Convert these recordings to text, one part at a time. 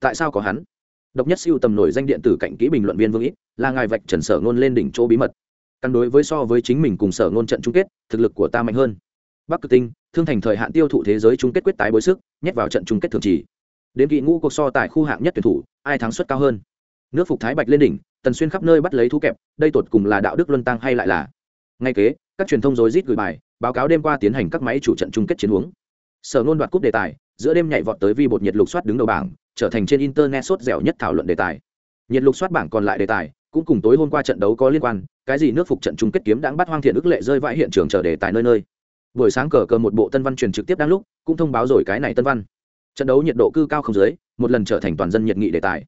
tại sao có hắn? Độc nhất siêu tầm nổi danh điện tử cạnh kỹ bình luận viên vương ít, là ngài vạch trần sở ngôn lên đỉnh chỗ bí mật. Căn đối với so với chính mình cùng sở ngôn trận chung kết, thực lực của ta mạnh hơn. Bắc cực tinh, thương thành thời hạn tiêu thụ thế giới chung kết quyết tái bối sức, nhét vào trận chung kết thường trì. Đến kỵ ngũ cuộc so tại khu hạng nhất tuyển thủ, ai thắng suất cao hơn? Nước phục thái bạch lên đỉnh, tần xuyên khắp nơi bắt lấy thú kẹp, đây tột cùng là đạo đức luân tăng hay lại là? Ngay kế, các truyền thông rối rít gửi bài, báo cáo đêm qua tiến hành các máy chủ trận chung kết chiến huống. Sở ngôn đoạt cúp đề tài, giữa đêm nhảy vọt tới vi bột nhiệt lục soát đứng đầu bảng trở thành trên internet sốt dẻo nhất thảo luận đề tài. Nhiệt lục soát bảng còn lại đề tài, cũng cùng tối hôm qua trận đấu có liên quan, cái gì nước phục trận chung kết kiếm đang bắt hoang thiện ức lệ rơi vãi hiện trường chờ đề tài nơi nơi. Buổi sáng cờ cờ một bộ tân văn truyền trực tiếp đang lúc, cũng thông báo rồi cái này tân văn. Trận đấu nhiệt độ cư cao không dưới, một lần trở thành toàn dân nhiệt nghị đề tài.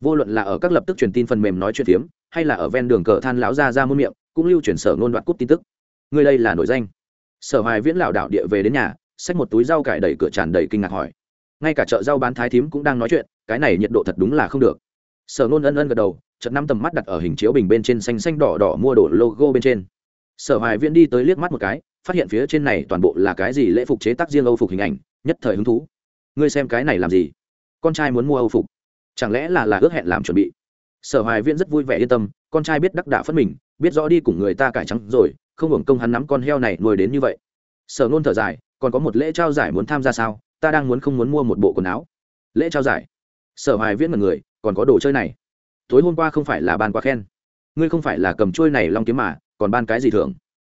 Vô luận là ở các lập tức truyền tin phần mềm nói chuyện phiếm, hay là ở ven đường cờ than lão ra ra muôn miệng, cũng lưu chuyển sở ngôn đoạn cúp tin tức. Người đây là nổi danh. Sở hoài viễn lão đạo địa về đến nhà, xách một túi rau cải đẩy cửa tràn đầy kinh ngạc hỏi ngay cả chợ rau bán thái thím cũng đang nói chuyện, cái này nhiệt độ thật đúng là không được. Sở nôn ân ân gật đầu, chợt năm tầm mắt đặt ở hình chiếu bình bên trên xanh xanh đỏ đỏ mua đồ logo bên trên. Sở hoài viễn đi tới liếc mắt một cái, phát hiện phía trên này toàn bộ là cái gì lễ phục chế tác riêng âu phục hình ảnh, nhất thời hứng thú. Ngươi xem cái này làm gì? Con trai muốn mua âu phục. Chẳng lẽ là là ước hẹn làm chuẩn bị? Sở hoài viễn rất vui vẻ yên tâm, con trai biết đắc đạ phất mình, biết rõ đi cùng người ta cải trắng rồi, không hưởng công hắn nắm con heo này nuôi đến như vậy. Sở nôn thở dài, còn có một lễ trao giải muốn tham gia sao? Ta đang muốn không muốn mua một bộ quần áo. Lễ trao giải. Sở hoài viễn mật người còn có đồ chơi này. Tối hôm qua không phải là ban quá khen. Ngươi không phải là cầm trôi này long kiếm mà, còn ban cái gì thưởng?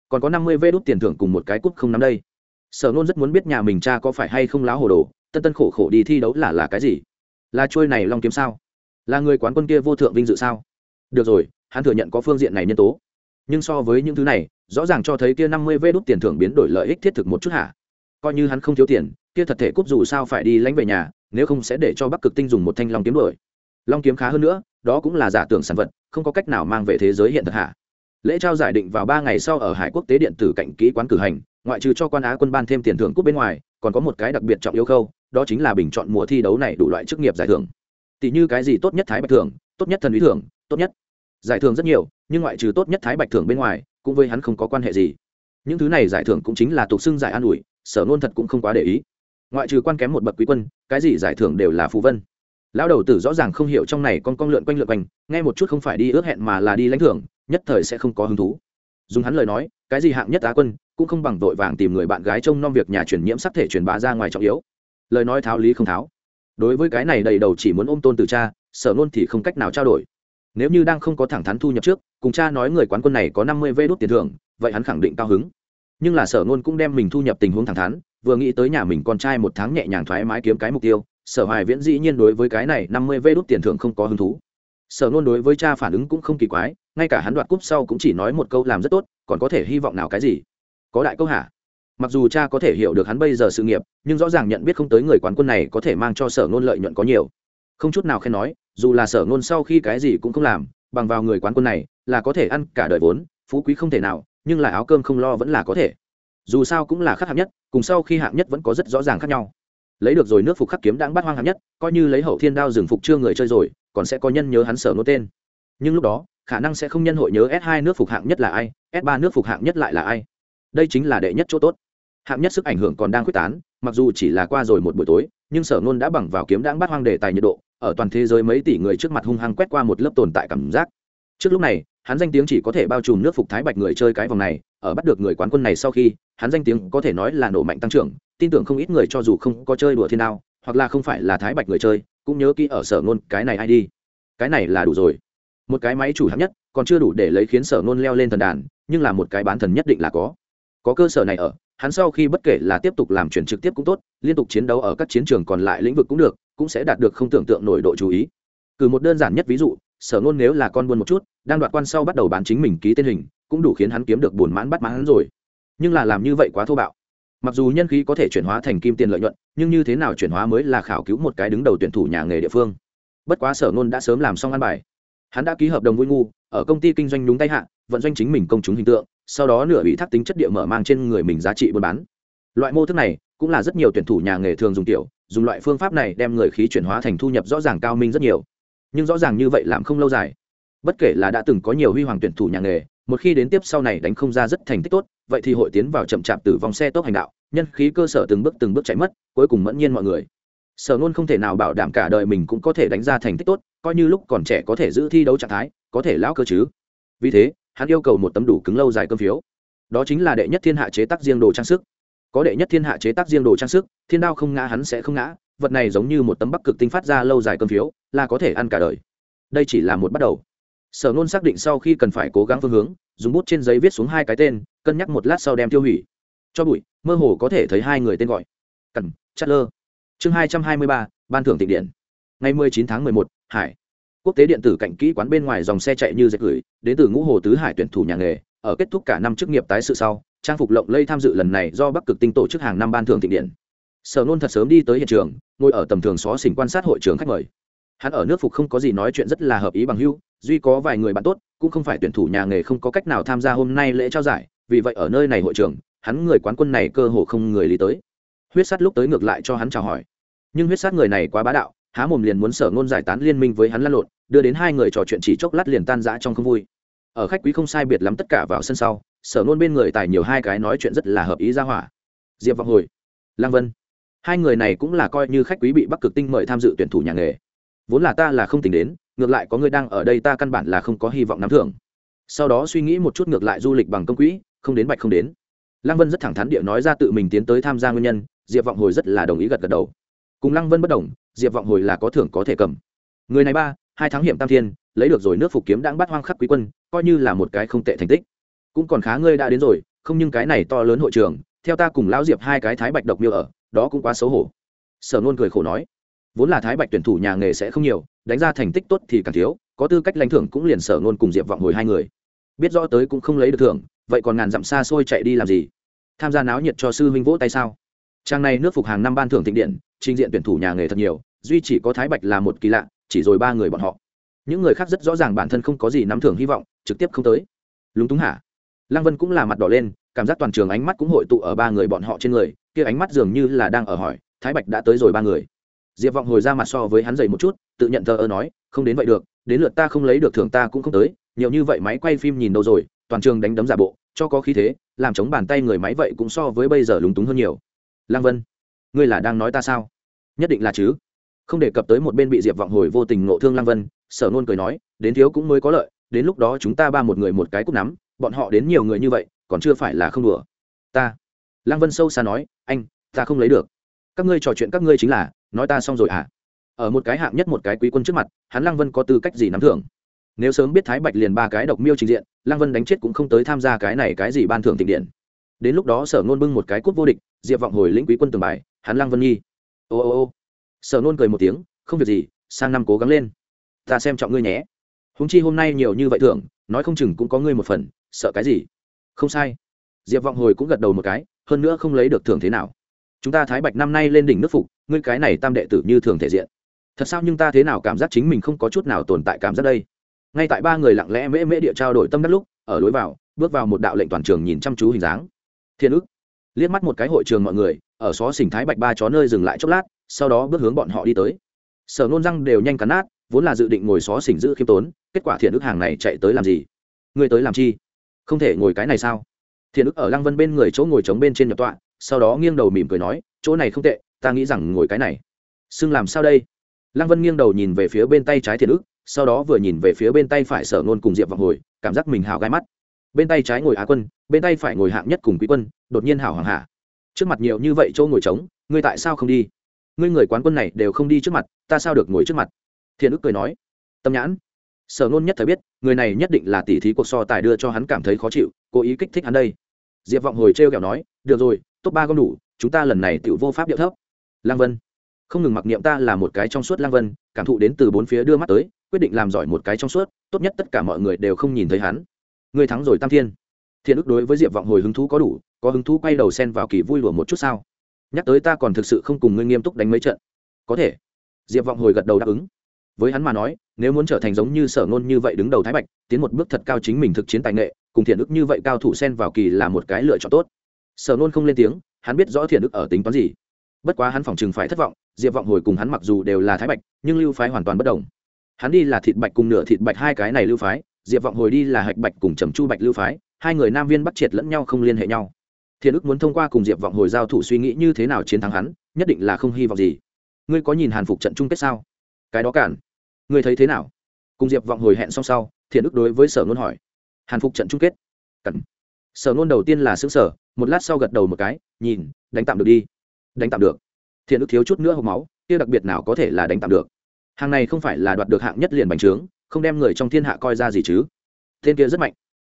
Còn có năm mươi vê đốt tiền thưởng cùng một cái cúp không nắm đây. Sở nôn rất muốn biết nhà mình cha có phải hay không láo hồ đồ, tân tân khổ khổ đi thi đấu là là cái gì? Là trôi này long kiếm sao? Là người quán quân kia vô thượng vinh dự sao? Được rồi, hắn thừa nhận có phương diện này nhân tố. Nhưng so với những thứ này, rõ ràng cho thấy kia năm mươi vê đốt tiền thưởng biến đổi lợi ích thiết thực một chút hả? Coi như hắn không thiếu tiền, kia thật thể cúp dù sao phải đi lánh về nhà, nếu không sẽ để cho bắc cực tinh dùng một thanh long kiếm đổi long kiếm khá hơn nữa, đó cũng là giả tưởng sản vật, không có cách nào mang về thế giới hiện thực hạ lễ trao giải định vào ba ngày sau ở hải quốc tế điện tử cạnh kỹ quán cử hành, ngoại trừ cho quan á quân ban thêm tiền thưởng cúp bên ngoài, còn có một cái đặc biệt trọng yêu khâu, đó chính là bình chọn mùa thi đấu này đủ loại chức nghiệp giải thưởng. Tỷ như cái gì tốt nhất thái bạch thưởng, tốt nhất thần lý thưởng, tốt nhất giải thưởng rất nhiều, nhưng ngoại trừ tốt nhất thái bạch thưởng bên ngoài, cũng với hắn không có quan hệ gì. Những thứ này giải thưởng cũng chính là tục xưng giải an ủi sở nôn thật cũng không quá để ý. Ngoại trừ quan kém một bậc quý quân, cái gì giải thưởng đều là phù vân. Lão đầu tử rõ ràng không hiểu trong này con con lượn quanh lượn quanh, nghe một chút không phải đi ước hẹn mà là đi lãnh thưởng, nhất thời sẽ không có hứng thú. Dùng hắn lời nói, cái gì hạng nhất á quân, cũng không bằng vội vàng tìm người bạn gái trông nom việc nhà truyền nhiễm sắc thể truyền bá ra ngoài trọng yếu. Lời nói tháo lý không tháo. Đối với cái này đầy đầu chỉ muốn ôm tôn từ cha, sở nôn thì không cách nào trao đổi. Nếu như đang không có thẳng thắn thu nhập trước, cùng cha nói người quán quân này có năm mươi vê đốt tiền thưởng, vậy hắn khẳng định cao hứng nhưng là sở ngôn cũng đem mình thu nhập tình huống thẳng thắn, vừa nghĩ tới nhà mình con trai một tháng nhẹ nhàng thoải mái kiếm cái mục tiêu, sở hoài viễn dĩ nhiên đối với cái này năm mươi vê đốt tiền thưởng không có hứng thú. Sở ngôn đối với cha phản ứng cũng không kỳ quái, ngay cả hắn đoạt cúp sau cũng chỉ nói một câu làm rất tốt, còn có thể hy vọng nào cái gì? Có đại câu hả? Mặc dù cha có thể hiểu được hắn bây giờ sự nghiệp, nhưng rõ ràng nhận biết không tới người quán quân này có thể mang cho sở ngôn lợi nhuận có nhiều. Không chút nào khen nói, dù là sở ngôn sau khi cái gì cũng không làm, bằng vào người quán quân này, là có thể ăn cả đời vốn, phú quý không thể nào nhưng là áo cơm không lo vẫn là có thể. Dù sao cũng là khắc hạng nhất, cùng sau khi hạng nhất vẫn có rất rõ ràng khác nhau. Lấy được rồi nước phục khắc kiếm đang bắt hoang hạng nhất, coi như lấy hậu thiên đao rừng phục chưa người chơi rồi, còn sẽ có nhân nhớ hắn sở nốt tên. Nhưng lúc đó, khả năng sẽ không nhân hội nhớ s 2 nước phục hạng nhất là ai, s 3 nước phục hạng nhất lại là ai. Đây chính là đệ nhất chỗ tốt. Hạng nhất sức ảnh hưởng còn đang quyết tán, mặc dù chỉ là qua rồi một buổi tối, nhưng sở nôn đã bằng vào kiếm đang bắt hoang đề tài nhiệt độ, ở toàn thế giới mấy tỷ người trước mặt hung hăng quét qua một lớp tồn tại cảm giác trước lúc này, hắn danh tiếng chỉ có thể bao trùm nước phục thái bạch người chơi cái vòng này, ở bắt được người quán quân này sau khi, hắn danh tiếng có thể nói là nổ mạnh tăng trưởng, tin tưởng không ít người cho dù không có chơi đùa thiên đao, hoặc là không phải là thái bạch người chơi, cũng nhớ kỹ ở sở ngôn cái này ai đi. Cái này là đủ rồi. Một cái máy chủ hạng nhất, còn chưa đủ để lấy khiến sở ngôn leo lên thần đàn, nhưng là một cái bán thần nhất định là có. Có cơ sở này ở, hắn sau khi bất kể là tiếp tục làm chuyển trực tiếp cũng tốt, liên tục chiến đấu ở các chiến trường còn lại lĩnh vực cũng được, cũng sẽ đạt được không tưởng tượng nổi độ chú ý. Cử một đơn giản nhất ví dụ sở ngôn nếu là con buôn một chút, đang đoạt quan sau bắt đầu bán chính mình ký tên hình, cũng đủ khiến hắn kiếm được buồn mãn bắt mãn rồi. Nhưng là làm như vậy quá thô bạo. Mặc dù nhân khí có thể chuyển hóa thành kim tiền lợi nhuận, nhưng như thế nào chuyển hóa mới là khảo cứu một cái đứng đầu tuyển thủ nhà nghề địa phương. Bất quá sở ngôn đã sớm làm xong ăn bài. Hắn đã ký hợp đồng vui ngu, ở công ty kinh doanh đúng tay hạ, vận doanh chính mình công chúng hình tượng, sau đó nửa bị thác tính chất địa mở mang trên người mình giá trị buôn bán. Loại mô thức này, cũng là rất nhiều tuyển thủ nhà nghề thường dùng tiểu, dùng loại phương pháp này đem người khí chuyển hóa thành thu nhập rõ ràng cao minh rất nhiều nhưng rõ ràng như vậy làm không lâu dài. Bất kể là đã từng có nhiều huy hoàng tuyển thủ nhà nghề, một khi đến tiếp sau này đánh không ra rất thành tích tốt, vậy thì hội tiến vào chậm chạp tử vong xe tốt hành đạo, nhân khí cơ sở từng bước từng bước chạy mất, cuối cùng mẫn nhiên mọi người. Sở nôn không thể nào bảo đảm cả đời mình cũng có thể đánh ra thành tích tốt, coi như lúc còn trẻ có thể giữ thi đấu trạng thái, có thể lão cơ chứ. Vì thế, hắn yêu cầu một tấm đủ cứng lâu dài cơm phiếu. Đó chính là đệ nhất thiên hạ chế tác riêng đồ trang sức. Có đệ nhất thiên hạ chế tác riêng đồ trang sức, thiên đao không ngã hắn sẽ không ngã vật này giống như một tấm bắc cực tinh phát ra lâu dài cơm phiếu là có thể ăn cả đời. Đây chỉ là một bắt đầu. Sở nôn xác định sau khi cần phải cố gắng phương hướng dùng bút trên giấy viết xuống hai cái tên cân nhắc một lát sau đem tiêu hủy. Cho bụi mơ hồ có thể thấy hai người tên gọi. Cần, chất lơ chương hai trăm hai mươi ba ban thưởng tịnh điện. Ngày mười chín tháng mười một hải. Quốc tế điện tử cạnh kỹ quán bên ngoài dòng xe chạy như dệt gửi đến từ ngũ hồ tứ hải tuyển thủ nhà nghề ở kết thúc cả năm chức nghiệp tái sự sau trang phục lộng lây tham dự lần này do bắc cực tinh tổ chức hàng năm ban thưởng thịnh điện sở nôn thật sớm đi tới hiện trường, ngồi ở tầm thường xó xỉnh quan sát hội trường khách mời. Hắn ở nước phục không có gì nói chuyện rất là hợp ý bằng hưu duy có vài người bạn tốt, cũng không phải tuyển thủ nhà nghề không có cách nào tham gia hôm nay lễ trao giải, vì vậy ở nơi này hội trường, hắn người quán quân này cơ hồ không người lý tới. Huyết Sát lúc tới ngược lại cho hắn chào hỏi. Nhưng huyết sát người này quá bá đạo, há mồm liền muốn sở ngôn giải tán liên minh với hắn lăn lộn, đưa đến hai người trò chuyện chỉ chốc lát liền tan rã trong không vui. Ở khách quý không sai biệt lắm tất cả vào sân sau, sở ngôn bên người tài nhiều hai cái nói chuyện rất là hợp ý ra hỏa. Diệp vọng hồi Lang vân hai người này cũng là coi như khách quý bị bắc cực tinh mời tham dự tuyển thủ nhà nghề. Vốn là ta là không tính đến, ngược lại có người đang ở đây ta căn bản là không có hy vọng nắm thưởng. Sau đó suy nghĩ một chút ngược lại du lịch bằng công quỹ, không đến bạch không đến. Lăng vân rất thẳng thắn địa nói ra tự mình tiến tới tham gia nguyên nhân, diệp vọng hồi rất là đồng ý gật gật đầu. Cùng lăng vân bất đồng, diệp vọng hồi là có thưởng có thể cầm. Người này ba, hai tháng hiểm tam thiên, lấy được rồi nước phục kiếm đang bắt hoang khắc quý quân, coi như là một cái không tệ thành tích. Cũng còn khá ngươi đã đến rồi, không nhưng cái này to lớn hội trường, theo ta cùng lão diệp hai cái thái bạch độc miêu ở đó cũng quá xấu hổ. Sở nôn cười khổ nói, vốn là thái bạch tuyển thủ nhà nghề sẽ không nhiều, đánh ra thành tích tốt thì càng thiếu, có tư cách lãnh thưởng cũng liền sở nôn cùng diệp vọng hồi hai người. Biết rõ tới cũng không lấy được thưởng, vậy còn ngàn dặm xa xôi chạy đi làm gì? Tham gia náo nhiệt cho sư huynh vỗ tay sao? Trang này nước phục hàng năm ban thưởng thịnh điện, trình diện tuyển thủ nhà nghề thật nhiều, duy chỉ có thái bạch là một kỳ lạ, chỉ rồi ba người bọn họ. Những người khác rất rõ ràng bản thân không có gì nắm thưởng hy vọng, trực tiếp không tới. Lúng túng hả? Lăng vân cũng là mặt đỏ lên cảm giác toàn trường ánh mắt cũng hội tụ ở ba người bọn họ trên người, kia ánh mắt dường như là đang ở hỏi, thái bạch đã tới rồi ba người? Diệp vọng hồi ra mặt so với hắn dày một chút, tự nhận thờ ơ nói, không đến vậy được, đến lượt ta không lấy được thưởng ta cũng không tới, nhiều như vậy máy quay phim nhìn đâu rồi, toàn trường đánh đấm giả bộ, cho có khí thế, làm chống bàn tay người máy vậy cũng so với bây giờ lúng túng hơn nhiều. Lăng vân, ngươi là đang nói ta sao? Nhất định là chứ. Không đề cập tới một bên bị diệp vọng hồi vô tình ngộ thương lăng vân, sở nôn cười nói, đến thiếu cũng mới có lợi, đến lúc đó chúng ta ba một người một cái cúc nắm, bọn họ đến nhiều người như vậy còn chưa phải là không đùa. Ta, lăng vân sâu xa nói, anh, ta không lấy được. Các ngươi trò chuyện các ngươi chính là, nói ta xong rồi à? Ở một cái hạng nhất một cái quý quân trước mặt, hắn lăng vân có tư cách gì nắm thưởng? Nếu sớm biết thái bạch liền ba cái độc miêu trình diện, lăng vân đánh chết cũng không tới tham gia cái này cái gì ban thưởng tịnh điện. Đến lúc đó sở nôn bưng một cái cút vô địch, diệp vọng hồi lĩnh quý quân từng bài, hắn lăng vân nhi. Ô ô ô. Sở nôn cười một tiếng, không việc gì, sang năm cố gắng lên. Ta xem trọng ngươi nhé. Húng chi hôm nay nhiều như vậy thưởng, nói không chừng cũng có ngươi một phần, sợ cái gì? Không sai. Diệp vọng hồi cũng gật đầu một cái, hơn nữa không lấy được thưởng thế nào. Chúng ta thái bạch năm nay lên đỉnh nước phục, ngươi cái này tam đệ tử như thường thể diện. Thật sao nhưng ta thế nào cảm giác chính mình không có chút nào tồn tại cảm giác đây? Ngay tại ba người lặng lẽ mễ mễ địa trao đổi tâm đắc lúc, ở lối vào, bước vào một đạo lệnh toàn trường nhìn chăm chú hình dáng. Thiên ức. Liếc mắt một cái hội trường mọi người, ở xó xỉnh thái bạch ba chó nơi dừng lại chốc lát, sau đó bước hướng bọn họ đi tới. Sở nôn răng đều nhanh cắn nát, vốn là dự định ngồi xó xỉnh giữ khiêm tốn, kết quả thiện ức hàng này chạy tới làm gì? Người tới làm chi? Không thể ngồi cái này sao? Thiện ức ở lăng vân bên người chỗ ngồi trống bên trên nhập tọa, sau đó nghiêng đầu mỉm cười nói, chỗ này không tệ, ta nghĩ rằng ngồi cái này. Xưng làm sao đây? Lăng vân nghiêng đầu nhìn về phía bên tay trái thiện ức sau đó vừa nhìn về phía bên tay phải sở nôn cùng diệp vọng hồi cảm giác mình hào gai mắt. Bên tay trái ngồi á quân, bên tay phải ngồi hạng nhất cùng quý quân, đột nhiên hảo hoàng hạ. Trước mặt nhiều như vậy chỗ ngồi trống, ngươi tại sao không đi? Ngươi người quán quân này đều không đi trước mặt, ta sao được ngồi trước mặt? Thiện ức cười nói. Tâm nhãn sở nôn nhất thời biết, người này nhất định là tỉ thí cuộc so tài đưa cho hắn cảm thấy khó chịu, cố ý kích thích hắn đây. Diệp vọng hồi t r kẹo nói, được rồi, top ba gom đủ, chúng ta lần này tự vô pháp điệu thấp. Lang vân, không ngừng mặc niệm ta là một cái trong suốt lang vân, cảm thụ đến từ bốn phía đưa mắt tới, quyết định làm giỏi một cái trong suốt, tốt nhất tất cả mọi người đều không nhìn thấy hắn. Người thắng rồi tam thiên. Thiện ức đối với diệp vọng hồi hứng thú có đủ, có hứng thú quay đầu sen vào kỳ vui lùa một chút sao? Nhắc tới ta còn thực sự không cùng ngươi nghiêm túc đánh mấy trận. Có thể. Diệp vọng hồi gật đầu đáp ứng với hắn mà nói, nếu muốn trở thành giống như sở ngôn như vậy đứng đầu thái bạch, tiến một bước thật cao chính mình thực chiến tài nghệ, cùng thiện ức như vậy cao thủ sen vào kỳ là một cái lựa chọn tốt. Sở ngôn không lên tiếng, hắn biết rõ thiện ức ở tính toán gì. Bất quá hắn phỏng chừng phải thất vọng, diệp vọng hồi cùng hắn mặc dù đều là thái bạch, nhưng lưu phái hoàn toàn bất đồng. Hắn đi là thịt bạch cùng nửa thịt bạch hai cái này lưu phái, diệp vọng hồi đi là hạch bạch cùng trầm chu bạch lưu phái, hai người nam viên bắt triệt lẫn nhau không liên hệ nhau. Thiện ức muốn thông qua cùng diệp vọng hồi giao thủ suy nghĩ như thế nào chiến thắng hắn, nhất định là không hy vọng gì. Ngươi có nhìn hàn phục trận chung kết sao? Cái đó cản. Ngươi thấy thế nào? Cùng diệp vọng hồi hẹn xong sau, thiện ức đối với sở ngôn hỏi. Hàn phục trận chung kết. Cẩn. Sở ngôn đầu tiên là xứng sở một lát sau gật đầu một cái, nhìn, đánh tạm được đi. Đánh tạm được. Thiện ức thiếu chút nữa hộp máu, kia đặc biệt nào có thể là đánh tạm được? Hàng này không phải là đoạt được hạng nhất liền bành trướng, không đem người trong thiên hạ coi ra gì chứ? Tên kia rất mạnh.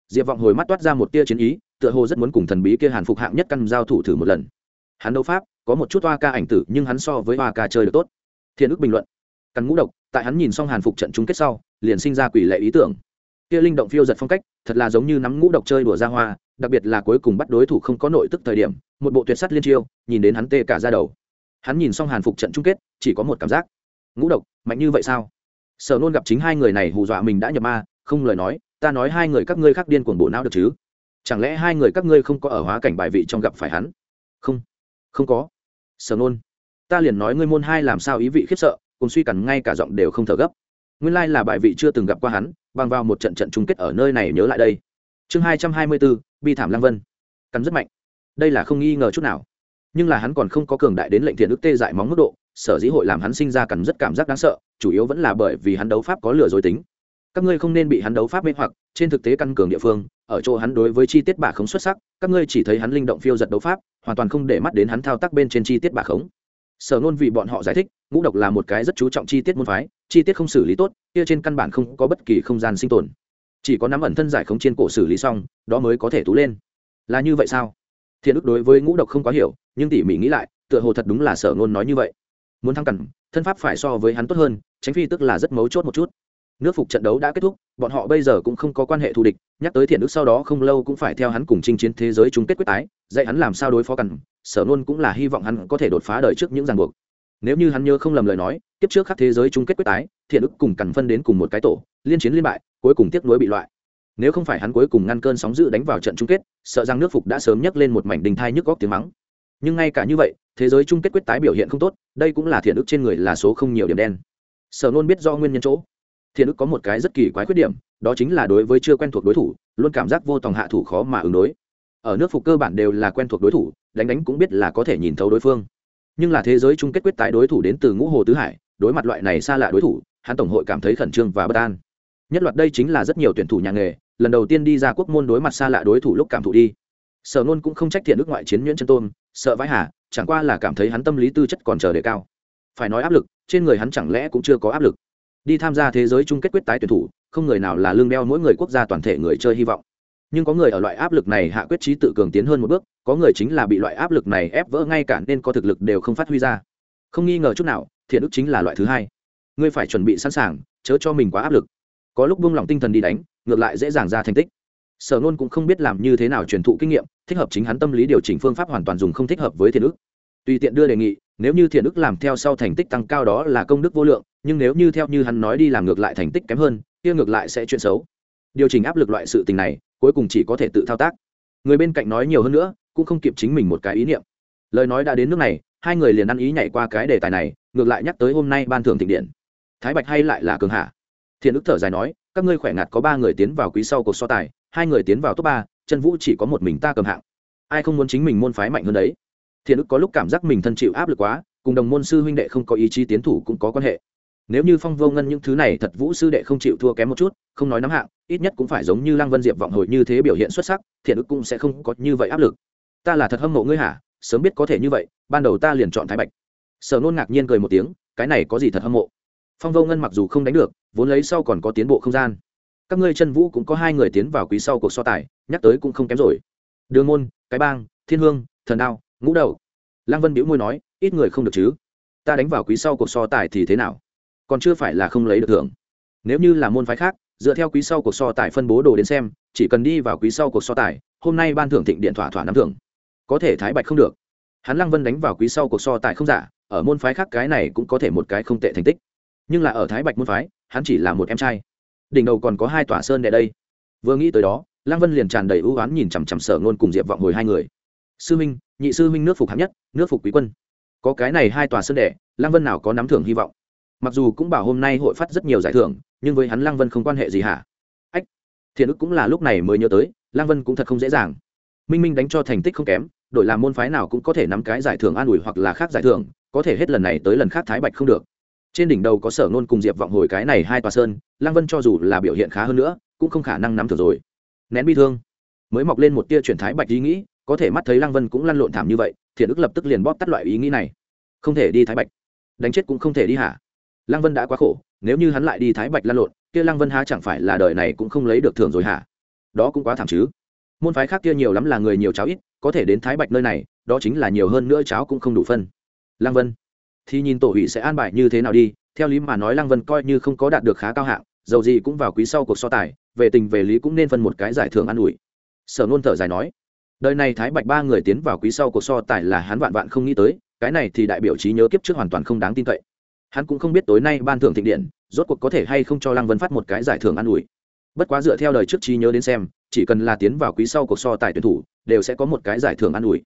Diệp vọng hồi mắt toát ra một tia chiến ý, tựa hồ rất muốn cùng thần bí kia hàn phục hạng nhất căn giao thủ thử một lần. Hắn đấu pháp, có một chút hoa ca ảnh tử, nhưng hắn so với hoa ca chơi được tốt. Thiện ức bình luận cắn ngũ độc, tại hắn nhìn xong hàn phục trận chung kết sau, liền sinh ra quỷ lệ ý tưởng. Kia linh động phiêu giật phong cách, thật là giống như nắm ngũ độc chơi đùa ra hoa, đặc biệt là cuối cùng bắt đối thủ không có nội tức thời điểm, một bộ tuyệt sắt liên chiêu, nhìn đến hắn tê cả ra đầu. Hắn nhìn xong hàn phục trận chung kết, chỉ có một cảm giác. Ngũ độc, mạnh như vậy sao? Sở nôn gặp chính hai người này hù dọa mình đã nhập ma, không lời nói, ta nói hai người các ngươi khác điên cuồng bộ não được chứ? Chẳng lẽ hai người các ngươi không có ở hóa cảnh bài vị trong gặp phải hắn? Không không có. Sở nôn, ta liền nói ngươi môn hai làm sao ý vị khiếp sợ cùng suy cằn ngay cả giọng đều không thở gấp. Nguyên lai là bài vị chưa từng gặp qua hắn, bằng vào một trận trận chung kết ở nơi này nhớ lại đây. Chương hai trăm hai mươi bốn, bi thảm lăng vân. Cắn rất mạnh. Đây là không nghi ngờ chút nào. Nhưng là hắn còn không có cường đại đến lệnh thiện ức tê dại móng mức độ, sở dĩ hội làm hắn sinh ra cắn rất cảm giác đáng sợ, chủ yếu vẫn là bởi vì hắn đấu pháp có lừa dối tính. Các ngươi không nên bị hắn đấu pháp mê hoặc, trên thực tế căn cường địa phương, ở chỗ hắn đối với chi tiết bả khống xuất sắc, các ngươi chỉ thấy hắn linh động phiêu giật đấu pháp, hoàn toàn không để mắt đến hắn thao tác bên trên chi tiết bả khống. Sở nôn vì bọn họ giải thích ngũ độc là một cái rất chú trọng chi tiết môn phái, chi tiết không xử lý tốt, kia trên căn bản không có bất kỳ không gian sinh tồn. Chỉ có nắm ẩn thân giải khống trên cổ xử lý xong, đó mới có thể tú lên. Là như vậy sao? Thiện ức đối với ngũ độc không quá hiểu, nhưng tỉ mỉ nghĩ lại, tựa hồ thật đúng là sở ngôn nói như vậy. Muốn thăng cẩn thân pháp phải so với hắn tốt hơn, tránh phi tức là rất mấu chốt một chút. Nước phục trận đấu đã kết thúc, bọn họ bây giờ cũng không có quan hệ thù địch, nhắc tới thiện Đức sau đó không lâu cũng phải theo hắn cùng chinh chiến thế giới chung kết quyết tái, dạy hắn làm sao đối phó cẩn sở nôn cũng là hy vọng hắn có thể đột phá đời trước những ràng buộc nếu như hắn nhớ không lầm lời nói tiếp trước khắc thế giới chung kết quyết tái, thiện ức cùng cẩn phân đến cùng một cái tổ, liên chiến liên bại, cuối cùng tiếc nuối bị loại. Nếu không phải hắn cuối cùng ngăn cơn sóng dữ đánh vào trận chung kết, sợ rằng nước phục đã sớm nhấc lên một mảnh đình thai nhức góc tiếng mắng. Nhưng ngay cả như vậy, thế giới chung kết quyết tái biểu hiện không tốt, đây cũng là thiện ức trên người là số không nhiều điểm đen. Sở nôn biết do nguyên nhân chỗ. Thiện ức có một cái rất kỳ quái khuyết điểm, đó chính là đối với chưa quen thuộc đối thủ, luôn cảm giác vô tòng hạ thủ khó mà ứng đối. Ở nước phục cơ bản đều là quen thuộc đối thủ, đánh đánh cũng biết là có thể nhìn thấu đối phương nhưng là thế giới chung kết quyết tái đối thủ đến từ ngũ hồ tứ hải, đối mặt loại này xa lạ đối thủ, hắn tổng hội cảm thấy khẩn trương và bất an. Nhất loạt đây chính là rất nhiều tuyển thủ nhà nghề, lần đầu tiên đi ra quốc môn đối mặt xa lạ đối thủ lúc cảm thụ đi. Sở nôn cũng không trách thiện nước ngoại chiến nhuyễn chân tôn, sợ vãi hà, chẳng qua là cảm thấy hắn tâm lý tư chất còn chờ đề cao. Phải nói áp lực, trên người hắn chẳng lẽ cũng chưa có áp lực. Đi tham gia thế giới chung kết quyết tái tuyển thủ, không người nào là lương đeo mỗi người quốc gia toàn thể người chơi hy vọng nhưng có người ở loại áp lực này hạ quyết trí tự cường tiến hơn một bước, có người chính là bị loại áp lực này ép vỡ ngay cả nên có thực lực đều không phát huy ra. Không nghi ngờ chút nào, thiện ức chính là loại thứ hai. Ngươi phải chuẩn bị sẵn sàng, chớ cho mình quá áp lực. Có lúc buông lỏng tinh thần đi đánh, ngược lại dễ dàng ra thành tích. Sở nôn cũng không biết làm như thế nào truyền thụ kinh nghiệm, thích hợp chính hắn tâm lý điều chỉnh phương pháp hoàn toàn dùng không thích hợp với thiện ức tùy tiện đưa đề nghị, nếu như thiện ức làm theo sau thành tích tăng cao đó là công đức vô lượng, nhưng nếu như theo như hắn nói đi làm ngược lại thành tích kém hơn, kia ngược lại sẽ chuyện xấu. Điều chỉnh áp lực loại sự tình này cuối cùng chỉ có thể tự thao tác. Người bên cạnh nói nhiều hơn nữa, cũng không kịp chính mình một cái ý niệm. Lời nói đã đến nước này, hai người liền ăn ý nhảy qua cái đề tài này, ngược lại nhắc tới hôm nay ban thưởng thịnh điện. Thái bạch hay lại là cường hạ? Thiện ức thở dài nói, các ngươi khỏe ngạt có ba người tiến vào quý sau cuộc so tài, hai người tiến vào top ba chân vũ chỉ có một mình ta cầm hạng. Ai không muốn chính mình môn phái mạnh hơn đấy? Thiện ức có lúc cảm giác mình thân chịu áp lực quá, cùng đồng môn sư huynh đệ không có ý chí tiến thủ cũng có quan hệ nếu như phong vô ngân những thứ này thật vũ sư đệ không chịu thua kém một chút, không nói nắm hạng, ít nhất cũng phải giống như lăng vân diệp vọng hồi như thế biểu hiện xuất sắc, thiện ức cũng sẽ không có như vậy áp lực. Ta là thật hâm mộ ngươi hả? Sớm biết có thể như vậy, ban đầu ta liền chọn thái bạch. Sở nôn ngạc nhiên cười một tiếng, cái này có gì thật hâm mộ? Phong vô ngân mặc dù không đánh được, vốn lấy sau còn có tiến bộ không gian. Các ngươi chân vũ cũng có hai người tiến vào quý sau cuộc so tài, nhắc tới cũng không kém rồi. Đường môn, cái bang, thiên hương, thần đao, ngũ đầu. Lăng vân biễu môi nói, ít người không được chứ? Ta đánh vào quý sau cuộc so tài thì thế nào? Còn chưa phải là không lấy được thưởng. Nếu như là môn phái khác, dựa theo quý sau cuộc so tài phân bố đồ đến xem, chỉ cần đi vào quý sau cuộc so tài, hôm nay ban thưởng thịnh điện thỏa thỏa nắm thưởng. Có thể thái bạch không được. Hắn lăng vân đánh vào quý sau cuộc so tài không giả, ở môn phái khác cái này cũng có thể một cái không tệ thành tích. Nhưng là ở thái bạch môn phái, hắn chỉ là một em trai. Đỉnh đầu còn có hai tòa sơn đệ đây. Vừa nghĩ tới đó, lăng vân liền tràn đầy ưu oán nhìn chằm chằm sở ngôn cùng diệp vọng hồi hai người. Sư minh nhị sư minh nước phục hạng nhất, nước phục quý quân. Có cái này hai tòa sơn đệ, lăng vân nào có nắm thưởng hy vọng? Mặc dù cũng bảo hôm nay hội phát rất nhiều giải thưởng, nhưng với hắn lăng vân không quan hệ gì hả? Ách, thiện ức cũng là lúc này mới nhớ tới, lăng vân cũng thật không dễ dàng. Minh minh đánh cho thành tích không kém đội làm môn phái nào cũng có thể nắm cái giải thưởng an ủi hoặc là khác giải thưởng, có thể hết lần này tới lần khác thái bạch không được. Trên đỉnh đầu có sở nôn cùng diệp vọng hồi cái này hai tòa sơn, lăng vân cho dù là biểu hiện khá hơn nữa, cũng không khả năng nắm thường rồi. Nén bi thương. Mới mọc lên một tia chuyển thái bạch ý nghĩ, có thể mắt thấy lăng vân cũng lăn lộn thảm như vậy, thiện ức lập tức liền bóp tắt loại ý nghĩ này. Không thể đi thái bạch. Đánh chết cũng không thể đi hả? Lăng vân đã quá khổ, nếu như hắn lại đi thái bạch lăn lộn, kia lăng vân há chẳng phải là đời này cũng không lấy được thưởng rồi hả? Đó cũng quá thảm chứ. Môn phái khác kia nhiều lắm là người nhiều cháo ít, có thể đến thái bạch nơi này, đó chính là nhiều hơn nữa cháo cũng không đủ phân. Lăng vân, thì nhìn tổ hủy sẽ an bài như thế nào đi, theo lý mà nói lăng vân coi như không có đạt được khá cao hạng, dầu gì cũng vào quý sau cuộc so tài, về tình về lý cũng nên phân một cái giải thưởng an ủi. Sở nôn thở dài nói, đời này thái bạch ba người tiến vào quý sau cuộc so tài là hắn vạn vạn không nghĩ tới, cái này thì đại biểu trí nhớ kiếp trước hoàn toàn không đáng tin cậy hắn cũng không biết tối nay ban thưởng thịnh điện, rốt cuộc có thể hay không cho lăng vân phát một cái giải thưởng an ủi. Bất quá dựa theo đời trước trí nhớ đến xem, chỉ cần là tiến vào quý sau cuộc so tài tuyển thủ, đều sẽ có một cái giải thưởng an ủi.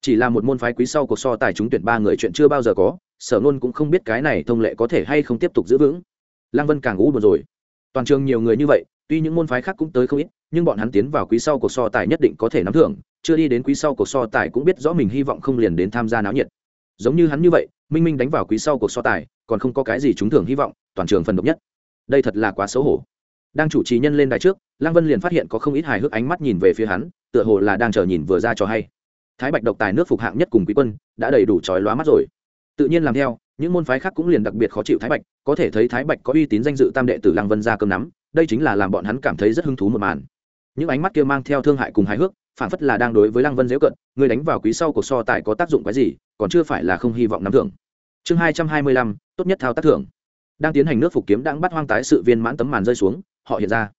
Chỉ là một môn phái quý sau cuộc so tài trúng tuyển ba người chuyện chưa bao giờ có, sở nôn cũng không biết cái này thông lệ có thể hay không tiếp tục giữ vững. Lăng vân càng ngủ buồn rồi. Toàn trường nhiều người như vậy, tuy những môn phái khác cũng tới không ít, nhưng bọn hắn tiến vào quý sau cuộc so tài nhất định có thể nắm thưởng, chưa đi đến quý sau cuộc so tài cũng biết rõ mình hy vọng không liền đến tham gia náo nhiệt. Giống như hắn như vậy, minh minh đánh vào quý sau cuộc so tài còn không có cái gì trúng thưởng hy vọng, toàn trường phần độc nhất. Đây thật là quá xấu hổ. Đang chủ trì nhân lên đài trước, lăng vân liền phát hiện có không ít hài hước ánh mắt nhìn về phía hắn, tựa hồ là đang chờ nhìn vừa ra cho hay. Thái bạch độc tài nước phục hạng nhất cùng quý quân, đã đầy đủ trói lóa mắt rồi. Tự nhiên làm theo, những môn phái khác cũng liền đặc biệt khó chịu thái bạch, có thể thấy thái bạch có uy tín danh dự tam đệ tử lăng vân ra cơm nắm, đây chính là làm bọn hắn cảm thấy rất hứng thú một màn. Những ánh mắt kia mang theo thương hại cùng hài hước, phản phất là đang đối với lăng vân dễu cận, người đánh vào quý sau cuộc so tài có tác dụng cái gì, còn chưa phải là không hy vọng nắm thưởng. Chương hai trăm hai mươi lăm tốt nhất thao tác thưởng. Đang tiến hành nước phục kiếm đang bắt hoang tái sự viên mãn tấm màn rơi xuống, họ hiện ra.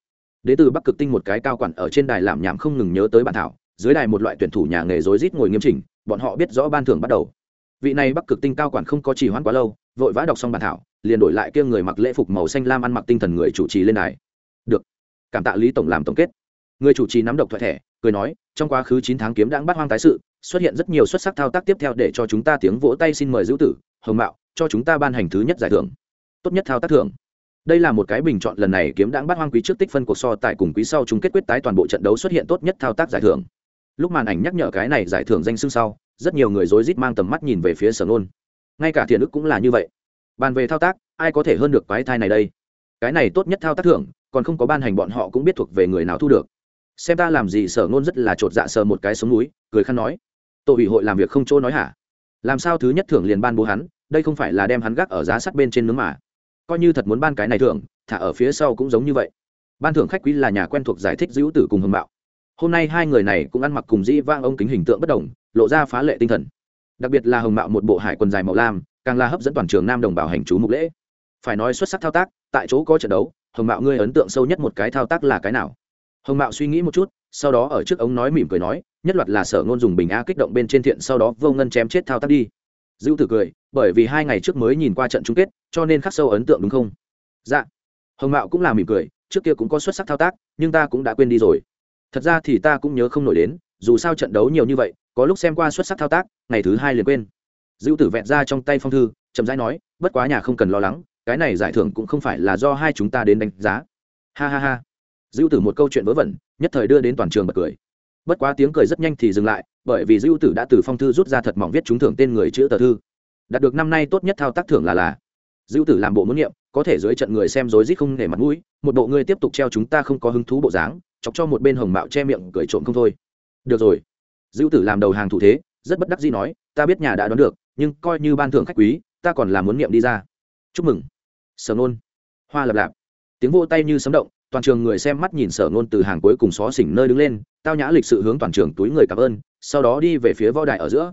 Đến từ bắc cực tinh một cái cao quản ở trên đài làm nhảm không ngừng nhớ tới bản thảo, dưới đài một loại tuyển thủ nhà nghề rối rít ngồi nghiêm chỉnh, bọn họ biết rõ ban thưởng bắt đầu. Vị này bắc cực tinh cao quản không có trì hoãn quá lâu, vội vã đọc xong bản thảo, liền đổi lại kia người mặc lễ phục màu xanh lam ăn mặc tinh thần người chủ trì lên đài. Được. Cảm tạ lý tổng làm tổng kết. Người chủ trì nắm độc thoại thẻ, cười nói, trong quá khứ chín tháng kiếm đang bắt hoang tái sự, xuất hiện rất nhiều xuất sắc thao tác tiếp theo để cho chúng ta tiếng vỗ tay xin mời giữ tử, hồng mạo cho chúng ta ban hành thứ nhất giải thưởng. Tốt nhất thao tác thưởng. Đây là một cái bình chọn lần này kiếm đáng bắt hoang quý trước tích phân cuộc so tại cùng quý sau chung kết quyết tái toàn bộ trận đấu xuất hiện tốt nhất thao tác giải thưởng. Lúc màn ảnh nhắc nhở cái này giải thưởng danh xưng sau, rất nhiều người rối rít mang tầm mắt nhìn về phía sở nôn. Ngay cả thiền ức cũng là như vậy. Bàn về thao tác, ai có thể hơn được quái thai này đây? Cái này tốt nhất thao tác thưởng, còn không có ban hành bọn họ cũng biết thuộc về người nào thu được. Xem ta làm gì, sở nôn rất là chột dạ sờ một cái sống núi, cười khăn nói. Tổ ủy hội làm việc không chỗ nói hả? Làm sao thứ nhất thưởng liền ban bố hắn, đây không phải là đem hắn gác ở giá sắt bên trên nướng mà. Coi như thật muốn ban cái này thưởng, thả ở phía sau cũng giống như vậy. Ban thưởng khách quý là nhà quen thuộc giải thích dữ tử cùng hưng bạo. Hôm nay hai người này cũng ăn mặc cùng dĩ vang ông kính hình tượng bất đồng, lộ ra phá lệ tinh thần. Đặc biệt là hồng mạo một bộ hải quần dài màu lam, càng là hấp dẫn toàn trường nam đồng bào hành chú mục lễ. Phải nói xuất sắc thao tác, tại chỗ có trận đấu, hồng mạo ngươi ấn tượng sâu nhất một cái thao tác là cái nào? Hồng mạo suy nghĩ một chút, sau đó ở trước ống nói mỉm cười nói nhất loạt là sở ngôn dùng bình a kích động bên trên thiện, sau đó vô ngân chém chết thao tác đi. Dữ tử cười, bởi vì hai ngày trước mới nhìn qua trận chung kết, cho nên khắc sâu ấn tượng đúng không? Dạ. Hồng mạo cũng là mỉm cười, trước kia cũng có xuất sắc thao tác, nhưng ta cũng đã quên đi rồi. Thật ra thì ta cũng nhớ không nổi đến, dù sao trận đấu nhiều như vậy, có lúc xem qua xuất sắc thao tác, ngày thứ hai liền quên. Dữ tử vẹn ra trong tay phong thư, chậm rãi nói, bất quá nhà không cần lo lắng, cái này giải thưởng cũng không phải là do hai chúng ta đến đánh giá. Ha ha ha. Dữ tử một câu chuyện vớ vẩn, nhất thời đưa đến toàn trường bật cười bất quá tiếng cười rất nhanh thì dừng lại, bởi vì dư tử đã từ phong thư rút ra thật mỏng viết trúng thưởng tên người chữ tờ thư. Đạt được năm nay tốt nhất thao tác thưởng là là dư tử làm bộ muốn niệm có thể dưới trận người xem rối rít không để mặt mũi, một bộ người tiếp tục treo chúng ta không có hứng thú bộ dáng, chọc cho một bên hồng mạo che miệng cười trộm không thôi. Được rồi. Dữ tử làm đầu hàng thủ thế, rất bất đắc dĩ nói, ta biết nhà đã đoán được, nhưng coi như ban thưởng khách quý, ta còn là muốn niệm đi ra. Chúc mừng. Sở nôn. Hoa lập lạp. Tiếng vô tay như sấm động toàn trường người xem mắt nhìn sở ngôn từ hàng cuối cùng xó xỉnh nơi đứng lên, tao nhã lịch sự hướng toàn trường túi người cảm ơn, sau đó đi về phía võ đài ở giữa.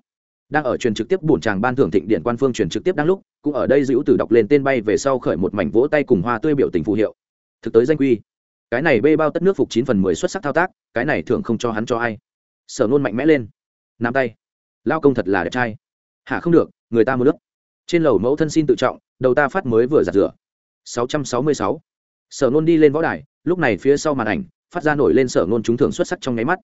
Đang ở truyền trực tiếp bổn tràng ban thưởng thịnh điện quan phương truyền trực tiếp đang lúc, cũng ở đây dữ từ đọc lên tên bay về sau khởi một mảnh vỗ tay cùng hoa tươi biểu tình phù hiệu. Thực tới danh quy. Cái này bê bao tất nước phục chín phần mười xuất sắc thao tác, cái này thường không cho hắn cho ai. Sở nôn mạnh mẽ lên. Nắm tay. Lao công thật là đẹp trai. Hả không được, người ta mua nước. Trên lầu mẫu thân xin tự trọng, đầu ta phát mới vừa giặt rửa. 666 sở nôn đi lên võ đài, lúc này phía sau màn ảnh, phát ra nổi lên sở nôn trúng thưởng xuất sắc trong nháy mắt.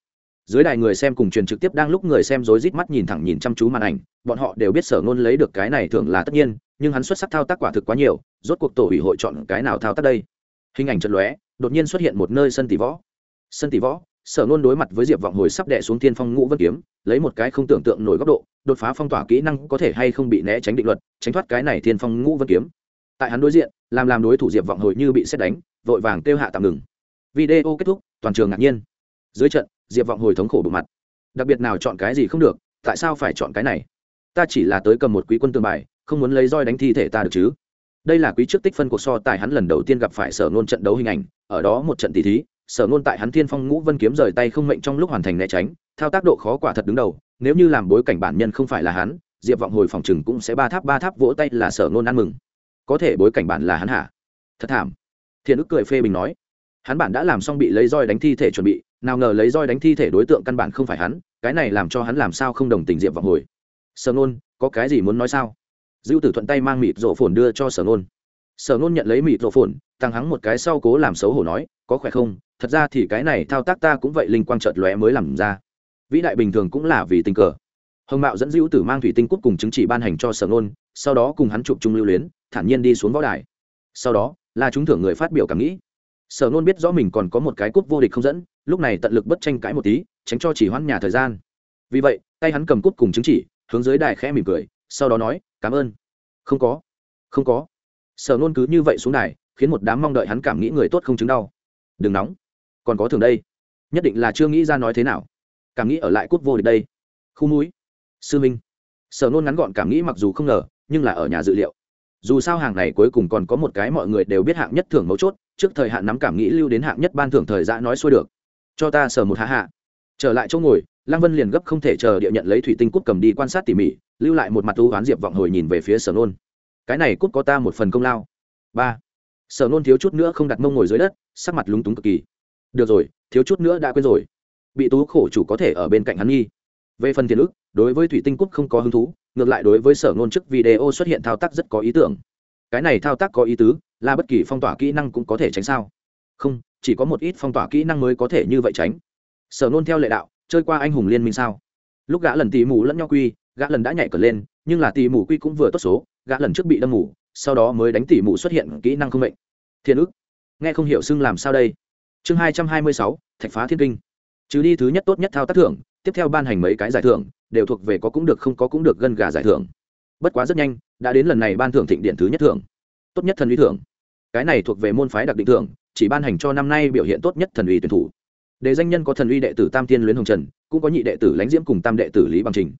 Dưới đài người xem cùng truyền trực tiếp đang lúc người xem rối rít mắt nhìn thẳng nhìn chăm chú màn ảnh, bọn họ đều biết sở nôn lấy được cái này thường là tất nhiên, nhưng hắn xuất sắc thao tác quả thực quá nhiều, rốt cuộc tổ ủy hội chọn cái nào thao tác đây? Hình ảnh trận lóe, đột nhiên xuất hiện một nơi sân tỷ võ. Sân tỷ võ, sở nôn đối mặt với diệp vọng hồi sắp đệ xuống thiên phong ngũ vân kiếm, lấy một cái không tưởng tượng nổi góc độ, đột phá phong tỏa kỹ năng có thể hay không bị né tránh định luật, tránh thoát cái này thiên phong ngũ vân kiếm tại hắn đối diện, làm làm đối thủ diệp vọng hồi như bị xét đánh, vội vàng kêu hạ tạm ngừng. Video kết thúc, toàn trường ngạc nhiên. Dưới trận, diệp vọng hồi thống khổ bộ mặt. Đặc biệt nào chọn cái gì không được, tại sao phải chọn cái này? Ta chỉ là tới cầm một quý quân tương bài, không muốn lấy roi đánh thi thể ta được chứ? Đây là quý trước tích phân cuộc so tài hắn lần đầu tiên gặp phải sở nôn trận đấu hình ảnh, ở đó một trận tỷ thí, sở nôn tại hắn thiên phong ngũ vân kiếm rời tay không mệnh trong lúc hoàn thành né tránh, thao tác độ khó quả thật đứng đầu, nếu như làm bối cảnh bản nhân không phải là hắn, diệp vọng hồi phòng chừng cũng sẽ ba tháp ba tháp vỗ tay là sở nôn ăn mừng có thể bối cảnh bản là hắn hả? Thật thảm. Thiện ức cười phê bình nói. Hắn bản đã làm xong bị lấy roi đánh thi thể chuẩn bị, nào ngờ lấy roi đánh thi thể đối tượng căn bản không phải hắn, cái này làm cho hắn làm sao không đồng tình diệp vọng hồi. Sở nôn, có cái gì muốn nói sao? Dữ tử thuận tay mang mịt rổ phồn đưa cho sở nôn. Sở nôn nhận lấy mịt rổ phồn tăng hắng một cái sau cố làm xấu hổ nói, có khỏe không? Thật ra thì cái này thao tác ta cũng vậy linh quang trợt lóe mới làm ra. Vĩ đại bình thường cũng là vì tình cờ. Hồng mạo dẫn dữ tử mang thủy tinh cút cùng chứng chỉ ban hành cho sở nôn, sau đó cùng hắn chụp chung lưu luyến thản nhiên đi xuống võ đài. Sau đó, là chúng thưởng người phát biểu cảm nghĩ. Sở nôn biết rõ mình còn có một cái cúp vô địch không dẫn, lúc này tận lực bất tranh cãi một tí, tránh cho chỉ hoãn nhà thời gian. Vì vậy, tay hắn cầm cúp cùng chứng chỉ, hướng dưới đài khẽ mỉm cười, sau đó nói, cảm ơn. Không có không có. Sở nôn cứ như vậy xuống đài, khiến một đám mong đợi hắn cảm nghĩ người tốt không chứng đau. Đừng nóng, còn có thường đây. Nhất định là chưa nghĩ ra nói thế nào. Cảm nghĩ ở lại cúp vô địch đây. Khu núi. Sư minh. Sở nôn ngắn gọn cảm nghĩ mặc dù không ngờ, nhưng là ở nhà dự liệu dù sao hàng này cuối cùng còn có một cái mọi người đều biết hạng nhất thưởng mấu chốt, trước thời hạn nắm cảm nghĩ lưu đến hạng nhất ban thưởng thời gian nói xuôi được. Cho ta sở một hạ hạ. Trở lại chỗ ngồi, lăng vân liền gấp không thể chờ địa nhận lấy thủy tinh cút cầm đi quan sát tỉ mỉ, lưu lại một mặt tu hoán diệp vọng hồi nhìn về phía sở nôn. Cái này cút có ta một phần công lao. Ba. Sở nôn thiếu chút nữa không đặt mông ngồi dưới đất, sắc mặt lúng túng cực kỳ. Được rồi, thiếu chút nữa đã quên rồi. Bị tú khổ chủ có thể ở bên cạnh hắn nghi. Về phần tiền ức đối với thủy tinh cút không có hứng thú ngược lại đối với sở nôn chức video xuất hiện thao tác rất có ý tưởng. Cái này thao tác có ý tứ là bất kỳ phong tỏa kỹ năng cũng có thể tránh sao? Không, chỉ có một ít phong tỏa kỹ năng mới có thể như vậy tránh. Sở nôn theo lệ đạo, chơi qua anh hùng liên minh sao? Lúc gã lần tì mù lẫn nhau quy, gã lần đã nhảy cờ lên, nhưng là tì mù quy cũng vừa tốt số, gã lần trước bị đâm mù, sau đó mới đánh tỉ mù xuất hiện kỹ năng không mệnh. Thiên ức. Nghe không hiểu xưng làm sao đây? Chương hai trăm hai mươi sáu, thạch phá thiên kinh. Chứ đi thứ nhất tốt nhất thao tác thưởng tiếp theo ban hành mấy cái giải thưởng, đều thuộc về có cũng được không có cũng được gân gà giải thưởng. Bất quá rất nhanh, đã đến lần này ban thưởng thịnh điện thứ nhất thưởng. Tốt nhất thần uy thưởng. Cái này thuộc về môn phái đặc định thưởng, chỉ ban hành cho năm nay biểu hiện tốt nhất thần uy tuyển thủ. Đề danh nhân có thần uy đệ tử tam tiên luyến hồng trần, cũng có nhị đệ tử lãnh diễm cùng tam đệ tử lý bằng trình.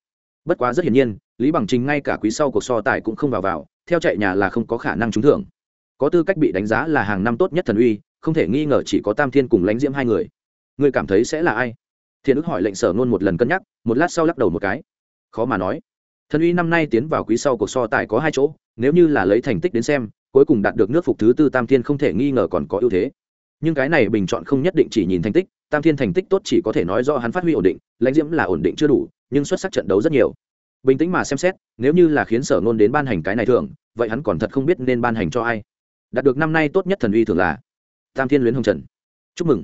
Bất quá rất hiển nhiên, lý bằng trình ngay cả quý sau cuộc so tài cũng không vào vào, theo chạy nhà là không có khả năng trúng thưởng. Có tư cách bị đánh giá là hàng năm tốt nhất thần uy, không thể nghi ngờ chỉ có tam thiên cùng lãnh diễm hai người. Người cảm thấy sẽ là ai? Thiện ức hỏi lệnh sở nôn một lần cân nhắc, một lát sau lắc đầu một cái. Khó mà nói. Thần uy năm nay tiến vào quý sau cuộc so tài có hai chỗ, nếu như là lấy thành tích đến xem, cuối cùng đạt được nước phục thứ tư tam thiên không thể nghi ngờ còn có ưu thế. Nhưng cái này bình chọn không nhất định chỉ nhìn thành tích, tam thiên thành tích tốt chỉ có thể nói do hắn phát huy ổn định, lãnh diễm là ổn định chưa đủ, nhưng xuất sắc trận đấu rất nhiều. Bình tĩnh mà xem xét, nếu như là khiến sở ngôn đến ban hành cái này thường vậy hắn còn thật không biết nên ban hành cho ai. Đạt được năm nay tốt nhất thần uy thường là tam thiên luyến hồng trần. Chúc mừng.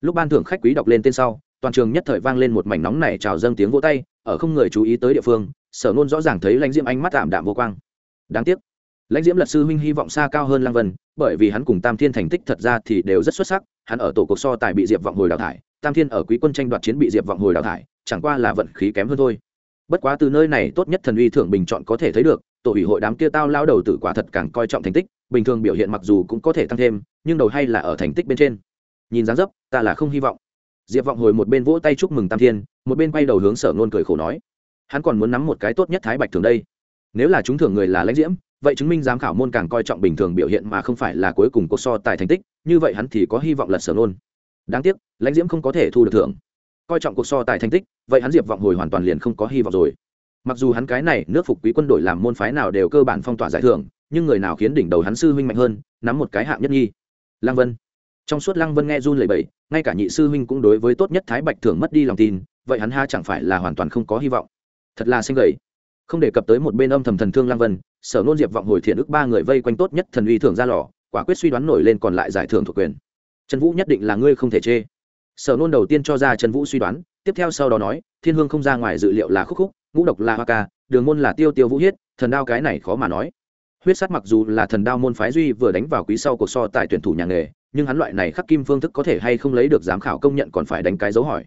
Lúc ban thưởng khách quý đọc lên tên sau toàn trường nhất thời vang lên một mảnh nóng này trào dâng tiếng vỗ tay, ở không người chú ý tới địa phương, sở nôn rõ ràng thấy lãnh diễm ánh mắt tạm đạm vô quang. Đáng tiếc, lãnh diễm lật sư huynh hy vọng xa cao hơn lăng vân, bởi vì hắn cùng tam thiên thành tích thật ra thì đều rất xuất sắc, hắn ở tổ cuộc so tài bị diệp vọng hồi đào thải, tam thiên ở quý quân tranh đoạt chiến bị diệp vọng hồi đào thải, chẳng qua là vận khí kém hơn thôi. Bất quá từ nơi này tốt nhất thần uy thưởng bình chọn có thể thấy được, tổ ủy hội đám kia tao lao đầu tử quả thật càng coi trọng thành tích, bình thường biểu hiện mặc dù cũng có thể tăng thêm, nhưng đầu hay là ở thành tích bên trên. Nhìn dáng dấp, ta là không hy vọng diệp vọng hồi một bên vỗ tay chúc mừng tam thiên, một bên quay đầu hướng sở nôn cười khổ nói, hắn còn muốn nắm một cái tốt nhất thái bạch thường đây. Nếu là chúng thưởng người là lãnh diễm, vậy chứng minh giám khảo môn càng coi trọng bình thường biểu hiện mà không phải là cuối cùng cuộc so tài thành tích, như vậy hắn thì có hy vọng lật sở nôn đáng tiếc, lãnh diễm không có thể thu được thưởng. Coi trọng cuộc so tài thành tích, vậy hắn diệp vọng hồi hoàn toàn liền không có hy vọng rồi. Mặc dù hắn cái này nước phục quý quân đội làm môn phái nào đều cơ bản phong tỏa giải thưởng, nhưng người nào khiến đỉnh đầu hắn sư huynh mạnh hơn, nắm một cái hạng nhất nhi. Lăng vân. Trong suốt lăng vân nghe run lẩy bẩy ngay cả nhị sư huynh cũng đối với tốt nhất thái bạch thưởng mất đi lòng tin, vậy hắn ha chẳng phải là hoàn toàn không có hy vọng. Thật là xanh gầy. Không đề cập tới một bên âm thầm thần thương lang vân, sở nôn diệp vọng hồi thiện ức ba người vây quanh tốt nhất thần uy thưởng ra lò, quả quyết suy đoán nổi lên còn lại giải thưởng thuộc quyền. Trần vũ nhất định là ngươi không thể chê. Sở nôn đầu tiên cho ra trần vũ suy đoán, tiếp theo sau đó nói, thiên hương không ra ngoài dự liệu là khúc khúc, ngũ độc là hoa ca, đường môn là tiêu tiêu vũ hiết, thần đao cái này khó mà nói. Huyết sát mặc dù là thần đao môn phái duy vừa đánh vào quý sau cuộc so tại tuyển thủ nhà nghề nhưng hắn loại này khắc kim phương thức có thể hay không lấy được giám khảo công nhận còn phải đánh cái dấu hỏi.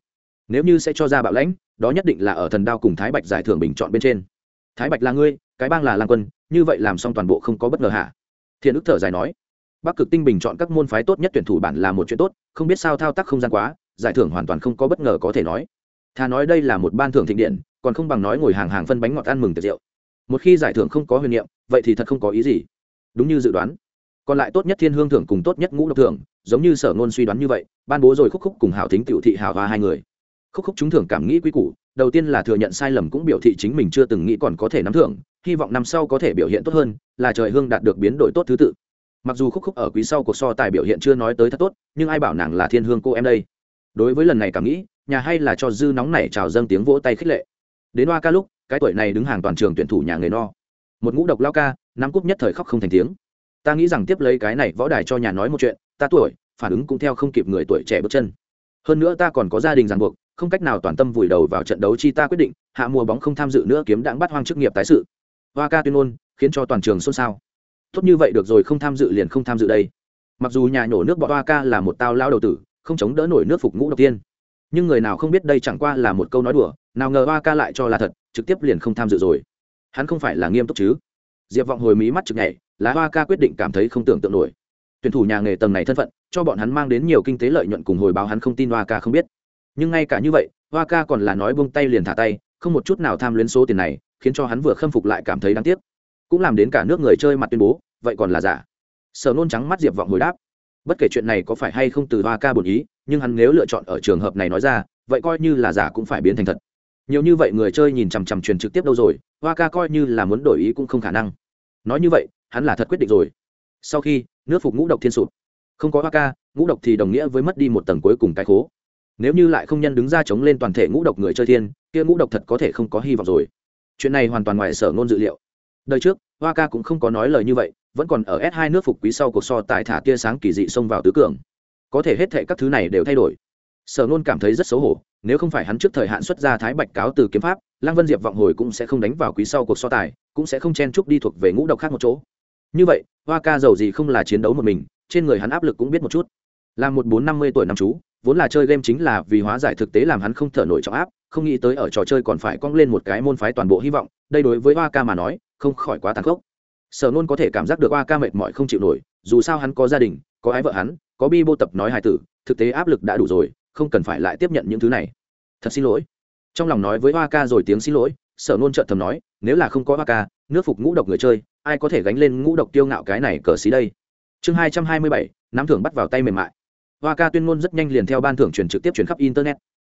Nếu như sẽ cho ra bạo lãnh, đó nhất định là ở thần đao cùng thái bạch giải thưởng bình chọn bên trên. Thái bạch là ngươi, cái bang là lang quân, như vậy làm xong toàn bộ không có bất ngờ hả? Thiện ức thở dài nói. Bắc cực tinh bình chọn các môn phái tốt nhất tuyển thủ bản là một chuyện tốt, không biết sao thao tác không gian quá, giải thưởng hoàn toàn không có bất ngờ có thể nói. Thà nói đây là một ban thưởng thịnh điện, còn không bằng nói ngồi hàng hàng phân bánh ngọt ăn mừng tiệc rượu. Một khi giải thưởng không có huyền niệm, vậy thì thật không có ý gì. Đúng như dự đoán còn lại tốt nhất thiên hương thưởng cùng tốt nhất ngũ độc thưởng, giống như sở ngôn suy đoán như vậy, ban bố rồi khúc khúc cùng hảo thính tiểu thị hảo hoa hai người. Khúc khúc chúng thưởng cảm nghĩ quý củ, đầu tiên là thừa nhận sai lầm cũng biểu thị chính mình chưa từng nghĩ còn có thể nắm thưởng, hy vọng năm sau có thể biểu hiện tốt hơn, là trời hương đạt được biến đổi tốt thứ tự. Mặc dù khúc khúc ở quý sau cuộc so tài biểu hiện chưa nói tới thật tốt, nhưng ai bảo nàng là thiên hương cô em đây? Đối với lần này cảm nghĩ, nhà hay là cho dư nóng này trào dâng tiếng vỗ tay khích lệ. Đến hoa ca lúc, cái tuổi này đứng hàng toàn trường tuyển thủ nhà người no. Một ngũ độc lao ca, nắm cúp nhất thời khóc không thành tiếng ta nghĩ rằng tiếp lấy cái này võ đài cho nhà nói một chuyện, ta tuổi, phản ứng cũng theo không kịp người tuổi trẻ bước chân. Hơn nữa ta còn có gia đình ràng buộc, không cách nào toàn tâm vùi đầu vào trận đấu chi ta quyết định, hạ mùa bóng không tham dự nữa kiếm đãng bắt hoang chức nghiệp tái sự. Hoa ca tuyên ngôn, khiến cho toàn trường xôn xao. Tốt như vậy được rồi, không tham dự liền không tham dự đây. Mặc dù nhà nhổ nước bọn hoa ca là một tao lao đầu tử, không chống đỡ nổi nước phục ngũ đầu tiên. Nhưng người nào không biết đây chẳng qua là một câu nói đùa, nào ngờ hoa ca lại cho là thật, trực tiếp liền không tham dự rồi. Hắn không phải là nghiêm túc chứ? Diệp vọng hồi mí mắt trực nhảy lá hoa ca quyết định cảm thấy không tưởng tượng nổi. Tuyển thủ nhà nghề tầng này thân phận, cho bọn hắn mang đến nhiều kinh tế lợi nhuận cùng hồi báo hắn không tin hoa ca không biết. Nhưng ngay cả như vậy, hoa ca còn là nói buông tay liền thả tay, không một chút nào tham luyến số tiền này, khiến cho hắn vừa khâm phục lại cảm thấy đáng tiếc. Cũng làm đến cả nước người chơi mặt tuyên bố, vậy còn là giả? Sở nôn trắng mắt diệp vọng hồi đáp. Bất kể chuyện này có phải hay không từ hoa ca bổn ý, nhưng hắn nếu lựa chọn ở trường hợp này nói ra, vậy coi như là giả cũng phải biến thành thật. Nhiều như vậy người chơi nhìn chằm chằm truyền trực tiếp đâu rồi, hoa ca coi như là muốn đổi ý cũng không khả năng. Nói như vậy hắn là thật quyết định rồi. Sau khi, nước phục ngũ độc thiên sụp. Không có hoa ca ngũ độc thì đồng nghĩa với mất đi một tầng cuối cùng cái khố. Nếu như lại không nhân đứng ra chống lên toàn thể ngũ độc người chơi thiên, kia ngũ độc thật có thể không có hy vọng rồi. Chuyện này hoàn toàn ngoài sở ngôn dự liệu. Đời trước hoa ca cũng không có nói lời như vậy, vẫn còn ở s 2 nước phục quý sau cuộc so tài thả tia sáng kỳ dị xông vào tứ cường. Có thể hết thệ các thứ này đều thay đổi. Sở nôn cảm thấy rất xấu hổ, nếu không phải hắn trước thời hạn xuất ra thái bạch cáo từ kiếm pháp, lăng vân diệp vọng hồi cũng sẽ không đánh vào quý sau cuộc so tài, cũng sẽ không chen chúc đi thuộc về ngũ độc khác một chỗ như vậy, hoa ca giàu gì không là chiến đấu một mình, trên người hắn áp lực cũng biết một chút. Là một bốn năm mươi tuổi năm chú, vốn là chơi game chính là vì hóa giải thực tế làm hắn không thở nổi trọng áp, không nghĩ tới ở trò chơi còn phải cong lên một cái môn phái toàn bộ hy vọng, đây đối với hoa ca mà nói, không khỏi quá tàn khốc. Sở nôn có thể cảm giác được hoa ca mệt mỏi không chịu nổi, dù sao hắn có gia đình, có ái vợ hắn, có bi bô tập nói hài tử, thực tế áp lực đã đủ rồi, không cần phải lại tiếp nhận những thứ này. Thật xin lỗi. Trong lòng nói với hoa ca rồi tiếng xin lỗi, sở nôn trợn thầm nói, nếu là không có hoa ca, nước phục ngũ độc người chơi ai có thể gánh lên ngũ độc tiêu ngạo cái này cờ xí đây? Chương hai trăm hai mươi bảy nắm thưởng bắt vào tay mềm mại. Hoa ca tuyên ngôn rất nhanh liền theo ban thưởng truyền trực tiếp truyền khắp internet.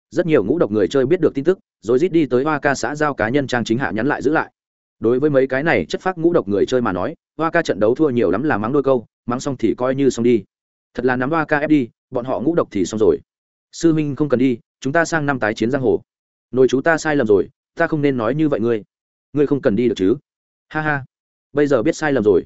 Rất nhiều ngũ độc người chơi biết được tin tức, rồi rít đi tới hoa ca xã giao cá nhân trang chính hạ nhắn lại giữ lại. Đối với mấy cái này chất phác ngũ độc người chơi mà nói, hoa ca trận đấu thua nhiều lắm là mắng đôi câu, mắng xong thì coi như xong đi. Thật là nắm hoa ca ép đi, bọn họ ngũ độc thì xong rồi. Sư minh không cần đi, chúng ta sang năm tái chiến giang hồ. Nồi chú ta sai lầm rồi, ta không nên nói như vậy ngươi. Ngươi không cần đi được chứ. Ha ha bây giờ biết sai lầm rồi.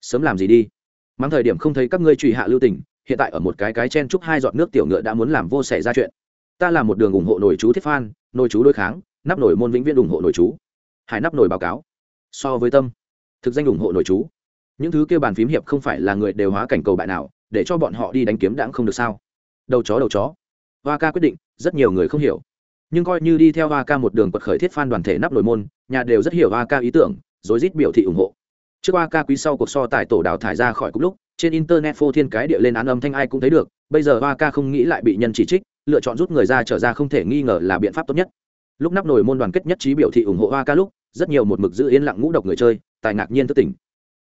Sớm làm gì đi. Mắng thời điểm không thấy các ngươi trùy hạ lưu tình, hiện tại ở một cái cái chen chúc hai giọt nước tiểu ngựa đã muốn làm vô sẻ ra chuyện. Ta là một đường ủng hộ nổi chú thiết phan nổi chú đối kháng, nắp nổi môn vĩnh viễn ủng hộ nổi chú. Hải nắp nổi báo cáo. So với tâm, thực danh ủng hộ nổi chú. Những thứ kêu bàn phím hiệp không phải là người đều hóa cảnh cầu bại nào, để cho bọn họ đi đánh kiếm đãng không được sao? Đầu chó đầu chó. Hoa ca quyết định, rất nhiều người không hiểu. Nhưng coi như đi theo hoa ca một đường quật khởi thiết phan đoàn thể nắp nổi môn, nhà đều rất hiểu hoa ca ý tưởng, rối rít biểu thị ủng hộ trước qua ca quý sau cuộc so tài tổ đào thải ra khỏi cúp lúc, trên internet phô thiên cái địa lên án âm thanh ai cũng thấy được, bây giờ hoa ca không nghĩ lại bị nhân chỉ trích, lựa chọn rút người ra trở ra không thể nghi ngờ là biện pháp tốt nhất. Lúc nắp nổi môn đoàn kết nhất trí biểu thị ủng hộ hoa ca lúc, rất nhiều một mực giữ yên lặng ngũ độc người chơi, tài ngạc nhiên thất tỉnh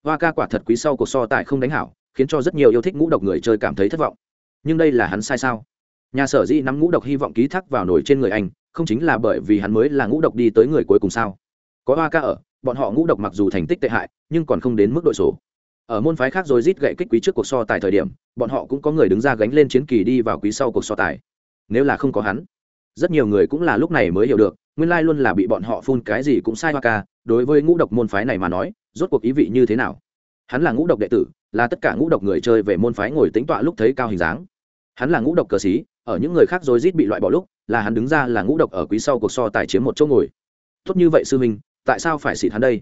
hoa ca quả thật quý sau cuộc so tài không đánh hảo, khiến cho rất nhiều yêu thích ngũ độc người chơi cảm thấy thất vọng. Nhưng đây là hắn sai sao? Nhà sở dĩ nắm ngũ độc hy vọng ký thác vào nổi trên người anh, không chính là bởi vì hắn mới là ngũ độc đi tới người cuối cùng sao? Có hoa ca ở bọn họ ngũ độc mặc dù thành tích tệ hại, nhưng còn không đến mức đội sổ. Ở môn phái khác rồi rít gậy kích quý trước cuộc so tài thời điểm, bọn họ cũng có người đứng ra gánh lên chiến kỳ đi vào quý sau cuộc so tài. Nếu là không có hắn, rất nhiều người cũng là lúc này mới hiểu được, nguyên lai luôn là bị bọn họ phun cái gì cũng sai hoa ca, đối với ngũ độc môn phái này mà nói, rốt cuộc ý vị như thế nào? Hắn là ngũ độc đệ tử, là tất cả ngũ độc người chơi về môn phái ngồi tính tọa lúc thấy cao hình dáng. Hắn là ngũ độc cờ xí ở những người khác rồi rít bị loại bỏ lúc, là hắn đứng ra là ngũ độc ở quý sau cuộc so tài chiếm một chỗ ngồi. Tốt như vậy sư minh tại sao phải xịt hắn đây?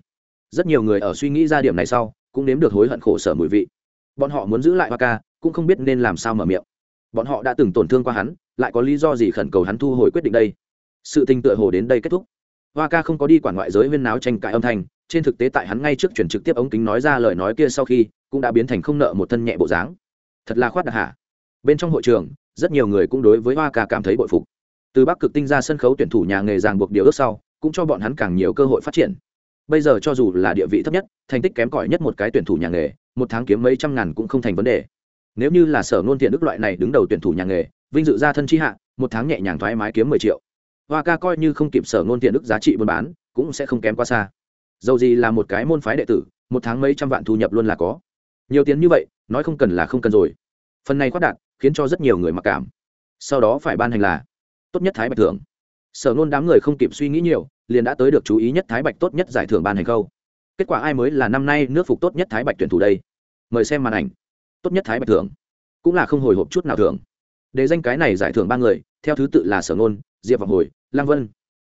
Rất nhiều người ở suy nghĩ ra điểm này sau, cũng nếm được hối hận khổ sở mùi vị. Bọn họ muốn giữ lại hoa ca, cũng không biết nên làm sao mở miệng. Bọn họ đã từng tổn thương qua hắn, lại có lý do gì khẩn cầu hắn thu hồi quyết định đây? Sự tình tựa hồ đến đây kết thúc. Hoa ca không có đi quản ngoại giới huyên náo tranh cãi âm thanh, trên thực tế tại hắn ngay trước chuyển trực tiếp ống kính nói ra lời nói kia sau khi, cũng đã biến thành không nợ một thân nhẹ bộ dáng. Thật là khoát đặc hạ bên trong hội trường, rất nhiều người cũng đối với hoa ca cảm thấy bội phục. Từ bắc cực tinh ra sân khấu tuyển thủ nhà nghề ràng buộc điều ước sau cũng cho bọn hắn càng nhiều cơ hội phát triển. Bây giờ cho dù là địa vị thấp nhất, thành tích kém cỏi nhất một cái tuyển thủ nhà nghề, một tháng kiếm mấy trăm ngàn cũng không thành vấn đề. Nếu như là sở nôn thiện đức loại này đứng đầu tuyển thủ nhà nghề, vinh dự ra thân chi hạ, một tháng nhẹ nhàng thoải mái kiếm mười triệu. Hoa ca coi như không kịp sở nôn thiện đức giá trị buôn bán, cũng sẽ không kém quá xa. Dầu gì là một cái môn phái đệ tử, một tháng mấy trăm vạn thu nhập luôn là có. Nhiều tiền như vậy, nói không cần là không cần rồi. Phần này khoát đạt khiến cho rất nhiều người mặc cảm. Sau đó phải ban hành là tốt nhất thái bạch thưởng sở nôn đám người không kịp suy nghĩ nhiều, liền đã tới được chú ý nhất thái bạch tốt nhất giải thưởng ban hành khâu. Kết quả ai mới là năm nay nước phục tốt nhất thái bạch tuyển thủ đây? Mời xem màn ảnh. Tốt nhất thái bạch thưởng. Cũng là không hồi hộp chút nào thưởng. Để danh cái này giải thưởng ba người, theo thứ tự là sở nôn diệp vọng hồi lang vân.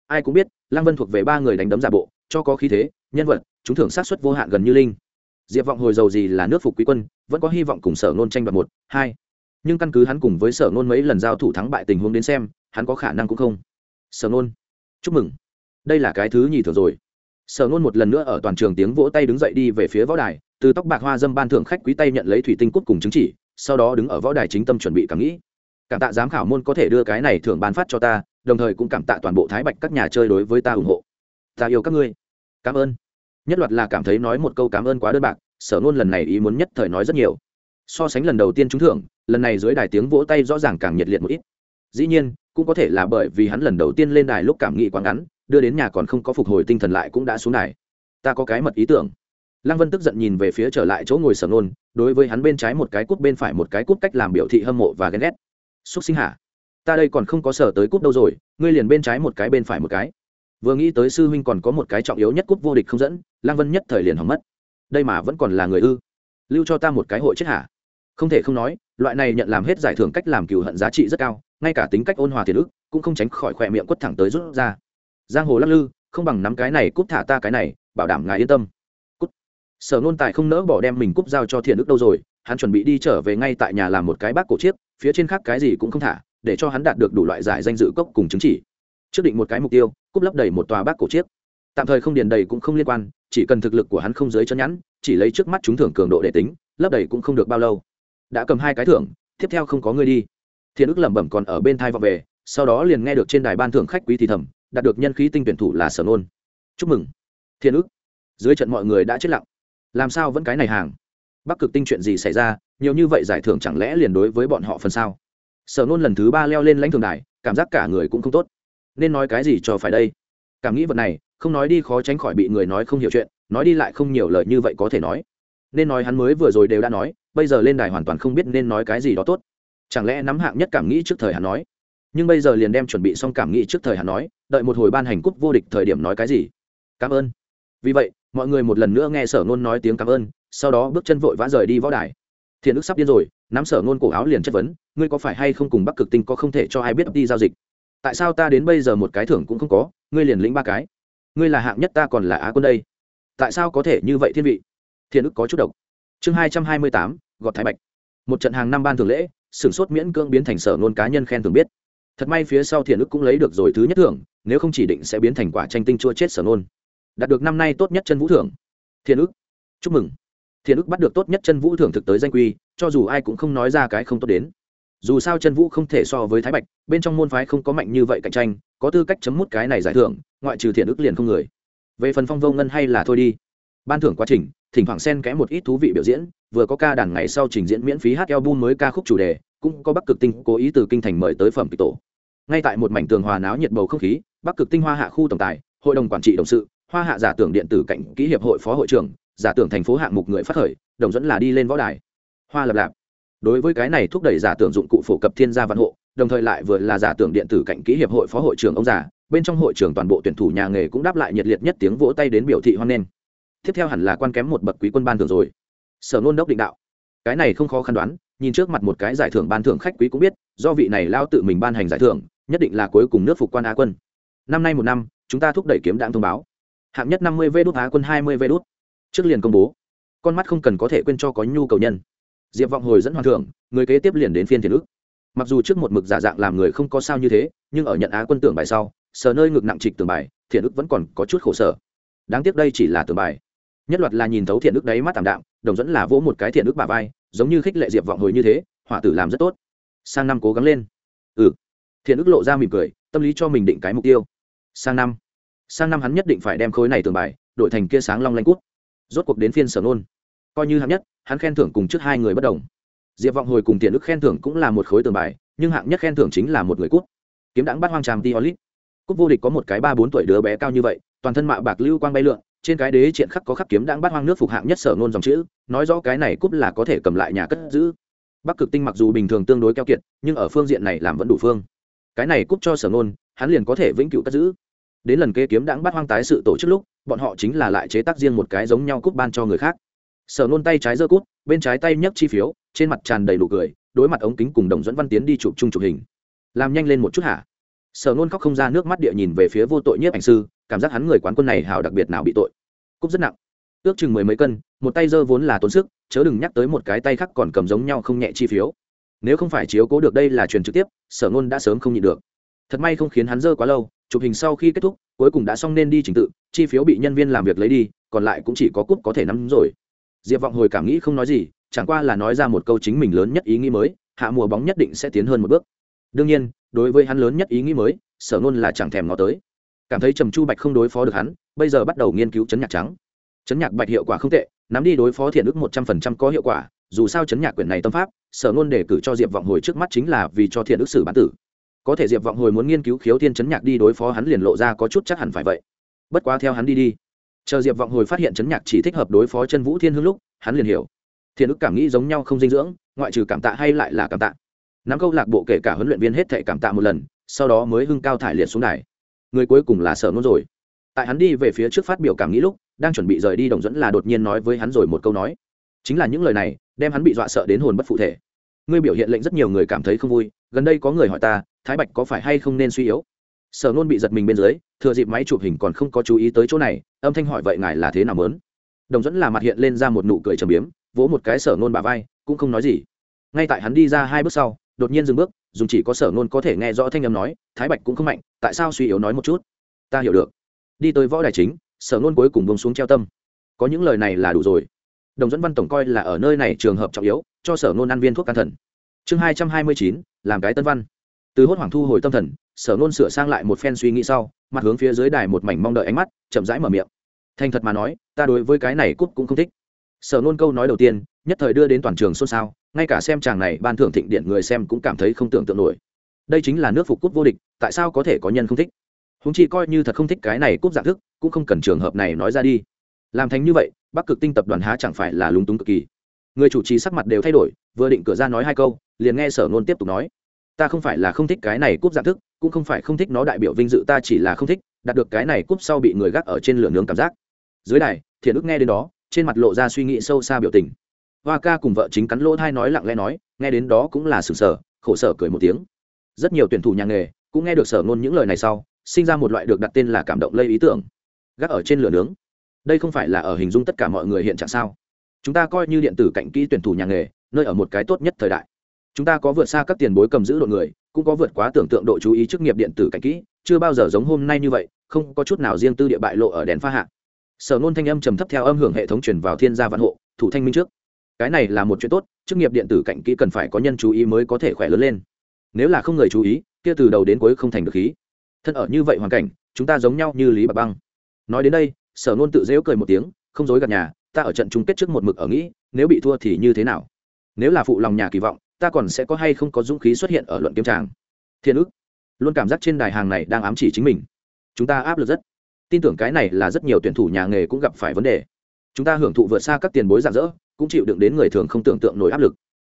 Ai cũng biết lang vân thuộc về ba người đánh đấm giả bộ, cho có khí thế, nhân vật chúng thưởng sát xuất vô hạn gần như linh. Diệp vọng hồi giàu gì là nước phục quý quân, vẫn có hy vọng cùng sở nôn tranh đoạt một, hai. Nhưng căn cứ hắn cùng với sở nôn mấy lần giao thủ thắng bại tình huống đến xem, hắn có khả năng cũng không sở nôn chúc mừng. Đây là cái thứ nhì thường rồi. Sở nôn một lần nữa ở toàn trường tiếng vỗ tay đứng dậy đi về phía võ đài, từ tóc bạc hoa dâm ban thượng khách quý tay nhận lấy thủy tinh cút cùng chứng chỉ, sau đó đứng ở võ đài chính tâm chuẩn bị cảm nghĩ. Cảm tạ giám khảo môn có thể đưa cái này thưởng ban phát cho ta, đồng thời cũng cảm tạ toàn bộ thái bạch các nhà chơi đối với ta ủng hộ. Ta yêu các ngươi. Cảm ơn. Nhất loạt là cảm thấy nói một câu cảm ơn quá đơn bạc, sở nôn lần này ý muốn nhất thời nói rất nhiều. So sánh lần đầu tiên trúng thưởng, lần này dưới đài tiếng vỗ tay rõ ràng càng nhiệt liệt một ít. Dĩ nhiên cũng có thể là bởi vì hắn lần đầu tiên lên đài lúc cảm nghĩ quá ngắn, đưa đến nhà còn không có phục hồi tinh thần lại cũng đã xuống đài. Ta có cái mật ý tưởng. Lăng vân tức giận nhìn về phía trở lại chỗ ngồi sở nôn, đối với hắn bên trái một cái cút bên phải một cái cút cách làm biểu thị hâm mộ và ghen ghét. Xúc sinh hả? Ta đây còn không có sở tới cút đâu rồi, ngươi liền bên trái một cái bên phải một cái. Vừa nghĩ tới sư huynh còn có một cái trọng yếu nhất cút vô địch không dẫn, lăng vân nhất thời liền hỏng mất. Đây mà vẫn còn là người ư? Lưu cho ta một cái hội chết hả? Không thể không nói, loại này nhận làm hết giải thưởng cách làm cừu hận giá trị rất cao ngay cả tính cách ôn hòa thiệt ức cũng không tránh khỏi khỏe miệng quất thẳng tới rút ra. Giang hồ lắc lư, không bằng nắm cái này, cúp thả ta cái này, bảo đảm ngài yên tâm. Sở nôn tài không nỡ bỏ đem mình cúp giao cho thiện ức đâu rồi, hắn chuẩn bị đi trở về ngay tại nhà làm một cái bác cổ chiếc, phía trên khác cái gì cũng không thả, để cho hắn đạt được đủ loại giải danh dự cốc cùng chứng chỉ. Trước định một cái mục tiêu, cúp lấp đầy một tòa bác cổ chiếc. Tạm thời không điền đầy cũng không liên quan, chỉ cần thực lực của hắn không dưới chân nhẵn, chỉ lấy trước mắt chúng thưởng cường độ để tính, lấp đầy cũng không được bao lâu. Đã cầm hai cái thưởng, tiếp theo không có người đi thiên ức lẩm bẩm còn ở bên thai vọng về, sau đó liền nghe được trên đài ban thưởng khách quý thì thầm, đạt được nhân khí tinh tuyển thủ là sở nôn. Chúc mừng, thiên ức dưới trận mọi người đã chết lặng. Làm sao vẫn cái này hàng? Bắc cực tinh chuyện gì xảy ra, nhiều như vậy giải thưởng chẳng lẽ liền đối với bọn họ phần sao? Sở nôn lần thứ ba leo lên lãnh thường đài, cảm giác cả người cũng không tốt. Nên nói cái gì cho phải đây? Cảm nghĩ vật này, không nói đi khó tránh khỏi bị người nói không hiểu chuyện, nói đi lại không nhiều lời như vậy có thể nói. Nên nói hắn mới vừa rồi đều đã nói, bây giờ lên đài hoàn toàn không biết nên nói cái gì đó tốt chẳng lẽ nắm hạng nhất cảm nghĩ trước thời hắn nói? Nhưng bây giờ liền đem chuẩn bị xong cảm nghĩ trước thời hắn nói, đợi một hồi ban hành cúp vô địch thời điểm nói cái gì? Cảm ơn. Vì vậy, mọi người một lần nữa nghe sở nôn nói tiếng cảm ơn, sau đó bước chân vội vã rời đi võ đài. Thiện ức sắp điên rồi, nắm sở nôn cổ áo liền chất vấn, ngươi có phải hay không cùng bắc cực tinh có không thể cho ai biết đi giao dịch? Tại sao ta đến bây giờ một cái thưởng cũng không có, ngươi liền lĩnh ba cái? Ngươi là hạng nhất ta còn là á quân đây. Tại sao có thể như vậy thiên vị? Thiện ức có chút độc. Chương hai trăm hai mươi tám, gọt thái bạch. Một trận hàng năm ban thường lễ sửng sốt miễn cưỡng biến thành sở nôn cá nhân khen thường biết. Thật may phía sau thiện ức cũng lấy được rồi thứ nhất thưởng, nếu không chỉ định sẽ biến thành quả tranh tinh chua chết sở nôn đạt được năm nay tốt nhất chân vũ thưởng. Thiện ức chúc mừng. Thiện ức bắt được tốt nhất chân vũ thưởng thực tới danh quy, cho dù ai cũng không nói ra cái không tốt đến. Dù sao chân vũ không thể so với thái bạch, bên trong môn phái không có mạnh như vậy cạnh tranh, có tư cách chấm mút cái này giải thưởng, ngoại trừ thiện ức liền không người. Về phần phong vô ngân hay là thôi đi. Ban thưởng quá trình, thỉnh thoảng xen kẽ một ít thú vị biểu diễn vừa có ca đàn ngày sau trình diễn miễn phí hát album mới ca khúc chủ đề, cũng có bắc cực tinh cố ý từ kinh thành mời tới phẩm kịch tổ. Ngay tại một mảnh tường hòa náo nhiệt bầu không khí, bắc cực tinh hoa hạ khu tổng tài, hội đồng quản trị đồng sự, hoa hạ giả tưởng điện tử cảnh kỹ hiệp hội phó hội trưởng, giả tưởng thành phố hạng mục người phát khởi, đồng dẫn là đi lên võ đài. Hoa lập lạp. Đối với cái này thúc đẩy giả tưởng dụng cụ phổ cập thiên gia văn hộ, đồng thời lại vừa là giả tưởng điện tử cảnh kỹ hiệp hội phó hội trưởng ông già, bên trong hội trưởng toàn bộ tuyển thủ nhà nghề cũng đáp lại nhiệt liệt nhất tiếng vỗ tay đến biểu thị hoan nghênh. Tiếp theo hẳn là quan kém một bậc quý quân ban thưởng rồi sở nôn đốc định đạo. Cái này không khó khăn đoán, nhìn trước mặt một cái giải thưởng ban thưởng khách quý cũng biết, do vị này lao tự mình ban hành giải thưởng, nhất định là cuối cùng nước phục quan á quân. Năm nay một năm, chúng ta thúc đẩy kiếm đạn thông báo. Hạng nhất năm mươi vê đốt á quân hai mươi vê đốt trước liền công bố. Con mắt không cần có thể quên cho có nhu cầu nhân. Diệp vọng hồi dẫn hoàn thưởng người kế tiếp liền đến phiên thiền ức mặc dù trước một mực giả dạng làm người không có sao như thế, nhưng ở nhận á quân tưởng bài sau sờ nơi ngực nặng trịch tưởng bài thiện ức vẫn còn có chút khổ sở. Đáng tiếc đây chỉ là tưởng bài nhất loạt là nhìn thấu thiện ức đấy mắt tảm đạm, đồng dẫn là vỗ một cái thiện ức bà vai, giống như khích lệ diệp vọng hồi như thế, hỏa tử làm rất tốt. Sang năm cố gắng lên. Ừ. Thiện ức lộ ra mỉm cười, tâm lý cho mình định cái mục tiêu. Sang năm. Sang năm hắn nhất định phải đem khối này tường bài, đổi thành kia sáng long lanh cút. Rốt cuộc đến phiên sở nôn coi như hạng nhất, hắn khen thưởng cùng trước hai người bất đồng. Diệp vọng hồi cùng Thiện ức khen thưởng cũng là một khối tường bài, nhưng hạng nhất khen thưởng chính là một người cút. Kiếm đãng bắt hoang tràm ti olit cúp vô địch có một cái ba bốn tuổi đứa bé cao như vậy, toàn thân mạ bạc lưu quang bay lượn trên cái đế triện khắc có khắc kiếm đãng bắt hoang nước phục hạng nhất sở nôn dòng chữ, nói rõ cái này cúp là có thể cầm lại nhà cất giữ. Bắc cực tinh mặc dù bình thường tương đối keo kiệt, nhưng ở phương diện này làm vẫn đủ phương. Cái này cúp cho sở nôn hắn liền có thể vĩnh cửu cất giữ. Đến lần kế kiếm đãng bắt hoang tái sự tổ chức lúc, bọn họ chính là lại chế tác riêng một cái giống nhau cúp ban cho người khác. Sở nôn tay trái giơ cút bên trái tay nhấc chi phiếu, trên mặt tràn đầy đủ cười, đối mặt ống kính cùng đồng dẫn văn tiến đi chụp chung chụp hình. Làm nhanh lên một chút hả? Sở nôn khóc không ra nước mắt địa nhìn về phía vô tội nhiếp ảnh sư, cảm giác hắn người quán quân này hào đặc biệt nào bị tội. Cúc rất nặng. Ước chừng mười mấy cân, một tay dơ vốn là tốn sức, chớ đừng nhắc tới một cái tay khác còn cầm giống nhau không nhẹ chi phiếu. Nếu không phải chiếu cố được đây là truyền trực tiếp, sở nôn đã sớm không nhịn được. Thật may không khiến hắn dơ quá lâu, chụp hình sau khi kết thúc, cuối cùng đã xong nên đi trình tự, chi phiếu bị nhân viên làm việc lấy đi, còn lại cũng chỉ có cúp có thể nắm rồi. Diệp vọng hồi cảm nghĩ không nói gì, chẳng qua là nói ra một câu chính mình lớn nhất ý nghĩ mới, hạ mùa bóng nhất định sẽ tiến hơn một bước. Đương nhiên đối với hắn lớn nhất ý nghĩ mới, sở nôn là chẳng thèm ngó tới. Cảm thấy trầm chu bạch không đối phó được hắn, bây giờ bắt đầu nghiên cứu chấn nhạc trắng. Chấn nhạc bạch hiệu quả không tệ, nắm đi đối phó thiện ức một trăm phần trăm có hiệu quả, dù sao chấn nhạc quyển này tâm pháp, sở ngôn đề cử cho diệp vọng hồi trước mắt chính là vì cho thiện ức xử bản tử. Có thể diệp vọng hồi muốn nghiên cứu khiếu thiên chấn nhạc đi đối phó hắn liền lộ ra có chút chắc hẳn phải vậy. Bất quá theo hắn đi đi. Chờ diệp vọng hồi phát hiện chấn nhạc chỉ thích hợp đối phó chân vũ thiên hương lúc, hắn liền hiểu. Thiện ức cảm nghĩ giống nhau không dinh dưỡng, ngoại trừ cảm tạ hay lại là cảm tạ nắm câu lạc bộ kể cả huấn luyện viên hết thệ cảm tạ một lần, sau đó mới hưng cao thải liệt xuống đài. Người cuối cùng là sở nôn rồi. Tại hắn đi về phía trước phát biểu cảm nghĩ lúc, đang chuẩn bị rời đi đồng dẫn là đột nhiên nói với hắn rồi một câu nói. Chính là những lời này, đem hắn bị dọa sợ đến hồn bất phụ thể. Ngươi biểu hiện lệnh rất nhiều người cảm thấy không vui, gần đây có người hỏi ta, thái bạch có phải hay không nên suy yếu? Sở nôn bị giật mình bên dưới, thừa dịp máy chụp hình còn không có chú ý tới chỗ này, âm thanh hỏi vậy ngài là thế nào mớn? Đồng dẫn là mặt hiện lên ra một nụ cười trầm biếm, vỗ một cái sở nôn bà vai, cũng không nói gì. Ngay tại hắn đi ra hai bước sau đột nhiên dừng bước, dùng chỉ có sở nôn có thể nghe rõ thanh âm nói, thái bạch cũng không mạnh, tại sao suy yếu nói một chút? Ta hiểu được. Đi tới võ đài chính, sở nôn cuối cùng bông xuống treo tâm. Có những lời này là đủ rồi. Đồng dẫn văn tổng coi là ở nơi này trường hợp trọng yếu, cho sở nôn ăn viên thuốc can thần. Chương hai trăm hai mươi chín, làm cái tân văn. Từ hốt hoảng thu hồi tâm thần, sở nôn sửa sang lại một phen suy nghĩ sau, mặt hướng phía dưới đài một mảnh mong đợi ánh mắt, chậm rãi mở miệng. Thành thật mà nói, ta đối với cái này cút cũng không thích. Sở nôn câu nói đầu tiên, nhất thời đưa đến toàn trường xôn xao ngay cả xem chàng này, ban thưởng thịnh điện người xem cũng cảm thấy không tưởng tượng nổi. Đây chính là nước phục cút vô địch, tại sao có thể có nhân không thích? Húng chi coi như thật không thích cái này cút dạng thức, cũng không cần trường hợp này nói ra đi. Làm thành như vậy, bắc cực tinh tập đoàn há chẳng phải là lúng túng cực kỳ. Người chủ trì sắc mặt đều thay đổi, vừa định cửa ra nói hai câu, liền nghe sở nôn tiếp tục nói. Ta không phải là không thích cái này cúp dạng thức, cũng không phải không thích nó đại biểu vinh dự, ta chỉ là không thích, đạt được cái này cúp sau bị người gác ở trên lửa nướng cảm giác. Dưới đài, thiện ức nghe đến đó, trên mặt lộ ra suy nghĩ sâu xa biểu tình hoa ca cùng vợ chính cắn lỗ thai nói lặng lẽ nói, nghe đến đó cũng là sừng sờ khổ sở cười một tiếng. Rất nhiều tuyển thủ nhà nghề cũng nghe được sở ngôn những lời này sau, sinh ra một loại được đặt tên là cảm động lây ý tưởng. Gác ở trên lửa nướng. Đây không phải là ở hình dung tất cả mọi người hiện trạng sao? Chúng ta coi như điện tử cạnh kỹ tuyển thủ nhà nghề, nơi ở một cái tốt nhất thời đại. Chúng ta có vượt xa các tiền bối cầm giữ đội người, cũng có vượt quá tưởng tượng độ chú ý chức nghiệp điện tử cạnh kỹ, chưa bao giờ giống hôm nay như vậy, không có chút nào riêng tư địa bại lộ ở đèn pha hạ. Sở nôn thanh âm trầm thấp theo âm hưởng hệ thống truyền vào thiên gia văn hộ, thủ thanh minh trước cái này là một chuyện tốt, chức nghiệp điện tử cạnh kỹ cần phải có nhân chú ý mới có thể khỏe lớn lên. Nếu là không người chú ý, kia từ đầu đến cuối không thành được khí. Thân ở như vậy hoàn cảnh, chúng ta giống nhau như lý bạc băng. Nói đến đây, sở nôn tự dễu cười một tiếng, không dối gạt nhà, ta ở trận chung kết trước một mực ở nghĩ, nếu bị thua thì như thế nào? Nếu là phụ lòng nhà kỳ vọng, ta còn sẽ có hay không có dũng khí xuất hiện ở luận kiếm tràng? Thiên ức. Luôn cảm giác trên đài hàng này đang ám chỉ chính mình. Chúng ta áp lực rất. Tin tưởng cái này là rất nhiều tuyển thủ nhà nghề cũng gặp phải vấn đề. Chúng ta hưởng thụ vượt xa các tiền bối dạng dỡ cũng chịu đựng đến người thường không tưởng tượng nổi áp lực.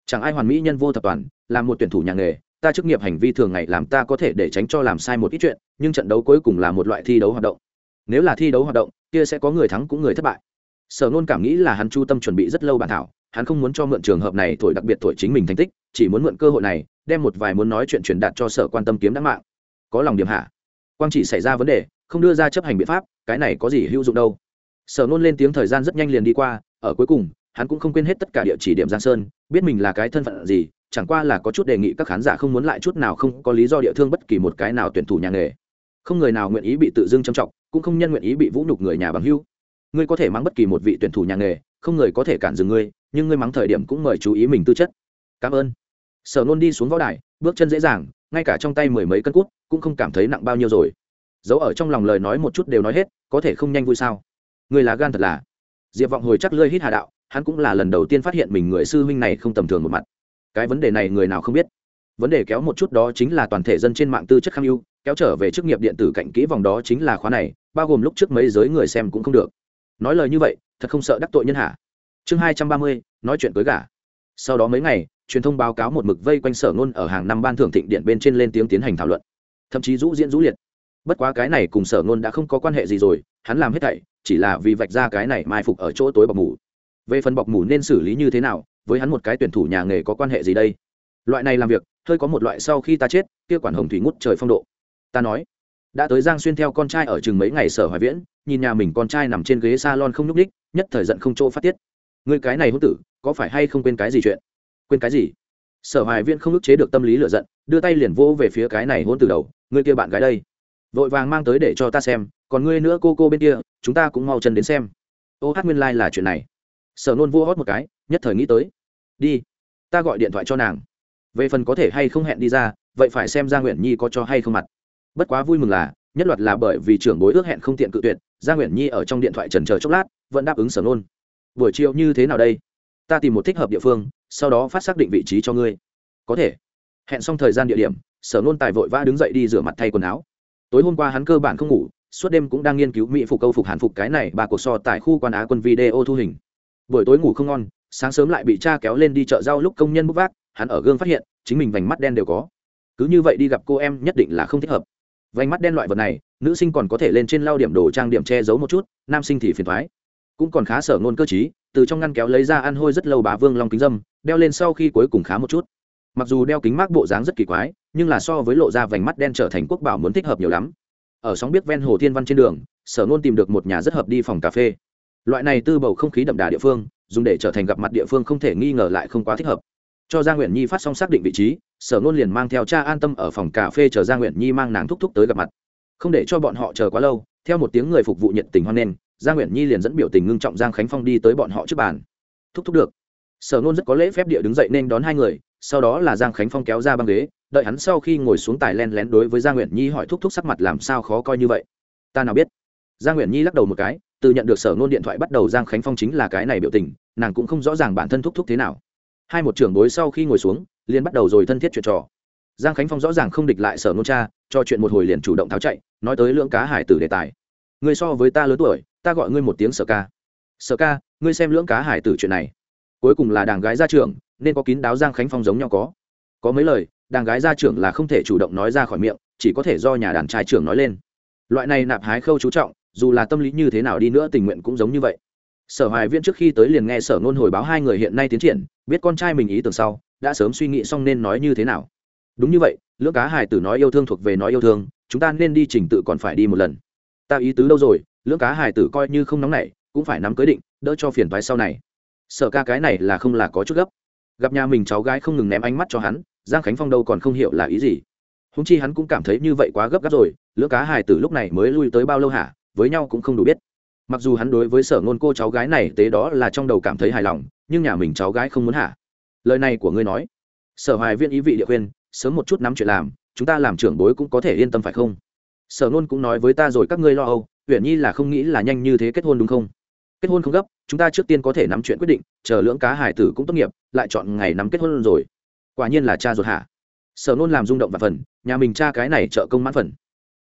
Chẳng ai hoàn mỹ nhân vô thập toàn là một tuyển thủ nhà nghề, ta chức nghiệp hành vi thường ngày làm ta có thể để tránh cho làm sai một ít chuyện, nhưng trận đấu cuối cùng là một loại thi đấu hoạt động. Nếu là thi đấu hoạt động, kia sẽ có người thắng cũng người thất bại. Sở nôn cảm nghĩ là hắn chu tâm chuẩn bị rất lâu bản thảo, hắn không muốn cho mượn trường hợp này thổi đặc biệt thổi chính mình thành tích, chỉ muốn mượn cơ hội này, đem một vài muốn nói chuyện truyền đạt cho sở quan tâm kiếm đắc mạng. Có lòng điểm hạ. Quang chỉ xảy ra vấn đề, không đưa ra chấp hành biện pháp, cái này có gì hữu dụng đâu. Sở nôn lên tiếng thời gian rất nhanh liền đi qua, ở cuối cùng hắn cũng không quên hết tất cả địa chỉ điểm giang sơn, biết mình là cái thân phận gì, chẳng qua là có chút đề nghị các khán giả không muốn lại chút nào không có lý do địa thương bất kỳ một cái nào tuyển thủ nhà nghề. Không người nào nguyện ý bị tự dưng châm trọng, cũng không nhân nguyện ý bị vũ nhục người nhà bằng hưu ngươi có thể mắng bất kỳ một vị tuyển thủ nhà nghề, không người có thể cản dừng ngươi, nhưng ngươi mắng thời điểm cũng mời chú ý mình tư chất. Cảm ơn. Sở nôn đi xuống võ đài, bước chân dễ dàng, ngay cả trong tay mười mấy cân cút, cũng không cảm thấy nặng bao nhiêu rồi. Giấu ở trong lòng lời nói một chút đều nói hết, có thể không nhanh vui sao? Người là gan thật là. Diệp vọng hồi chắc lơi hít hà đạo hắn cũng là lần đầu tiên phát hiện mình người sư huynh này không tầm thường một mặt. Cái vấn đề này người nào không biết. Vấn đề kéo một chút đó chính là toàn thể dân trên mạng tư chất kham ưu kéo trở về chức nghiệp điện tử cạnh kỹ vòng đó chính là khóa này, bao gồm lúc trước mấy giới người xem cũng không được. Nói lời như vậy, thật không sợ đắc tội nhân hạ chương hai trăm ba mươi, nói chuyện cưới gả. Sau đó mấy ngày, truyền thông báo cáo một mực vây quanh sở ngôn ở hàng năm ban thưởng thịnh điện bên trên lên tiếng tiến hành thảo luận. Thậm chí rũ diễn rũ liệt. Bất quá cái này cùng sở ngôn đã không có quan hệ gì rồi, hắn làm hết thảy, chỉ là vì vạch ra cái này mai phục ở chỗ tối bọc ngủ về phần bọc mủ nên xử lý như thế nào, với hắn một cái tuyển thủ nhà nghề có quan hệ gì đây? Loại này làm việc, hơi có một loại sau khi ta chết, kia quản hồng thủy ngút trời phong độ. Ta nói, đã tới giang xuyên theo con trai ở chừng mấy ngày sở hoài viễn, nhìn nhà mình con trai nằm trên ghế s a lon không nhúc ních nhất thời giận không chỗ phát tiết. Người cái này hôn tử, có phải hay không quên cái gì chuyện? Quên cái gì? Sở hoài viễn không ức chế được tâm lý lựa giận, đưa tay liền vô về phía cái này hôn từ đầu người kia bạn gái đây. Vội vàng mang tới để cho ta xem, còn ngươi nữa cô cô bên kia, chúng ta cũng mau chân đến xem. Ô hát nguyên lai、like、là chuyện này sở nôn vua hót một cái, nhất thời nghĩ tới. Đi, ta gọi điện thoại cho nàng. Về phần có thể hay không hẹn đi ra, vậy phải xem gia nguyện nhi có cho hay không mặt. Bất quá vui mừng là, nhất loạt là bởi vì trưởng bối ước hẹn không tiện cự tuyệt gia nguyện nhi ở trong điện thoại trần chờ chốc lát, vẫn đáp ứng sở nôn buổi chiều như thế nào đây? Ta tìm một thích hợp địa phương, sau đó phát xác định vị trí cho ngươi. Có thể. Hẹn xong thời gian địa điểm, sở nôn tài vội vã đứng dậy đi rửa mặt thay quần áo. Tối hôm qua hắn cơ bản không ngủ, suốt đêm cũng đang nghiên cứu mỹ phục câu phục hàn phục cái này ba cuộc so tại khu quan á quân video thu hình buổi tối ngủ không ngon, sáng sớm lại bị cha kéo lên đi chợ rau lúc công nhân bốc vác, hắn ở gương phát hiện, chính mình vành mắt đen đều có. Cứ như vậy đi gặp cô em nhất định là không thích hợp. Vành mắt đen loại vật này, nữ sinh còn có thể lên trên lau điểm đồ trang điểm che giấu một chút, nam sinh thì phiền thoái cũng còn khá sở ngôn cơ chí từ trong ngăn kéo lấy ra ăn hôi rất lâu bá vương long kính dâm, đeo lên sau khi cuối cùng khá một chút. Mặc dù đeo kính mát bộ dáng rất kỳ quái, nhưng là so với lộ ra vành mắt đen trở thành quốc bảo muốn thích hợp nhiều lắm. Ở sóng biết ven hồ thiên văn trên đường, sở nôn tìm được một nhà rất hợp đi phòng cà phê loại này tư bầu không khí đậm đà địa phương, dùng để trở thành gặp mặt địa phương không thể nghi ngờ lại không quá thích hợp. Cho gia nguyễn nhi phát xong xác định vị trí, sở nôn liền mang theo cha an tâm ở phòng cà phê chờ gia nguyễn nhi mang nàng thúc thúc tới gặp mặt. Không để cho bọn họ chờ quá lâu, theo một tiếng người phục vụ nhiệt tình hoan nghênh gia nguyễn nhi liền dẫn biểu tình ngưng trọng giang khánh phong đi tới bọn họ trước bàn. Thúc thúc được. Sở nôn rất có lễ phép địa đứng dậy nên đón hai người, sau đó là giang khánh phong kéo ra băng ghế, đợi hắn sau khi ngồi xuống tài len lén đối với gia nguyễn nhi hỏi thúc thúc sắc mặt làm sao khó coi như vậy. Ta nào biết? Gia nguyễn nhi lắc đầu một cái từ nhận được sở nôn điện thoại bắt đầu giang khánh phong chính là cái này biểu tình, nàng cũng không rõ ràng bản thân thúc thúc thế nào. Hai một trưởng bối sau khi ngồi xuống, liền bắt đầu rồi thân thiết chuyện trò. Giang khánh phong rõ ràng không địch lại sở nôn cha, cho chuyện một hồi liền chủ động tháo chạy, nói tới lưỡng cá hải tử đề tài. Ngươi so với ta lớn tuổi, ta gọi ngươi một tiếng sở ca. Sở ca, ngươi xem lưỡng cá hải tử chuyện này. Cuối cùng là đàng gái ra trường nên có kín đáo giang khánh phong giống nhau có. Có mấy lời đàng gái gia trưởng là không thể chủ động nói ra khỏi miệng, chỉ có thể do nhà đàn trai trưởng nói lên. Loại này nạp hái khâu chú trọng dù là tâm lý như thế nào đi nữa tình nguyện cũng giống như vậy. Sở hoài viễn trước khi tới liền nghe sở ngôn hồi báo hai người hiện nay tiến triển, biết con trai mình ý tưởng sau, đã sớm suy nghĩ xong nên nói như thế nào. Đúng như vậy, lưỡng cá hải tử nói yêu thương thuộc về nói yêu thương, chúng ta nên đi trình tự còn phải đi một lần. Ta ý tứ đâu rồi, lưỡng cá hải tử coi như không nóng nảy, cũng phải nắm cưới định, đỡ cho phiền thoái sau này. Sở ca cái này là không là có chút gấp. Gặp nhà mình cháu gái không ngừng ném ánh mắt cho hắn, giang khánh phong đâu còn không hiểu là ý gì. Húng chi hắn cũng cảm thấy như vậy quá gấp gáp rồi, lưỡng cá hài tử lúc này mới lui tới bao lâu hả? Với nhau cũng không đủ biết. Mặc dù hắn đối với sở ngôn cô cháu gái này tế đó là trong đầu cảm thấy hài lòng, nhưng nhà mình cháu gái không muốn hả? Lời này của ngươi nói. Sở hoài viên ý vị địa khuyên, sớm một chút nắm chuyện làm, chúng ta làm trưởng bối cũng có thể yên tâm phải không? Sở ngôn cũng nói với ta rồi các ngươi lo âu huyện nhi là không nghĩ là nhanh như thế kết hôn đúng không? Kết hôn không gấp, chúng ta trước tiên có thể nắm chuyện quyết định, chờ lưỡng cá hải tử cũng tốt nghiệp, lại chọn ngày nắm kết hôn rồi. Quả nhiên là cha ruột hả? Sở nôn làm rung động và phần, nhà mình cha cái này trợ công mãn phần.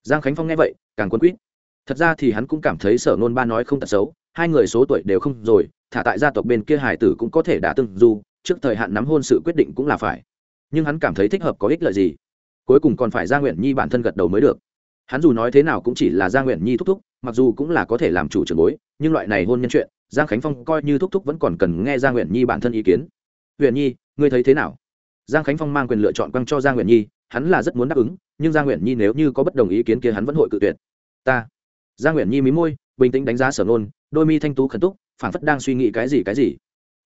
Giang khánh phong nghe vậy, càng quân quýt thật ra thì hắn cũng cảm thấy sở nôn ba nói không tật xấu, hai người số tuổi đều không rồi, thả tại gia tộc bên kia hải tử cũng có thể đã từng dù trước thời hạn nắm hôn sự quyết định cũng là phải. Nhưng hắn cảm thấy thích hợp có ích lợi gì? Cuối cùng còn phải gia nguyện nhi bản thân gật đầu mới được. Hắn dù nói thế nào cũng chỉ là gia nguyện nhi thúc thúc, mặc dù cũng là có thể làm chủ trưởng bối, nhưng loại này hôn nhân chuyện, giang khánh phong coi như thúc thúc vẫn còn cần nghe gia nguyện nhi bản thân ý kiến. Nguyện nhi, ngươi thấy thế nào? Giang khánh phong mang quyền lựa chọn quăng cho gia nguyện nhi, hắn là rất muốn đáp ứng, nhưng gia nguyện nhi nếu như có bất đồng ý kiến kia hắn vẫn hội cự tuyệt. Ta giang nguyện nhi mí môi, bình tĩnh đánh giá sở nôn, đôi mi thanh tú khẩn túc phản phất đang suy nghĩ cái gì cái gì.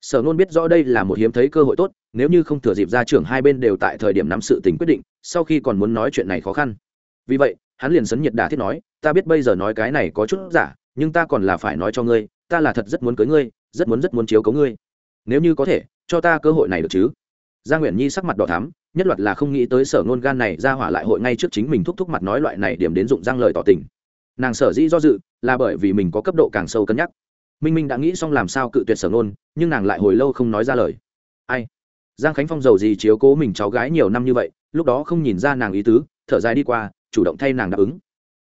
Sở nôn biết rõ đây là một hiếm thấy cơ hội tốt, nếu như không thừa dịp ra trưởng hai bên đều tại thời điểm nắm sự tình quyết định, sau khi còn muốn nói chuyện này khó khăn. Vì vậy, hắn liền sấn nhiệt đà thiết nói, ta biết bây giờ nói cái này có chút giả, nhưng ta còn là phải nói cho ngươi, ta là thật rất muốn cưới ngươi, rất muốn rất muốn chiếu cấu ngươi. Nếu như có thể, cho ta cơ hội này được chứ? Gia nguyễn nhi sắc mặt đỏ thắm, nhất loạt là không nghĩ tới sở Nôn gan này ra hỏa lại hội ngay trước chính mình thúc thúc mặt nói loại này điểm đến dụng răng lời tỏ tình nàng sở dĩ do dự là bởi vì mình có cấp độ càng sâu cân nhắc. Minh minh đã nghĩ xong làm sao cự tuyệt sở nôn, nhưng nàng lại hồi lâu không nói ra lời. Ai? Giang khánh phong giàu gì chiếu cố mình cháu gái nhiều năm như vậy lúc đó không nhìn ra nàng ý tứ thở dài đi qua chủ động thay nàng đáp ứng.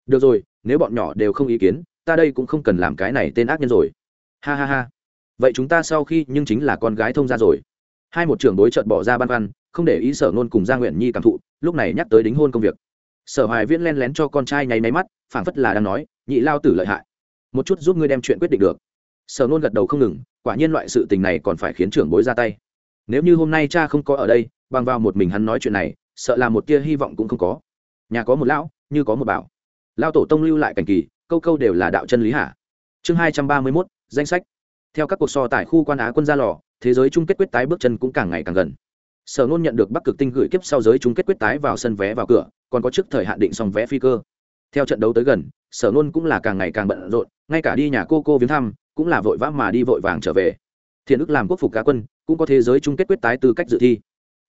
Được rồi nếu bọn nhỏ đều không ý kiến ta đây cũng không cần làm cái này tên ác nhân rồi. Ha ha ha. Vậy chúng ta sau khi nhưng chính là con gái thông ra rồi. Hai một trưởng đối trợt bỏ ra ban văn không để ý sở nôn cùng gia nguyện nhi cảm thụ lúc này nhắc tới đính hôn công việc sở hoài viễn len lén cho con trai nháy máy mắt, phảng phất là đang nói, nhị lao tử lợi hại. Một chút giúp ngươi đem chuyện quyết định được. Sở nôn gật đầu không ngừng, quả nhiên loại sự tình này còn phải khiến trưởng bối ra tay. Nếu như hôm nay cha không có ở đây, bằng vào một mình hắn nói chuyện này, sợ là một tia hy vọng cũng không có. Nhà có một lão, như có một bảo. Lao tổ tông lưu lại cảnh kỳ, câu câu đều là đạo chân lý hạ chương hai trăm ba mươi mốt, danh sách. Theo các cuộc so tại khu quan á quân gia lò, thế giới chung kết quyết tái bước chân cũng càng ngày càng gần sở nôn nhận được bắc cực tinh gửi kiếp sau giới chung kết quyết tái vào sân vé vào cửa, còn có trước thời hạn định xong vé phi cơ. Theo trận đấu tới gần, sở nôn cũng là càng ngày càng bận rộn, ngay cả đi nhà cô cô viếng thăm, cũng là vội vã mà đi vội vàng trở về. Thiện ức làm quốc phục cá quân, cũng có thế giới chung kết quyết tái tư cách dự thi.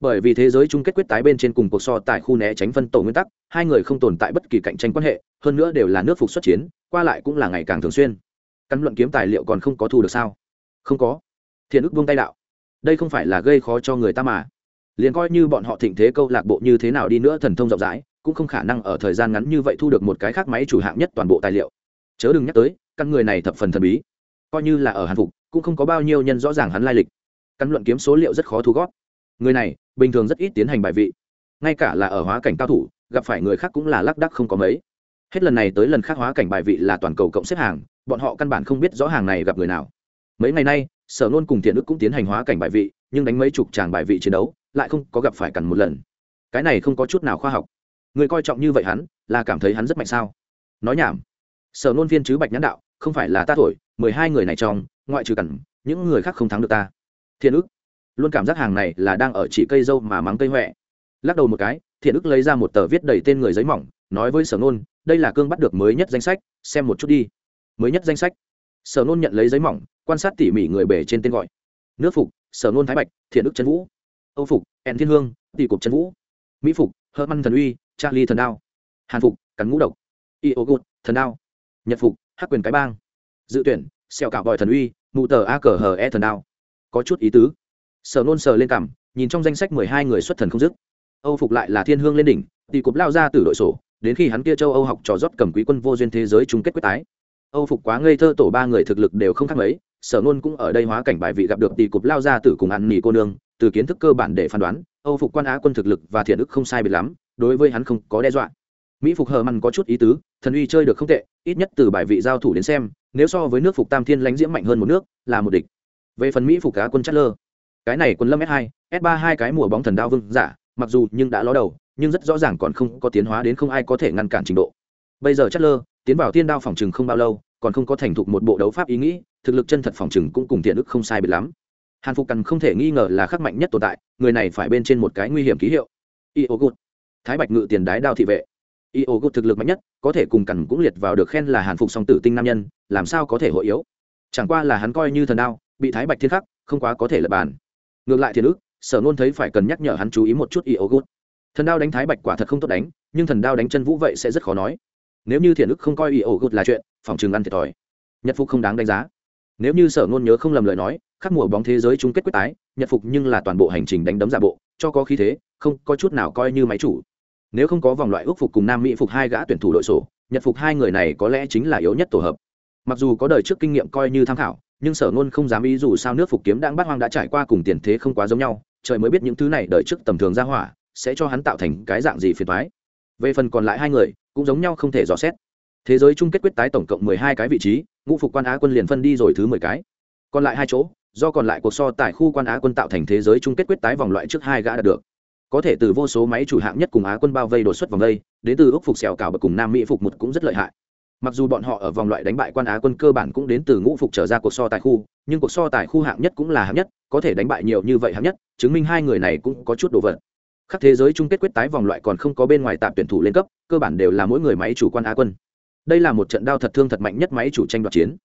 Bởi vì thế giới chung kết quyết tái bên trên cùng cuộc so tại khu né tránh phân tổ nguyên tắc, hai người không tồn tại bất kỳ cạnh tranh quan hệ, hơn nữa đều là nước phục xuất chiến, qua lại cũng là ngày càng thường xuyên. Căn luận kiếm tài liệu còn không có thu được sao? Không có. Thiện ức buông tay đạo. Đây không phải là gây khó cho người ta mà liền coi như bọn họ thịnh thế câu lạc bộ như thế nào đi nữa thần thông rộng rãi, cũng không khả năng ở thời gian ngắn như vậy thu được một cái khác máy chủ hạng nhất toàn bộ tài liệu. Chớ đừng nhắc tới, căn người này thập phần thần bí. Coi như là ở hàn phục, cũng không có bao nhiêu nhân rõ ràng hắn lai lịch. Căn luận kiếm số liệu rất khó thu gót người này, bình thường rất ít tiến hành bài vị. Ngay cả là ở hóa cảnh cao thủ, gặp phải người khác cũng là lác đắc không có mấy. Hết lần này tới lần khác hóa cảnh bài vị là toàn cầu cộng xếp hàng, bọn họ căn bản không biết rõ hàng này gặp người nào. Mấy ngày nay, sở nôn cùng thiện ức cũng tiến hành hóa cảnh bài vị, nhưng đánh mấy chục tràng bài vị chiến đấu lại không có gặp phải cằn một lần. Cái này không có chút nào khoa học. Người coi trọng như vậy hắn, là cảm thấy hắn rất mạnh sao? Nói nhảm. Sở nôn viên chứ bạch nhãn đạo, không phải là ta thổi, mười hai người này trong, ngoại trừ cằn, những người khác không thắng được ta. Thiện ức. Luôn cảm giác hàng này là đang ở chỉ cây dâu mà mắng cây huệ lắc đầu một cái, thiện ức lấy ra một tờ viết đầy tên người giấy mỏng, nói với sở nôn, đây là cương bắt được mới nhất danh sách, xem một chút đi. Mới nhất danh sách. Sở nôn nhận lấy giấy mỏng, quan sát tỉ mỉ người bể trên tên gọi. Nước phục, sở nôn thái bạch, thiện ức trần vũ âu phục ẹn thiên hương, tỷ cục trần vũ, mỹ phục hơ măn thần uy, charlie thần đao, hàn phục, cắn ngũ độc, y ô gột thần đao, nhật phục, hắc quyền cái bang, dự tuyển xẹo cạo vòi thần uy, mụ tờ a cờ hờ e thần đao. Có chút ý tứ. Sở nôn sờ lên cảm, nhìn trong danh sách mười hai người xuất thần không dứt. Âu phục lại là thiên hương lên đỉnh, tỷ cục lao ra từ đội sổ, đến khi hắn kia châu âu học trò rót cầm quý quân vô duyên thế giới chung kết quyết tái. Âu phục quá ngây thơ tổ ba người thực lực đều không khác mấy, sở nôn cũng ở đây hóa cảnh bài vị gặp được tỷ cục lao ra từ cùng ăn nỉ cô nương từ kiến thức cơ bản để phán đoán, âu phục quan á quân thực lực và thiện ức không sai biệt lắm, đối với hắn không có đe dọa. Mỹ phục hờ mằn có chút ý tứ, thần uy chơi được không tệ, ít nhất từ bài vị giao thủ đến xem, nếu so với nước phục tam thiên lãnh diễm mạnh hơn một nước, là một địch. Về phần mỹ phục cá quân chất lơ cái này quân lâm s 2 s 3 hai cái mùa bóng thần đao vương giả, mặc dù nhưng đã ló đầu, nhưng rất rõ ràng còn không có tiến hóa đến không ai có thể ngăn cản trình độ. Bây giờ chất lơ tiến vào thiên đao phòng chừng không bao lâu, còn không có thành thục một bộ đấu pháp ý nghĩ, thực lực chân thật phòng chừng cũng cùng thiện ức không sai biệt lắm hàn phục cần không thể nghi ngờ là khắc mạnh nhất tồn tại, người này phải bên trên một cái nguy hiểm ký hiệu. Iogut thái bạch ngự tiền đái đao thị vệ. Iogut thực lực mạnh nhất, có thể cùng cằn cũng liệt vào được khen là hàn phục song tử tinh nam nhân, làm sao có thể hội yếu? Chẳng qua là hắn coi như thần đao, bị thái bạch thiên khắc, không quá có thể lập bàn. Ngược lại thiên ức, sở nôn thấy phải cần nhắc nhở hắn chú ý một chút iogut thần đao đánh thái bạch quả thật không tốt đánh, nhưng thần đao đánh chân vũ vậy sẽ rất khó nói. Nếu như thiện ức không coi iogut là chuyện, phòng trường ăn thiệt thòi. Nhật phục không đáng đánh giá. Nếu như sở ngôn nhớ không lầm lời nói khắc mùa bóng thế giới chung kết quyết tái, nhật phục nhưng là toàn bộ hành trình đánh đấm giả bộ, cho có khí thế, không có chút nào coi như máy chủ. Nếu không có vòng loại ước phục cùng nam mỹ phục hai gã tuyển thủ đội sổ, nhật phục hai người này có lẽ chính là yếu nhất tổ hợp. Mặc dù có đời trước kinh nghiệm coi như tham khảo, nhưng sở ngôn không dám ý dù sao nước phục kiếm đang bắt hoang đã trải qua cùng tiền thế không quá giống nhau, trời mới biết những thứ này đời trước tầm thường ra hỏa, sẽ cho hắn tạo thành cái dạng gì phiền thoái về phần còn lại hai người, cũng giống nhau không thể dò xét. Thế giới chung kết quyết tái tổng cộng mười hai cái vị trí, ngũ phục quan á quân liền phân đi rồi thứ mười cái. Còn lại hai chỗ do còn lại cuộc so tại khu quan á quân tạo thành thế giới chung kết quyết tái vòng loại trước hai gã đạt được. Có thể từ vô số máy chủ hạng nhất cùng á quân bao vây đột xuất vòng vây đến từ ước phục xèo cào bậc cùng nam mỹ phục một cũng rất lợi hại. Mặc dù bọn họ ở vòng loại đánh bại quan á quân cơ bản cũng đến từ ngũ phục trở ra cuộc so tài khu, nhưng cuộc so tài khu hạng nhất cũng là hạng nhất, có thể đánh bại nhiều như vậy hạng nhất, chứng minh hai người này cũng có chút đồ vật. Khắc thế giới chung kết quyết tái vòng loại còn không có bên ngoài tạm tuyển thủ lên cấp, cơ bản đều là mỗi người máy chủ quan á quân. Đây là một trận đao thật thương thật mạnh nhất máy chủ tranh đoạt chiến.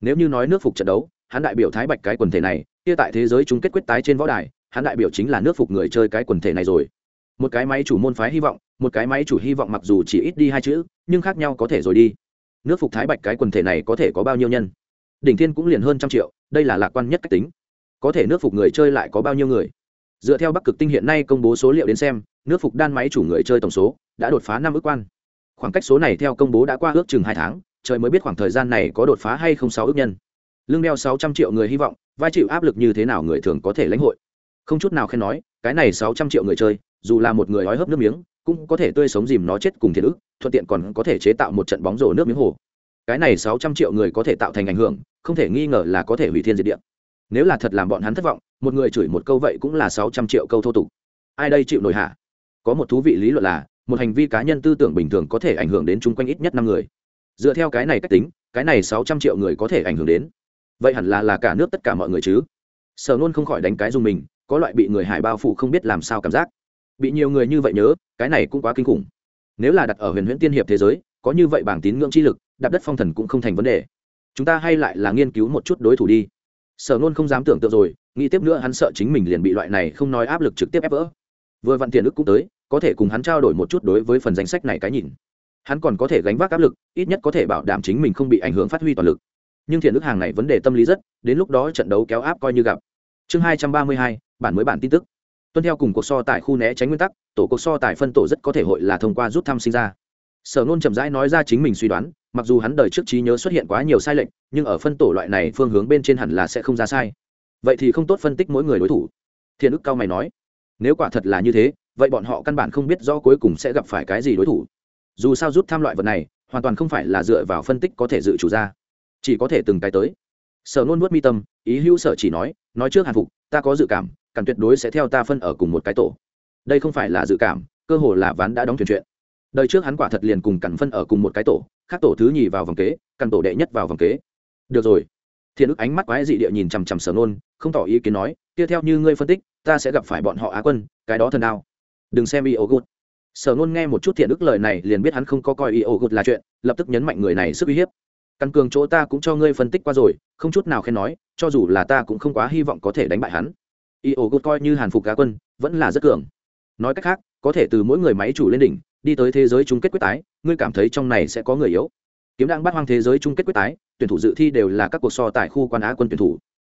Nếu như nói nước phục trận đấu hắn đại biểu thái bạch cái quần thể này, kia tại thế giới chung kết quyết tái trên võ đài, hắn đại biểu chính là nước phục người chơi cái quần thể này rồi. Một cái máy chủ môn phái hy vọng, một cái máy chủ hy vọng mặc dù chỉ ít đi hai chữ, nhưng khác nhau có thể rồi đi. Nước phục thái bạch cái quần thể này có thể có bao nhiêu nhân? Đỉnh thiên cũng liền hơn trăm triệu, đây là lạc quan nhất cách tính. Có thể nước phục người chơi lại có bao nhiêu người? Dựa theo bắc cực tinh hiện nay công bố số liệu đến xem, nước phục đan máy chủ người chơi tổng số đã đột phá năm ước quan. Khoảng cách số này theo công bố đã qua ước chừng hai tháng, trời mới biết khoảng thời gian này có đột phá hay không sáu ước nhân lương đeo sáu trăm triệu người hy vọng, vai chịu áp lực như thế nào người thường có thể lãnh hội? Không chút nào khen nói, cái này sáu trăm triệu người chơi, dù là một người ói hớp nước miếng, cũng có thể tươi sống dìm nó chết cùng thiệt ức thuận tiện còn có thể chế tạo một trận bóng rổ nước miếng hồ. Cái này sáu trăm triệu người có thể tạo thành ảnh hưởng, không thể nghi ngờ là có thể hủy thiên diệt địa. Nếu là thật làm bọn hắn thất vọng, một người chửi một câu vậy cũng là sáu trăm triệu câu thô tục. Ai đây chịu nổi hả? có một thú vị lý luận là, một hành vi cá nhân tư tưởng bình thường có thể ảnh hưởng đến chung quanh ít nhất năm người. Dựa theo cái này cách tính, cái này sáu trăm triệu người có thể ảnh hưởng đến vậy hẳn là là cả nước tất cả mọi người chứ? Sở nôn không khỏi đánh cái dùng mình, có loại bị người hải bao phủ không biết làm sao cảm giác. Bị nhiều người như vậy nhớ, cái này cũng quá kinh khủng. Nếu là đặt ở huyền huyễn tiên hiệp thế giới, có như vậy bảng tín ngưỡng chi lực, đạp đất phong thần cũng không thành vấn đề. Chúng ta hay lại là nghiên cứu một chút đối thủ đi. Sở nôn không dám tưởng tượng rồi, nghĩ tiếp nữa hắn sợ chính mình liền bị loại này không nói áp lực trực tiếp ép vỡ. Vừa vặn tiền ức cũng tới, có thể cùng hắn trao đổi một chút đối với phần danh sách này cái nhìn. Hắn còn có thể gánh vác áp lực, ít nhất có thể bảo đảm chính mình không bị ảnh hưởng phát huy toàn lực nhưng thiện ước hàng này vấn đề tâm lý rất, đến lúc đó trận đấu kéo áp coi như gặp. Chương hai trăm ba mươi hai, bản mới bản tin tức. Tuân theo cùng cuộc so tài khu né tránh nguyên tắc, tổ cuộc so tài phân tổ rất có thể hội là thông qua rút thăm sinh ra. Sở nôn chậm rãi nói ra chính mình suy đoán, mặc dù hắn đời trước trí nhớ xuất hiện quá nhiều sai lệch, nhưng ở phân tổ loại này phương hướng bên trên hẳn là sẽ không ra sai. Vậy thì không tốt phân tích mỗi người đối thủ. Thiện ức cao mày nói, nếu quả thật là như thế, vậy bọn họ căn bản không biết rõ cuối cùng sẽ gặp phải cái gì đối thủ. Dù sao rút tham loại vật này, hoàn toàn không phải là dựa vào phân tích có thể dự chủ ra chỉ có thể từng cái tới. Sở nôn nuốt mi tâm, ý hữu sở chỉ nói nói trước hàn phục, ta có dự cảm càn tuyệt đối sẽ theo ta phân ở cùng một cái tổ. Đây không phải là dự cảm, cơ hồ là ván đã đóng thuyền chuyện. Đời trước hắn quả thật liền cùng càn phân ở cùng một cái tổ, khác tổ thứ nhì vào vòng kế càn tổ đệ nhất vào vòng kế. Được rồi. Thiện ức ánh mắt quái dị địa nhìn chằm chằm sở nôn, không tỏ ý kiến nói, tiếp theo như ngươi phân tích, ta sẽ gặp phải bọn họ á quân, cái đó thần đao. Đừng xem io good sở nôn nghe một chút thiện ức lời này liền biết hắn không có coi io good là chuyện, lập tức nhấn mạnh người này sức uy hiếp căn cường chỗ ta cũng cho ngươi phân tích qua rồi, không chút nào khen nói, cho dù là ta cũng không quá hy vọng có thể đánh bại hắn. Io gột coi như hàn phục cá quân, vẫn là rất cường. Nói cách khác, có thể từ mỗi người máy chủ lên đỉnh, đi tới thế giới chung kết quyết tái, ngươi cảm thấy trong này sẽ có người yếu. Kiếm đang bắt hoang thế giới chung kết quyết tái, tuyển thủ dự thi đều là các cuộc so tại khu quan á quân tuyển thủ.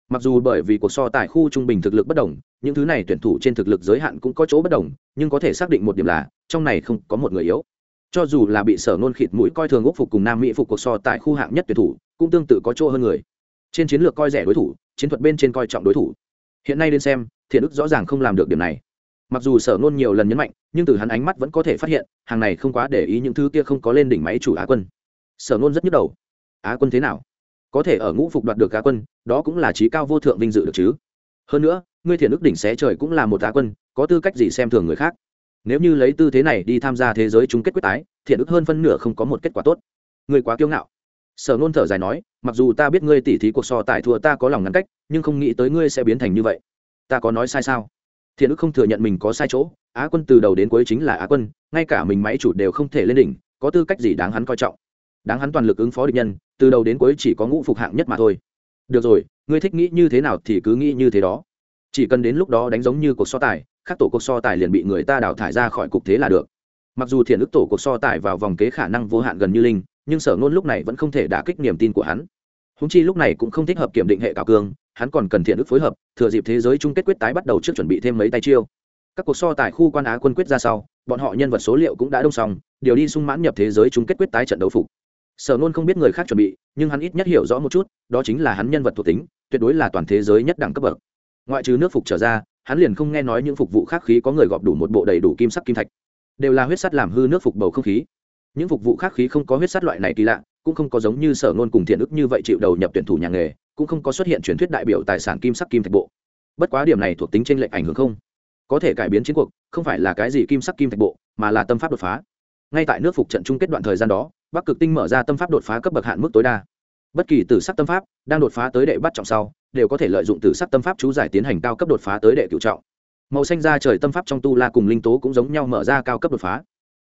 Mặc dù bởi vì cuộc so tại khu trung bình thực lực bất đồng, những thứ này tuyển thủ trên thực lực giới hạn cũng có chỗ bất đồng, nhưng có thể xác định một điểm là, trong này không có một người yếu cho dù là bị sở nôn khịt mũi coi thường úc phục cùng nam mỹ phục cuộc so tại khu hạng nhất tuyển thủ, cũng tương tự có chỗ hơn người. Trên chiến lược coi rẻ đối thủ, chiến thuật bên trên coi trọng đối thủ. Hiện nay đến xem, thiện ức rõ ràng không làm được điểm này. Mặc dù sở nôn nhiều lần nhấn mạnh, nhưng từ hắn ánh mắt vẫn có thể phát hiện, hàng này không quá để ý những thứ kia không có lên đỉnh máy chủ á quân. Sở nôn rất nhức đầu. Á quân thế nào? Có thể ở ngũ phục đoạt được á quân, đó cũng là trí cao vô thượng vinh dự được chứ. Hơn nữa, ngươi thiện ức đỉnh xé trời cũng là một á quân, có tư cách gì xem thường người khác? Nếu như lấy tư thế này đi tham gia thế giới chung kết quyết tái, thiện ức hơn phân nửa không có một kết quả tốt. Người quá kiêu ngạo. Sở nôn thở dài nói, mặc dù ta biết ngươi tỉ thí cuộc so tài thua ta có lòng ngăn cách, nhưng không nghĩ tới ngươi sẽ biến thành như vậy. Ta có nói sai sao? Thiện ức không thừa nhận mình có sai chỗ, á quân từ đầu đến cuối chính là á quân, ngay cả mình máy chủ đều không thể lên đỉnh, có tư cách gì đáng hắn coi trọng? Đáng hắn toàn lực ứng phó địch nhân, từ đầu đến cuối chỉ có ngũ phục hạng nhất mà thôi. Được rồi, ngươi thích nghĩ như thế nào thì cứ nghĩ như thế đó. Chỉ cần đến lúc đó đánh giống như cuộc so tài các tổ cuộc so tài liền bị người ta đào thải ra khỏi cục thế là được. Mặc dù thiện ức tổ cuộc so tài vào vòng kế khả năng vô hạn gần như linh, nhưng sở ngôn lúc này vẫn không thể đả kích niềm tin của hắn. Húng chi lúc này cũng không thích hợp kiểm định hệ cảo cương, hắn còn cần thiện ức phối hợp, thừa dịp thế giới chung kết quyết tái bắt đầu trước chuẩn bị thêm mấy tay chiêu. Các cuộc so tài khu quan á quân quyết ra sau, bọn họ nhân vật số liệu cũng đã đông xong, điều đi sung mãn nhập thế giới chung kết quyết tái trận đấu phục. Sở nôn không biết người khác chuẩn bị, nhưng hắn ít nhất hiểu rõ một chút, đó chính là hắn nhân vật thuộc tính, tuyệt đối là toàn thế giới nhất đẳng cấp bậc. Ngoại trừ nước phục trở ra hắn liền không nghe nói những phục vụ khác khí có người gọp đủ một bộ đầy đủ kim sắc kim thạch. Đều là huyết sắt làm hư nước phục bầu không khí. Những phục vụ khác khí không có huyết sắt loại này kỳ lạ, cũng không có giống như sở ngôn cùng thiện ức như vậy chịu đầu nhập tuyển thủ nhà nghề, cũng không có xuất hiện truyền thuyết đại biểu tài sản kim sắc kim thạch bộ. Bất quá điểm này thuộc tính trên lệnh ảnh hưởng không. Có thể cải biến chiến cuộc, không phải là cái gì kim sắc kim thạch bộ, mà là tâm pháp đột phá. Ngay tại nước phục trận chung kết đoạn thời gian đó, bắc cực tinh mở ra tâm pháp đột phá cấp bậc hạn mức tối đa. Bất kỳ tử sắc tâm pháp đang đột phá tới đệ bắt trọng sau đều có thể lợi dụng tử sắc tâm pháp chú giải tiến hành cao cấp đột phá tới đệ cửu trọng. Màu xanh ra trời tâm pháp trong tu la cùng linh tố cũng giống nhau mở ra cao cấp đột phá.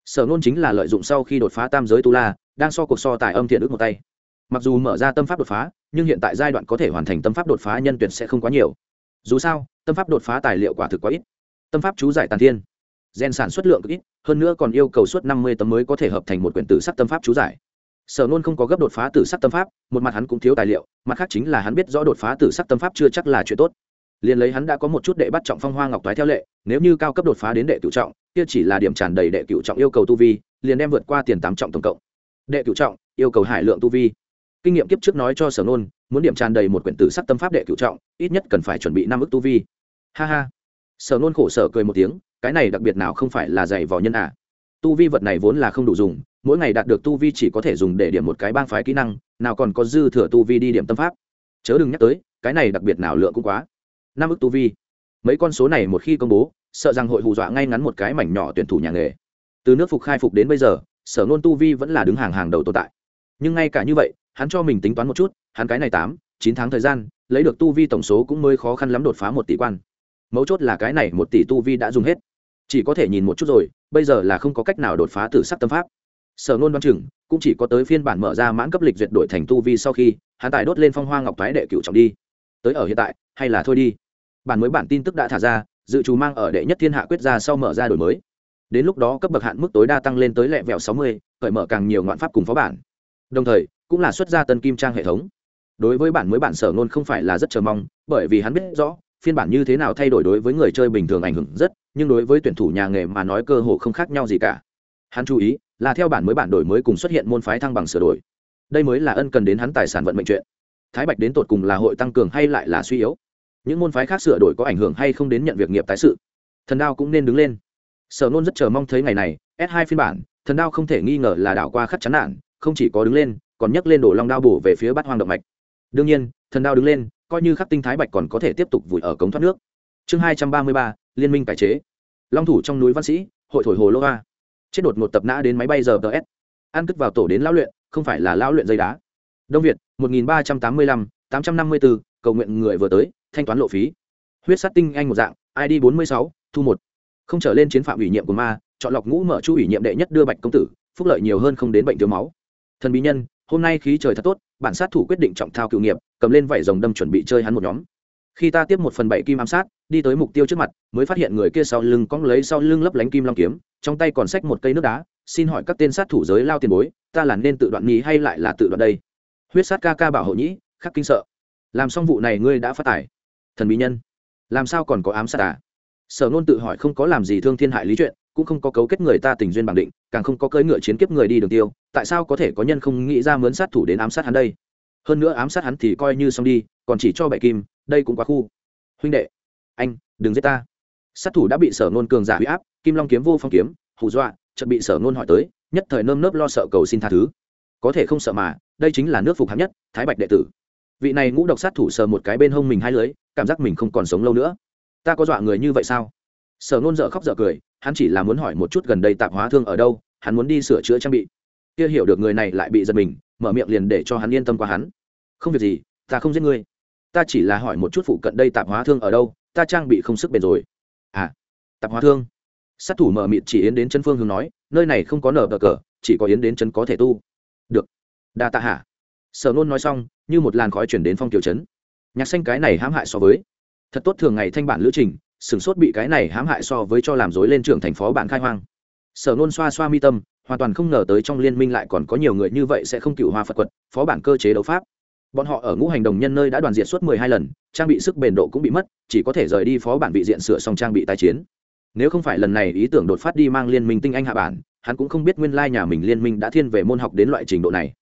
Sở nôn chính là lợi dụng sau khi đột phá tam giới tu la, đang so cuộc so tài âm thiện ước một tay. Mặc dù mở ra tâm pháp đột phá, nhưng hiện tại giai đoạn có thể hoàn thành tâm pháp đột phá nhân tuyệt sẽ không quá nhiều. Dù sao, tâm pháp đột phá tài liệu quả thực quá ít. Tâm pháp chú giải tàn thiên. Gen sản xuất lượng ít, hơn nữa còn yêu cầu suốt năm mươi tấm mới có thể hợp thành một quyển tử sắc tâm pháp chú giải sở nôn không có gấp đột phá tử sắc tâm pháp, một mặt hắn cũng thiếu tài liệu, mặt khác chính là hắn biết rõ đột phá tử sắc tâm pháp chưa chắc là chuyện tốt. Liền lấy hắn đã có một chút đệ bắt trọng phong hoa ngọc toái theo lệ, nếu như cao cấp đột phá đến đệ cựu trọng, kia chỉ là điểm tràn đầy đệ cựu trọng yêu cầu tu vi, liền đem vượt qua tiền tám trọng tổng cộng. Đệ cựu trọng, yêu cầu hải lượng tu vi. Kinh nghiệm kiếp trước nói cho sở nôn, muốn điểm tràn đầy một quyển tử sắc tâm pháp đệ cựu trọng, ít nhất cần phải chuẩn bị năm ức tu vi. Ha ha. Sở nôn khổ sở cười một tiếng, cái này đặc biệt nào không phải là dày vò nhân à. tu vi vật này vốn là không đủ dùng mỗi ngày đạt được tu vi chỉ có thể dùng để điểm một cái bang phái kỹ năng, nào còn có dư thừa tu vi đi điểm tâm pháp. Chớ đừng nhắc tới, cái này đặc biệt nào lượng cũng quá. Năm ức tu vi. Mấy con số này một khi công bố, sợ rằng hội hù dọa ngay ngắn một cái mảnh nhỏ tuyển thủ nhà nghề. Từ nước phục khai phục đến bây giờ, sở nôn tu vi vẫn là đứng hàng hàng đầu tồn tại. Nhưng ngay cả như vậy, hắn cho mình tính toán một chút, hắn cái này tám, chín tháng thời gian, lấy được tu vi tổng số cũng mới khó khăn lắm đột phá một tỷ quan. Mấu chốt là cái này một tỷ tu vi đã dùng hết. Chỉ có thể nhìn một chút rồi, bây giờ là không có cách nào đột phá từ sắc tâm pháp sở nôn đoan chừng, cũng chỉ có tới phiên bản mở ra mãn cấp lịch duyệt đổi thành tu vi sau khi, hắn tài đốt lên phong hoa ngọc thái đệ cựu trọng đi. Tới ở hiện tại, hay là thôi đi? Bản mới bản tin tức đã thả ra, dự trù mang ở đệ nhất thiên hạ quyết ra sau mở ra đổi mới. Đến lúc đó cấp bậc hạn mức tối đa tăng lên tới lẹ vẹo sáu mươi, cởi mở càng nhiều ngoạn pháp cùng phó bản. Đồng thời, cũng là xuất ra tân kim trang hệ thống. Đối với bản mới bản sở nôn không phải là rất chờ mong, bởi vì hắn biết rõ, phiên bản như thế nào thay đổi đối với người chơi bình thường ảnh hưởng rất, nhưng đối với tuyển thủ nhà nghề mà nói cơ hồ không khác nhau gì cả. Hắn chú ý là theo bản mới bản đổi mới cùng xuất hiện môn phái thăng bằng sửa đổi. Đây mới là ân cần đến hắn tài sản vận mệnh chuyện. Thái bạch đến tột cùng là hội tăng cường hay lại là suy yếu? Những môn phái khác sửa đổi có ảnh hưởng hay không đến nhận việc nghiệp tái sự? Thần đao cũng nên đứng lên. Sở nôn rất chờ mong thấy ngày này, s hai phiên bản, thần đao không thể nghi ngờ là đảo qua khắc chắn nạn không chỉ có đứng lên, còn nhấc lên đổ long đao bổ về phía bát hoang động mạch. Đương nhiên, thần đao đứng lên, coi như khắc tinh thái bạch còn có thể tiếp tục vùi ở cống thoát nước. Chương hai trăm ba mươi ba, liên minh cải chế. Long thủ trong núi văn sĩ, hội thổi hồ lô a chết đột một tập nã đến máy bay giờ ts ăn cất vào tổ đến lão luyện, không phải là lão luyện dây đá. Đông việt, một nghìn ba trăm tám mươi lăm, tám trăm năm mươi bốn cầu nguyện người vừa tới, thanh toán lộ phí. Huyết sát tinh anh một dạng id bốn mươi sáu, thu một. Không trở lên chiến phạm ủy nhiệm của ma, chọn lọc ngũ mở chu ủy nhiệm đệ nhất đưa bạch công tử, phúc lợi nhiều hơn không đến bệnh thiếu máu. Thần bí nhân, hôm nay khí trời thật tốt, bản sát thủ quyết định trọng thao cựu nghiệp, cầm lên vảy rồng đâm chuẩn bị chơi hắn một nhóm khi ta tiếp một phần bảy kim ám sát đi tới mục tiêu trước mặt mới phát hiện người kia sau lưng cong lấy sau lưng lấp lánh kim long kiếm trong tay còn xách một cây nước đá xin hỏi các tên sát thủ giới lao tiền bối ta là nên tự đoạn nhì hay lại là tự đoạn đây? Huyết sát ca ca bảo hộ nhĩ khắc kinh sợ. Làm xong vụ này ngươi đã phát tải, thần bí nhân. Làm sao còn có ám sát à? Sở nôn tự hỏi không có làm gì thương thiên hại lý chuyện cũng không có cấu kết người ta tình duyên bằng định càng không có cưỡi ngựa chiến kiếp người đi đường tiêu tại sao có thể có nhân không nghĩ ra mướn sát thủ đến ám sát hắn đây? Hơn nữa ám sát hắn thì coi như xong đi còn chỉ cho bảy kim đây cũng quá khu. Huynh đệ, anh, đừng giết ta. Sát thủ đã bị sở nôn cường giả huy áp, kim long kiếm vô phong kiếm, hù dọa, chợt bị sở nôn hỏi tới, nhất thời nơm nớp lo sợ cầu xin tha thứ. Có thể không sợ mà, đây chính là nước phục hạng nhất, thái bạch đệ tử. Vị này ngũ độc sát thủ sờ một cái bên hông mình hai lưới, cảm giác mình không còn sống lâu nữa. Ta có dọa người như vậy sao? Sở nôn dợ khóc dợ cười, hắn chỉ là muốn hỏi một chút gần đây tạp hóa thương ở đâu, hắn muốn đi sửa chữa trang bị. Kia hiểu được người này lại bị giật mình, mở miệng liền để cho hắn yên tâm qua hắn. Không việc gì, ta không giết ngươi ta chỉ là hỏi một chút phụ cận đây tạp hóa thương ở đâu, ta trang bị không sức bền rồi. À tạp hóa thương? Sát thủ mở mịt chỉ yến đến chân phương hướng nói, nơi này không có nở bờ cờ, chỉ có yến đến chân có thể tu. Được. Đa tạ hạ. Sở nôn nói xong, như một làn khói chuyển đến phong tiểu trấn nhạc xanh cái này hãm hại so với. Thật tốt thường ngày thanh bản lữ trình sửng sốt bị cái này hãm hại so với cho làm dối lên trưởng thành phó bản khai hoang. Sở nôn xoa xoa mi tâm, hoàn toàn không ngờ tới trong liên minh lại còn có nhiều người như vậy sẽ không cựu hoa phật quật, phó bản cơ chế đấu pháp bọn họ ở ngũ hành đồng nhân nơi đã đoàn diện suốt mười hai lần, trang bị sức bền độ cũng bị mất, chỉ có thể rời đi phó bản vị diện sửa xong trang bị tái chiến. Nếu không phải lần này ý tưởng đột phát đi mang liên minh tinh anh hạ bản, hắn cũng không biết nguyên lai nhà mình liên minh đã thiên về môn học đến loại trình độ này.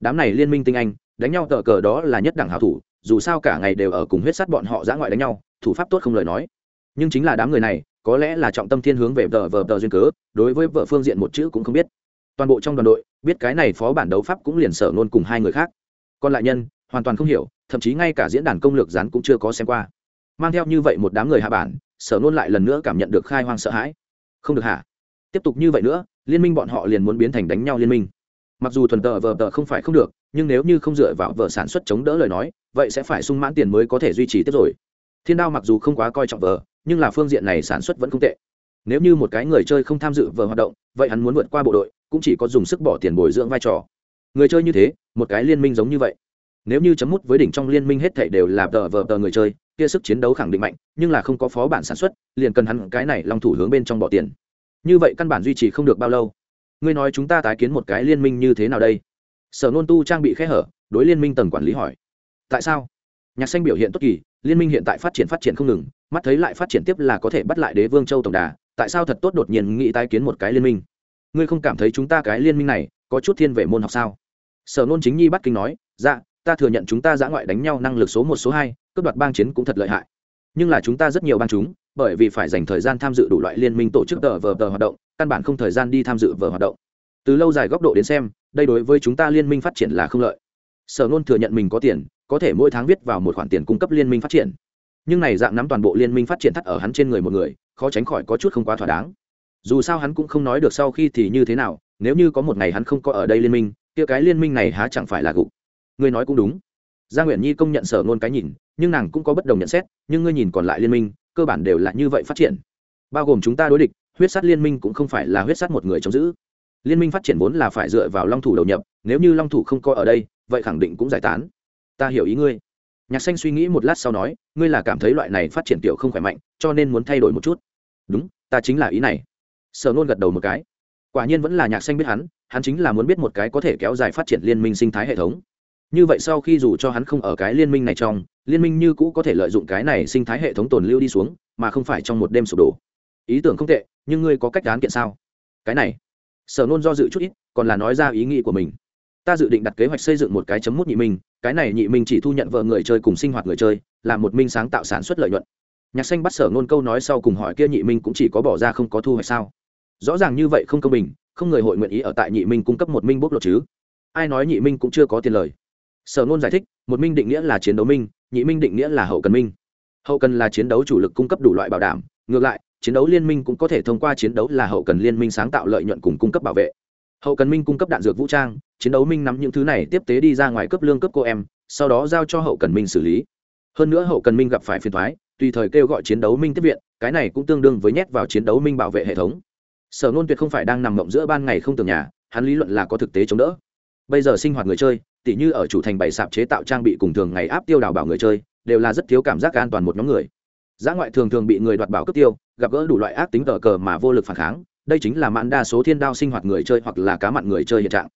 Đám này liên minh tinh anh, đánh nhau tờ cờ đó là nhất đẳng hảo thủ, dù sao cả ngày đều ở cùng huyết sắt bọn họ dã ngoại đánh nhau, thủ pháp tốt không lời nói. Nhưng chính là đám người này, có lẽ là trọng tâm thiên hướng về vợ vợ vợ duyên cớ, đối với vợ phương diện một chữ cũng không biết. Toàn bộ trong đoàn đội, biết cái này phó bản đấu pháp cũng liền sở luôn cùng hai người khác. Còn lại nhân hoàn toàn không hiểu, thậm chí ngay cả diễn đàn công lược rán cũng chưa có xem qua. Mang theo như vậy một đám người hạ bản, sở nôn lại lần nữa cảm nhận được khai hoang sợ hãi. Không được hả? Tiếp tục như vậy nữa, liên minh bọn họ liền muốn biến thành đánh nhau liên minh. Mặc dù thuần tờ vờ tờ không phải không được, nhưng nếu như không dựa vào vợ sản xuất chống đỡ lời nói, vậy sẽ phải sung mãn tiền mới có thể duy trì tiếp rồi. Thiên đao mặc dù không quá coi trọng vờ nhưng là phương diện này sản xuất vẫn không tệ. Nếu như một cái người chơi không tham dự vờ hoạt động, vậy hắn muốn vượt qua bộ đội, cũng chỉ có dùng sức bỏ tiền bồi dưỡng vai trò. Người chơi như thế, một cái liên minh giống như vậy nếu như chấm mút với đỉnh trong liên minh hết thảy đều là tờ vờ tờ người chơi, kia sức chiến đấu khẳng định mạnh, nhưng là không có phó bản sản xuất, liền cần hắn cái này long thủ hướng bên trong bỏ tiền. Như vậy căn bản duy trì không được bao lâu. Ngươi nói chúng ta tái kiến một cái liên minh như thế nào đây? Sở nôn tu trang bị khe hở, đối liên minh tầng quản lý hỏi. Tại sao? Nhạc xanh biểu hiện tốt kỳ, liên minh hiện tại phát triển phát triển không ngừng, mắt thấy lại phát triển tiếp là có thể bắt lại đế vương châu tổng đà, tại sao thật tốt đột nhiên nghĩ tái kiến một cái liên minh? Ngươi không cảm thấy chúng ta cái liên minh này có chút thiên về môn học sao? Sở nôn chính nhi bắt kinh nói dạ ta thừa nhận chúng ta giã ngoại đánh nhau năng lực số một, số hai, cướp đoạt bang chiến cũng thật lợi hại. Nhưng là chúng ta rất nhiều bang chúng, bởi vì phải dành thời gian tham dự đủ loại liên minh tổ chức tờ vờ tờ hoạt động, căn bản không thời gian đi tham dự vờ hoạt động. Từ lâu dài góc độ đến xem, đây đối với chúng ta liên minh phát triển là không lợi. Sở nôn thừa nhận mình có tiền, có thể mỗi tháng viết vào một khoản tiền cung cấp liên minh phát triển. Nhưng này dạng nắm toàn bộ liên minh phát triển thắt ở hắn trên người một người, khó tránh khỏi có chút không quá thỏa đáng. Dù sao hắn cũng không nói được sau khi thì như thế nào, nếu như có một ngày hắn không có ở đây liên minh, kia cái liên minh này há chẳng phải là gục ngươi nói cũng đúng. Gia nguyễn nhi công nhận sở ngôn cái nhìn, nhưng nàng cũng có bất đồng nhận xét, nhưng ngươi nhìn còn lại liên minh, cơ bản đều là như vậy phát triển. Bao gồm chúng ta đối địch, huyết sát liên minh cũng không phải là huyết sát một người chống giữ. Liên minh phát triển vốn là phải dựa vào long thủ đầu nhập, nếu như long thủ không coi ở đây, vậy khẳng định cũng giải tán. Ta hiểu ý ngươi. Nhạc xanh suy nghĩ một lát sau nói, ngươi là cảm thấy loại này phát triển tiểu không khỏe mạnh, cho nên muốn thay đổi một chút. Đúng, ta chính là ý này. Sở nôn gật đầu một cái. Quả nhiên vẫn là nhạc xanh biết hắn hắn chính là muốn biết một cái có thể kéo dài phát triển liên minh sinh thái hệ thống như vậy sau khi dù cho hắn không ở cái liên minh này trong, liên minh như cũ có thể lợi dụng cái này sinh thái hệ thống tồn lưu đi xuống, mà không phải trong một đêm sụp đổ. Ý tưởng không tệ, nhưng ngươi có cách án kiện sao? Cái này, sở nôn do dự chút ít, còn là nói ra ý nghĩ của mình. Ta dự định đặt kế hoạch xây dựng một cái chấm mút nhị minh, cái này nhị minh chỉ thu nhận vợ người chơi cùng sinh hoạt người chơi, là một minh sáng tạo sản xuất lợi nhuận. Nhạc xanh bắt sở nôn câu nói sau cùng hỏi kia nhị minh cũng chỉ có bỏ ra không có thu hoạch sao? Rõ ràng như vậy không công bình, không người hội nguyện ý ở tại nhị minh cung cấp một minh bốc lột chứ. Ai nói nhị minh cũng chưa có tiền lời? Sở nôn giải thích, một minh định nghĩa là chiến đấu minh, nhị minh định nghĩa là hậu cần minh. Hậu cần là chiến đấu chủ lực cung cấp đủ loại bảo đảm, ngược lại, chiến đấu liên minh cũng có thể thông qua chiến đấu là hậu cần liên minh sáng tạo lợi nhuận cùng cung cấp bảo vệ. Hậu cần minh cung cấp đạn dược vũ trang, chiến đấu minh nắm những thứ này tiếp tế đi ra ngoài cấp lương cấp cô em, sau đó giao cho hậu cần minh xử lý. Hơn nữa hậu cần minh gặp phải phiền thoái tùy thời kêu gọi chiến đấu minh tiếp viện, cái này cũng tương đương với nhét vào chiến đấu minh bảo vệ hệ thống. Sở nôn tuyệt không phải đang nằm mộng giữa ban ngày không tường nhà, hắn lý luận là có thực tế chống đỡ. Bây giờ sinh hoạt người chơi tỉ như ở chủ thành bày sạp chế tạo trang bị cùng thường ngày áp tiêu đào bảo người chơi, đều là rất thiếu cảm giác an toàn một nhóm người. Giá ngoại thường thường bị người đoạt bảo cướp tiêu, gặp gỡ đủ loại ác tính tờ cờ mà vô lực phản kháng, đây chính là mãn đa số thiên đao sinh hoạt người chơi hoặc là cá mặn người chơi hiện trạng.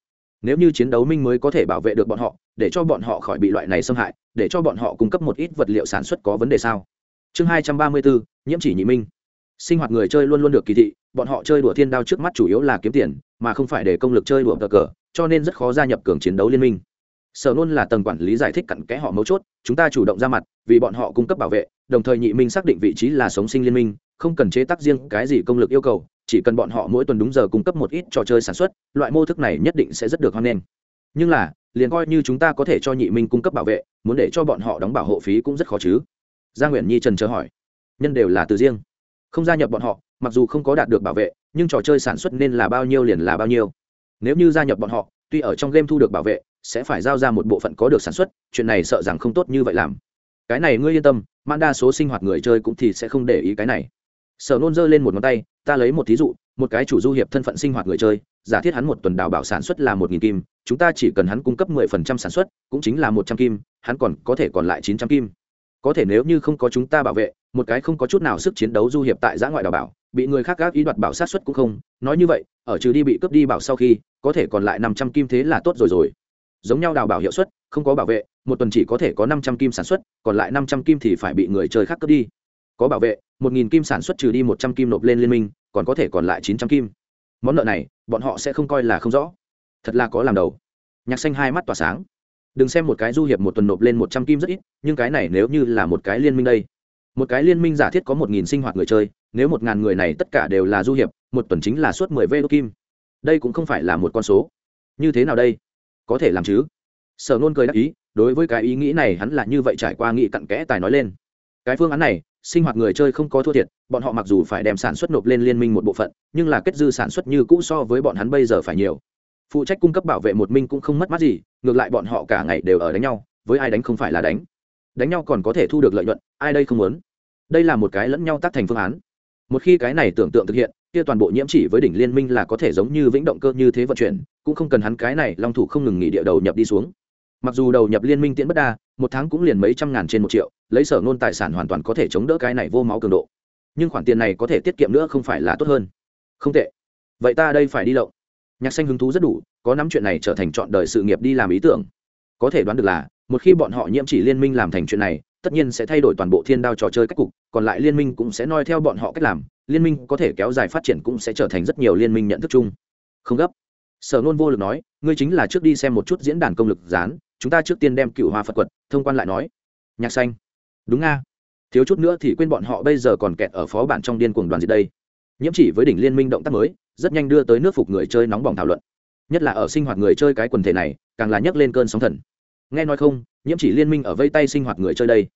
Nếu như chiến đấu minh mới có thể bảo vệ được bọn họ, để cho bọn họ khỏi bị loại này xâm hại, để cho bọn họ cung cấp một ít vật liệu sản xuất có vấn đề sao? Chương hai trăm ba mươi bốn, nhiễm chỉ nhị minh. Sinh hoạt người chơi luôn luôn được kỳ thị, bọn họ chơi đùa thiên đao trước mắt chủ yếu là kiếm tiền, mà không phải để công lực chơi đùa cờ cờ, cho nên rất khó gia nhập cường chiến đấu liên minh sở nôn là tầng quản lý giải thích cặn kẽ họ mấu chốt, chúng ta chủ động ra mặt, vì bọn họ cung cấp bảo vệ, đồng thời nhị minh xác định vị trí là sống sinh liên minh, không cần chế tác riêng cái gì công lực yêu cầu, chỉ cần bọn họ mỗi tuần đúng giờ cung cấp một ít trò chơi sản xuất, loại mô thức này nhất định sẽ rất được hoan nghênh. Nhưng là, liền coi như chúng ta có thể cho nhị minh cung cấp bảo vệ, muốn để cho bọn họ đóng bảo hộ phí cũng rất khó chứ? Gia nguyễn nhi trần chờ hỏi. Nhân đều là từ riêng. Không gia nhập bọn họ, mặc dù không có đạt được bảo vệ, nhưng trò chơi sản xuất nên là bao nhiêu liền là bao nhiêu. Nếu như gia nhập bọn họ, tuy ở trong game thu được bảo vệ sẽ phải giao ra một bộ phận có được sản xuất, chuyện này sợ rằng không tốt như vậy làm. Cái này ngươi yên tâm, mãn đa số sinh hoạt người chơi cũng thì sẽ không để ý cái này. Sở nôn giơ lên một ngón tay, ta lấy một thí dụ, một cái chủ du hiệp thân phận sinh hoạt người chơi, giả thiết hắn một tuần đào bảo sản xuất là một nghìn kim, chúng ta chỉ cần hắn cung cấp mười phần trăm sản xuất, cũng chính là một trăm kim, hắn còn có thể còn lại chín trăm kim. Có thể nếu như không có chúng ta bảo vệ, một cái không có chút nào sức chiến đấu du hiệp tại giã ngoại đào bảo, bị người khác gác ý đoạt bảo sát xuất cũng không. Nói như vậy, ở trừ đi bị cướp đi bảo sau khi, có thể còn lại năm trăm kim thế là tốt rồi rồi giống nhau đào bảo hiệu suất, không có bảo vệ, một tuần chỉ có thể có năm trăm kim sản xuất, còn lại năm trăm kim thì phải bị người chơi khác cướp đi. Có bảo vệ, một nghìn kim sản xuất trừ đi một trăm kim nộp lên liên minh, còn có thể còn lại chín trăm kim. Món nợ này, bọn họ sẽ không coi là không rõ. Thật là có làm đầu. Nhạc xanh hai mắt tỏa sáng. Đừng xem một cái du hiệp một tuần nộp lên một trăm kim rất ít, nhưng cái này nếu như là một cái liên minh đây, một cái liên minh giả thiết có một nghìn sinh hoạt người chơi, nếu một ngàn người này tất cả đều là du hiệp, một tuần chính là suốt mười vê đô kim. Đây cũng không phải là một con số. Như thế nào đây? Có thể làm chứ? Sở nôn cười đáp ý, đối với cái ý nghĩ này hắn là như vậy trải qua nghị cặn kẽ tài nói lên. Cái phương án này, sinh hoạt người chơi không có thua thiệt, bọn họ mặc dù phải đem sản xuất nộp lên liên minh một bộ phận, nhưng là kết dư sản xuất như cũ so với bọn hắn bây giờ phải nhiều. Phụ trách cung cấp bảo vệ một minh cũng không mất mát gì, ngược lại bọn họ cả ngày đều ở đánh nhau, với ai đánh không phải là đánh. Đánh nhau còn có thể thu được lợi nhuận, ai đây không muốn? Đây là một cái lẫn nhau tác thành phương án. Một khi cái này tưởng tượng thực hiện kia toàn bộ nhiễm chỉ với đỉnh liên minh là có thể giống như vĩnh động cơ như thế vận chuyển, cũng không cần hắn cái này long thủ không ngừng nghỉ địa đầu nhập đi xuống. Mặc dù đầu nhập liên minh tiễn bất đa, một tháng cũng liền mấy trăm ngàn trên một triệu, lấy sở ngôn tài sản hoàn toàn có thể chống đỡ cái này vô máu cường độ. Nhưng khoản tiền này có thể tiết kiệm nữa không phải là tốt hơn. Không tệ. Vậy ta đây phải đi lộng. Nhạc xanh hứng thú rất đủ, có nắm chuyện này trở thành chọn đời sự nghiệp đi làm ý tưởng. Có thể đoán được là, một khi bọn họ nhiễm chỉ liên minh làm thành chuyện này tất nhiên sẽ thay đổi toàn bộ thiên đao trò chơi cách cục, còn lại liên minh cũng sẽ noi theo bọn họ cách làm, liên minh có thể kéo dài phát triển cũng sẽ trở thành rất nhiều liên minh nhận thức chung. Không gấp. Sở nôn vô lực nói, ngươi chính là trước đi xem một chút diễn đàn công lực gián, chúng ta trước tiên đem cựu hoa phật quật, thông quan lại nói. Nhạc xanh. Đúng nga. Thiếu chút nữa thì quên bọn họ bây giờ còn kẹt ở phó bản trong điên cuồng đoàn gì đây. Nhiễm chỉ với đỉnh liên minh động tác mới, rất nhanh đưa tới nước phục người chơi nóng bỏng thảo luận. Nhất là ở sinh hoạt người chơi cái quần thể này, càng là nhấc lên cơn sóng thần nghe nói không, nhiễm chỉ liên minh ở vây tay sinh hoạt người chơi đây.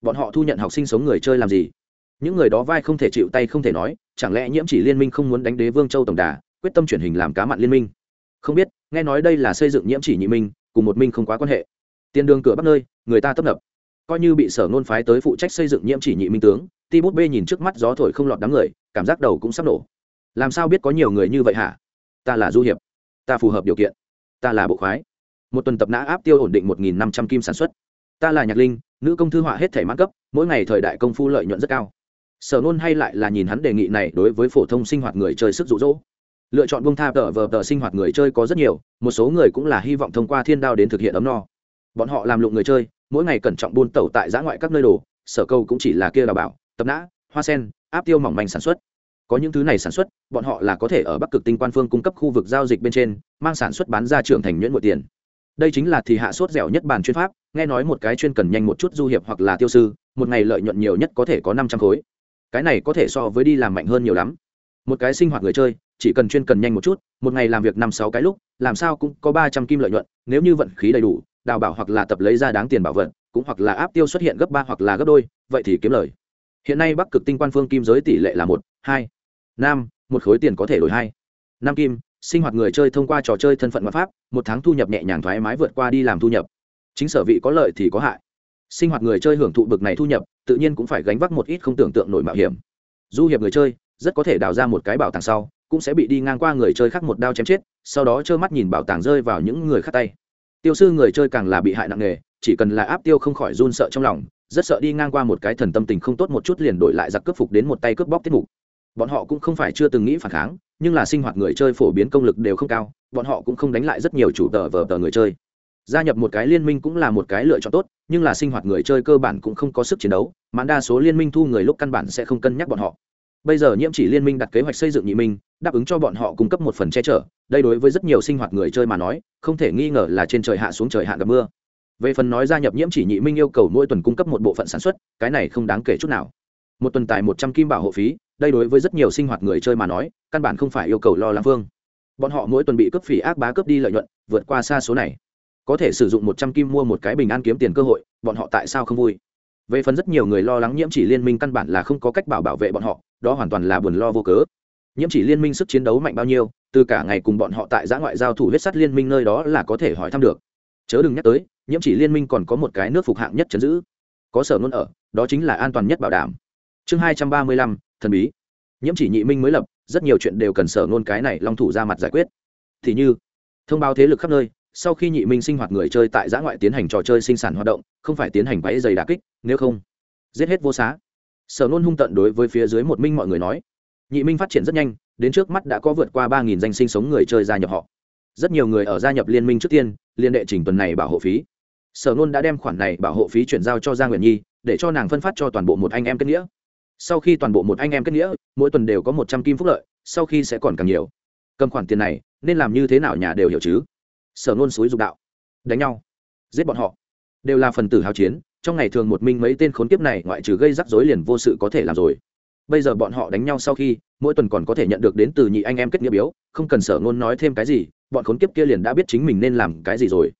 Bọn họ thu nhận học sinh sống người chơi làm gì? Những người đó vai không thể chịu tay không thể nói, chẳng lẽ nhiễm chỉ liên minh không muốn đánh đế vương châu tổng đà, quyết tâm chuyển hình làm cá mặn liên minh? Không biết, nghe nói đây là xây dựng nhiễm chỉ nhị minh, cùng một minh không quá quan hệ. Tiền đường cửa bắc nơi, người ta tấp nập. Coi như bị sở nôn phái tới phụ trách xây dựng nhiễm chỉ nhị minh tướng, ti bút bê nhìn trước mắt gió thổi không lọt đám người, cảm giác đầu cũng sắp nổ. Làm sao biết có nhiều người như vậy hả? Ta là du hiệp. Ta phù hợp điều kiện. Ta là bộ khoái một tuần tập nã áp tiêu ổn định một nghìn năm trăm kim sản xuất. Ta là nhạc linh, nữ công thư họa hết thể mãn cấp, mỗi ngày thời đại công phu lợi nhuận rất cao. Sở nôn hay lại là nhìn hắn đề nghị này đối với phổ thông sinh hoạt người chơi sức rụ rỗ lựa chọn bông tha tờ vờ tờ sinh hoạt người chơi có rất nhiều, một số người cũng là hy vọng thông qua thiên đao đến thực hiện ấm no. Bọn họ làm lụng người chơi, mỗi ngày cẩn trọng buôn tẩu tại giã ngoại các nơi đồ, sở câu cũng chỉ là kia đào bảo, tập nã, hoa sen, áp tiêu mỏng manh sản xuất. Có những thứ này sản xuất, bọn họ là có thể ở bắc cực tinh quan phương cung cấp khu vực giao dịch bên trên, mang sản xuất bán ra trưởng thành nhuyễn mọi tiền đây chính là thì hạ sốt dẻo nhất bản chuyên pháp, nghe nói một cái chuyên cần nhanh một chút du hiệp hoặc là tiêu sư, một ngày lợi nhuận nhiều nhất có thể có năm trăm khối. Cái này có thể so với đi làm mạnh hơn nhiều lắm. Một cái sinh hoạt người chơi, chỉ cần chuyên cần nhanh một chút, một ngày làm việc năm sáu cái lúc, làm sao cũng có ba trăm kim lợi nhuận, nếu như vận khí đầy đủ, đào bảo hoặc là tập lấy ra đáng tiền bảo vật, cũng hoặc là áp tiêu xuất hiện gấp ba hoặc là gấp đôi, vậy thì kiếm lời. Hiện nay bắc cực tinh quan phương kim giới tỷ lệ là một, hai, năm, một khối tiền có thể đổi hai, năm kim sinh hoạt người chơi thông qua trò chơi thân phận ngoại pháp, một tháng thu nhập nhẹ nhàng thoải mái vượt qua đi làm thu nhập. Chính sở vị có lợi thì có hại. Sinh hoạt người chơi hưởng thụ bực này thu nhập, tự nhiên cũng phải gánh vác một ít không tưởng tượng nổi mạo hiểm. Du hiệp người chơi, rất có thể đào ra một cái bảo tàng sau, cũng sẽ bị đi ngang qua người chơi khác một đao chém chết, sau đó trơ mắt nhìn bảo tàng rơi vào những người khác tay. Tiêu sư người chơi càng là bị hại nặng nề, chỉ cần là áp tiêu không khỏi run sợ trong lòng, rất sợ đi ngang qua một cái thần tâm tình không tốt một chút liền đổi lại giặc cướp phục đến một tay cướp bóc tiết mục. Bọn họ cũng không phải chưa từng nghĩ phản kháng nhưng là sinh hoạt người chơi phổ biến công lực đều không cao, bọn họ cũng không đánh lại rất nhiều chủ tờ vờ tờ người chơi. Gia nhập một cái liên minh cũng là một cái lựa chọn tốt, nhưng là sinh hoạt người chơi cơ bản cũng không có sức chiến đấu, mà đa số liên minh thu người lúc căn bản sẽ không cân nhắc bọn họ. Bây giờ nhiễm chỉ liên minh đặt kế hoạch xây dựng nhị minh, đáp ứng cho bọn họ cung cấp một phần che chở, đây đối với rất nhiều sinh hoạt người chơi mà nói, không thể nghi ngờ là trên trời hạ xuống trời hạ gặp mưa. Về phần nói gia nhập nhiễm chỉ nhị minh yêu cầu mỗi tuần cung cấp một bộ phận sản xuất, cái này không đáng kể chút nào. Một tuần tài một trăm kim bảo hộ phí đây đối với rất nhiều sinh hoạt người chơi mà nói, căn bản không phải yêu cầu lo lắng phương bọn họ mỗi tuần bị cướp phỉ ác bá cướp đi lợi nhuận, vượt qua xa số này. Có thể sử dụng một trăm kim mua một cái bình an kiếm tiền cơ hội, bọn họ tại sao không vui? Về phần rất nhiều người lo lắng nhiễm chỉ liên minh căn bản là không có cách bảo bảo vệ bọn họ, đó hoàn toàn là buồn lo vô cớ. Nhiễm chỉ liên minh sức chiến đấu mạnh bao nhiêu, từ cả ngày cùng bọn họ tại giã ngoại giao thủ huyết sắt liên minh nơi đó là có thể hỏi thăm được. Chớ đừng nhắc tới, nhiễm chỉ liên minh còn có một cái nước phục hạng nhất chấn giữ. Có sở nôn ở, đó chính là an toàn nhất bảo đảm. Chương hai trăm ba mươi lăm thần bí. Nhiễm chỉ nhị minh mới lập, rất nhiều chuyện đều cần sở nôn cái này long thủ ra mặt giải quyết. Thì như, thông báo thế lực khắp nơi, sau khi nhị minh sinh hoạt người chơi tại giã ngoại tiến hành trò chơi sinh sản hoạt động, không phải tiến hành váy dày đà kích, nếu không, giết hết vô xá. Sở nôn hung tận đối với phía dưới một minh mọi người nói. Nhị minh phát triển rất nhanh, đến trước mắt đã có vượt qua ba nghìn danh sinh sống người chơi gia nhập họ. Rất nhiều người ở gia nhập liên minh trước tiên, liên đệ trình tuần này bảo hộ phí. Sở nôn đã đem khoản này bảo hộ phí chuyển giao cho giang nguyện nhi, để cho nàng phân phát cho toàn bộ một anh em kết nghĩa sau khi toàn bộ một anh em kết nghĩa, mỗi tuần đều có một trăm kim phúc lợi, sau khi sẽ còn càng nhiều. Cầm khoản tiền này, nên làm như thế nào nhà đều hiểu chứ. Sở nôn suối dục đạo. Đánh nhau. Giết bọn họ. Đều là phần tử hào chiến, trong ngày thường một minh mấy tên khốn kiếp này ngoại trừ gây rắc rối liền vô sự có thể làm rồi. Bây giờ bọn họ đánh nhau sau khi, mỗi tuần còn có thể nhận được đến từ nhị anh em kết nghĩa biếu, không cần sở ngôn nói thêm cái gì, bọn khốn kiếp kia liền đã biết chính mình nên làm cái gì rồi.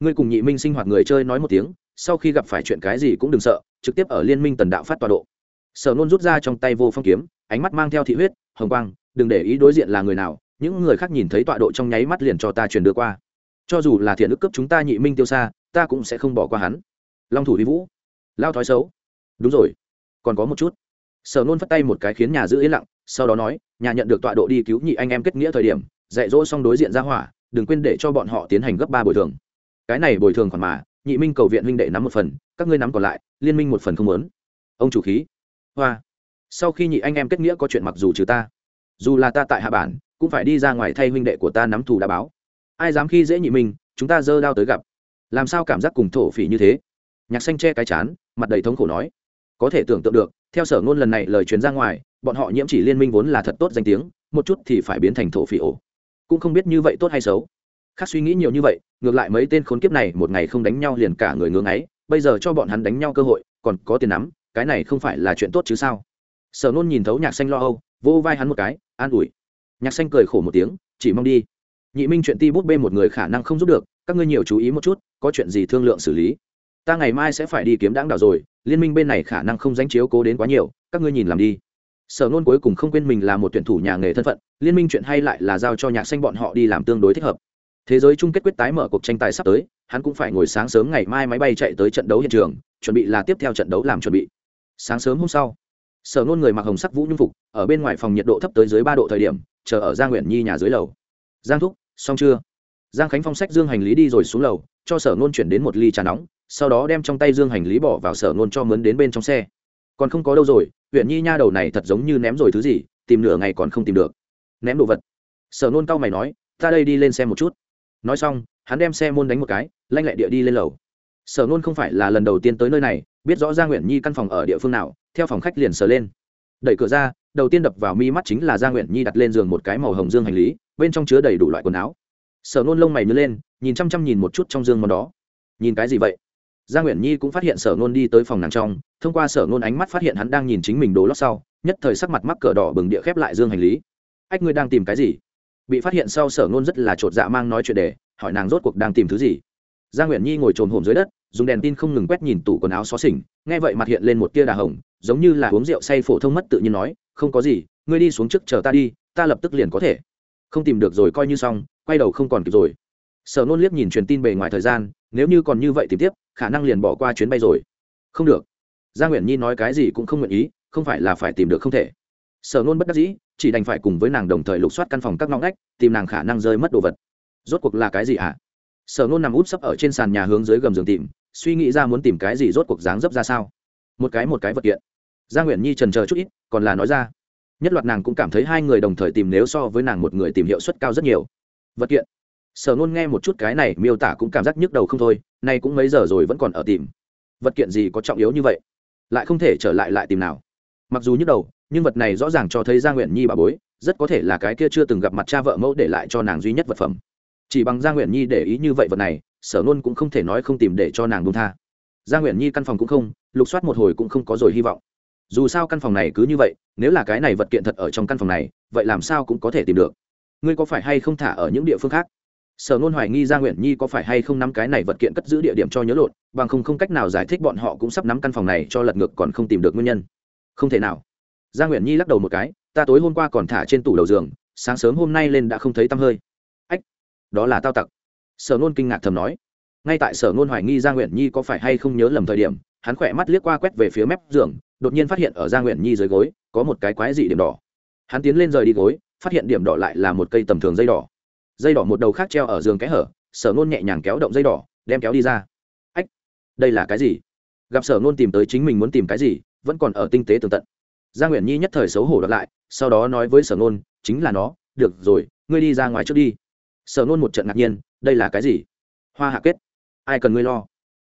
Ngươi cùng nhị minh sinh hoạt người chơi nói một tiếng, sau khi gặp phải chuyện cái gì cũng đừng sợ, trực tiếp ở liên minh tần đạo phát tọa độ sở Nôn rút ra trong tay vô phong kiếm, ánh mắt mang theo thị huyết, hồng quang, đừng để ý đối diện là người nào, những người khác nhìn thấy tọa độ trong nháy mắt liền cho ta truyền đưa qua. Cho dù là thiện ức cấp chúng ta nhị minh tiêu xa, ta cũng sẽ không bỏ qua hắn. Long thủ vi vũ. Lao thói xấu. Đúng rồi, còn có một chút. Sở nôn phất tay một cái khiến nhà giữ yên lặng, sau đó nói, nhà nhận được tọa độ đi cứu nhị anh em kết nghĩa thời điểm, dạy dỗ xong đối diện ra hỏa, đừng quên để cho bọn họ tiến hành gấp ba bồi thường. Cái này bồi thường khoản mà, nhị minh cầu viện huynh đệ nắm một phần, các ngươi nắm còn lại, liên minh một phần không lớn ông chủ khí hoa. Sau khi nhị anh em kết nghĩa có chuyện mặc dù trừ ta, dù là ta tại hạ bản, cũng phải đi ra ngoài thay huynh đệ của ta nắm thù đã báo. Ai dám khi dễ nhị minh chúng ta dơ đao tới gặp. Làm sao cảm giác cùng thổ phỉ như thế? Nhạc xanh che cái chán, mặt đầy thống khổ nói. Có thể tưởng tượng được, theo sở ngôn lần này lời truyền ra ngoài, bọn họ nhiễm chỉ liên minh vốn là thật tốt danh tiếng, một chút thì phải biến thành thổ phỉ ổ. Cũng không biết như vậy tốt hay xấu. Khác suy nghĩ nhiều như vậy, ngược lại mấy tên khốn kiếp này một ngày không đánh nhau liền cả người ngưỡng ấy bây giờ cho bọn hắn đánh nhau cơ hội, còn có tiền nắm cái này không phải là chuyện tốt chứ sao? Sở nôn nhìn thấu nhạc xanh lo âu vô vai hắn một cái, an ủi. Nhạc xanh cười khổ một tiếng, chỉ mong đi. Nhị minh chuyện ti bút bê một người khả năng không giúp được, các ngươi nhiều chú ý một chút, có chuyện gì thương lượng xử lý. Ta ngày mai sẽ phải đi kiếm đáng đảo rồi, liên minh bên này khả năng không danh chiếu cố đến quá nhiều, các ngươi nhìn làm đi. Sở nôn cuối cùng không quên mình là một tuyển thủ nhà nghề thân phận, liên minh chuyện hay lại là giao cho nhạc xanh bọn họ đi làm tương đối thích hợp. Thế giới chung kết quyết tái mở cuộc tranh tài sắp tới, hắn cũng phải ngồi sáng sớm ngày mai máy bay chạy tới trận đấu hiện trường, chuẩn bị là tiếp theo trận đấu làm chuẩn bị sáng sớm hôm sau, sở nôn người mặc hồng sắc vũ nhung phục, ở bên ngoài phòng nhiệt độ thấp tới dưới ba độ thời điểm, chờ ở giang nguyện nhi nhà dưới lầu. Giang thúc, xong chưa? Giang khánh phong sách dương hành lý đi rồi xuống lầu, cho sở nôn chuyển đến một ly trà nóng, sau đó đem trong tay dương hành lý bỏ vào sở nôn cho mướn đến bên trong xe. Còn không có đâu rồi huyện nhi nha đầu này thật giống như ném rồi thứ gì, tìm nửa ngày còn không tìm được. Ném đồ vật. Sở nôn cau mày nói, ta đây đi lên xe một chút. Nói xong, hắn đem xe môn đánh một cái, lanh lẹ địa đi lên lầu sở nôn không phải là lần đầu tiên tới nơi này, biết rõ gia nguyện nhi căn phòng ở địa phương nào, theo phòng khách liền sờ lên. Đẩy cửa ra, đầu tiên đập vào mi mắt chính là gia nguyện nhi đặt lên giường một cái màu hồng dương hành lý, bên trong chứa đầy đủ loại quần áo. Sở nôn lông mày nhớ lên, nhìn chăm chăm nhìn một chút trong dương món đó. Nhìn cái gì vậy? Gia nguyện nhi cũng phát hiện sở nôn đi tới phòng nàng trong, thông qua sở nôn ánh mắt phát hiện hắn đang nhìn chính mình đồ lót sau, nhất thời sắc mặt mắc cờ đỏ bừng địa khép lại dương hành lý. Ách, ngươi đang tìm cái gì? Bị phát hiện sau, sở nôn rất là chột dạ mang nói chuyện để, hỏi nàng rốt cuộc đang tìm thứ gì gia nguyện nhi ngồi trồn hổm dưới đất, dùng đèn tin không ngừng quét nhìn tủ quần áo xó xỉnh, nghe vậy mặt hiện lên một tia đà hồng, giống như là uống rượu say phổ thông mất tự nhiên nói, không có gì, ngươi đi xuống trước chờ ta đi, ta lập tức liền có thể. Không tìm được rồi coi như xong, quay đầu không còn kịp rồi. Sở nôn liếc nhìn truyền tin bề ngoài thời gian, nếu như còn như vậy tìm tiếp, khả năng liền bỏ qua chuyến bay rồi. Không được. Gia nguyễn nhi nói cái gì cũng không nguyện ý, không phải là phải tìm được không thể. Sở nôn bất đắc dĩ, chỉ đành phải cùng với nàng đồng thời lục soát căn phòng các ngõ ngách, tìm nàng khả năng rơi mất đồ vật. Rốt cuộc là cái gì ạ? à? Sở nôn nằm út sấp ở trên sàn nhà hướng dưới gầm giường tìm, suy nghĩ ra muốn tìm cái gì rốt cuộc dáng dấp ra sao. Một cái một cái vật kiện. Gia nguyễn nhi trần chờ chút ít, còn là nói ra. Nhất loạt nàng cũng cảm thấy hai người đồng thời tìm nếu so với nàng một người tìm hiệu suất cao rất nhiều. Vật kiện. Sở nôn nghe một chút cái này, miêu tả cũng cảm giác nhức đầu không thôi, nay cũng mấy giờ rồi vẫn còn ở tìm. Vật kiện gì có trọng yếu như vậy? Lại không thể trở lại lại tìm nào. Mặc dù nhức đầu, nhưng vật này rõ ràng cho thấy gia nguyễn nhi bà bối, rất có thể là cái kia chưa từng gặp mặt cha vợ mẫu để lại cho nàng duy nhất vật phẩm chỉ bằng gia nguyễn nhi để ý như vậy vật này, sở nôn cũng không thể nói không tìm để cho nàng buông tha. Gia nguyễn nhi căn phòng cũng không, lục soát một hồi cũng không có rồi hy vọng. Dù sao căn phòng này cứ như vậy, nếu là cái này vật kiện thật ở trong căn phòng này, vậy làm sao cũng có thể tìm được. Ngươi có phải hay không thả ở những địa phương khác? Sở nôn hoài nghi gia nguyễn nhi có phải hay không nắm cái này vật kiện cất giữ địa điểm cho nhớ lộn, bằng không không cách nào giải thích bọn họ cũng sắp nắm căn phòng này cho lật ngược còn không tìm được nguyên nhân. Không thể nào. Gia nguyễn nhi lắc đầu một cái, ta tối hôm qua còn thả trên tủ đầu giường, sáng sớm hôm nay lên đã không thấy tăm hơi đó là tao tặc. Sở nôn kinh ngạc thầm nói. Ngay tại sở nôn hoài nghi gia nguyện nhi có phải hay không nhớ lầm thời điểm, hắn khỏe mắt liếc qua quét về phía mép giường, đột nhiên phát hiện ở gia nguyện nhi dưới gối có một cái quái dị điểm đỏ. Hắn tiến lên rời đi gối, phát hiện điểm đỏ lại là một cây tầm thường dây đỏ. Dây đỏ một đầu khác treo ở giường kẽ hở, sở nôn nhẹ nhàng kéo động dây đỏ, đem kéo đi ra. Ách, đây là cái gì? Gặp sở nôn tìm tới chính mình muốn tìm cái gì, vẫn còn ở tinh tế tường tận. Gia nguyễn nhi nhất thời xấu hổ đ lại, sau đó nói với sở nôn chính là nó, được rồi, ngươi đi ra ngoài trước đi sở nôn một trận ngạc nhiên, đây là cái gì? Hoa hạ kết. Ai cần ngươi lo?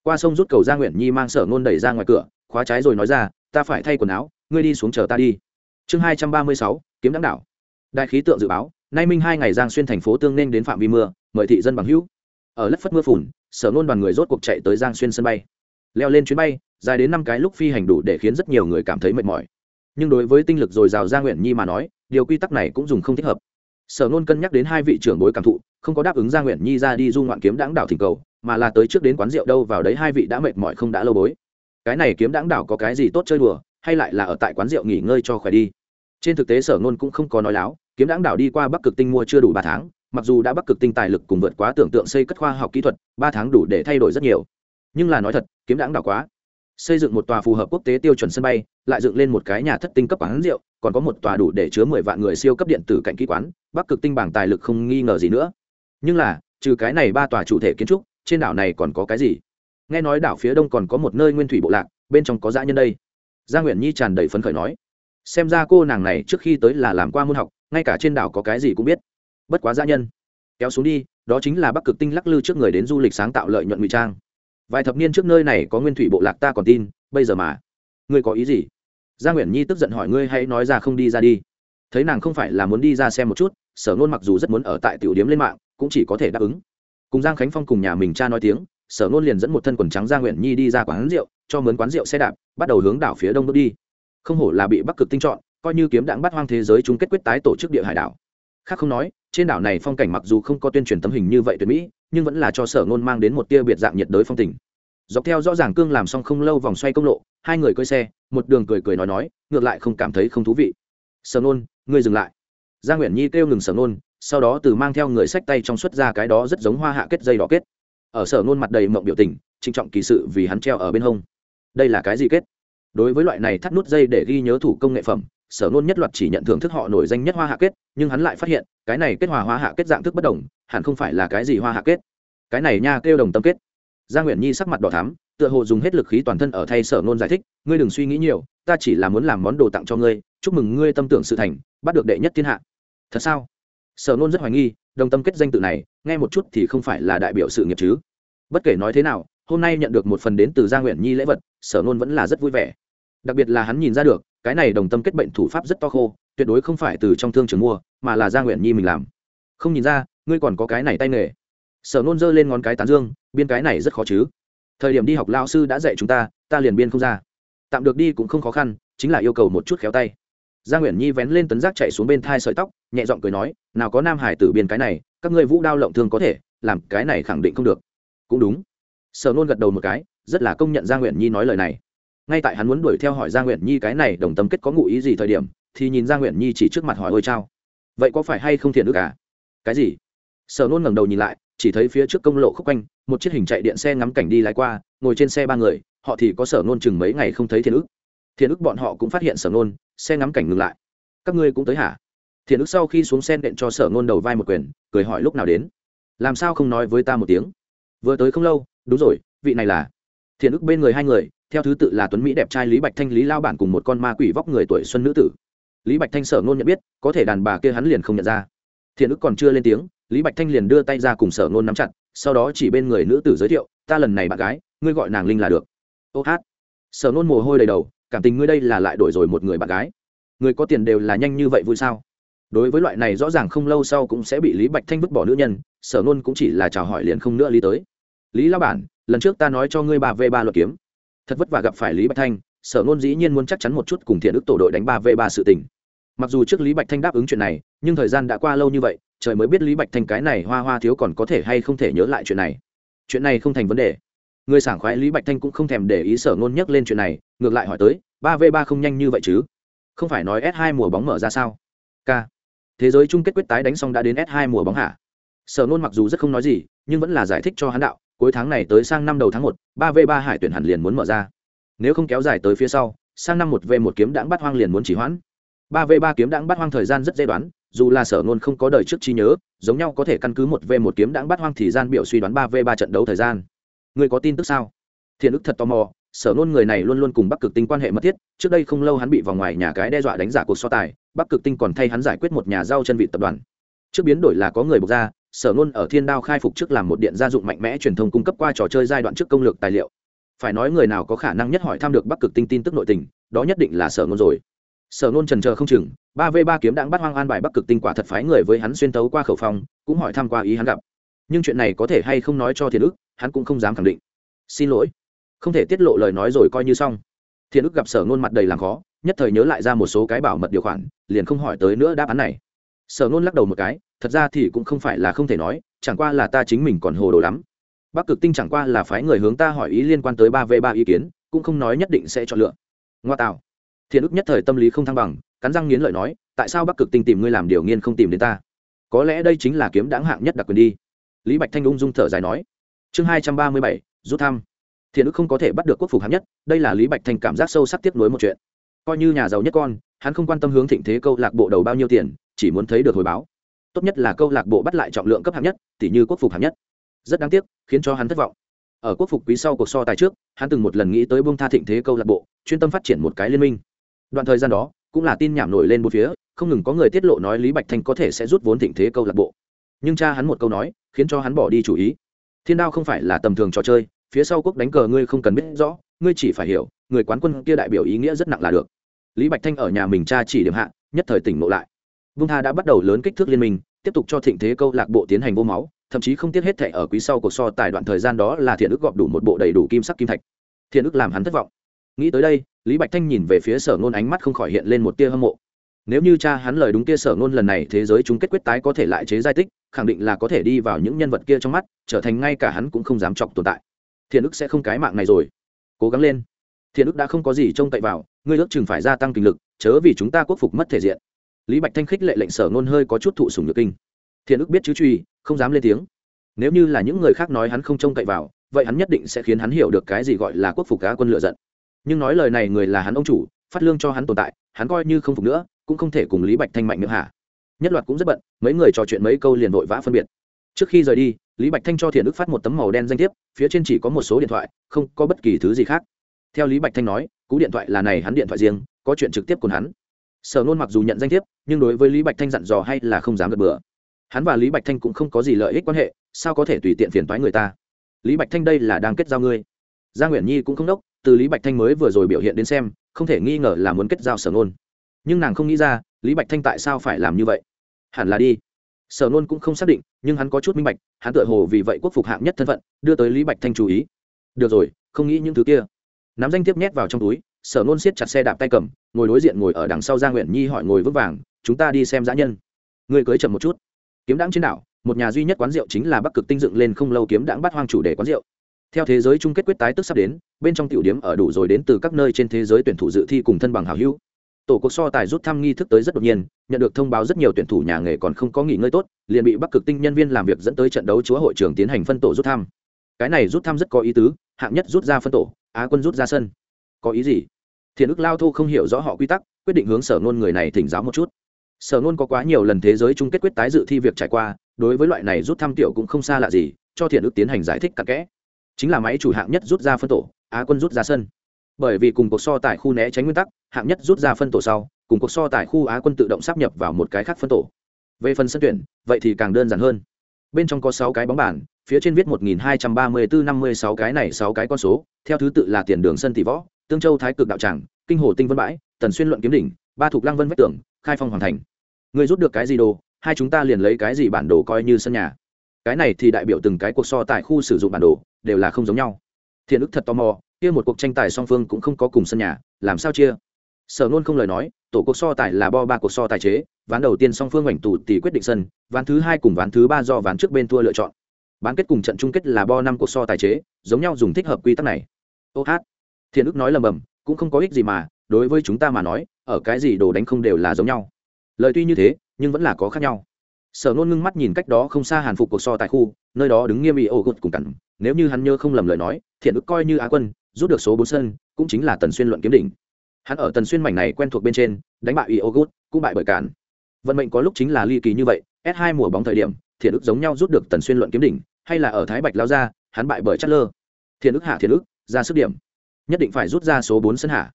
Qua sông rút cầu gia nguyễn nhi mang sở nôn đẩy ra ngoài cửa, khóa trái rồi nói ra, ta phải thay quần áo, ngươi đi xuống chờ ta đi. Chương hai trăm ba mươi sáu, kiếm đáng đảo. Đại khí tượng dự báo, nay minh hai ngày giang xuyên thành phố tương nên đến phạm vi mưa, mời thị dân bằng hữu. Ở lất phất mưa phùn, sở nôn đoàn người rốt cuộc chạy tới giang xuyên sân bay. Leo lên chuyến bay, dài đến năm cái lúc phi hành đủ để khiến rất nhiều người cảm thấy mệt mỏi. Nhưng đối với tinh lực dồi dào gia nguyện nhi mà nói, điều quy tắc này cũng dùng không thích hợp sở nôn cân nhắc đến hai vị trưởng bối cảm thụ, không có đáp ứng gia nguyện nhi ra đi du ngoạn kiếm đáng đảo thỉnh cầu, mà là tới trước đến quán rượu đâu vào đấy hai vị đã mệt mỏi không đã lâu bối. Cái này kiếm đáng đảo có cái gì tốt chơi đùa, hay lại là ở tại quán rượu nghỉ ngơi cho khỏe đi. Trên thực tế sở nôn cũng không có nói láo, kiếm đáng đảo đi qua bắc cực tinh mua chưa đủ ba tháng, mặc dù đã bắc cực tinh tài lực cùng vượt quá tưởng tượng xây cất khoa học kỹ thuật, ba tháng đủ để thay đổi rất nhiều. Nhưng là nói thật, kiếm đáng đảo quá xây dựng một tòa phù hợp quốc tế tiêu chuẩn sân bay, lại dựng lên một cái nhà thất tinh cấp quán rượu, còn có một tòa đủ để chứa mười vạn người siêu cấp điện tử cạnh kỹ quán, bắc cực tinh bảng tài lực không nghi ngờ gì nữa. Nhưng là, trừ cái này ba tòa chủ thể kiến trúc, trên đảo này còn có cái gì? Nghe nói đảo phía đông còn có một nơi nguyên thủy bộ lạc, bên trong có dã nhân đây. Gia nguyễn nhi tràn đầy phấn khởi nói. Xem ra cô nàng này trước khi tới là làm qua môn học, ngay cả trên đảo có cái gì cũng biết. Bất quá dã nhân. Kéo xuống đi, đó chính là bắc cực tinh lắc lư trước người đến du lịch sáng tạo lợi nhuận ngụy trang vài thập niên trước nơi này có nguyên thủy bộ lạc ta còn tin, bây giờ mà. Ngươi có ý gì? Gia nguyễn nhi tức giận hỏi ngươi hãy nói ra không đi ra đi. Thấy nàng không phải là muốn đi ra xem một chút, sở nôn mặc dù rất muốn ở tại tiểu điếm lên mạng, cũng chỉ có thể đáp ứng. Cùng giang khánh phong cùng nhà mình cha nói tiếng, sở nôn liền dẫn một thân quần trắng gia nguyễn nhi đi ra quán rượu, cho mướn quán rượu xe đạp, bắt đầu hướng đảo phía đông bước đi. Không hổ là bị bắc cực tinh chọn, coi như kiếm đảng bắt hoang thế giới chung kết quyết tái tổ chức địa hải đảo. Khác không nói trên đảo này phong cảnh mặc dù không có tuyên truyền tấm hình như vậy tuyệt mỹ, nhưng vẫn là cho sở ngôn mang đến một tia biệt dạng nhiệt đới phong tình. Dọc theo rõ ràng cương làm xong không lâu vòng xoay công lộ, hai người cưỡi xe, một đường cười cười nói nói, ngược lại không cảm thấy không thú vị. Sở ngôn, ngươi dừng lại. Gia nguyễn nhi kêu ngừng sở ngôn, sau đó từ mang theo người sách tay trong xuất ra cái đó rất giống hoa hạ kết dây đỏ kết. Ở sở ngôn mặt đầy mộng biểu tình, trịnh trọng kỳ sự vì hắn treo ở bên hông. Đây là cái gì kết? Đối với loại này thắt nút dây để ghi nhớ thủ công nghệ phẩm sở nôn nhất loạt chỉ nhận thưởng thức họ nổi danh nhất hoa hạ kết, nhưng hắn lại phát hiện, cái này kết hòa hoa hạ kết dạng thức bất đồng, hẳn không phải là cái gì hoa hạ kết. Cái này nha kêu đồng tâm kết. Gia nguyễn nhi sắc mặt đỏ thắm, tựa hồ dùng hết lực khí toàn thân ở thay sở nôn giải thích, ngươi đừng suy nghĩ nhiều, ta chỉ là muốn làm món đồ tặng cho ngươi, chúc mừng ngươi tâm tưởng sự thành, bắt được đệ nhất thiên hạ. Thật sao? Sở nôn rất hoài nghi, đồng tâm kết danh tự này, nghe một chút thì không phải là đại biểu sự nghiệp chứ. Bất kể nói thế nào, hôm nay nhận được một phần đến từ gia nguyễn nhi lễ vật, sở nôn vẫn là rất vui vẻ. Đặc biệt là hắn nhìn ra được cái này đồng tâm kết bệnh thủ pháp rất to khô, tuyệt đối không phải từ trong thương trường mua, mà là gia nguyện nhi mình làm. Không nhìn ra, ngươi còn có cái này tay nghề. Sở nôn giơ lên ngón cái tán dương, biên cái này rất khó chứ. Thời điểm đi học lao sư đã dạy chúng ta ta liền biên không ra. Tạm được đi cũng không khó khăn, chính là yêu cầu một chút khéo tay. Gia nguyễn nhi vén lên tấn giác chạy xuống bên thai sợi tóc, nhẹ giọng cười nói, nào có nam hải tử biên cái này, các ngươi vũ đao lộng thương có thể, làm cái này khẳng định không được. Cũng đúng. Sở nôn gật đầu một cái, rất là công nhận gia nguyễn nhi nói lời này ngay tại hắn muốn đuổi theo hỏi gia nguyễn nhi cái này, đồng tâm kết có ngụ ý gì thời điểm, thì nhìn gia nguyễn nhi chỉ trước mặt hỏi ôi chao. Vậy có phải hay không thiện ước à? Cái gì? Sở nôn ngẩng đầu nhìn lại, chỉ thấy phía trước công lộ khúc quanh, một chiếc hình chạy điện xe ngắm cảnh đi lái qua, ngồi trên xe ba người, họ thì có sở nôn chừng mấy ngày không thấy thiện ức thiện ức bọn họ cũng phát hiện sở nôn, xe ngắm cảnh ngừng lại. Các ngươi cũng tới hả? Thiện ức sau khi xuống xe đện cho sở nôn đầu vai một quyền, cười hỏi lúc nào đến? Làm sao không nói với ta một tiếng? Vừa tới không lâu, đúng rồi, vị này là. Thiện ức bên người hai người theo thứ tự là tuấn mỹ đẹp trai lý bạch thanh, lý lao bản cùng một con ma quỷ vóc người tuổi xuân nữ tử. Lý bạch thanh sở nôn nhận biết, có thể đàn bà kia hắn liền không nhận ra. Thiện ức còn chưa lên tiếng, lý bạch thanh liền đưa tay ra cùng sở nôn nắm chặt, sau đó chỉ bên người nữ tử giới thiệu, ta lần này bạn gái, ngươi gọi nàng linh là được. Ô hát. Sở nôn mồ hôi đầy đầu, cảm tình ngươi đây là lại đổi rồi một người bạn gái. Người có tiền đều là nhanh như vậy vui sao? Đối với loại này rõ ràng không lâu sau cũng sẽ bị lý bạch thanh vứt bỏ nữ nhân, sở nôn cũng chỉ là chào hỏi liền không nữa lý tới. Lý lao bản, lần trước ta nói cho ngươi bà v ba luật kiếm thật vất vả gặp phải lý bạch thanh, sở ngôn dĩ nhiên muốn chắc chắn một chút cùng thiện ức tổ đội đánh ba v ba sự tình. Mặc dù trước lý bạch thanh đáp ứng chuyện này, nhưng thời gian đã qua lâu như vậy, trời mới biết lý bạch thanh cái này hoa hoa thiếu còn có thể hay không thể nhớ lại chuyện này. Chuyện này không thành vấn đề. Người sảng khoái lý bạch thanh cũng không thèm để ý sở ngôn nhắc lên chuyện này, ngược lại hỏi tới, ba v ba không nhanh như vậy chứ? Không phải nói s 2 mùa bóng mở ra sao? K. Thế giới chung kết quyết tái đánh xong đã đến s 2 mùa bóng hả? Sở ngôn mặc dù rất không nói gì, nhưng vẫn là giải thích cho hắn đạo cuối tháng này tới sang năm đầu tháng một, ba v ba hải tuyển hẳn liền muốn mở ra. Nếu không kéo dài tới phía sau, sang năm một v một kiếm đãng bắt hoang liền muốn chỉ hoãn. Ba v ba kiếm đãng bắt hoang thời gian rất dễ đoán, dù là sở ngôn không có đời trước trí nhớ, giống nhau có thể căn cứ một v một kiếm đãng bắt hoang thì gian biểu suy đoán ba v ba trận đấu thời gian. Người có tin tức sao? Thiện ức thật tò mò, sở ngôn người này luôn luôn cùng bắc cực tinh quan hệ mật thiết, trước đây không lâu hắn bị vào ngoài nhà cái đe dọa đánh giả cuộc so tài, bắc cực tinh còn thay hắn giải quyết một nhà giao chân vị tập đoàn. Trước biến đổi là có người bộc ra sở ngôn ở thiên đao khai phục trước làm một điện gia dụng mạnh mẽ truyền thông cung cấp qua trò chơi giai đoạn trước công lược tài liệu. Phải nói người nào có khả năng nhất hỏi thăm được bắc cực tinh tin tức nội tình, đó nhất định là sở ngôn rồi. Sở ngôn trần chờ không chừng, ba v ba kiếm đạn bắt hoang an bài bắc cực tinh quả thật phái người với hắn xuyên tấu qua khẩu phong, cũng hỏi thăm qua ý hắn gặp. Nhưng chuyện này có thể hay không nói cho thiện ức hắn cũng không dám khẳng định. Xin lỗi. Không thể tiết lộ lời nói rồi coi như xong. Thiện ức gặp sở ngôn mặt đầy làm khó, nhất thời nhớ lại ra một số cái bảo mật điều khoản, liền không hỏi tới nữa đáp án này sở nôn lắc đầu một cái, thật ra thì cũng không phải là không thể nói, chẳng qua là ta chính mình còn hồ đồ lắm. Bắc cực tinh chẳng qua là phái người hướng ta hỏi ý liên quan tới ba v ba ý kiến, cũng không nói nhất định sẽ chọn lựa. Ngoa tạo. Thiện ức nhất thời tâm lý không thăng bằng, cắn răng nghiến lợi nói, tại sao bắc cực tinh tìm ngươi làm điều nghiên không tìm đến ta? Có lẽ đây chính là kiếm đáng hạng nhất đặc quyền đi. Lý bạch thanh ung dung thở dài nói. Chương hai trăm ba mươi bảy, rút thăm. Thiện ức không có thể bắt được quốc phục hạng nhất, đây là lý bạch thanh cảm giác sâu sắc tiếp nối một chuyện. Coi như nhà giàu nhất con, hắn không quan tâm hướng thịnh thế câu lạc bộ đầu bao nhiêu tiền chỉ muốn thấy được hồi báo. Tốt nhất là câu lạc bộ bắt lại trọng lượng cấp hạng nhất tỷ như quốc phục hạng nhất. Rất đáng tiếc, khiến cho hắn thất vọng. Ở quốc phục quý sau cuộc so tài trước, hắn từng một lần nghĩ tới bông tha thịnh thế câu lạc bộ, chuyên tâm phát triển một cái liên minh. Đoạn thời gian đó, cũng là tin nhảm nổi lên một phía, không ngừng có người tiết lộ nói lý bạch thanh có thể sẽ rút vốn thịnh thế câu lạc bộ. Nhưng cha hắn một câu nói, khiến cho hắn bỏ đi chủ ý. Thiên đao không phải là tầm thường trò chơi, phía sau quốc đánh cờ ngươi không cần biết rõ, ngươi chỉ phải hiểu, người quán quân kia đại biểu ý nghĩa rất nặng là được. Lý bạch thanh ở nhà mình cha chỉ điểm hạ, nhất thời tỉnh ngộ lại vung tha đã bắt đầu lớn kích thước liên minh, tiếp tục cho thịnh thế câu lạc bộ tiến hành vô máu, thậm chí không tiếc hết thẻ ở quý sau cuộc so tài đoạn thời gian đó là thiện ức gọp đủ một bộ đầy đủ kim sắc kim thạch. Thiện ức làm hắn thất vọng. Nghĩ tới đây, lý bạch thanh nhìn về phía sở ngôn ánh mắt không khỏi hiện lên một tia hâm mộ. Nếu như cha hắn lời đúng kia sở ngôn lần này thế giới chúng kết quyết tái có thể lại chế giai tích, khẳng định là có thể đi vào những nhân vật kia trong mắt, trở thành ngay cả hắn cũng không dám chọc tồn tại. Thiện ức sẽ không cái mạng này rồi. Cố gắng lên. Thiện ức đã không có gì trông cậy vào, ngươi ước chừng phải gia tăng kinh lực, chớ vì chúng ta quốc phục mất thể diện lý bạch thanh khích lệ lệnh sở ngôn hơi có chút thụ sùng nhược kinh. Thiện ức biết chứ truy, không dám lên tiếng. Nếu như là những người khác nói hắn không trông cậy vào, vậy hắn nhất định sẽ khiến hắn hiểu được cái gì gọi là quốc phục cá quân lựa giận. Nhưng nói lời này người là hắn ông chủ, phát lương cho hắn tồn tại, hắn coi như không phục nữa, cũng không thể cùng lý bạch thanh mạnh nữa hả nhất loạt cũng rất bận, mấy người trò chuyện mấy câu liền vội vã phân biệt. Trước khi rời đi, lý bạch thanh cho thiện ức phát một tấm màu đen danh thiếp, phía trên chỉ có một số điện thoại, không có bất kỳ thứ gì khác. Theo lý bạch thanh nói, cú điện thoại là này hắn điện thoại riêng, có chuyện trực tiếp cùng hắn sở nôn mặc dù nhận danh thiếp, nhưng đối với lý bạch thanh dặn dò hay là không dám gật bừa. Hắn và lý bạch thanh cũng không có gì lợi ích quan hệ, sao có thể tùy tiện phiền toái người ta? Lý bạch thanh đây là đang kết giao ngươi. Gia nguyễn nhi cũng không đốc, từ lý bạch thanh mới vừa rồi biểu hiện đến xem, không thể nghi ngờ là muốn kết giao sở nôn. Nhưng nàng không nghĩ ra, lý bạch thanh tại sao phải làm như vậy? Hẳn là đi. Sở nôn cũng không xác định, nhưng hắn có chút minh bạch, hắn tựa hồ vì vậy quốc phục hạng nhất thân phận, đưa tới lý bạch thanh chú ý. Được rồi, không nghĩ những thứ kia. Nắm danh thiếp nhét vào trong túi sở nôn siết chặt xe đạp tay cầm, ngồi đối diện ngồi ở đằng sau gia nguyện nhi hỏi ngồi vững vàng, chúng ta đi xem giã nhân. Người cưới chậm một chút. Kiếm đãng trên đảo, một nhà duy nhất quán rượu chính là bắc cực tinh dựng lên không lâu kiếm đãng bắt hoang chủ đề quán rượu. Theo thế giới chung kết quyết tái tức sắp đến, bên trong tiểu điểm ở đủ rồi đến từ các nơi trên thế giới tuyển thủ dự thi cùng thân bằng hào hữu. Tổ cuộc so tài rút thăm nghi thức tới rất đột nhiên, nhận được thông báo rất nhiều tuyển thủ nhà nghề còn không có nghỉ ngơi tốt, liền bị bắc cực tinh nhân viên làm việc dẫn tới trận đấu chúa hội trường tiến hành phân tổ rút thăm. Cái này rút thăm rất có ý tứ, hạng nhất rút ra phân tổ, á quân rút ra sân có ý gì? Thiện ức lao thu không hiểu rõ họ quy tắc, quyết định hướng sở nôn người này thỉnh giáo một chút. Sở nôn có quá nhiều lần thế giới chung kết quyết tái dự thi việc trải qua, đối với loại này rút thăm tiểu cũng không xa lạ gì, cho thiện ức tiến hành giải thích cặn kẽ. Chính là máy chủ hạng nhất rút ra phân tổ, á quân rút ra sân. Bởi vì cùng cuộc so tại khu né tránh nguyên tắc, hạng nhất rút ra phân tổ sau, cùng cuộc so tại khu á quân tự động sắp nhập vào một cái khác phân tổ. Về phần sân tuyển, vậy thì càng đơn giản hơn. Bên trong có sáu cái bóng bàn, phía trên viết một nghìn hai trăm ba mươi bốn năm mươi sáu cái này sáu cái con số, theo thứ tự là tiền đường sân tỷ võ tương châu thái cực đạo tràng, kinh hồ tinh vân bãi, tần xuyên luận kiếm đỉnh, ba thục lăng vân vách tường, khai phong hoàn thành. Người rút được cái gì đồ, hai chúng ta liền lấy cái gì bản đồ coi như sân nhà. Cái này thì đại biểu từng cái cuộc so tại khu sử dụng bản đồ, đều là không giống nhau. Thiện ức thật tò mò, kia một cuộc tranh tài song phương cũng không có cùng sân nhà, làm sao chia? Sở nôn không lời nói, tổ cuộc so tài là bo ba cuộc so tài chế, ván đầu tiên song phương hoành tù tỷ quyết định sân, ván thứ hai cùng ván thứ ba do ván trước bên thua lựa chọn. Bán kết cùng trận chung kết là bo năm cuộc so tài chế, giống nhau dùng thích hợp quy tắc này. Ô hát thiện ức nói lầm bầm, cũng không có ích gì mà, đối với chúng ta mà nói, ở cái gì đồ đánh không đều là giống nhau. Lời tuy như thế, nhưng vẫn là có khác nhau. Sở nôn ngưng mắt nhìn cách đó không xa hàn phục cuộc so tại khu, nơi đó đứng nghiêm bị ô gột cùng cẳng nếu như hắn nhớ không lầm lời nói thiện ức coi như á quân, rút được số bốn sân, cũng chính là tần xuyên luận kiếm đỉnh. Hắn ở tần xuyên mảnh này quen thuộc bên trên, đánh bại ý ô gột, cũng bại bởi cản. Vận mệnh có lúc chính là ly kỳ như vậy, s hai mùa bóng thời điểm thiện ức giống nhau rút được tần xuyên luận kiếm đỉnh, hay là ở thái bạch lao ra, hắn bại bởi chất lơ thiện ức hạ thiện ức ra sức điểm nhất định phải rút ra số bốn sân hạ.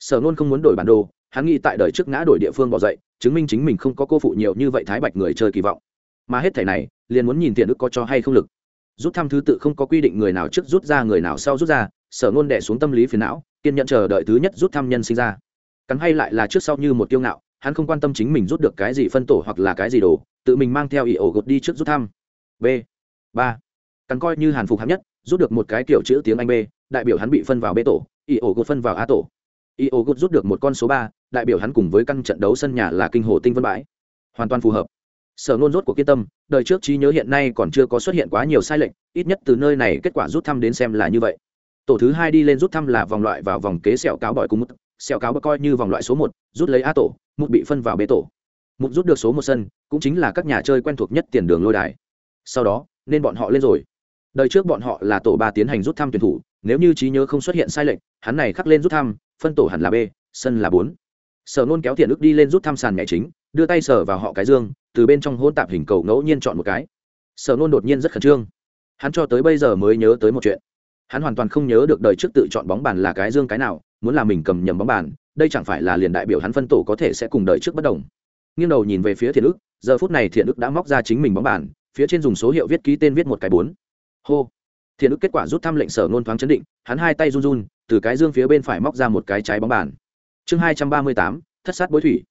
Sở nôn không muốn đổi bản đồ, hắn nghĩ tại đời trước ngã đổi địa phương bỏ dậy, chứng minh chính mình không có cô phụ nhiều như vậy thái bạch người chơi kỳ vọng. Mà hết thẻ này, liền muốn nhìn tiền ức có cho hay không lực. Rút thăm thứ tự không có quy định người nào trước rút ra, người nào sau rút ra, sở ngôn đẻ xuống tâm lý phiền não, kiên nhận chờ đợi thứ nhất rút thăm nhân sinh ra. Cắn hay lại là trước sau như một tiêu ngạo, hắn không quan tâm chính mình rút được cái gì phân tổ hoặc là cái gì đồ, tự mình mang theo ý ổ gột đi trước rút thăm. B. Ba. Cắn coi như hàn phục hạng nhất, rút được một cái kiểu chữ tiếng anh b đại biểu hắn bị phân vào b tổ ý ổ gột phân vào a tổ. Ý ổ gột rút được một con số ba đại biểu hắn cùng với căn trận đấu sân nhà là kinh hồ tinh vân bãi. Hoàn toàn phù hợp. Sở nôn rốt của kiên tâm đời trước trí nhớ hiện nay còn chưa có xuất hiện quá nhiều sai lệch ít nhất từ nơi này kết quả rút thăm đến xem là như vậy. Tổ thứ hai đi lên rút thăm là vòng loại vào vòng kế sẹo cáo bỏi cùng mút, sẹo cáo bỏi coi như vòng loại số một rút lấy a tổ mút bị phân vào B tổ. Mục rút được số một sân cũng chính là các nhà chơi quen thuộc nhất tiền đường lôi đài. Sau đó nên bọn họ lên rồi. Đời trước bọn họ là tổ ba tiến hành rút thăm tuyển thủ nếu như trí nhớ không xuất hiện sai lệch, hắn này khắc lên rút thăm, phân tổ hẳn là b, sân là bốn. Sở nôn kéo thiện ức đi lên rút thăm sàn nhảy chính, đưa tay sở vào họ cái dương, từ bên trong hôn tạp hình cầu ngẫu nhiên chọn một cái. Sở nôn đột nhiên rất khẩn trương. Hắn cho tới bây giờ mới nhớ tới một chuyện. Hắn hoàn toàn không nhớ được đời trước tự chọn bóng bàn là cái dương cái nào, muốn là mình cầm nhầm bóng bàn, đây chẳng phải là liền đại biểu hắn phân tổ có thể sẽ cùng đời trước bất đồng. Nghiêng đầu nhìn về phía thiện ức giờ phút này thiện ức đã móc ra chính mình bóng bàn, phía trên dùng số hiệu viết ký tên viết một cái bốn. Hô thiện ức kết quả rút thăm lệnh sở nôn thoáng chấn định, hắn hai tay run run, từ cái dương phía bên phải móc ra một cái trái bóng bàn. Chương hai trăm ba mươi tám, thất sát bối thủy.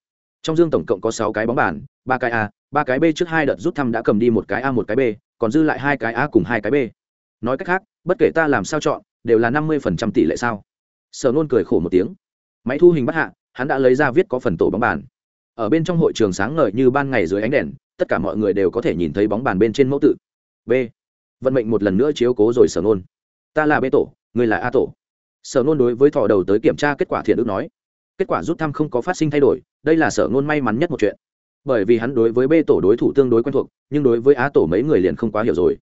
Trong dương tổng cộng có sáu cái bóng bàn, ba cái a, ba cái b trước hai đợt rút thăm đã cầm đi một cái a một cái b, còn dư lại hai cái a cùng hai cái b. Nói cách khác, bất kể ta làm sao chọn, đều là năm mươi phần trăm tỷ lệ sao? Sở nôn cười khổ một tiếng. Máy thu hình bắt hạ, hắn đã lấy ra viết có phần tổ bóng bàn. Ở bên trong hội trường sáng ngời như ban ngày dưới ánh đèn, tất cả mọi người đều có thể nhìn thấy bóng bàn bên trên mẫu tự. B vận mệnh một lần nữa chiếu cố rồi sở nôn ta là bê tổ, người là a tổ. Sở nôn đối với thọ đầu tới kiểm tra kết quả thiện ước nói. Kết quả rút thăm không có phát sinh thay đổi, đây là sở nôn may mắn nhất một chuyện. Bởi vì hắn đối với bê tổ đối thủ tương đối quen thuộc, nhưng đối với a tổ mấy người liền không quá hiểu rồi.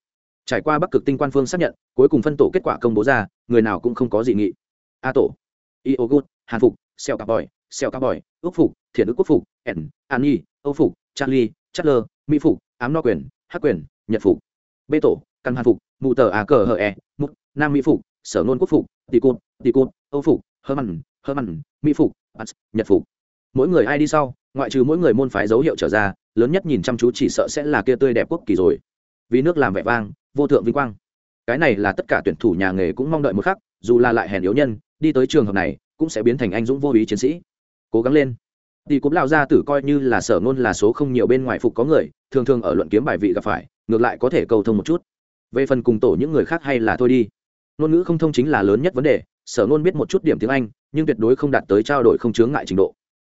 Trải qua bắc cực tinh quan phương xác nhận, cuối cùng phân tổ kết quả công bố ra, người nào cũng không có dị nghị. A tổ. Iogut hàn phục xeo cà bòi xeo cà bòi, ước phục, thiện ước quốc phục ẩn an nhi, âu phục, charlie, chatler, mỹ phục, ám no quyền, hắc quyền, nhật phục. Bê tổ căn hàn phục mụ tờ a cờ hờ e mục nam mỹ phục sở nôn quốc phục tỷ côn, tỷ côn, âu phục hơ mặn hơ mặn mỹ phục nhật phục. Mỗi người ai đi sau ngoại trừ mỗi người môn phái dấu hiệu trở ra lớn nhất nhìn chăm chú chỉ sợ sẽ là kia tươi đẹp quốc kỳ rồi. Vì nước làm vẻ vang vô thượng vinh quang. Cái này là tất cả tuyển thủ nhà nghề cũng mong đợi một khắc dù là lại hèn yếu nhân đi tới trường hợp này cũng sẽ biến thành anh dũng vô ý chiến sĩ. Cố gắng lên. Tỷ cũng lao ra tử coi như là sở ngôn là số không nhiều bên ngoài phục có người thường thường ở luận kiếm bài vị gặp phải ngược lại có thể cầu thông một chút về phần cùng tổ những người khác hay là thôi đi. Ngôn ngữ không thông chính là lớn nhất vấn đề, sở ngôn biết một chút điểm tiếng anh, nhưng tuyệt đối không đạt tới trao đổi không chướng ngại trình độ.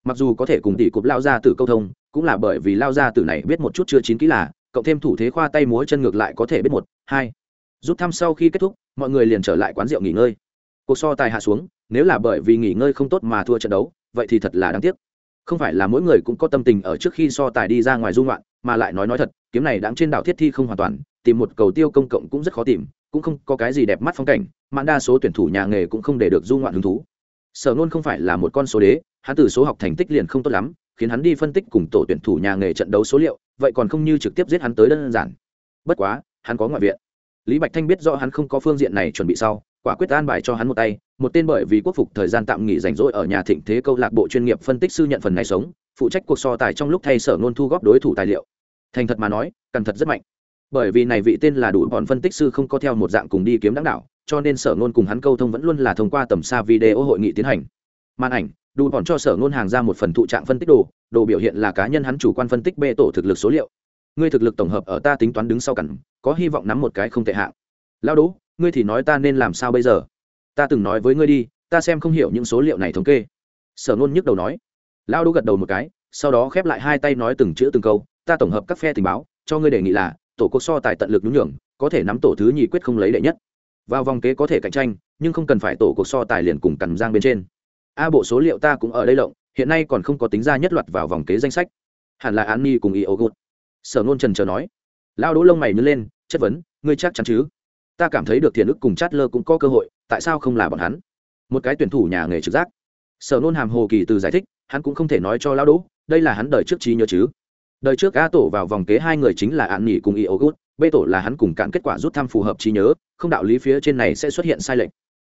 Mặc dù có thể cùng tỷ cục lao ra tử câu thông, cũng là bởi vì lao ra tử này biết một chút chưa chín kỹ là, cộng thêm thủ thế khoa tay múa chân ngược lại có thể biết một, hai. Rút thăm sau khi kết thúc, mọi người liền trở lại quán rượu nghỉ ngơi. Cuộc so tài hạ xuống, nếu là bởi vì nghỉ ngơi không tốt mà thua trận đấu, vậy thì thật là đáng tiếc. Không phải là mỗi người cũng có tâm tình ở trước khi so tài đi ra ngoài dung loạn mà lại nói nói thật kiếm này đáng trên đảo thiết thi không hoàn toàn, tìm một cầu tiêu công cộng cũng rất khó tìm, cũng không có cái gì đẹp mắt phong cảnh mà đa số tuyển thủ nhà nghề cũng không để được du ngoạn hứng thú. Sở nôn không phải là một con số đế, hắn từ số học thành tích liền không tốt lắm, khiến hắn đi phân tích cùng tổ tuyển thủ nhà nghề trận đấu số liệu, vậy còn không như trực tiếp giết hắn tới đơn giản. Bất quá, hắn có ngoại viện. Lý bạch thanh biết rõ hắn không có phương diện này chuẩn bị sau, quả quyết an bài cho hắn một tay, một tên bởi vì quốc phục thời gian tạm nghỉ rảnh rỗi ở nhà thịnh thế câu lạc bộ chuyên nghiệp phân tích sư nhận phần này sống, phụ trách cuộc so tài trong lúc thay sở nôn thu góp đối thủ tài liệu thành thật mà nói cẩn thật rất mạnh. Bởi vì này vị tên là đủ bọn phân tích sư không có theo một dạng cùng đi kiếm đáng đảo, cho nên sở ngôn cùng hắn câu thông vẫn luôn là thông qua tầm xa video hội nghị tiến hành. Màn ảnh, đủ bọn cho sở ngôn hàng ra một phần thụ trạng phân tích đồ đồ biểu hiện là cá nhân hắn chủ quan phân tích bê tổ thực lực số liệu. Ngươi thực lực tổng hợp ở ta tính toán đứng sau cẳng có hy vọng nắm một cái không tệ hạng. Lao đố, ngươi thì nói ta nên làm sao bây giờ? Ta từng nói với ngươi đi, ta xem không hiểu những số liệu này thống kê. Sở ngôn nhức đầu nói. Lao đố gật đầu một cái, sau đó khép lại hai tay nói từng chữ từng câu ta tổng hợp các phe tình báo, cho ngươi đề nghị là, tổ cuộc so tài tận lực nhún nhường, có thể nắm tổ thứ nhì quyết không lấy đệ nhất. Vào vòng kế có thể cạnh tranh, nhưng không cần phải tổ cuộc so tài liền cùng cằn giang bên trên. A bộ số liệu ta cũng ở đây lộng, hiện nay còn không có tính ra nhất loạt vào vòng kế danh sách. Hẳn là an ni cùng y ô gút sở nôn trần chờ nói. Lao đỗ lông mày nhớ lên, chất vấn, ngươi chắc chắn chứ? Ta cảm thấy được thiền ức cùng chát lơ cũng có cơ hội, tại sao không là bọn hắn? Một cái tuyển thủ nhà nghề trực giác. Sở nôn hàm hồ kỳ từ giải thích, hắn cũng không thể nói cho lao đỗ, đây là hắn đời trước trí nhớ chứ đời trước a tổ vào vòng kế hai người chính là Ạn nghỉ cùng y ô gút b tổ là hắn cùng cạn kết quả rút thăm phù hợp trí nhớ, không đạo lý phía trên này sẽ xuất hiện sai lệch.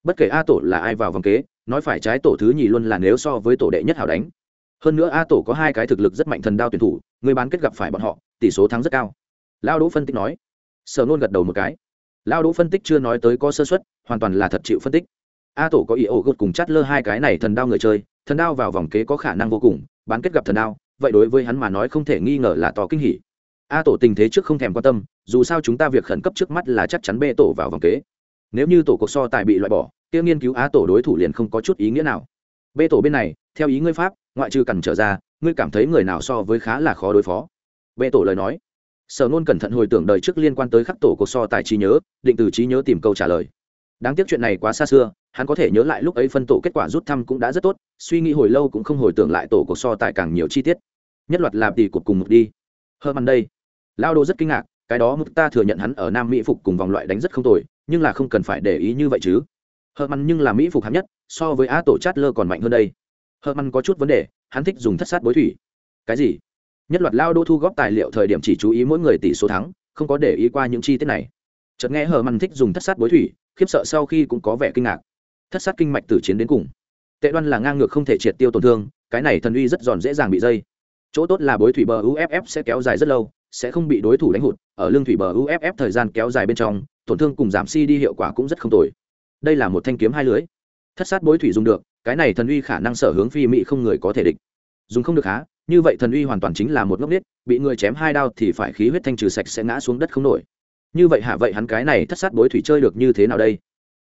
Bất kể a tổ là ai vào vòng kế, nói phải trái tổ thứ nhì luôn là nếu so với tổ đệ nhất hảo đánh. Hơn nữa a tổ có hai cái thực lực rất mạnh thần đao tuyển thủ, người bán kết gặp phải bọn họ, tỷ số thắng rất cao. Lao đỗ phân tích nói. Sở nôn gật đầu một cái. Lao đỗ phân tích chưa nói tới có sơ xuất hoàn toàn là thật chịu phân tích. A tổ có ý ổ gột cùng chát lơ hai cái này thần đao người chơi, thần đao vào vòng kế có khả năng vô cùng, bán kết gặp thần đao vậy đối với hắn mà nói không thể nghi ngờ là to kinh hỉ. A tổ tình thế trước không thèm quan tâm, dù sao chúng ta việc khẩn cấp trước mắt là chắc chắn b tổ vào vòng kế. Nếu như tổ cuộc so tài bị loại bỏ tiêu nghiên cứu a tổ đối thủ liền không có chút ý nghĩa nào. B tổ bên này, theo ý ngươi pháp, ngoại trừ cần trở ra, ngươi cảm thấy người nào so với khá là khó đối phó? B tổ lời nói. Sở nôn cẩn thận hồi tưởng đời trước liên quan tới khắc tổ cuộc so tài trí nhớ, định từ trí nhớ tìm câu trả lời. Đáng tiếc chuyện này quá xa xưa, hắn có thể nhớ lại lúc ấy phân tổ kết quả rút thăm cũng đã rất tốt, suy nghĩ hồi lâu cũng không hồi tưởng lại tổ cuộc so tài càng nhiều chi tiết nhất loạt là tỷ cột cùng một đi. Hơ mặn đây. Lao đô rất kinh ngạc, cái đó mức ta thừa nhận hắn ở nam mỹ phục cùng vòng loại đánh rất không tồi, nhưng là không cần phải để ý như vậy chứ. Hơ Măn nhưng là mỹ phục hạng nhất, so với á tổ chát lơ còn mạnh hơn đây. Hơ Măn có chút vấn đề, hắn thích dùng thất sát bối thủy. Cái gì? Nhất loạt lao đô thu góp tài liệu thời điểm chỉ chú ý mỗi người tỷ số thắng, không có để ý qua những chi tiết này. Chợt nghe hờ mặn thích dùng thất sát bối thủy, khiếp sợ sau khi cũng có vẻ kinh ngạc. Thất sát kinh mạch tử chiến đến cùng. Tệ đoan là ngang ngược không thể triệt tiêu tổn thương, cái này thần uy rất giòn dễ dàng bị dây chỗ tốt là bối thủy bờ uff sẽ kéo dài rất lâu, sẽ không bị đối thủ đánh hụt, ở lương thủy bờ uff thời gian kéo dài bên trong, tổn thương cùng giảm si đi hiệu quả cũng rất không tồi. Đây là một thanh kiếm hai lưới. Thất sát bối thủy dùng được, cái này thần uy khả năng sở hướng phi mỹ không người có thể địch. Dùng không được há, như vậy thần uy hoàn toàn chính là một ngốc nết bị người chém hai đao thì phải khí huyết thanh trừ sạch sẽ ngã xuống đất không nổi. Như vậy hả vậy hắn cái này thất sát bối thủy chơi được như thế nào đây?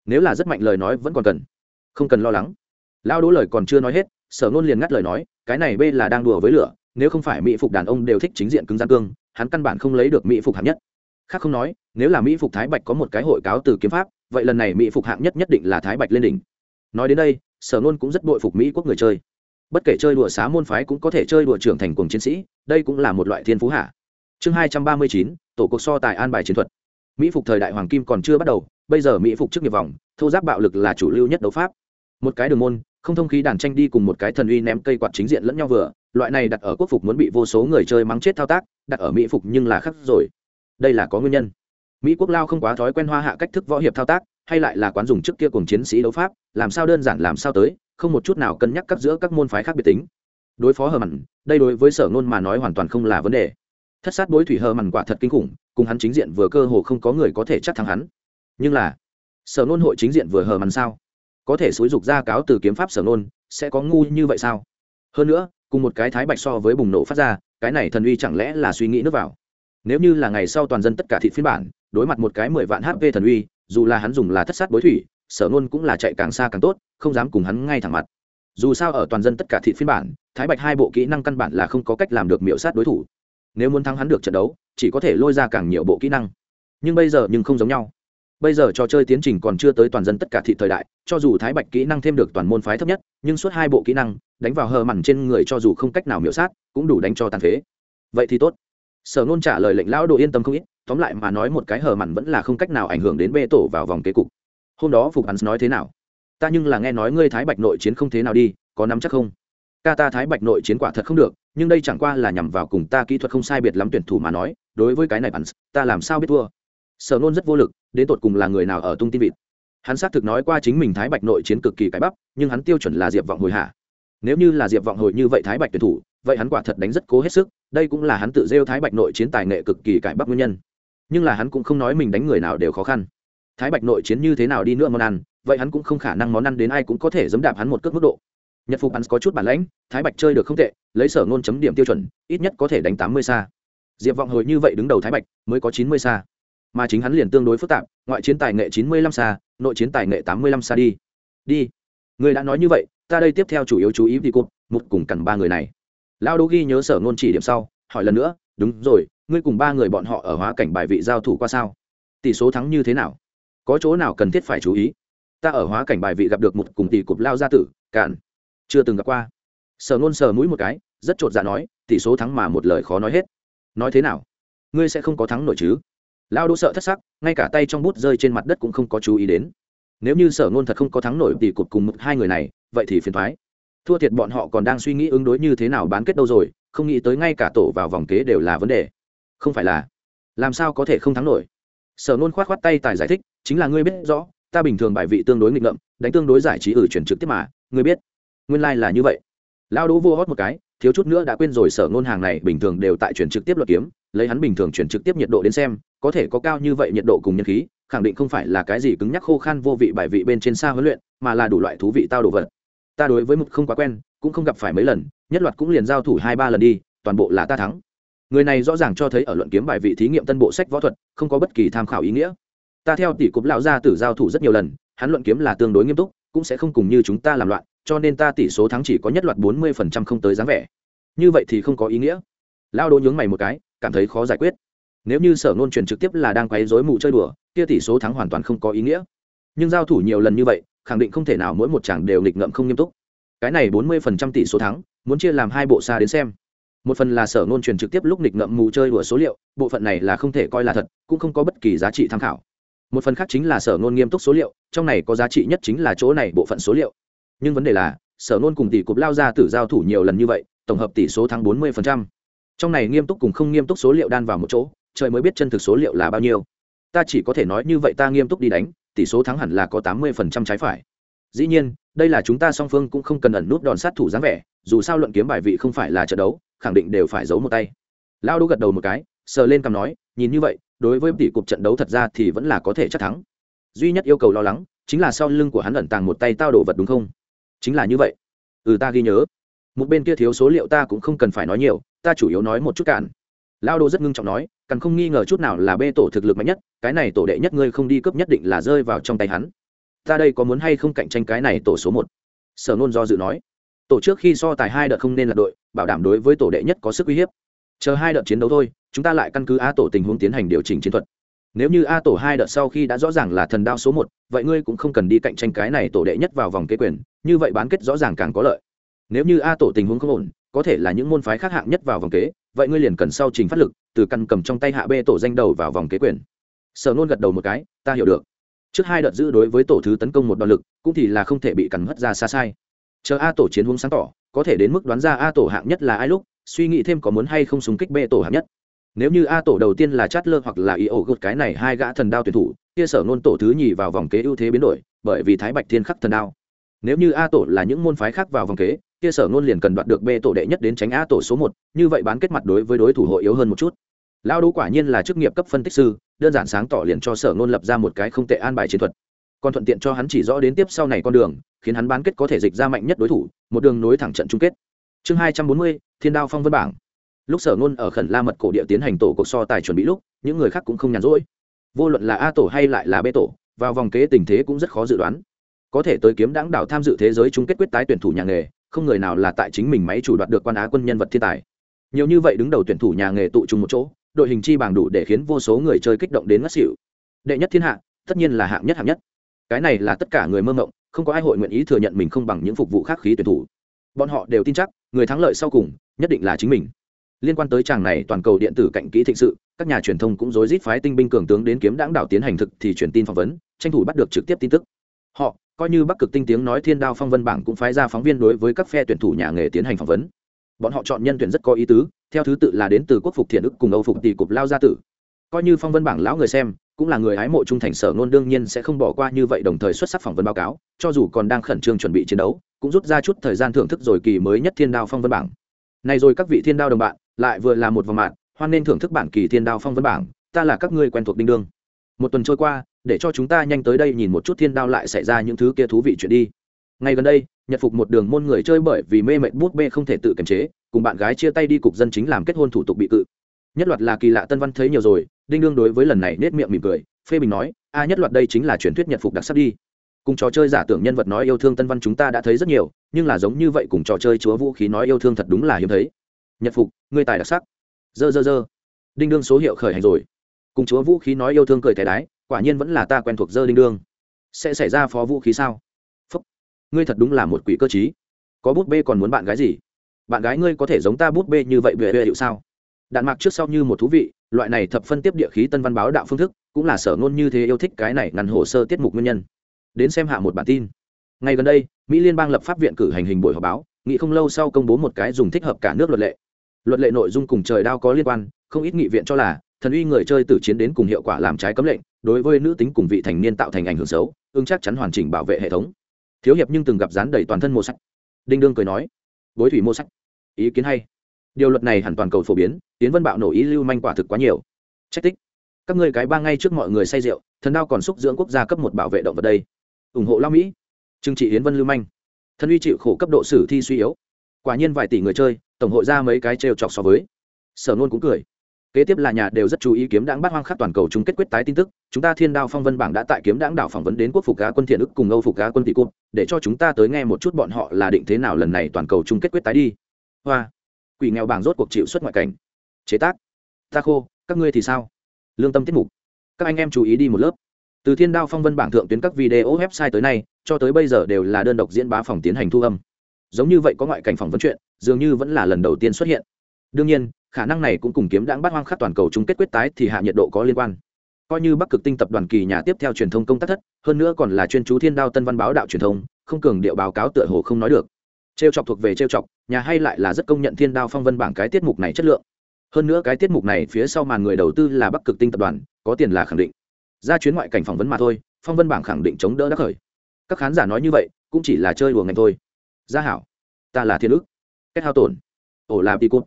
Nếu là rất mạnh lời nói vẫn còn cần. Không cần lo lắng. Lao đỗ lời còn chưa nói hết, sở ngôn liền ngắt lời nói, cái này b là đang đùa với lửa nếu không phải mỹ phục đàn ông đều thích chính diện cứng gian cương, hắn căn bản không lấy được mỹ phục hạng nhất. Khác không nói, nếu là mỹ phục thái bạch có một cái hội cáo từ kiếm pháp, vậy lần này mỹ phục hạng nhất nhất định là thái bạch lên đỉnh. Nói đến đây, sở nôn cũng rất bội phục mỹ quốc người chơi. Bất kể chơi đùa xá môn phái cũng có thể chơi đùa trưởng thành cùng chiến sĩ, đây cũng là một loại thiên phú hạ. Chương hai trăm ba mươi chín, tổ cuộc so tài an bài chiến thuật. Mỹ phục thời đại hoàng kim còn chưa bắt đầu, bây giờ mỹ phục trước nghiệp vòng, thô giáp bạo lực là chủ lưu nhất đấu pháp. Một cái đường môn, không thông khí đàn tranh đi cùng một cái thần uy ném cây quạt chính diện lẫn nhau vừa loại này đặt ở quốc phục muốn bị vô số người chơi mắng chết thao tác, đặt ở mỹ phục nhưng là khắc rồi. Đây là có nguyên nhân. Mỹ quốc lao không quá thói quen hoa hạ cách thức võ hiệp thao tác, hay lại là quán dùng trước kia cùng chiến sĩ đấu pháp, làm sao đơn giản làm sao tới, không một chút nào cân nhắc cắt giữa các môn phái khác biệt tính. Đối phó hờ mặn, đây đối với sở ngôn mà nói hoàn toàn không là vấn đề. Thất sát bối thủy hờ mặn quả thật kinh khủng, cùng hắn chính diện vừa cơ hồ không có người có thể chắc thắng hắn. Nhưng là, sở ngôn hội chính diện vừa hờ mặn sao? Có thể xúi dục ra cáo từ kiếm pháp sở ngôn, sẽ có ngu như vậy sao? Hơn nữa cùng một cái thái bạch so với bùng nổ phát ra, cái này thần uy chẳng lẽ là suy nghĩ nước vào? Nếu như là ngày sau toàn dân tất cả thị phiên bản, đối mặt một cái mười vạn hp thần uy, dù là hắn dùng là thất sát bối thủy, sở nôn cũng là chạy càng xa càng tốt, không dám cùng hắn ngay thẳng mặt. Dù sao ở toàn dân tất cả thị phiên bản, thái bạch hai bộ kỹ năng căn bản là không có cách làm được miễu sát đối thủ. Nếu muốn thắng hắn được trận đấu, chỉ có thể lôi ra càng nhiều bộ kỹ năng. Nhưng bây giờ nhưng không giống nhau. Bây giờ trò chơi tiến trình còn chưa tới toàn dân tất cả thị thời đại, cho dù thái bạch kỹ năng thêm được toàn môn phái thấp nhất, nhưng suốt hai bộ kỹ năng đánh vào hờ mằn trên người cho dù không cách nào miễu sát, cũng đủ đánh cho tàn phế. Vậy thì tốt. Sở nôn trả lời lệnh lão đồ yên tâm không ít, tóm lại mà nói một cái hờ mằn vẫn là không cách nào ảnh hưởng đến bê tổ vào vòng kế cục. Hôm đó phục hắn nói thế nào? Ta nhưng là nghe nói ngươi thái bạch nội chiến không thế nào đi, có nắm chắc không? Ca ta thái bạch nội chiến quả thật không được, nhưng đây chẳng qua là nhằm vào cùng ta kỹ thuật không sai biệt lắm tuyển thủ mà nói, đối với cái này hắn ta làm sao biết thua? Sở nôn rất vô lực, đến tột cùng là người nào ở tung tin vịt? Hắn xác thực nói qua chính mình thái bạch nội chiến cực kỳ cái bắp, nhưng hắn tiêu chuẩn là diệp vọng hồi hạ nếu như là diệp vọng hồi như vậy thái bạch tuyển thủ, vậy hắn quả thật đánh rất cố hết sức, đây cũng là hắn tự rêu thái bạch nội chiến tài nghệ cực kỳ cải bắc nguyên nhân. Nhưng là hắn cũng không nói mình đánh người nào đều khó khăn. Thái bạch nội chiến như thế nào đi nữa món ăn, vậy hắn cũng không khả năng món ăn đến ai cũng có thể dẫm đạp hắn một cước mức độ. Nhật phục hắn có chút bản lãnh, thái bạch chơi được không tệ, lấy sở ngôn chấm điểm tiêu chuẩn, ít nhất có thể đánh tám mươi xa. Diệp vọng hồi như vậy đứng đầu thái bạch, mới có chín mươi xa. Mà chính hắn liền tương đối phức tạp, ngoại chiến tài nghệ chín mươi lăm xa, nội chiến tài nghệ tám mươi lăm xa đi. Đi. Người đã nói như vậy ta đây tiếp theo chủ yếu chú ý đi cụt một cùng cẳng ba người này. Lao đô ghi nhớ sở ngôn chỉ điểm sau hỏi lần nữa đúng rồi ngươi cùng ba người bọn họ ở hóa cảnh bài vị giao thủ qua sao? Tỷ số thắng như thế nào? Có chỗ nào cần thiết phải chú ý? Ta ở hóa cảnh bài vị gặp được một cùng tỷ cục lao gia tử cạn, chưa từng gặp qua. Sở nôn sờ mũi một cái rất chột dạ nói tỷ số thắng mà một lời khó nói hết. Nói thế nào? Ngươi sẽ không có thắng nổi chứ? Lao đỗ sợ thất sắc ngay cả tay trong bút rơi trên mặt đất cũng không có chú ý đến. Nếu như sở ngôn thật không có thắng nổi tỷ cục cùng một hai người này vậy thì phiền thoái. Thua thiệt bọn họ còn đang suy nghĩ ứng đối như thế nào bán kết đâu rồi, không nghĩ tới ngay cả tổ vào vòng kế đều là vấn đề. Không phải là, làm sao có thể không thắng nổi? Sở nôn khoát khoát tay tài giải thích, chính là ngươi biết rõ, ta bình thường bài vị tương đối nghịch ngợm, đánh tương đối giải trí ở chuyển trực tiếp mà, ngươi biết. Nguyên lai、like、là như vậy. Lao đỗ vô hót một cái, thiếu chút nữa đã quên rồi sở ngôn hàng này bình thường đều tại chuyển trực tiếp luật kiếm, lấy hắn bình thường chuyển trực tiếp nhiệt độ đến xem, có thể có cao như vậy nhiệt độ cùng nhân khí, khẳng định không phải là cái gì cứng nhắc khô khan vô vị bài vị bên trên xa huấn luyện, mà là đủ loại thú vị tao đồ vật ta đối với mục không quá quen, cũng không gặp phải mấy lần, nhất loạt cũng liền giao thủ hai ba lần đi, toàn bộ là ta thắng. Người này rõ ràng cho thấy ở luận kiếm bài vị thí nghiệm tân bộ sách võ thuật, không có bất kỳ tham khảo ý nghĩa. Ta theo tỷ cục lão gia tử giao thủ rất nhiều lần, hắn luận kiếm là tương đối nghiêm túc, cũng sẽ không cùng như chúng ta làm loạn, cho nên ta tỷ số thắng chỉ có nhất loạt bốn mươi phần trăm không tới dáng vẻ. Như vậy thì không có ý nghĩa. Lao đỗ nhướng mày một cái, cảm thấy khó giải quyết. Nếu như sở nôn truyền trực tiếp là đang quấy rối mụ chơi đùa, kia tỷ số thắng hoàn toàn không có ý nghĩa nhưng giao thủ nhiều lần như vậy, khẳng định không thể nào mỗi một chàng đều nghịch ngợm không nghiêm túc. Cái này bốn mươi phần trăm tỷ số thắng, muốn chia làm hai bộ xa đến xem. Một phần là sở ngôn truyền trực tiếp lúc nghịch ngợm mù chơi đùa số liệu, bộ phận này là không thể coi là thật, cũng không có bất kỳ giá trị tham khảo. Một phần khác chính là sở ngôn nghiêm túc số liệu, trong này có giá trị nhất chính là chỗ này bộ phận số liệu. Nhưng vấn đề là, sở ngôn cùng tỷ cục lao ra tử giao thủ nhiều lần như vậy, tổng hợp tỷ số thắng 40%. trong này nghiêm túc cùng không nghiêm túc số liệu đan vào một chỗ, trời mới biết chân thực số liệu là bao nhiêu. Ta chỉ có thể nói như vậy ta nghiêm túc đi đánh tỷ số thắng hẳn là có 80% trái phải. Dĩ nhiên, đây là chúng ta song phương cũng không cần ẩn nút đòn sát thủ dáng vẻ, dù sao luận kiếm bài vị không phải là trận đấu, khẳng định đều phải giấu một tay. Lao đỗ gật đầu một cái, sờ lên cằm nói, nhìn như vậy, đối với tỷ cục trận đấu thật ra thì vẫn là có thể chắc thắng. Duy nhất yêu cầu lo lắng, chính là sau lưng của hắn ẩn tàng một tay tao đổ vật đúng không? Chính là như vậy. Ừ ta ghi nhớ. Một bên kia thiếu số liệu ta cũng không cần phải nói nhiều, ta chủ yếu nói một chút cạn lao đô rất ngưng trọng nói, cần không nghi ngờ chút nào là bê tổ thực lực mạnh nhất, cái này tổ đệ nhất ngươi không đi cướp nhất định là rơi vào trong tay hắn. Ta đây có muốn hay không cạnh tranh cái này tổ số một? Sở nôn do dự nói, tổ trước khi so tài hai đợt không nên là đội, bảo đảm đối với tổ đệ nhất có sức uy hiếp. Chờ hai đợt chiến đấu thôi, chúng ta lại căn cứ a tổ tình huống tiến hành điều chỉnh chiến thuật. Nếu như a tổ hai đợt sau khi đã rõ ràng là thần đao số một, vậy ngươi cũng không cần đi cạnh tranh cái này tổ đệ nhất vào vòng kế quyền, như vậy bán kết rõ ràng càng có lợi. Nếu như a tổ tình huống không ổn có thể là những môn phái khác hạng nhất vào vòng kế, vậy ngươi liền cần sau trình phát lực, từ căn cầm trong tay hạ bê tổ danh đầu vào vòng kế quyền. Sở nôn gật đầu một cái, ta hiểu được. Trước hai đợt giữ đối với tổ thứ tấn công một đòn lực, cũng thì là không thể bị cắn mất ra xa sai. Chờ a tổ chiến hướng sáng tỏ, có thể đến mức đoán ra a tổ hạng nhất là ai lúc, suy nghĩ thêm có muốn hay không súng kích b tổ hạng nhất. Nếu như a tổ đầu tiên là chát lơ hoặc là ý ổ gột cái này hai gã thần đao tuyển thủ, kia sở nôn tổ thứ nhì vào vòng kế ưu thế biến đổi, bởi vì thái bạch thiên khắc thần đao nếu như a tổ là những môn phái khác vào vòng kế, kia sở nôn liền cần đoạt được b tổ đệ nhất đến tránh a tổ số một, như vậy bán kết mặt đối với đối thủ hội yếu hơn một chút. Lao đỗ quả nhiên là chức nghiệp cấp phân tích sư, đơn giản sáng tỏ liền cho sở nôn lập ra một cái không tệ an bài chiến thuật. Còn thuận tiện cho hắn chỉ rõ đến tiếp sau này con đường, khiến hắn bán kết có thể dịch ra mạnh nhất đối thủ, một đường nối thẳng trận chung kết. Chương hai trăm bốn mươi, thiên đao phong vân bảng. Lúc sở ngôn ở khẩn la mật cổ địa tiến hành tổ cuộc so tài chuẩn bị lúc, những người khác cũng không nhàn rỗi. Vô luận là a tổ hay lại là b tổ, vào vòng kế tình thế cũng rất khó dự đoán có thể tới kiếm đáng đảo tham dự thế giới chung kết quyết tái tuyển thủ nhà nghề, không người nào là tại chính mình máy chủ đoạt được quan á quân nhân vật thiên tài. Nhiều như vậy đứng đầu tuyển thủ nhà nghề tụ chung một chỗ, đội hình chi bảng đủ để khiến vô số người chơi kích động đến ngất xỉu. Đệ nhất thiên hạ, tất nhiên là hạng nhất hạng nhất. Cái này là tất cả người mơ mộng, không có ai hội nguyện ý thừa nhận mình không bằng những phục vụ khác khí tuyển thủ. Bọn họ đều tin chắc, người thắng lợi sau cùng, nhất định là chính mình. Liên quan tới chàng này, toàn cầu điện tử cạnh kỹ thịnh sự, các nhà truyền thông cũng rối rít phái tinh binh cường tướng đến kiếm đãng đảo tiến hành thực thì truyền tin phỏng vấn, tranh thủ bắt được trực tiếp tin tức. Họ coi như bắc cực tinh tiếng nói thiên đao phong vân bảng cũng phái ra phóng viên đối với các phe tuyển thủ nhà nghề tiến hành phỏng vấn. Bọn họ chọn nhân tuyển rất có ý tứ, theo thứ tự là đến từ quốc phục thiện ức cùng âu phục tỷ cục lao gia tử. Coi như phong vân bảng lão người xem, cũng là người hái mộ trung thành sở ngôn đương nhiên sẽ không bỏ qua như vậy đồng thời xuất sắc phỏng vấn báo cáo, cho dù còn đang khẩn trương chuẩn bị chiến đấu, cũng rút ra chút thời gian thưởng thức rồi kỳ mới nhất thiên đao phong vân bảng. Này rồi các vị thiên đao đồng bạn, lại vừa là một vòng mạng, hoan nên thưởng thức bản kỳ thiên đao phong vân bảng, ta là các ngươi quen thuộc đinh đương. Một tuần trôi qua để cho chúng ta nhanh tới đây nhìn một chút thiên đao lại xảy ra những thứ kia thú vị chuyện đi. Ngay gần đây, nhật phục một đường môn người chơi bởi vì mê mệt bút bê không thể tự kiềm chế, cùng bạn gái chia tay đi cục dân chính làm kết hôn thủ tục bị cự. Nhất loạt là kỳ lạ tân văn thấy nhiều rồi, đinh đương đối với lần này nết miệng mỉm cười, phê bình nói, a, nhất loạt đây chính là truyền thuyết nhật phục đặc sắc đi. Cùng trò chơi giả tưởng nhân vật nói yêu thương tân văn chúng ta đã thấy rất nhiều, nhưng là giống như vậy cùng trò chơi chúa vũ khí nói yêu thương thật đúng là hiếm thấy. Nhật phục người tài đặc sắc. Dơ dơ dơ. Đinh đương số hiệu khởi hành rồi. Cùng chúa vũ khí nói yêu thương cười thẻ đái quả nhiên vẫn là ta quen thuộc dơ đinh đương. Sẽ xảy ra phó vũ khí sao? Phúc, ngươi thật đúng là một quỷ cơ t có bút bê còn muốn bạn gái gì? Bạn gái ngươi có thể giống ta bút bê như vậy bệ bệ hiệu sao? Đạn mạc trước sau như một thú vị, loại này thập phân tiếp địa khí tân văn báo đạo phương thức, cũng là sở ngôn như thế yêu thích cái này ngăn hồ sơ tiết mục nguyên nhân. Đến xem hạ một bản tin. Ngay gần đây, mỹ liên bang lập pháp viện cử hành hình buổi họp báo, nghị không lâu sau công bố một cái dùng thích hợp cả nước luật lệ. Luật lệ nội dung cùng trời đao có liên quan, không ít nghị viện cho là, thần uy người chơi tử chiến đến cùng hiệu quả làm trái cấm lệnh đối với nữ tính cùng vị thành niên tạo thành ảnh hưởng xấu ưng chắc chắn hoàn chỉnh bảo vệ hệ thống. Thiếu hiệp nhưng từng gặp dán đầy toàn thân mô sách. Đinh đương cười nói, bối thủy mô sách, ý kiến hay. Điều luật này hẳn toàn cầu phổ biến tiến vân bạo nổ ý lưu manh quả thực quá nhiều. Trách tích. Các ngươi cái ba ngay trước mọi người say rượu, thần đao còn xúc dưỡng quốc gia cấp một bảo vệ động vật đây. Ủng hộ lao mỹ. Trừng trị yến vân lưu manh. Thân uy chịu khổ cấp độ sử thi suy yếu. Quả nhiên vài tỷ người chơi, tổng hội ra mấy cái trêu chọc so với. Sở nôn cũng cười kế tiếp là nhà đều rất chú ý kiếm đảng bắt hoang khắc toàn cầu chung kết quyết tái tin tức, chúng ta thiên đao phong vân bảng đã tại kiếm đảng đảo phỏng vấn đến quốc phục cá quân thiện ức cùng âu phục cá quân tỷ cụt để cho chúng ta tới nghe một chút bọn họ là định thế nào lần này toàn cầu chung kết quyết tái đi. Hoa. Quỷ nghèo bảng rốt cuộc chịu xuất ngoại cảnh. Chế tác. Ta khô, các ngươi thì sao? Lương tâm tiết mục. Các anh em chú ý đi một lớp. Từ thiên đao phong vân bảng thượng tuyến các video website tới nay, cho tới bây giờ đều là đơn độc diễn bá phòng tiến hành thu âm. Giống như vậy có ngoại cảnh phỏng vấn chuyện, dường như vẫn là lần đầu tiên xuất hiện. Đương nhiên khả năng này cũng cùng kiếm đãng bắt hoang khắc toàn cầu chung kết quyết tái thì hạ nhiệt độ có liên quan. Coi như bắc cực tinh tập đoàn kỳ nhà tiếp theo truyền thông công tác thất, hơn nữa còn là chuyên chú thiên đao tân văn báo đạo truyền thông, không cường điệu báo cáo tựa hồ không nói được. Trêu chọc thuộc về trêu chọc, nhà hay lại là rất công nhận thiên đao phong vân bảng cái tiết mục này chất lượng. Hơn nữa cái tiết mục này phía sau màn người đầu tư là bắc cực tinh tập đoàn, có tiền là khẳng định. Ra chuyến ngoại cảnh phỏng vấn mà thôi, phong vân bảng khẳng định chống đỡ đắc khởi. Các khán giả nói như vậy, cũng chỉ là chơi đùa ngành thôi. Gia hảo, ta là thiên ức. Kết hao tổn. Ổ là đi cút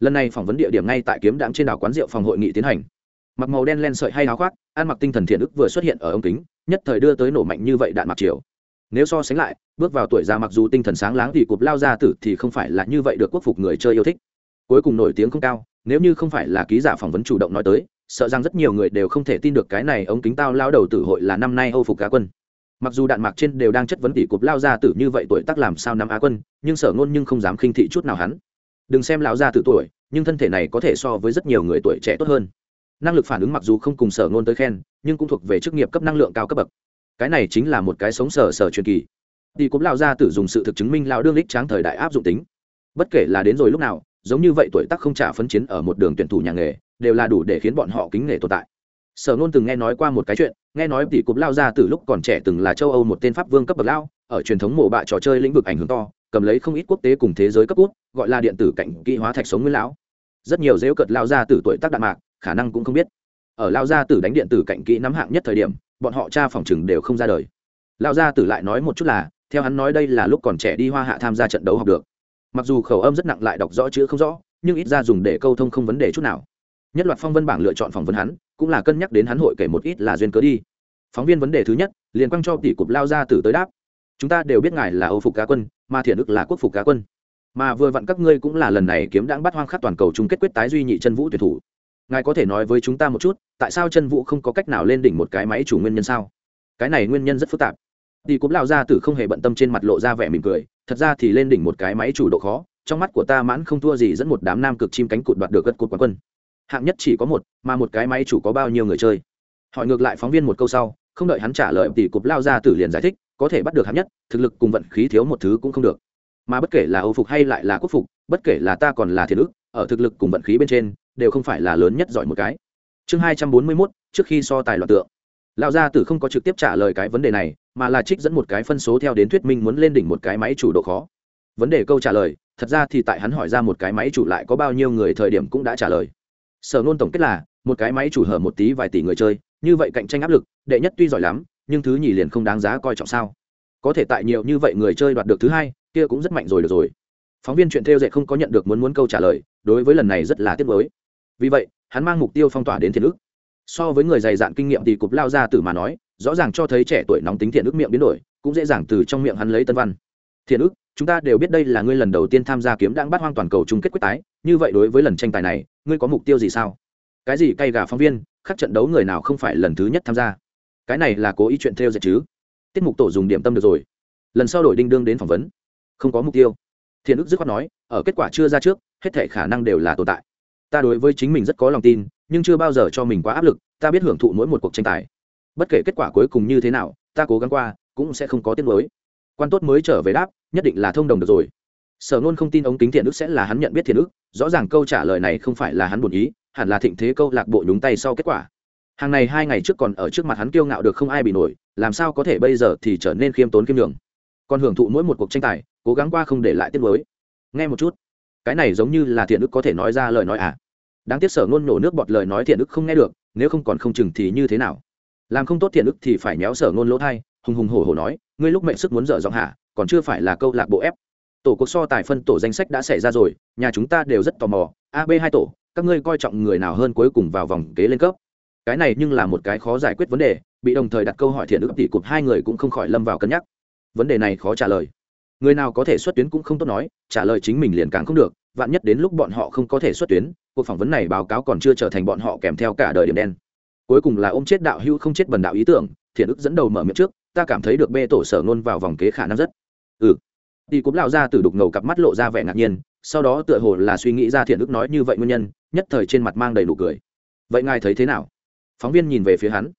lần này phỏng vấn địa điểm ngay tại kiếm đạm trên đảo quán rượu phòng hội nghị tiến hành. Mặc màu đen len sợi hay áo khoác, ăn mặc tinh thần thiện ức vừa xuất hiện ở ống kính, nhất thời đưa tới nổ mạnh như vậy đạn mặc chiều nếu so sánh lại, bước vào tuổi già mặc dù tinh thần sáng láng thì cụp lao ra tử thì không phải là như vậy được quốc phục người chơi yêu thích. Cuối cùng nổi tiếng không cao, nếu như không phải là ký giả phỏng vấn chủ động nói tới, sợ rằng rất nhiều người đều không thể tin được cái này ống kính tao lao đầu tử hội là năm nay âu phục cá quân. Mặc dù đạn mạc trên đều đang chất vấn tỷ cục lao ra tử như vậy tuổi tác làm sao năm á quân, nhưng sở ngôn nhưng không dám khinh thị chút nào hắn đừng xem lão gia tử tuổi, nhưng thân thể này có thể so với rất nhiều người tuổi trẻ tốt hơn. Năng lực phản ứng mặc dù không cùng sở ngôn tới khen, nhưng cũng thuộc về chức nghiệp cấp năng lượng cao cấp bậc. Cái này chính là một cái sống sở sở truyền kỳ. Tỷ cũng lão gia tử dùng sự thực chứng minh lão đương lích tráng thời đại áp dụng tính. Bất kể là đến rồi lúc nào, giống như vậy tuổi tác không trả phấn chiến ở một đường tuyển thủ nhà nghề, đều là đủ để khiến bọn họ kính nể tồn tại. Sở ngôn từng nghe nói qua một cái chuyện, nghe nói tỷ cục lao ra từ lúc còn trẻ từng là châu âu một tên pháp vương cấp bậc lao ở truyền thống mổ bạ trò chơi lĩnh vực ảnh hưởng to cầm lấy không ít quốc tế cùng thế giới cấp quốc, gọi là điện tử cảnh kỹ hóa thạch sống nguyên lão. Rất nhiều dễu cợt lao ra từ tuổi tác đạn mạc, khả năng cũng không biết. Ở lao ra từ đánh điện tử cảnh kỹ nắm hạng nhất thời điểm, bọn họ cha phòng chừng đều không ra đời. Lao ra tử lại nói một chút là, theo hắn nói đây là lúc còn trẻ đi hoa hạ tham gia trận đấu học được. Mặc dù khẩu âm rất nặng lại đọc rõ chữ không rõ, nhưng ít ra dùng để câu thông không vấn đề chút nào. Nhất loạt phong vân bảng lựa chọn phỏng vấn hắn, cũng là cân nhắc đến hắn hội kể một ít là duyên cớ đi. Phóng viên vấn đề thứ nhất, liền quăng cho tỷ cục lao ra tử tới đáp chúng ta đều biết ngài là âu phục cá quân, mà thiện ức là quốc phục cá quân. Mà vừa vặn các ngươi cũng là lần này kiếm đáng bắt hoang khắc toàn cầu chung kết quyết tái duy nhị chân vũ tuyển thủ. Ngài có thể nói với chúng ta một chút, tại sao chân vũ không có cách nào lên đỉnh một cái máy chủ nguyên nhân sao? Cái này nguyên nhân rất phức tạp. Tỷ cũng lao ra từ không hề bận tâm trên mặt lộ ra vẻ mỉm cười, thật ra thì lên đỉnh một cái máy chủ độ khó, trong mắt của ta mãn không thua gì dẫn một đám nam cực chim cánh cụt đoạt được gất cột quán quân. Hạng nhất chỉ có một, mà một cái máy chủ có bao nhiêu người chơi? Hỏi ngược lại phóng viên một câu sau, không đợi hắn trả lời, tỷ cục lao ra tử liền giải thích có thể bắt được hạng nhất, thực lực cùng vận khí thiếu một thứ cũng không được. Mà bất kể là âu phục hay lại là quốc phục, bất kể là ta còn là thiền ức, ở thực lực cùng vận khí bên trên, đều không phải là lớn nhất giỏi một cái. Chương hai trăm bốn mươi mốt, trước khi so tài loạt tượng. Lão gia tử không có trực tiếp trả lời cái vấn đề này, mà là trích dẫn một cái phân số theo đến thuyết minh muốn lên đỉnh một cái máy chủ độ khó. Vấn đề câu trả lời, thật ra thì tại hắn hỏi ra một cái máy chủ lại có bao nhiêu người thời điểm cũng đã trả lời. Sở nôn tổng kết là, một cái máy chủ hở một tí vài tỷ người chơi, như vậy cạnh tranh áp lực, đệ nhất tuy giỏi lắm nhưng thứ nhì liền không đáng giá coi trọng sao? Có thể tại nhiều như vậy người chơi đoạt được thứ hai, kia cũng rất mạnh rồi được rồi. Phóng viên chuyện theo dạy không có nhận được muốn muốn câu trả lời, đối với lần này rất là tiếc mới vì vậy, hắn mang mục tiêu phong tỏa đến thiện ức so với người dày dạn kinh nghiệm thì cục lao ra từ mà nói, rõ ràng cho thấy trẻ tuổi nóng tính thiện ức miệng biến đổi, cũng dễ dàng từ trong miệng hắn lấy tân văn. Thiện ức chúng ta đều biết đây là ngươi lần đầu tiên tham gia kiếm đang bắt hoang toàn cầu chung kết quyết tái, như vậy đối với lần tranh tài này, ngươi có mục tiêu gì sao? Cái gì cay gà phóng viên, khắc trận đấu người nào không phải lần thứ nhất tham gia? Cái này là cố ý chuyện theo dệt chứ? Tiết mục tổ dùng điểm tâm được rồi. Lần sau đổi đinh đương đến phỏng vấn. Không có mục tiêu. Thiện ức dứt khoát nói, ở kết quả chưa ra trước, hết thể khả năng đều là tồn tại. Ta đối với chính mình rất có lòng tin, nhưng chưa bao giờ cho mình quá áp lực, ta biết hưởng thụ mỗi một cuộc tranh tài. Bất kể kết quả cuối cùng như thế nào, ta cố gắng qua, cũng sẽ không có tiết mới quan tốt mới trở về đáp, nhất định là thông đồng được rồi. Sở nôn không tin ống kính thiện ức sẽ là hắn nhận biết thiện ức rõ ràng câu trả lời này không phải là hắn buồn ý, hẳn là thịnh thế câu lạc bộ nhúng tay sau kết quả hàng này hai ngày trước còn ở trước mặt hắn kiêu ngạo được không ai bị nổi, làm sao có thể bây giờ thì trở nên khiêm tốn khiêm đường còn hưởng thụ mỗi một cuộc tranh tài, cố gắng qua không để lại tiết mới nghe một chút. Cái này giống như là thiện ức có thể nói ra lời nói à? Đáng tiếc sở ngôn nổ nước bọt lời nói thiện ức không nghe được, nếu không còn không chừng thì như thế nào? Làm không tốt thiện ức thì phải méo sở ngôn lỗ thai, hùng hùng hổ hổ nói, ngươi lúc mệnh sức muốn dở giọng hạ còn chưa phải là câu lạc bộ ép. Tổ cuộc so tài phân tổ danh sách đã xảy ra rồi, nhà chúng ta đều rất tò mò ab hai tổ, các ngươi coi trọng người nào hơn cuối cùng vào vòng kế lên cấp? Cái này nhưng là một cái khó giải quyết vấn đề, bị đồng thời đặt câu hỏi thiện ức tỷ cụp hai người cũng không khỏi lâm vào cân nhắc. Vấn đề này khó trả lời. Người nào có thể xuất tuyến cũng không tốt nói, trả lời chính mình liền càng không được, vạn nhất đến lúc bọn họ không có thể xuất tuyến, cuộc phỏng vấn này báo cáo còn chưa trở thành bọn họ kèm theo cả đời điểm đen. Cuối cùng là ôm chết đạo hữu không chết bần đạo ý tưởng, thiện ức dẫn đầu mở miệng trước, ta cảm thấy được bê tổ sở ngôn vào vòng kế khả năng rất. Ừ. Tỷ cúp lão ra từ đục ngầu cặp mắt lộ ra vẻ ngạc nhiên, sau đó tựa hồ là suy nghĩ ra thiện ức nói như vậy nguyên nhân, nhất thời trên mặt mang đầy nụ cười. Vậy ngài thấy thế nào? Phóng viên nhìn về phía hắn.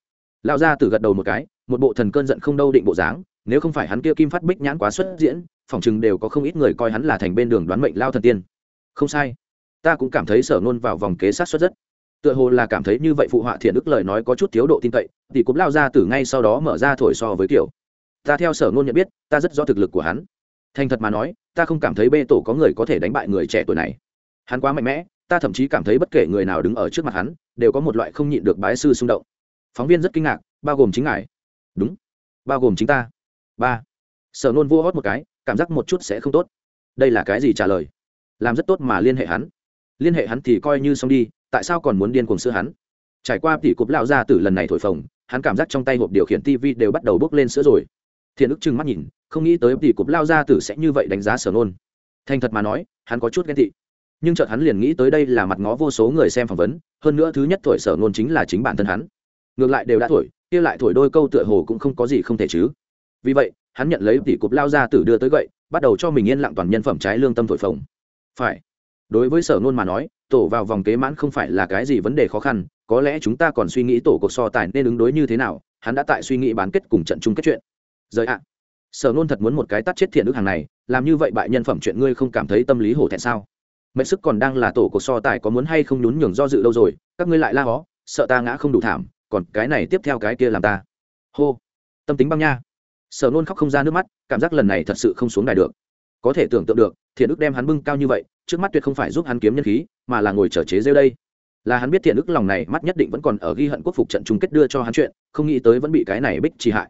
Lão gia tử gật đầu một cái, một bộ thần cơn giận không đâu định bộ dáng, nếu không phải hắn kia kim phát bích nhãn quá xuất diễn phỏng chừng đều có không ít người coi hắn là thành bên đường đoán mệnh lao thần tiên. Không sai. Ta cũng cảm thấy sở nôn vào vòng kế sát xuất rất. Tựa hồ là cảm thấy như vậy phụ họa thiện đức lời nói có chút thiếu độ tin cậy, thì cũng lao ra từ ngay sau đó mở ra thổi so với kiểu. Ta theo sở nôn nhận biết, ta rất rõ thực lực của hắn. Thành thật mà nói, ta không cảm thấy bê tổ có người có thể đánh bại người trẻ tuổi này. Hắn quá mạnh mẽ ta thậm chí cảm thấy bất kể người nào đứng ở trước mặt hắn, đều có một loại không nhịn được bái sư xung động. Phóng viên rất kinh ngạc, bao gồm chính ngài. Đúng, bao gồm chính ta. Ba. Sở nôn vua hót một cái, cảm giác một chút sẽ không tốt. Đây là cái gì trả lời? Làm rất tốt mà liên hệ hắn. Liên hệ hắn thì coi như xong đi, tại sao còn muốn điên cuồng sữa hắn? Trải qua tỷ cục lão ra từ lần này thổi phồng, hắn cảm giác trong tay hộp điều khiển tv đều bắt đầu bốc lên sữa rồi. Thiện ức trừng mắt nhìn, không nghĩ tới tỷ cục lao ra tử sẽ như vậy đánh giá sở nôn. Thành thật mà nói, hắn có chút ghen tị nhưng chợt hắn liền nghĩ tới đây là mặt ngó vô số người xem phỏng vấn, hơn nữa thứ nhất thổi sở nôn chính là chính bản thân hắn. Ngược lại đều đã thổi kia lại thổi đôi câu tựa hồ cũng không có gì không thể chứ. Vì vậy, hắn nhận lấy tỷ cục lao ra tử đưa tới gậy, bắt đầu cho mình yên lặng toàn nhân phẩm trái lương tâm thổi phồng. Phải. Đối với sở nôn mà nói, tổ vào vòng kế mãn không phải là cái gì vấn đề khó khăn, có lẽ chúng ta còn suy nghĩ tổ cuộc so tài nên ứng đối như thế nào, hắn đã tại suy nghĩ bán kết cùng trận chung kết chuyện. Rời ạ. Sở nôn thật muốn một cái tắt chết thiện ước hàng này, làm như vậy bại nhân phẩm chuyện ngươi không cảm thấy tâm lý hổ thẹn sao? Mệnh sức còn đang là tổ cuộc so tài có muốn hay không nhún nhường do dự đâu rồi, các ngươi lại la hó, sợ ta ngã không đủ thảm, còn cái này tiếp theo cái kia làm ta. Hô, tâm tính băng nha. Sở nôn khóc không ra nước mắt, cảm giác lần này thật sự không xuống đài được. Có thể tưởng tượng được, thiện ức đem hắn bưng cao như vậy, trước mắt tuyệt không phải giúp hắn kiếm nhân khí, mà là ngồi trở chế rêu đây. Là hắn biết thiện ức lòng này mắt nhất định vẫn còn ở ghi hận quốc phục trận chung kết đưa cho hắn chuyện, không nghĩ tới vẫn bị cái này bích trì hại.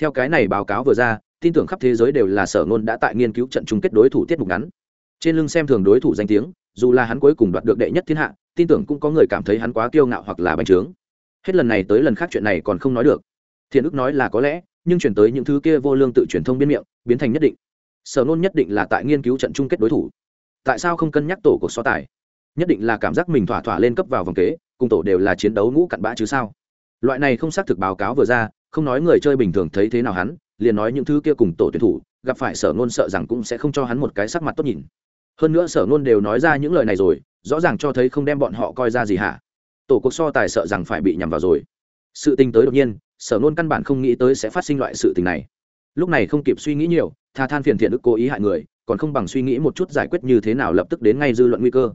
Theo cái này báo cáo vừa ra, tin tưởng khắp thế giới đều là sở ngôn đã tại nghiên cứu trận chung kết đối thủ tiết mục ngắn trên lưng xem thường đối thủ danh tiếng, dù là hắn cuối cùng đoạt được đệ nhất thiên hạ, tin tưởng cũng có người cảm thấy hắn quá kiêu ngạo hoặc là bành trướng. Hết lần này tới lần khác chuyện này còn không nói được. Thiện ức nói là có lẽ, nhưng chuyển tới những thứ kia vô lương tự truyền thông biên miệng, biến thành nhất định. Sở nôn nhất định là tại nghiên cứu trận chung kết đối thủ. Tại sao không cân nhắc tổ cuộc so tài? Nhất định là cảm giác mình thỏa thỏa lên cấp vào vòng kế, cùng tổ đều là chiến đấu ngũ cặn bã chứ sao? Loại này không xác thực báo cáo vừa ra, không nói người chơi bình thường thấy thế nào hắn, liền nói những thứ kia cùng tổ tuyển thủ, gặp phải sở nôn sợ rằng cũng sẽ không cho hắn một cái sắc mặt tốt nhìn hơn nữa sở ngôn đều nói ra những lời này rồi, rõ ràng cho thấy không đem bọn họ coi ra gì hả? Tổ cuộc so tài sợ rằng phải bị nhằm vào rồi. Sự tình tới đột nhiên, sở ngôn căn bản không nghĩ tới sẽ phát sinh loại sự tình này. Lúc này không kịp suy nghĩ nhiều, tha than phiền thiện đức cố ý hại người, còn không bằng suy nghĩ một chút giải quyết như thế nào lập tức đến ngay dư luận nguy cơ.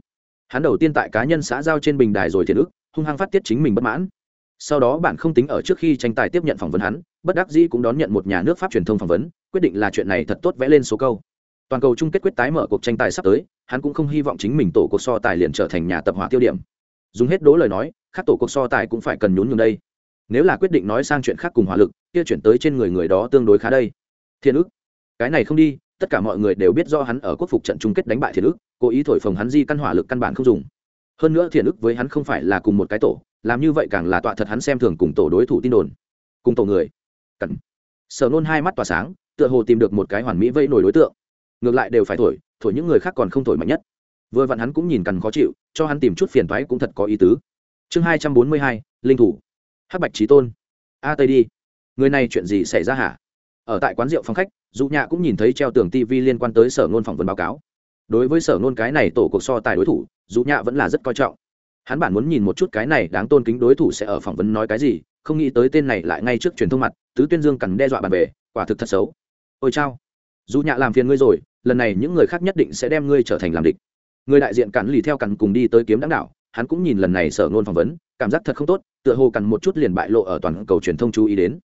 Hắn đầu tiên tại cá nhân xã giao trên bình đài rồi thiện đức, hung hăng phát tiết chính mình bất mãn. Sau đó bạn không tính ở trước khi tranh tài tiếp nhận phỏng vấn hắn, bất đắc dĩ cũng đón nhận một nhà nước pháp truyền thông phỏng vấn, quyết định là chuyện này thật tốt vẽ lên số câu toàn cầu chung kết quyết tái mở cuộc tranh tài sắp tới, hắn cũng không hy vọng chính mình tổ cuộc so tài liền trở thành nhà tập hỏa tiêu điểm. Dùng hết đố lời nói, khác tổ cuộc so tài cũng phải cần nhún nhường đây. Nếu là quyết định nói sang chuyện khác cùng hỏa lực, kia chuyển tới trên người người đó tương đối khá đây. Thiên ức. Cái này không đi, tất cả mọi người đều biết do hắn ở quốc phục trận chung kết đánh bại thiên ức, cố ý thổi phồng hắn di căn hỏa lực căn bản không dùng. Hơn nữa thiên ức với hắn không phải là cùng một cái tổ, làm như vậy càng là tọa thật hắn xem thường cùng tổ đối thủ tin đồn. Cùng tổ người. Cẩn sở nôn hai mắt tỏa sáng, tựa hồ tìm được một cái hoàn mỹ vây nổi đối tượng ngược lại đều phải thổi thổi những người khác còn không thổi mạnh nhất. Vừa vặn hắn cũng nhìn cằn khó chịu, cho hắn tìm chút phiền thoái cũng thật có ý tứ. Chương hai trăm bốn mươi hai, linh thủ. Hắc bạch trí tôn. A tây đi. Người này chuyện gì xảy ra hả? Ở tại quán rượu phòng khách dù nhạ cũng nhìn thấy treo tường tv liên quan tới sở ngôn phỏng vấn báo cáo. Đối với sở ngôn cái này tổ cuộc so tài đối thủ dù nhạ vẫn là rất coi trọng. Hắn bản muốn nhìn một chút cái này đáng tôn kính đối thủ sẽ ở phỏng vấn nói cái gì, không nghĩ tới tên này lại ngay trước truyền thông mặt, tứ tuyên dương cằn đe dọa bàn bề quả thực thật xấu. Ôi chao. Dù nhạ làm phiền ngươi rồi lần này những người khác nhất định sẽ đem ngươi trở thành làm địch. Người đại diện cắn lì theo cắn cùng đi tới kiếm đáng đạo hắn cũng nhìn lần này sở ngôn phỏng vấn, cảm giác thật không tốt, tựa hồ cằn một chút liền bại lộ ở toàn cầu truyền thông chú ý đến.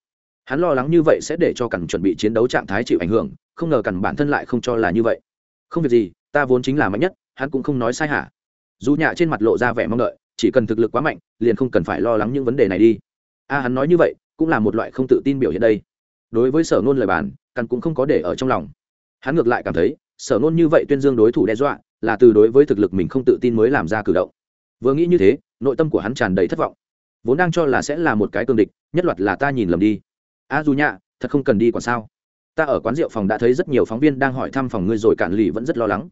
Hắn lo lắng như vậy sẽ để cho cằn chuẩn bị chiến đấu trạng thái chịu ảnh hưởng, không ngờ cằn bản thân lại không cho là như vậy. Không việc gì, ta vốn chính là mạnh nhất, hắn cũng không nói sai hả? Dù nhạ trên mặt lộ ra vẻ mong đợi, chỉ cần thực lực quá mạnh, liền không cần phải lo lắng những vấn đề này đi. A, hắn nói như vậy, cũng là một loại không tự tin biểu hiện đây. Đối với sở nôn lời bàn cằn cũng không có để ở trong lòng hắn ngược lại cảm thấy, sở nôn như vậy tuyên dương đối thủ đe dọa, là từ đối với thực lực mình không tự tin mới làm ra cử động. Vừa nghĩ như thế, nội tâm của hắn tràn đầy thất vọng. Vốn đang cho là sẽ là một cái cương địch, nhất loạt là ta nhìn lầm đi. A du nhạ, thật không cần đi còn sao? Ta ở quán rượu phòng đã thấy rất nhiều phóng viên đang hỏi thăm phòng ngươi rồi cản lì vẫn rất lo lắng.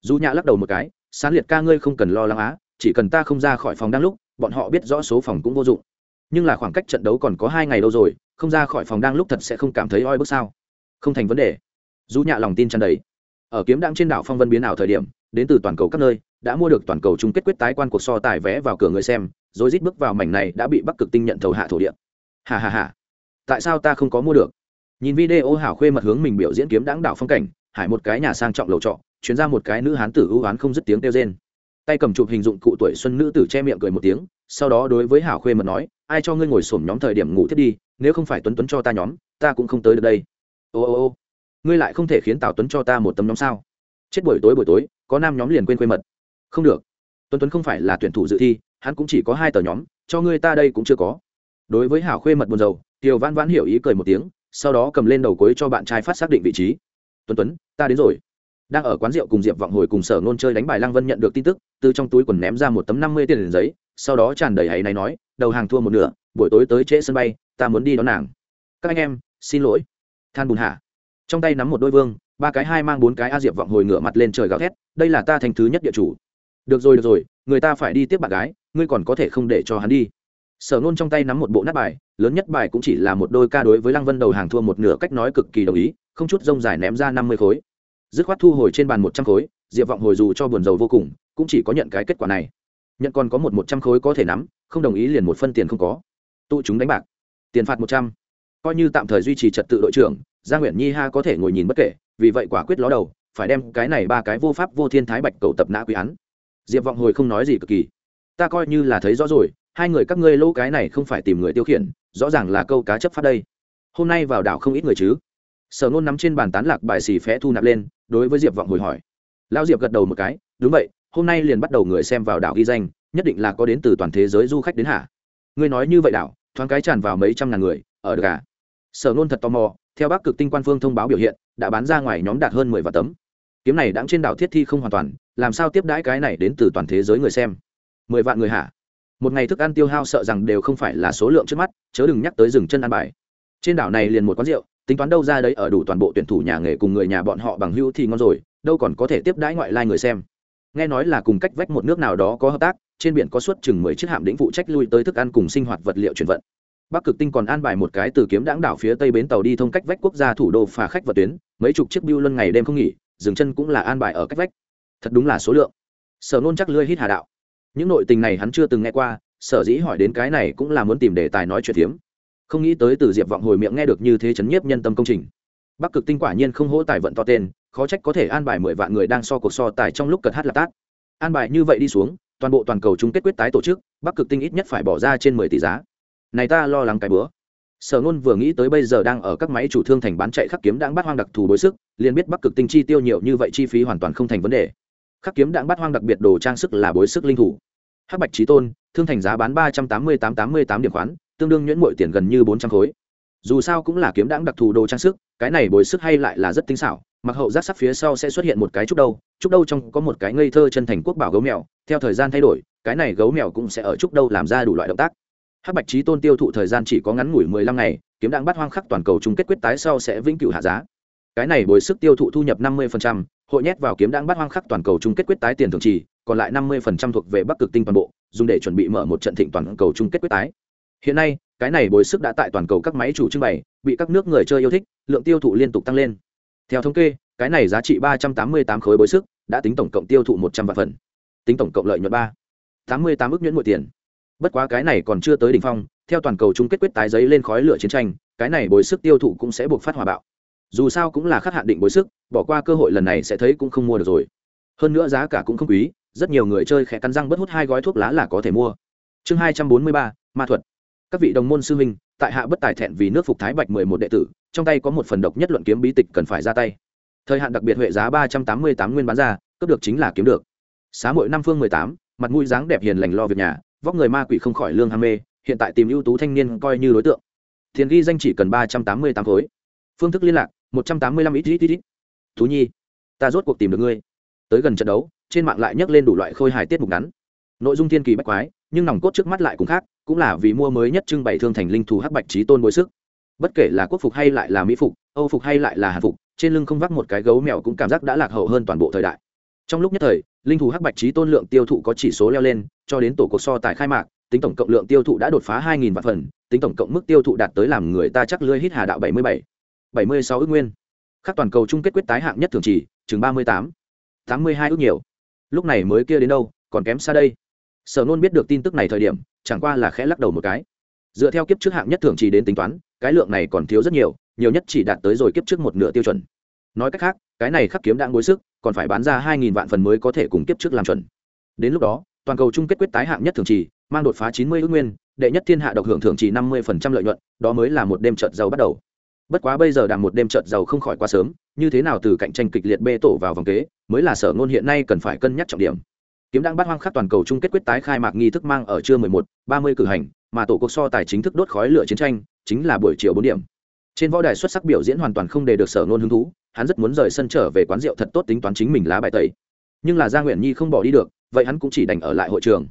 Du nhạ lắc đầu một cái, sán liệt ca ngươi không cần lo lắng á, chỉ cần ta không ra khỏi phòng đang lúc, bọn họ biết rõ số phòng cũng vô dụng. Nhưng là khoảng cách trận đấu còn có hai ngày đâu rồi, không ra khỏi phòng đang lúc thật sẽ không cảm thấy oi bức sao? Không thành vấn đề dù nhạ lòng tin tràn đầy. Ở kiếm đặng trên đảo phong vân biến ảo thời điểm, đến từ toàn cầu các nơi, đã mua được toàn cầu chung kết quyết tái quan cuộc so tài vé vào cửa người xem, rồi rít bước vào mảnh này đã bị bắc cực tinh nhận thầu hạ thổ địa. Hà hà hà tại sao ta không có mua được? Nhìn video hảo khuê mật hướng mình biểu diễn kiếm đáng đảo phong cảnh, hải một cái nhà sang trọng lầu trọ, chuyến ra một cái nữ hán tử ưu oán không dứt tiếng kêu rên. Tay cầm chụp hình dụng cụ tuổi xuân nữ tử che miệng cười một tiếng, sau đó đối với hảo khuê mật nói, ai cho ngươi ngồi xổm nhóm thời điểm ngủ thiết đi, nếu không phải tuấn tuấn cho ta nhóm, ta cũng không tới được đây. Ô ô ô ngươi lại không thể khiến tào tuấn cho ta một tấm nhóm sao? Chết buổi tối buổi tối, có nam nhóm liền quên quê mật. Không được. Tuấn tuấn không phải là tuyển thủ dự thi, hắn cũng chỉ có hai tờ nhóm, cho ngươi ta đây cũng chưa có. Đối với hảo khuê mật buồn rầu kiều văn vãn hiểu ý cười một tiếng, sau đó cầm lên đầu cuối cho bạn trai phát xác định vị trí. Tuấn tuấn, ta đến rồi. Đang ở quán rượu cùng diệp vọng hồi cùng sở nôn chơi đánh bài, lăng vân nhận được tin tức, từ trong túi quần ném ra một tấm năm mươi tiền giấy, sau đó tràn đầy hãy này nói, đầu hàng thua một nửa, buổi tối tới trễ sân bay, ta muốn đi đón nàng. Các anh em, xin lỗi. Than bùn hạ trong tay nắm một đôi vương, ba cái hai mang bốn cái a diệp vọng hồi ngửa mặt lên trời gào thét, đây là ta thành thứ nhất địa chủ. Được rồi được rồi, người ta phải đi tiếp bạn gái, ngươi còn có thể không để cho hắn đi. Sở nôn trong tay nắm một bộ nát bài, lớn nhất bài cũng chỉ là một đôi ca đối với lăng vân đầu hàng thua một nửa cách nói cực kỳ đồng ý, không chút rông dài ném ra năm mươi khối. Dứt khoát thu hồi trên bàn một trăm khối, diệp vọng hồi dù cho buồn rầu vô cùng, cũng chỉ có nhận cái kết quả này. Nhận còn có một một trăm khối có thể nắm, không đồng ý liền một phân tiền không có. Tụ chúng đánh bạc. Tiền phạt một trăm. Coi như tạm thời duy trì trật tự đội trưởng gia nguyễn nhi ha có thể ngồi nhìn bất kể, vì vậy quả quyết ló đầu, phải đem cái này ba cái vô pháp vô thiên thái bạch cầu tập nã quy án. Diệp vọng hồi không nói gì cực kỳ. Ta coi như là thấy rõ rồi, hai người các ngươi lỗ cái này không phải tìm người tiêu khiển, rõ ràng là câu cá chấp pháp đây. Hôm nay vào đảo không ít người chứ? Sở nôn nắm trên bàn tán lạc bài xì phé thu nạp lên, đối với diệp vọng hồi hỏi. Lão diệp gật đầu một cái, đúng vậy, hôm nay liền bắt đầu người xem vào đảo ghi danh, nhất định là có đến từ toàn thế giới du khách đến hả? Ngươi nói như vậy đảo, thoáng cái tràn vào mấy trăm ngàn người, ở được à? Sở nôn thật tò mò theo bắc cực tinh quan phương thông báo biểu hiện, đã bán ra ngoài nhóm đạt hơn mười vạn tấm. Kiếm này đáng trên đảo thiết thi không hoàn toàn, làm sao tiếp đãi cái này đến từ toàn thế giới người xem? Mười vạn người hả? Một ngày thức ăn tiêu hao sợ rằng đều không phải là số lượng trước mắt, chớ đừng nhắc tới dừng chân ăn bài. Trên đảo này liền một quán rượu, tính toán đâu ra đấy ở đủ toàn bộ tuyển thủ nhà nghề cùng người nhà bọn họ bằng hữu thì ngon rồi, đâu còn có thể tiếp đãi ngoại lai người xem. Nghe nói là cùng cách vách một nước nào đó có hợp tác, trên biển có suốt chừng mười chiếc hạm đĩnh phụ trách lui tới thức ăn cùng sinh hoạt vật liệu chuyển vận bắc cực tinh còn an bài một cái từ kiếm đãng đảo phía tây bến tàu đi thông cách vách quốc gia thủ đô phà khách và tuyến, mấy chục chiếc biêu luân ngày đêm không nghỉ, dừng chân cũng là an bài ở cách vách. Thật đúng là số lượng. Sở nôn chắc lươi hít hà đạo. Những nội tình này hắn chưa từng nghe qua, sở dĩ hỏi đến cái này cũng là muốn tìm đề tài nói chuyện phiếm. Không nghĩ tới từ diệp vọng hồi miệng nghe được như thế chấn nhiếp nhân tâm công trình. Bắc cực tinh quả nhiên không hỗ tài vận to tên, khó trách có thể an bài mười vạn người đang so cuộc so tài trong lúc cật hát lạp tát. An bài như vậy đi xuống, toàn bộ toàn cầu chung kết quyết tái tổ chức, bắc cực tinh ít nhất phải bỏ ra trên mười tỷ giá này ta lo lắng cái bữa. Sở nôn vừa nghĩ tới bây giờ đang ở các máy chủ thương thành bán chạy khắc kiếm đang bắt hoang đặc thù bối sức, liền biết bắc cực tinh chi tiêu nhiều như vậy chi phí hoàn toàn không thành vấn đề. Khắc kiếm đang bắt hoang đặc biệt đồ trang sức là bối sức linh thủ. Hắc bạch trí tôn, thương thành giá bán ba trăm tám mươi tám tám mươi tám điểm khoán, tương đương nhuyễn mội tiền gần như bốn trăm khối. Dù sao cũng là kiếm đãng đặc thù đồ trang sức, cái này bồi sức hay lại là rất tinh xảo, mặc hậu giác sắc phía sau sẽ xuất hiện một cái trúc đâu trúc đâu trong có một cái ngây thơ chân thành quốc bảo gấu mèo, theo thời gian thay đổi, cái này gấu mèo cũng sẽ ở trúc đâu làm ra đủ loại động tác hắc bạch trí tôn tiêu thụ thời gian chỉ có ngắn ngủi mười lăm ngày, kiếm đang bắt hoang khắc toàn cầu chung kết quyết tái sau sẽ vĩnh cửu hạ giá. Cái này bồi sức tiêu thụ thu nhập năm mươi hội nhét vào kiếm đang bắt hoang khắc toàn cầu chung kết quyết tái tiền thường trì còn lại năm mươi thuộc về bắc cực tinh toàn bộ, dùng để chuẩn bị mở một trận thịnh toàn cầu chung kết quyết tái. Hiện nay, cái này bồi sức đã tại toàn cầu các máy chủ trưng bày, bị các nước người chơi yêu thích, lượng tiêu thụ liên tục tăng lên. Theo thống kê, cái này giá trị ba trăm tám mươi tám khối bồi sức, đã tính tổng cộng tiêu thụ một trăm vạn phần. Tính tổng cộng lợi nhuận ba. tám mươi tám ước nhuyễn mỗi tiền bất quá cái này còn chưa tới đỉnh phong, theo toàn cầu chung kết quyết tái giấy lên khói lửa chiến tranh, cái này bồi sức tiêu thụ cũng sẽ buộc phát hòa bạo. Dù sao cũng là khắc hạn định bồi sức, bỏ qua cơ hội lần này sẽ thấy cũng không mua được rồi. Hơn nữa giá cả cũng không quý, rất nhiều người chơi khẽ cắn răng bất hút hai gói thuốc lá là có thể mua. Chương hai trăm bốn mươi ba, ma thuật. Các vị đồng môn sư huynh, tại hạ bất tài thẹn vì nước phục thái bạch mười một đệ tử, trong tay có một phần độc nhất luận kiếm bí tịch cần phải ra tay. Thời hạn đặc biệt huệ giá ba trăm tám mươi tám nguyên bán ra, cướp được chính là kiếm được. Xá mỗi năm phương mười tám, mặt mũi dáng đẹp hiền lành lo việc nhà vóc người ma quỷ không khỏi lương ham mê, hiện tại tìm ưu tú thanh niên coi như đối tượng. Tiền ghi danh chỉ cần ba trăm tám mươi tám khối. Phương thức liên lạc, một trăm tám mươi lăm ít ít ít ít. Thú nhi, ta rốt cuộc tìm được ngươi. Tới gần trận đấu, trên mạng lại nhắc lên đủ loại khôi hài tiết mục ngắn. Nội dung thiên kỳ bách quái, nhưng nòng cốt trước mắt lại cũng khác, cũng là vì mua mới nhất trưng bày thương thành linh thú hắc bạch trí tôn bối sức. Bất kể là quốc phục hay lại là mỹ phục, âu phục hay lại là hàn phục, trên lưng không vác một cái gấu mèo cũng cảm giác đã lạc hậu hơn toàn bộ thời đại. Trong lúc nhất thời linh thú hắc bạch trí tôn lượng tiêu thụ có chỉ số leo lên cho đến tổ cuộc so tại khai mạc tính tổng cộng lượng tiêu thụ đã đột phá 2.000 vạn phần tính tổng cộng mức tiêu thụ đạt tới làm người ta chắc lưới hít hà đạo 77, 76 ước nguyên. Khác toàn cầu chung kết quyết tái hạng nhất thường chỉ chừng 38, 82 ước nhiều. Lúc này mới kia đến đâu còn kém xa đây. Sở nôn biết được tin tức này thời điểm chẳng qua là khẽ lắc đầu một cái. Dựa theo kiếp trước hạng nhất thường chỉ đến tính toán cái lượng này còn thiếu rất nhiều nhiều nhất chỉ đạt tới rồi kiếp trước một nửa tiêu chuẩn. Nói cách khác cái này khắc kiếm đã ngối sức, còn phải bán ra hai nghìn vạn phần mới có thể cùng kiếp trước làm chuẩn. Đến lúc đó, toàn cầu chung kết quyết tái hạng nhất thường trì, mang đột phá chín mươi ước nguyên, đệ nhất thiên hạ độc hưởng thường trì năm mươi phần trăm lợi nhuận, đó mới là một đêm trợt giàu bắt đầu. Bất quá bây giờ đàm một đêm trợt giàu không khỏi quá sớm, như thế nào từ cạnh tranh kịch liệt bê tổ vào vòng kế, mới là sở ngôn hiện nay cần phải cân nhắc trọng điểm. Kiếm đang bắt hoang khắc toàn cầu chung kết quyết tái khai mạc nghi thức mang ở trưa mười một, ba mươi cử hành, mà tổ cuộc so tài chính thức đốt khói lửa chiến tranh, chính là buổi chiều bốn điểm. Trên võ đài xuất sắc biểu diễn hoàn toàn không để được sở ngôn hứng thú hắn rất muốn rời sân trở về quán rượu thật tốt tính toán chính mình lá bài tẩy. Nhưng là gia nguyện nhi không bỏ đi được, vậy hắn cũng chỉ đành ở lại hội trường.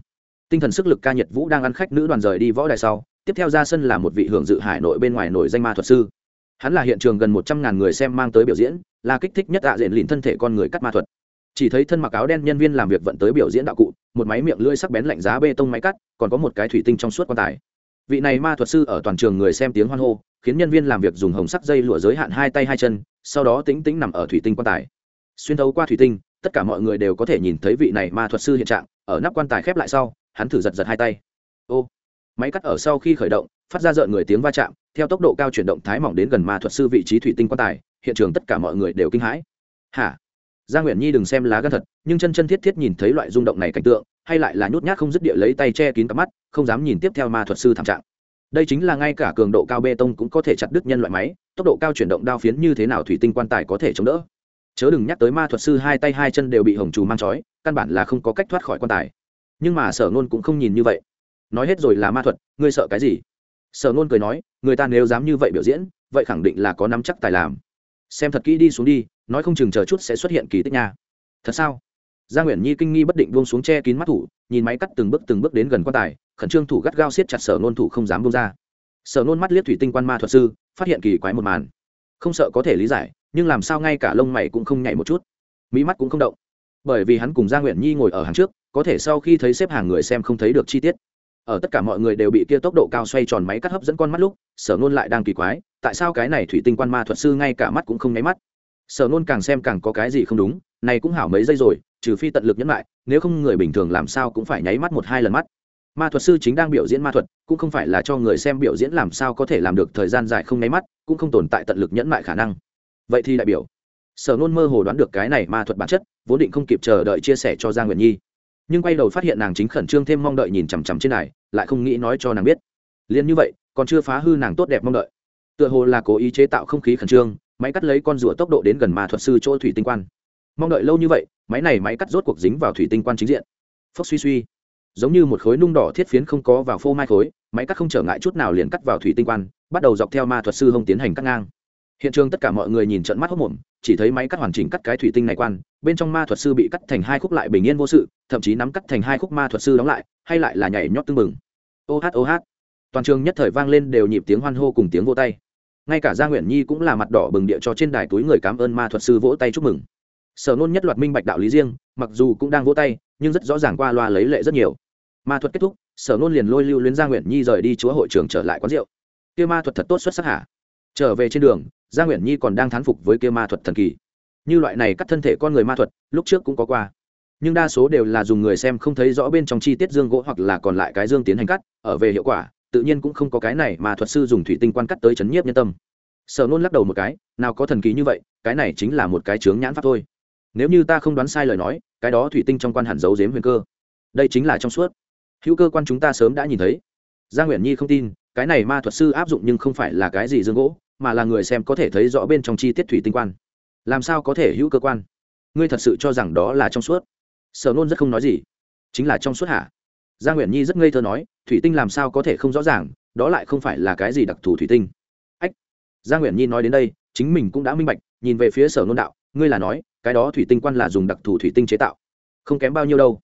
Tinh thần sức lực ca nhật vũ đang ăn khách nữ đoàn rời đi võ đài sau, tiếp theo ra sân là một vị hưởng dự hải nội bên ngoài nổi danh ma thuật sư. Hắn là hiện trường gần một trăm ngàn người xem mang tới biểu diễn, là kích thích nhất ạ diện lìn thân thể con người cắt ma thuật. Chỉ thấy thân mặc áo đen nhân viên làm việc vận tới biểu diễn đạo cụ, một máy miệng lưỡi sắc bén lạnh giá bê tông máy cắt, còn có một cái thủy tinh trong suốt quan tài. Vị này ma thuật sư ở toàn trường người xem tiếng hoan hô, khiến nhân viên làm việc dùng hồng sắc dây lụa giới hạn hai tay hai chân sau đó tính tính nằm ở thủy tinh quan tài. Xuyên thấu qua thủy tinh, tất cả mọi người đều có thể nhìn thấy vị này ma thuật sư hiện trạng, ở nắp quan tài khép lại sau, hắn thử giật giật hai tay. Ô, máy cắt ở sau khi khởi động, phát ra rợn người tiếng va chạm, theo tốc độ cao chuyển động thái mỏng đến gần ma thuật sư vị trí thủy tinh quan tài, hiện trường tất cả mọi người đều kinh hãi. Hả? Gia nguyễn nhi đừng xem lá gan thật, nhưng chân chân thiết thiết nhìn thấy loại rung động này cảnh tượng, hay lại là nhút nhát không dứt địa lấy tay che kín cặp mắt, không dám nhìn tiếp theo ma thuật sư thảm trạng đây chính là ngay cả cường độ cao bê tông cũng có thể chặt đứt nhân loại máy, tốc độ cao chuyển động đao phiến như thế nào thủy tinh quan tài có thể chống đỡ. Chớ đừng nhắc tới ma thuật sư hai tay hai chân đều bị hồng trù mang trói, căn bản là không có cách thoát khỏi quan tài. Nhưng mà sở nôn cũng không nhìn như vậy. Nói hết rồi là ma thuật, ngươi sợ cái gì? Sở nôn cười nói, người ta nếu dám như vậy biểu diễn, vậy khẳng định là có nắm chắc tài làm. Xem thật kỹ đi xuống đi, nói không chừng chờ chút sẽ xuất hiện kỳ tích nha. Thật sao? Gia nguyễn nhi kinh nghi bất định buông xuống che kín mắt thủ, nhìn máy cắt từng bước từng bước đến gần quan tài, khẩn trương thủ gắt gao siết chặt sở nôn thủ không dám buông ra. Sở nôn mắt liếc thủy tinh quan ma thuật sư, phát hiện kỳ quái một màn. Không sợ có thể lý giải, nhưng làm sao ngay cả lông mày cũng không nhảy một chút. Mỹ mắt cũng không động. Bởi vì hắn cùng gia nguyễn nhi ngồi ở hàng trước, có thể sau khi thấy xếp hàng người xem không thấy được chi tiết. Ở tất cả mọi người đều bị kia tốc độ cao xoay tròn máy cắt hấp dẫn con mắt lúc, sở nôn lại đang kỳ quái, tại sao cái này thủy tinh quan ma thuật sư ngay cả mắt cũng không nháy mắt. Sở nôn càng xem càng có cái gì không đúng, này cũng hảo mấy giây rồi trừ phi tận lực nhẫn lại, nếu không người bình thường làm sao cũng phải nháy mắt một hai lần mắt. Ma thuật sư chính đang biểu diễn ma thuật, cũng không phải là cho người xem biểu diễn làm sao có thể làm được thời gian dài không nháy mắt, cũng không tồn tại tận lực nhẫn lại khả năng. Vậy thì đại biểu, sở nôn mơ hồ đoán được cái này ma thuật bản chất, vốn định không kịp chờ đợi chia sẻ cho giang nguyện nhi. Nhưng quay đầu phát hiện nàng chính khẩn trương thêm mong đợi nhìn chằm chằm trên này, lại không nghĩ nói cho nàng biết. Liền như vậy, còn chưa phá hư nàng tốt đẹp mong đợi. Tựa hồ là cố ý chế tạo không khí khẩn trương, máy cắt lấy con rùa tốc độ đến gần ma thuật sư chỗ thủy tinh quan mong đợi lâu như vậy, máy này máy cắt rốt cuộc dính vào thủy tinh quan chính diện. Phốc suy suy. Giống như một khối nung đỏ thiết phiến không có vào phô mai khối, máy cắt không trở ngại chút nào liền cắt vào thủy tinh quan, bắt đầu dọc theo ma thuật sư hông tiến hành cắt ngang. Hiện trường tất cả mọi người nhìn trận mắt hốc mồm chỉ thấy máy cắt hoàn chỉnh cắt cái thủy tinh này quan, bên trong ma thuật sư bị cắt thành hai khúc lại bình yên vô sự, thậm chí nắm cắt thành hai khúc ma thuật sư đóng lại, hay lại là nhảy nhót tưng bừng. Ô hát ô hát. Toàn trường nhất thời vang lên đều nhịp tiếng hoan hô cùng tiếng vô tay. Ngay cả gia nguyễn nhi cũng là mặt đỏ bừng địa cho trên đài túi người cảm ơn ma thuật sư vỗ tay chúc mừng sở nôn nhất loạt minh bạch đạo lý riêng, mặc dù cũng đang vỗ tay, nhưng rất rõ ràng qua loa lấy lệ rất nhiều. Ma thuật kết thúc, sở nôn liền lôi lưu luyến gia nguyễn nhi rời đi chúa hội trường trở lại quán rượu. Kia ma thuật thật tốt xuất sắc hả? Trở về trên đường, gia nguyễn nhi còn đang thán phục với kia ma thuật thần kỳ. Như loại này cắt thân thể con người ma thuật, lúc trước cũng có qua. Nhưng đa số đều là dùng người xem không thấy rõ bên trong chi tiết dương gỗ hoặc là còn lại cái dương tiến hành cắt, ở về hiệu quả, tự nhiên cũng không có cái này mà thuật sư dùng thủy tinh quan cắt tới chấn nhiếp nhân tâm. Sở nôn lắc đầu một cái, nào có thần kỳ như vậy, cái này chính là một cái chướng nhãn pháp thôi nếu như ta không đoán sai lời nói, cái đó thủy tinh trong quan hẳn giấu giếm huyền cơ. Đây chính là trong suốt. Hữu cơ quan chúng ta sớm đã nhìn thấy. Gia nguyễn nhi không tin, cái này ma thuật sư áp dụng nhưng không phải là cái gì dương gỗ, mà là người xem có thể thấy rõ bên trong chi tiết thủy tinh quan. Làm sao có thể hữu cơ quan? Ngươi thật sự cho rằng đó là trong suốt? Sở nôn rất không nói gì. Chính là trong suốt hả? Gia nguyễn nhi rất ngây thơ nói, thủy tinh làm sao có thể không rõ ràng, đó lại không phải là cái gì đặc thù thủy tinh. Ách! Gia nguyễn nhi nói đến đây, chính mình cũng đã minh bạch, nhìn về phía sở nôn đạo, ngươi là nói cái đó thủy tinh quan là dùng đặc thù thủy tinh chế tạo, không kém bao nhiêu đâu.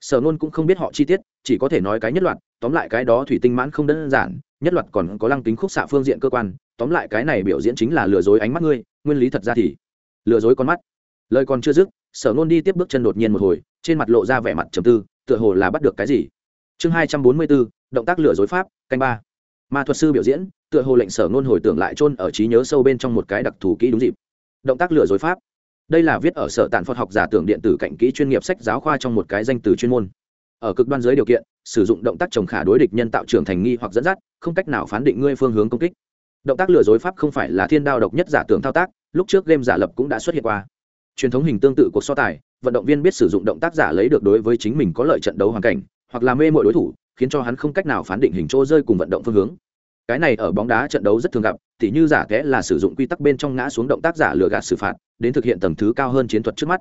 Sở nôn cũng không biết họ chi tiết, chỉ có thể nói cái nhất loạt, tóm lại cái đó thủy tinh mãn không đơn giản, nhất loạt còn có lăng tính khúc xạ phương diện cơ quan, tóm lại cái này biểu diễn chính là lừa dối ánh mắt ngươi, nguyên lý thật ra thì lừa dối con mắt. Lời còn chưa dứt, sở nôn đi tiếp bước chân đột nhiên một hồi, trên mặt lộ ra vẻ mặt trầm tư, tựa hồ là bắt được cái gì. Chương hai trăm bốn mươi bốn, động tác lừa dối pháp, canh ba. Ma thuật sư biểu diễn, tựa hồ lệnh sở nôn hồi tưởng lại chôn ở trí nhớ sâu bên trong một cái đặc thù kỹ đúng dịp. Động tác lừa dối pháp đây là viết ở sở tàn phật học giả tưởng điện tử cạnh kỹ chuyên nghiệp sách giáo khoa trong một cái danh từ chuyên môn. Ở cực đoan dưới điều kiện, sử dụng động tác trồng khả đối địch nhân tạo trưởng thành nghi hoặc dẫn dắt, không cách nào phán định ngươi phương hướng công kích. Động tác lừa dối pháp không phải là thiên đao độc nhất giả tưởng thao tác, lúc trước game giả lập cũng đã xuất hiện qua. Truyền thống hình tương tự cuộc so tài, vận động viên biết sử dụng động tác giả lấy được đối với chính mình có lợi trận đấu hoàn cảnh, hoặc là mê mọi đối thủ, khiến cho hắn không cách nào phán định hình chỗ rơi cùng vận động phương hướng cái này ở bóng đá trận đấu rất thường gặp, tỉ như giả kẽ là sử dụng quy tắc bên trong ngã xuống động tác giả lừa gạt xử phạt, đến thực hiện tầng thứ cao hơn chiến thuật trước mắt.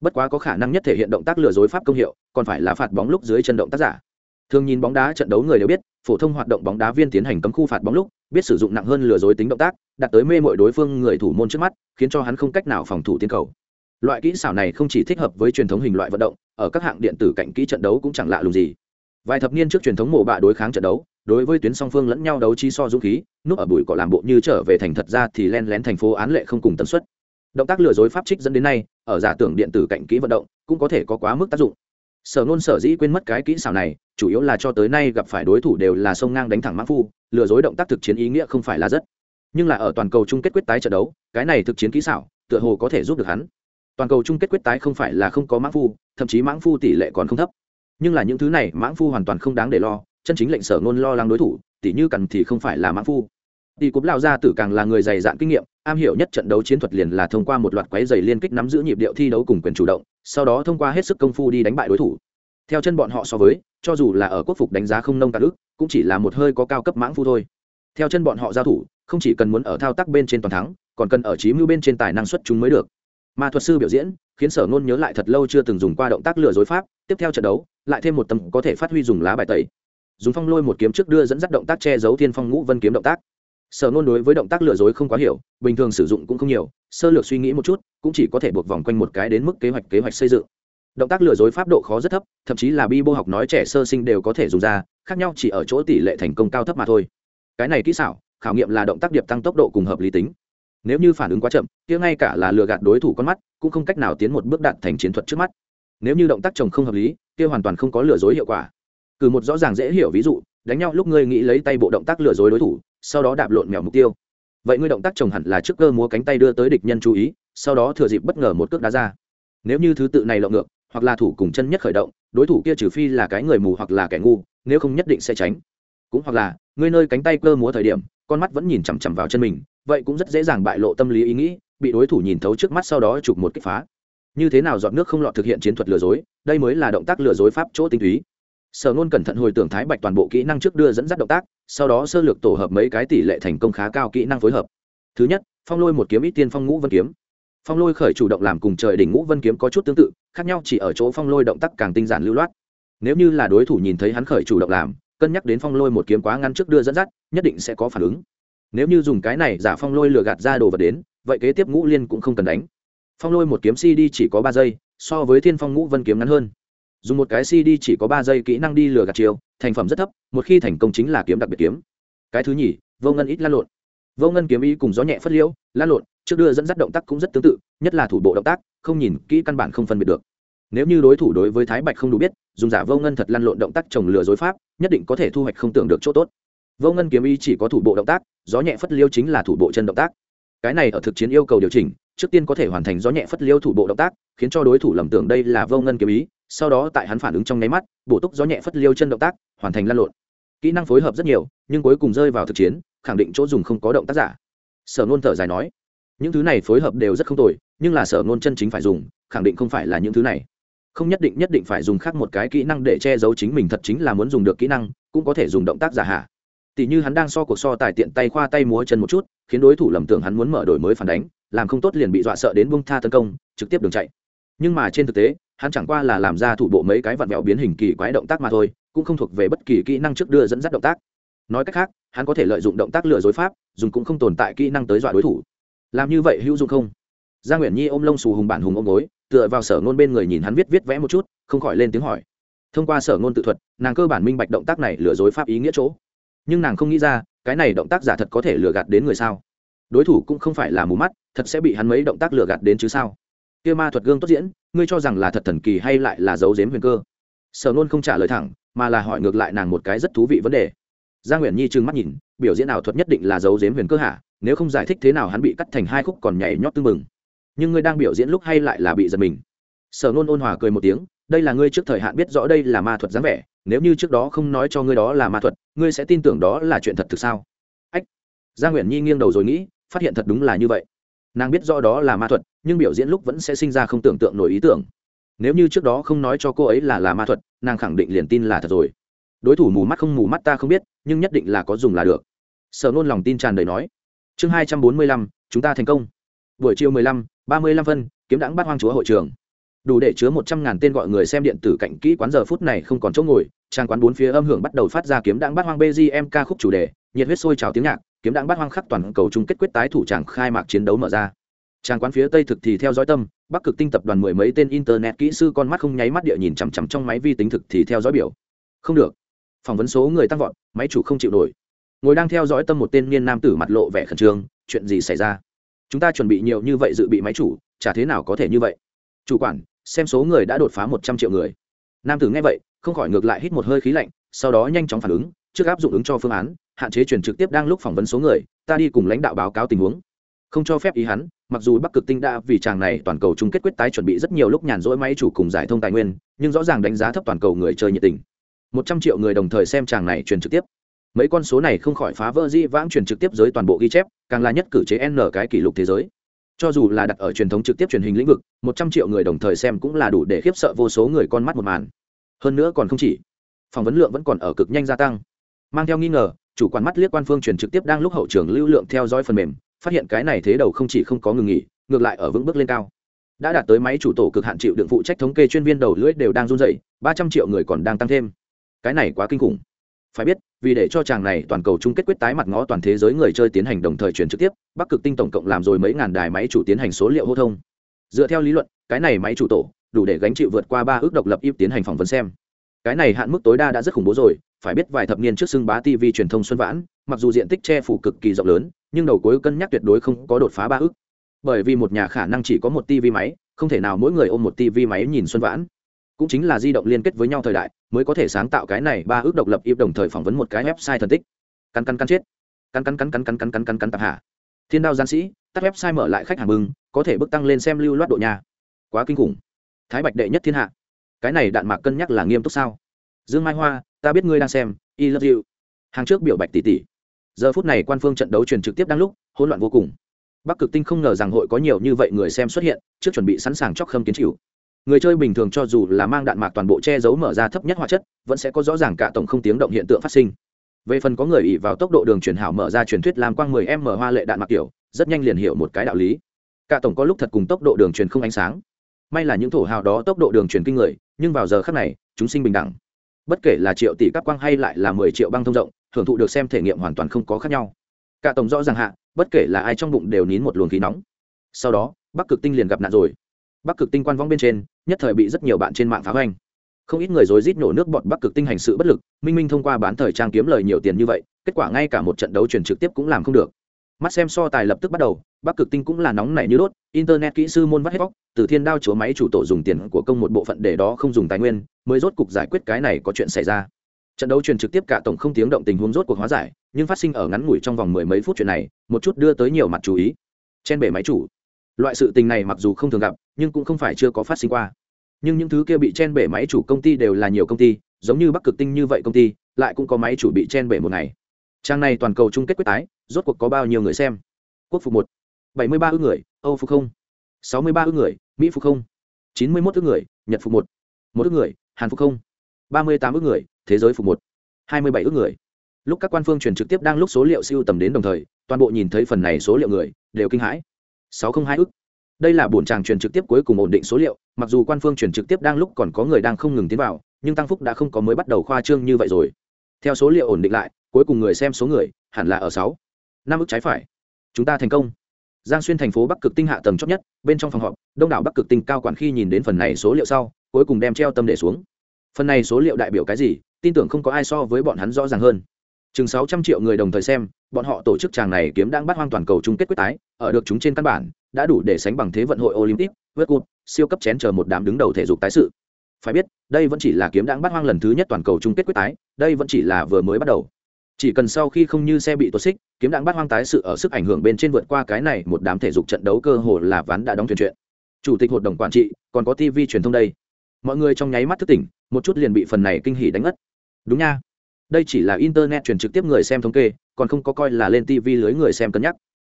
Bất quá có khả năng nhất thể hiện động tác lừa dối pháp công hiệu, còn phải là phạt bóng lúc dưới chân động tác giả. Thường nhìn bóng đá trận đấu người đều biết, phổ thông hoạt động bóng đá viên tiến hành cấm khu phạt bóng lúc, biết sử dụng nặng hơn lừa dối tính động tác đặt tới mê mọi đối phương người thủ môn trước mắt, khiến cho hắn không cách nào phòng thủ tiến cầu. Loại kỹ xảo này không chỉ thích hợp với truyền thống hình loại vận động, ở các hạng điện tử cạnh kỹ trận đấu cũng chẳng lạ lùng gì. Vài thập niên trước truyền thống mổ bạ đối kháng trận đấu đối với tuyến song phương lẫn nhau đấu trí so dũng khí, núp ở bụi cỏ làm bộ như trở về thành thật ra thì len lén thành phố án lệ không cùng tần suất. Động tác lừa dối pháp trích dẫn đến nay, ở giả tưởng điện tử cạnh kỹ vận động, cũng có thể có quá mức tác dụng. Sở nôn sở dĩ quên mất cái kỹ xảo này, chủ yếu là cho tới nay gặp phải đối thủ đều là sông ngang đánh thẳng mã phu, lừa dối động tác thực chiến ý nghĩa không phải là rất. Nhưng là ở toàn cầu chung kết quyết tái trận đấu, cái này thực chiến kỹ xảo, tựa hồ có thể giúp được hắn. Toàn cầu chung kết quyết tái không phải là không có mãng phu, thậm chí mãng phu tỷ lệ còn không thấp. Nhưng là những thứ này mãng phu hoàn toàn không đáng để lo chân chính lệnh sở ngôn lo lắng đối thủ tỷ như cần thì không phải là mãn phu. Tỷ cúp lao ra tử càng là người dày dạn kinh nghiệm, am hiểu nhất trận đấu chiến thuật liền là thông qua một loạt quái dày liên kích nắm giữ nhịp điệu thi đấu cùng quyền chủ động, sau đó thông qua hết sức công phu đi đánh bại đối thủ. Theo chân bọn họ so với, cho dù là ở quốc phục đánh giá không nông cả ức, cũng chỉ là một hơi có cao cấp mãng phu thôi. Theo chân bọn họ giao thủ, không chỉ cần muốn ở thao tác bên trên toàn thắng, còn cần ở trí mưu bên trên tài năng xuất chúng mới được. Mà thuật sư biểu diễn, khiến sở ngôn nhớ lại thật lâu chưa từng dùng qua động tác lừa dối pháp, tiếp theo trận đấu, lại thêm một tầm có thể phát huy dùng lá bài tẩy dùng phong lôi một kiếm trước đưa dẫn dắt động tác che giấu thiên phong ngũ vân kiếm động tác. Sở nôn đối với động tác lừa dối không quá hiểu, bình thường sử dụng cũng không nhiều, sơ lược suy nghĩ một chút, cũng chỉ có thể buộc vòng quanh một cái đến mức kế hoạch kế hoạch xây dựng. Động tác lừa dối pháp độ khó rất thấp, thậm chí là bi bô học nói trẻ sơ sinh đều có thể dùng ra, khác nhau chỉ ở chỗ tỷ lệ thành công cao thấp mà thôi. Cái này kỹ xảo, khảo nghiệm là động tác điệp tăng tốc độ cùng hợp lý tính. Nếu như phản ứng quá chậm, kia ngay cả là lừa gạt đối thủ con mắt, cũng không cách nào tiến một bước đạt thành chiến thuật trước mắt. Nếu như động tác chồng không hợp lý, kia hoàn toàn không có lừa dối hiệu quả cử một rõ ràng dễ hiểu ví dụ, đánh nhau lúc ngươi nghĩ lấy tay bộ động tác lừa dối đối thủ, sau đó đạp lộn mèo mục tiêu. Vậy ngươi động tác trồng hẳn là trước cơ múa cánh tay đưa tới địch nhân chú ý, sau đó thừa dịp bất ngờ một cước đá ra. Nếu như thứ tự này lộn ngược, hoặc là thủ cùng chân nhất khởi động, đối thủ kia trừ phi là cái người mù hoặc là kẻ ngu, nếu không nhất định sẽ tránh. Cũng hoặc là, ngươi nơi cánh tay cơ múa thời điểm, con mắt vẫn nhìn chằm chằm vào chân mình, vậy cũng rất dễ dàng bại lộ tâm lý ý nghĩ, bị đối thủ nhìn thấu trước mắt sau đó chụp một kích phá. Như thế nào dọn nước không lọt thực hiện chiến thuật lừa dối, đây mới là động tác lừa dối pháp chỗ tinh túy sở nôn cẩn thận hồi tưởng thái bạch toàn bộ kỹ năng trước đưa dẫn dắt động tác, sau đó sơ lược tổ hợp mấy cái tỷ lệ thành công khá cao kỹ năng phối hợp. Thứ nhất, phong lôi một kiếm ít tiên phong ngũ vân kiếm. Phong lôi khởi chủ động làm cùng trời đỉnh ngũ vân kiếm có chút tương tự, khác nhau chỉ ở chỗ phong lôi động tác càng tinh giản lưu loát. Nếu như là đối thủ nhìn thấy hắn khởi chủ động làm, cân nhắc đến phong lôi một kiếm quá ngăn trước đưa dẫn dắt, nhất định sẽ có phản ứng. Nếu như dùng cái này giả phong lôi lừa gạt ra đồ vật đến, vậy kế tiếp ngũ liên cũng không cần đánh. Phong lôi một kiếm cd chỉ có ba giây, so với thiên phong ngũ vân kiếm ngắn hơn dùng một cái cd chỉ có ba giây kỹ năng đi lừa gạt chiêu, thành phẩm rất thấp một khi thành công chính là kiếm đặc biệt kiếm. Cái thứ nhì vô ngân ít lan lộn. Vô ngân kiếm ý cùng gió nhẹ phất liễu lan lộn trước đưa dẫn dắt động tác cũng rất tương tự nhất là thủ bộ động tác không nhìn kỹ căn bản không phân biệt được. Nếu như đối thủ đối với thái bạch không đủ biết dùng giả vô ngân thật lăn lộn động tác trồng lừa dối pháp nhất định có thể thu hoạch không tưởng được chỗ tốt. Vô ngân kiếm ý chỉ có thủ bộ động tác gió nhẹ phất liêu chính là thủ bộ chân động tác. Cái này ở thực chiến yêu cầu điều chỉnh trước tiên có thể hoàn thành gió nhẹ phất liêu thủ bộ động tác khiến cho đối thủ lầm tưởng đây là vô ngân kiếm ý sau đó tại hắn phản ứng trong nháy mắt, bổ túc gió nhẹ phất liêu chân động tác, hoàn thành lan lộn. Kỹ năng phối hợp rất nhiều, nhưng cuối cùng rơi vào thực chiến, khẳng định chỗ dùng không có động tác giả. Sở nôn thở dài nói, những thứ này phối hợp đều rất không tồi, nhưng là sở nôn chân chính phải dùng, khẳng định không phải là những thứ này. Không nhất định nhất định phải dùng khác một cái kỹ năng để che giấu chính mình thật chính là muốn dùng được kỹ năng, cũng có thể dùng động tác giả hạ. Tỷ như hắn đang so cuộc so tài tiện tay khoa tay múa chân một chút, khiến đối thủ lầm tưởng hắn muốn mở đổi mới phản đánh, làm không tốt liền bị dọa sợ đến bung tha tấn công, trực tiếp đường chạy. Nhưng mà trên thực tế hắn chẳng qua là làm ra thủ bộ mấy cái vặn vẹo biến hình kỳ quái động tác mà thôi, cũng không thuộc về bất kỳ kỹ năng trước đưa dẫn dắt động tác. Nói cách khác, hắn có thể lợi dụng động tác lừa dối pháp, dùng cũng không tồn tại kỹ năng tới dọa đối thủ. Làm như vậy hữu dụng không? Gia nguyễn nhi ôm lông xù hùng bản hùng ôm gối, tựa vào sở ngôn bên người nhìn hắn viết viết vẽ một chút, không khỏi lên tiếng hỏi. Thông qua sở ngôn tự thuật, nàng cơ bản minh bạch động tác này lừa dối pháp ý nghĩa chỗ. Nhưng nàng không nghĩ ra, cái này động tác giả thật có thể lừa gạt đến người sao? Đối thủ cũng không phải là mù mắt, thật sẽ bị hắn mấy động tác lừa gạt đến chứ sao? Kia ma thuật gương tốt diễn ngươi cho rằng là thật thần kỳ hay lại là dấu dếm huyền cơ? Sở nôn không trả lời thẳng, mà là hỏi ngược lại nàng một cái rất thú vị vấn đề. Gia nguyễn nhi trừng mắt nhìn, biểu diễn ảo thuật nhất định là dấu dếm huyền cơ hả? Nếu không giải thích thế nào hắn bị cắt thành hai khúc còn nhảy nhót tư mừng nhưng ngươi đang biểu diễn lúc hay lại là bị giật mình? Sở nôn ôn hòa cười một tiếng, đây là ngươi trước thời hạn biết rõ đây là ma thuật dáng vẻ, nếu như trước đó không nói cho ngươi đó là ma thuật, ngươi sẽ tin tưởng đó là chuyện thật thực sao? Ách! Gia nguyễn nhi nghiêng đầu rồi nghĩ, phát hiện thật đúng là như vậy. Nàng biết rõ đó là ma thuật nhưng biểu diễn lúc vẫn sẽ sinh ra không tưởng tượng nổi ý tưởng. Nếu như trước đó không nói cho cô ấy là là ma thuật, nàng khẳng định liền tin là thật rồi. Đối thủ mù mắt không mù mắt ta không biết, nhưng nhất định là có dùng là được. Sở nôn lòng tin tràn đầy nói. Chương hai trăm bốn mươi lăm, chúng ta thành công. Buổi chiều mười lăm, ba mươi lăm phân, kiếm đãng bắt hoang chúa hội trường. Đủ để chứa một trăm ngàn tên gọi người xem điện tử cạnh kỹ quán giờ phút này không còn chỗ ngồi, trang quán bốn phía âm hưởng bắt đầu phát ra kiếm đãng bắt hoang bgm ca khúc chủ đề, nhiệt huyết sôi trào tiếng nhạc, kiếm đãng bắt hoang khắc toàn cầu chung kết quyết tái thủ tràng khai mạc chiến đấu mở ra trang quán phía tây thực thì theo dõi tâm, bắc cực tinh tập đoàn mười mấy tên internet kỹ sư con mắt không nháy mắt địa nhìn chằm chằm trong máy vi tính thực thì theo dõi biểu. Không được. Phỏng vấn số người tăng vọt, máy chủ không chịu nổi. Ngồi đang theo dõi tâm một tên niên nam tử mặt lộ vẻ khẩn trương, chuyện gì xảy ra? Chúng ta chuẩn bị nhiều như vậy dự bị máy chủ, chả thế nào có thể như vậy? Chủ quản, xem số người đã đột phá một trăm triệu người. Nam tử nghe vậy, không khỏi ngược lại hít một hơi khí lạnh, sau đó nhanh chóng phản ứng, trước áp dụng ứng cho phương án, hạn chế truyền trực tiếp đang lúc phỏng vấn số người, ta đi cùng lãnh đạo báo cáo tình huống không cho phép ý hắn, mặc dù bắc cực tinh đã vì chàng này toàn cầu chung kết quyết tái chuẩn bị rất nhiều lúc nhàn rỗi máy chủ cùng giải thông tài nguyên, nhưng rõ ràng đánh giá thấp toàn cầu người chơi nhiệt tình. Một trăm triệu người đồng thời xem chàng này truyền trực tiếp. Mấy con số này không khỏi phá vỡ di vãng truyền trực tiếp giới toàn bộ ghi chép, càng là nhất cử chế n cái kỷ lục thế giới. Cho dù là đặt ở truyền thống trực tiếp truyền hình lĩnh vực, một trăm triệu người đồng thời xem cũng là đủ để khiếp sợ vô số người con mắt một màn. Hơn nữa còn không chỉ, phỏng vấn lượng vẫn còn ở cực nhanh gia tăng. Mang theo nghi ngờ, chủ quan mắt liếc quan phương truyền trực tiếp đang lúc hậu trường lưu lượng theo dõi phần mềm phát hiện cái này thế đầu không chỉ không có ngừng nghỉ, ngược lại ở vững bước lên cao. Đã đạt tới máy chủ tổ cực hạn chịu đựng phụ trách thống kê chuyên viên đầu lưỡi đều đang run dậy ba trăm triệu người còn đang tăng thêm. Cái này quá kinh khủng. Phải biết, vì để cho chàng này toàn cầu chung kết quyết tái mặt ngó toàn thế giới người chơi tiến hành đồng thời truyền trực tiếp, bắc cực tinh tổng cộng làm rồi mấy ngàn đài máy chủ tiến hành số liệu hô thông. Dựa theo lý luận, cái này máy chủ tổ, đủ để gánh chịu vượt qua ba ước độc lập ít tiến hành phỏng vấn xem. Cái này hạn mức tối đa đã rất khủng bố rồi, phải biết vài thập niên trước xưng bá tv truyền thông xuân vãn, mặc dù diện tích che phủ cực kỳ rộng lớn nhưng đầu cuối cân nhắc tuyệt đối không có đột phá ba ước bởi vì một nhà khả năng chỉ có một tv máy không thể nào mỗi người ôm một tv máy nhìn xuân vãn. Cũng chính là di động liên kết với nhau thời đại mới có thể sáng tạo cái này ba ước độc lập ít đồng thời phỏng vấn một cái website thần tích. Cắn cắn cắn chết. Cắn cắn cắn cắn cắn cắn cắn cắn cắn tạp hạ. Thiên đao gian sĩ tắt website mở lại khách hàng mừng, có thể bước tăng lên xem lưu loát độ nhà. Quá kinh khủng. Thái bạch đệ nhất thiên hạ. Cái này đạn mạc cân nhắc là nghiêm túc sao? Dương mai hoa ta biết ngươi đang xem i love you. Hàng trước biểu bạch tỷ tỷ giờ phút này quan phương trận đấu truyền trực tiếp đang lúc, hỗn loạn vô cùng. Bắc cực tinh không ngờ rằng hội có nhiều như vậy người xem xuất hiện, trước chuẩn bị sẵn sàng chóc khâm kiến chịu. Người chơi bình thường cho dù là mang đạn mạc toàn bộ che giấu mở ra thấp nhất hóa chất, vẫn sẽ có rõ ràng cả tổng không tiếng động hiện tượng phát sinh. Về phần có người ỉ vào tốc độ đường truyền hảo mở ra truyền thuyết làm quang 10 m hoa lệ đạn mạc kiểu rất nhanh liền hiểu một cái đạo lý. Cả tổng có lúc thật cùng tốc độ đường truyền không ánh sáng. May là những thổ hào đó tốc độ đường truyền kinh người, nhưng vào giờ khắc này, chúng sinh bình đẳng. Bất kể là triệu tỷ các quang hay lại là mười triệu băng thông rộng hưởng thụ được xem thể nghiệm hoàn toàn không có khác nhau. Cả tổng rõ ràng hạ, bất kể là ai trong bụng đều nín một luồng khí nóng. Sau đó, bắc cực tinh liền gặp nạn rồi. Bắc cực tinh quan vong bên trên, nhất thời bị rất nhiều bạn trên mạng phá hoành. Không ít người dối rít nổ nước bọt bắc cực tinh hành sự bất lực, minh minh thông qua bán thời trang kiếm lời nhiều tiền như vậy, kết quả ngay cả một trận đấu truyền trực tiếp cũng làm không được. Mắt xem so tài lập tức bắt đầu, bắc cực tinh cũng là nóng nảy như đốt, internet kỹ sư môn vắt hết bóc từ thiên đao chúa máy chủ tổ dùng tiền của công một bộ phận để đó không dùng tài nguyên, mới rốt cục giải quyết cái này có chuyện xảy ra trận đấu truyền trực tiếp cả tổng không tiếng động tình huống rốt cuộc hóa giải, nhưng phát sinh ở ngắn ngủi trong vòng mười mấy phút chuyện này, một chút đưa tới nhiều mặt chú ý. Trên bể máy chủ, loại sự tình này mặc dù không thường gặp, nhưng cũng không phải chưa có phát sinh qua. Nhưng những thứ kia bị chen bể máy chủ công ty đều là nhiều công ty, giống như bắc cực tinh như vậy công ty, lại cũng có máy chủ bị chen bể một ngày. Trang này toàn cầu chung kết quyết tái, rốt cuộc có bao nhiêu người xem? Quốc phục một, bảy mươi ba ước người, âu phục không, sáu mươi ba ước người, mỹ phục không, chín mươi mốt ước người, nhật phục một một ước người, hàn phục không ba mươi tám ước người, thế giới phục một. hai mươi bảy ước người. Lúc các quan phương truyền trực tiếp đang lúc số liệu siêu tầm đến đồng thời, toàn bộ nhìn thấy phần này số liệu người, đều kinh hãi. sáu không hai ước. Đây là bổn tràng truyền trực tiếp cuối cùng ổn định số liệu, mặc dù quan phương truyền trực tiếp đang lúc còn có người đang không ngừng tiến vào, nhưng tăng phúc đã không có mới bắt đầu khoa trương như vậy rồi. Theo số liệu ổn định lại, cuối cùng người xem số người, hẳn là ở sáu. Năm ước trái phải. Chúng ta thành công. Giang xuyên thành phố bắc cực tinh hạ tầng chót nhất, bên trong phòng họp, đông đảo bắc cực tinh cao quản khi nhìn đến phần này số liệu sau, cuối cùng đem treo tâm để xuống phần này số liệu đại biểu cái gì, tin tưởng không có ai so với bọn hắn rõ ràng hơn. Chừng sáu trăm triệu người đồng thời xem, bọn họ tổ chức tràng này kiếm đang bắt hoang toàn cầu chung kết quyết tái, ở được chúng trên căn bản, đã đủ để sánh bằng thế vận hội olympic Vượt cụt siêu cấp chén chờ một đám đứng đầu thể dục tái sự. Phải biết, đây vẫn chỉ là kiếm đang bắt hoang lần thứ nhất toàn cầu chung kết quyết tái, đây vẫn chỉ là vừa mới bắt đầu. Chỉ cần sau khi không như xe bị tuột xích, kiếm đạn bắt hoang tái sự ở sức ảnh hưởng bên trên vượt qua cái này một đám thể dục trận đấu cơ hồ là ván đã đóng thuyền chuyện. Chủ tịch hội đồng quản trị, còn có tv truyền thông đây mọi người trong nháy mắt thức tỉnh, một chút liền bị phần này kinh hỉ đánh ngất. Đúng nha. Đây chỉ là internet truyền trực tiếp người xem thống kê, còn không có coi là lên tv lưới người xem cân nhắc.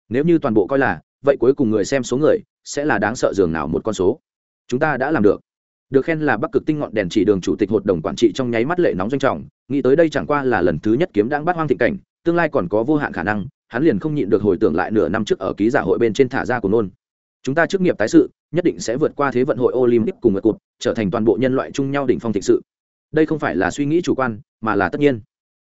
Nếu như toàn bộ coi là, vậy cuối cùng người xem số người sẽ là đáng sợ dường nào một con số? Chúng ta đã làm được. Được khen là bắc cực tinh ngọn đèn chỉ đường chủ tịch hội đồng quản trị trong nháy mắt lệ nóng doanh trọng, nghĩ tới đây chẳng qua là lần thứ nhất kiếm đang bắt hoang thịnh cảnh, tương lai còn có vô hạn khả năng, hắn liền không nhịn được hồi tưởng lại nửa năm trước ở ký giả hội bên trên thả ra của nôn chúng ta chức nghiệp tái sự, nhất định sẽ vượt qua thế vận hội olympic cùng ngược cụt trở thành toàn bộ nhân loại chung nhau đỉnh phong thịnh sự. Đây không phải là suy nghĩ chủ quan, mà là tất nhiên.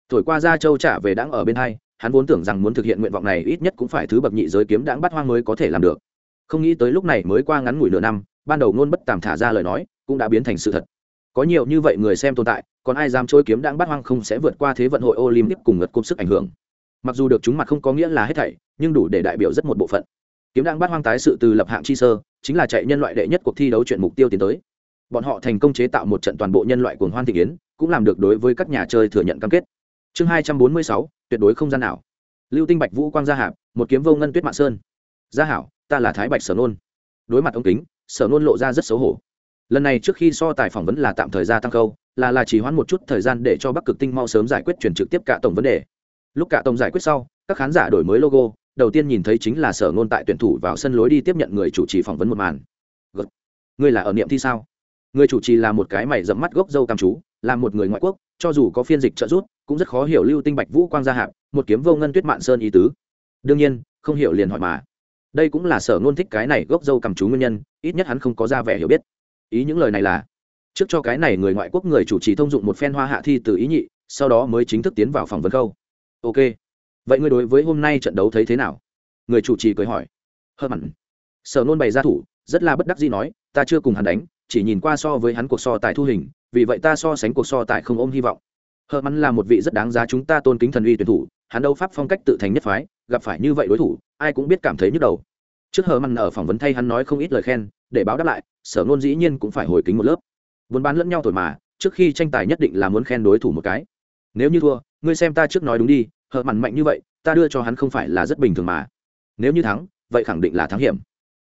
Thổi qua gia châu trả về đáng ở bên hai, hắn vốn tưởng rằng muốn thực hiện nguyện vọng này ít nhất cũng phải thứ bậc nhị giới kiếm đáng bắt hoang mới có thể làm được. Không nghĩ tới lúc này mới qua ngắn ngủi nửa năm, ban đầu ngôn bất tàm thả ra lời nói, cũng đã biến thành sự thật. Có nhiều như vậy người xem tồn tại, còn ai dám trôi kiếm đáng bắt hoang không sẽ vượt qua thế vận hội olympic cùng ngật cúp sức ảnh hưởng. Mặc dù được chúng mặt không có nghĩa là hết thảy, nhưng đủ để đại biểu rất một bộ phận kiếm đang bắt hoang tái sự từ lập hạng chi sơ, chính là chạy nhân loại đệ nhất cuộc thi đấu chuyện mục tiêu tiến tới. Bọn họ thành công chế tạo một trận toàn bộ nhân loại cuồng hoan thị kiến, cũng làm được đối với các nhà chơi thừa nhận cam kết. Chương hai trăm bốn mươi sáu, tuyệt đối không gian nào lưu tinh bạch vũ quang gia hạp, một kiếm vô ngân tuyết mạng sơn. Gia hảo, ta là thái bạch sở nôn. Đối mặt ông kính, sở nôn lộ ra rất xấu hổ. Lần này trước khi so tài phỏng vấn là tạm thời gia tăng câu là là chỉ hoãn một chút thời gian để cho bắc cực tinh mau sớm giải quyết chuyển trực tiếp cả tổng vấn đề. Lúc cả tổng giải quyết sau, các khán giả đổi mới logo đầu tiên nhìn thấy chính là sở ngôn tại tuyển thủ vào sân lối đi tiếp nhận người chủ trì phỏng vấn một màn. Gật. ngươi là ở niệm thi sao? Người chủ trì là một cái mày dẫm mắt gốc dâu cam chú, là một người ngoại quốc, cho dù có phiên dịch trợ giúp, cũng rất khó hiểu lưu tinh bạch vũ quang gia hạp, một kiếm vô ngân tuyết mạn sơn ý tứ. Đương nhiên, không hiểu liền hỏi mà. Đây cũng là sở ngôn thích cái này gốc dâu cầm chú nguyên nhân, ít nhất hắn không có ra vẻ hiểu biết. Ý những lời này là, trước cho cái này người ngoại quốc người chủ trì thông dụng một phen hoa hạ thi từ ý nhị, sau đó mới chính thức tiến vào phỏng vấn khâu ok vậy ngươi đối với hôm nay trận đấu thấy thế nào? Người chủ trì cười hỏi. Hơ mặn. Sở nôn bày ra thủ, rất là bất đắc gì nói, ta chưa cùng hắn đánh, chỉ nhìn qua so với hắn cuộc so tài thu hình, vì vậy ta so sánh cuộc so tài không ôm hy vọng. Hơ mặn là một vị rất đáng giá chúng ta tôn kính thần uy tuyển thủ, hắn đấu pháp phong cách tự thành nhất phái, gặp phải như vậy đối thủ, ai cũng biết cảm thấy nhức đầu. Trước hờ mặn ở phỏng vấn thay hắn nói không ít lời khen, để báo đáp lại, sở nôn dĩ nhiên cũng phải hồi kính một lớp. Muốn bán lẫn nhau thổi mà, trước khi tranh tài nhất định là muốn khen đối thủ một cái. Nếu như thua, ngươi xem ta trước nói đúng đi hợp mặn mạnh như vậy, ta đưa cho hắn không phải là rất bình thường mà. Nếu như thắng, vậy khẳng định là thắng hiểm.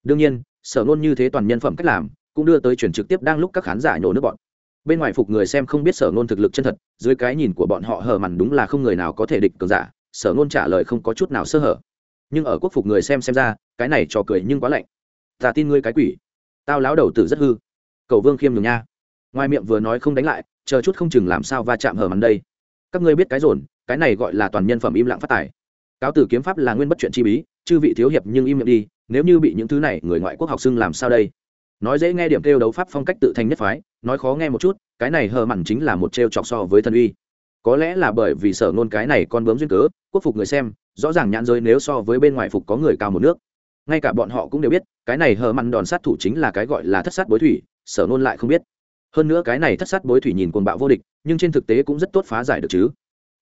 Đương nhiên, sở nôn như thế toàn nhân phẩm cách làm, cũng đưa tới chuyển trực tiếp đang lúc các khán giả nhổ nước bọn. Bên ngoài phục người xem không biết sở nôn thực lực chân thật, dưới cái nhìn của bọn họ hờ mặn đúng là không người nào có thể địch cường giả, sở nôn trả lời không có chút nào sơ hở. Nhưng ở quốc phục người xem xem ra, cái này trò cười nhưng quá lạnh. Ta tin ngươi cái quỷ. Tao láo đầu tử rất hư. Cầu vương khiêm nhường nha. Ngoài miệng vừa nói không đánh lại, chờ chút không chừng làm sao va chạm hờ mặn đây. Các ngươi biết cái rồn cái này gọi là toàn nhân phẩm im lặng phát tài. Cáo từ kiếm pháp là nguyên bất chuyện chi bí, chư vị thiếu hiệp nhưng im miệng đi, nếu như bị những thứ này người ngoại quốc học xưng làm sao đây? Nói dễ nghe điểm kêu đấu pháp phong cách tự thành nhất phái, nói khó nghe một chút, cái này hờ mặn chính là một trêu chọc so với thần uy. Có lẽ là bởi vì sở nôn cái này con bướm duyên cớ, quốc phục người xem, rõ ràng nhãn giới nếu so với bên ngoài phục có người cao một nước. Ngay cả bọn họ cũng đều biết, cái này hờ mặn đòn sát thủ chính là cái gọi là thất sát bối thủy, sở nôn lại không biết. Hơn nữa cái này thất sát bối thủy nhìn cuồng bạo vô địch, nhưng trên thực tế cũng rất tốt phá giải được chứ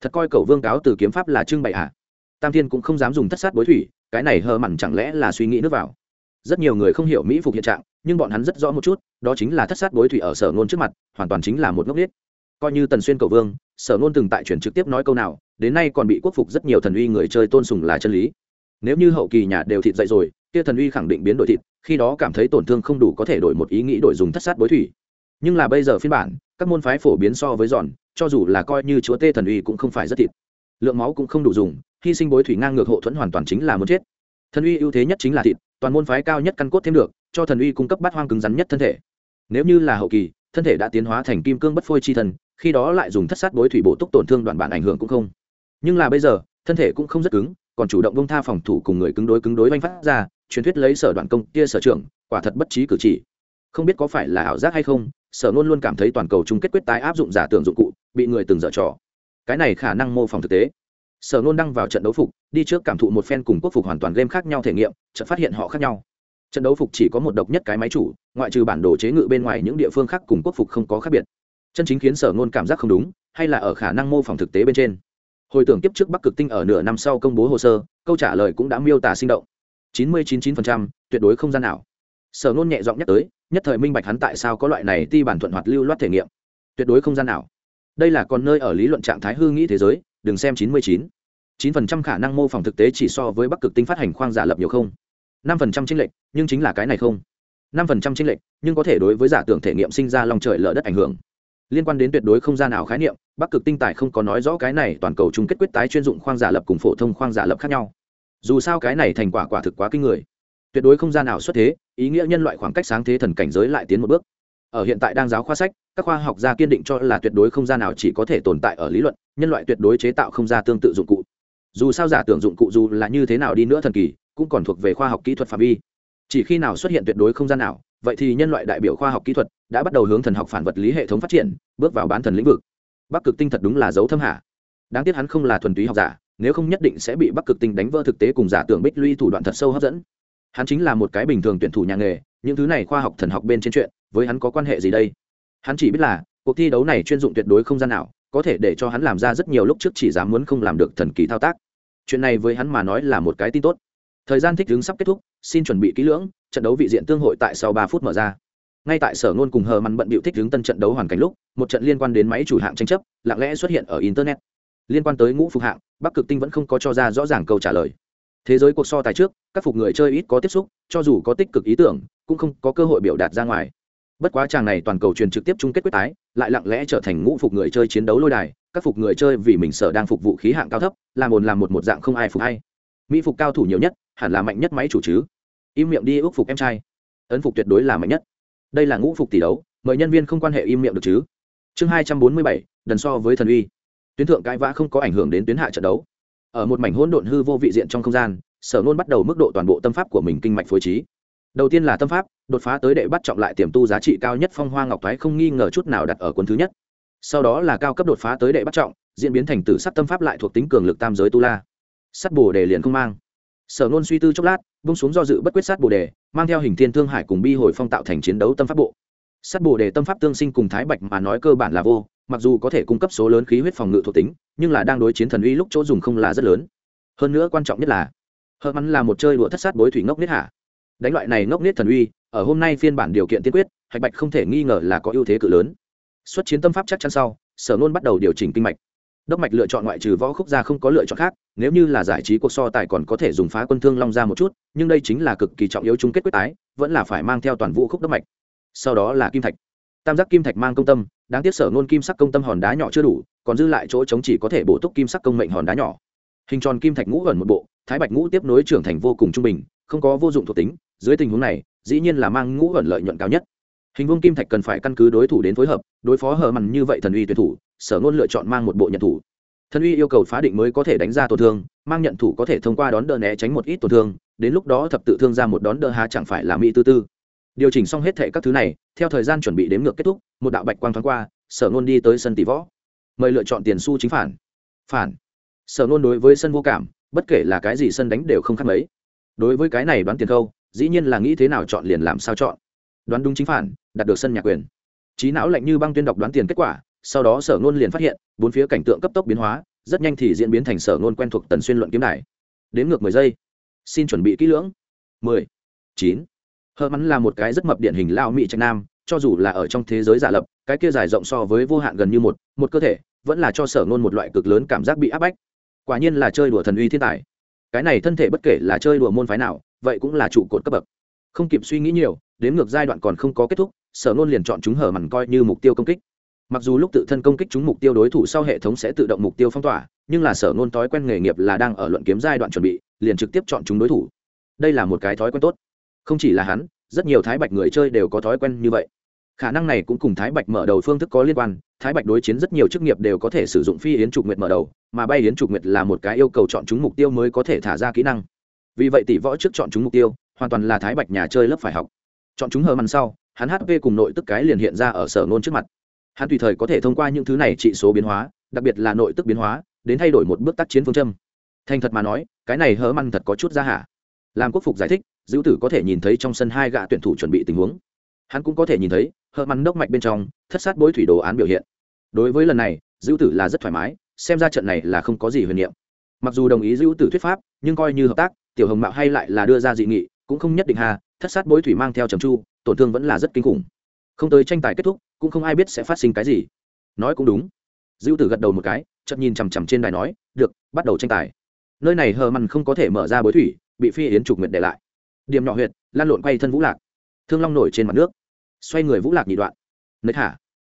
thật coi cầu vương cáo từ kiếm pháp là trưng bày ạ à. tam thiên cũng không dám dùng thất sát bối thủy, cái này hờ mặn chẳng lẽ là suy nghĩ nước vào? Rất nhiều người không hiểu mỹ phục hiện trạng, nhưng bọn hắn rất rõ một chút, đó chính là thất sát bối thủy ở sở ngôn trước mặt, hoàn toàn chính là một ngốc nghếch. Coi như tần xuyên cầu vương, sở ngôn từng tại truyền trực tiếp nói câu nào, đến nay còn bị quốc phục rất nhiều thần uy người chơi tôn sùng là chân lý. Nếu như hậu kỳ nhà đều thịt dậy rồi, kia thần uy khẳng định biến đổi thịt, khi đó cảm thấy tổn thương không đủ có thể đổi một ý nghĩ đổi dùng thất sát bối thủy nhưng là bây giờ phiên bản, các môn phái phổ biến so với giòn, cho dù là coi như chúa tê thần uy cũng không phải rất thịt. Lượng máu cũng không đủ dùng, hy sinh bối thủy ngang ngược hộ thuẫn hoàn toàn chính là muốn chết. Thần uy ưu thế nhất chính là thịt, toàn môn phái cao nhất căn cốt thêm được, cho thần uy cung cấp bát hoang cứng rắn nhất thân thể. Nếu như là hậu kỳ, thân thể đã tiến hóa thành kim cương bất phôi chi thần, khi đó lại dùng thất sát bối thủy bổ túc tổn thương đoạn bản ảnh hưởng cũng không. Nhưng là bây giờ, thân thể cũng không rất cứng, còn chủ động bông tha phòng thủ cùng người cứng đối cứng đối oanh phát ra, truyền thuyết lấy sở đoạn công kia sở trưởng, quả thật bất trí cử chỉ không biết có phải là ảo giác hay không, sở luôn luôn cảm thấy toàn cầu chung kết quyết tái áp dụng giả tưởng dụng cụ, bị người từng dở trò. Cái này khả năng mô phỏng thực tế. Sở nôn đăng vào trận đấu phục, đi trước cảm thụ một phen cùng quốc phục hoàn toàn game khác nhau thể nghiệm, chợt phát hiện họ khác nhau. Trận đấu phục chỉ có một độc nhất cái máy chủ, ngoại trừ bản đồ chế ngự bên ngoài những địa phương khác cùng quốc phục không có khác biệt. Chân chính khiến sở nôn cảm giác không đúng, hay là ở khả năng mô phỏng thực tế bên trên. Hồi tưởng tiếp trước bắc cực tinh ở nửa năm sau công bố hồ sơ, câu trả lời cũng đã miêu tả sinh động. Chín mươi chín chín phần trăm, tuyệt đối không gian nào sở nôn nhẹ giọng nhắc tới nhất thời minh bạch hắn tại sao có loại này ti bản thuận hoạt lưu loát thể nghiệm. Tuyệt đối không gian nào. Đây là còn nơi ở lý luận trạng thái hư nghĩ thế giới, đừng xem chín mươi chín. chín phần trăm khả năng mô phỏng thực tế chỉ so với bắc cực tinh phát hành khoang giả lập nhiều không. năm phần trăm chênh lệch, nhưng chính là cái này không. năm phần trăm chênh lệch, nhưng có thể đối với giả tưởng thể nghiệm sinh ra lòng trời lở đất ảnh hưởng. Liên quan đến tuyệt đối không gian nào khái niệm, bắc cực tinh tài không có nói rõ cái này toàn cầu chung kết quyết tái chuyên dụng khoang giả lập cùng phổ thông khoang giả lập khác nhau. Dù sao cái này thành quả quả thực quá kinh người tuyệt đối không gian nào xuất thế, ý nghĩa nhân loại khoảng cách sáng thế thần cảnh giới lại tiến một bước. Ở hiện tại đang giáo khoa sách, các khoa học gia kiên định cho là tuyệt đối không gian nào chỉ có thể tồn tại ở lý luận, nhân loại tuyệt đối chế tạo không gian tương tự dụng cụ. Dù sao giả tưởng dụng cụ dù là như thế nào đi nữa thần kỳ, cũng còn thuộc về khoa học kỹ thuật phạm vi. Chỉ khi nào xuất hiện tuyệt đối không gian nào vậy thì nhân loại đại biểu khoa học kỹ thuật đã bắt đầu hướng thần học phản vật lý hệ thống phát triển, bước vào bán thần lĩnh vực. Bắc cực tinh thật đúng là dấu thâm hạ. Đáng tiếc hắn không là thuần túy học giả, nếu không nhất định sẽ bị bắc cực tinh đánh vỡ thực tế cùng giả tưởng bích lũy thủ đoạn thật sâu hấp dẫn hắn chính là một cái bình thường tuyển thủ nhà nghề, những thứ này khoa học thần học bên trên chuyện, với hắn có quan hệ gì đây? Hắn chỉ biết là, cuộc thi đấu này chuyên dụng tuyệt đối không gian nào, có thể để cho hắn làm ra rất nhiều lúc trước chỉ dám muốn không làm được thần kỳ thao tác. Chuyện này với hắn mà nói là một cái tin tốt. Thời gian thích ứng sắp kết thúc, xin chuẩn bị kỹ lưỡng, trận đấu vị diện tương hội tại sau ba phút mở ra. Ngay tại sở ngôn cùng hờ mặn bận bịu thích ứng tân trận đấu hoàn cảnh lúc, một trận liên quan đến máy chủ hạng tranh chấp, lặng lẽ xuất hiện ở internet. Liên quan tới ngũ phục hạng, bắc cực tinh vẫn không có cho ra rõ ràng câu trả lời thế giới cuộc so tài trước, các phục người chơi ít có tiếp xúc, cho dù có tích cực ý tưởng, cũng không có cơ hội biểu đạt ra ngoài. Bất quá chàng này toàn cầu truyền trực tiếp chung kết quyết tái, lại lặng lẽ trở thành ngũ phục người chơi chiến đấu lôi đài, các phục người chơi vì mình sở đang phục vụ khí hạng cao thấp, làm ồn làm một một dạng không ai phục hay. Mỹ phục cao thủ nhiều nhất, hẳn là mạnh nhất máy chủ chứ. Im miệng đi ước phục em trai. Ấn phục tuyệt đối là mạnh nhất. Đây là ngũ phục tỷ đấu, mời nhân viên không quan hệ im miệng được chứ. Chương hai trăm bốn mươi bảy, đần so với thần uy. Tuyến thượng cãi vã không có ảnh hưởng đến tuyến hạ trận đấu ở một mảnh hỗn độn hư vô vị diện trong không gian, sở nôn bắt đầu mức độ toàn bộ tâm pháp của mình kinh mạch phối trí. Đầu tiên là tâm pháp, đột phá tới đệ bắt trọng lại tiềm tu giá trị cao nhất phong hoa ngọc thoái không nghi ngờ chút nào đặt ở quân thứ nhất. Sau đó là cao cấp đột phá tới đệ bắt trọng, diễn biến thành tử sắc tâm pháp lại thuộc tính cường lực tam giới tu la. Sắt bồ đề liền không mang. Sở nôn suy tư chốc lát bung xuống do dự bất quyết sát bồ đề, mang theo hình thiên thương hải cùng bi hồi phong tạo thành chiến đấu tâm pháp bộ. Sát bồ đề tâm pháp tương sinh cùng thái bạch mà nói cơ bản là vô mặc dù có thể cung cấp số lớn khí huyết phòng ngự thuộc tính, nhưng là đang đối chiến thần uy lúc chỗ dùng không là rất lớn. Hơn nữa quan trọng nhất là, hờ mắn là một chơi đũa thất sát bối thủy ngốc nết hạ. Đánh loại này ngốc nết thần uy, ở hôm nay phiên bản điều kiện tiên quyết, hạch bạch không thể nghi ngờ là có ưu thế cự lớn. Xuất chiến tâm pháp chắc chắn sau, sở nôn bắt đầu điều chỉnh kinh mạch. Đốc mạch lựa chọn ngoại trừ võ khúc gia không có lựa chọn khác, nếu như là giải trí cuộc so tài còn có thể dùng phá quân thương long ra một chút, nhưng đây chính là cực kỳ trọng yếu chung kết quyết tái, vẫn là phải mang theo toàn vũ khúc đốc mạch. Sau đó là kim thạch tam giác kim thạch mang công tâm, đáng tiếc sở nôn kim sắc công tâm hòn đá nhỏ chưa đủ, còn dư lại chỗ chống chỉ có thể bổ túc kim sắc công mệnh hòn đá nhỏ. Hình tròn kim thạch ngũ gần một bộ, thái bạch ngũ tiếp nối trưởng thành vô cùng trung bình, không có vô dụng thuộc tính, dưới tình huống này, dĩ nhiên là mang ngũ gần lợi nhuận cao nhất. Hình vuông kim thạch cần phải căn cứ đối thủ đến phối hợp, đối phó hờ mằn như vậy thần uy tuyển thủ, sở ngôn lựa chọn mang một bộ nhận thủ. Thần uy yêu cầu phá định mới có thể đánh ra tổn thương, mang nhận thủ có thể thông qua đón đỡ né tránh một ít tổn thương, đến lúc đó thập tự thương ra một đón đỡ há chẳng phải là mỹ tư tư điều chỉnh xong hết thệ các thứ này, theo thời gian chuẩn bị đếm ngược kết thúc, một đạo bạch quang thoáng qua, sở nôn đi tới sân tỷ võ. Mời lựa chọn tiền su chính phản. Phản. Sở nôn đối với sân vô cảm, bất kể là cái gì sân đánh đều không khác mấy. Đối với cái này đoán tiền câu dĩ nhiên là nghĩ thế nào chọn liền làm sao chọn. Đoán đúng chính phản, đạt được sân nhạc quyền. Trí não lạnh như băng tuyên đọc đoán tiền kết quả, sau đó sở nôn liền phát hiện, bốn phía cảnh tượng cấp tốc biến hóa, rất nhanh thì diễn biến thành sở nôn quen thuộc tần xuyên luận kiếm đài. Đến ngược mười giây. Xin chuẩn bị kỹ lưỡng. Mười. Chín hờ mắn là một cái rất mập điển hình lao mỹ trạch nam, cho dù là ở trong thế giới giả lập, cái kia dài rộng so với vô hạn gần như một một cơ thể, vẫn là cho sở ngôn một loại cực lớn cảm giác bị áp bách. Quả nhiên là chơi đùa thần uy thiên tài. Cái này thân thể bất kể là chơi đùa môn phái nào, vậy cũng là trụ cột cấp bậc. Không kịp suy nghĩ nhiều, đến ngược giai đoạn còn không có kết thúc, sở nôn liền chọn chúng hở mằn coi như mục tiêu công kích. Mặc dù lúc tự thân công kích chúng mục tiêu đối thủ sau hệ thống sẽ tự động mục tiêu phong tỏa, nhưng là sở nôn thói quen nghề nghiệp là đang ở luận kiếm giai đoạn chuẩn bị, liền trực tiếp chọn chúng đối thủ. Đây là một cái thói quen tốt không chỉ là hắn, rất nhiều thái bạch người chơi đều có thói quen như vậy. Khả năng này cũng cùng thái bạch mở đầu phương thức có liên quan, thái bạch đối chiến rất nhiều chức nghiệp đều có thể sử dụng phi yến trục nguyệt mở đầu, mà bay yến trục nguyệt là một cái yêu cầu chọn chúng mục tiêu mới có thể thả ra kỹ năng. Vì vậy tỷ võ trước chọn chúng mục tiêu, hoàn toàn là thái bạch nhà chơi lớp phải học. Chọn chúng hờ mằn sau, hắn hp cùng nội tức cái liền hiện ra ở sở nôn trước mặt. Hắn tùy thời có thể thông qua những thứ này trị số biến hóa, đặc biệt là nội tức biến hóa, đến thay đổi một bước tác chiến phương châm. Thành thật mà nói, cái này hớ măn thật có chút ra hả? Làm quốc phục giải thích dữ tử có thể nhìn thấy trong sân hai gạ tuyển thủ chuẩn bị tình huống. Hắn cũng có thể nhìn thấy hờ măn đốc mạch bên trong, thất sát bối thủy đồ án biểu hiện. Đối với lần này, dữ tử là rất thoải mái, xem ra trận này là không có gì huyền niệm. Mặc dù đồng ý dữ tử thuyết pháp, nhưng coi như hợp tác, tiểu hồng mạo hay lại là đưa ra dị nghị, cũng không nhất định hà, thất sát bối thủy mang theo trầm chu, tổn thương vẫn là rất kinh khủng. Không tới tranh tài kết thúc, cũng không ai biết sẽ phát sinh cái gì. Nói cũng đúng. Dữ tử gật đầu một cái chậm nhìn chằm chằm trên đài nói, được, bắt đầu tranh tài. Nơi này hờ mằn không có thể mở ra bối thủy, bị phi yến trục nguyện để lại điểm nhỏ huyệt, lan lộn quay thân vũ lạc. Thương long nổi trên mặt nước. Xoay người vũ lạc nhị đoạn. Nết hả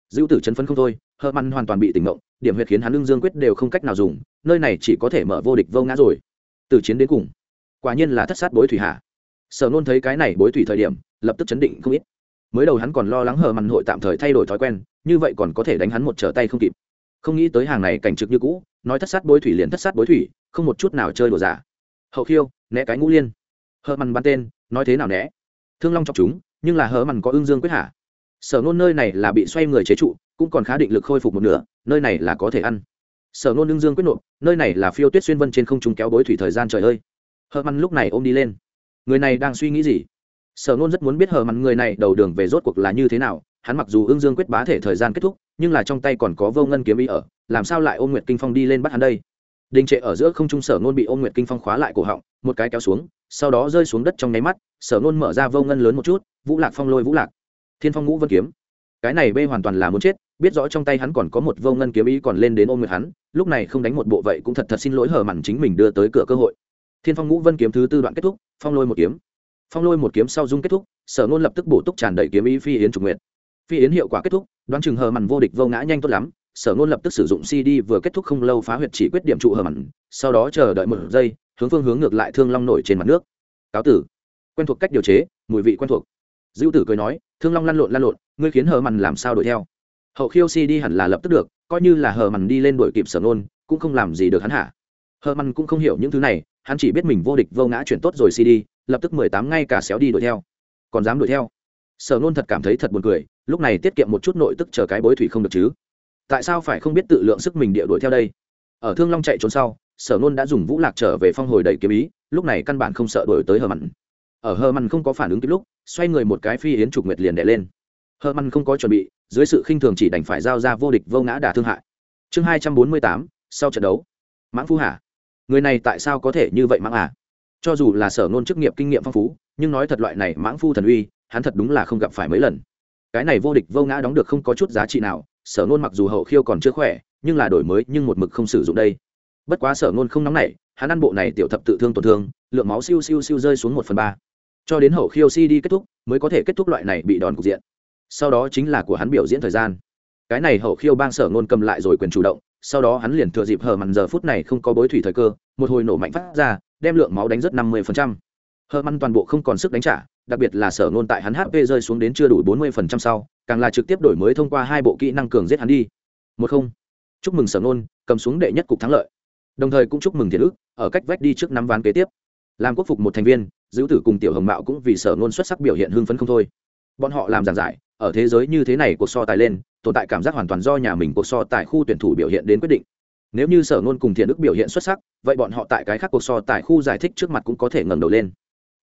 dữ tử chấn phấn không thôi hơ măn hoàn toàn bị tỉnh mộng điểm huyệt khiến hắn lương dương quyết đều không cách nào dùng, nơi này chỉ có thể mở vô địch vô ngã rồi. Từ chiến đến cùng, quả nhiên là thất sát bối thủy hạ. Sở nôn thấy cái này bối thủy thời điểm, lập tức chấn định không ít. Mới đầu hắn còn lo lắng hờ mằn hội tạm thời thay đổi thói quen, như vậy còn có thể đánh hắn một trở tay không kịp. Không nghĩ tới hàng này cảnh trực như cũ, nói thất sát bối thủy liền thất sát bối thủy, không một chút nào chơi đùa giả. Hậu khiêu, né cái ngũ liên hờ mằn bắn tên, nói thế nào né thương long chọc chúng, nhưng là hờ mằn có ương dương quyết hạ sở nôn nơi này là bị xoay người chế trụ, cũng còn khá định lực khôi phục một nửa, nơi này là có thể ăn. Sở nôn ương dương quyết nộp, nơi này là phiêu tuyết xuyên vân trên không trung kéo bối thủy thời gian trời ơi. Hờ mằn lúc này ôm đi lên. Người này đang suy nghĩ gì? Sở nôn rất muốn biết hờ mằn người này đầu đường về rốt cuộc là như thế nào, hắn mặc dù ương dương quyết bá thể thời gian kết thúc, nhưng là trong tay còn có vô ngân kiếm ý ở, làm sao lại ôm nguyệt kinh phong đi lên bắt hắn đây? Đình trệ ở giữa không trung sở nôn bị ôn nguyệt kinh phong khóa lại cổ họng, một cái kéo xuống, sau đó rơi xuống đất trong nháy mắt, sở nôn mở ra vô ngân lớn một chút, vũ lạc phong lôi vũ lạc. Thiên phong ngũ vân kiếm. Cái này bê hoàn toàn là muốn chết, biết rõ trong tay hắn còn có một vô ngân kiếm ý còn lên đến ôn nguyệt hắn, lúc này không đánh một bộ vậy cũng thật thật xin lỗi hờ mặn chính mình đưa tới cửa cơ hội. Thiên phong ngũ vân kiếm thứ tư đoạn kết thúc, phong lôi một kiếm. Phong lôi một kiếm sau dung kết thúc, sở nôn lập tức bổ túc tràn đầy kiếm ý phi yến trục nguyệt. Phi yến hiệu quả kết thúc, đoán chừng hờ mặn vô địch vô ngã nhanh tốt lắm sở ngôn lập tức sử dụng cd vừa kết thúc không lâu phá huyệt chỉ quyết điểm trụ hờ mặn, sau đó chờ đợi một giây, hướng phương hướng ngược lại thương long nổi trên mặt nước. Cáo tử. Quen thuộc cách điều chế, mùi vị quen thuộc. Dữ tử cười nói, thương long lăn lộn lăn lộn, ngươi khiến hờ mặn làm sao đuổi theo? Hậu khiêu cd hẳn là lập tức được, coi như là hờ mặn đi lên đuổi kịp sở ngôn, cũng không làm gì được hắn hả? Hờ mặn cũng không hiểu những thứ này, hắn chỉ biết mình vô địch vô ngã chuyển tốt rồi cd, lập tức mười tám ngay cả xéo đi đuổi theo. Còn dám đuổi theo? Sở nôn thật cảm thấy thật buồn cười, lúc này tiết kiệm một chút nội tức chờ cái bối thủy không được chứ? Tại sao phải không biết tự lượng sức mình địa đuổi theo đây? Ở thương long chạy trốn sau, sở nôn đã dùng vũ lạc trở về phong hồi đầy kiếm ý, lúc này căn bản không sợ đuổi tới hờ mặn. Ở hờ mặn không có phản ứng kịp lúc, xoay người một cái phi yến trục nguyệt liền đẻ lên. Hờ mặn không có chuẩn bị, dưới sự khinh thường chỉ đành phải giao ra vô địch vô ngã đả thương hại. Chương hai trăm bốn mươi tám, sau trận đấu. Mãng phu hả người này tại sao có thể như vậy mãng à? Cho dù là sở nôn chức nghiệp kinh nghiệm phong phú, nhưng nói thật loại này mãng phu thần uy, hắn thật đúng là không gặp phải mấy lần cái này vô địch vô ngã đóng được không có chút giá trị nào, sở nôn mặc dù hậu khiêu còn chưa khỏe, nhưng là đổi mới, nhưng một mực không sử dụng đây. Bất quá sở nôn không nóng nảy, hắn ăn bộ này tiểu thập tự thương tổn thương, lượng máu siêu siêu siêu rơi xuống một phần ba. Cho đến hậu khiêu si đi kết thúc, mới có thể kết thúc loại này bị đòn cục diện. Sau đó chính là của hắn biểu diễn thời gian. Cái này hậu khiêu bang sở nôn cầm lại rồi quyền chủ động, sau đó hắn liền thừa dịp hờ mặn giờ phút này không có bối thủy thời cơ, một hồi nổ mạnh phát ra, đem lượng máu đánh rất năm mươi hờ mặn toàn bộ không còn sức đánh trả đặc biệt là sở ngôn tại hắn hp rơi xuống đến chưa đủ bốn mươi sau càng là trực tiếp đổi mới thông qua hai bộ kỹ năng cường giết hắn đi. Một không. Chúc mừng sở ngôn, cầm xuống đệ nhất cục thắng lợi. Đồng thời cũng chúc mừng thiện ức ở cách vách đi trước năm ván kế tiếp. Làm quốc phục một thành viên giữ tử cùng tiểu hồng mạo cũng vì sở ngôn xuất sắc biểu hiện hưng phấn không thôi. Bọn họ làm giảng giải ở thế giới như thế này cuộc so tài lên tồn tại cảm giác hoàn toàn do nhà mình cuộc so tại khu tuyển thủ biểu hiện đến quyết định. Nếu như sở ngôn cùng thiện ức biểu hiện xuất sắc vậy bọn họ tại cái khác cuộc so tại khu giải thích trước mặt cũng có thể ngẩng đầu lên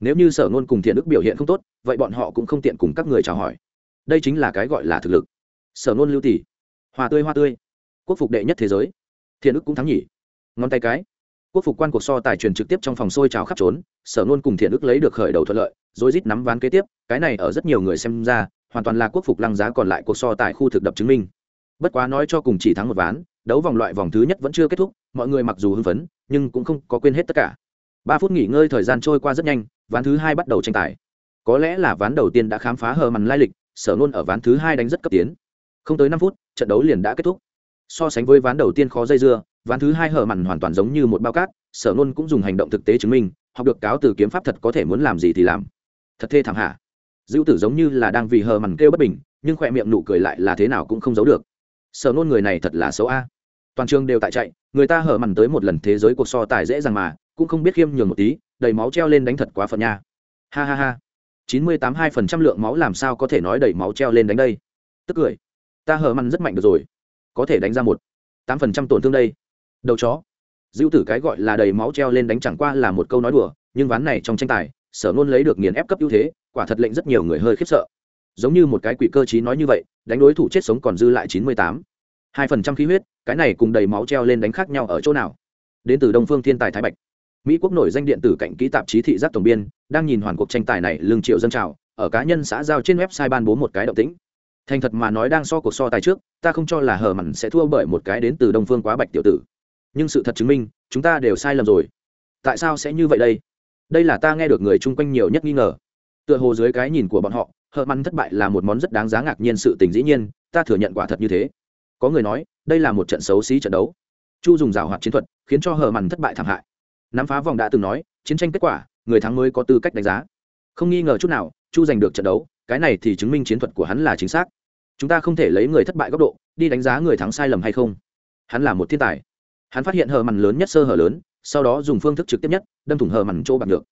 nếu như sở nôn cùng thiện đức biểu hiện không tốt, vậy bọn họ cũng không tiện cùng các người chào hỏi. Đây chính là cái gọi là thực lực. Sở nôn lưu tỷ. Hoa tươi hoa tươi. Quốc phục đệ nhất thế giới. Thiện đức cũng thắng nhỉ. Ngón tay cái. Quốc phục quan cuộc so tài truyền trực tiếp trong phòng sôi trào khắp trốn, sở nôn cùng thiện đức lấy được khởi đầu thuận lợi, rồi rít nắm ván kế tiếp, cái này ở rất nhiều người xem ra, hoàn toàn là quốc phục lăng giá còn lại cuộc so tài khu thực đập chứng minh. Bất quá nói cho cùng chỉ thắng một ván, đấu vòng loại vòng thứ nhất vẫn chưa kết thúc, mọi người mặc dù hưng phấn, nhưng cũng không có quên hết tất cả. Ba phút nghỉ ngơi thời gian trôi qua rất nhanh ván thứ hai bắt đầu tranh tài. Có lẽ là ván đầu tiên đã khám phá hờ mằn lai lịch, sở nôn ở ván thứ hai đánh rất cấp tiến. Không tới năm phút, trận đấu liền đã kết thúc. So sánh với ván đầu tiên khó dây dưa, ván thứ hai hờ mằn hoàn toàn giống như một bao cát, sở nôn cũng dùng hành động thực tế chứng minh, học được cáo từ kiếm pháp thật có thể muốn làm gì thì làm. Thật thê thảm hạ. Dữ tử giống như là đang vì hờ mằn kêu bất bình, nhưng khỏe miệng nụ cười lại là thế nào cũng không giấu được. Sở nôn người này thật là xấu a. Toàn trường đều tại chạy, người ta hở mằn tới một lần thế giới cuộc so tài dễ dàng mà, cũng không biết khiêm nhường một tí đầy máu treo lên đánh thật quá phần nha. Ha ha ha. Chín mươi tám hai phần trăm lượng máu làm sao có thể nói đầy máu treo lên đánh đây? Tức cười. Ta hở măn rất mạnh được rồi. Có thể đánh ra một tám phần trăm tổn thương đây. Đầu chó. Dữ tử cái gọi là đầy máu treo lên đánh chẳng qua là một câu nói đùa, nhưng ván này trong tranh tài, sở nôn lấy được nghiền ép cấp ưu thế, quả thật lệnh rất nhiều người hơi khiếp sợ. Giống như một cái quỷ cơ chí nói như vậy, đánh đối thủ chết sống còn dư lại chín mươi tám hai phần trăm khí huyết, cái này cùng đầy máu treo lên đánh khác nhau ở chỗ nào? Đến từ đông phương thiên tài thái bạch mỹ quốc nổi danh điện tử cạnh kỹ tạp chí thị giác tổng biên, đang nhìn hoàn cuộc tranh tài này lương triệu dân trào, ở cá nhân xã giao trên website ban bố một cái động tĩnh. Thành thật mà nói đang so cuộc so tài trước, ta không cho là hờ mặn sẽ thua bởi một cái đến từ đông phương quá bạch tiểu tử. Nhưng sự thật chứng minh, chúng ta đều sai lầm rồi. Tại sao sẽ như vậy đây? Đây là ta nghe được người chung quanh nhiều nhất nghi ngờ. Tựa hồ dưới cái nhìn của bọn họ, hờ mặn thất bại là một món rất đáng giá ngạc nhiên sự tình dĩ nhiên, ta thừa nhận quả thật như thế. Có người nói, đây là một trận xấu xí trận đấu. Chu dùng rào hoạt chiến thuật, khiến cho hờ mặn thất bại thảm hại nắm phá vòng đã từng nói, chiến tranh kết quả, người thắng mới có tư cách đánh giá. Không nghi ngờ chút nào, chu giành được trận đấu, cái này thì chứng minh chiến thuật của hắn là chính xác. Chúng ta không thể lấy người thất bại góc độ, đi đánh giá người thắng sai lầm hay không. Hắn là một thiên tài. Hắn phát hiện hờ mằn lớn nhất sơ hở lớn, sau đó dùng phương thức trực tiếp nhất, đâm thủng hờ mằn chỗ bằng được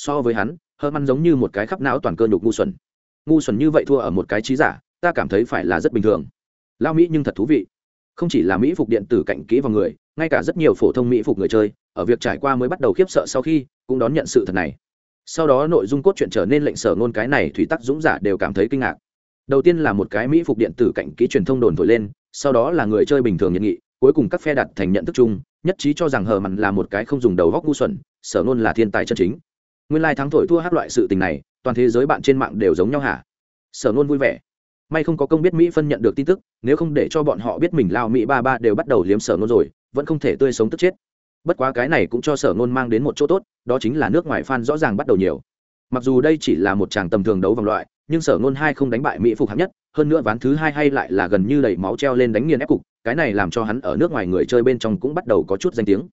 so với hắn, hờ mằn giống như một cái khắp não toàn cơ nhục ngu xuẩn. Ngu xuẩn như vậy thua ở một cái trí giả, ta cảm thấy phải là rất bình thường. Lao mỹ nhưng thật thú vị không chỉ là mỹ phục điện tử cạnh kỹ vào người, ngay cả rất nhiều phổ thông mỹ phục người chơi, ở việc trải qua mới bắt đầu khiếp sợ sau khi, cũng đón nhận sự thật này. Sau đó nội dung cốt truyện trở nên lệnh sở ngôn cái này thủy tắc dũng giả đều cảm thấy kinh ngạc. Đầu tiên là một cái mỹ phục điện tử cạnh kỹ truyền thông đồn thổi lên, sau đó là người chơi bình thường nhận nghị, cuối cùng các phe đặt thành nhận thức chung, nhất trí cho rằng hờ mặn là một cái không dùng đầu góc ngu xuẩn, sở ngôn là thiên tài chân chính. Nguyên lai thắng thổi thua hát loại sự tình này, toàn thế giới bạn trên mạng đều giống nhau hả? Sở ngôn vui vẻ may không có công biết mỹ phân nhận được tin tức, nếu không để cho bọn họ biết mình lao mỹ ba ba đều bắt đầu liếm sở ngôn rồi, vẫn không thể tươi sống tức chết. Bất quá cái này cũng cho sở ngôn mang đến một chỗ tốt, đó chính là nước ngoài f a n rõ ràng bắt đầu nhiều. Mặc dù đây chỉ là một tràng tầm thường đấu vòng loại, nhưng sở ngôn hai không đánh bại mỹ phục hạng nhất, hơn nữa ván thứ hai hay lại là gần như đầy máu treo lên đánh nghiền ép cục, cái này làm cho hắn ở nước ngoài người chơi bên trong cũng bắt đầu có chút danh tiếng.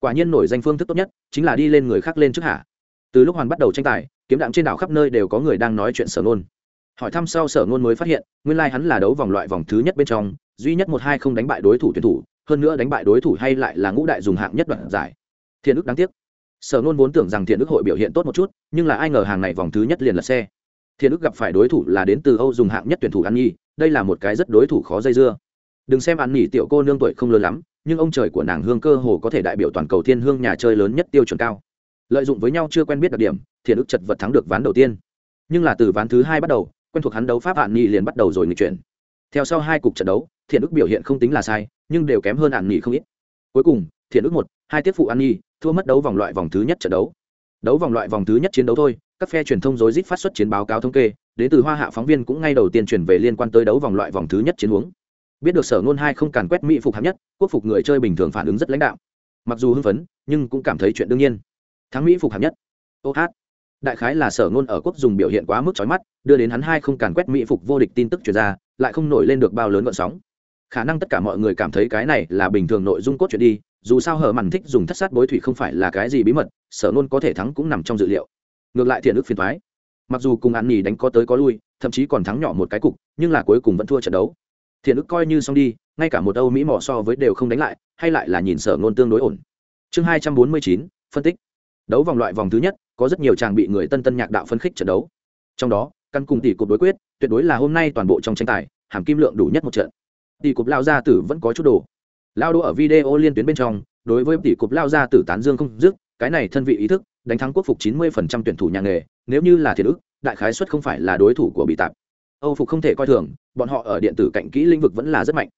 Quả nhiên nổi danh phương thức tốt nhất, chính là đi lên người khác lên trước hạ. Từ lúc hoàn bắt đầu tranh tài, kiếm đạm trên đảo khắp nơi đều có người đang nói chuyện sở ngôn hỏi thăm sau sở ngôn mới phát hiện, nguyên lai、like、hắn là đấu vòng loại vòng thứ nhất bên trong, duy nhất một hai không đánh bại đối thủ tuyển thủ, hơn nữa đánh bại đối thủ hay lại là ngũ đại dùng hạng nhất đoạn giải. Thiện ức đáng tiếc. Sở ngôn vốn tưởng rằng thiện ức hội biểu hiện tốt một chút, nhưng là ai ngờ hàng này vòng thứ nhất liền là xe. Thiện ức gặp phải đối thủ là đến từ âu dùng hạng nhất tuyển thủ ăn nhi, đây là một cái rất đối thủ khó dây dưa. Đừng xem ăn nỉ tiểu cô nương tuổi không lớn lắm, nhưng ông trời của nàng hương cơ hồ có thể đại biểu toàn cầu thiên hương nhà chơi lớn nhất tiêu chuẩn cao. Lợi dụng với nhau chưa quen biết đặc điểm, thiện ức chật vật thắng được ván đầu tiên. Nhưng là từ ván thứ hai bắt đầu quen thuộc hắn đấu pháp hạn nghị liền bắt đầu rồi nghịch chuyển. Theo sau hai cục trận đấu, thiện ức biểu hiện không tính là sai, nhưng đều kém hơn hạn nghị không ít. Cuối cùng, thiện ức một, hai tiếp phụ an nhi thua mất đấu vòng loại vòng thứ nhất trận đấu. Đấu vòng loại vòng thứ nhất chiến đấu thôi, các phe truyền thông rối rít phát xuất chiến báo cáo thống kê, đến từ hoa hạ phóng viên cũng ngay đầu tiên chuyển về liên quan tới đấu vòng loại vòng thứ nhất chiến uống biết được sở ngôn hai không càn quét mỹ phục hạng nhất, quốc phục người chơi bình thường phản ứng rất lãnh đạo. Mặc dù hưng phấn, nhưng cũng cảm thấy chuyện đương nhiên. Thắng mỹ phục hạng nhất. Ô hát đại khái là sở ngôn ở quốc dùng biểu hiện quá mức trói mắt, đưa đến hắn hai không càn quét mỹ phục vô địch tin tức chuyển ra, lại không nổi lên được bao lớn gọn sóng. Khả năng tất cả mọi người cảm thấy cái này là bình thường nội dung cốt truyện đi, dù sao hở mằn thích dùng thất sát bối thủy không phải là cái gì bí mật, sở ngôn có thể thắng cũng nằm trong dự liệu. Ngược lại thiện ức phiền thoái mặc dù cùng ăn nỉ đánh có tới có lui, thậm chí còn thắng nhỏ một cái cục, nhưng là cuối cùng vẫn thua trận đấu. Thiện ức coi như xong đi, ngay cả một âu mỹ mỏ so với đều không đánh lại, hay lại là nhìn sở ngôn tương đối ổn. Chương hai trăm bốn mươi chín, phân tích. Đấu vòng loại vòng thứ nhất có rất nhiều chàng bị người tân tân nhạc đạo phân khích trận đấu. Trong đó, căn cùng tỷ cục đối quyết, tuyệt đối là hôm nay toàn bộ trong tranh tài, hàm kim lượng đủ nhất một trận. Tỷ cục lao gia tử vẫn có chút đồ. Lao đỗ ở video liên tuyến bên trong, đối với tỷ cục lao gia tử tán dương không dứt, cái này thân vị ý thức, đánh thắng quốc phục chín mươi phần trăm tuyển thủ nhà nghề, nếu như là thiệt ức, đại khái suất không phải là đối thủ của bị tạp. Âu phục không thể coi thường, bọn họ ở điện tử cạnh kỹ lĩnh vực vẫn là rất mạnh.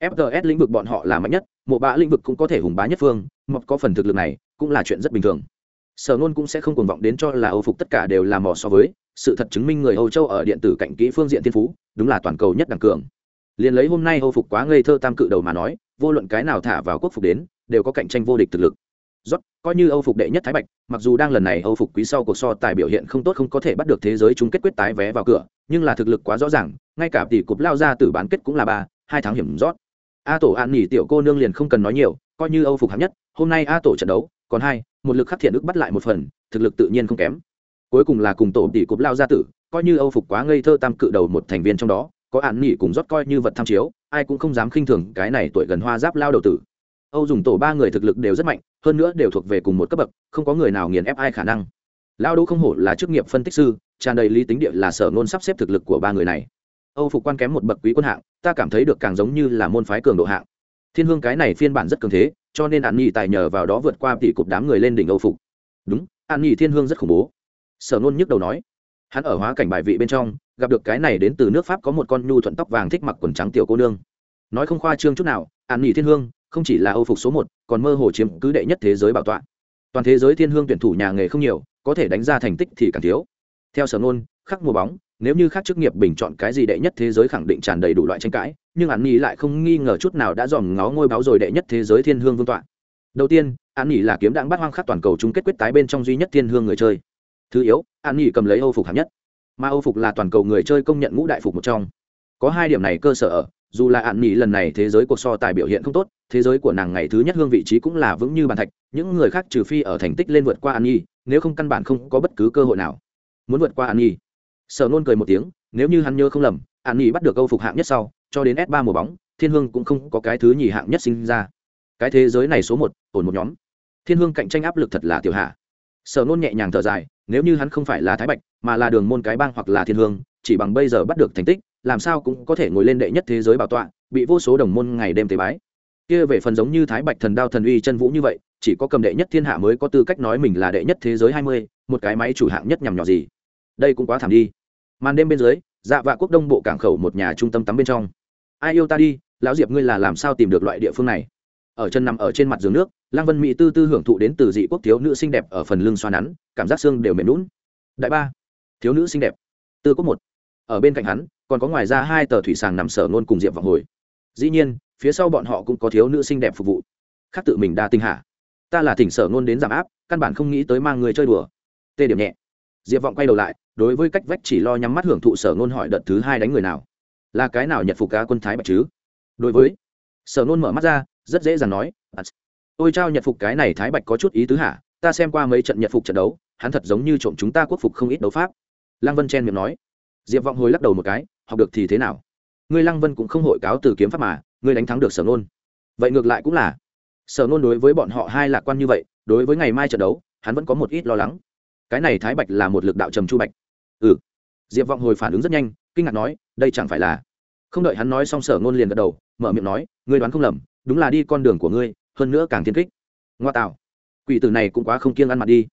Fts lĩnh vực bọn họ là mạnh nhất, mộ bạ lĩnh vực cũng có thể hùng bá nhất phương mọc có phần thực lực này, cũng là chuyện rất bình thường sở nôn cũng sẽ không cuồng vọng đến cho là âu phục tất cả đều là mò so với sự thật chứng minh người âu châu ở điện tử cạnh kỹ phương diện thiên phú đúng là toàn cầu nhất đẳng cường liền lấy hôm nay âu phục quá ngây thơ tam cự đầu mà nói vô luận cái nào thả vào quốc phục đến đều có cạnh tranh vô địch thực lực Rốt, coi như Âu phục đệ nhất Thái Bạch, mặc dù đang lần này Âu phục quý sau cuộc so tài biểu hiện không tốt không có thể bắt được thế giới chung kết quyết tái vé vào cửa, nhưng là thực lực quá rõ ràng, ngay cả tỷ cục lao ra từ bán kết cũng là ba, hai tháng hiểm rót. A tổ An nghỉ tiểu cô nương liền không cần nói nhiều, coi như Âu phục hạng nhất, hôm nay A tổ trận đấu, còn hai, một lực khắc thiện ức bắt lại một phần, thực lực tự nhiên không kém. Cuối cùng là cùng tổ tỷ cụp lao ra tử, coi như Âu phục quá ngây thơ tam cự đầu một thành viên trong đó, có ạn nhỉ cùng rót coi như vật tham chiếu, ai cũng không dám khinh thường cái này tuổi gần hoa giáp lao đầu tử. Âu dùng tổ ba người thực lực đều rất mạnh, hơn nữa đều thuộc về cùng một cấp bậc, không có người nào nghiền ép ai khả năng. Lao Đỗ không hổ là chức nghiệp phân tích sư, tràn đầy lý tính địa là sở ngôn sắp xếp thực lực của ba người này. Âu phục quan kém một bậc quý quân hạng, ta cảm thấy được càng giống như là môn phái cường độ hạng. Thiên Hương cái này phiên bản rất cường thế, cho nên An Nhi tài nhờ vào đó vượt qua tỷ cục đám người lên đỉnh Âu phục. Đúng, An Nhi Thiên Hương rất khủng bố. Sở nôn nhức đầu nói, hắn ở hóa cảnh bài vị bên trong, gặp được cái này đến từ nước Pháp có một con nhu thuận tóc vàng thích mặc quần trắng tiểu cô nương. Nói không khoa trương chút nào, An Nhi Thiên Hương, không chỉ là âu phục số một còn mơ hồ chiếm cứ đệ nhất thế giới bảo tọa toàn thế giới thiên hương tuyển thủ nhà nghề không nhiều có thể đánh ra thành tích thì càng thiếu theo sở nôn khắc mùa bóng nếu như khác chức nghiệp bình chọn cái gì đệ nhất thế giới khẳng định tràn đầy đủ loại tranh cãi nhưng an nhi lại không nghi ngờ chút nào đã dòm ngó ngôi báo rồi đệ nhất thế giới thiên hương vương tọa. Đầu tiên an nhi là kiếm đạn bắt hoang khắc toàn cầu chung kết quyết tái bên trong duy nhất thiên hương người chơi. Thứ yếu an nhi cầm lấy âu phục hạng nhất. Mà âu phục là toàn cầu người chơi công nhận ngũ đại phục một trong. Có hai điểm này cơ sở ở, dù là ạn nỉ lần này thế giới cuộc so tài biểu hiện không tốt, thế giới của nàng ngày thứ nhất hương vị trí cũng là vững như bàn thạch, những người khác trừ phi ở thành tích lên vượt qua an nhi nếu không căn bản không có bất cứ cơ hội nào. Muốn vượt qua an nhi sở nôn cười một tiếng, nếu như hắn nhớ không lầm an nghỉ bắt được câu phục hạng nhất sau cho đến s ba mùa bóng, thiên hương cũng không có cái thứ nhì hạng nhất sinh ra. Cái thế giới này số một, ổn một nhóm. Thiên hương cạnh tranh áp lực thật là tiểu hạ. Sở nôn nhẹ nhàng thở dài, nếu như hắn không phải là thái bạch, mà là đường môn cái bang hoặc là thiên hương, chỉ bằng bây giờ bắt được thành tích, làm sao cũng có thể ngồi lên đệ nhất thế giới bảo tọa, bị vô số đồng môn ngày đêm tế bái. Kia về phần giống như thái bạch thần đao thần uy chân vũ như vậy, chỉ có cầm đệ nhất thiên hạ mới có tư cách nói mình là đệ nhất thế giới hai mươi, một cái máy chủ hạng nhất nhằm nhỏ gì. Đây cũng quá thảm đi. Màn đêm bên dưới dạ vạ quốc đông bộ cảng khẩu một nhà trung tâm tắm bên trong ai yêu ta đi, lão diệp ngươi là làm sao tìm được loại địa phương này? Ở chân nằm ở trên mặt giường nước, lăng vân mỹ tư tư hưởng thụ đến từ dị quốc thiếu nữ xinh đẹp ở phần lưng xoa nắn, cảm giác xương đều mềm lún đại ba, thiếu nữ xinh đẹp. Tư quốc một. Ở bên cạnh hắn, còn có ngoài ra hai tờ thủy sàng nằm sở nôn cùng diệp vọng hồi. Dĩ nhiên, phía sau bọn họ cũng có thiếu nữ xinh đẹp phục vụ. Khác tự mình đa tinh hạ. Ta là thỉnh sở nôn đến giảm áp, căn bản không nghĩ tới mang người chơi đùa. Tê điểm nhẹ. Diệp vọng quay đầu lại, đối với cách vách chỉ lo nhắm mắt hưởng thụ sở nôn hỏi đợt thứ hai đánh người nào là cái nào nhật phục cá quân thái bạch chứ? Đối với, sở nôn mở mắt ra, rất dễ dàng nói ôi trao nhật phục cái này thái bạch có chút ý tứ hả? Ta xem qua mấy trận nhật phục trận đấu, hắn thật giống như trộm chúng ta quốc phục không ít đấu pháp. Lăng vân chen miệng nói. Diệp vọng hồi lắc đầu một cái, học được thì thế nào? Ngươi lăng vân cũng không hội cáo từ kiếm pháp mà, ngươi đánh thắng được sở nôn. Vậy ngược lại cũng là, sở nôn đối với bọn họ hai lạc quan như vậy, đối với ngày mai trận đấu, hắn vẫn có một ít lo lắng. Cái này thái bạch là một lực đạo trầm chu bạch. Ừ. Diệp vọng hồi phản ứng rất nhanh kinh ngạc nói, đây chẳng phải là không đợi hắn nói xong sở ngôn liền gật đầu, mở miệng nói, ngươi đoán không lầm, đúng là đi con đường của ngươi, hơn nữa càng thiên kích. Ngoa tạo. Quỷ tử này cũng quá không kiêng ăn mặt đi.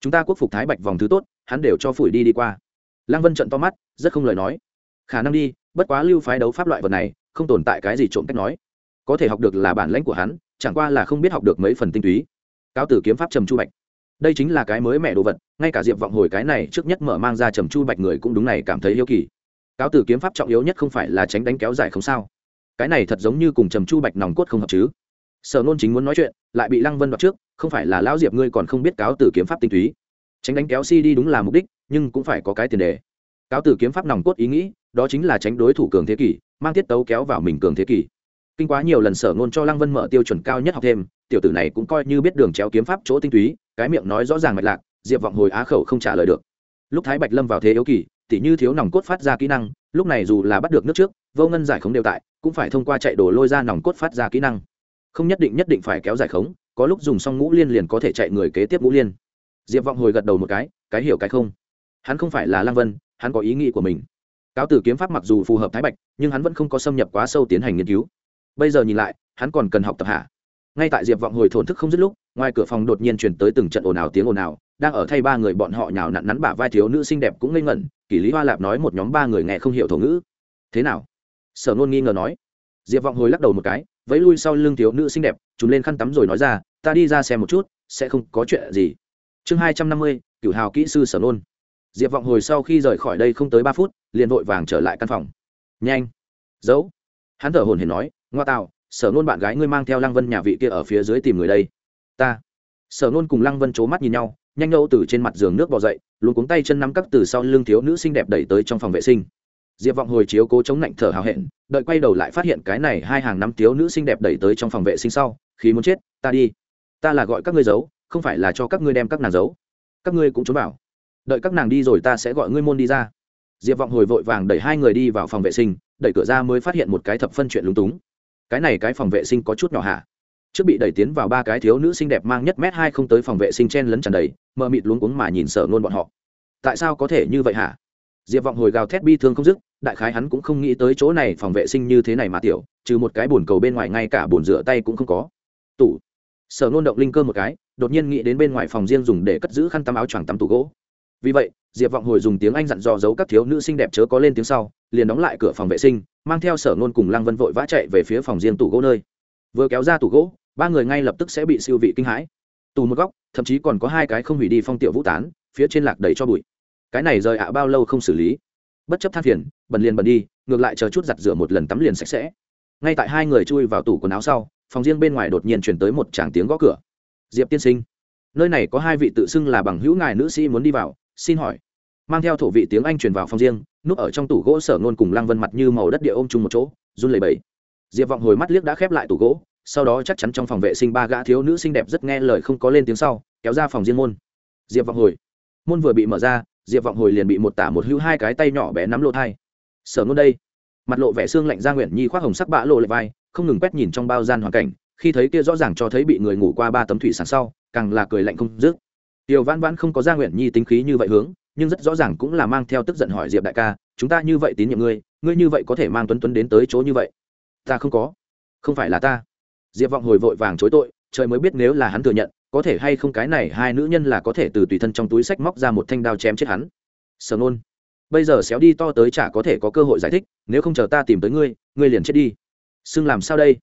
Chúng ta quốc phục thái bạch vòng thứ tốt, hắn đều cho phủi đi đi qua. Lăng vân trận to mắt, rất không lời nói. Khả năng đi, bất quá lưu phái đấu pháp loại vật này, không tồn tại cái gì trộm cách nói. Có thể học được là bản lãnh của hắn, chẳng qua là không biết học được mấy phần tinh túy. Cao tử kiếm pháp trầm chu bạch. Đây chính là cái mới mẹ đồ vật, ngay cả diệp vọng hồi cái này trước nhất mở mang ra trầm chu bạch người cũng đúng này cảm thấy yêu kỳ cáo tử kiếm pháp trọng yếu nhất không phải là tránh đánh kéo dài không sao. Cái này thật giống như cùng trầm chu bạch nòng cốt không hợp chứ. Sở nôn chính muốn nói chuyện, lại bị lăng vân đoạt trước, không phải là lão diệp ngươi còn không biết cáo tử kiếm pháp tinh túy. Tránh đánh kéo si đi đúng là mục đích, nhưng cũng phải có cái tiền đề. Cáo tử kiếm pháp nòng cốt ý nghĩ, đó chính là tránh đối thủ cường thế kỷ, mang tiết tấu kéo vào mình cường thế kỷ. Kinh quá nhiều lần sở ngôn cho lăng vân mở tiêu chuẩn cao nhất học thêm, tiểu tử này cũng coi như biết đường chéo kiếm pháp chỗ tinh túy, cái miệng nói rõ ràng mạch lạc, diệp vọng hồi á khẩu không trả lời được. Lúc thái bạch lâm vào thế yếu kỳ tỉ như thiếu nòng cốt phát ra kỹ năng, lúc này dù là bắt được nước trước, vô ngân giải khống đều tại, cũng phải thông qua chạy đổ lôi ra nòng cốt phát ra kỹ năng. Không nhất định nhất định phải kéo giải khống, có lúc dùng xong ngũ liên liền có thể chạy người kế tiếp ngũ liên. Diệp vọng hồi gật đầu một cái cái hiểu cái không. Hắn không phải là lang vân, hắn có ý nghĩ của mình. Cáo tử kiếm pháp mặc dù phù hợp thái bạch, nhưng hắn vẫn không có xâm nhập quá sâu tiến hành nghiên cứu. Bây giờ nhìn lại, hắn còn cần học tập hạ ngay tại diệp vọng hồi thổn thức không dứt lúc, ngoài cửa phòng đột nhiên chuyển tới từng trận ồn ào tiếng ồn ào, đang ở thay ba người bọn họ nhào nặn nắn bả vai thiếu nữ xinh đẹp cũng ngây ngẩn, kỷ lý hoa lạp nói một nhóm ba người nghe không hiểu thổ ngữ. Thế nào? Sở nôn nghi ngờ nói. Diệp vọng hồi lắc đầu một cái, vẫy lui sau lưng thiếu nữ xinh đẹp trùn lên khăn tắm rồi nói ra, ta đi ra xem một chút, sẽ không có chuyện gì. Chương hai trăm năm mươi, cửu hào kỹ sư sở nôn diệp vọng hồi sau khi rời khỏi đây không tới ba phút, liền vội vàng trở lại căn phòng. Nhanh. Giấu hắn thở hồn hển nói, ngoa tạo sở nôn bạn gái ngươi mang theo lăng vân nhà vị kia ở phía dưới tìm người đây. Ta. Sở nôn cùng lăng vân c h ố mắt nhìn nhau, nhanh nhâu từ trên mặt giường nước bỏ dậy, luôn cuống tay chân nắm cắt từ sau lưng thiếu nữ xinh đẹp đẩy tới trong phòng vệ sinh. Diệp vọng hồi chiếu cố chống lạnh thở hào hẹn, đợi quay đầu lại phát hiện cái này hai hàng năm thiếu nữ xinh đẹp đẩy tới trong phòng vệ sinh sau, khí muốn chết, ta đi. Ta là gọi các ngươi giấu, không phải là cho các ngươi đem các nàng giấu. Các ngươi cũng trốn bảo đợi các nàng đi rồi ta sẽ gọi ngươi môn đi ra. Diệp vọng hồi vội vàng đẩy hai người đi vào phòng vệ sinh, đẩy cửa ra mới phát hiện một cái thập phân chuyện lúng túng cái này cái phòng vệ sinh có chút nhỏ hạ trước bị đẩy tiến vào ba cái thiếu nữ xinh đẹp mang nhất mét hai không tới phòng vệ sinh chen lấn tràn đầy, mờ mịt luống cuống mà nhìn sợ nôn bọn họ. Tại sao có thể như vậy hả? Diệp vọng hồi gào thét bi thương không dứt, đại khái hắn cũng không nghĩ tới chỗ này phòng vệ sinh như thế này mà tiểu, trừ một cái bồn cầu bên ngoài ngay cả bồn rửa tay cũng không có. Tủ. Sở nôn động linh cơ một cái, đột nhiên nghĩ đến bên ngoài phòng riêng dùng để cất giữ khăn tắm áo choàng tắm tủ gỗ vì vậy, diệp vọng hồi dùng tiếng anh dặn dò giấu các thiếu nữ xinh đẹp chớ có lên tiếng sau, liền đóng lại cửa phòng vệ sinh, mang theo sở nôn cùng lăng vân vội vã chạy về phía phòng riêng tủ gỗ nơi. Vừa kéo ra tủ gỗ, ba người ngay lập tức sẽ bị siêu vị kinh hãi. Tù một góc, thậm chí còn có hai cái không hủy đi phong tiệu vũ tán, phía trên lạc đầy cho bụi. Cái này rời ạ bao lâu không xử lý. Bất chấp than phiền, bẩn liền bẩn đi, ngược lại chờ chút giặt rửa một lần tắm liền sạch sẽ. Ngay tại hai người chui vào tủ quần áo sau, phòng riêng bên ngoài đột nhiên chuyển tới một tràng tiếng gõ cửa. Diệp tiên sinh, nơi này có hai vị tự xưng là bằng hữu ngài nữ sĩ muốn đi vào xin hỏi. Mang theo thổ vị tiếng anh truyền vào phòng riêng, núp ở trong tủ gỗ sở ngôn cùng lăng vân mặt như màu đất địa ôm chung một chỗ, run lẩy bẩy. Diệp vọng hồi mắt liếc đã khép lại tủ gỗ, sau đó chắc chắn trong phòng vệ sinh ba gã thiếu nữ xinh đẹp rất nghe lời không có lên tiếng sau, kéo ra phòng riêng môn. Diệp vọng hồi. Môn vừa bị mở ra, diệp vọng hồi liền bị một tả một hữu hai cái tay nhỏ bé nắm lộ thai. Sở ngôn đây. Mặt lộ vẻ xương lạnh ra nguyện nhi khoác hồng sắc bã lộ lệ vai, không ngừng quét nhìn trong bao gian hoàn cảnh, khi thấy kia rõ ràng cho thấy bị người ngủ qua ba tấm thủy sản sau, càng là cười lạnh không dứt tiểu vãn vãn không có gia nguyện nhi tính khí như vậy hướng, nhưng rất rõ ràng cũng là mang theo tức giận hỏi diệp đại ca, chúng ta như vậy tín nhiệm ngươi ngươi như vậy có thể mang tuấn tuấn đến tới chỗ như vậy? Ta không có. Không phải là ta. Diệp vọng hồi vội vàng chối tội, trời mới biết nếu là hắn thừa nhận, có thể hay không cái này hai nữ nhân là có thể từ tùy thân trong túi sách móc ra một thanh đao chém chết hắn. Sở nôn, bây giờ xéo đi to tới chả có thể có cơ hội giải thích, nếu không chờ ta tìm tới ngươi ngươi liền chết đi. Xưng làm sao đây?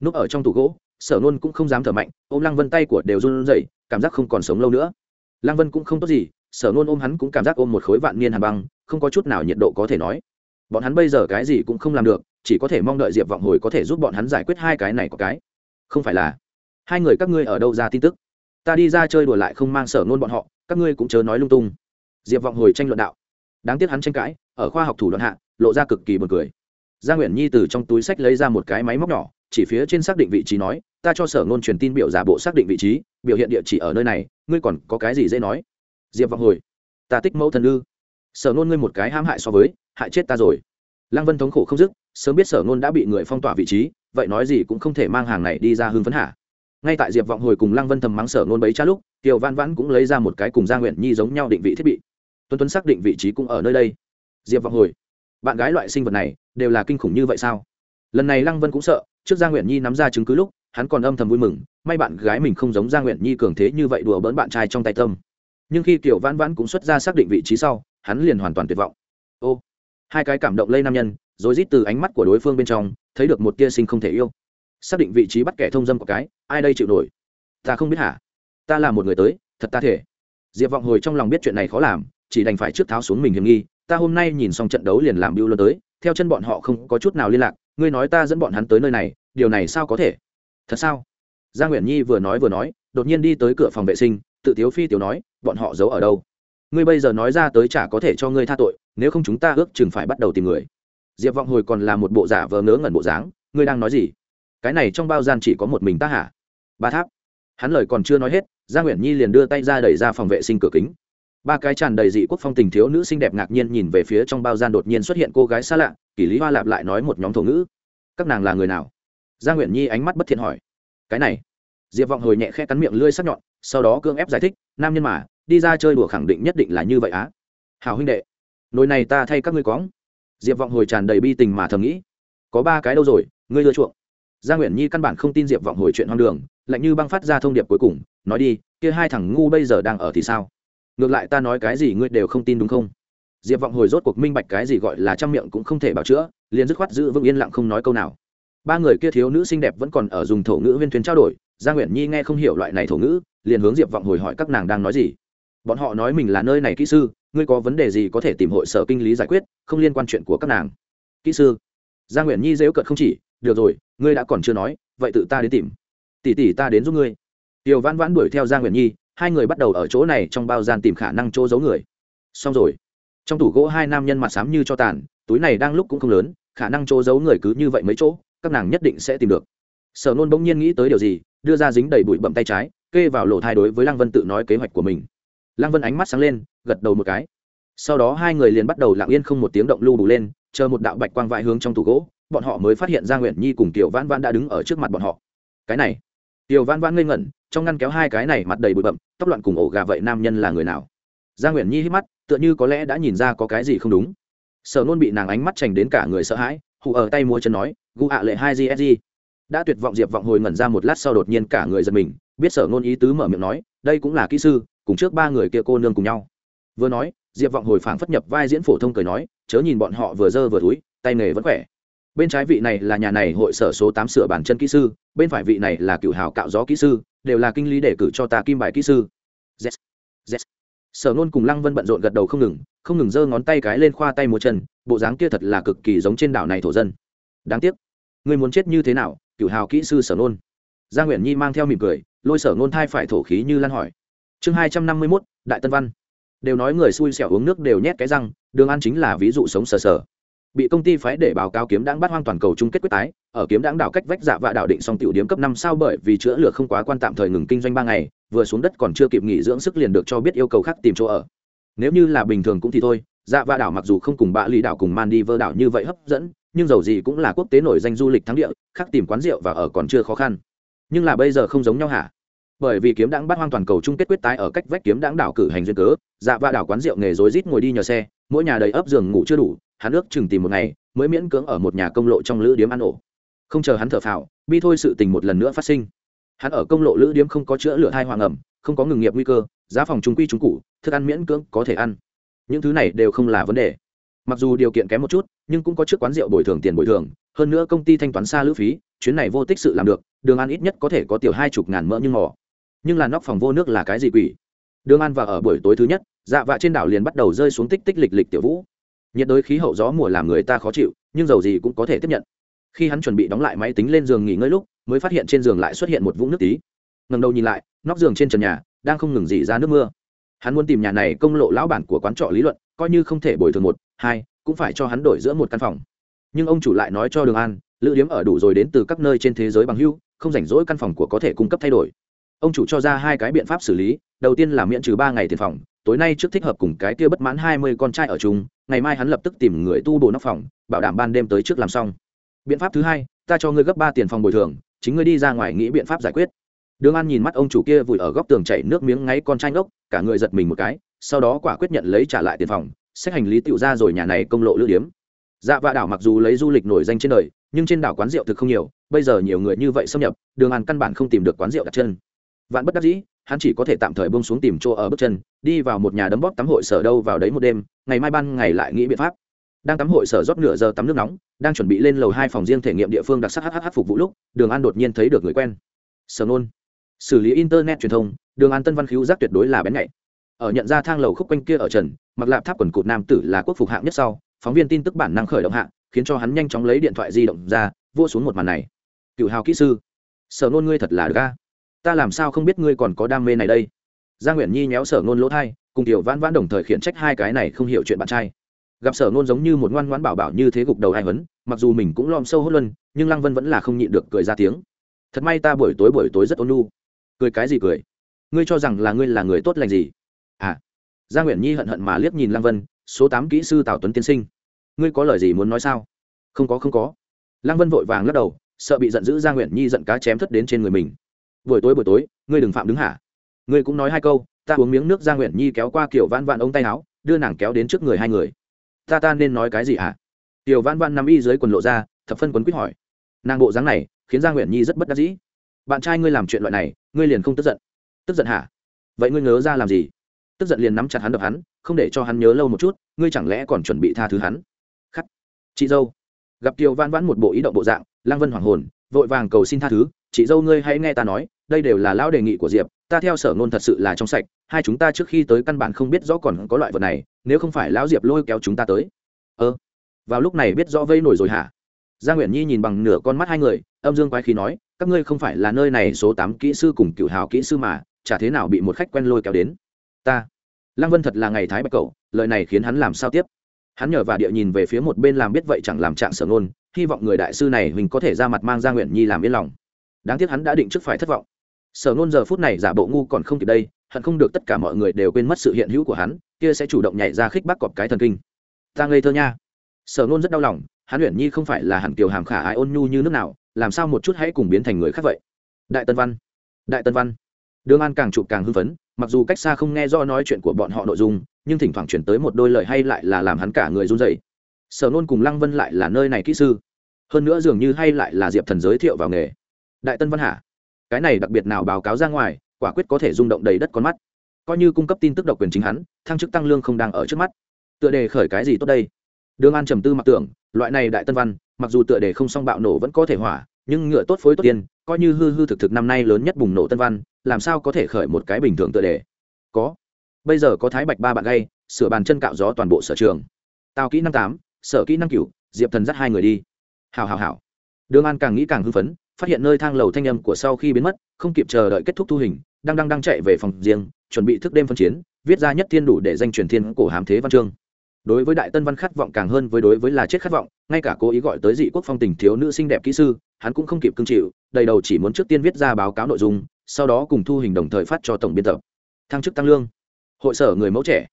Núp ở trong tủ gỗ, sở nôn cũng không dám thở mạnh, ôm lăng vân tay của đều run rẩy, cảm giác không còn sống lâu nữa lăng vân cũng không tốt gì, sở nôn ôm hắn cũng cảm giác ôm một khối vạn niên hàn băng, không có chút nào nhiệt độ có thể nói. Bọn hắn bây giờ cái gì cũng không làm được, chỉ có thể mong đợi diệp vọng hồi có thể giúp bọn hắn giải quyết hai cái này có cái. Không phải là, hai người các ngươi ở đâu ra tin tức? Ta đi ra chơi đùa lại không mang sở nôn bọn họ, các ngươi cũng chớ nói lung tung. Diệp vọng hồi tranh luận đạo. Đáng tiếc hắn tranh cãi, ở khoa học thủ đoạn hạ, lộ ra cực kỳ b u ồ n cười. Gia nguyễn nhi từ trong túi sách lấy ra một cái máy móc nhỏ, chỉ phía trên xác định vị trí nói ta cho sở ngôn truyền tin biểu giả bộ xác định vị trí, biểu hiện địa chỉ ở nơi này, ngươi còn có cái gì dễ nói? Diệp vọng hồi, ta tích mẫu thần ư? Sở ngôn ngươi một cái hãm hại so với, hại chết ta rồi. Lăng vân thống khổ không dứt, sớm biết sở ngôn đã bị người phong tỏa vị trí, vậy nói gì cũng không thể mang hàng này đi ra hương phấn hạ ngay tại diệp vọng hồi cùng lăng vân thầm mắng sở ngôn bấy cha lúc, kiều văn vãn cũng lấy ra một cái cùng gia nguyện nhi giống nhau định vị thiết bị. Tuân tuân xác định vị trí cũng ở nơi đây. Diệp vọng hồi, bạn gái loại sinh vật này, đều là kinh khủng như vậy sao? Lần này lăng vân cũng sợ, trước gia nguyện nhi nắm ra chứng cứ lúc hắn còn âm thầm vui mừng, may bạn gái mình không giống gia nguyện nhi cường thế như vậy đùa bỡn bạn trai trong tay tâm. Nhưng khi kiểu vãn vãn cũng xuất ra xác định vị trí sau, hắn liền hoàn toàn tuyệt vọng. Ô, hai cái cảm động lây nam nhân rồi rít từ ánh mắt của đối phương bên trong, thấy được một tia sinh không thể yêu. Xác định vị trí bắt kẻ thông dâm của cái, ai đây chịu nổi? Ta không biết hả? Ta là một người tới, thật ta thể. Diệp vọng hồi trong lòng biết chuyện này khó làm, chỉ đành phải trước tháo xuống mình hiểm nghi. Ta hôm nay nhìn xong trận đấu liền làm biêu luôn tới, theo chân bọn họ không có chút nào liên lạc, ngươi nói ta dẫn bọn hắn tới nơi này, điều này sao có thể? Thật sao? Gia nguyễn nhi vừa nói vừa nói, đột nhiên đi tới cửa phòng vệ sinh, tự tiếu phi tiểu nói, bọn họ giấu ở đâu? Ngươi bây giờ nói ra tới chả có thể cho ngươi tha tội, nếu không chúng ta ước chừng phải bắt đầu tìm người. Diệp vọng hồi còn là một bộ giả vờ ngớ ngẩn bộ dáng, ngươi đang nói gì? Cái này trong bao gian chỉ có một mình ta hả? Ba tháp. Hắn lời còn chưa nói hết gia nguyễn nhi liền đưa tay ra đẩy ra phòng vệ sinh cửa kính. Ba cái tràn đầy dị quốc phong tình thiếu nữ xinh đẹp ngạc nhiên nhìn về phía trong bao gian đột nhiên xuất hiện cô gái xa lạ, kỷ lý hoa lạp lại nói một nhóm thổ ngữ. Các nàng là người nào? Gia nguyễn nhi ánh mắt bất thiện hỏi, cái này? Diệp vọng hồi nhẹ khẽ cắn miệng lưỡi sắc nhọn, sau đó cương ép giải thích, nam nhân mà, đi ra chơi đùa khẳng định nhất định là như vậy á. Hào huynh đệ, nồi này ta thay các ngươi cóng diệp vọng hồi tràn đầy bi tình mà thầm nghĩ, có ba cái đâu rồi, ngươi đưa chuộng. Gia nguyễn nhi căn bản không tin diệp vọng hồi chuyện hoang đường, lạnh như băng phát ra thông điệp cuối cùng, nói đi, kia hai thằng ngu bây giờ đang ở thì sao? Ngược lại ta nói cái gì ngươi đều không tin đúng không? Diệp vọng hồi rốt cuộc minh bạch cái gì gọi là trăm miệng cũng không thể bảo chữa, liền dứt khoát giữ vững yên lặng không nói câu nào ba người kia thiếu nữ xinh đẹp vẫn còn ở dùng thổ ngữ viên thuyền trao đổi gia nguyễn nhi nghe không hiểu loại này thổ ngữ, liền hướng diệp vọng hồi hỏi các nàng đang nói gì. Bọn họ nói mình là nơi này kỹ sư, ngươi có vấn đề gì có thể tìm hội sở kinh lý giải quyết, không liên quan chuyện của các nàng. Kỹ sư. Gia nguyễn nhi dễu cợt không chỉ, được rồi, ngươi đã còn chưa nói, vậy tự ta đến tìm. Tỷ tỷ ta đến giúp ngươi. Tiểu vãn vãn đuổi theo gia nguyễn nhi, hai người bắt đầu ở chỗ này trong bao gian tìm khả năng chỗ giấu người. Xong rồi. Trong tủ gỗ hai nam nhân mặt xám như cho tàn, túi này đang lúc cũng không lớn, khả năng chỗ giấu người cứ như vậy mấy chỗ các nàng nhất định sẽ tìm được. Sở nôn bỗng nhiên nghĩ tới điều gì, đưa ra dính đầy bụi bậm tay trái, kê vào lỗ thai đối với lăng vân tự nói kế hoạch của mình. Lăng vân ánh mắt sáng lên, gật đầu một cái. Sau đó hai người liền bắt đầu lặng yên không một tiếng động lưu bù lên, chờ một đạo bạch quang vại hướng trong tủ gỗ, bọn họ mới phát hiện ra nguyện nhi cùng tiểu vãn vãn đã đứng ở trước mặt bọn họ. Cái này. Tiểu vãn vãn ngây ngẩn, trong ngăn kéo hai cái này mặt đầy bụi bậm tóc loạn cùng ổ gà vậy nam nhân là người nào? Gia nguyễn nhi hít mắt, tựa như có lẽ đã nhìn ra có cái gì không đúng. Sở nôn bị nàng ánh mắt chành đến cả người sợ hãi hụ ở tay mua chân nói gu ạ lệ hai gsg đã tuyệt vọng diệp vọng hồi ngẩn ra một lát sau đột nhiên cả người giật mình, biết sở ngôn ý tứ mở miệng nói, đây cũng là kỹ sư, cùng trước ba người kia cô nương cùng nhau vừa nói, diệp vọng hồi phảng phất nhập vai diễn phổ thông cười nói, chớ nhìn bọn họ vừa dơ vừa túi tay nghề vẫn khỏe bên trái vị này là nhà này hội sở số tám sửa bản chân kỹ sư, bên phải vị này là cựu hào cạo gió kỹ sư, đều là kinh lý để cử cho ta kim bài kỹ sư yes. Yes. sở nôn cùng lăng vân bận rộn gật đầu không ngừng không ngừng giơ ngón tay cái lên khoa tay một chân, bộ dáng kia thật là cực kỳ giống trên đảo này thổ dân đáng tiếc Ngươi muốn chết như thế nào cựu hào kỹ sư sở nôn. Gia nguyễn nhi mang theo mỉm cười, lôi sở nôn thai phải thổ khí như lan hỏi. Chương hai trăm năm mươi mốt, đại tân văn. Đều nói người xui xẻo uống nước đều nhét cái răng, đường ăn chính là ví dụ sống sờ sờ. Bị công ty phái để báo cáo kiếm đáng bắt hoang toàn cầu chung kết quyết tái, ở kiếm đáng đảo cách vách dạ và đảo định xong tiểu điếm cấp năm sao bởi vì chữa lửa không quá quan tạm thời ngừng kinh doanh ba ngày, vừa xuống đất còn chưa kịp nghỉ dưỡng sức liền được cho biết yêu cầu khác tìm chỗ ở. Nếu như là bình thường cũng thì thôi dạ và đảo mặc dù không cùng bạ lì đảo cùng man đi vơ đảo như vậy hấp dẫn nhưng dầu gì cũng là quốc tế nổi danh du lịch thắng địa, khác tìm quán rượu và ở còn chưa khó khăn. Nhưng là bây giờ không giống nhau hả? Bởi vì kiếm đãng bắt hoang toàn cầu chung kết quyết tái ở cách vách kiếm đãng đảo cử hành duyên cớ dạ và đảo quán rượu nghề rối rít ngồi đi nhờ xe, mỗi nhà đầy ấp giường ngủ chưa đủ, hắn ước chừng tìm một ngày, mới miễn cưỡng ở một nhà công lộ trong lữ điếm ăn ổ. Không chờ hắn thở phào, bi thôi sự tình một lần nữa phát sinh. Hắn ở công lộ lữ điếm không có chữa lửa thai hoàng ẩm, không có ngừng nghiệp nguy cơ, giá phòng trung quy trung cụ thức ăn miễn cưỡng có thể ăn. Những thứ này đều không là vấn đề mặc dù điều kiện kém một chút, nhưng cũng có trước quán rượu bồi thường tiền bồi thường, hơn nữa công ty thanh toán xa lữ phí, chuyến này vô tích sự làm được, đường ăn ít nhất có thể có tiểu hai chục ngàn mỡ nhưng mỏ nhưng là nóc phòng vô nước là cái gì quỷ? Đường ăn và ở buổi tối thứ nhất dạ vạ trên đảo liền bắt đầu rơi xuống tích tích lịch lịch tiểu vũ. Nhiệt đới khí hậu gió mùa làm người ta khó chịu, nhưng dầu gì cũng có thể tiếp nhận. Khi hắn chuẩn bị đóng lại máy tính lên giường nghỉ ngơi lúc, mới phát hiện trên giường lại xuất hiện một vũng nước tí. Ngầm đầu nhìn lại, nóc giường trên trần nhà, đang không ngừng dỉ ra nước mưa. Hắn muốn tìm nhà này công lộ lão bản của quán trọ lý luận, coi như không thể bồi thường một hai, cũng phải cho hắn đổi giữa một căn phòng. Nhưng ông chủ lại nói cho đường an, lữ điếm ở đủ rồi đến từ các nơi trên thế giới bằng hưu, không rảnh rỗi căn phòng của có thể cung cấp thay đổi. Ông chủ cho ra hai cái biện pháp xử lý, đầu tiên là miễn trừ ba ngày tiền phòng, tối nay trước thích hợp cùng cái kia bất mãn hai mươi con trai ở chung, ngày mai hắn lập tức tìm người tu bổ nóc phòng, bảo đảm ban đêm tới trước làm xong. Biện pháp thứ hai, ta cho ngươi gấp ba tiền phòng bồi thường, chính ngươi đi ra ngoài nghĩ biện pháp giải quyết. Đường an nhìn mắt ông chủ kia vùi ở góc tường chảy nước miếng ngáy con trai ngốc, cả người giật mình một cái, sau đó quả quyết nhận lấy trả lại tiền phòng xách hành lý tựu ra rồi nhà này công lộ lữ điếm. Dạ vạ đảo mặc dù lấy du lịch nổi danh trên đời, nhưng trên đảo quán rượu thực không nhiều, bây giờ nhiều người như vậy xâm nhập, đường an căn bản không tìm được quán rượu đặt chân. Vạn bất đắc dĩ, hắn chỉ có thể tạm thời bông xuống tìm chỗ ở bước chân, đi vào một nhà đấm bóp tắm hội sở đâu vào đấy một đêm, ngày mai ban ngày lại nghĩ biện pháp. Đang tắm hội sở rót nửa giờ tắm nước nóng, đang chuẩn bị lên lầu hai phòng riêng thể nghiệm địa phương đặc sắc hhh phục vụ lúc, đường an đột nhiên thấy được người quen. Sở nôn. Xử lý internet truyền thông, đường an tân văn khiếu giác tuyệt đối là bén nhạy ở nhận ra thang lầu khúc quanh kia ở trần, mặc lạp tháp quần cụt nam tử là quốc phục hạng nhất sau, phóng viên tin tức bản năng khởi động hạng khiến cho hắn nhanh chóng lấy điện thoại di động ra vua xuống một màn này. Cựu hào kỹ sư, sở nôn ngươi thật là ga ta làm sao không biết ngươi còn có đam mê này đây? Gia nguyễn nhi nhéo sở nôn lỗ thai, cùng tiểu vãn vãn đồng thời khiển trách hai cái này không hiểu chuyện bạn trai. Gặp sở nôn giống như một ngoan ngoãn bảo bảo như thế gục đầu ai hấn mặc dù mình cũng lom sâu hốt luân, nhưng lăng vân vẫn là không nhịn được cười ra tiếng. Thật may ta buổi tối buổi tối rất ôn nu cười cái gì cười? Ngươi cho rằng là ngươi là người tốt lành gì? À gia nguyễn nhi hận hận mà liếc nhìn lăng vân, số tám kỹ sư tào tuấn tiên sinh. Ngươi có lời gì muốn nói sao? Không có không có. Lăng vân vội vàng lắc đầu, sợ bị giận dữ gia nguyễn nhi giận cá chém thất đến trên người mình. Buổi tối buổi tối, ngươi đừng phạm đứng hả? Ngươi cũng nói hai câu, ta uống miếng nước gia nguyễn nhi kéo qua kiểu vãn vãn ống tay áo, đưa nàng kéo đến trước người hai người. Ta ta nên nói cái gì hả? Tiểu vãn vãn nằm y dưới quần lộ ra, thập phân quấn quýt hỏi. Nàng bộ dáng này, khiến gia nguyễn nhi rất bất đắc dĩ. Bạn trai ngươi làm chuyện loại này, ngươi liền không tức giận. Tức giận hả? Vậy ngươi nhớ ra làm gì? Tức giận liền nắm chặt hắn đập hắn, không để cho hắn nhớ lâu một chút, ngươi chẳng lẽ còn chuẩn bị tha thứ hắn? Khắc. Chị dâu. Gặp kiều van vãn một bộ ý động bộ dạng lang vân hoàng hồn, vội vàng cầu xin tha thứ, chị dâu ngươi hãy nghe ta nói, đây đều là lão đề nghị của diệp, ta theo sở ngôn thật sự là trong sạch, hai chúng ta trước khi tới căn bản không biết rõ còn có loại vật này, nếu không phải lão diệp lôi kéo chúng ta tới. Ơ, vào lúc này biết rõ vây nổi rồi hả? Gia nguyễn nhi nhìn bằng nửa con mắt hai người, âm dương quái khí nói, các ngươi không phải là nơi này số tám kỹ sư cùng cựu hào kỹ sư mà, chả thế nào bị một khách quen lôi kéo đến? Ta. Lăng vân thật là ngày thái bạch cậu, lời này khiến hắn làm sao tiếp? Hắn nhờ và địa nhìn về phía một bên làm biết vậy chẳng làm trạng sở ngôn, hy vọng người đại sư này mình có thể ra mặt mang ra nguyện nhi làm yên lòng. Đáng tiếc hắn đã định trước phải thất vọng. Sở ngôn giờ phút này giả bộ ngu còn không kịp đây, hận không được tất cả mọi người đều quên mất sự hiện hữu của hắn, kia sẽ chủ động nhảy ra khích bác cọp cái thần kinh. Ta ngây thơ nha. Sở ngôn rất đau lòng, hắn nguyện nhi không phải là hẳn kiều hàm khả ái ôn nhu như nước nào, làm sao một chút hãy cùng biến thành người khác vậy? Đại tân văn. Đại tân văn. Đương an càng chụp càng hưng phấn mặc dù cách xa không nghe do nói chuyện của bọn họ nội dung, nhưng thỉnh thoảng chuyển tới một đôi lời hay lại là làm hắn cả người run dậy sở nôn cùng lăng vân lại là nơi này kỹ sư. Hơn nữa dường như hay lại là diệp thần giới thiệu vào nghề. Đại tân văn hạ, cái này đặc biệt nào báo cáo ra ngoài, quả quyết có thể rung động đầy đất con mắt. Coi như cung cấp tin tức độc quyền chính hắn, thăng chức tăng lương không đang ở trước mắt. Tựa đề khởi cái gì tốt đây? Đường an trầm tư mặc tưởng, loại này đại tân văn, mặc dù tựa đề không song bạo nổ vẫn có thể hỏa, nhưng ngựa tốt phối tốt tiền coi như hư hư thực thực năm nay lớn nhất bùng nổ tân văn làm sao có thể khởi một cái bình thường tựa đề? Có. Bây giờ có thái bạch ba bạn gây sửa bàn chân cạo gió toàn bộ sở trường. Tào kỹ năng tám, sở kỹ năng cửu, diệp thần dắt hai người đi. Hào hào hào đường an càng nghĩ càng hưng phấn, phát hiện nơi thang lầu thanh âm của sau khi biến mất, không kịp chờ đợi kết thúc thu hình, đang đang đang chạy về phòng riêng, chuẩn bị thức đêm phân chiến, viết ra nhất thiên đủ để danh truyền thiên cổ hàm thế văn chương. Đối với đại tân văn khát vọng càng hơn với đối với là chết khát vọng, ngay cả cố ý gọi tới dị quốc phong tình thiếu nữ xinh đẹp kỹ sư, hắn cũng không kịp cương chịu, đầy đầu chỉ muốn trước tiên viết ra báo cáo nội dung sau đó cùng thu hình đồng thời phát cho tổng biên tập. Thăng chức tăng lương. Hội sở người mẫu trẻ.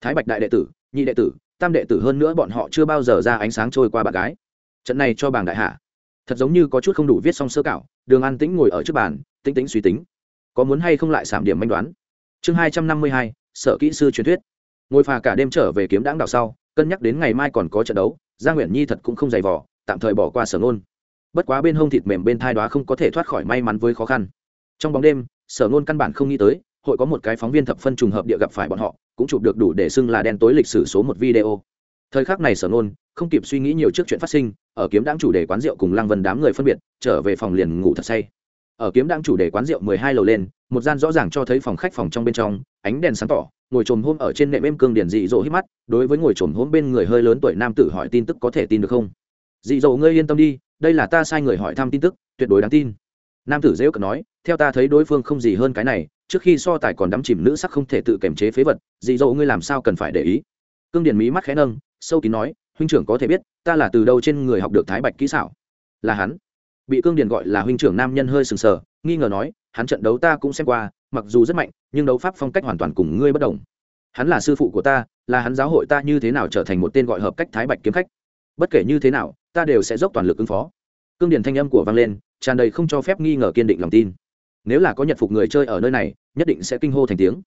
Thái bạch đại đệ tử, nhị đệ tử, tam đệ tử hơn nữa bọn họ chưa bao giờ ra ánh sáng trôi qua bạn gái. Trận này cho bảng đại hạ. Thật giống như có chút không đủ viết xong sơ cảo, đường an tĩnh ngồi ở trước bàn, tĩnh tĩnh suy tính. Có muốn hay không lại giảm điểm manh đoán? Chương hai trăm năm mươi hai, sở kỹ sư truyền thuyết. Ngồi phà cả đêm trở về kiếm đáng đào sau, cân nhắc đến ngày mai còn có trận đấu gia nguyễn nhi thật cũng không dày vỏ tạm thời bỏ qua sở ngôn. Bất quá bên hông thịt mềm bên thai đoá không có thể thoát khỏi may mắn với khó khăn trong bóng đêm, sở ngôn căn bản không nghĩ tới, hội có một cái phóng viên thập phân trùng hợp địa gặp phải bọn họ, cũng chụp được đủ để xưng là đen tối lịch sử số một video. Thời khắc này sở ngôn không kịp suy nghĩ nhiều trước chuyện phát sinh, ở kiếm đáng chủ đề quán rượu cùng lăng vân đám người phân biệt, trở về phòng liền ngủ thật say. Ở kiếm đáng chủ đề quán rượu mười hai lầu lên, một gian rõ ràng cho thấy phòng khách phòng trong bên trong, ánh đèn sáng tỏ, ngồi trồm hôm ở trên nệm êm cương điển dị dỗ hít mắt, đối với ngồi trồm hôm bên người hơi lớn tuổi nam tử hỏi tin tức có thể tin được không? Dị dỗ ngươi yên tâm đi, đây là ta sai người hỏi thăm tin tức, tuyệt đối đáng tin nam tử dễ cận nói, theo ta thấy đối phương không gì hơn cái này, trước khi so tài còn đắm chìm nữ sắc không thể tự kiềm chế phế vật dị dỗ ngươi làm sao cần phải để ý? Cương Điền mỹ mắt khẽ nâng, sâu kín nói, huynh trưởng có thể biết, ta là từ đâu trên người học được thái bạch kỹ xảo? Là hắn. Bị cương điền gọi là huynh trưởng nam nhân hơi sừng sờ, nghi ngờ nói, hắn trận đấu ta cũng xem qua, mặc dù rất mạnh, nhưng đấu pháp phong cách hoàn toàn cùng ngươi bất đồng. Hắn là sư phụ của ta, là hắn giáo hội ta như thế nào trở thành một tên gọi hợp cách thái bạch kiếm khách? Bất kể như thế nào, ta đều sẽ dốc toàn lực ứng phó. Cương điền thanh âm của vang lên tràn đầy không cho phép nghi ngờ kiên định lòng tin. Nếu là có nhật phục người chơi ở nơi này, nhất định sẽ kinh hô thành tiếng.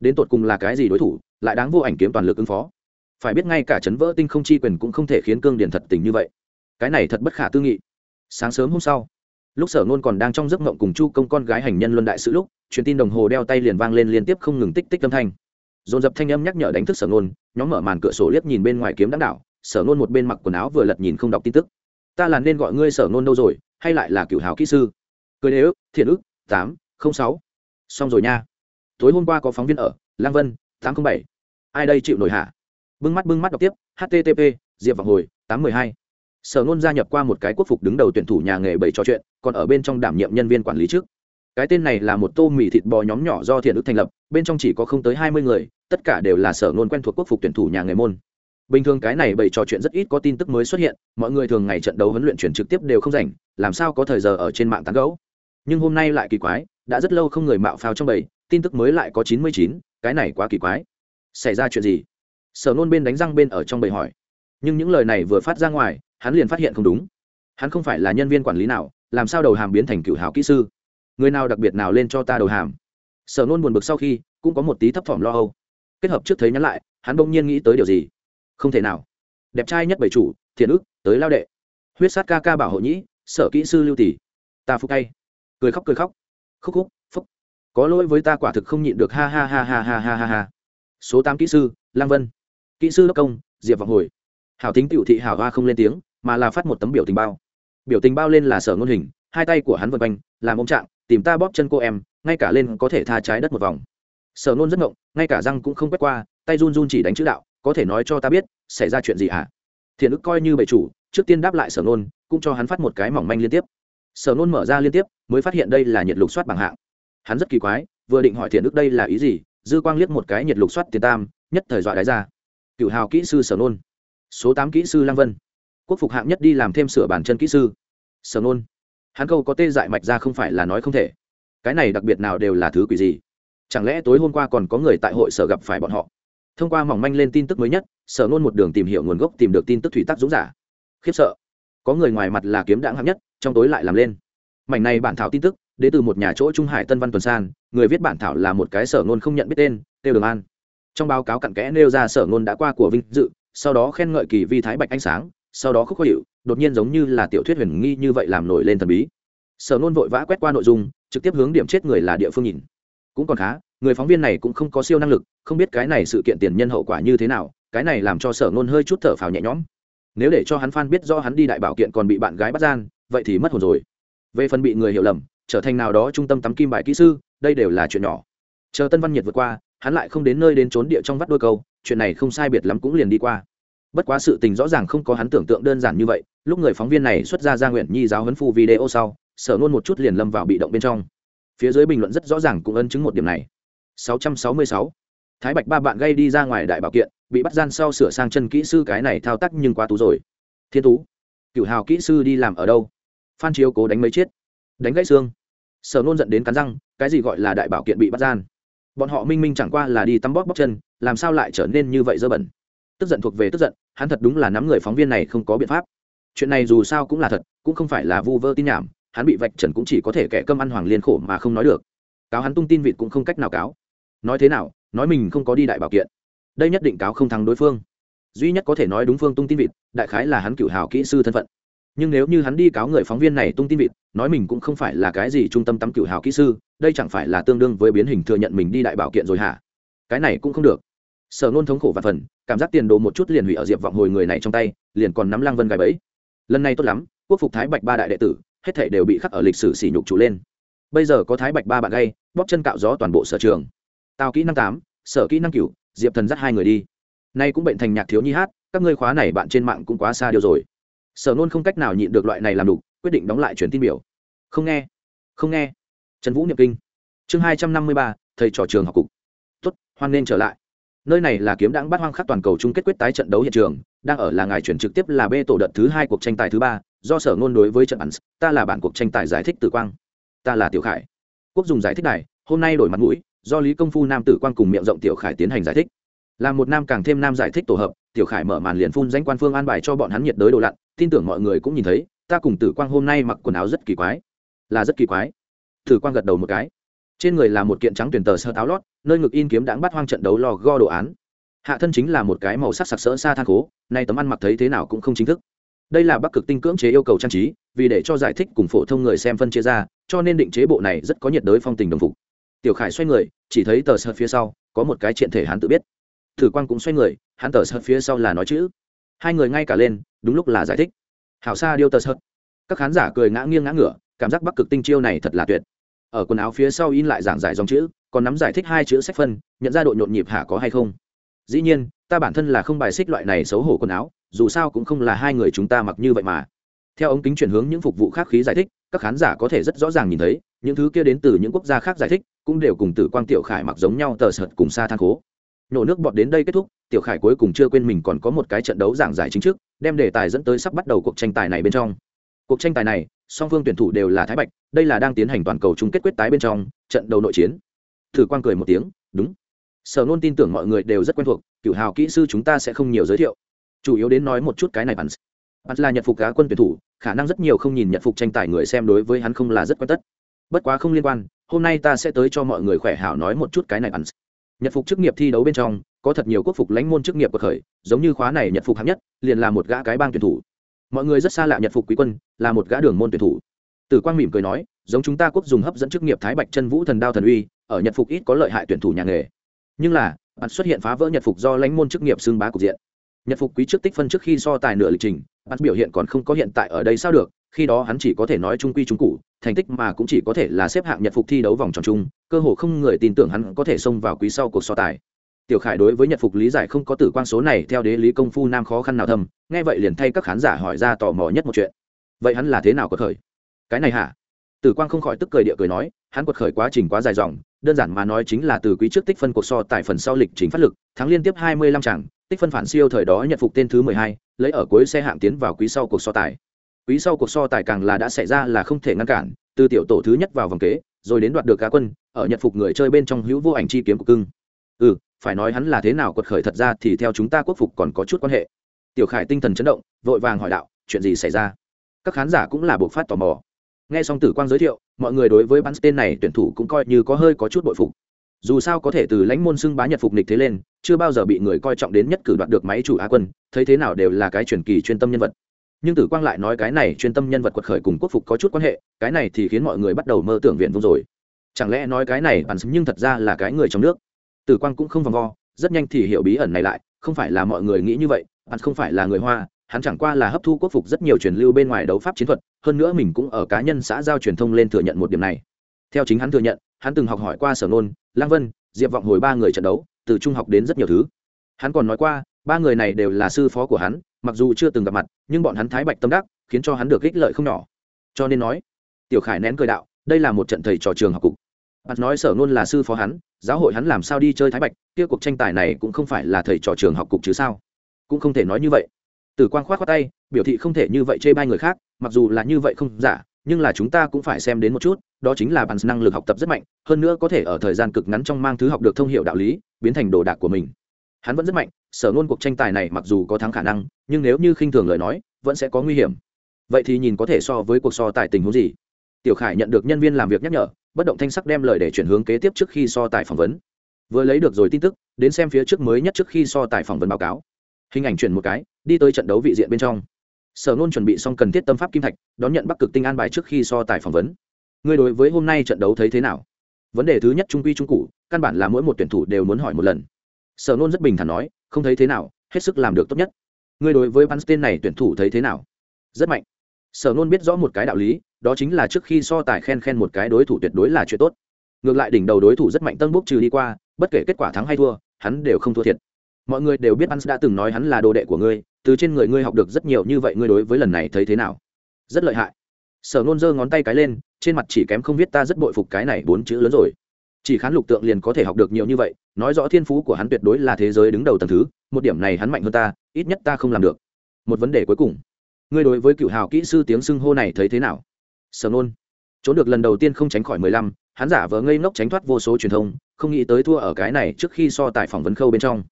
Đến tột cùng là cái gì đối thủ, lại đáng vô ảnh kiếm toàn lực ứng phó. Phải biết ngay cả chấn vỡ tinh không chi quyền cũng không thể khiến cương điền thật tình như vậy. Cái này thật bất khả tư nghị. Sáng sớm hôm sau, lúc sở nôn còn đang trong giấc mộng cùng chu công con gái hành nhân luân đại sự lúc, truyền tin đồng hồ đeo tay liền vang lên liên tiếp không ngừng tích tích âm thanh. Dồn dập thanh âm nhắc nhở đánh thức sở nôn nhóm mở màn cửa sổ liếc nhìn bên ngoài kiếm đáng đảo, sở nôn một bên mặc quần áo vừa lật nhìn không đọc tin tức. Ta là nên gọi ngươi sở nôn đâu rồi? Hay lại là cựu hào kỹ sư? Cười đế ức thiện ức tám, không sáu. Xong rồi nha. Tối hôm qua có phóng viên ở lang vân, tám không bảy. Ai đây chịu nổi hạ bưng mắt bưng mắt đọc tiếp http diệp vào hồi, tám mười hai. Sở nôn gia nhập qua một cái quốc phục đứng đầu tuyển thủ nhà nghề bảy trò chuyện, còn ở bên trong đảm nhiệm nhân viên quản lý trước. Cái tên này là một tô mì thịt bò nhóm nhỏ do thiện ức thành lập, bên trong chỉ có không tới hai mươi người, tất cả đều là sở nôn quen thuộc quốc phục tuyển thủ nhà nghề môn bình thường cái này bày trò chuyện rất ít có tin tức mới xuất hiện, mọi người thường ngày trận đấu huấn luyện chuyển trực tiếp đều không rảnh, làm sao có thời giờ ở trên mạng tán gấu nhưng hôm nay lại kỳ quái, đã rất lâu không người mạo phao trong bầy tin tức mới lại có chín mươi chín, cái này quá kỳ quái. Xảy ra chuyện gì? Sở nôn bên đánh răng bên ở trong bầy hỏi. Nhưng những lời này vừa phát ra ngoài, hắn liền phát hiện không đúng. Hắn không phải là nhân viên quản lý nào, làm sao đầu hàm biến thành cựu hào kỹ sư? Người nào đặc biệt nào lên cho ta đầu hàm? Sở nôn buồn bực sau khi, cũng có một tí thấp thỏm lo âu. Kết hợp trước thấy nhắn lại, hắn bỗng nhiên nghĩ tới điều gì? Không thể nào. Đẹp trai nhất bảy chủ, thiện ức tới lao đệ. Huyết sát ca ca bảo hộ nhĩ, sở kỹ sư lưu tỷ. Ta phục tay. Cười khóc cười khóc. Khúc khúc, phúc. Có lỗi với ta quả thực không nhịn được, ha ha ha ha ha ha ha ha. Số tám kỹ sư lang vân. Kỹ sư đốc công, diệp vọng hồi. Hảo tính tiểu thị hảo hoa không lên tiếng, mà là phát một tấm biểu tình bao. Biểu tình bao lên là sở ngôn hình, hai tay của hắn vân quanh, làm ông trạng, tìm ta bóp chân cô em, ngay cả lên có thể tha trái đất một vòng. Sở ngôn rất ngộng, ngay cả răng cũng không quét qua, tay run run chỉ đánh chữ đạo có thể nói cho ta biết, xảy ra chuyện gì hả? Thiện ức coi như bệ chủ, trước tiên đáp lại sở Nôn, cũng cho hắn phát một cái mỏng manh liên tiếp. Sở Nôn mở ra liên tiếp, mới phát hiện đây là nhiệt lục soát bảng hạng. Hắn rất kỳ quái, vừa định hỏi thiện ức đây là ý gì, dư quang liếc một cái nhiệt lục soát tiền tam, nhất thời dọa đáy ra. Cựu hào kỹ sư sở nôn. Số tám kỹ sư lăng vân. Quốc phục hạng nhất đi làm thêm sửa bản chân kỹ sư. Sở nôn. Hắn câu có tê dại mạch ra không phải là nói không thể. Cái này đặc biệt nào đều là thứ quỷ gì? Chẳng lẽ tối hôm qua còn có người tại hội sở gặp phải bọn họ? Thông qua mỏng manh lên tin tức mới nhất, sở nôn một đường tìm hiểu nguồn gốc, tìm được tin tức thủy tắc dũng giả. Khiếp sợ. Có người ngoài mặt là kiếm đạn hạng nhất, trong tối lại làm lên. Mảnh này bản thảo tin tức, đến từ một nhà chỗ trung hải tân văn tuần san, người viết bản thảo là một cái sở nôn không nhận biết tên, tiêu đường an. Trong báo cáo cặn kẽ nêu ra sở nôn đã qua của vinh dự, sau đó khen ngợi kỳ vi thái bạch ánh sáng, sau đó khúc khó hiệu, đột nhiên giống như là tiểu thuyết huyền nghi như vậy làm nổi lên thần bí. Sở nôn vội vã quét qua nội dung, trực tiếp hướng điểm chết người là địa phương nhìn. Cũng còn khá người phóng viên này cũng không có siêu năng lực, không biết cái này sự kiện tiền nhân hậu quả như thế nào, cái này làm cho sở ngôn hơi chút thở phào nhẹ nhõm. Nếu để cho hắn phan biết do hắn đi đại bảo kiện còn bị bạn gái bắt gian, vậy thì mất hồn rồi. Về phần bị người hiểu lầm, trở thành nào đó trung tâm tắm kim bài kỹ sư, đây đều là chuyện nhỏ. Chờ tân văn nhiệt vượt qua, hắn lại không đến nơi đến trốn địa trong vắt đôi câu, chuyện này không sai biệt lắm cũng liền đi qua. Bất quá sự tình rõ ràng không có hắn tưởng tượng đơn giản như vậy, lúc người phóng viên này xuất ra gia nguyện nhi giáo huấn phu video sau, sở nôn một chút liền lâm vào bị động bên trong. Phía dưới bình luận rất rõ ràng cũng ân chứng một điểm này. 666. thái bạch ba bạn gây đi ra ngoài đại bảo kiện, bị bắt gian sau sửa sang chân kỹ sư cái này thao tác nhưng quá tú rồi. Thiên tú, Cửu hào kỹ sư đi làm ở đâu? Phan chiếu cố đánh mấy chết đánh gãy xương. Sở nôn giận đến cắn răng, cái gì gọi là đại bảo kiện bị bắt gian? Bọn họ minh minh chẳng qua là đi tắm bóp bóp chân, làm sao lại trở nên như vậy dơ bẩn? Tức giận thuộc về tức giận, hắn thật đúng là nắm người phóng viên này không có biện pháp. Chuyện này dù sao cũng là thật, cũng không phải là vu vơ tin nhảm, hắn bị vạch trần cũng chỉ có thể kẻ cơm ăn hoàng liên khổ mà không nói được. Cáo hắn tung tin vịt cũng không cách nào cáo nói thế nào, nói mình không có đi đại bảo kiện. Đây nhất định cáo không thắng đối phương. Duy nhất có thể nói đúng phương tung tin vịt, đại khái là hắn cựu hào kỹ sư thân phận. Nhưng nếu như hắn đi cáo người phóng viên này tung tin vịt, nói mình cũng không phải là cái gì trung tâm tắm cựu hào kỹ sư, đây chẳng phải là tương đương với biến hình thừa nhận mình đi đại bảo kiện rồi hả? Cái này cũng không được. Sở nôn thống khổ và phần, cảm giác tiền đồ một chút liền hủy ở diệp vọng hồi người này trong tay, liền còn nắm lăng vân gài bẫy. Lần này tốt lắm, quốc phục thái bạch ba đại đệ tử, hết thể đều bị khắc ở lịch sử sỉ nhục trụ lên. Bây giờ có thái bạch ba bạn gây bóp chân cạo gió toàn bộ sở trường tào kỹ năng tám, sở kỹ năng cửu, diệp thần dắt hai người đi. Nay cũng bệnh thành nhạc thiếu nhi hát, các ngươi khóa này bạn trên mạng cũng quá xa điều rồi. Sở nôn không cách nào nhịn được loại này làm đủ quyết định đóng lại truyền tin biểu. Không nghe không nghe. Trần vũ niệm kinh. Chương hai trăm năm mươi ba, thầy trò trường học cục. Tuất hoan nên trở lại. Nơi này là kiếm đãng bắt hoang khắc toàn cầu chung kết quyết tái trận đấu hiện trường, đang ở là ngài chuyển trực tiếp là b tổ đợt thứ hai cuộc tranh tài thứ ba, do sở ngôn đối với trận ẩn ta là bản cuộc tranh tài giải thích tử quang. Ta là tiểu khải. Quốc dùng giải thích này, hôm nay đổi mặt mũi do lý công phu nam tử quang cùng miệng rộng tiểu khải tiến hành giải thích. Là một nam càng thêm nam giải thích tổ hợp, tiểu khải mở màn liền phun danh quan phương an bài cho bọn hắn nhiệt đới đồ lặn, tin tưởng mọi người cũng nhìn thấy, ta cùng tử quang hôm nay mặc quần áo rất kỳ quái. Là rất kỳ quái. Tử quang gật đầu một cái. Trên người là một kiện trắng tuyển tờ sơ táo lót, nơi ngực in kiếm đáng bắt hoang trận đấu lò go đồ án. Hạ thân chính là một cái màu sắc sặc sỡ xa than khố, nay tấm ăn mặc thấy thế nào cũng không chính thức. Đây là bắc cực tinh cưỡng chế yêu cầu trang trí, vì để cho giải thích cùng phổ thông người xem phân chia ra, cho nên định chế bộ này rất có nhiệt đới phong tình đồng phục tiểu khải xoay người, chỉ thấy tờ sợt phía sau, có một cái triện thể hắn tự biết. Thử quang cũng xoay người, hắn tờ sợt phía sau là nói chữ. Hai người ngay cả lên, đúng lúc là giải thích. Hảo xa điêu tờ sợt các khán giả cười ngã nghiêng ngã ngửa, cảm giác bắc cực tinh chiêu này thật là tuyệt. Ở quần áo phía sau in lại giảng giải dòng chữ, còn nắm giải thích hai chữ sách phân, nhận ra độ nhộn nhịp hả có hay không. Dĩ nhiên, ta bản thân là không bài xích loại này xấu hổ quần áo, dù sao cũng không là hai người chúng ta mặc như vậy mà. Theo ống kính chuyển hướng những phục vụ khác khí giải thích, các khán giả có thể rất rõ ràng nhìn thấy những thứ kia đến từ những quốc gia khác giải thích, cũng đều cùng tử quang tiểu khải mặc giống nhau tờ sợt cùng xa than khố. Nhổ nước bọt đến đây kết thúc, tiểu khải cuối cùng chưa quên mình còn có một cái trận đấu giảng giải chính trước, đem đề tài dẫn tới sắp bắt đầu cuộc tranh tài này bên trong. Cuộc tranh tài này, song phương tuyển thủ đều là thái bạch, đây là đang tiến hành toàn cầu chung kết quyết tái bên trong, trận đầu nội chiến. Thử quang cười một tiếng, đúng. Sở nôn tin tưởng mọi người đều rất quen thuộc, cựu hào kỹ sư chúng ta sẽ không nhiều giới thiệu. Chủ yếu đến nói một chút cái này bắn bắn là nhật phục cá quân tuyển thủ, khả năng rất nhiều không nhìn nhật phục tranh tài người xem đối với hắn không là rất quen tất bất quá không liên quan, hôm nay ta sẽ tới cho mọi người khỏe hảo nói một chút cái này ăn. Nhật phục chức nghiệp thi đấu bên trong, có thật nhiều quốc phục lãnh môn chức nghiệp bậc khởi, giống như khóa này nhật phục hạng nhất, liền là một gã cái bang tuyển thủ. Mọi người rất xa lạ nhật phục quý quân, là một gã đường môn tuyển thủ. Tử quang mỉm cười nói, giống chúng ta quốc dùng hấp dẫn chức nghiệp thái bạch chân vũ thần đao thần uy, ở nhật phục ít có lợi hại tuyển thủ nhà nghề. Nhưng là, bạn xuất hiện phá vỡ nhật phục do lãnh môn chức nghiệp xương bá cục diện. Nhật phục quý trước tích phân trước khi so tài nửa lịch trình, bạn biểu hiện còn không có hiện tại ở đây sao được khi đó hắn chỉ có thể nói trung quy trung cụ, thành tích mà cũng chỉ có thể là xếp hạng nhật phục thi đấu vòng tròn chung, cơ hồ không người tin tưởng hắn có thể xông vào quý sau cuộc so tài. Tiểu khải đối với nhật phục lý giải không có tử quan số này, theo đế lý công phu nam khó khăn nào thầm, nghe vậy liền thay các khán giả hỏi ra tò mò nhất một chuyện. Vậy hắn là thế nào có khởi? Cái này hả? Tử quang không khỏi tức cười địa cười nói, hắn quật khởi quá trình quá dài dòng, đơn giản mà nói chính là từ quý trước tích phân cuộc so tại phần sau lịch chính phát lực, thắng liên tiếp hai mươi lăm chẳng tích phân phản siêu thời đó nhận phục tên thứ mười hai, lấy ở cuối xe hạng tiến vào quý sau cuộc so tài quý sau cuộc so tài càng là đã xảy ra là không thể ngăn cản, từ tiểu tổ thứ nhất vào vòng kế, rồi đến đoạt được cá quân, ở Nhật phục người chơi bên trong hữu vô ảnh chi kiếm của cưng. Ừ phải nói hắn là thế nào quật khởi thật ra thì theo chúng ta quốc phục còn có chút quan hệ. Tiểu khải tinh thần chấn động, vội vàng hỏi đạo, chuyện gì xảy ra? Các khán giả cũng là buộc phát tò mò. Nghe xong tử quang giới thiệu, mọi người đối với bắn tên này tuyển thủ cũng coi như có hơi có chút bội phục. Dù sao có thể từ lãnh môn xưng bá nhật phục nịch thế lên, chưa bao giờ bị người coi trọng đến nhất cử đoạt được máy chủ á quân, thấy thế nào đều là cái truyền kỳ chuyên tâm nhân vật nhưng tử quang lại nói cái này chuyên tâm nhân vật quật khởi cùng quốc phục có chút quan hệ, cái này thì khiến mọi người bắt đầu mơ tưởng viện vung rồi. Chẳng lẽ nói cái này bắn nhưng thật ra là cái người trong nước? Tử quang cũng không vòng vo, rất nhanh thì hiểu bí ẩn này lại, không phải là mọi người nghĩ như vậy, hắn không phải là người hoa, hắn chẳng qua là hấp thu quốc phục rất nhiều truyền lưu bên ngoài đấu pháp chiến thuật, hơn nữa mình cũng ở cá nhân xã giao truyền thông lên thừa nhận một điểm này. Theo chính hắn thừa nhận, hắn từng học hỏi qua sở nôn, lang vân, diệp vọng hồi ba người trận đấu, từ trung học đến rất nhiều thứ. Hắn còn nói qua, ba người này đều là sư phó của hắn mặc dù chưa từng gặp mặt, nhưng bọn hắn thái bạch tâm đắc, khiến cho hắn được ích lợi không nhỏ. Cho nên nói, tiểu khải nén cười đạo, đây là một trận thầy trò trường học cục. Hắn nói sở nôn là sư phó hắn, giáo hội hắn làm sao đi chơi thái bạch, kia cuộc tranh tài này cũng không phải là thầy trò trường học cục chứ sao? Cũng không thể nói như vậy. Tử quang khoát khoát tay, biểu thị không thể như vậy chê bai người khác, mặc dù là như vậy không giả, nhưng là chúng ta cũng phải xem đến một chút, đó chính là bản năng lực học tập rất mạnh, hơn nữa có thể ở thời gian cực ngắn trong mang thứ học được thông hiệu đạo lý, biến thành đồ đạc của mình. Hắn vẫn rất mạnh sở ngôn cuộc tranh tài này mặc dù có thắng khả năng, nhưng nếu như khinh thường lời nói, vẫn sẽ có nguy hiểm. Vậy thì nhìn có thể so với cuộc so tài tình huống gì? Tiểu khải nhận được nhân viên làm việc nhắc nhở, bất động thanh sắc đem lời để chuyển hướng kế tiếp trước khi so tài phỏng vấn. Vừa lấy được rồi tin tức, đến xem phía trước mới nhất trước khi so tài phỏng vấn báo cáo. Hình ảnh chuyển một cái, đi tới trận đấu vị diện bên trong. Sở nôn chuẩn bị xong cần thiết tâm pháp kim thạch, đón nhận bắc cực tinh an bài trước khi so tài phỏng vấn. Ngươi đối với hôm nay trận đấu thấy thế nào? Vấn đề thứ nhất trung quy trung cụ, căn bản là mỗi một tuyển thủ đều muốn hỏi một lần. Sở nôn rất bình thản nói không thấy thế nào, hết sức làm được tốt nhất. Ngươi đối với văn tên này tuyển thủ thấy thế nào? Rất mạnh. Sở nôn biết rõ một cái đạo lý, đó chính là trước khi so tài khen khen một cái đối thủ tuyệt đối là chuyện tốt. Ngược lại đỉnh đầu đối thủ rất mạnh tân bốc trừ đi qua, bất kể kết quả thắng hay thua, hắn đều không thua thiệt. Mọi người đều biết hắn đã từng nói hắn là đồ đệ của ngươi, từ trên người ngươi học được rất nhiều như vậy ngươi đối với lần này thấy thế nào? Rất lợi hại. Sở nôn giơ ngón tay cái lên, trên mặt chỉ kém không viết ta rất bội phục cái này bốn chữ lớn rồi chỉ khán lục tượng liền có thể học được nhiều như vậy, nói rõ thiên phú của hắn tuyệt đối là thế giới đứng đầu tầng thứ, một điểm này hắn mạnh hơn ta, ít nhất ta không làm được. Một vấn đề cuối cùng. Ngươi đối với cựu hào kỹ sư tiếng xưng hô này thấy thế nào? Sở nôn. Trốn được lần đầu tiên không tránh khỏi mười lăm, hắn giả vờ ngây ngốc tránh thoát vô số truyền thông, không nghĩ tới thua ở cái này trước khi so tại phỏng vấn khâu bên trong.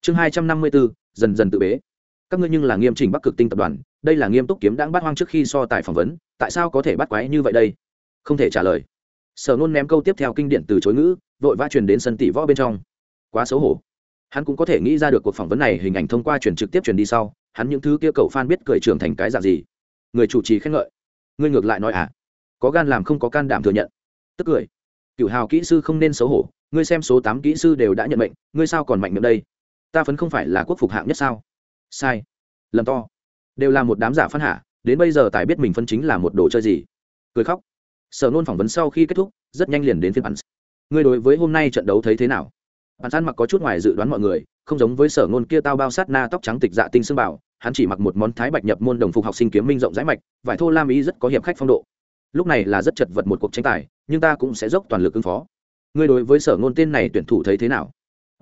Chương hai trăm năm mươi bốn, dần dần tự bế. Các ngươi nhưng là nghiêm chỉnh bắc cực tinh tập đoàn, đây là nghiêm túc kiếm đáng bắt hoang trước khi so tài phỏng vấn, tại sao có thể bắt quái như vậy đây? Không thể trả lời sở nôn ném câu tiếp theo kinh điển từ chối ngữ, vội vã truyền đến sân tỷ võ bên trong. Quá xấu hổ. Hắn cũng có thể nghĩ ra được cuộc phỏng vấn này hình ảnh thông qua truyền trực tiếp truyền đi sau, hắn những thứ kia cậu fan biết cười trưởng thành cái dạng gì. Người chủ trì khen ngợi. Ngươi ngược lại nói à? Có gan làm không có can đảm thừa nhận. Tức cười. Cựu hào kỹ sư không nên xấu hổ, ngươi xem số tám kỹ sư đều đã nhận mệnh, ngươi sao còn mạnh miệng đây? Ta phấn không phải là quốc phục hạng nhất sao? Sai. Lầm to. Đều là một đám giả phân hạ đến bây giờ tài biết mình phân chính là một đồ chơi gì? Cười khóc sở nôn phỏng vấn sau khi kết thúc, rất nhanh liền đến phiên bắn ngươi đối với hôm nay trận đấu thấy thế nào? Bắn san mặc có chút ngoài dự đoán mọi người, không giống với sở nôn kia tao bao sát na tóc trắng tịch dạ tinh xương bảo hắn chỉ mặc một món thái bạch nhập môn đồng phục học sinh kiếm minh rộng rãi mạch, vải thô lam ý rất có hiệp khách phong độ. Lúc này là rất chật vật một cuộc tranh tài, nhưng ta cũng sẽ dốc toàn lực ứng phó. Ngươi đối với sở ngôn tên này tuyển thủ thấy thế nào?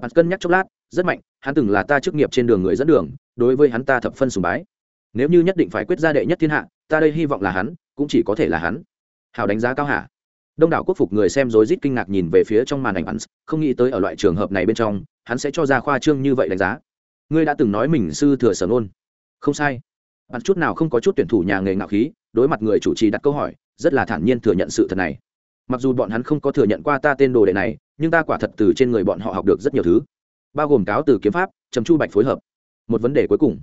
Bạn cân nhắc chốc lát, rất mạnh, hắn từng là ta chức nghiệp trên đường người dẫn đường, đối với hắn ta thập phân sùng bái. Nếu như nhất định phải quyết ra đệ nhất thiên hạ, ta đây hy vọng là hắn, cũng chỉ có thể là hắn hào đánh giá cao hả? đông đảo quốc phục người xem rối rít kinh ngạc nhìn về phía trong màn ảnh hắn, không nghĩ tới ở loại trường hợp này bên trong, hắn sẽ cho ra khoa trương như vậy đánh giá. Ngươi đã từng nói mình sư thừa sở nôn không sai. Bạn chút nào không có chút tuyển thủ nhà nghề ngạo khí, đối mặt người chủ trì đặt câu hỏi, rất là thản nhiên thừa nhận sự thật này. Mặc dù bọn hắn không có thừa nhận qua ta tên đồ đệ này, nhưng ta quả thật từ trên người bọn họ học được rất nhiều thứ. Bao gồm cáo từ kiếm pháp, trầm chu bạch phối hợp. Một vấn đề cuối cùng.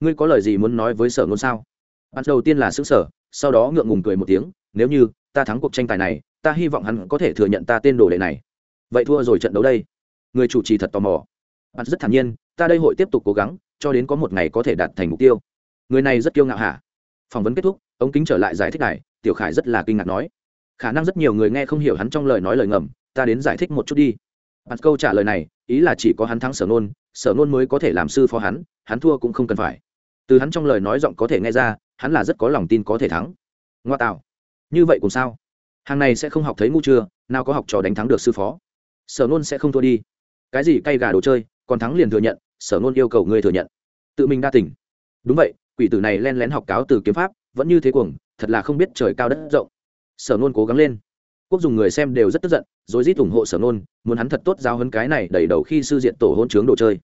Ngươi có lời gì muốn nói với sở ngôn sao? Bạn đầu tiên là xứng sở sau đó ngượng ngùng cười một tiếng, nếu như ta thắng cuộc tranh tài này, ta hy vọng hắn có thể thừa nhận ta tên đồ đệ này. Vậy thua rồi trận đấu đây. Người chủ trì thật tò mò. Bạn rất thản nhiên, ta đây hội tiếp tục cố gắng, cho đến có một ngày có thể đạt thành mục tiêu. Người này rất kiêu ngạo hả? Phỏng vấn kết thúc, ống kính trở lại giải thích này tiểu khải rất là kinh ngạc nói. Khả năng rất nhiều người nghe không hiểu hắn trong lời nói lời ngầm, ta đến giải thích một chút đi. Bạn câu trả lời này, ý là chỉ có hắn thắng sở nôn sở nôn mới có thể làm sư phó hắn hắn thua cũng không cần phải. Từ hắn trong lời nói giọng có thể nghe ra hắn là rất có lòng tin có thể thắng. Ngoa tạo. Như vậy cũng sao? Hàng này sẽ không học thấy ngu chưa, nào có học trò đánh thắng được sư phó. Sở nôn sẽ không thua đi. Cái gì cay gà đồ chơi, còn thắng liền thừa nhận, sở nôn yêu cầu ngươi thừa nhận. Tự mình đa tỉnh đúng vậy, quỷ tử này len lén học cáo từ kiếm pháp, vẫn như thế cuồng, thật là không biết trời cao đất rộng. Sở nôn cố gắng lên. Quốc dùng người xem đều rất tức giận, rồi rít ủng hộ sở nôn, muốn hắn thật tốt giao hơn cái này đẩy đầu khi sư diện tổ hôn chướng đồ chơi.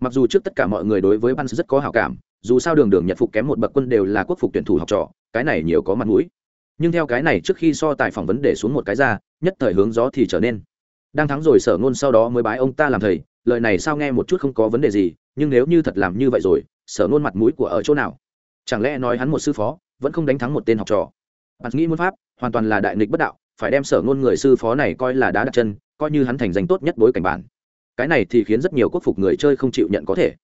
Mặc dù trước tất cả mọi người đối với ban rất có hào cảm dù sao đường đường nhật phục kém một bậc quân đều là quốc phục tuyển thủ học trò, cái này nhiều có mặt mũi. Nhưng theo cái này trước khi so tài phỏng vấn để xuống một cái ra, nhất thời hướng gió thì trở nên. Đang thắng rồi sở ngôn sau đó mới bái ông ta làm thầy, lời này sao nghe một chút không có vấn đề gì, nhưng nếu như thật làm như vậy rồi, sở ngôn mặt mũi của ở chỗ nào? Chẳng lẽ nói hắn một sư phó, vẫn không đánh thắng một tên học trò? Bạn nghĩ muốn pháp, hoàn toàn là đại nghịch bất đạo, phải đem sở ngôn người sư phó này coi là đá đặt chân, coi như hắn thành danh tốt nhất bối cảnh bản. Cái này thì khiến rất nhiều quốc phục người chơi không chịu nhận có thể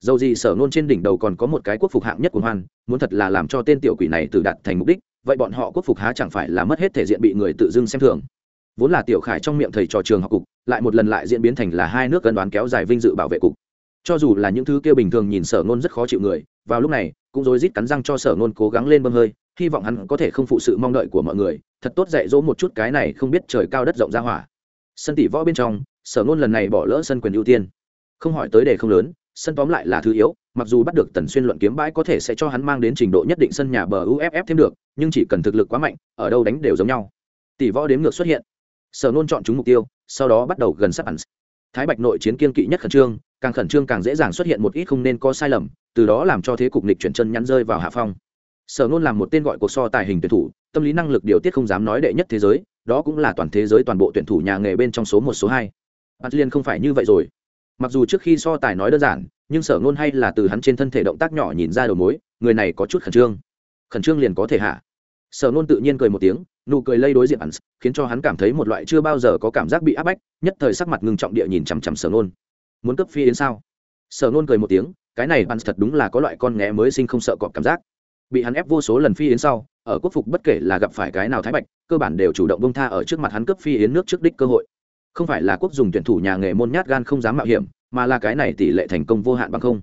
dầu gì sở nôn trên đỉnh đầu còn có một cái quốc phục hạng nhất của hoan, muốn thật là làm cho tên tiểu quỷ này tự đạt thành mục đích, vậy bọn họ quốc phục há chẳng phải là mất hết thể diện bị người tự dưng xem thường. Vốn là tiểu khải trong miệng thầy trò trường học cục, lại một lần lại diễn biến thành là hai nước cân đoán kéo dài vinh dự bảo vệ cục. Cho dù là những thứ kia bình thường nhìn sở nôn rất khó chịu người, vào lúc này, cũng rối rít cắn răng cho sở nôn cố gắng lên bơm hơi, hy vọng hắn có thể không phụ sự mong đợi của mọi người, thật tốt dạy dỗ một chút cái này không biết trời cao đất rộng ra hỏa. Sân tỷ võ bên trong, sở nôn lần này bỏ lỡ sân quyền ưu tiên. Không hỏi tới đề không lớn sân tóm lại là thứ yếu, mặc dù bắt được tần xuyên luận kiếm bãi có thể sẽ cho hắn mang đến trình độ nhất định sân nhà bờ uff thêm được, nhưng chỉ cần thực lực quá mạnh, ở đâu đánh đều giống nhau. Tỷ võ đếm ngược xuất hiện. Sở nôn chọn chúng mục tiêu, sau đó bắt đầu gần sát ẩn thái bạch nội chiến kiên kỵ nhất khẩn trương, càng khẩn trương càng dễ dàng xuất hiện một ít không nên có sai lầm, từ đó làm cho thế cục nịch chuyển chân nhắn rơi vào hạ phong. Sở nôn làm một tên gọi cuộc so tài hình tuyển thủ, tâm lý năng lực điều tiết không dám nói đệ nhất thế giới, đó cũng là toàn thế giới toàn bộ tuyển thủ nhà nghề bên trong số một, số hai. Bắt liên không phải như vậy rồi mặc dù trước khi so tài nói đơn giản, nhưng sở nôn hay là từ hắn trên thân thể động tác nhỏ nhìn ra đầu mối, người này có chút khẩn trương. Khẩn trương liền có thể hạ. Sở nôn tự nhiên cười một tiếng, nụ cười lây đối diện hắn, khiến cho hắn cảm thấy một loại chưa bao giờ có cảm giác bị áp bách, nhất thời sắc mặt ngưng trọng địa nhìn chằm chằm sở nôn muốn cấp phi yến sao? Sở nôn cười một tiếng, cái này hắn thật đúng là có loại con nghé mới sinh không sợ cọp cảm giác. Bị hắn ép vô số lần phi yến sau, ở quốc phục bất kể là gặp phải cái nào thái bạch, cơ bản đều chủ động bông tha ở trước mặt hắn cấp phi yến nước trước đích cơ hội không phải là quốc dùng tuyển thủ nhà nghề môn nhát gan không dám mạo hiểm, mà là cái này tỷ lệ thành công vô hạn bằng không.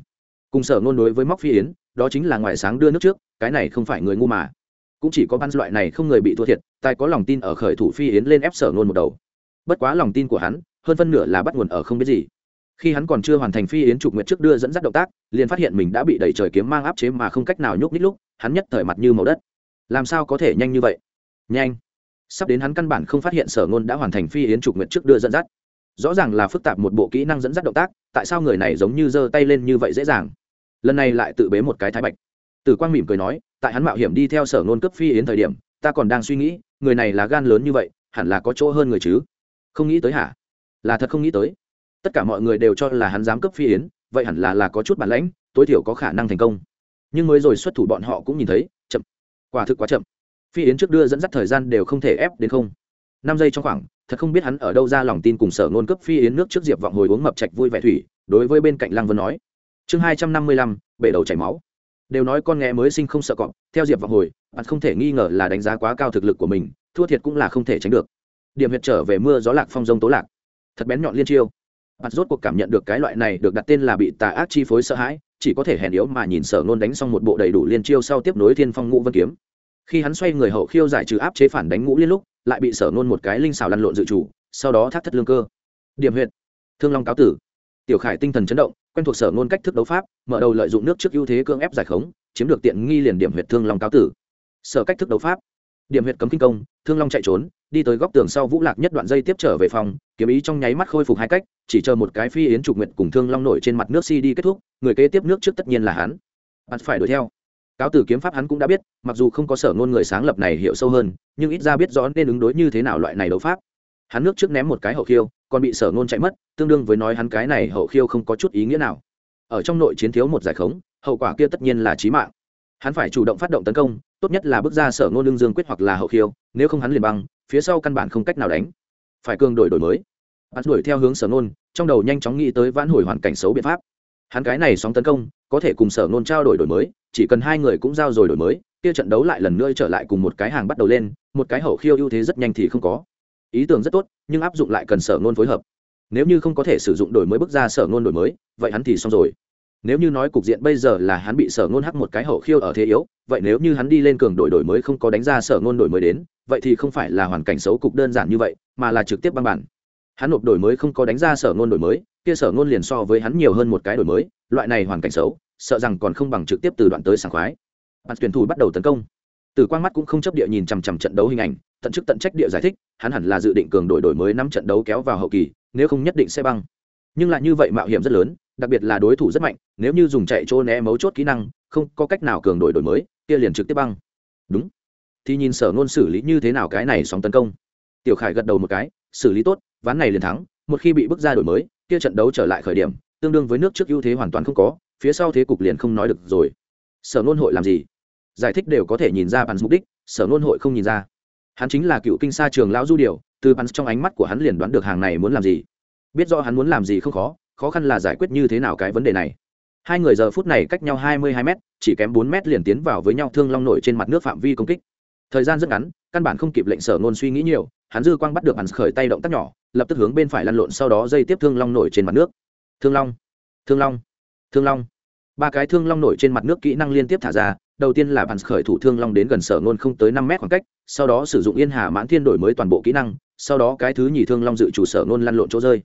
Cùng sở ngôn đối với móc phi yến, đó chính là ngoài sáng đưa nước trước, cái này không phải người ngu mà. Cũng chỉ có ban loại này không người bị thua thiệt, tài có lòng tin ở khởi thủ phi yến lên ép sở ngôn một đầu. Bất quá lòng tin của hắn, hơn phân nửa là bắt nguồn ở không biết gì. Khi hắn còn chưa hoàn thành phi yến trục nguyệt trước đưa dẫn dắt động tác, liền phát hiện mình đã bị đẩy trời kiếm mang áp chế mà không cách nào nhúc nít lúc, hắn nhất thời mặt như màu đất. Làm sao có thể nhanh như vậy? Nhanh! Sắp đến hắn căn bản không phát hiện sở ngôn đã hoàn thành phi yến trục nguyệt trước đưa dẫn dắt. Rõ ràng là phức tạp một bộ kỹ năng dẫn dắt động tác, tại sao người này giống như giơ tay lên như vậy dễ dàng? Lần này lại tự bế một cái thái bạch. Tử quang mỉm cười nói, tại hắn mạo hiểm đi theo sở ngôn cấp phi yến thời điểm, ta còn đang suy nghĩ, người này là gan lớn như vậy, hẳn là có chỗ hơn người chứ? Không nghĩ tới hả? Là thật không nghĩ tới. Tất cả mọi người đều cho là hắn dám cấp phi yến, vậy hẳn là là có chút bản lãnh, tối thiểu có khả năng thành công. Nhưng mới rồi xuất thủ bọn họ cũng nhìn thấy, chậm. Quả thực quá chậm phi yến trước đưa dẫn dắt thời gian đều không thể ép đến không. Năm giây trong khoảng, thật không biết hắn ở đâu ra lòng tin cùng sở ngôn cấp phi yến nước trước diệp vọng hồi uống mập trạch vui vẻ thủy, đối với bên cạnh lăng vân nói. Chương hai trăm năm mươi lăm, bể đầu chảy máu. Đều nói con nghe mới sinh không sợ cọp, theo diệp vọng hồi, bạn không thể nghi ngờ là đánh giá quá cao thực lực của mình, thua thiệt cũng là không thể tránh được. Điểm huyệt trở về mưa gió lạc phong rông tố lạc. Thật bén nhọn liên chiêu. Bạn rốt cuộc cảm nhận được cái loại này được đặt tên là bị tà ác chi phối sợ hãi, chỉ có thể hèn yếu mà nhìn sở nôn đánh xong một bộ đầy đủ liên chiêu sau tiếp nối thiên phong ngũ vân kiếm khi hắn xoay người hậu khiêu giải trừ áp chế phản đánh ngũ liên lúc, lại bị sở nôn một cái linh xào lăn lộn dự chủ, sau đó thác thất lương cơ. Điểm huyệt. Thương long cáo tử. Tiểu khải tinh thần chấn động, quen thuộc sở nôn cách thức đấu pháp, mở đầu lợi dụng nước trước ưu thế cưỡng ép giải khống, chiếm được tiện nghi liền điểm huyệt thương long cáo tử. Sở cách thức đấu pháp. Điểm huyệt cấm kinh công, thương long chạy trốn, đi tới góc tường sau vũ lạc nhất đoạn dây tiếp trở về phòng, kiếm ý trong nháy mắt khôi phục hai cách, chỉ chờ một cái phi yến trục nguyện cùng thương long nổi trên mặt nước si đi kết thúc, người kế tiếp nước trước tất nhiên là hắn. Bạn phải đuổi theo cáo từ kiếm pháp hắn cũng đã biết, mặc dù không có sở ngôn người sáng lập này hiểu sâu hơn, nhưng ít ra biết rõ nên ứng đối như thế nào loại này đấu pháp. Hắn nước trước ném một cái hậu khiêu, còn bị sở ngôn chạy mất, tương đương với nói hắn cái này hậu khiêu không có chút ý nghĩa nào. Ở trong nội chiến thiếu một giải khống, hậu quả kia tất nhiên là chí mạng. Hắn phải chủ động phát động tấn công, tốt nhất là bước ra sở ngôn lương dương quyết hoặc là hậu khiêu, nếu không hắn liền băng, phía sau căn bản không cách nào đánh. Phải cường đổi đổi mới. Hắn đuổi theo hướng sở ngôn, trong đầu nhanh chóng nghĩ tới vãn hồi hoàn cảnh xấu biện pháp hắn cái này sóng tấn công, có thể cùng sở nôn trao đổi đổi mới, chỉ cần hai người cũng giao rồi đổi mới, kia trận đấu lại lần nữa trở lại cùng một cái hàng bắt đầu lên, một cái hậu khiêu ưu thế rất nhanh thì không có. Ý tưởng rất tốt, nhưng áp dụng lại cần sở nôn phối hợp. Nếu như không có thể sử dụng đổi mới bước ra sở nôn đổi mới, vậy hắn thì xong rồi. Nếu như nói cục diện bây giờ là hắn bị sở ngôn hắc một cái hậu khiêu ở thế yếu, vậy nếu như hắn đi lên cường đổi đổi mới không có đánh ra sở ngôn đổi mới đến, vậy thì không phải là hoàn cảnh xấu cục đơn giản như vậy, mà là trực tiếp băng bản. Hắn nộp đổi mới không có đánh ra sở ngôn đổi mới kia sở ngôn liền so với hắn nhiều hơn một cái đổi mới, loại này hoàn cảnh xấu, sợ rằng còn không bằng trực tiếp từ đoạn tới sảng khoái. Bạn tuyển thủ bắt đầu tấn công. Từ quang mắt cũng không chấp địa nhìn chằm chằm trận đấu hình ảnh, tận chức tận trách địa giải thích, hắn hẳn là dự định cường đổi đổi mới năm trận đấu kéo vào hậu kỳ, nếu không nhất định sẽ băng. Nhưng lại như vậy mạo hiểm rất lớn, đặc biệt là đối thủ rất mạnh, nếu như dùng chạy chỗ né mấu chốt kỹ năng, không có cách nào cường đổi đổi mới, kia liền trực tiếp băng. Đúng. Thì nhìn sở ngôn xử lý như thế nào cái này sóng tấn công. Tiểu khải gật đầu một cái, xử lý tốt, ván này liền thắng, một khi bị bước ra đổi mới kia trận đấu trở lại khởi điểm, tương đương với nước trước ưu thế hoàn toàn không có, phía sau thế cục liền không nói được rồi. Sở nôn hội làm gì? Giải thích đều có thể nhìn ra bắn mục đích, sở nôn hội không nhìn ra. Hắn chính là cựu kinh sa trường lão du điều, từ bắn trong ánh mắt của hắn liền đoán được hàng này muốn làm gì. Biết do hắn muốn làm gì không khó khó khăn là giải quyết như thế nào cái vấn đề này. Hai người giờ phút này cách nhau hai mươi hai m chỉ kém bốn m liền tiến vào với nhau thương long nổi trên mặt nước phạm vi công kích. Thời gian rất ngắn, căn bản không kịp lệnh sở nôn suy nghĩ nhiều hắn dư quang bắt được hắn khởi tay động tác nhỏ, lập tức hướng bên phải lăn lộn, sau đó dây tiếp thương long nổi trên mặt nước. Thương long thương long thương long. Ba cái thương long nổi trên mặt nước kỹ năng liên tiếp thả ra, đầu tiên là bàn khởi thủ thương long đến gần sở ngôn không tới năm mét khoảng cách, sau đó sử dụng yên hà mãn thiên đổi mới toàn bộ kỹ năng, sau đó cái thứ nhì thương long dự chủ sở ngôn lăn lộn chỗ rơi.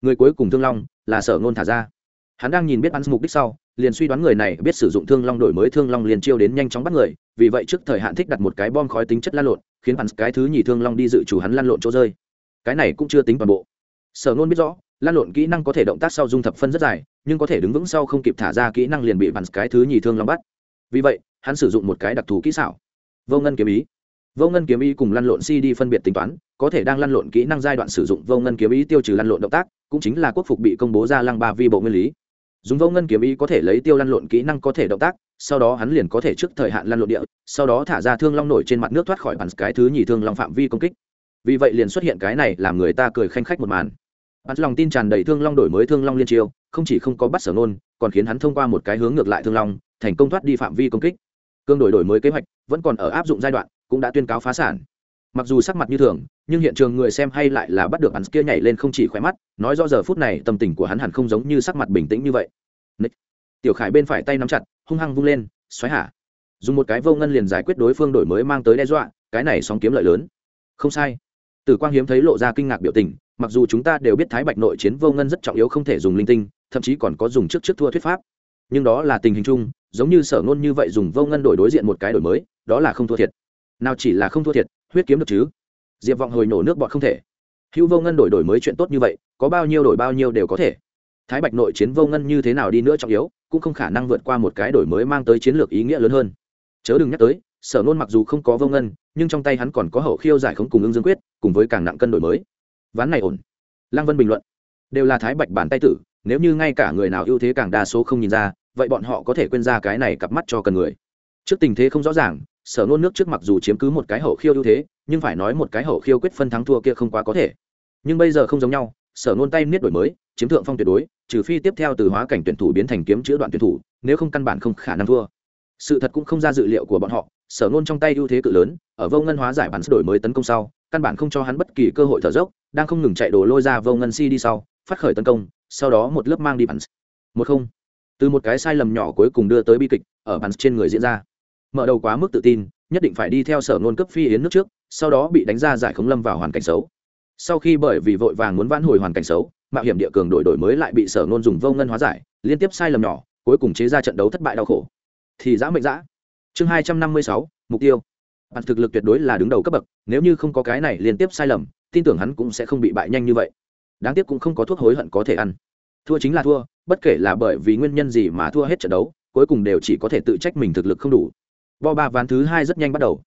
Người cuối cùng thương long là sở ngôn thả ra. Hắn đang nhìn biết bắn mục đích sau, liền suy đoán người này biết sử dụng thương long đổi mới thương long liền chiêu đến nhanh chóng bắt người vì vậy trước thời hạn thích đặt một cái bom khói tính chất lan lộn, khiến hắn cái thứ nhì thương long đi dự chủ hắn lan lộn chỗ rơi. Cái này cũng chưa tính toàn bộ. Sở nôn biết rõ, lan lộn kỹ năng có thể động tác sau dung thập phân rất dài, nhưng có thể đứng vững sau không kịp thả ra kỹ năng liền bị bắn cái thứ nhì thương long bắt. Vì vậy, hắn sử dụng một cái đặc thù kỹ xảo. Vô ngân kiếm ý. Vô ngân kiếm ý cùng lăn lộn đi phân biệt tính toán, có thể đang lăn lộn kỹ năng giai đoạn sử dụng vô ngân kiếm ý tiêu trừ lăn lộn động tác, cũng chính là quốc phục bị công bố ra lăng ba vi bộ nguyên lý. Dùng vô ngân kiếm ý có thể lấy tiêu lăn lộn kỹ năng có thể động tác sau đó hắn liền có thể trước thời hạn lăn lộn địa, sau đó thả ra thương long nổi trên mặt nước thoát khỏi bàn cái thứ nhì thương long phạm vi công kích. Vì vậy liền xuất hiện cái này làm người ta cười khanh khách một màn. Hắn lòng tin tràn đầy thương long đổi mới thương long liên chiêu, không chỉ không có bắt sở nôn còn khiến hắn thông qua một cái hướng ngược lại thương long, thành công thoát đi phạm vi công kích. Cương đổi đổi mới kế hoạch vẫn còn ở áp dụng giai đoạn, cũng đã tuyên cáo phá sản. Mặc dù sắc mặt như thường, nhưng hiện trường người xem hay lại là bắt được hắn kia nhảy lên không chỉ khỏe mắt, nói rõ giờ phút này tâm tình của hắn hẳn không giống như sắc mặt bình tĩnh như vậy tiểu khải bên phải tay nắm chặt, hung hăng vung lên xoáy hả dùng một cái vô ngân liền giải quyết đối phương đổi mới mang tới đe dọa, cái này sóng kiếm lợi lớn. Không sai. Tử quang hiếm thấy lộ ra kinh ngạc biểu tình, mặc dù chúng ta đều biết thái bạch nội chiến vô ngân rất trọng yếu không thể dùng linh tinh, thậm chí còn có dùng trước trước thua thuyết pháp. Nhưng đó là tình hình chung, giống như sở ngôn như vậy dùng vô ngân đổi đối diện một cái đổi mới, đó là không thua thiệt. Nào chỉ là không thua thiệt, huyết kiếm được chứ? Diệp vọng hồi nổ nước bọn không thể. Hữu vô ngân đổi đổi mới chuyện tốt như vậy, có bao nhiêu đổi bao nhiêu đều có thể. Thái bạch nội chiến vô ngân như thế nào đi nữa trọng yếu? Cũng không khả năng vượt qua một cái đổi mới mang tới chiến lược ý nghĩa lớn hơn. Chớ đừng nhắc tới, sở nôn mặc dù không có vô ngân, nhưng trong tay hắn còn có hậu khiêu giải không cùng ứng dương quyết, cùng với càng nặng cân đổi mới. Ván này ổn. Lăng vân bình luận. Đều là thái bạch bản tay tử, nếu như ngay cả người nào ưu thế càng đa số không nhìn ra, vậy bọn họ có thể quên ra cái này cặp mắt cho cần người. Trước tình thế không rõ ràng, sở nôn nước trước mặc dù chiếm cứ một cái hậu khiêu ưu thế, nhưng phải nói một cái hậu khiêu quyết phân thắng thua kia không quá có thể. Nhưng bây giờ không giống nhau sở nôn tay niết đổi mới, chiếm thượng phong tuyệt đối, trừ phi tiếp theo từ hóa cảnh tuyển thủ biến thành kiếm chữa đoạn tuyển thủ, nếu không căn bản không khả năng thua. Sự thật cũng không ra dự liệu của bọn họ, sở nôn trong tay ưu thế cự lớn, ở vô ngân hóa giải bản đổi mới tấn công sau, căn bản không cho hắn bất kỳ cơ hội thở dốc, đang không ngừng chạy đồ lôi ra vô ngân si đi sau, phát khởi tấn công, sau đó một lớp mang đi bản. Một không. Từ một cái sai lầm nhỏ cuối cùng đưa tới bi kịch, ở bản trên người diễn ra. Mở đầu quá mức tự tin, nhất định phải đi theo sở nôn cấp phi yến nước trước, sau đó bị đánh ra giải khống lâm vào hoàn cảnh xấu sau khi bởi vì vội vàng muốn vãn hồi hoàn cảnh xấu, mạo hiểm địa cường đổi đổi mới lại bị sở nôn dùng vô ngân hóa giải, liên tiếp sai lầm nhỏ, cuối cùng chế ra trận đấu thất bại đau khổ. Thì giã mệnh giã chương hai trăm năm mươi sáu, mục tiêu. Bạn thực lực tuyệt đối là đứng đầu cấp bậc, nếu như không có cái này liên tiếp sai lầm, tin tưởng hắn cũng sẽ không bị bại nhanh như vậy. Đáng tiếc cũng không có thuốc hối hận có thể ăn. Thua chính là thua, bất kể là bởi vì nguyên nhân gì mà thua hết trận đấu, cuối cùng đều chỉ có thể tự trách mình thực lực không đủ. Bo ba ván thứ hai rất nhanh bắt đầu.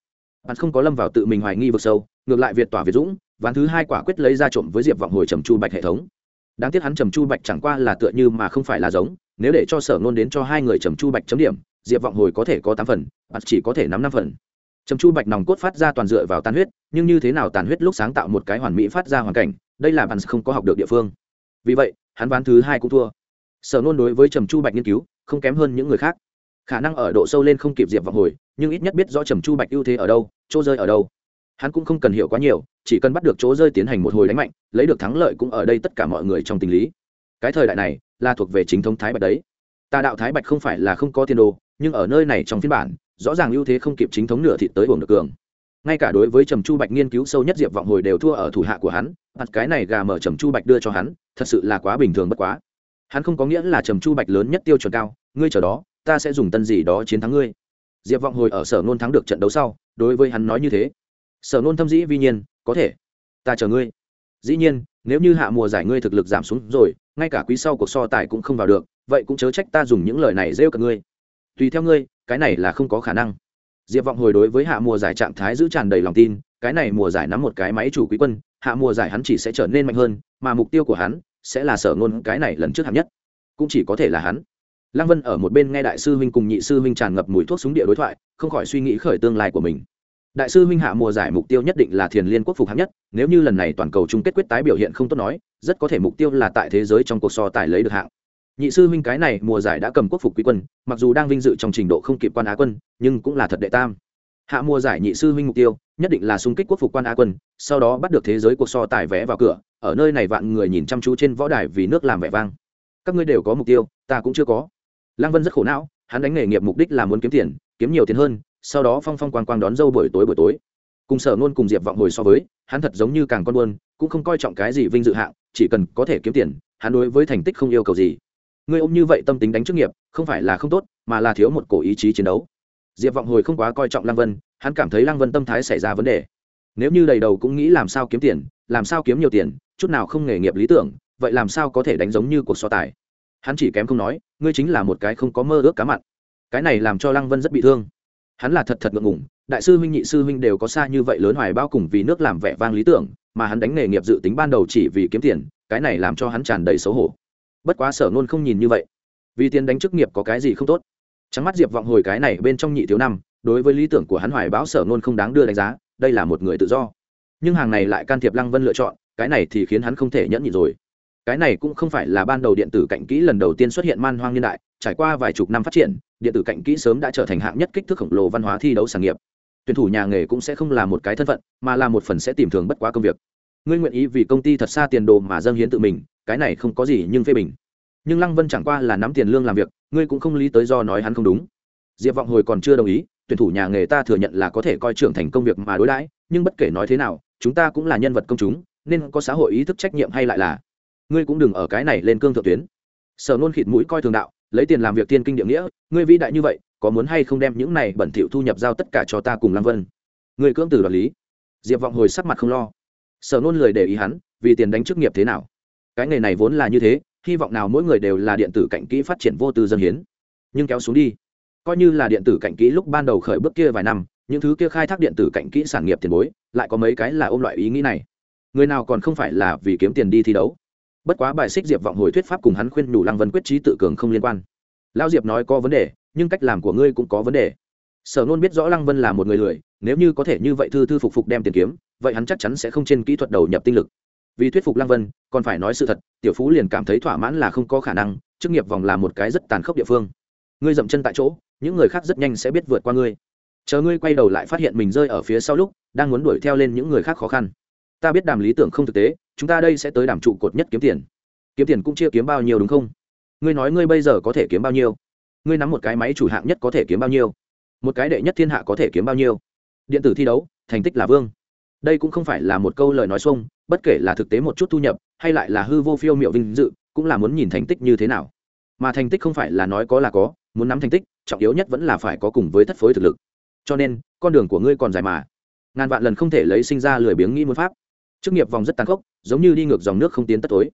Bạn không có lâm vào tự mình hoài nghi vực sâu ngược lại việt tỏa việt dũng, ván thứ hai quả quyết lấy ra trộm với diệp vọng hồi trầm chu bạch hệ thống. Đáng tiếc hắn trầm chu bạch chẳng qua là tựa như mà không phải là giống, nếu để cho sở nôn đến cho hai người trầm chu bạch chấm điểm, diệp vọng hồi có thể có tám phần bạn chỉ có thể nắm năm phần. Trầm chu bạch nòng cốt phát ra toàn dựa vào tan huyết, nhưng như thế nào tàn huyết lúc sáng tạo một cái hoàn mỹ phát ra hoàn cảnh, đây là bạn không có học được địa phương. Vì vậy, hắn ván thứ hai cũng thua. Sở nôn đối với trầm chu bạch nghiên cứu, không kém hơn những người khác. Khả năng ở độ sâu lên không kịp diệp vọng hồi, nhưng ít nhất biết rõ trầm chu bạch ưu thế ở đâu, chỗ rơi ở đâu hắn cũng không cần hiểu quá nhiều, chỉ cần bắt được chỗ rơi tiến hành một hồi đánh mạnh, lấy được thắng lợi cũng ở đây tất cả mọi người trong tình lý. Cái thời đại này là thuộc về chính thống thái bạch đấy. Tà đạo thái bạch không phải là không có tiền đồ, nhưng ở nơi này trong phiên bản, rõ ràng ưu thế không kịp chính thống nửa thịt tới buồng được cường. Ngay cả đối với trầm chu bạch nghiên cứu sâu nhất diệp vọng hồi đều thua ở thủ hạ của hắn mặt cái này gà mở trầm chu bạch đưa cho hắn, thật sự là quá bình thường bất quá. Hắn không có nghĩa là trầm chu bạch lớn nhất tiêu chuẩn cao, ngươi chờ đó, ta sẽ dùng tân gì đó chiến thắng ngươi. Diệp vọng hồi ở sở nôn thắng được trận đấu sau, đối với hắn nói như thế sở nôn thâm dĩ vi nhiên, có thể, ta chờ ngươi. Dĩ nhiên, nếu như hạ mùa giải ngươi thực lực giảm xuống rồi, ngay cả quý sau cuộc so tài cũng không vào được, vậy cũng chớ trách ta dùng những lời này rêu cả ngươi. Tùy theo ngươi, cái này là không có khả năng. Diệp vọng hồi đối với hạ mùa giải trạng thái giữ tràn đầy lòng tin, cái này mùa giải nắm một cái máy chủ quý quân, hạ mùa giải hắn chỉ sẽ trở nên mạnh hơn, mà mục tiêu của hắn sẽ là sở ngôn cái này lần trước hạng nhất, cũng chỉ có thể là hắn. Lăng vân ở một bên nghe đại sư huynh cùng nhị sư huynh tràn ngập mùi thuốc súng địa đối thoại, không khỏi suy nghĩ khởi tương lai của mình đại sư huynh hạ mùa giải mục tiêu nhất định là thiền liên quốc phục hạng nhất, nếu như lần này toàn cầu chung kết quyết tái biểu hiện không tốt nói, rất có thể mục tiêu là tại thế giới trong cuộc so tài lấy được hạng. Nhị sư huynh cái này mùa giải đã cầm quốc phục quý quân, mặc dù đang vinh dự trong trình độ không kịp quan á quân, nhưng cũng là thật đệ tam. Hạ mùa giải nhị sư huynh mục tiêu, nhất định là xung kích quốc phục quan á quân, sau đó bắt được thế giới cuộc so tài vé vào cửa, ở nơi này vạn người nhìn chăm chú trên võ đài vì nước làm vẻ vang. Các ngươi đều có mục tiêu, ta cũng chưa có. Lăng vân rất khổ não, hắn đánh nghề nghiệp mục đích là muốn kiếm tiền, kiếm nhiều tiền hơn sau đó phong phong quang quang đón dâu buổi tối buổi tối. Cùng sở ngôn cùng diệp vọng hồi so với, hắn thật giống như càng con buôn, cũng không coi trọng cái gì vinh dự hạng, chỉ cần có thể kiếm tiền, hắn đối với thành tích không yêu cầu gì. Ngươi ôm như vậy tâm tính đánh trước nghiệp, không phải là không tốt, mà là thiếu một cổ ý chí chiến đấu. Diệp vọng hồi không quá coi trọng lăng vân, hắn cảm thấy lăng vân tâm thái xảy ra vấn đề. Nếu như đầy đầu cũng nghĩ làm sao kiếm tiền, làm sao kiếm nhiều tiền, chút nào không nghề nghiệp lý tưởng, vậy làm sao có thể đánh giống như cuộc so tài? Hắn chỉ kém không nói, ngươi chính là một cái không có mơ ước cá mặn. Cái này làm cho lăng vân rất bị thương hắn là thật thật ngượng ngùng, đại sư huynh, nhị sư huynh đều có xa như vậy lớn hoài bao cùng vì nước làm vẻ vang lý tưởng, mà hắn đánh nghề nghiệp dự tính ban đầu chỉ vì kiếm tiền, cái này làm cho hắn tràn đầy xấu hổ. Bất quá sở nôn không nhìn như vậy. Vì tiền đánh chức nghiệp có cái gì không tốt? Trắng mắt diệp vọng hồi cái này bên trong nhị thiếu năm, đối với lý tưởng của hắn hoài báo sở nôn không đáng đưa đánh giá, đây là một người tự do. Nhưng hàng này lại can thiệp lăng vân lựa chọn, cái này thì khiến hắn không thể nhẫn nhịn rồi. Cái này cũng không phải là ban đầu điện tử cạnh kỹ lần đầu tiên xuất hiện man hoang niên đại, trải qua vài chục năm phát triển điện tử cạnh kỹ sớm đã trở thành hạng nhất kích thước khổng lồ văn hóa thi đấu sản nghiệp. Tuyển thủ nhà nghề cũng sẽ không là một cái thân phận, mà là một phần sẽ tìm thường bất quá công việc. Ngươi nguyện ý vì công ty thật xa tiền đồ mà dâng hiến tự mình, cái này không có gì nhưng phê bình. Nhưng lăng vân chẳng qua là nắm tiền lương làm việc, ngươi cũng không lý tới do nói hắn không đúng. Diệp vọng hồi còn chưa đồng ý, tuyển thủ nhà nghề ta thừa nhận là có thể coi trưởng thành công việc mà đối đãi, nhưng bất kể nói thế nào, chúng ta cũng là nhân vật công chúng, nên có xã hội ý thức trách nhiệm hay lại là. Ngươi cũng đừng ở cái này lên cương thượng tuyến. Sở nôn khịt mũi coi thường đạo lấy tiền làm việc tiên kinh địa nghĩa, ngươi vĩ đại như vậy, có muốn hay không đem những này bẩn thỉu thu nhập giao tất cả cho ta cùng lăng vân? Người cưỡng từ đoạt lý. Diệp vọng hồi sắc mặt không lo. Sở nôn lời để ý hắn, vì tiền đánh chức nghiệp thế nào? Cái nghề này vốn là như thế, hy vọng nào mỗi người đều là điện tử cạnh kỹ phát triển vô tư dân hiến. Nhưng kéo xuống đi, coi như là điện tử cạnh kỹ lúc ban đầu khởi bước kia vài năm, những thứ kia khai thác điện tử cạnh kỹ sản nghiệp tiền bối, lại có mấy cái là ôm loại ý nghĩ này. Người nào còn không phải là vì kiếm tiền đi thi đấu? Bất quá bài xích diệp vọng hồi thuyết pháp cùng hắn khuyên nhủ lăng vân quyết trí tự cường không liên quan. Lao diệp nói có vấn đề, nhưng cách làm của ngươi cũng có vấn đề. Sở nôn biết rõ lăng vân là một người lười, nếu như có thể như vậy thư thư phục phục đem tiền kiếm, vậy hắn chắc chắn sẽ không trên kỹ thuật đầu nhập tinh lực. Vì thuyết phục lăng vân, còn phải nói sự thật, tiểu phú liền cảm thấy thỏa mãn là không có khả năng, chức nghiệp vòng là một cái rất tàn khốc địa phương. Ngươi dậm chân tại chỗ, những người khác rất nhanh sẽ biết vượt qua ngươi. Chờ ngươi quay đầu lại phát hiện mình rơi ở phía sau lúc, đang muốn đuổi theo lên những người khác khó khăn. Ta biết đàm lý tưởng không thực tế chúng ta đây sẽ tới đảm trụ cột nhất kiếm tiền. Kiếm tiền cũng chia kiếm bao nhiêu đúng không? Ngươi nói ngươi bây giờ có thể kiếm bao nhiêu? Ngươi nắm một cái máy chủ hạng nhất có thể kiếm bao nhiêu? Một cái đệ nhất thiên hạ có thể kiếm bao nhiêu? Điện tử thi đấu, thành tích là vương. Đây cũng không phải là một câu lời nói xuông, bất kể là thực tế một chút thu nhập, hay lại là hư vô phiêu miệu vinh dự, cũng là muốn nhìn thành tích như thế nào. Mà thành tích không phải là nói có là có, muốn nắm thành tích, trọng yếu nhất vẫn là phải có cùng với thất phối thực lực. Cho nên, con đường của ngươi còn dài mà. Ngàn vạn lần không thể lấy sinh ra lười biếng nghĩ muốn pháp chức nghiệp vòng rất tàn khốc, giống như đi ngược dòng nước không tiến tất tối.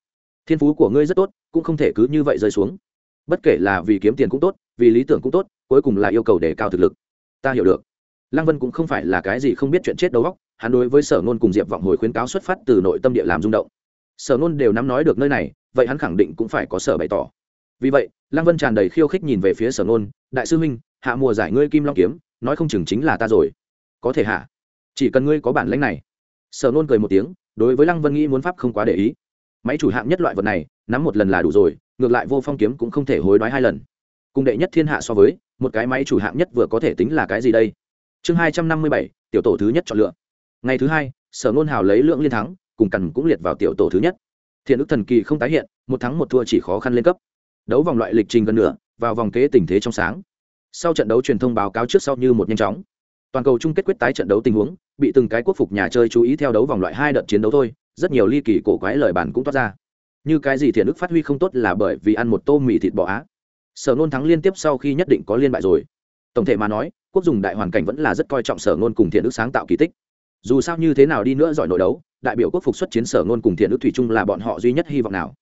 Thiên phú của ngươi rất tốt, cũng không thể cứ như vậy rơi xuống. Bất kể là vì kiếm tiền cũng tốt, vì lý tưởng cũng tốt, cuối cùng là yêu cầu đề cao thực lực. Ta hiểu được. Lăng vân cũng không phải là cái gì không biết chuyện chết đầu óc, hắn đối với sở ngôn cùng diệp vọng hồi khuyến cáo xuất phát từ nội tâm địa làm rung động. Sở ngôn đều nắm nói được nơi này, vậy hắn khẳng định cũng phải có sở bày tỏ. Vì vậy, lăng vân tràn đầy khiêu khích nhìn về phía sở ngôn, đại sư huynh, hạ mùa giải ngươi kim long kiếm, nói không chừng chính là ta rồi. Có thể hạ. Chỉ cần ngươi có bản lãnh này sở nôn cười một tiếng, đối với lăng vân nghĩ muốn pháp không quá để ý. Máy chủ hạng nhất loại vật này, nắm một lần là đủ rồi, ngược lại vô phong kiếm cũng không thể hối đoái hai lần. Cùng đệ nhất thiên hạ so với, một cái máy chủ hạng nhất vừa có thể tính là cái gì đây? Chương hai trăm năm mươi bảy, tiểu tổ thứ nhất chọn lựa. Ngày thứ hai, sở ngôn hào lấy lượng liên thắng, cùng cằn cũng liệt vào tiểu tổ thứ nhất. Thiện ức thần kỳ không tái hiện, một thắng một thua chỉ khó khăn lên cấp. Đấu vòng loại lịch trình gần nửa, vào vòng kế tình thế trong sáng. Sau trận đấu truyền thông báo cáo trước sau như một nhanh chóng. Toàn cầu chung kết quyết tái trận đấu tình huống bị từng cái quốc phục nhà chơi chú ý theo đấu vòng loại hai đợt chiến đấu thôi, rất nhiều ly kỳ cổ quái lời bản cũng toát ra. Như cái gì thiện ức phát huy không tốt là bởi vì ăn một tô mì thịt bò á. Sở nôn thắng liên tiếp sau khi nhất định có liên bại rồi. Tổng thể mà nói, quốc dùng đại hoàn cảnh vẫn là rất coi trọng sở nôn cùng thiện ức sáng tạo kỳ tích. Dù sao như thế nào đi nữa giỏi nội đấu, đại biểu quốc phục xuất chiến sở nôn cùng thiện ức thủy chung là bọn họ duy nhất hy vọng nào.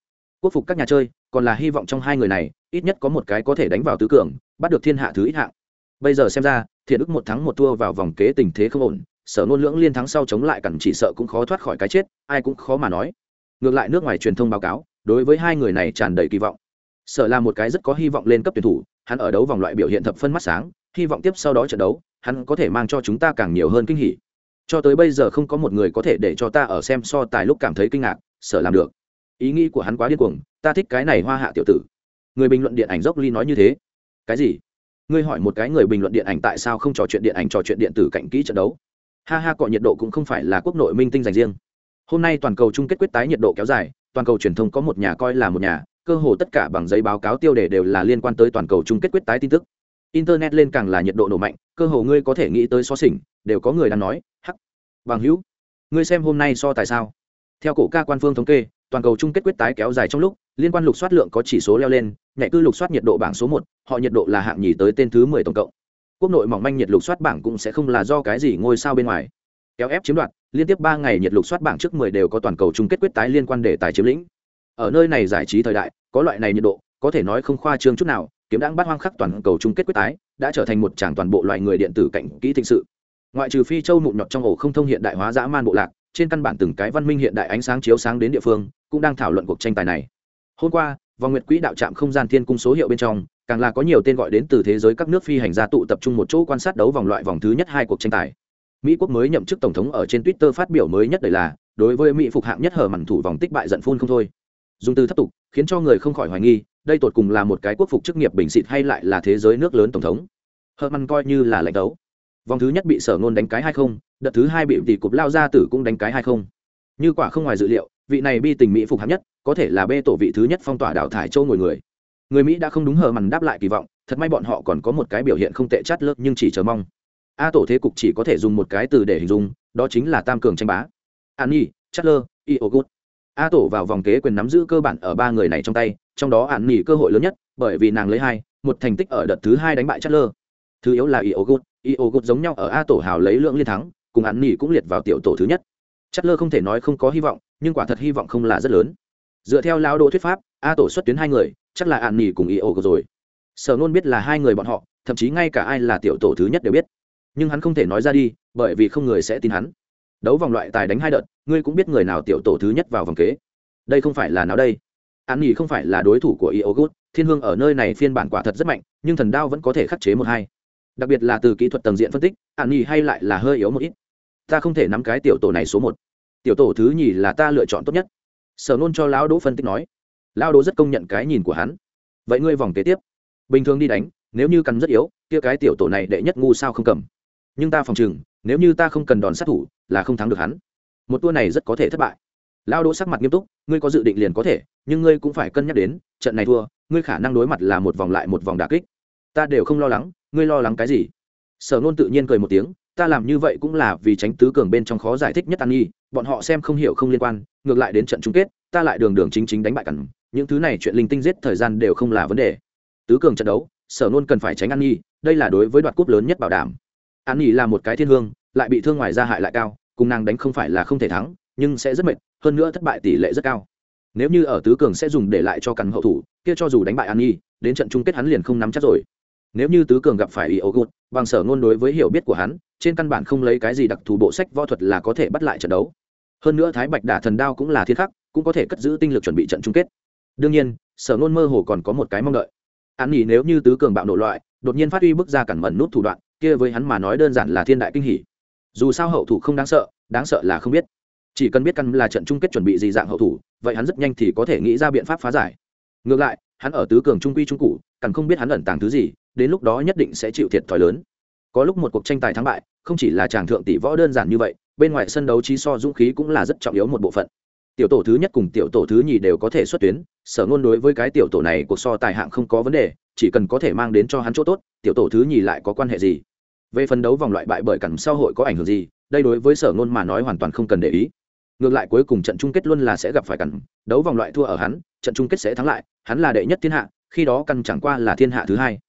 Quốc phục các nhà chơi, còn là hy vọng trong hai người này, ít nhất có một cái có thể đánh vào tứ cường, bắt được thiên hạ thứ ít hạng. Bây giờ xem ra, thiện ức một thắng một thua vào vòng kế tình thế không ổn sở ngôn lưỡng liên thắng sau chống lại cẩn chỉ sợ cũng khó thoát khỏi cái chết, ai cũng khó mà nói. Ngược lại nước ngoài truyền thông báo cáo, đối với hai người này tràn đầy kỳ vọng. Sở là một cái rất có hy vọng lên cấp tuyển thủ, hắn ở đấu vòng loại biểu hiện thập phân mắt sáng, hy vọng tiếp sau đó trận đấu, hắn có thể mang cho chúng ta càng nhiều hơn kinh hỉ. Cho tới bây giờ không có một người có thể để cho ta ở xem so tài lúc cảm thấy kinh ngạc, sở làm được. Ý nghĩ của hắn quá điên cuồng, ta thích cái này hoa hạ tiểu tử. Người bình luận điện ảnh dốc ly nói như thế. Cái gì? Ngươi hỏi một cái người bình luận điện ảnh tại sao không trò chuyện điện ảnh trò chuyện điện tử cạnh kỹ trận đấu? Ha ha, cọ nhiệt độ cũng không phải là quốc nội minh tinh dành riêng. Hôm nay toàn cầu chung kết quyết tái nhiệt độ kéo dài, toàn cầu truyền thông có một nhà coi là một nhà, cơ hồ tất cả bằng giấy báo cáo tiêu đề đều là liên quan tới toàn cầu chung kết quyết tái tin tức. Internet lên càng là nhiệt độ nổ mạnh, cơ hồ ngươi có thể nghĩ tới so sỉnh, đều có người đang nói, hắc, bằng hữu, ngươi xem hôm nay so tại sao? Theo cổ ca quan phương thống kê, toàn cầu chung kết quyết tái kéo dài trong lúc, liên quan lục soát lượng có chỉ số leo lên nhạy cư lục soát nhiệt độ bảng số một, họ nhiệt độ là hạng nhì tới tên thứ mười tổng cộng quốc nội mỏng manh nhiệt lục soát bảng cũng sẽ không là do cái gì ngôi sao bên ngoài. Kéo ép chiếm đoạt, liên tiếp ba ngày nhiệt lục soát bảng trước mười đều có toàn cầu chung kết quyết tái liên quan đề tài chiếm lĩnh. Ở nơi này giải trí thời đại, có loại này nhiệt độ, có thể nói không khoa trương chút nào, kiếm đang bắt hoang khắc toàn cầu chung kết quyết tái, đã trở thành một tràng toàn bộ loại người điện tử cảnh kỹ thịnh sự. Ngoại trừ phi châu mụn nhọt trong ổ không thông hiện đại hóa dã man bộ lạc, trên căn bản từng cái văn minh hiện đại ánh sáng chiếu sáng đến địa phương, cũng đang thảo luận cuộc tranh tài này. Hôm qua, vòng nguyệt quỹ đạo trạm không gian thiên cung số hiệu bên trong càng là có nhiều tên gọi đến từ thế giới các nước phi hành gia tụ tập trung một chỗ quan sát đấu vòng loại vòng thứ nhất hai cuộc tranh tài. Mỹ quốc mới nhậm chức tổng thống ở trên twitter phát biểu mới nhất đây là, đối với mỹ phục hạng nhất hở màn thủ vòng tích bại giận phun không thôi. Dùng từ thấp tục, khiến cho người không khỏi hoài nghi, đây tột cùng là một cái quốc phục chức nghiệp bình xịt hay lại là thế giới nước lớn tổng thống? Hở mặn coi như là lãnh đấu. Vòng thứ nhất bị sở ngôn đánh cái hay không, đợt thứ hai bị tỷ cục lao ra tử cũng đánh cái hay không. Như quả không ngoài dự liệu, vị này bi tình mỹ phục hạng nhất, có thể là bê tổ vị thứ nhất phong tỏa đảo thải châu ngồi người người mỹ đã không đúng hờ mằn đáp lại kỳ vọng, thật may bọn họ còn có một cái biểu hiện không tệ chát lớp nhưng chỉ chờ mong. A tổ thế cục chỉ có thể dùng một cái từ để hình dung, đó chính là tam cường tranh bá. An nhi, chát lơ iogut a tổ vào vòng kế quyền nắm giữ cơ bản ở ba người này trong tay, trong đó an nhi cơ hội lớn nhất, bởi vì nàng lấy hai, một thành tích ở đợt thứ hai đánh bại chát lơ. Thứ yếu là iogut iogut giống nhau ở a tổ hào lấy lượng liên thắng, cùng an nhi cũng liệt vào tiểu tổ thứ nhất. Chát lơ không thể nói không có hy vọng, nhưng quả thật hy vọng không là rất lớn. Dựa theo lao đỗ thuyết pháp, a tổ xuất tuyến hai người chắc là an nỉ cùng ý ổ rồi. Sở nôn biết là hai người bọn họ, thậm chí ngay cả ai là tiểu tổ thứ nhất đều biết. Nhưng hắn không thể nói ra đi, bởi vì không người sẽ tin hắn. Đấu vòng loại tài đánh hai đợt, ngươi cũng biết người nào tiểu tổ thứ nhất vào vòng kế. Đây không phải là nào đây? An nỉ không phải là đối thủ của iogut, thiên hương ở nơi này phiên bản quả thật rất mạnh, nhưng thần đao vẫn có thể khắc chế một hai. Đặc biệt là từ kỹ thuật tầng diện phân tích an nỉ hay lại là hơi yếu một ít. Ta không thể nắm cái tiểu tổ này số một. Tiểu tổ thứ nhì là ta lựa chọn tốt nhất. Sở nôn cho lão đỗ phân tích nói lão đỗ rất công nhận cái nhìn của hắn. Vậy ngươi vòng kế tiếp. Bình thường đi đánh nếu như cắn rất yếu kia cái tiểu tổ này đệ nhất ngu sao không cầm. Nhưng ta phòng chừng nếu như ta không cần đòn sát thủ là không thắng được hắn. Một tour này rất có thể thất bại. Lao đỗ sắc mặt nghiêm túc ngươi có dự định liền có thể nhưng ngươi cũng phải cân nhắc đến trận này thua ngươi khả năng đối mặt là một vòng lại một vòng đà kích. Ta đều không lo lắng ngươi lo lắng cái gì? Sở nôn tự nhiên cười một tiếng ta làm như vậy cũng là vì tránh tứ cường bên trong khó giải thích nhất an nghi, bọn họ xem không hiểu không liên quan ngược lại đến trận chung kết ta lại đường đường chính chính đánh bại cẩn những thứ này chuyện linh tinh giết thời gian đều không là vấn đề. Tứ cường trận đấu, sở nôn cần phải tránh an nhi, đây là đối với đoạt cúp lớn nhất bảo đảm. An nhi là một cái thiên hương, lại bị thương ngoài ra hại lại cao, cùng nàng đánh không phải là không thể thắng, nhưng sẽ rất mệt, hơn nữa thất bại tỷ lệ rất cao. Nếu như ở tứ cường sẽ dùng để lại cho cắn hậu thủ, kia cho dù đánh bại an nhi, đến trận chung kết hắn liền không nắm chắc rồi. Nếu như tứ cường gặp phải ý gút bằng sở ngôn đối với hiểu biết của hắn, trên căn bản không lấy cái gì đặc thù bộ sách võ thuật là có thể bắt lại trận đấu. Hơn nữa thái bạch đả thần đao cũng là thiên khắc, cũng có thể cất giữ tinh lực chuẩn bị trận chung kết đương nhiên, sở nôn mơ hồ còn có một cái mong đợi. An nghỉ nếu như tứ cường bạo nổ loại, đột nhiên phát huy bước ra cản mẩn nút thủ đoạn, kia với hắn mà nói đơn giản là thiên đại kinh hỉ. Dù sao hậu thủ không đáng sợ đáng sợ là không biết. Chỉ cần biết căn là trận chung kết chuẩn bị gì dạng hậu thủ, vậy hắn rất nhanh thì có thể nghĩ ra biện pháp phá giải. Ngược lại, hắn ở tứ cường trung quy trung cụ cằn không biết hắn ẩn tàng thứ gì, đến lúc đó nhất định sẽ chịu thiệt thòi lớn. Có lúc một cuộc tranh tài thắng bại, không chỉ là chàng thượng tỷ võ đơn giản như vậy, bên ngoài sân đấu trí so dũng khí cũng là rất trọng yếu một bộ phận tiểu tổ thứ nhất cùng tiểu tổ thứ nhì đều có thể xuất tuyến, sở ngôn đối với cái tiểu tổ này cuộc so tài hạng không có vấn đề, chỉ cần có thể mang đến cho hắn chỗ tốt, tiểu tổ thứ nhì lại có quan hệ gì? Về phần đấu vòng loại bại bởi cẳng xã hội có ảnh hưởng gì, đây đối với sở ngôn mà nói hoàn toàn không cần để ý. Ngược lại cuối cùng trận chung kết luôn là sẽ gặp phải cẩn đấu vòng loại thua ở hắn, trận chung kết sẽ thắng lại, hắn là đệ nhất thiên hạ, khi đó căn chẳng qua là thiên hạ thứ hai.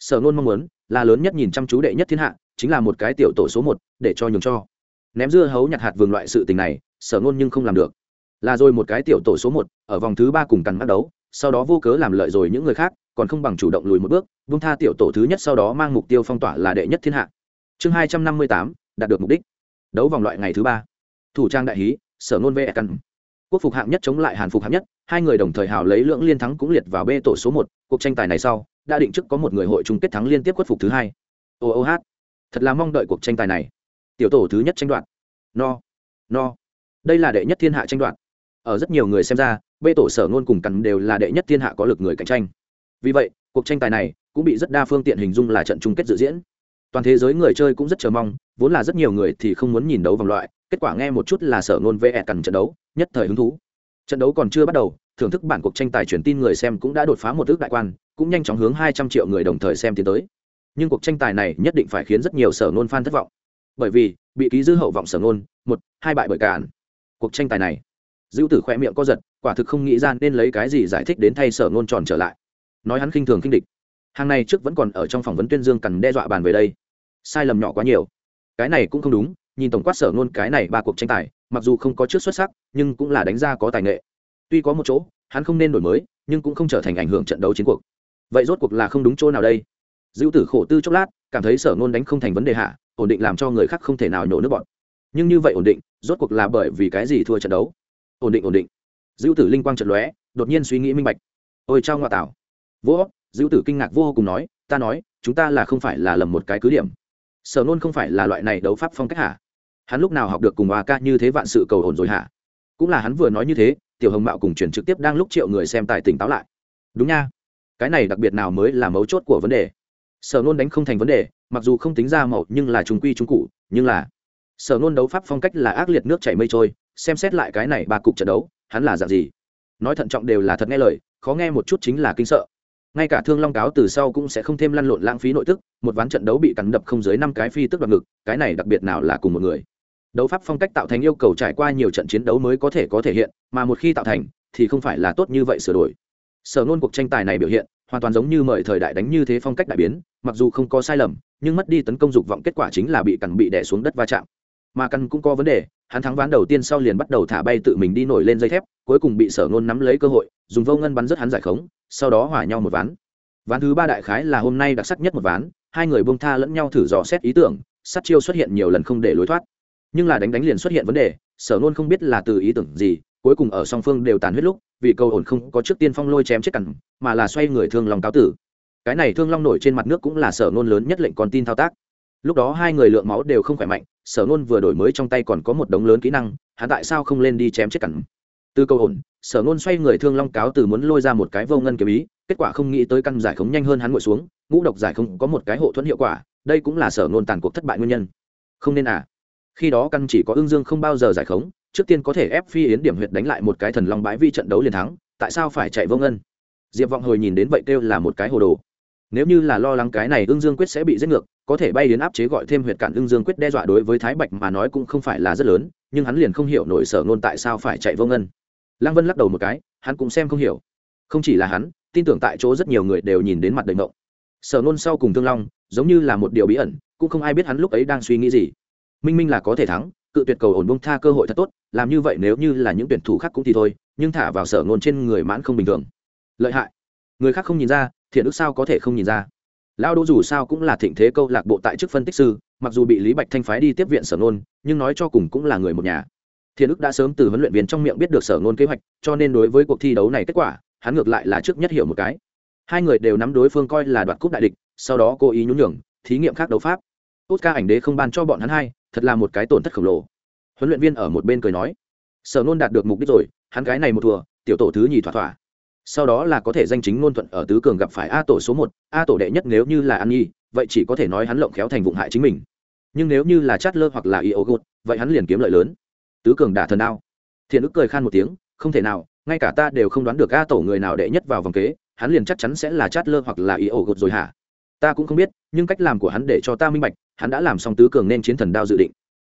Sở ngôn mong muốn, là lớn nhất nhìn chăm chú đệ nhất thiên hạ, chính là một cái tiểu tổ số một, để cho nhường cho. Ném dưa hấu nhặt hạt vườn loại sự tình này, sở ngôn nhưng không làm được là rồi một cái tiểu tổ số một, ở vòng thứ ba cùng cằn bắt đấu sau đó vô cớ làm lợi rồi những người khác, còn không bằng chủ động lùi một bước, vung tha tiểu tổ thứ nhất sau đó mang mục tiêu phong tỏa là đệ nhất thiên hạ. Chương hai trăm năm mươi tám, đạt được mục đích. Đấu vòng loại ngày thứ ba. Thủ trang đại hí, sở ngôn vê căn. Quốc phục hạng nhất chống lại hàn phục hạng nhất, hai người đồng thời hào lấy lưỡng liên thắng cũng liệt vào b tổ số một, cuộc tranh tài này sau, đã định trước có một người hội chung kết thắng liên tiếp quất phục thứ hai. Ô ô hát. Thật là mong đợi cuộc tranh tài này. Tiểu tổ thứ nhất tranh đoạt. No. No. Đây là đệ nhất thiên hạ tranh đoạt ở rất nhiều người xem ra, bê tổ sở ngôn cùng cắn đều là đệ nhất thiên hạ có lực người cạnh tranh. Vì vậy, cuộc tranh tài này cũng bị rất đa phương tiện hình dung là trận chung kết dự diễn. Toàn thế giới người chơi cũng rất chờ mong, vốn là rất nhiều người thì không muốn nhìn đấu vòng loại, kết quả nghe một chút là sở ngôn vẽ cằn trận đấu, nhất thời hứng thú. Trận đấu còn chưa bắt đầu, thưởng thức bản cuộc tranh tài truyền tin người xem cũng đã đột phá một ước đại quan, cũng nhanh chóng hướng hai trăm triệu người đồng thời xem tiến tới. Nhưng cuộc tranh tài này nhất định phải khiến rất nhiều sở ngôn fan thất vọng. Bởi vì, bị ký dư hậu vọng sở ngôn, một, hai bại bởi cản cuộc tranh tài này dữ tử khoe miệng co giật, quả thực không nghĩ ra nên lấy cái gì giải thích đến thay sở ngôn tròn trở lại. Nói hắn khinh thường khinh địch. Hàng này trước vẫn còn ở trong phỏng vấn tuyên dương cần đe dọa bàn về đây. Sai lầm nhỏ quá nhiều. Cái này cũng không đúng, nhìn tổng quát sở ngôn cái này ba cuộc tranh tài, mặc dù không có trước xuất sắc, nhưng cũng là đánh ra có tài nghệ. Tuy có một chỗ, hắn không nên đổi mới, nhưng cũng không trở thành ảnh hưởng trận đấu chiến cuộc. Vậy rốt cuộc là không đúng chỗ nào đây? Dữ tử khổ tư chốc lát, cảm thấy sở ngôn đánh không thành vấn đề hạ, ổn định làm cho người khác không thể nào nhổ nước bọn. Nhưng như vậy ổn định, rốt cuộc là bởi vì cái gì thua trận đấu? Ổn định ổn định. Dữ tử linh quang trận lóe, đột nhiên suy nghĩ minh bạch. Ôi trao ngoại tảo. Vỗ dữ tử kinh ngạc vô cùng nói, ta nói, chúng ta là không phải là lầm một cái cứ điểm. Sở nôn không phải là loại này đấu pháp phong cách hả? Hắn lúc nào học được cùng hoa ca như thế vạn sự cầu ổn rồi hả? Cũng là hắn vừa nói như thế, tiểu hồng mạo cùng chuyển trực tiếp đang lúc triệu người xem tài tỉnh táo lại. Đúng nha. Cái này đặc biệt nào mới là mấu chốt của vấn đề? Sở nôn đánh không thành vấn đề, mặc dù không tính ra màu, nhưng là trung quy trung cụ, nhưng là sở nôn đấu pháp phong cách là ác liệt nước chảy mây trôi xem xét lại cái này ba cục trận đấu, hắn là dạng gì? Nói thận trọng đều là thật nghe lời, khó nghe một chút chính là kinh sợ. Ngay cả thương long cáo từ sau cũng sẽ không thêm lăn lộn lãng phí nội tức, một ván trận đấu bị cắn đập không dưới năm cái phi tức đoạt ngực, cái này đặc biệt nào là cùng một người. Đấu pháp phong cách tạo thành yêu cầu trải qua nhiều trận chiến đấu mới có thể có thể hiện, mà một khi tạo thành, thì không phải là tốt như vậy sửa đổi. Sở nôn cuộc tranh tài này biểu hiện, hoàn toàn giống như mời thời đại đánh như thế phong cách đại biến, mặc dù không có sai lầm, nhưng mất đi tấn công dục vọng kết quả chính là bị cằn bị đẻ xuống đất va chạm. Mà cằn cũng có vấn đề hắn thắng ván đầu tiên sau liền bắt đầu thả bay tự mình đi nổi lên dây thép, cuối cùng bị sở nôn nắm lấy cơ hội, dùng vô ngân bắn rất hắn giải khống, sau đó hỏa nhau một ván. Ván thứ ba đại khái là hôm nay đặc sắc nhất một ván, hai người bông tha lẫn nhau thử dò xét ý tưởng, sát chiêu xuất hiện nhiều lần không để lối thoát. Nhưng là đánh đánh liền xuất hiện vấn đề, sở nôn không biết là từ ý tưởng gì, cuối cùng ở song phương đều tàn huyết lúc, vì cầu ổn không có trước tiên phong lôi chém chết cẳng mà là xoay người thương lòng cáo tử. Cái này thương long nổi trên mặt nước cũng là sở nôn lớn nhất lệnh con tin thao tác. Lúc đó hai người lượng máu đều không khỏe mạnh sở nôn vừa đổi mới trong tay còn có một đống lớn kỹ năng, hắn tại sao không lên đi chém chết cẳng từ Câu ổn, sở nôn xoay người thương long cáo từ muốn lôi ra một cái vô ngân kiếm ý, kết quả không nghĩ tới căn giải khống nhanh hơn hắn ngồi xuống, ngũ độc giải không có một cái hộ thuẫn hiệu quả, đây cũng là sở nôn tàn cuộc thất bại nguyên nhân. Không nên à? Khi đó căn chỉ có ương dương không bao giờ giải khống, trước tiên có thể ép phi yến điểm huyệt đánh lại một cái thần long bãi vi trận đấu liền thắng, tại sao phải chạy vô ngân? Diệp vọng hồi nhìn đến vậy kêu là một cái hồ đồ nếu như là lo lắng cái này ương dương quyết sẽ bị giết ngược, có thể bay đến áp chế gọi thêm huyệt cản ương dương quyết đe dọa đối với thái bạch mà nói cũng không phải là rất lớn, nhưng hắn liền không hiểu nổi sở nôn tại sao phải chạy vô ngân. Lăng vân lắc đầu một cái, hắn cũng xem không hiểu. Không chỉ là hắn, tin tưởng tại chỗ rất nhiều người đều nhìn đến mặt đầy mộng sở nôn sau cùng thương long, giống như là một điều bí ẩn, cũng không ai biết hắn lúc ấy đang suy nghĩ gì. Minh minh là có thể thắng, cự tuyệt cầu ổn bông tha cơ hội thật tốt, làm như vậy nếu như là những tuyển thủ khác cũng thì thôi, nhưng thả vào sở nôn trên người mãn không bình thường. Lợi hại người khác không nhìn ra, thiện ức sao có thể không nhìn ra. Lao đỗ dù sao cũng là thịnh thế câu lạc bộ tại chức phân tích sư, mặc dù bị lý bạch thanh phái đi tiếp viện sở nôn nhưng nói cho cùng cũng là người một nhà. Thiện ức đã sớm từ huấn luyện viên trong miệng biết được sở nôn kế hoạch, cho nên đối với cuộc thi đấu này kết quả, hắn ngược lại là trước nhất hiểu một cái. Hai người đều nắm đối phương coi là đoạt cúp đại địch, sau đó cố ý nhún nhường, thí nghiệm khác đấu pháp. Tốt ca ảnh đế không ban cho bọn hắn hai, thật là một cái tổn thất khổng lồ. Huấn luyện viên ở một bên cười nói, sở nôn đạt được mục đích rồi, hắn cái này một thùa tiểu tổ thứ nhì thỏa thỏa sau đó là có thể danh chính ngôn thuận ở tứ cường gặp phải a tổ số một, a tổ đệ nhất nếu như là an nhi, vậy chỉ có thể nói hắn lộng khéo thành vụng hại chính mình. Nhưng nếu như là chát lơ hoặc là y ô gột, vậy hắn liền kiếm lợi lớn. Tứ cường đả thần đao. Thiện ức cười khan một tiếng, không thể nào, ngay cả ta đều không đoán được a tổ người nào đệ nhất vào vòng kế, hắn liền chắc chắn sẽ là chát lơ hoặc là y ô gột rồi hả? Ta cũng không biết, nhưng cách làm của hắn để cho ta minh bạch, hắn đã làm xong tứ cường nên chiến thần đao dự định.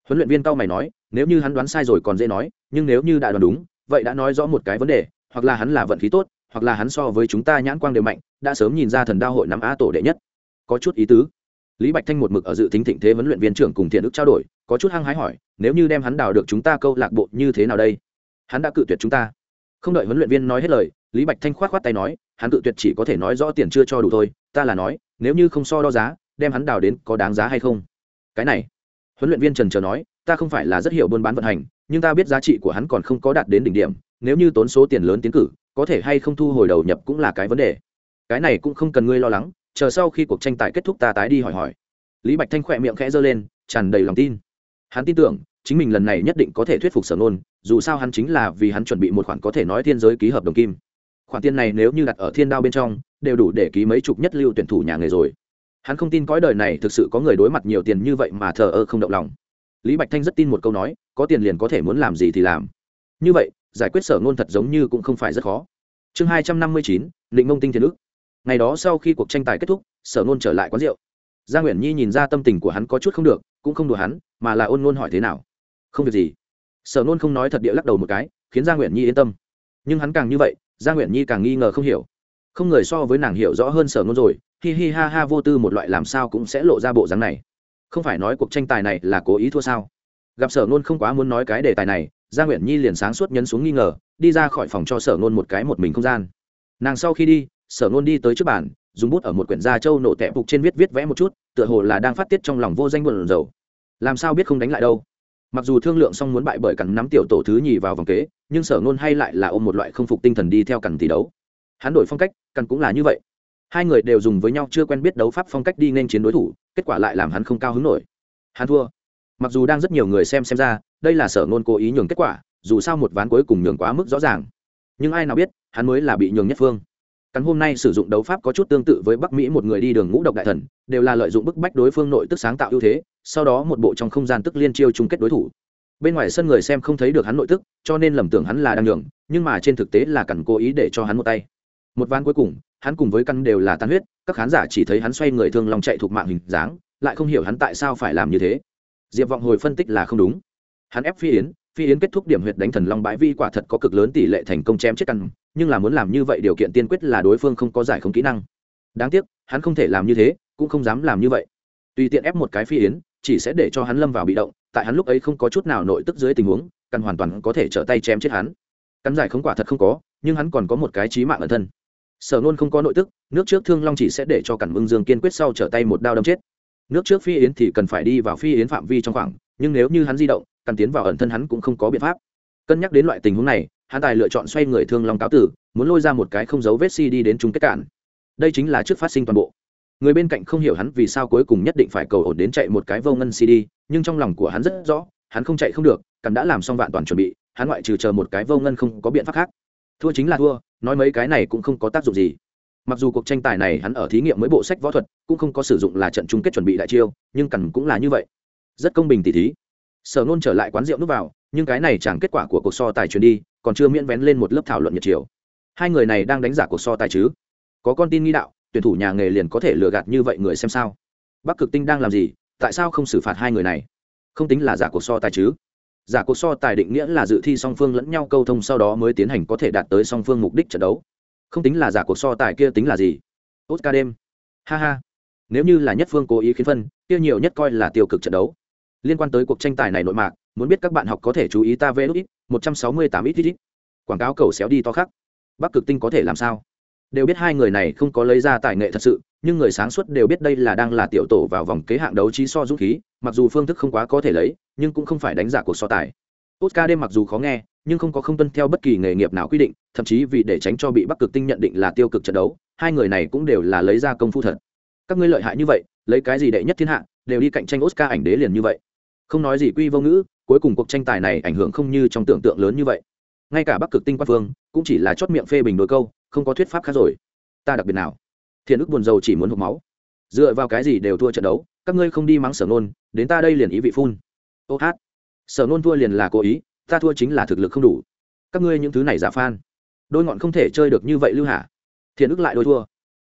Huấn luyện viên cao mày nói, nếu như hắn đoán sai rồi còn dễ nói, nhưng nếu như đã đoán đúng, vậy đã nói rõ một cái vấn đề hoặc là hắn là vận khí tốt, hoặc là hắn so với chúng ta nhãn quang đều mạnh, đã sớm nhìn ra thần đao hội nắm á tổ đệ nhất. Có chút ý tứ. Lý bạch thanh một mực ở dự tính thịnh thế huấn luyện viên trưởng cùng thiện ức trao đổi, có chút hăng hái hỏi, nếu như đem hắn đào được chúng ta câu lạc bộ như thế nào đây? Hắn đã cự tuyệt chúng ta. Không đợi huấn luyện viên nói hết lời, lý bạch thanh khoát khoát tay nói, hắn cự tuyệt chỉ có thể nói rõ tiền chưa cho đủ thôi, ta là nói, nếu như không so đo giá, đem hắn đào đến có đáng giá hay không? Cái này, huấn luyện viên trần trờ nói, ta không phải là rất hiểu buôn bán vận hành, nhưng ta biết giá trị của hắn còn không có đạt đến đỉnh điểm nếu như tốn số tiền lớn tiến cử, có thể hay không thu hồi đầu nhập cũng là cái vấn đề. Cái này cũng không cần ngươi lo lắng, chờ sau khi cuộc tranh tài kết thúc ta tái đi hỏi hỏi. Lý bạch thanh khỏe miệng khẽ giơ lên, tràn đầy lòng tin. Hắn tin tưởng, chính mình lần này nhất định có thể thuyết phục sở nôn, dù sao hắn chính là vì hắn chuẩn bị một khoản có thể nói thiên giới ký hợp đồng kim. Khoản tiền này nếu như đặt ở thiên đao bên trong, đều đủ để ký mấy chục nhất lưu tuyển thủ nhà nghề rồi. Hắn không tin cõi đời này thực sự có người đối mặt nhiều tiền như vậy mà thờ ơ không động lòng. Lý bạch thanh rất tin một câu nói, có tiền liền có thể muốn làm gì thì làm. Như vậy giải quyết sở ngôn thật giống như cũng không phải rất khó. Chương hai trăm năm mươi chín, định mông tinh thiên ức. Ngày đó sau khi cuộc tranh tài kết thúc, sở ngôn trở lại quán rượu. Gia nguyễn nhi nhìn ra tâm tình của hắn có chút không được, cũng không đùa hắn, mà là ôn ngôn hỏi thế nào. Không việc gì. Sở ngôn không nói thật địa lắc đầu một cái, khiến gia nguyễn nhi yên tâm. Nhưng hắn càng như vậy, gia nguyễn nhi càng nghi ngờ không hiểu. Không người so với nàng hiểu rõ hơn sở ngôn rồi, hi hi ha ha vô tư một loại làm sao cũng sẽ lộ ra bộ dáng này. Không phải nói cuộc tranh tài này là cố ý thua sao? Gặp sở nôn không quá muốn nói cái đề tài này gia nguyễn nhi liền sáng suốt nhấn xuống nghi ngờ, đi ra khỏi phòng cho sở nôn một cái một mình không gian. Nàng sau khi đi, sở nôn đi tới trước bàn, dùng bút ở một quyển da trâu nổ tẹp phục trên viết viết vẽ một chút, tựa hồ là đang phát tiết trong lòng vô danh buồn rầu. Làm sao biết không đánh lại đâu? Mặc dù thương lượng xong muốn bại bởi cắn nắm tiểu tổ thứ nhì vào vòng kế, nhưng sở nôn hay lại là ôm một loại không phục tinh thần đi theo cằn tỷ đấu. Hắn đổi phong cách cằn cũng là như vậy. Hai người đều dùng với nhau chưa quen biết đấu pháp phong cách đi nên chiến đối thủ, kết quả lại làm hắn không cao hứng nổi. Hắn thua mặc dù đang rất nhiều người xem xem ra, đây là sở nôn cố ý nhường kết quả, dù sao một ván cuối cùng nhường quá mức rõ ràng. Nhưng ai nào biết, hắn mới là bị nhường nhất phương. Cắn hôm nay sử dụng đấu pháp có chút tương tự với bắc mỹ một người đi đường ngũ độc đại thần, đều là lợi dụng bức bách đối phương nội tức sáng tạo ưu thế, sau đó một bộ trong không gian tức liên chiêu chung kết đối thủ. Bên ngoài sân người xem không thấy được hắn nội tức, cho nên lầm tưởng hắn là đang nhường, nhưng mà trên thực tế là cẩn cố ý để cho hắn một tay. Một ván cuối cùng, hắn cùng với căn đều là tan huyết, các khán giả chỉ thấy hắn xoay người thương lòng chạy thuộc mạng hình dáng, lại không hiểu hắn tại sao phải làm như thế diệp vọng hồi phân tích là không đúng. Hắn ép phi yến phi yến kết thúc điểm huyệt đánh thần long bãi vi quả thật có cực lớn tỷ lệ thành công chém chết căn, nhưng là muốn làm như vậy điều kiện tiên quyết là đối phương không có giải không kỹ năng. Đáng tiếc, hắn không thể làm như thế, cũng không dám làm như vậy. Tùy tiện ép một cái phi yến, chỉ sẽ để cho hắn lâm vào bị động, tại hắn lúc ấy không có chút nào nội tức dưới tình huống, căn hoàn toàn có thể trở tay chém chết hắn. Cắn giải không quả thật không có, nhưng hắn còn có một cái trí mạng ẩn thân. Sở nôn không có nội tức, nước trước thương long chỉ sẽ để cho cản mưng dương kiên quyết sau trở tay một đao đâm chết nước trước phi yến thì cần phải đi vào phi yến phạm vi trong khoảng, nhưng nếu như hắn di động, cần tiến vào ẩn thân hắn cũng không có biện pháp. Cân nhắc đến loại tình huống này, hắn tài lựa chọn xoay người thương long cáo tử, muốn lôi ra một cái không dấu vết si đi đến chung kết cản. Đây chính là trước phát sinh toàn bộ. Người bên cạnh không hiểu hắn vì sao cuối cùng nhất định phải cầu ổn đến chạy một cái vô ngân cd nhưng trong lòng của hắn rất rõ, hắn không chạy không được cắn đã làm xong vạn toàn chuẩn bị, hắn ngoại trừ chờ một cái vô ngân không có biện pháp khác. Thua chính là thua, nói mấy cái này cũng không có tác dụng gì mặc dù cuộc tranh tài này hắn ở thí nghiệm mới bộ sách võ thuật cũng không có sử dụng là trận chung kết chuẩn bị đại chiêu, nhưng cằn cũng là như vậy. Rất công bình tỉ thí. Sở nôn trở lại quán rượu nước vào, nhưng cái này chẳng kết quả của cuộc so tài truyền đi, còn chưa miễn vén lên một lớp thảo luận nhiệt chiều. Hai người này đang đánh giả cuộc so tài chứ? Có con tin nghi đạo, tuyển thủ nhà nghề liền có thể lừa gạt như vậy người xem sao? Bắc cực tinh đang làm gì? Tại sao không xử phạt hai người này? Không tính là giả cuộc so tài chứ? Giả cuộc so tài định nghĩa là dự thi song phương lẫn nhau câu thông sau đó mới tiến hành có thể đạt tới song phương mục đích trận đấu không tính là giả cuộc so tài kia tính là gì? Oscar đêm. Ha ha. Nếu như là nhất phương cố ý khiến phân, kia nhiều nhất coi là tiêu cực trận đấu. Liên quan tới cuộc tranh tài này nội mạc, muốn biết các bạn học có thể chú ý ta vê ít, một trăm sáu mươi tám ít ít. Quảng cáo cầu xéo đi to khắc. Bắc cực tinh có thể làm sao? Đều biết hai người này không có lấy ra tài nghệ thật sự, nhưng người sáng suốt đều biết đây là đang là tiểu tổ vào vòng kế hạng đấu trí so dũng khí, mặc dù phương thức không quá có thể lấy, nhưng cũng không phải đánh giả cuộc so tài oscar đêm mặc dù khó nghe, nhưng không có không tuân theo bất kỳ nghề nghiệp nào quy định, thậm chí vì để tránh cho bị bắc cực tinh nhận định là tiêu cực trận đấu, hai người này cũng đều là lấy ra công phu thật. Các ngươi lợi hại như vậy, lấy cái gì đệ nhất thiên hạ, đều đi cạnh tranh oscar ảnh đế liền như vậy. Không nói gì quy vô ngữ, cuối cùng cuộc tranh tài này ảnh hưởng không như trong tưởng tượng lớn như vậy. Ngay cả bắc cực tinh quan phương, cũng chỉ là chót miệng phê bình đôi câu, không có thuyết pháp khác rồi. Ta đặc biệt nào? Thiên ức buồn rầu chỉ muốn hộc máu. Dựa vào cái gì đều thua trận đấu, các ngươi không đi mắng sở nôn đến ta đây liền ý vị phun. Ô hát sở nôn thua liền là cố ý, ta thua chính là thực lực không đủ. Các ngươi những thứ này giả phan đôi ngọn không thể chơi được như vậy lưu hả? Thiện ức lại đôi thua.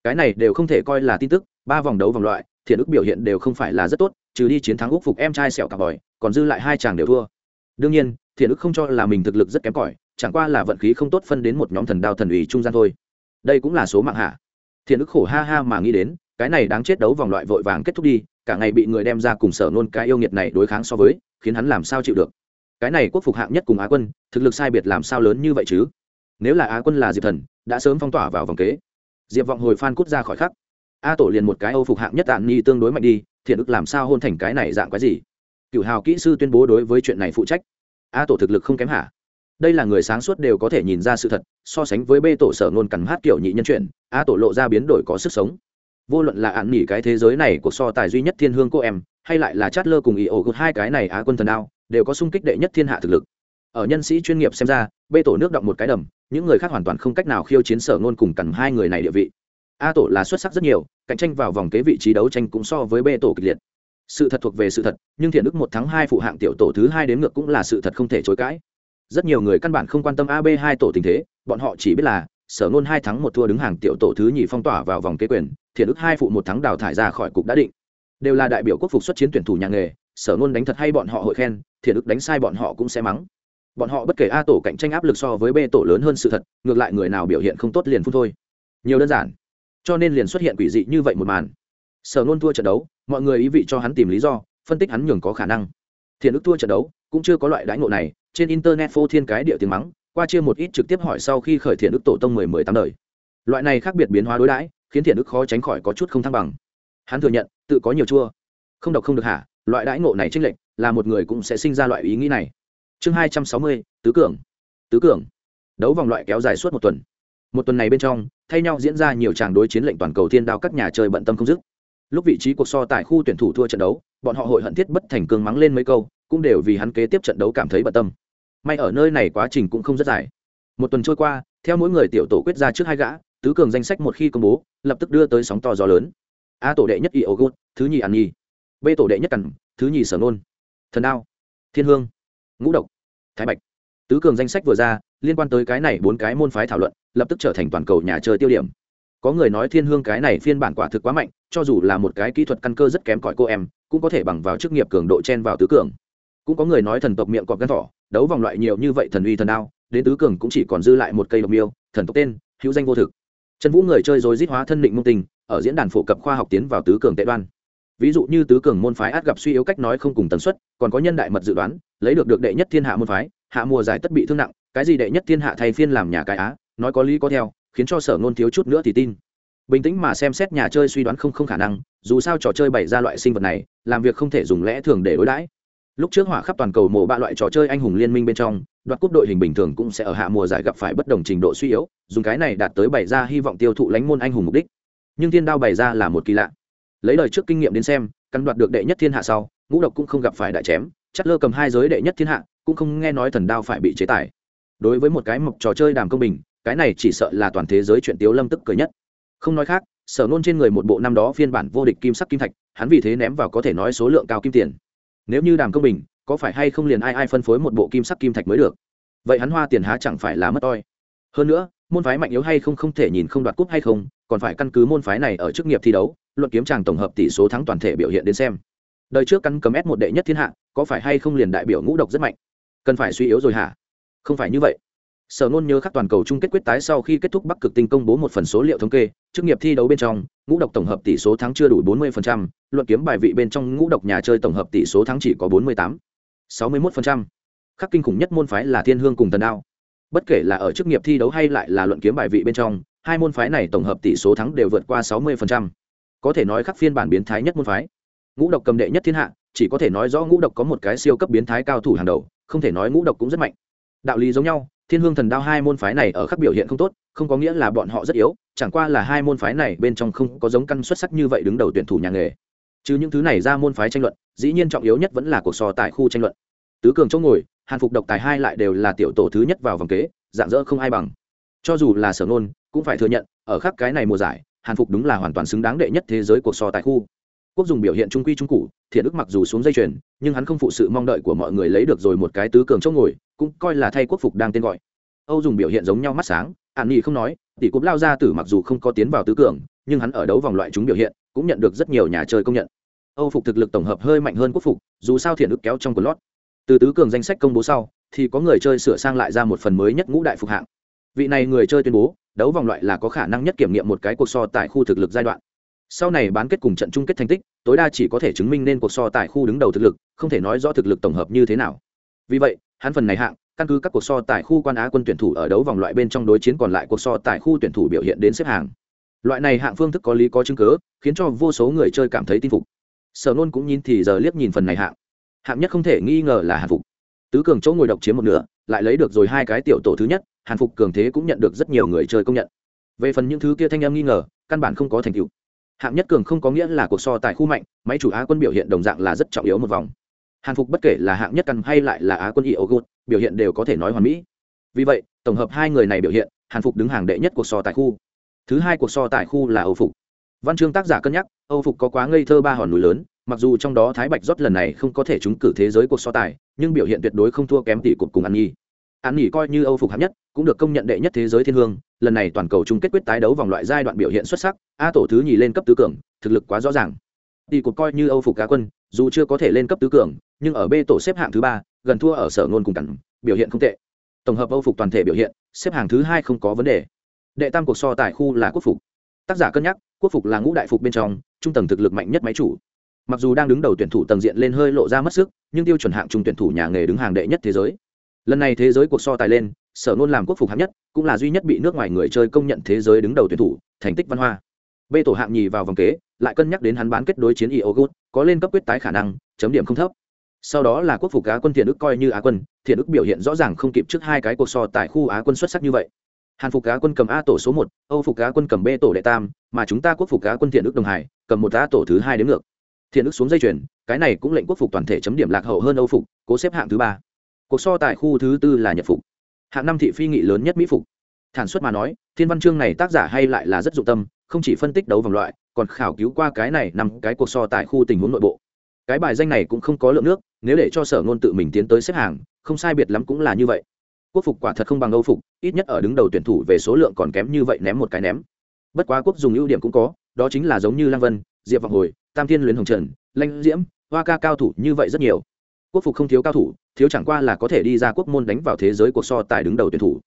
Cái này đều không thể coi là tin tức, ba vòng đấu vòng loại, thiện ức biểu hiện đều không phải là rất tốt, trừ đi chiến thắng úc phục em trai sẹo cả bòi, còn dư lại hai chàng đều thua. Đương nhiên, thiện ức không cho là mình thực lực rất kém cỏi, chẳng qua là vận khí không tốt phân đến một nhóm thần đao thần ủy trung gian thôi. Đây cũng là số mạng hạ thiện ức khổ ha ha mà nghĩ đến, cái này đáng chết đấu vòng loại vội vàng kết thúc đi cả ngày bị người đem ra cùng sở nôn cái yêu nghiệt này đối kháng so với, khiến hắn làm sao chịu được? Cái này quốc phục hạng nhất cùng á quân, thực lực sai biệt làm sao lớn như vậy chứ? Nếu là á quân là diệp thần, đã sớm phong tỏa vào vòng kế. Diệp vọng hồi phan cút ra khỏi khắc. A tổ liền một cái âu phục hạng nhất tạm nhi tương đối mạnh đi, thiện ức làm sao hôn thành cái này dạng cái gì? Cựu hào kỹ sư tuyên bố đối với chuyện này phụ trách. A tổ thực lực không kém hả? Đây là người sáng suốt đều có thể nhìn ra sự thật, so sánh với b tổ sở ngôn cằn hát kiểu nhị nhân chuyện, a tổ lộ ra biến đổi có sức sống vô luận là ạn nghỉ cái thế giới này của so tài duy nhất thiên hương cô em, hay lại là chát lơ cùng ý ổ gột hai cái này á quân thần ao đều có sung kích đệ nhất thiên hạ thực lực. Ở nhân sĩ chuyên nghiệp xem ra, bê tổ nước động một cái đầm, những người khác hoàn toàn không cách nào khiêu chiến sở ngôn cùng cằn hai người này địa vị. A tổ là xuất sắc rất nhiều, cạnh tranh vào vòng kế vị trí đấu tranh cũng so với bê tổ kịch liệt. Sự thật thuộc về sự thật, nhưng thiện đức một tháng hai phụ hạng tiểu tổ thứ hai đến ngược cũng là sự thật không thể chối cãi. Rất nhiều người căn bản không quan tâm ab hai tổ tình thế, bọn họ chỉ biết là sở ngôn hai thắng một thua đứng hàng tiểu tổ thứ nhì phong tỏa vào vòng kế quyền, thiện ức hai phụ một thắng đào thải ra khỏi cục đã định. Đều là đại biểu quốc phục xuất chiến tuyển thủ nhà nghề, sở ngôn đánh thật hay bọn họ hội khen, thiện ức đánh sai bọn họ cũng sẽ mắng. Bọn họ bất kể a tổ cạnh tranh áp lực so với b tổ lớn hơn sự thật, ngược lại người nào biểu hiện không tốt liền phun thôi. Nhiều đơn giản. Cho nên liền xuất hiện quỷ dị như vậy một màn. Sở ngôn thua trận đấu, mọi người ý vị cho hắn tìm lý do, phân tích hắn nhường có khả năng. Thiện ức thua trận đấu, cũng chưa có loại đãi ngộ này, trên internet phô thiên cái địa tiếng mắng qua chia một ít trực tiếp hỏi sau khi khởi thiện ức tổ tông mười mười tám đời. Loại này khác biệt biến hóa đối đãi, khiến thiện ức khó tránh khỏi có chút không thăng bằng. Hắn thừa nhận, tự có nhiều chua. Không đọc không được hả? Loại đãi ngộ này trích lệnh là một người cũng sẽ sinh ra loại ý nghĩ này. Chương hai trăm sáu mươi, tứ cường. Tứ cường. Đấu vòng loại kéo dài suốt một tuần. Một tuần này bên trong, thay nhau diễn ra nhiều tràng đối chiến lệnh toàn cầu thiên đao các nhà chơi bận tâm không dứt. Lúc vị trí cuộc so tại khu tuyển thủ thua trận đấu, bọn họ hội hận thiết bất thành cương mắng lên mấy câu, cũng đều vì hắn kế tiếp trận đấu cảm thấy bận tâm may ở nơi này quá trình cũng không rất dài. Một tuần trôi qua theo mỗi người tiểu tổ quyết ra trước hai gã tứ cường danh sách một khi công bố lập tức đưa tới sóng to gió lớn. A tổ đệ nhất y ô gốt thứ nhì ăn nhi. B tổ đệ nhất cằn thứ nhì sở nôn. Thần ao, thiên hương. Ngũ độc. Thái bạch. Tứ cường danh sách vừa ra liên quan tới cái này bốn cái môn phái thảo luận lập tức trở thành toàn cầu nhà chơi tiêu điểm. Có người nói thiên hương cái này phiên bản quả thực quá mạnh cho dù là một cái kỹ thuật căn cơ rất kém cỏi cô em cũng có thể bằng vào chức nghiệp cường độ chen vào tứ cường. Cũng có người nói thần tộc miệng cọp gắn thỏ đấu vòng loại nhiều như vậy thần uy thần đao, đến tứ cường cũng chỉ còn dư lại một cây độc miêu, thần tộc tên, hữu danh vô thực. Trần vũ người chơi rồi giết hóa thân định mông tình, ở diễn đàn phổ cập khoa học tiến vào tứ cường tệ đoan. Ví dụ như tứ cường môn phái át gặp suy yếu cách nói không cùng tần suất, còn có nhân đại mật dự đoán, lấy được được đệ nhất thiên hạ môn phái, hạ mùa giải tất bị thương nặng, cái gì đệ nhất thiên hạ thay phiên làm nhà cái á, nói có lý có theo, khiến cho sở ngôn thiếu chút nữa thì tin. Bình tĩnh mà xem xét nhà chơi suy đoán không không khả năng, dù sao trò chơi bày ra loại sinh vật này, làm việc không thể dùng lẽ thường để đối đãi lúc trước hỏa khắp toàn cầu mổ ba loại trò chơi anh hùng liên minh bên trong, đoạt cúp đội hình bình thường cũng sẽ ở hạ mùa giải gặp phải bất đồng trình độ suy yếu, dùng cái này đạt tới bày ra hy vọng tiêu thụ lánh môn anh hùng mục đích. Nhưng thiên đao bày ra là một kỳ lạ. Lấy lời trước kinh nghiệm đến xem căn đoạt được đệ nhất thiên hạ sau, ngũ độc cũng không gặp phải đại chém chất lơ cầm hai giới đệ nhất thiên hạ, cũng không nghe nói thần đao phải bị chế tài đối với một cái mộc trò chơi đàm công bình, cái này chỉ sợ là toàn thế giới chuyện tiếu lâm tức cười nhất. Không nói khác, sở nôn trên người một bộ năm đó phiên bản vô địch kim sắc kim thạch, hắn vì thế ném vào có thể nói số lượng cao kim tiền nếu như đàm công bình, có phải hay không liền ai ai phân phối một bộ kim sắc kim thạch mới được? Vậy hắn hoa tiền há chẳng phải là mất oi? Hơn nữa, môn phái mạnh yếu hay không không thể nhìn không đoạt cúp hay không, còn phải căn cứ môn phái này ở chức nghiệp thi đấu, luận kiếm tràng tổng hợp tỷ số thắng toàn thể biểu hiện đến xem. Đời trước căn cấm s một đệ nhất thiên hạ, có phải hay không liền đại biểu ngũ độc rất mạnh? Cần phải suy yếu rồi hả? Không phải như vậy sở nôn nhớ khắc toàn cầu chung kết quyết tái sau khi kết thúc bắc cực tinh công bố một phần số liệu thống kê chức nghiệp thi đấu bên trong ngũ độc tổng hợp tỷ số thắng chưa đủ 40%, luận kiếm bài vị bên trong ngũ độc nhà chơi tổng hợp tỷ số thắng chỉ có 48, 61%. khắc kinh khủng nhất môn phái là thiên hương cùng tần đao bất kể là ở chức nghiệp thi đấu hay lại là luận kiếm bài vị bên trong hai môn phái này tổng hợp tỷ số thắng đều vượt qua 60%. có thể nói khắc phiên bản biến thái nhất môn phái ngũ độc cầm đệ nhất thiên hạ chỉ có thể nói rõ ngũ độc có một cái siêu cấp biến thái cao thủ hàng đầu không thể nói ngũ độc cũng rất mạnh đạo lý giống nhau thiên hương thần đao hai môn phái này ở khắc biểu hiện không tốt, không có nghĩa là bọn họ rất yếu, chẳng qua là hai môn phái này bên trong không có giống căn xuất sắc như vậy đứng đầu tuyển thủ nhà nghề. Chứ những thứ này ra môn phái tranh luận, dĩ nhiên trọng yếu nhất vẫn là cuộc so tại khu tranh luận. Tứ cường chỗ ngồi, hàn phục độc tài hai lại đều là tiểu tổ thứ nhất vào vòng kế, dạng dỡ không ai bằng. Cho dù là sở nôn, cũng phải thừa nhận, ở khắp cái này mùa giải, hàn phục đúng là hoàn toàn xứng đáng đệ nhất thế giới cuộc so tại khu quốc dùng biểu hiện trung quy trung cụ, thiện ức mặc dù xuống dây chuyền, nhưng hắn không phụ sự mong đợi của mọi người lấy được rồi một cái tứ cường chỗ ngồi, cũng coi là thay quốc phục đang tên gọi. Âu dùng biểu hiện giống nhau mắt sáng ạn nghị không nói, tỷ cúp lao ra tử mặc dù không có tiến vào tứ cường, nhưng hắn ở đấu vòng loại chúng biểu hiện, cũng nhận được rất nhiều nhà chơi công nhận. Âu phục thực lực tổng hợp hơi mạnh hơn quốc phục, dù sao thiện ức kéo trong quần lót. Từ tứ cường danh sách công bố sau, thì có người chơi sửa sang lại ra một phần mới nhất ngũ đại phục hạng. Vị này người chơi tuyên bố, đấu vòng loại là có khả năng nhất kiểm nghiệm một cái cuộc so tại khu thực lực giai đoạn sau này bán kết cùng trận chung kết thành tích, tối đa chỉ có thể chứng minh nên cuộc so tại khu đứng đầu thực lực, không thể nói rõ thực lực tổng hợp như thế nào. Vì vậy, hắn phần này hạng, căn cứ các cuộc so tại khu quan á quân tuyển thủ ở đấu vòng loại bên trong đối chiến còn lại cuộc so tại khu tuyển thủ biểu hiện đến xếp hàng loại này hạng phương thức có lý có chứng cớ khiến cho vô số người chơi cảm thấy tin phục. Sở nôn cũng nhìn thì giờ liếc nhìn phần này hạng. Hạng nhất không thể nghi ngờ là hạng phục. Tứ cường chỗ ngồi độc chiếm một nửa, lại lấy được rồi hai cái tiểu tổ thứ nhất, hàn phục cường thế cũng nhận được rất nhiều người chơi công nhận. Về phần những thứ kia thanh em nghi ngờ, căn bản không có thành tựu hạng nhất cường không có nghĩa là cuộc so tài khu mạnh, máy chủ á quân biểu hiện đồng dạng là rất trọng yếu một vòng. Hàn phục bất kể là hạng nhất căn hay lại là á quân y ogot biểu hiện đều có thể nói hoàn mỹ. Vì vậy, tổng hợp hai người này biểu hiện, hàn phục đứng hàng đệ nhất cuộc so tài khu. Thứ hai cuộc so tài khu là âu phục. Văn chương tác giả cân nhắc, âu phục có quá ngây thơ ba hòn núi lớn, mặc dù trong đó thái bạch rót lần này không có thể trúng cử thế giới cuộc so tài, nhưng biểu hiện tuyệt đối không thua kém tỷ cục cùng an nhi án nghỉ coi như âu phục hạng nhất, cũng được công nhận đệ nhất thế giới thiên hương, lần này toàn cầu chung kết quyết tái đấu vòng loại giai đoạn biểu hiện xuất sắc, a tổ thứ nhì lên cấp tứ cường, thực lực quá rõ ràng. Tỷ cục coi như âu phục cá quân, dù chưa có thể lên cấp tứ cường, nhưng ở b tổ xếp hạng thứ ba, gần thua ở sở ngôn cùng cẳng biểu hiện không tệ. Tổng hợp âu phục toàn thể biểu hiện, xếp hàng thứ hai không có vấn đề. Đệ tam cuộc so tại khu là quốc phục. Tác giả cân nhắc, quốc phục là ngũ đại phục bên trong, trung tầng thực lực mạnh nhất máy chủ. Mặc dù đang đứng đầu tuyển thủ tầng diện lên hơi lộ ra mất sức, nhưng tiêu chuẩn hạng trung tuyển thủ nhà nghề đứng hàng đệ nhất thế giới lần này thế giới cuộc so tài lên, sở nôn làm quốc phục hạng nhất, cũng là duy nhất bị nước ngoài người chơi công nhận thế giới đứng đầu tuyển thủ, thành tích văn hoa. B tổ hạng nhì vào vòng kế, lại cân nhắc đến hắn bán kết đối chiến iogut, có lên cấp quyết tái khả năng, chấm điểm không thấp. Sau đó là quốc phục á quân thiện ức coi như á quân, thiện ức biểu hiện rõ ràng không kịp trước hai cái cuộc so tại khu á quân xuất sắc như vậy. Hàn phục á quân cầm a tổ số một, âu phục á quân cầm b tổ đệ tam, mà chúng ta quốc phục á quân thiện ức đồng hải, cầm một a tổ thứ hai đến ngược. Thiện ức xuống dây chuyền, cái này cũng lệnh quốc phục toàn thể chấm điểm lạc hậu hơn âu phục, cố xếp hạng thứ ba cuộc so tại khu thứ tư là nhật phục. Hạng năm thị phi nghị lớn nhất mỹ phục. Thản xuất mà nói, thiên văn chương này tác giả hay lại là rất dụng tâm, không chỉ phân tích đấu vòng loại, còn khảo cứu qua cái này nằm cái cuộc so tại khu tình huống nội bộ. Cái bài danh này cũng không có lượng nước, nếu để cho sở ngôn tự mình tiến tới xếp hàng, không sai biệt lắm cũng là như vậy. Quốc phục quả thật không bằng âu phục, ít nhất ở đứng đầu tuyển thủ về số lượng còn kém như vậy ném một cái ném. Bất quá quốc dùng ưu điểm cũng có, đó chính là giống như lang vân, diệp vọng hồi, tam thiên luyến hồng trần, lanh diễm, hoa ca cao thủ như vậy rất nhiều. Quốc phục không thiếu cao thủ thiếu chẳng qua là có thể đi ra quốc môn đánh vào thế giới cuộc so tài đứng đầu tuyển thủ.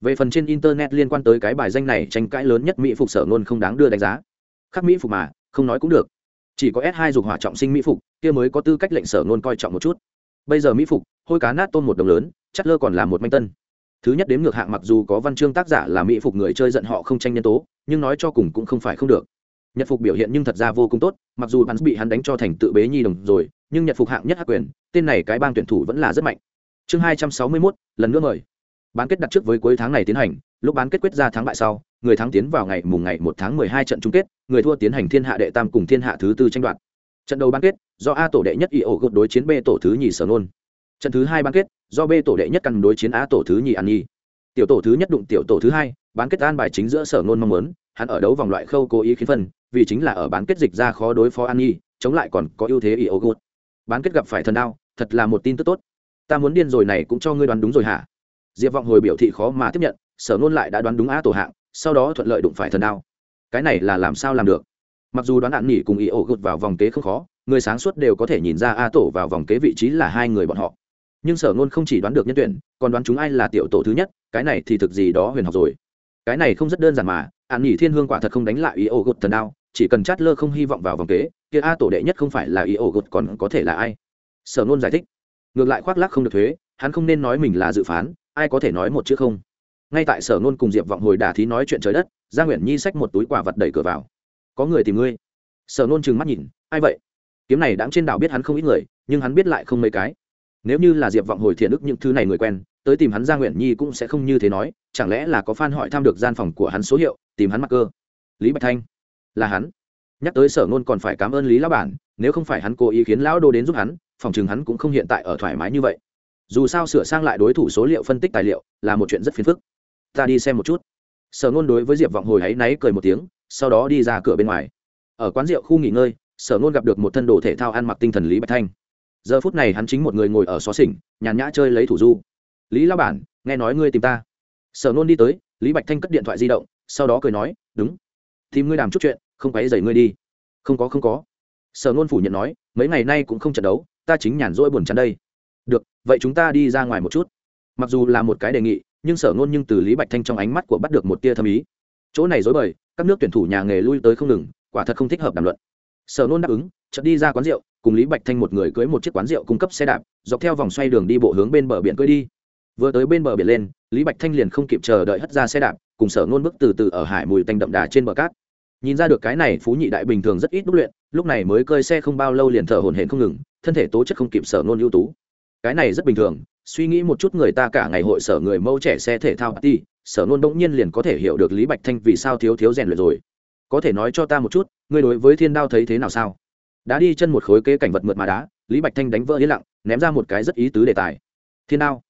Về phần trên internet liên quan tới cái bài danh này, tranh cãi lớn nhất mỹ phục sở ngôn không đáng đưa đánh giá. Khắc mỹ phục mà, không nói cũng được. Chỉ có s 2 dục hỏa trọng sinh mỹ phục, kia mới có tư cách lệnh sở ngôn coi trọng một chút. Bây giờ mỹ phục, hôi cá nát tôm một đồng lớn chắc lơ còn là một manh tân. Thứ nhất đến ngược hạng mặc dù có văn chương tác giả là mỹ phục người chơi giận họ không tranh nhân tố, nhưng nói cho cùng cũng không phải không được nhật phục biểu hiện nhưng thật ra vô cùng tốt, mặc dù hắn bị hắn đánh cho thành tự bế nhi đồng rồi, nhưng nhật phục hạng nhất hắc quyền, tên này cái bang tuyển thủ vẫn là rất mạnh. Chương hai trăm sáu mươi mốt, lần nữa mời. Bán kết đặt trước với cuối tháng này tiến hành, lúc bán kết quyết ra thắng bại sau, người thắng tiến vào ngày mùng ngày một tháng mười hai trận chung kết, người thua tiến hành thiên hạ đệ tam cùng thiên hạ thứ tư tranh đoạt. Trận đầu bán kết, do a tổ đệ nhất y ổ gột đối chiến b tổ thứ nhì sở nôn. Trận thứ hai bán kết, do b tổ đệ nhất căn đối chiến a tổ thứ nhì an nhi. Tiểu tổ thứ nhất đụng tiểu tổ thứ hai, bán kết an bài chính giữa sở nôn mong muốn hắn ở đấu vòng loại khâu cố ý khiến phân, vì chính là ở bán kết dịch ra khó đối phó an nhi chống lại còn có ưu thế y ổ gột bán kết gặp phải thần đao, thật là một tin tức tốt. Ta muốn điên rồi này cũng cho ngươi đoán đúng rồi hả? Diệp vọng hồi biểu thị khó mà tiếp nhận, sở nôn lại đã đoán đúng a tổ hạng, sau đó thuận lợi đụng phải thần đao. Cái này là làm sao làm được? Mặc dù đoán hạn nghỉ cùng ý ổ gột vào vòng kế không khó, người sáng suốt đều có thể nhìn ra a tổ vào vòng kế vị trí là hai người bọn họ. Nhưng sở ngôn không chỉ đoán được nhân tuyển, còn đoán chúng ai là tiểu tổ thứ nhất, cái này thì thực gì đó huyền học rồi cái này không rất đơn giản mà hạn nghỉ thiên hương quả thật không đánh lại ý ổ gột thần đao, chỉ cần chát lơ không hy vọng vào vòng kế, kia a tổ đệ nhất không phải là ý ổ gột còn có thể là ai? Sở nôn giải thích. Ngược lại khoác lác không được thuế, hắn không nên nói mình là dự phán, ai có thể nói một chữ không? Ngay tại sở nôn cùng diệp vọng hồi đà thí nói chuyện trời đất gia nguyễn nhi xách một túi quả vật đẩy cửa vào. Có người tìm ngươi. Sở nôn trừng mắt nhìn, ai vậy? Kiếm này đáng trên đảo biết hắn không ít người, nhưng hắn biết lại không mấy cái. Nếu như là diệp vọng hồi thiện ức những thứ này người quen tới tìm hắn gia nguyện nhi cũng sẽ không như thế nói, chẳng lẽ là có f a n hỏi thăm được gian phòng của hắn số hiệu, tìm hắn mặc cơ? Lý bạch thanh, là hắn. Nhắc tới sở ngôn còn phải cảm ơn lý lão bản, nếu không phải hắn cố ý khiến lão đô đến giúp hắn, phòng chừng hắn cũng không hiện tại ở thoải mái như vậy. Dù sao sửa sang lại đối thủ số liệu phân tích tài liệu là một chuyện rất phiền phức. Ta đi xem một chút. Sở ngôn đối với diệp vọng hồi hãy náy cười một tiếng, sau đó đi ra cửa bên ngoài. Ở quán rượu khu nghỉ ngơi, sở ngôn gặp được một thân đồ thể thao ăn mặc tinh thần lý bạch thanh. Giờ phút này hắn chính một người ngồi ở xó xỉnh, nhàn nhã chơi lấy thủ du lý lao bản, nghe nói ngươi tìm ta. Sở nôn đi tới, lý bạch thanh cất điện thoại di động, sau đó cười nói, đúng. Tìm ngươi làm chút chuyện, không phải dày ngươi đi. Không có không có. Sở nôn phủ nhận nói, mấy ngày nay cũng không trận đấu, ta chính nhàn rỗi buồn chán đây. Được, vậy chúng ta đi ra ngoài một chút. Mặc dù là một cái đề nghị, nhưng sở nôn nhưng từ lý bạch thanh trong ánh mắt của bắt được một tia thâm ý. Chỗ này dối bời, các nước tuyển thủ nhà nghề lui tới không ngừng, quả thật không thích hợp đàm luận. Sở nôn đáp ứng, chợt đi ra quán rượu, cùng lý bạch thanh một người cưới một chiếc quán rượu cung cấp xe đạp, dọc theo vòng xoay đường đi bộ hướng bên bờ biển cưới đi vừa tới bên bờ biển lên, lý bạch thanh liền không kịp chờ đợi hất ra xe đạp, cùng sở nôn bước từ từ ở hải mùi tanh đậm đà trên bờ cát. Nhìn ra được cái này phú nhị đại bình thường rất ít đúc luyện, lúc này mới cơi xe không bao lâu liền thở hổn hển không ngừng, thân thể tố chất không kịp sở nôn ưu tú. Cái này rất bình thường, suy nghĩ một chút người ta cả ngày hội sở người mâu trẻ xe thể thao party, sở nôn bỗng nhiên liền có thể hiểu được lý bạch thanh vì sao thiếu thiếu rèn luyện rồi. Có thể nói cho ta một chút, ngươi đối với thiên đao thấy thế nào sao? Đã đi chân một khối kế cảnh vật mượt mà đá, lý bạch thanh đánh vỡ yên lặng, ném ra một cái rất ý tứ đề tài. Thiên đao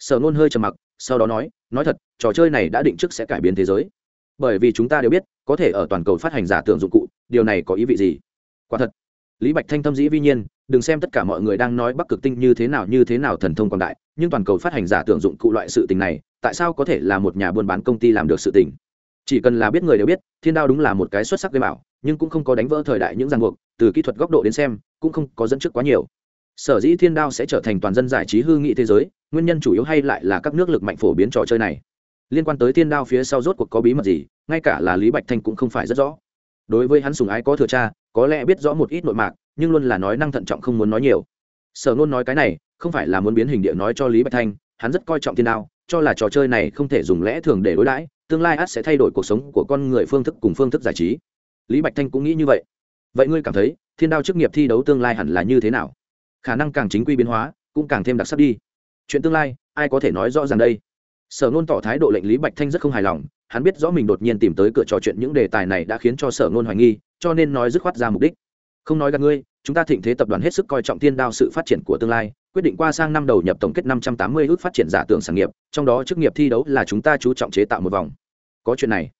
sở nôn hơi trầm mặc, sau đó nói nói thật, trò chơi này đã định trước sẽ cải biến thế giới. Bởi vì chúng ta đều biết, có thể ở toàn cầu phát hành giả tưởng dụng cụ, điều này có ý vị gì? Quả thật. Lý bạch thanh tâm dĩ vi nhiên, đừng xem tất cả mọi người đang nói bắc cực tinh như thế nào như thế nào thần thông quảng đại, nhưng toàn cầu phát hành giả tưởng dụng cụ loại sự tình này, tại sao có thể là một nhà buôn bán công ty làm được sự tình? Chỉ cần là biết người đều biết, thiên đao đúng là một cái xuất sắc gây bảo, nhưng cũng không có đánh vỡ thời đại những ràng buộc, từ kỹ thuật góc độ đến xem, cũng không có dẫn trước quá nhiều. Sở dĩ thiên đao sẽ trở thành toàn dân giải trí hư nghị thế giới nguyên nhân chủ yếu hay lại là các nước lực mạnh phổ biến trò chơi này? Liên quan tới thiên đao phía sau rốt cuộc có bí mật gì? Ngay cả là lý bạch thanh cũng không phải rất rõ. Đối với hắn sùng ái có thừa cha, có lẽ biết rõ một ít nội mạc, nhưng luôn là nói năng thận trọng không muốn nói nhiều. Sở nôn nói cái này, không phải là muốn biến hình địa nói cho lý bạch thanh, hắn rất coi trọng thiên đao, cho là trò chơi này không thể dùng lẽ thường để đối đãi, tương lai át sẽ thay đổi cuộc sống của con người phương thức cùng phương thức giải trí. Lý bạch thanh cũng nghĩ như vậy. Vậy ngươi cảm thấy, thiên đao chức nghiệp thi đấu tương lai hẳn là như thế nào? Khả năng càng chính quy biến hóa, cũng càng thêm đặc sắc đi chuyện tương lai, ai có thể nói rõ ràng đây? Sở nôn tỏ thái độ lệnh lý bạch thanh rất không hài lòng, hắn biết rõ mình đột nhiên tìm tới cửa trò chuyện những đề tài này đã khiến cho sở nôn hoài nghi, cho nên nói dứt khoát ra mục đích. Không nói gặp ngươi, chúng ta thịnh thế tập đoàn hết sức coi trọng thiên đao sự phát triển của tương lai, quyết định qua sang năm đầu nhập tổng kết năm trăm tám mươi ước phát triển giả tưởng sản nghiệp, trong đó chức nghiệp thi đấu là chúng ta chú trọng chế tạo một vòng. Có chuyện này.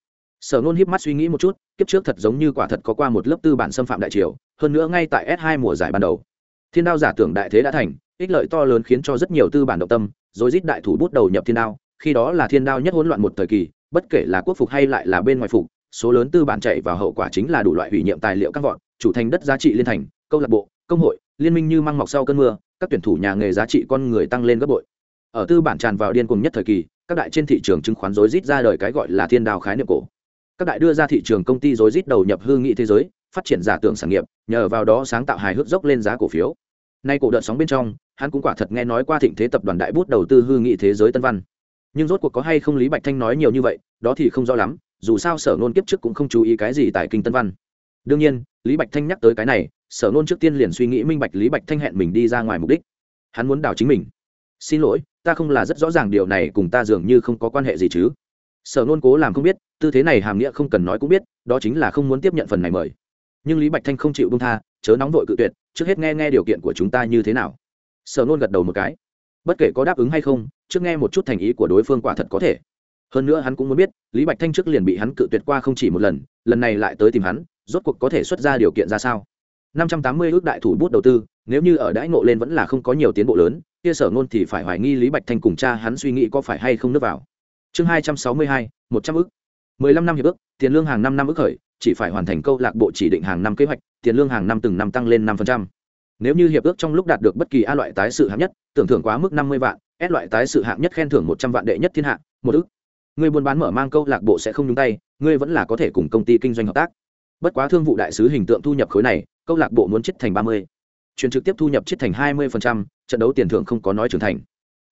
Sở nôn híp mắt suy nghĩ một chút, kiếp trước thật giống như quả thật có qua một lớp tư bản xâm phạm đại triều, hơn nữa ngay tại s hai mùa giải ban đầu. Thiên đao giả tưởng đại thế đã thành ích lợi to lớn khiến cho rất nhiều tư bản động tâm, rồi rít đại thủ bút đầu nhập thiên đao, khi đó là thiên đao nhất hỗn loạn một thời kỳ, bất kể là quốc phục hay lại là bên ngoài phục, số lớn tư bản chạy vào hậu quả chính là đủ loại hủy nhiệm tài liệu các vọn chủ thành đất giá trị liên thành, câu lạc bộ, công hội, liên minh như măng mọc sau cơn mưa, các tuyển thủ nhà nghề giá trị con người tăng lên gấp bội. Ở tư bản tràn vào điên cuồng nhất thời kỳ, các đại trên thị trường chứng khoán rối rít ra đời cái gọi là thiên đao khái niệm cổ. Các đại đưa ra thị trường công ty rối rít đầu nhập hương nghị thế giới, phát triển giả tưởng sản nghiệp, nhờ vào đó sáng tạo hài hước dốc lên giá cổ phiếu. Nay cổ đợt sóng bên trong hắn cũng quả thật nghe nói qua thịnh thế tập đoàn đại bút đầu tư hư nghị thế giới tân văn. Nhưng rốt cuộc có hay không lý bạch thanh nói nhiều như vậy, đó thì không rõ lắm, dù sao sở nôn kiếp trước cũng không chú ý cái gì tại kinh tân văn. Đương nhiên, lý bạch thanh nhắc tới cái này, sở nôn trước tiên liền suy nghĩ minh bạch lý bạch thanh hẹn mình đi ra ngoài mục đích. Hắn muốn đào chính mình. Xin lỗi, ta không là rất rõ ràng điều này cùng ta dường như không có quan hệ gì chứ. Sở nôn cố làm không biết, tư thế này hàm nghĩa không cần nói cũng biết, đó chính là không muốn tiếp nhận phần này mời. Nhưng lý bạch thanh không chịu bông tha, chớ nóng vội cự tuyệt, trước hết nghe nghe điều kiện của chúng ta như thế nào sở nôn gật đầu một cái. Bất kể có đáp ứng hay không, trước nghe một chút thành ý của đối phương quả thật có thể. Hơn nữa hắn cũng muốn biết, lý bạch thanh trước liền bị hắn cự tuyệt qua không chỉ một lần lần này lại tới tìm hắn, rốt cuộc có thể xuất ra điều kiện ra sao? Năm trăm tám mươi ước đại thủ bút đầu tư, nếu như ở đãi ngộ lên vẫn là không có nhiều tiến bộ lớn, kia sở ngôn thì phải hoài nghi lý bạch thanh cùng cha hắn suy nghĩ có phải hay không nước vào. Chương hai trăm sáu mươi hai, một trăm ước. Mười lăm năm hiệp ước, tiền lương hàng năm năm ước khởi, chỉ phải hoàn thành câu lạc bộ chỉ định hàng năm kế hoạch, tiền lương hàng năm từng năm tăng lên năm phần trăm nếu như hiệp ước trong lúc đạt được bất kỳ a loại tái sự hạng nhất, tưởng thưởng quá mức năm mươi vạn, s loại tái sự hạng nhất khen thưởng một trăm vạn đệ nhất thiên hạ, một ước người buôn bán mở mang câu lạc bộ sẽ không nhúng tay, ngươi vẫn là có thể cùng công ty kinh doanh hợp tác. Bất quá thương vụ đại sứ hình tượng thu nhập khối này, câu lạc bộ muốn chết thành ba mươi. Chuyển trực tiếp thu nhập chết thành hai mươi trận đấu tiền thưởng không có nói trưởng thành.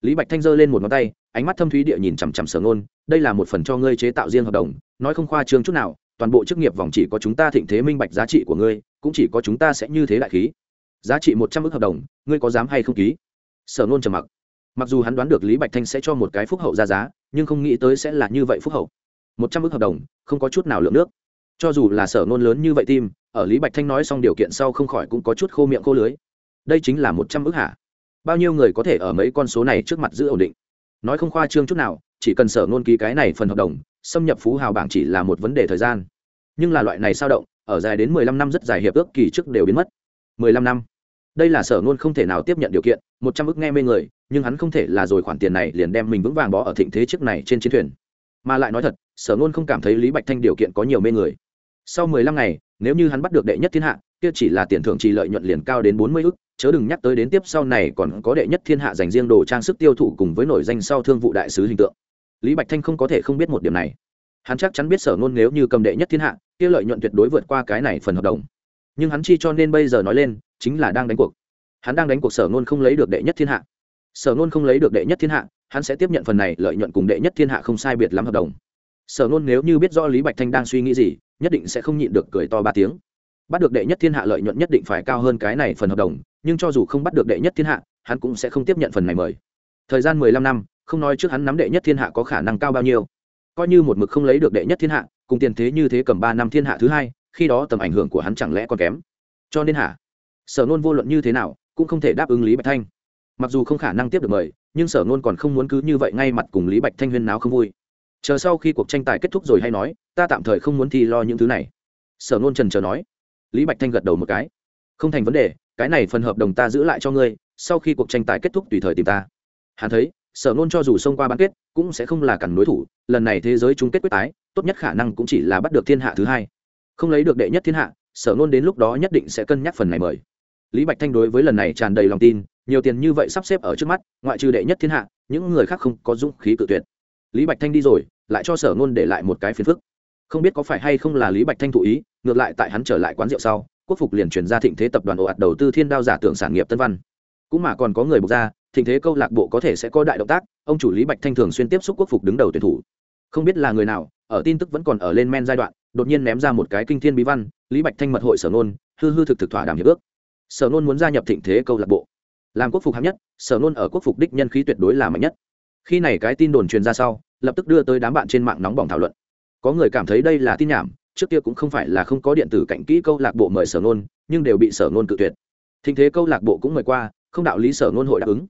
Lý bạch thanh giơ lên một ngón tay, ánh mắt thâm thúy địa nhìn chằm chằm sở ngôn, đây là một phần cho ngươi chế tạo riêng hợp đồng, nói không khoa trương chút nào, toàn bộ chức nghiệp vòng chỉ có chúng ta thịnh thế minh bạch giá trị của ngươi, cũng chỉ có chúng ta sẽ như thế đại khí giá trị một trăm ước hợp đồng, ngươi có dám hay không ký? Sở Nôn trầm mặc. Mặc dù hắn đoán được lý bạch thanh sẽ cho một cái phúc hậu ra giá, nhưng không nghĩ tới sẽ là như vậy phúc hậu. Một trăm ước hợp đồng, không có chút nào lượng nước. Cho dù là sở Nôn lớn như vậy tim, ở lý bạch thanh nói xong điều kiện sau không khỏi cũng có chút khô miệng khô lưới. Đây chính là một trăm ước hả? Bao nhiêu người có thể ở mấy con số này trước mặt giữ ổn định? Nói không khoa trương chút nào, chỉ cần sở Nôn ký cái này phần hợp đồng, xâm nhập phú hào bảng chỉ là một vấn đề thời gian. Nhưng là loại này sao động, ở dài đến mười lăm năm rất dài hiệp ước kỳ trước đều biến mất mười lăm năm. Đây là sở ngôn không thể nào tiếp nhận điều kiện, một trăm ức nghe mê người, nhưng hắn không thể là rồi khoản tiền này liền đem mình vững vàng bó ở thịnh thế trước này trên chiến thuyền. Mà lại nói thật, sở ngôn không cảm thấy lý bạch thanh điều kiện có nhiều mê người. Sau mười lăm ngày, nếu như hắn bắt được đệ nhất thiên hạ, kia chỉ là tiền thưởng trì lợi nhuận liền cao đến bốn mươi ức, chớ đừng nhắc tới đến tiếp sau này còn có đệ nhất thiên hạ dành riêng đồ trang sức tiêu thụ cùng với nổi danh sau thương vụ đại sứ hình tượng. Lý bạch thanh không có thể không biết một điểm này. Hắn chắc chắn biết sở ngôn nếu như cầm đệ nhất thiên hạ, kia lợi nhuận tuyệt đối vượt qua cái này phần hợp đồng nhưng hắn chi cho nên bây giờ nói lên, chính là đang đánh cuộc. Hắn đang đánh cuộc sở nôn không lấy được đệ nhất thiên hạ. Sở nôn không lấy được đệ nhất thiên hạ, hắn sẽ tiếp nhận phần này lợi nhuận cùng đệ nhất thiên hạ không sai biệt lắm hợp đồng. Sở nôn nếu như biết rõ lý bạch thanh đang suy nghĩ gì, nhất định sẽ không nhịn được cười to ba tiếng. Bắt được đệ nhất thiên hạ lợi nhuận nhất định phải cao hơn cái này phần hợp đồng, nhưng cho dù không bắt được đệ nhất thiên hạ, hắn cũng sẽ không tiếp nhận phần này mời. Thời gian mười lăm năm, không nói trước hắn nắm đệ nhất thiên hạ có khả năng cao bao nhiêu. Coi như một mực không lấy được đệ nhất thiên hạ, cùng tiền thế như thế cầm ba năm thiên hạ thứ hai khi đó tầm ảnh hưởng của hắn chẳng lẽ còn kém? Cho nên hả? Sở nôn vô luận như thế nào cũng không thể đáp ứng lý bạch thanh. Mặc dù không khả năng tiếp được mời, nhưng sở nôn còn không muốn cứ như vậy ngay mặt cùng lý bạch thanh huyên náo không vui. Chờ sau khi cuộc tranh tài kết thúc rồi hay nói, ta tạm thời không muốn thi lo những thứ này. Sở nôn trần chờ nói. Lý bạch thanh gật đầu một cái. Không thành vấn đề, cái này phần hợp đồng ta giữ lại cho ngươi, sau khi cuộc tranh tài kết thúc tùy thời tìm ta. Hắn thấy, sở nôn cho dù xông qua bán kết, cũng sẽ không là cản đối thủ, lần này thế giới chung kết quyết tái, tốt nhất khả năng cũng chỉ là bắt được thiên hạ thứ hai không lấy được đệ nhất thiên hạ, sở nôn đến lúc đó nhất định sẽ cân nhắc phần này mời. Lý bạch thanh đối với lần này tràn đầy lòng tin, nhiều tiền như vậy sắp xếp ở trước mắt, ngoại trừ đệ nhất thiên hạ, những người khác không có dũng khí cự tuyệt. Lý bạch thanh đi rồi, lại cho sở nôn để lại một cái phiền phức. Không biết có phải hay không là lý bạch thanh thụ ý, ngược lại tại hắn trở lại quán rượu sau, quốc phục liền chuyển ra thịnh thế tập đoàn ồ ạt đầu tư thiên đao giả tưởng sản nghiệp tân văn. Cũng mà còn có người buộc ra, thịnh thế câu lạc bộ có thể sẽ có đại động tác, ông chủ lý bạch thanh thường xuyên tiếp xúc quốc phục đứng đầu tuyển thủ. Không biết là người nào, ở tin tức vẫn còn ở lên men giai đoạn đột nhiên ném ra một cái kinh thiên bí văn, lý bạch thanh mật hội sở nôn hư hư thực thực thỏa đàm hiệp ước. Sở nôn muốn gia nhập thịnh thế câu lạc bộ. Làm quốc phục hạng nhất, sở nôn ở quốc phục đích nhân khí tuyệt đối là mạnh nhất. Khi này cái tin đồn truyền ra sau, lập tức đưa tới đám bạn trên mạng nóng bỏng thảo luận. Có người cảm thấy đây là tin nhảm, trước kia cũng không phải là không có điện tử cạnh kỹ câu lạc bộ mời sở nôn nhưng đều bị sở nôn cự tuyệt. Thịnh thế câu lạc bộ cũng mời qua, không đạo lý sở nôn hội đáp ứng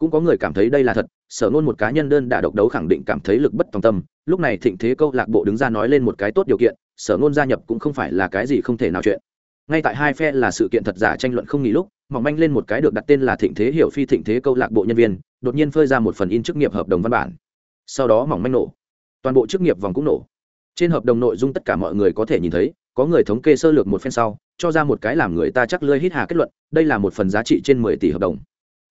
cũng có người cảm thấy đây là thật, sở nôn một cá nhân đơn đả độc đấu khẳng định cảm thấy lực bất tòng tâm, lúc này thịnh thế câu lạc bộ đứng ra nói lên một cái tốt điều kiện, sở nôn gia nhập cũng không phải là cái gì không thể nào chuyện. Ngay tại hai phe là sự kiện thật giả tranh luận không nghỉ lúc, mỏng manh lên một cái được đặt tên là thịnh thế hiểu phi thịnh thế câu lạc bộ nhân viên, đột nhiên phơi ra một phần in chức nghiệp hợp đồng văn bản. Sau đó mỏng manh nổ. Toàn bộ chức nghiệp vòng cũng nổ. Trên hợp đồng nội dung tất cả mọi người có thể nhìn thấy, có người thống kê sơ lược một phen sau, cho ra một cái làm người ta chắc lơi hít hà kết luận, đây là một phần giá trị trên mười tỷ hợp đồng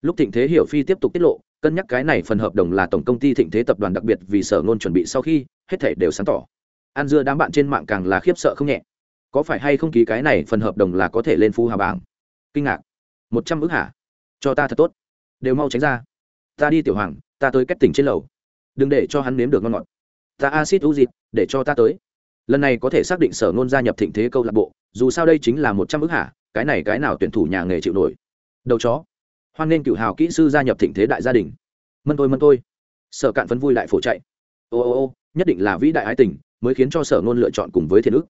lúc thịnh thế hiểu phi tiếp tục tiết lộ, cân nhắc cái này phần hợp đồng là tổng công ty thịnh thế tập đoàn đặc biệt vì sở ngôn chuẩn bị sau khi, hết thể đều sáng tỏ. An dưa đám bạn trên mạng càng là khiếp sợ không nhẹ. Có phải hay không ký cái này phần hợp đồng là có thể lên phu hà bảng? Kinh ngạc. Một trăm ước hả? Cho ta thật tốt. Đều mau tránh ra. Ta đi tiểu hoàng, ta tới cách tỉnh trên lầu. Đừng để cho hắn nếm được ngon ngọt. Ta acid u dịp để cho ta tới. Lần này có thể xác định sở ngôn gia nhập thịnh thế câu lạc bộ, dù sao đây chính là một trăm ước hả? Cái này cái nào tuyển thủ nhà nghề chịu nổi? Đầu chó hoan nên cựu hào kỹ sư gia nhập thịnh thế đại gia đình. Mân tôi mân tôi sở cạn phấn vui đại phổ chạy. Ô ô ô, nhất định là vĩ đại ái tình, mới khiến cho sở ngôn lựa chọn cùng với thiên ước.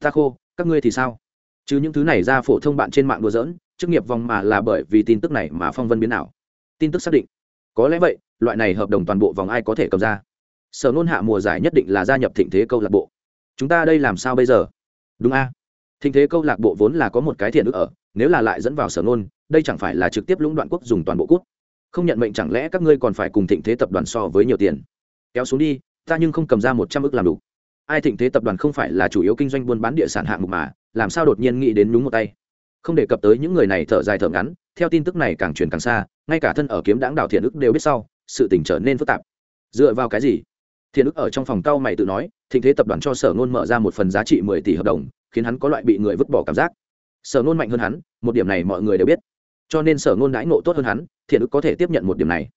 Ta khô, các ngươi thì sao? Chứ những thứ này ra phổ thông bạn trên mạng đùa giỡn, chức nghiệp vòng mà là bởi vì tin tức này mà phong vân biến nào tin tức xác định. Có lẽ vậy, loại này hợp đồng toàn bộ vòng ai có thể cầm ra? Sở nôn hạ mùa giải nhất định là gia nhập thịnh thế câu lạc bộ. Chúng ta đây làm sao bây giờ? Đúng a. Thịnh thế câu lạc bộ vốn là có một cái thiện ước ở, nếu là lại dẫn vào sở nôn đây chẳng phải là trực tiếp lũng đoạn quốc dùng toàn bộ quốc. Không nhận mệnh chẳng lẽ các ngươi còn phải cùng thịnh thế tập đoàn so với nhiều tiền? Kéo xuống đi, ta nhưng không cầm ra một trăm ước làm đủ. Ai thịnh thế tập đoàn không phải là chủ yếu kinh doanh buôn bán địa sản hạng mục mà, làm sao đột nhiên nghĩ đến nhúng một tay? Không đề cập tới những người này thở dài thở ngắn, theo tin tức này càng truyền càng xa, ngay cả thân ở kiếm đáng đảo thiện ức đều biết sau, sự tình trở nên phức tạp. Dựa vào cái gì? Thiện ức ở trong phòng cao mày tự nói, thịnh thế tập đoàn cho sở ngôn mở ra một phần giá trị mười tỷ hợp đồng, khiến hắn có loại bị người vứt bỏ cảm giác. Sở ngôn mạnh hơn hắn, một điểm này mọi người đều biết cho nên sở ngôn đãi ngộ tốt hơn hắn, thiện ức có thể tiếp nhận một điểm này.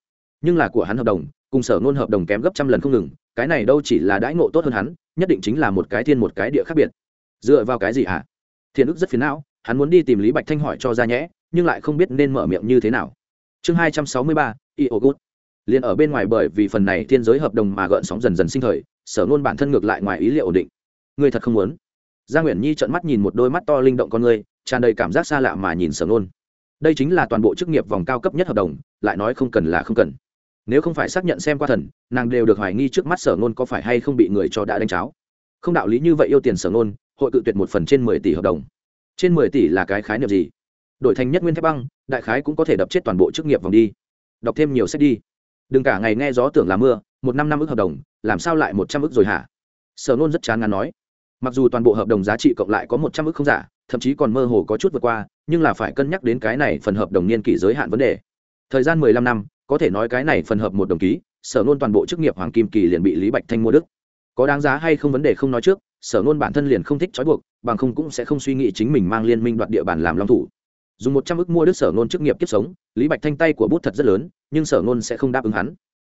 Nhưng là của hắn hợp đồng, cùng sở ngôn hợp đồng kém gấp trăm lần không ngừng, cái này đâu chỉ là đãi ngộ tốt hơn hắn, nhất định chính là một cái thiên một cái địa khác biệt. Dựa vào cái gì hả? Thiện ức rất phiền não, hắn muốn đi tìm lý bạch thanh hỏi cho ra nhẽ, nhưng lại không biết nên mở miệng như thế nào. Chương hai trăm sáu mươi ba iogut liền ở bên ngoài bởi vì phần này thiên giới hợp đồng mà gợn sóng dần dần sinh thời, sở nôn bản thân ngược lại ngoài ý liệu ổn định. Người thật không muốn? Gia nguyễn nhi trợn mắt nhìn một đôi mắt to linh động con người tràn đầy cảm giác xa lạ mà nhìn sở nôn đây chính là toàn bộ chức nghiệp vòng cao cấp nhất hợp đồng, lại nói không cần là không cần. Nếu không phải xác nhận xem qua thần, nàng đều được hoài nghi trước mắt sở nôn có phải hay không bị người cho đã đánh cháo. Không đạo lý như vậy yêu tiền sở nôn hội cự tuyệt một phần trên mười tỷ hợp đồng. Trên mười tỷ là cái khái niệm gì? Đổi thành nhất nguyên thép băng, đại khái cũng có thể đập chết toàn bộ chức nghiệp vòng đi. Đọc thêm nhiều sách đi. Đừng cả ngày nghe gió tưởng là mưa, một năm năm ước hợp đồng, làm sao lại một trăm ước rồi hả? Sở nôn rất chán ngán nói. Mặc dù toàn bộ hợp đồng giá trị cộng lại có một trăm ước không giả, thậm chí còn mơ hồ có chút vượt qua nhưng là phải cân nhắc đến cái này phần hợp đồng niên kỷ giới hạn vấn đề. Thời gian mười lăm năm, có thể nói cái này phần hợp một đồng ký, sở nôn toàn bộ chức nghiệp hoàng kim kỳ liền bị lý bạch thanh mua đức có đáng giá hay không vấn đề không nói trước, sở nôn bản thân liền không thích trói buộc, bằng không cũng sẽ không suy nghĩ chính mình mang liên minh đoạt địa bàn làm long thủ. Dùng một trăm ước mua đức sở nôn chức nghiệp kiếp sống, lý bạch thanh tay của bút thật rất lớn, nhưng sở nôn sẽ không đáp ứng hắn.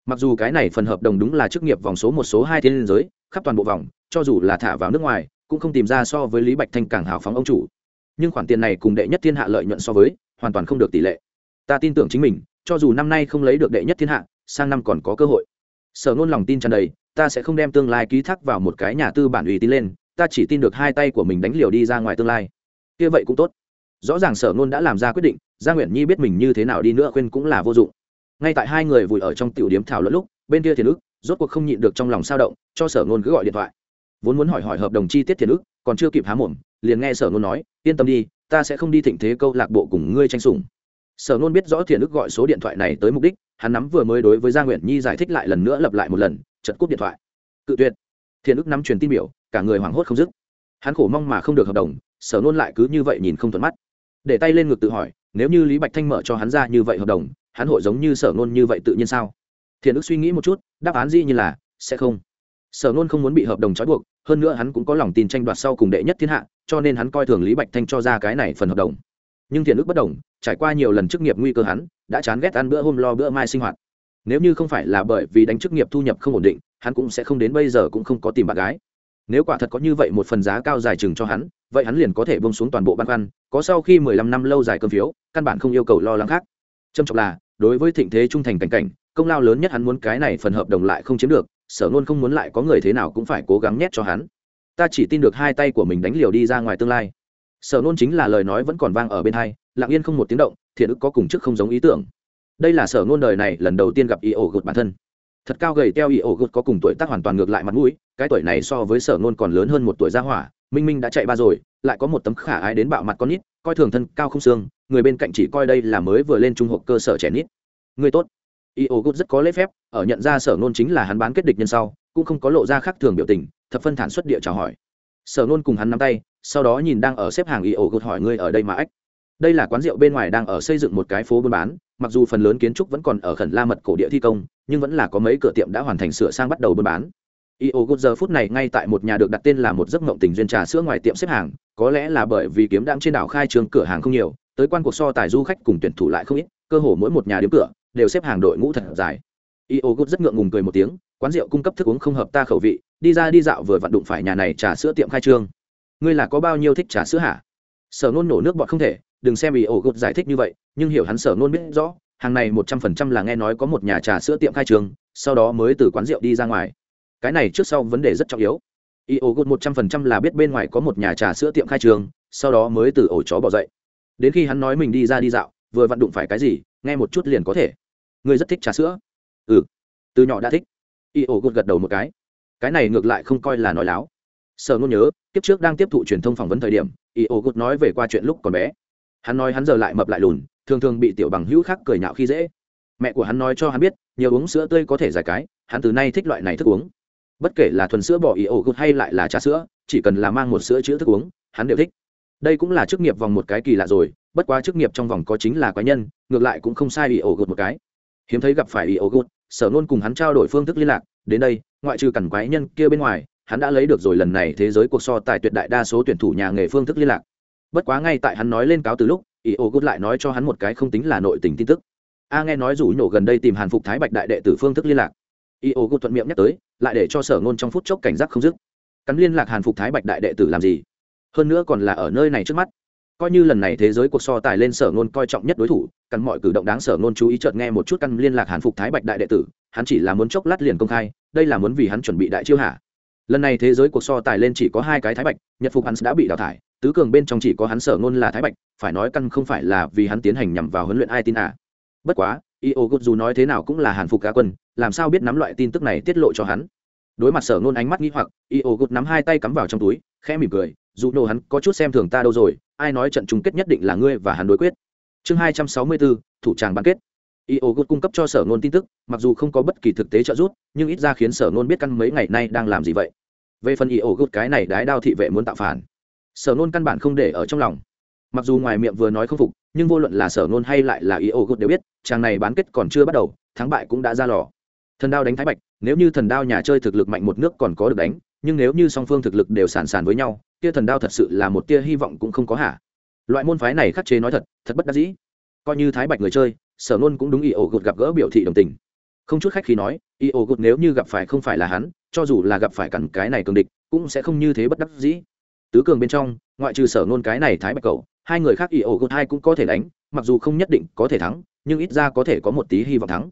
Mặc dù cái này phần hợp đồng đúng là chức nghiệp vòng số một, số hai thiên liên giới, khắp toàn bộ vòng, cho dù là thả vào nước ngoài, cũng không tìm ra so với lý bạch thanh càng hào phóng ông chủ nhưng khoản tiền này cùng đệ nhất thiên hạ lợi nhuận so với, hoàn toàn không được tỷ lệ. Ta tin tưởng chính mình, cho dù năm nay không lấy được đệ nhất thiên hạ, sang năm còn có cơ hội. Sở nôn lòng tin tràn đầy, ta sẽ không đem tương lai ký thác vào một cái nhà tư bản uy tín lên, ta chỉ tin được hai tay của mình đánh liều đi ra ngoài tương lai. Kia vậy cũng tốt. Rõ ràng sở nôn đã làm ra quyết định gia nguyễn nhi biết mình như thế nào đi nữa khuyên cũng là vô dụng. Ngay tại hai người vùi ở trong tiểu điếm thảo luận lúc, bên kia thiền ức, rốt cuộc không nhịn được trong lòng sao động, cho sở nôn cứ gọi điện thoại. Vốn muốn hỏi hỏi hợp đồng chi tiết thiền ức, còn chưa kịp há mồm liền nghe sở nôn nói, yên tâm đi, ta sẽ không đi thịnh thế câu lạc bộ cùng ngươi tranh sủng. Sở nôn biết rõ thiền ức gọi số điện thoại này tới mục đích, hắn nắm vừa mới đối với gia nguyễn nhi giải thích lại lần nữa lặp lại một lần, chật cúp điện thoại. Cự tuyệt. Thiền ức nắm truyền tin biểu, cả người hoảng hốt không dứt. Hắn khổ mong mà không được hợp đồng, sở nôn lại cứ như vậy nhìn không thuận mắt. Để tay lên ngực tự hỏi, nếu như lý bạch thanh mở cho hắn ra như vậy hợp đồng, hắn hội giống như sở nôn như vậy tự nhiên sao? Thiện ức suy nghĩ một chút, đáp án gì như là, sẽ không sở nôn không muốn bị hợp đồng trói buộc, hơn nữa hắn cũng có lòng tin tranh đoạt sau cùng đệ nhất thiên hạ, cho nên hắn coi thường lý bạch thanh cho ra cái này phần hợp đồng. Nhưng thiện ức bất đồng, trải qua nhiều lần chức nghiệp nguy cơ hắn, đã chán ghét ăn bữa hôm lo bữa mai sinh hoạt. Nếu như không phải là bởi vì đánh chức nghiệp thu nhập không ổn định, hắn cũng sẽ không đến bây giờ cũng không có tìm bạn gái. Nếu quả thật có như vậy một phần giá cao dài chừng cho hắn, vậy hắn liền có thể bông xuống toàn bộ băn khoăn, có sau khi mười lăm năm lâu dài cơm phiếu, căn bản không yêu cầu lo lắng khác. Trầm trọng là, đối với thịnh thế trung thành cảnh cảnh, công lao lớn nhất hắn muốn cái này phần hợp đồng lại không chiếm được sở nôn không muốn lại có người thế nào cũng phải cố gắng nhét cho hắn. Ta chỉ tin được hai tay của mình đánh liều đi ra ngoài tương lai. Sở nôn chính là lời nói vẫn còn vang ở bên hai, lặng yên không một tiếng động, thiện ức có cùng chức không giống ý tưởng. Đây là sở nôn đời này lần đầu tiên gặp y ổ gột bản thân. Thật cao gầy teo y ổ gột có cùng tuổi tác hoàn toàn ngược lại mặt mũi, cái tuổi này so với sở nôn còn lớn hơn một tuổi ra hỏa, minh minh đã chạy ba rồi, lại có một tấm khả ái đến bạo mặt con nít, coi thường thân cao không xương, người bên cạnh chỉ coi đây là mới vừa lên trung học cơ sở trẻ nít. Người tốt. Iogut rất có lễ phép, ở nhận ra sở nôn chính là hắn bán kết địch nhân sau, cũng không có lộ ra khác thường biểu tình, thập phân thản xuất địa chào hỏi. Sở nôn cùng hắn nắm tay, sau đó nhìn đang ở xếp hàng Iogut hỏi ngươi ở đây mà ách. Đây là quán rượu bên ngoài đang ở xây dựng một cái phố buôn bán, mặc dù phần lớn kiến trúc vẫn còn ở khẩn la mật cổ địa thi công, nhưng vẫn là có mấy cửa tiệm đã hoàn thành sửa sang bắt đầu buôn bán. Iogut giờ phút này ngay tại một nhà được đặt tên là một giấc mộng tình duyên trà sữa ngoài tiệm xếp hàng, có lẽ là bởi vì kiếm đạm trên đảo khai trường cửa hàng không nhiều, tới quan cuộc so tài du khách cùng tuyển thủ lại không ít, cơ hồ mỗi một nhà điểm cửa đều xếp hàng đội ngũ thật dài. Io gút rất ngượng ngùng cười một tiếng, quán rượu cung cấp thức uống không hợp ta khẩu vị, đi ra đi dạo vừa vặn đụng phải nhà này trà sữa tiệm khai trương. Ngươi là có bao nhiêu thích trà sữa hả? Sở nôn nổ nước bọt không thể, đừng xem bị ổ gút giải thích như vậy, nhưng hiểu hắn sở nôn biết rõ, hàng này một trăm phần trăm là nghe nói có một nhà trà sữa tiệm khai trương. sau đó mới từ quán rượu đi ra ngoài. Cái này trước sau vấn đề rất trọng yếu. Y ổ một trăm phần trăm là biết bên ngoài có một nhà trà sữa tiệm khai trương. sau đó mới từ ổ chó bỏ dậy. Đến khi hắn nói mình đi ra đi dạo, vừa vặn đụng phải cái gì, nghe một chút liền có thể ngươi rất thích trà sữa. Ừ. Từ nhỏ đã thích. Y ổ gột gật đầu một cái. Cái này ngược lại không coi là nói láo. Sở ngôn nhớ, kiếp trước đang tiếp thụ truyền thông phỏng vấn thời điểm, y ổ gột nói về qua chuyện lúc còn bé. Hắn nói hắn giờ lại mập lại lùn, thường thường bị tiểu bằng hữu khác cười nhạo khi dễ. Mẹ của hắn nói cho hắn biết, nhiều uống sữa tươi có thể giải cái, hắn từ nay thích loại này thức uống. Bất kể là thuần sữa bò y ổ gút hay lại là trà sữa, chỉ cần là mang một sữa chữa thức uống, hắn đều thích. Đây cũng là chức nghiệp vòng một cái kỳ lạ rồi, bất quá chức nghiệp trong vòng có chính là cá nhân, ngược lại cũng không sai y ổ gút một cái hiếm thấy gặp phải ý ấu gút sở nôn cùng hắn trao đổi phương thức liên lạc. Đến đây, ngoại trừ cằn quái nhân kia bên ngoài, hắn đã lấy được rồi lần này thế giới cuộc so tài tuyệt đại đa số tuyển thủ nhà nghề phương thức liên lạc. Bất quá ngay tại hắn nói lên cáo từ lúc ý ấu gút lại nói cho hắn một cái không tính là nội tình tin tức. A nghe nói rủ nhổ gần đây tìm hàn phục thái bạch đại đệ tử phương thức liên lạc. Ý ấu gút thuận miệng nhắc tới, lại để cho sở ngôn trong phút chốc cảnh giác không dứt. Cắn liên lạc hàn phục thái bạch đại đệ tử làm gì? Hơn nữa còn là ở nơi này trước mắt coi như lần này thế giới cuộc so tài lên sở ngôn coi trọng nhất đối thủ căn mọi cử động đáng sở ngôn chú ý chợt nghe một chút căn liên lạc hàn phục thái bạch đại đệ tử, hắn chỉ là muốn chốc lát liền công khai, đây là muốn vì hắn chuẩn bị đại chiêu hạ lần này thế giới cuộc so tài lên chỉ có hai cái thái bạch, nhật phục hắn đã bị đào thải, tứ cường bên trong chỉ có hắn sở ngôn là thái bạch, phải nói căn không phải là vì hắn tiến hành nhằm vào huấn luyện ai tin à. bất quá, io gút dù nói thế nào cũng là hàn phục cá quân, làm sao biết nắm loại tin tức này tiết lộ cho hắn đối mặt sở nôn ánh mắt nghĩ hoặc io gút nắm hai tay cắm vào trong túi, khẽ mỉm cười dù nổ hắn có chút xem thường ta đâu rồi, ai nói trận chung kết nhất định là ngươi và hắn đối quyết. Chương hai trăm sáu mươi bốn, thủ tràng bán kết. Io gút cung cấp cho sở nôn tin tức, mặc dù không có bất kỳ thực tế trợ giúp, nhưng ít ra khiến sở nôn biết căn mấy ngày nay đang làm gì vậy. Về phần io gút cái này đái đao thị vệ muốn tạo phản, sở nôn căn bản không để ở trong lòng. Mặc dù ngoài miệng vừa nói không phục, nhưng vô luận là sở nôn hay lại là y ô gột đều biết, chàng này bán kết còn chưa bắt đầu, thắng bại cũng đã ra lò. Thần đao đánh thái bạch nếu như thần đao nhà chơi thực lực mạnh một nước còn có được đánh, nhưng nếu như song phương thực lực đều sàn sàn với nhau tia thần đao thật sự là một tia hy vọng cũng không có hả? Loại môn phái này khắc chế nói thật thật bất đắc dĩ. Coi như thái bạch người chơi, sở nôn cũng đúng ý ổ gột gặp gỡ biểu thị đồng tình. Không chút khách khi nói ý ổ gột nếu như gặp phải không phải là hắn, cho dù là gặp phải cặn cái này cường địch, cũng sẽ không như thế bất đắc dĩ. Tứ cường bên trong, ngoại trừ sở nôn cái này thái bạch cầu hai người khác ỷ ổ gột hai cũng có thể đánh, mặc dù không nhất định có thể thắng, nhưng ít ra có thể có một tí hy vọng thắng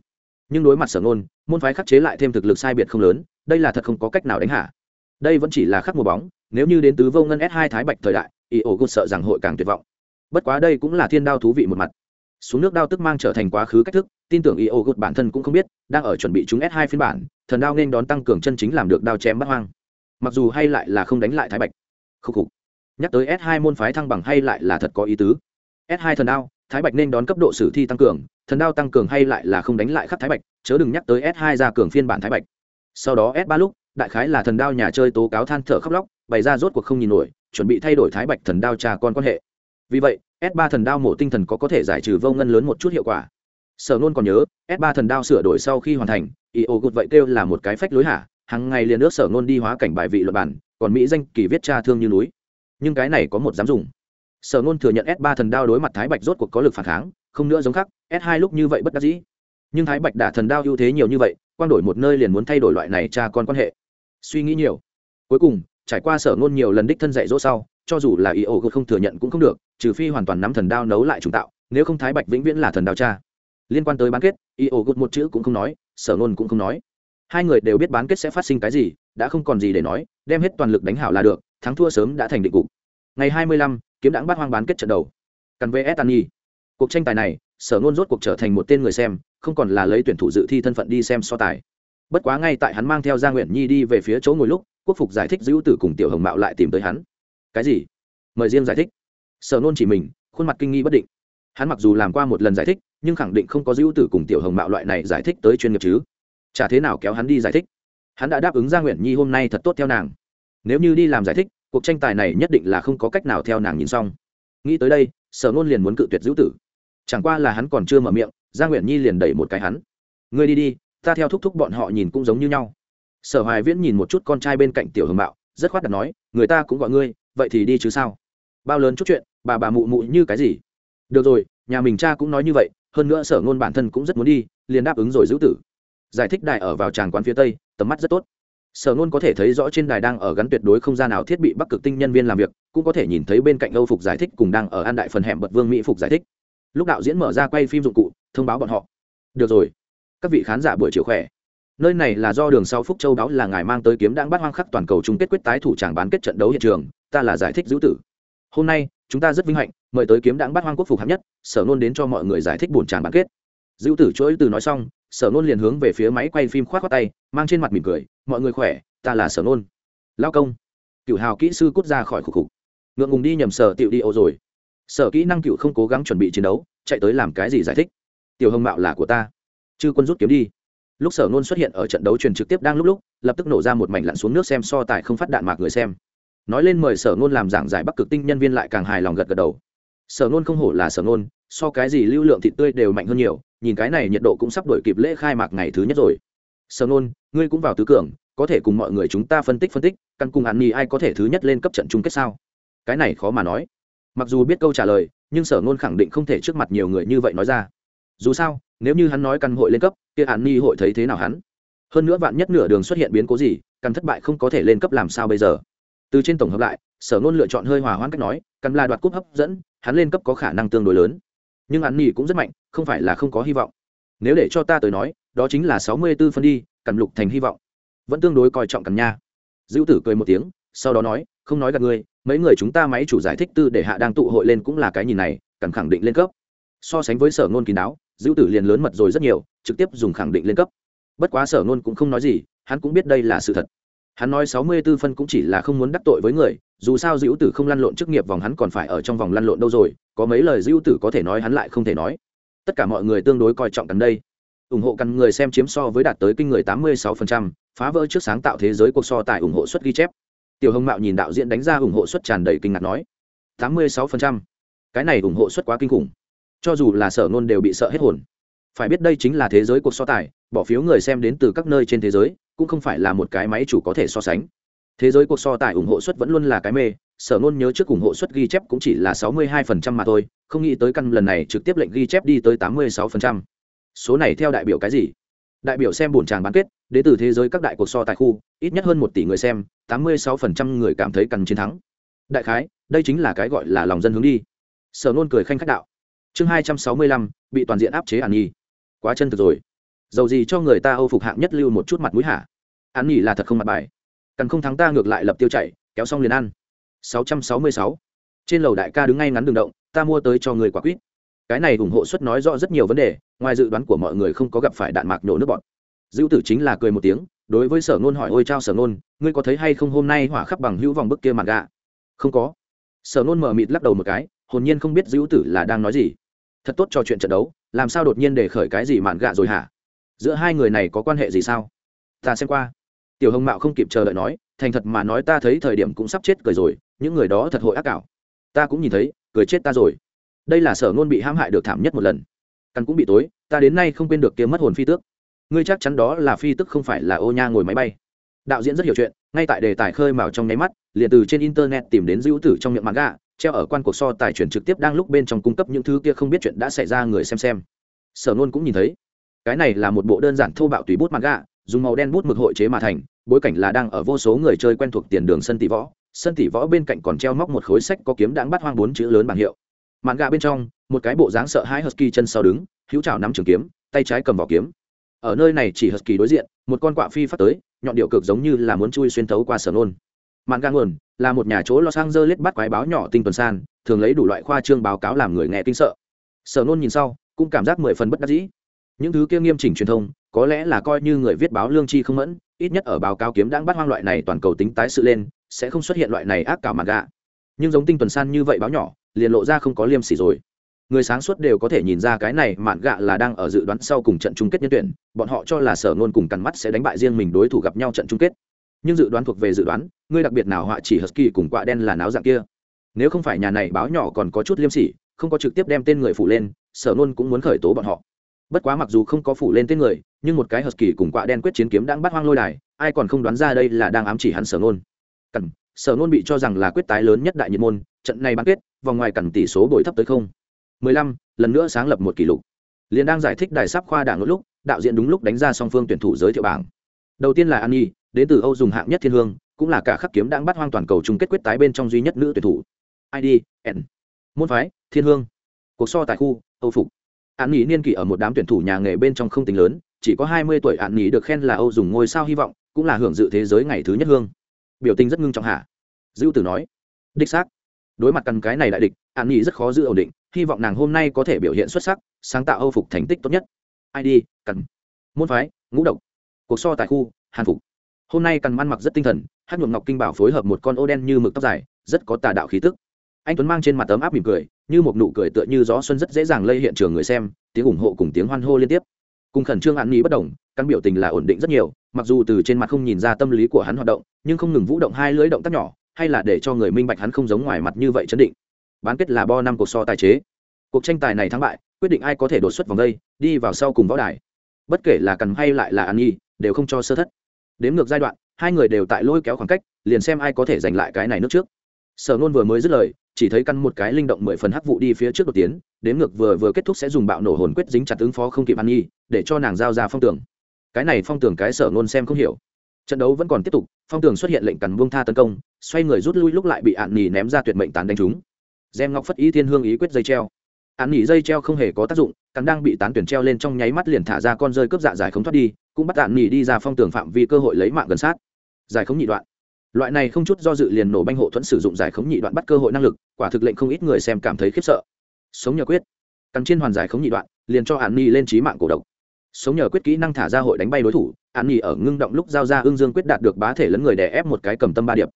nhưng đối mặt sở nôn môn phái khắc chế lại thêm thực lực sai biệt không lớn, đây là thật không có cách nào đánh hạ. Đây vẫn chỉ là khắc mùa bóng, nếu như đến tứ vô ngân s hai thái bạch thời đại ỷ ổ gột sợ rằng hội càng tuyệt vọng. Bất quá đây cũng là thiên đao thú vị một mặt. Xuống nước đao tức mang trở thành quá khứ cách thức, tin tưởng ỷ ổ gột bản thân cũng không biết, đang ở chuẩn bị chúng s hai phiên bản, thần đao nên đón tăng cường chân chính làm được đao chém bắt hoang. Mặc dù hay lại là không đánh lại thái bạch. Khúc khục. Nhắc tới s 2 môn phái thăng bằng hay lại là thật có ý tứ. S 2 thần đao thái bạch nên đón cấp độ sử thi tăng cường, thần đao tăng cường hay lại là không đánh lại khắc thái bạch, chớ đừng nhắc tới s 2 ra cường phiên bản thái bạch. Sau đó s 3 lúc, đại khái là thần đao nhà chơi tố cáo than thở khóc lóc, bày ra rốt cuộc không nhìn nổi, chuẩn bị thay đổi thái bạch thần đao cha con quan hệ. Vì vậy, s 3 thần đao mổ tinh thần có có thể giải trừ vô ngân lớn một chút hiệu quả. Sở nôn còn nhớ, s 3 thần đao sửa đổi sau khi hoàn thành ý ô gột vậy kêu là một cái phách lối hả? Hàng ngày liền ước sở nôn đi hóa cảnh bài vị luật bản, còn mỹ danh kỳ viết cha thương như núi. Nhưng cái này có một dám dùng sở ngôn thừa nhận s ba thần đao đối mặt thái bạch rốt cuộc có lực phản kháng, không nữa giống khác s hai lúc như vậy bất đắc dĩ. Nhưng thái bạch đả thần đao ưu thế nhiều như vậy quan đổi một nơi liền muốn thay đổi loại này cha con quan hệ. Suy nghĩ nhiều. Cuối cùng, trải qua sở ngôn nhiều lần đích thân dạy dỗ sau, cho dù là ý ổ không thừa nhận cũng không được, trừ phi hoàn toàn nắm thần đao nấu lại trùng tạo, nếu không thái bạch vĩnh viễn là thần đao cha. Liên quan tới bán kết, ý ổ gột một chữ cũng không nói, sở ngôn cũng không nói. Hai người đều biết bán kết sẽ phát sinh cái gì, đã không còn gì để nói, đem hết toàn lực đánh hảo là được, thắng thua sớm đã thành định cục. Ngày hai mươi lăm kiếm đãng bắt hoang bán kết trận đầu. Cần vs tani cuộc tranh tài này, sở ngôn rốt cuộc trở thành một tên người xem, không còn là lấy tuyển thủ dự thi thân phận đi xem so tài. Bất quá ngay tại hắn mang theo gia nguyện nhi đi về phía chỗ ngồi lúc, quốc phục giải thích giữ tử cùng tiểu hồng mạo lại tìm tới hắn. Cái gì? Mời riêng giải thích. Sở nôn chỉ mình, khuôn mặt kinh nghi bất định. Hắn mặc dù làm qua một lần giải thích, nhưng khẳng định không có giữ tử cùng tiểu hồng mạo loại này giải thích tới chuyên nghiệp chứ. Chả thế nào kéo hắn đi giải thích. Hắn đã đáp ứng gia nguyện nhi hôm nay thật tốt theo nàng. Nếu như đi làm giải thích cuộc tranh tài này nhất định là không có cách nào theo nàng nhìn xong. Nghĩ tới đây, sở nôn liền muốn cự tuyệt giữ tử. Chẳng qua là hắn còn chưa mở miệng gia nguyện nhi liền đẩy một cái hắn. Ngươi đi đi, ta theo thúc thúc bọn họ nhìn cũng giống như nhau. Sở hoài viễn nhìn một chút con trai bên cạnh tiểu hồng mạo, rất khoát đặt nói, người ta cũng gọi ngươi, vậy thì đi chứ sao? Bao lớn chút chuyện, bà bà mụ mụ như cái gì? Được rồi, nhà mình cha cũng nói như vậy, hơn nữa sở ngôn bản thân cũng rất muốn đi, liền đáp ứng rồi giữ tử. Giải thích đại ở vào tràng quán phía tây, tầm mắt rất tốt sở ngôn có thể thấy rõ trên đài đang ở gắn tuyệt đối không gian nào thiết bị bắc cực tinh nhân viên làm việc, cũng có thể nhìn thấy bên cạnh âu phục giải thích cùng đang ở an đại phần hẻm bật vương mỹ phục giải thích. Lúc đạo diễn mở ra quay phim dụng cụ, thông báo bọn họ. Được rồi. Các vị khán giả buổi chiều khỏe. Nơi này là do đường sau phúc châu đó là ngài mang tới kiếm đang bắt hoang khắc toàn cầu chung kết quyết tái thủ tràng bán kết trận đấu hiện trường, ta là giải thích giữ tử. Hôm nay, chúng ta rất vinh hạnh, mời tới kiếm đãng bắt hoang quốc phục hạng nhất, sở nôn đến cho mọi người giải thích buồn tràng bán kết. Giữ tử chuỗi từ nói xong, sở nôn liền hướng về phía máy quay phim khoát khoát tay, mang trên mặt mỉm cười mọi người khỏe, ta là sở nôn. Lao công. Cựu hào kỹ sư cút ra khỏi khục khục ngượng ngùng đi nhầm sở tiệu đi ô rồi. Sở kỹ năng cựu không cố gắng chuẩn bị chiến đấu, chạy tới làm cái gì giải thích? Tiểu hồng mạo là của ta. Chư quân rút kiếm đi. Lúc sở nôn xuất hiện ở trận đấu truyền trực tiếp đang lúc lúc, lập tức nổ ra một mảnh lặn xuống nước xem so tài không phát đạn mạc người xem. Nói lên mời sở nôn làm giảng giải bắc cực tinh, nhân viên lại càng hài lòng gật gật đầu. Sở nôn không hổ là sở nôn, so cái gì lưu lượng thịt tươi đều mạnh hơn nhiều, nhìn cái này nhiệt độ cũng sắp đổi kịp lễ khai mạc ngày thứ nhất rồi. Sở nôn, ngươi cũng vào tứ cường có thể cùng mọi người chúng ta phân tích phân tích, căn cùng hắn ni ai có thể thứ nhất lên cấp trận chung kết sao? Cái này khó mà nói. Mặc dù biết câu trả lời, nhưng sở nôn khẳng định không thể trước mặt nhiều người như vậy nói ra. Dù sao, nếu như hắn nói căn hội lên cấp, kia hắn ni hội thấy thế nào hắn? Hơn nữa vạn nhất nửa đường xuất hiện biến cố gì, căn thất bại không có thể lên cấp làm sao bây giờ? Từ trên tổng hợp lại, sở nôn lựa chọn hơi hòa hoãn cách nói, căn là đoạt cúp hấp dẫn, hắn lên cấp có khả năng tương đối lớn. Nhưng hắn ni cũng rất mạnh, không phải là không có hy vọng. Nếu để cho ta tới nói, đó chính là sáu mươi b phân đi cằn lục thành hy vọng vẫn tương đối coi trọng cằn nha. Dữ tử cười một tiếng sau đó nói không nói gặp ngươi mấy người chúng ta máy chủ giải thích tư để hạ đang tụ hội lên cũng là cái nhìn này cần khẳng định lên cấp. So sánh với sở ngôn kín đáo dữ tử liền lớn mật rồi rất nhiều trực tiếp dùng khẳng định lên cấp. Bất quá sở ngôn cũng không nói gì hắn cũng biết đây là sự thật. Hắn nói sáu mươi b ố phân cũng chỉ là không muốn đắc tội với người dù sao dữ tử không lăn lộn chức nghiệp vòng hắn còn phải ở trong vòng lăn lộn đâu rồi có mấy lời dữ tử có thể nói hắn lại không thể nói. Tất cả mọi người tương đối coi trọng cắn đây. Ủng hộ căn người xem chiếm so với đạt tới kinh người tám mươi sáu phần trăm, phá vỡ trước sáng tạo thế giới cuộc so tài ủng hộ suất ghi chép. Tiểu hồng mạo nhìn đạo diễn đánh ra ủng hộ suất tràn đầy kinh ngạc nói tám mươi sáu phần trăm, cái này ủng hộ suất quá kinh khủng. Cho dù là sở ngôn đều bị sợ hết hồn. Phải biết đây chính là thế giới cuộc so tài bỏ phiếu người xem đến từ các nơi trên thế giới cũng không phải là một cái máy chủ có thể so sánh. Thế giới cuộc so tài ủng hộ suất vẫn luôn là cái mê sở ngôn nhớ trước ủng hộ suất ghi chép cũng chỉ là sáu mươi hai phần trăm mà thôi không nghĩ tới căn lần này trực tiếp lệnh ghi chép đi tới tám mươi sáu phần trăm. Số này theo đại biểu cái gì? Đại biểu xem bổn tràng bán kết, đến từ thế giới các đại cuộc so tài khu, ít nhất hơn một tỷ người xem, tám mươi sáu phần trăm người cảm thấy cần chiến thắng. Đại khái, đây chính là cái gọi là lòng dân hướng đi. Sở nôn cười khanh khách đạo. Chương hai trăm sáu mươi lăm, bị toàn diện áp chế an nhi. Quá chân thực rồi. Dầu gì cho người ta âu phục hạng nhất lưu một chút mặt mũi hả? An nhi là thật không mặt bài. Cần không thắng ta ngược lại lập tiêu chạy, kéo xong liền ăn. Sáu trăm sáu mươi sáu. Trên lầu đại ca đứng ngay ngắn đường động, ta mua tới cho người quả quýt cái này ủng hộ suất nói rõ rất nhiều vấn đề, ngoài dự đoán của mọi người không có gặp phải đạn mạc nổ nước bọn dữ tử chính là cười một tiếng, đối với sở ngôn hỏi, ôi trao sở ngôn, ngươi có thấy hay không hôm nay hỏa khắp bằng hữu vòng bức kia mặt gạ? Không có. Sở ngôn mở mịt lắc đầu một cái, hồn nhiên không biết dữ tử là đang nói gì. Thật tốt cho chuyện trận đấu, làm sao đột nhiên để khởi cái gì mạn gạ rồi hả? Giữa hai người này có quan hệ gì sao? Ta xem qua. Tiểu hồng mạo không kịp chờ đợi nói, thành thật mà nói ta thấy thời điểm cũng sắp chết cười rồi, những người đó thật hội ác cảo ta cũng nhìn thấy, cười chết ta rồi đây là sở ngôn bị hãm hại được thảm nhất một lần. Căn cũng bị tối, ta đến nay không quên được kiếm mất hồn phi tước. Ngươi chắc chắn đó là phi tức không phải là ô nha ngồi máy bay. Đạo diễn rất hiểu chuyện, ngay tại đề tài khơi mào trong nháy mắt, liền từ trên internet tìm đến dữ tử trong miệng mặt gà treo ở quan cuộc so tài chuyển trực tiếp đang lúc bên trong cung cấp những thứ kia không biết chuyện đã xảy ra người xem xem. Sở nôn cũng nhìn thấy. Cái này là một bộ đơn giản thô bạo tùy bút mặt gà dùng màu đen bút mực hội chế mà thành, bối cảnh là đang ở vô số người chơi quen thuộc tiền đường sân tỷ võ, sân tỷ võ bên cạnh còn treo móc một khối sách có kiếm đãng bắt hoang bốn chữ lớn bảng hiệu mạn gạ bên trong, một cái bộ dáng sợ hai husky chân sau đứng, hữu chảo nắm trường kiếm, tay trái cầm vỏ kiếm. Ở nơi này chỉ husky đối diện, một con quạ phi phát tới, nhọn điệu cực giống như là muốn chui xuyên thấu qua sở nôn mạn gạ nguồn là một nhà chỗ los angeles bắt quái báo nhỏ tinh tuần san, thường lấy đủ loại khoa trương báo cáo làm người nghe kinh sợ. Sở nôn nhìn sau, cũng cảm giác mười phần bất đắc dĩ. Những thứ kia nghiêm chỉnh truyền thông, có lẽ là coi như người viết báo lương chi không mẫn, ít nhất ở báo cáo kiếm đang bắt hoang loại này toàn cầu tính tái sự lên, sẽ không xuất hiện loại này ác cả mặt gạ. Nhưng giống tinh tuần san như vậy báo nhỏ liền lộ ra không có liêm sỉ rồi. Người sáng suốt đều có thể nhìn ra cái này mạn gạ là đang ở dự đoán sau cùng trận chung kết nhân tuyển, bọn họ cho là sở nôn cùng cằn mắt sẽ đánh bại riêng mình đối thủ gặp nhau trận chung kết. Nhưng dự đoán thuộc về dự đoán người đặc biệt nào họa chỉ husky cùng quạ đen là náo dạng kia. Nếu không phải nhà này báo nhỏ còn có chút liêm sỉ, không có trực tiếp đem tên người phủ lên, sở nôn cũng muốn khởi tố bọn họ. Bất quá mặc dù không có phủ lên tên người, nhưng một cái hờ kỳ cùng quạ đen quyết chiến kiếm đang bắt hoang lôi đài, ai còn không đoán ra đây là đang ám chỉ hắn sở nôn cẩn sở nôn bị cho rằng là quyết tái lớn nhất đại nhiệt môn, trận này bán kết vòng ngoài cẩn tỷ số bồi thấp tới không. mười lăm, lần nữa sáng lập một kỷ lục. Liền đang giải thích đài sắp khoa đảng lúc, đạo diễn đúng lúc đánh ra song phương tuyển thủ giới thiệu bảng. Đầu tiên là an nhi, đến từ âu dùng hạng nhất thiên hương, cũng là cả khắc kiếm đang bắt hoang toàn cầu chung kết quyết tái bên trong duy nhất nữ tuyển thủ. Id n. Môn phái, thiên hương. Cuộc so tại khu, âu phục. An nhi niên kỷ ở một đám tuyển thủ nhà nghề bên trong không tính lớn, chỉ có hai mươi tuổi an nhi được khen là âu dùng ngôi sao hy vọng, cũng là hưởng dự thế giới ngày thứ nhất hương. Biểu tình rất ngưng trọng hạ. Dữ tử nói, đích xác đối mặt căn cái này đại địch, an nhi rất khó giữ ổn định, hy vọng nàng hôm nay có thể biểu hiện xuất sắc, sáng tạo âu phục thành tích tốt nhất. Id cần môn phái, ngũ độc, cuộc so tại khu, hàn phục. Hôm nay cần ăn mặc rất tinh thần, hát nhuộm ngọc kinh bảo phối hợp một con ô đen như mực tóc dài, rất có tà đạo khí tức. Anh tuấn mang trên mặt tấm áp mỉm cười, như một nụ cười tựa như gió xuân rất dễ dàng lây hiện trường người xem, tiếng ủng hộ cùng tiếng hoan hô liên tiếp. Cùng khẩn trương hạn Nghi bất đồng, căn biểu tình là ổn định rất nhiều, mặc dù từ trên mặt không nhìn ra tâm lý của hắn hoạt động, nhưng không ngừng vũ động hai lưỡi động tác nhỏ hay là để cho người minh bạch hắn không giống ngoài mặt như vậy chấn định. Bán kết là bo năm cuộc so tài chế. Cuộc tranh tài này thắng bại, quyết định ai có thể đột xuất vòng đây, đi vào sau cùng võ đài. Bất kể là cần hay lại là an nhi đều không cho sơ thất. Đếm ngược giai đoạn, hai người đều tại lôi kéo khoảng cách, liền xem ai có thể giành lại cái này nước trước. Sở nôn vừa mới dứt lời, chỉ thấy căn một cái linh động mười phần hắc vụ đi phía trước đột tiến, đếm ngược vừa vừa kết thúc sẽ dùng bạo nổ hồn quyết dính chặt ứng phó không kịp an nhi để cho nàng giao ra phong tường. Cái này phong tường cái sở nôn xem không hiểu. Trận đấu vẫn còn tiếp tục, phong tường xuất hiện lệnh cằn buông tha tấn công xoay người rút lui lúc lại bị ạn nhì ném ra tuyệt mệnh tán đánh trúng. Gem ngọc phất ý thiên hương ý quyết dây treo. Ạn nhì dây treo không hề có tác dụng cắn đang bị tán tuyển treo lên trong nháy mắt liền thả ra con rơi cướp dạ giải không thoát đi, cũng bắt ạn nhì đi ra phong tường phạm vi cơ hội lấy mạng gần sát. Giải không nhị đoạn. Loại này không chút do dự liền nổ banh hộ thuẫn sử dụng giải khống nhị đoạn bắt cơ hội năng lực, quả thực lệnh không ít người xem cảm thấy khiếp sợ. Sống nhờ quyết. Cắn trên hoàn giải khống nhị đoạn, liền cho an ni lên trí mạng cổ độc. Sống nhờ quyết kỹ năng thả ra hội đánh bay đối thủ an ni ở ngưng động lúc giao ra ương dương quyết đạt được bá thể lấn người đè ép một cái cầm tâm ba điệp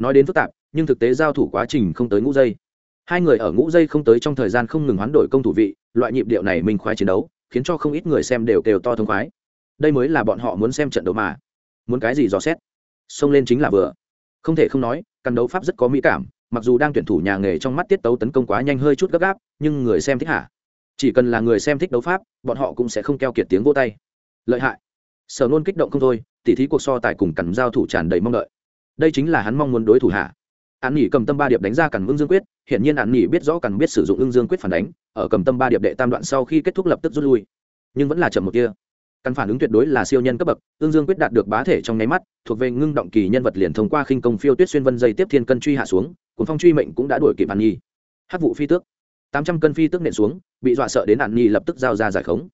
nói đến phức tạp, nhưng thực tế giao thủ quá trình không tới ngũ giây. Hai người ở ngũ giây không tới trong thời gian không ngừng hoán đổi công thủ vị, loại nhịp điệu này mình khoái chiến đấu, khiến cho không ít người xem đều kêu to thông khoái. Đây mới là bọn họ muốn xem trận đấu mà. Muốn cái gì dò xét? Xông lên chính là vừa. Không thể không nói căn đấu pháp rất có mỹ cảm, mặc dù đang tuyển thủ nhà nghề trong mắt tiết tấu tấn công quá nhanh hơi chút gấp gáp, nhưng người xem thích hả? Chỉ cần là người xem thích đấu pháp, bọn họ cũng sẽ không keo kiệt tiếng vô tay. Lợi hại. Sở nôn kích động không thôi, tỉ thí cuộc so tài cùng cằn giao thủ tràn đầy mong đợi đây chính là hắn mong muốn đối thủ hạ. An nghỉ cầm tâm ba điệp đánh ra cằn ưng dương quyết hiện nhiên an nghỉ biết rõ cằn biết sử dụng ưng dương quyết phản đánh, ở cầm tâm ba điệp đệ tam đoạn sau khi kết thúc lập tức rút lui. Nhưng vẫn là chậm một kia căn phản ứng tuyệt đối là siêu nhân cấp bậc ương dương quyết đạt được bá thể trong nháy mắt, thuộc về ngưng động kỳ nhân vật liền thông qua khinh công phiêu tuyết xuyên vân dây tiếp thiên cân truy hạ xuống cuốn phong truy mệnh cũng đã đuổi kịp an nhi hát vụ phi tước. Tám trăm cân phi tước nện xuống, bị dọa sợ đến an nhi lập tức giao ra giải khống.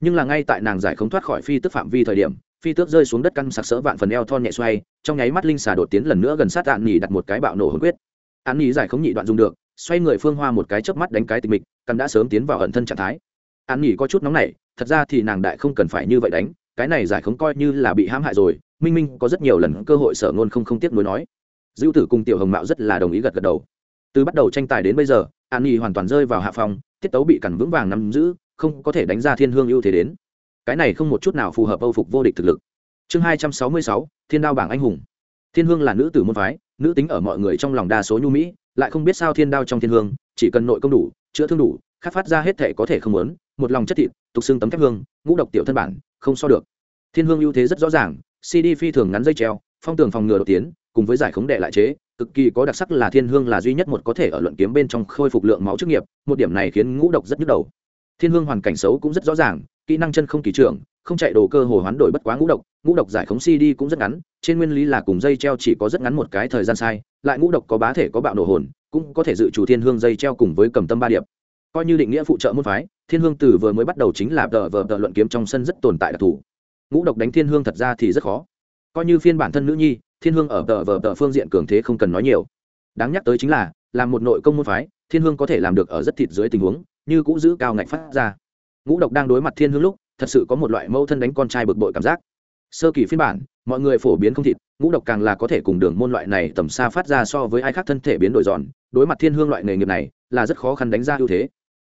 Nhưng là ngay tại nàng giải khống thoát khỏi phi tước phạm vi thời điểm phi tước rơi xuống đất căn sặc sỡ vạn phần eo thon nhẹ xoay, trong nháy mắt linh xà đột tiến lần nữa gần sát an nhi đặt một cái bạo nổ hồn quyết. An nhi giải không nhị đoạn dùng được, xoay người phương hoa một cái chớp mắt đánh cái tịch mịch căn đã sớm tiến vào ẩn thân trạng thái. An nhi có chút nóng nảy, thật ra thì nàng đại không cần phải như vậy đánh, cái này giải không coi như là bị hãm hại rồi, minh minh có rất nhiều lần cơ hội sở ngôn không không tiếc nuối nói. Dữ tử cùng tiểu hồng mạo rất là đồng ý gật gật đầu. Từ bắt đầu tranh tài đến bây giờ, an nhi hoàn toàn rơi vào hạ phòng tiết tấu bị cản vững vàng nắm giữ, không có thể đánh ra thiên hương ưu thế đến cái này không một chút nào phù hợp âu phục vô địch thực lực. Chương hai trăm sáu mươi sáu, thiên đao bảng anh hùng. Thiên hương là nữ tử môn phái, nữ tính ở mọi người trong lòng đa số nhu mỹ, lại không biết sao thiên đao trong thiên hương, chỉ cần nội công đủ, chữa thương đủ, khát phát ra hết thể có thể không muốn, một lòng chất thịt, tục xương tấm thép hương, ngũ độc tiểu thân bản, không so được. Thiên hương ưu thế rất rõ ràng cd phi thường ngắn dây treo, phong tường phòng ngừa đột tiến, cùng với giải khống đệ lại chế, cực kỳ có đặc sắc là thiên hương là duy nhất một có thể ở luận kiếm bên trong khôi phục lượng máu chức nghiệp, một điểm này khiến ngũ độc rất nhức đầu. Thiên hương hoàn cảnh xấu cũng rất rõ ràng kỹ năng chân không kỳ trưởng, không chạy đồ cơ hồ hoán đổi bất quá ngũ độc ngũ độc giải khống cd cũng rất ngắn, trên nguyên lý là cùng dây treo chỉ có rất ngắn một cái thời gian sai, lại ngũ độc có bá thể có bạo nổ hồn, cũng có thể dự chủ thiên hương dây treo cùng với cầm tâm ba điệp. Coi như định nghĩa phụ trợ môn phái, thiên hương từ vừa mới bắt đầu chính là tờ vờ tờ luận kiếm trong sân rất tồn tại đặc thù. Ngũ độc đánh thiên hương thật ra thì rất khó. Coi như phiên bản thân nữ nhi, thiên hương ở tờ vờ tờ phương diện cường thế không cần nói nhiều. Đáng nhắc tới chính là, làm một nội công môn phái, thiên hương có thể làm được ở rất thịt dưới tình huống, như cũ giữ cao ngạch phát ra ngũ độc đang đối mặt thiên hương lúc, thật sự có một loại mâu thân đánh con trai bực bội cảm giác. Sơ kỳ phiên bản, mọi người phổ biến không thịt, ngũ độc càng là có thể cùng đường môn loại này tầm xa phát ra so với ai khác thân thể biến đổi giòn, đối mặt thiên hương loại nghề nghiệp này, là rất khó khăn đánh ra ưu thế.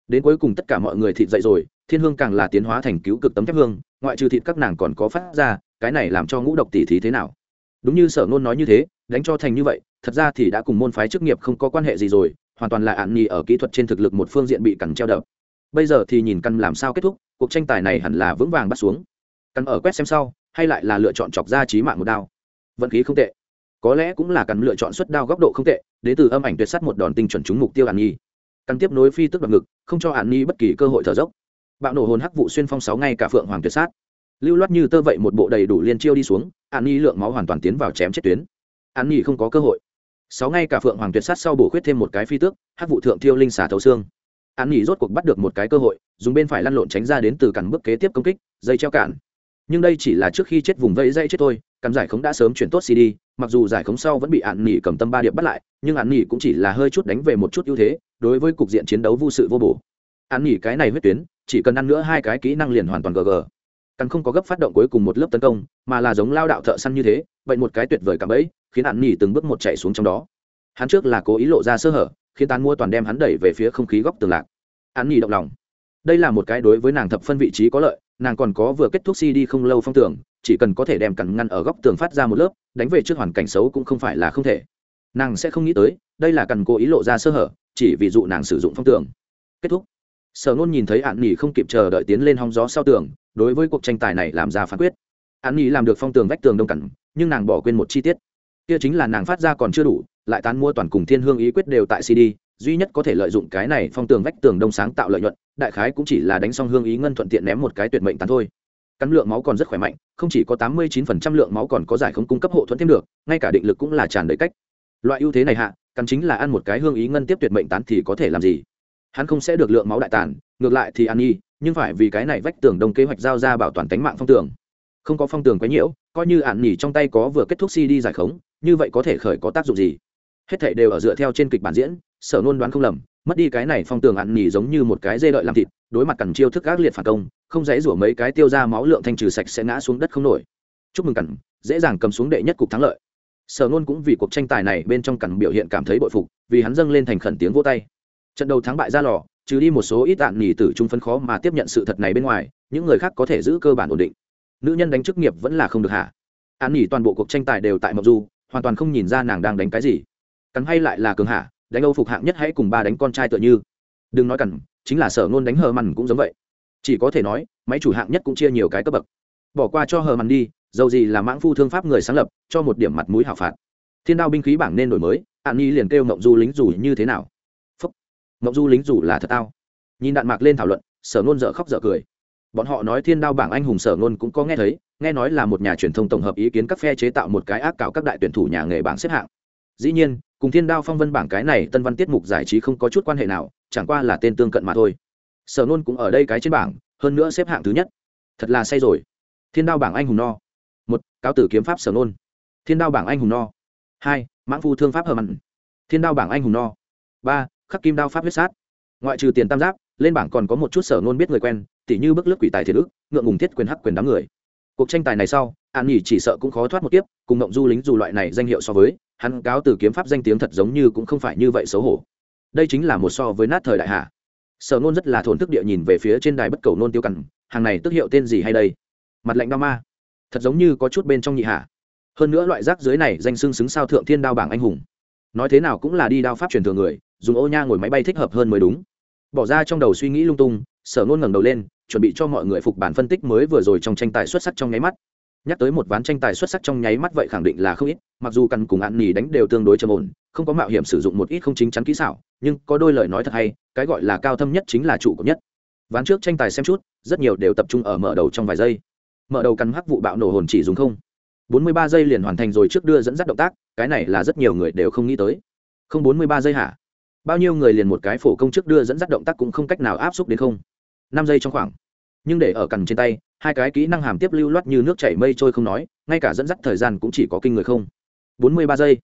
Đến cuối cùng tất cả mọi người thịt dậy rồi, thiên hương càng là tiến hóa thành cứu cực tấm thép hương, ngoại trừ thịt các nàng còn có phát ra, cái này làm cho ngũ độc tỉ thí thế nào? Đúng như sở ngôn nói như thế, đánh cho thành như vậy, thật ra thì đã cùng môn phái chức nghiệp không có quan hệ gì rồi, hoàn toàn là ạn nhì ở kỹ thuật trên thực lực một phương diện bị cẳng treo đập bây giờ thì nhìn căn làm sao kết thúc, cuộc tranh tài này hẳn là vững vàng bắt xuống. Căn ở quét xem sau, hay lại là lựa chọn chọc ra trí mạng một đao. Vận khí không tệ. Có lẽ cũng là căn lựa chọn xuất đao góc độ không tệ, đến từ âm ảnh tuyệt sắt một đòn tinh chuẩn trúng mục tiêu hàn nhi. Căn tiếp nối phi tức đoạt ngực, không cho hàn nhi bất kỳ cơ hội thở dốc. Bạo nổ hồn hắc vụ xuyên phong sáu ngay cả phượng hoàng tuyệt sát. Lưu loát như tơ vậy một bộ đầy đủ liên chiêu đi xuống hàn nhi lượng máu hoàn toàn tiến vào chém chết tuyến. Hàn nhi không có cơ hội. Sáu ngay cả phượng hoàng tuyệt sát sau bổ khuyết thêm một cái phi tước, hắc vụ thượng thiêu linh xả thấu xương hắn nghỉ rốt cuộc bắt được một cái cơ hội, dùng bên phải lăn lộn tránh ra đến từ cản bước kế tiếp công kích, dây treo cản. Nhưng đây chỉ là trước khi chết vùng vẫy dây chết thôi cắn giải khống đã sớm chuyển tốt cd, mặc dù giải khống sau vẫn bị hạn nghỉ cầm tâm ba điệp bắt lại, nhưng hạn nghỉ cũng chỉ là hơi chút đánh về một chút ưu thế, đối với cục diện chiến đấu vô sự vô bổ. Hạn nghỉ cái này huyết tuyến, chỉ cần ăn nữa hai cái kỹ năng liền hoàn toàn gg cắn không có gấp phát động cuối cùng một lớp tấn công, mà là giống lao đạo thợ săn như thế, vậy một cái tuyệt vời cảm ấy khiến hạn nghỉ từng bước một chạy xuống trong đó. Hắn trước là cố ý lộ ra sơ hở, khiến tán mua toàn đem hắn đẩy về phía không khí góc tường lạc an nhi động lòng. Đây là một cái đối với nàng thập phân vị trí có lợi, nàng còn có vừa kết thúc si đi không lâu phong tưởng, chỉ cần có thể đem cằn ngăn ở góc tường phát ra một lớp, đánh về trước hoàn cảnh xấu cũng không phải là không thể. Nàng sẽ không nghĩ tới, đây là cần cố ý lộ ra sơ hở, chỉ vì dụ nàng sử dụng phong tường kết thúc. Sở nôn nhìn thấy hạn nghỉ không kịp chờ đợi tiến lên hóng gió sau tường, đối với cuộc tranh tài này làm ra phán quyết. Hạn nghỉ làm được phong tường vách tường đông cẳng nhưng nàng bỏ quên một chi tiết. Kia chính là nàng phát ra còn chưa đủ lại tán mua toàn cùng thiên hương ý quyết đều tại cd, duy nhất có thể lợi dụng cái này phong tường vách tường đông sáng tạo lợi nhuận, đại khái cũng chỉ là đánh xong hương ý ngân thuận tiện ném một cái tuyệt mệnh tán thôi. Cắn lượng máu còn rất khỏe mạnh, không chỉ có tám mươi chín phần trăm lượng máu còn có giải không cung cấp hộ thuẫn thêm được, ngay cả định lực cũng là tràn đầy cách. Loại ưu thế này hạ, cắn chính là ăn một cái hương ý ngân tiếp tuyệt mệnh tán thì có thể làm gì? Hắn không sẽ được lượng máu đại tàn, ngược lại thì ăn y, nhưng phải vì cái này vách tường đông kế hoạch giao ra bảo toàn tính mạng phong tường. Không có phong tường quấy nhiễu, coi như ạn nhỉ trong tay có vừa kết thúc cd giải khống, như vậy có thể khởi có tác dụng gì? Hết thảy đều ở dựa theo trên kịch bản diễn, sở nôn đoán không lầm, mất đi cái này phong tường ăn nhỉ giống như một cái dê đợi làm thịt, đối mặt cằn chiêu thức ác liệt phản công, không dãy rủa mấy cái tiêu ra máu lượng thanh trừ sạch sẽ ngã xuống đất không nổi. Chúc mừng cằn, dễ dàng cầm xuống đệ nhất cục thắng lợi. Sở nôn cũng vì cuộc tranh tài này bên trong cằn biểu hiện cảm thấy bội phục, vì hắn dâng lên thành khẩn tiếng vô tay. Trận đầu thắng bại ra lò, trừ đi một số ít ạn nhỉ tử trung phân khó mà tiếp nhận sự thật này bên ngoài, những người khác có thể giữ cơ bản ổn định. Nữ nhân đánh chức nghiệp vẫn là không được hả? An nhỉ toàn bộ cuộc tranh tài đều tại mộc du, hoàn toàn không nhìn ra nàng đang đánh cái gì cắn hay lại là cường hạ, đánh âu phục hạng nhất hãy cùng ba đánh con trai tựa như. Đừng nói cằn, chính là sở ngôn đánh hờ mằn cũng giống vậy. Chỉ có thể nói, máy chủ hạng nhất cũng chia nhiều cái cấp bậc. Bỏ qua cho hờ mằn đi, dầu gì là mãng phu thương pháp người sáng lập, cho một điểm mặt mũi hảo phạt. Thiên đao binh khí bảng nên đổi mới, an nhi liền kêu mộng du lính dù như thế nào. Phúc. Mộng du lính dù là thật tao. Nhìn đạn mạc lên thảo luận, sở ngôn dở khóc dở cười. Bọn họ nói thiên đao bảng anh hùng sở ngôn cũng có nghe thấy, nghe nói là một nhà truyền thông tổng hợp ý kiến các phe chế tạo một cái ác cạo các đại tuyển thủ nhà nghề bảng xếp hạng. Dĩ nhiên cùng thiên đao phong vân bảng cái này tân văn tiết mục giải trí không có chút quan hệ nào, chẳng qua là tên tương cận mà thôi. Sở nôn cũng ở đây cái trên bảng, hơn nữa xếp hạng thứ nhất. Thật là say rồi. Thiên đao bảng anh hùng no. Một, cáo tử kiếm pháp sở nôn. Thiên đao bảng anh hùng no. Hai mãn phu thương pháp hờ mặn. Thiên đao bảng anh hùng no. Ba, khắc kim đao pháp huyết sát. Ngoại trừ tiền tam giáp, lên bảng còn có một chút sở nôn biết người quen, tỉ như bức lướt quỷ tài thiệt ức ngượng ngùng thiết quyền hắc quyền đám người cuộc tranh tài này sau, an nhỉ chỉ sợ cũng khó thoát một kiếp, cùng mộng du lính dù loại này danh hiệu so với, hắn cáo từ kiếm pháp danh tiếng thật giống như cũng không phải như vậy xấu hổ. Đây chính là một so với nát thời đại hạ. Sở nôn rất là thổn thức địa nhìn về phía trên đài bất cầu nôn tiêu cằn, hàng này tức hiệu tên gì hay đây? Mặt lạnh đao ma. Thật giống như có chút bên trong nhị hạ. Hơn nữa loại rác dưới này danh xưng xứng sao thượng thiên đao bảng anh hùng. Nói thế nào cũng là đi đao pháp truyền thường người, dùng ô nha ngồi máy bay thích hợp hơn mới đúng. Bỏ ra trong đầu suy nghĩ lung tung, sở nôn ngẩng đầu lên chuẩn bị cho mọi người phục bản phân tích mới vừa rồi trong tranh tài xuất sắc trong nháy mắt. Nhắc tới một ván tranh tài xuất sắc trong nháy mắt vậy khẳng định là không ít, mặc dù căn cùng hạn nỉ đánh đều tương đối trầm ổn, không có mạo hiểm sử dụng một ít không chính chắn kỹ xảo, nhưng có đôi lời nói thật hay, cái gọi là cao thâm nhất chính là trụ cột nhất. Ván trước tranh tài xem chút, rất nhiều đều tập trung ở mở đầu trong vài giây. Mở đầu căn hắc vụ bạo nổ hồn chỉ dùng không. 43 giây liền hoàn thành rồi trước đưa dẫn dắt động tác, cái này là rất nhiều người đều không nghĩ tới. Không 43 giây hả? Bao nhiêu người liền một cái phổ công trước đưa dẫn dắt động tác cũng không cách nào áp xúc đến không. Năm giây trong khoảng nhưng để ở cằn trên tay hai cái kỹ năng hàm tiếp lưu loát như nước chảy mây trôi không nói ngay cả dẫn dắt thời gian cũng chỉ có kinh người không. 43 giây.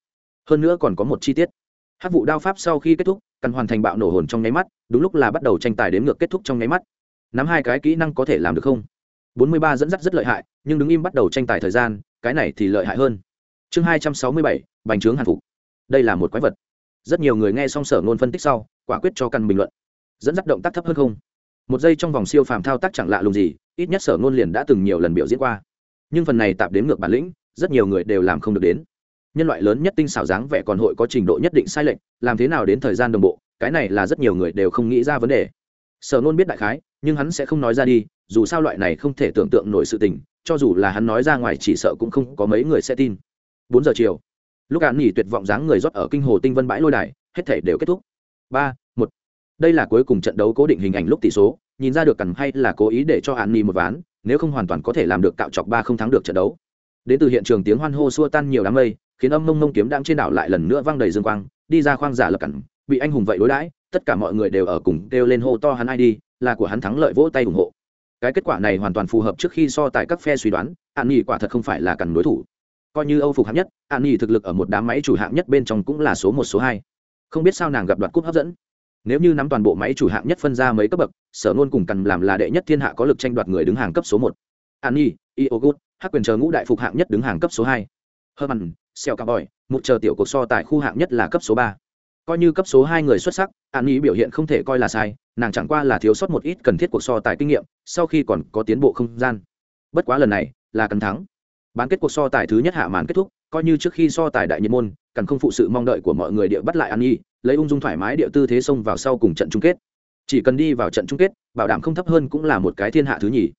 Hơn nữa còn có một chi tiết. Hát vụ đao pháp sau khi kết thúc cần hoàn thành bạo nổ hồn trong nháy mắt đúng lúc là bắt đầu tranh tài đến ngược kết thúc trong nháy mắt. Nắm hai cái kỹ năng có thể làm được không? 43 dẫn dắt rất lợi hại nhưng đứng im bắt đầu tranh tài thời gian cái này thì lợi hại hơn. Chương 267, bành trướng hàn phục. Đây là một quái vật. Rất nhiều người nghe xong sở ngôn phân tích sau quả quyết cho căn bình luận. Dẫn dắt động tác thấp hơn không? Một giây trong vòng siêu phàm thao tác chẳng lạ lùng gì, ít nhất sở ngôn liền đã từng nhiều lần biểu diễn qua. Nhưng phần này tạp đến ngược bản lĩnh, rất nhiều người đều làm không được đến. Nhân loại lớn nhất tinh xảo dáng vẻ còn hội có trình độ nhất định sai lệch, làm thế nào đến thời gian đồng bộ, cái này là rất nhiều người đều không nghĩ ra vấn đề. Sở nôn biết đại khái, nhưng hắn sẽ không nói ra đi, dù sao loại này không thể tưởng tượng nổi sự tình, cho dù là hắn nói ra ngoài chỉ sợ cũng không có mấy người sẽ tin. Bốn giờ chiều, lúc án nghỉ tuyệt vọng dáng người rót ở kinh hồ tinh vân bãi lôi đài, hết thể đều kết thúc. Ba đây là cuối cùng trận đấu cố định hình ảnh lúc tỷ số, nhìn ra được cằn hay là cố ý để cho an ni một ván, nếu không hoàn toàn có thể làm được cạo chọc ba không thắng được trận đấu. Đến từ hiện trường tiếng hoan hô xua tan nhiều đám mây, khiến âm mông mông kiếm đang trên đảo lại lần nữa vang đầy dương quang, đi ra khoang giả lập cẩn bị anh hùng vậy đối đãi, tất cả mọi người đều ở cùng kêu lên hô to hắn ai đi, là của hắn thắng lợi vỗ tay ủng hộ. Cái kết quả này hoàn toàn phù hợp trước khi so tài các phe suy đoán, an nhi quả thật không phải là cằn đối thủ. Coi như âu phục hạng nhất, an nhi thực lực ở một đám máy chủ hạng nhất bên trong cũng là số một, số hai. Không biết sao nàng gặp đoạt cúp hấp dẫn nếu như nắm toàn bộ máy chủ hạng nhất phân ra mấy cấp bậc, sở nôn cùng cần làm là đệ nhất thiên hạ có lực tranh đoạt người đứng hàng cấp số một. An nhi iogut, hắc quyền chờ ngũ đại phục hạng nhất đứng hàng cấp số hai. Herman xeo cả bòi một chờ tiểu cuộc so tại khu hạng nhất là cấp số ba. Coi như cấp số hai người xuất sắc an Nhi biểu hiện không thể coi là sai, nàng chẳng qua là thiếu sót một ít cần thiết cuộc so tài kinh nghiệm, sau khi còn có tiến bộ không gian. Bất quá lần này, là cần thắng. Bán kết cuộc so tài thứ nhất hạ màn kết thúc, coi như trước khi so tài đại nhiệt môn cần không phụ sự mong đợi của mọi người địa bắt lại an nhi lấy ung dung thoải mái địa tư thế xông vào sau cùng trận chung kết. Chỉ cần đi vào trận chung kết, bảo đảm không thấp hơn cũng là một cái thiên hạ thứ nhì.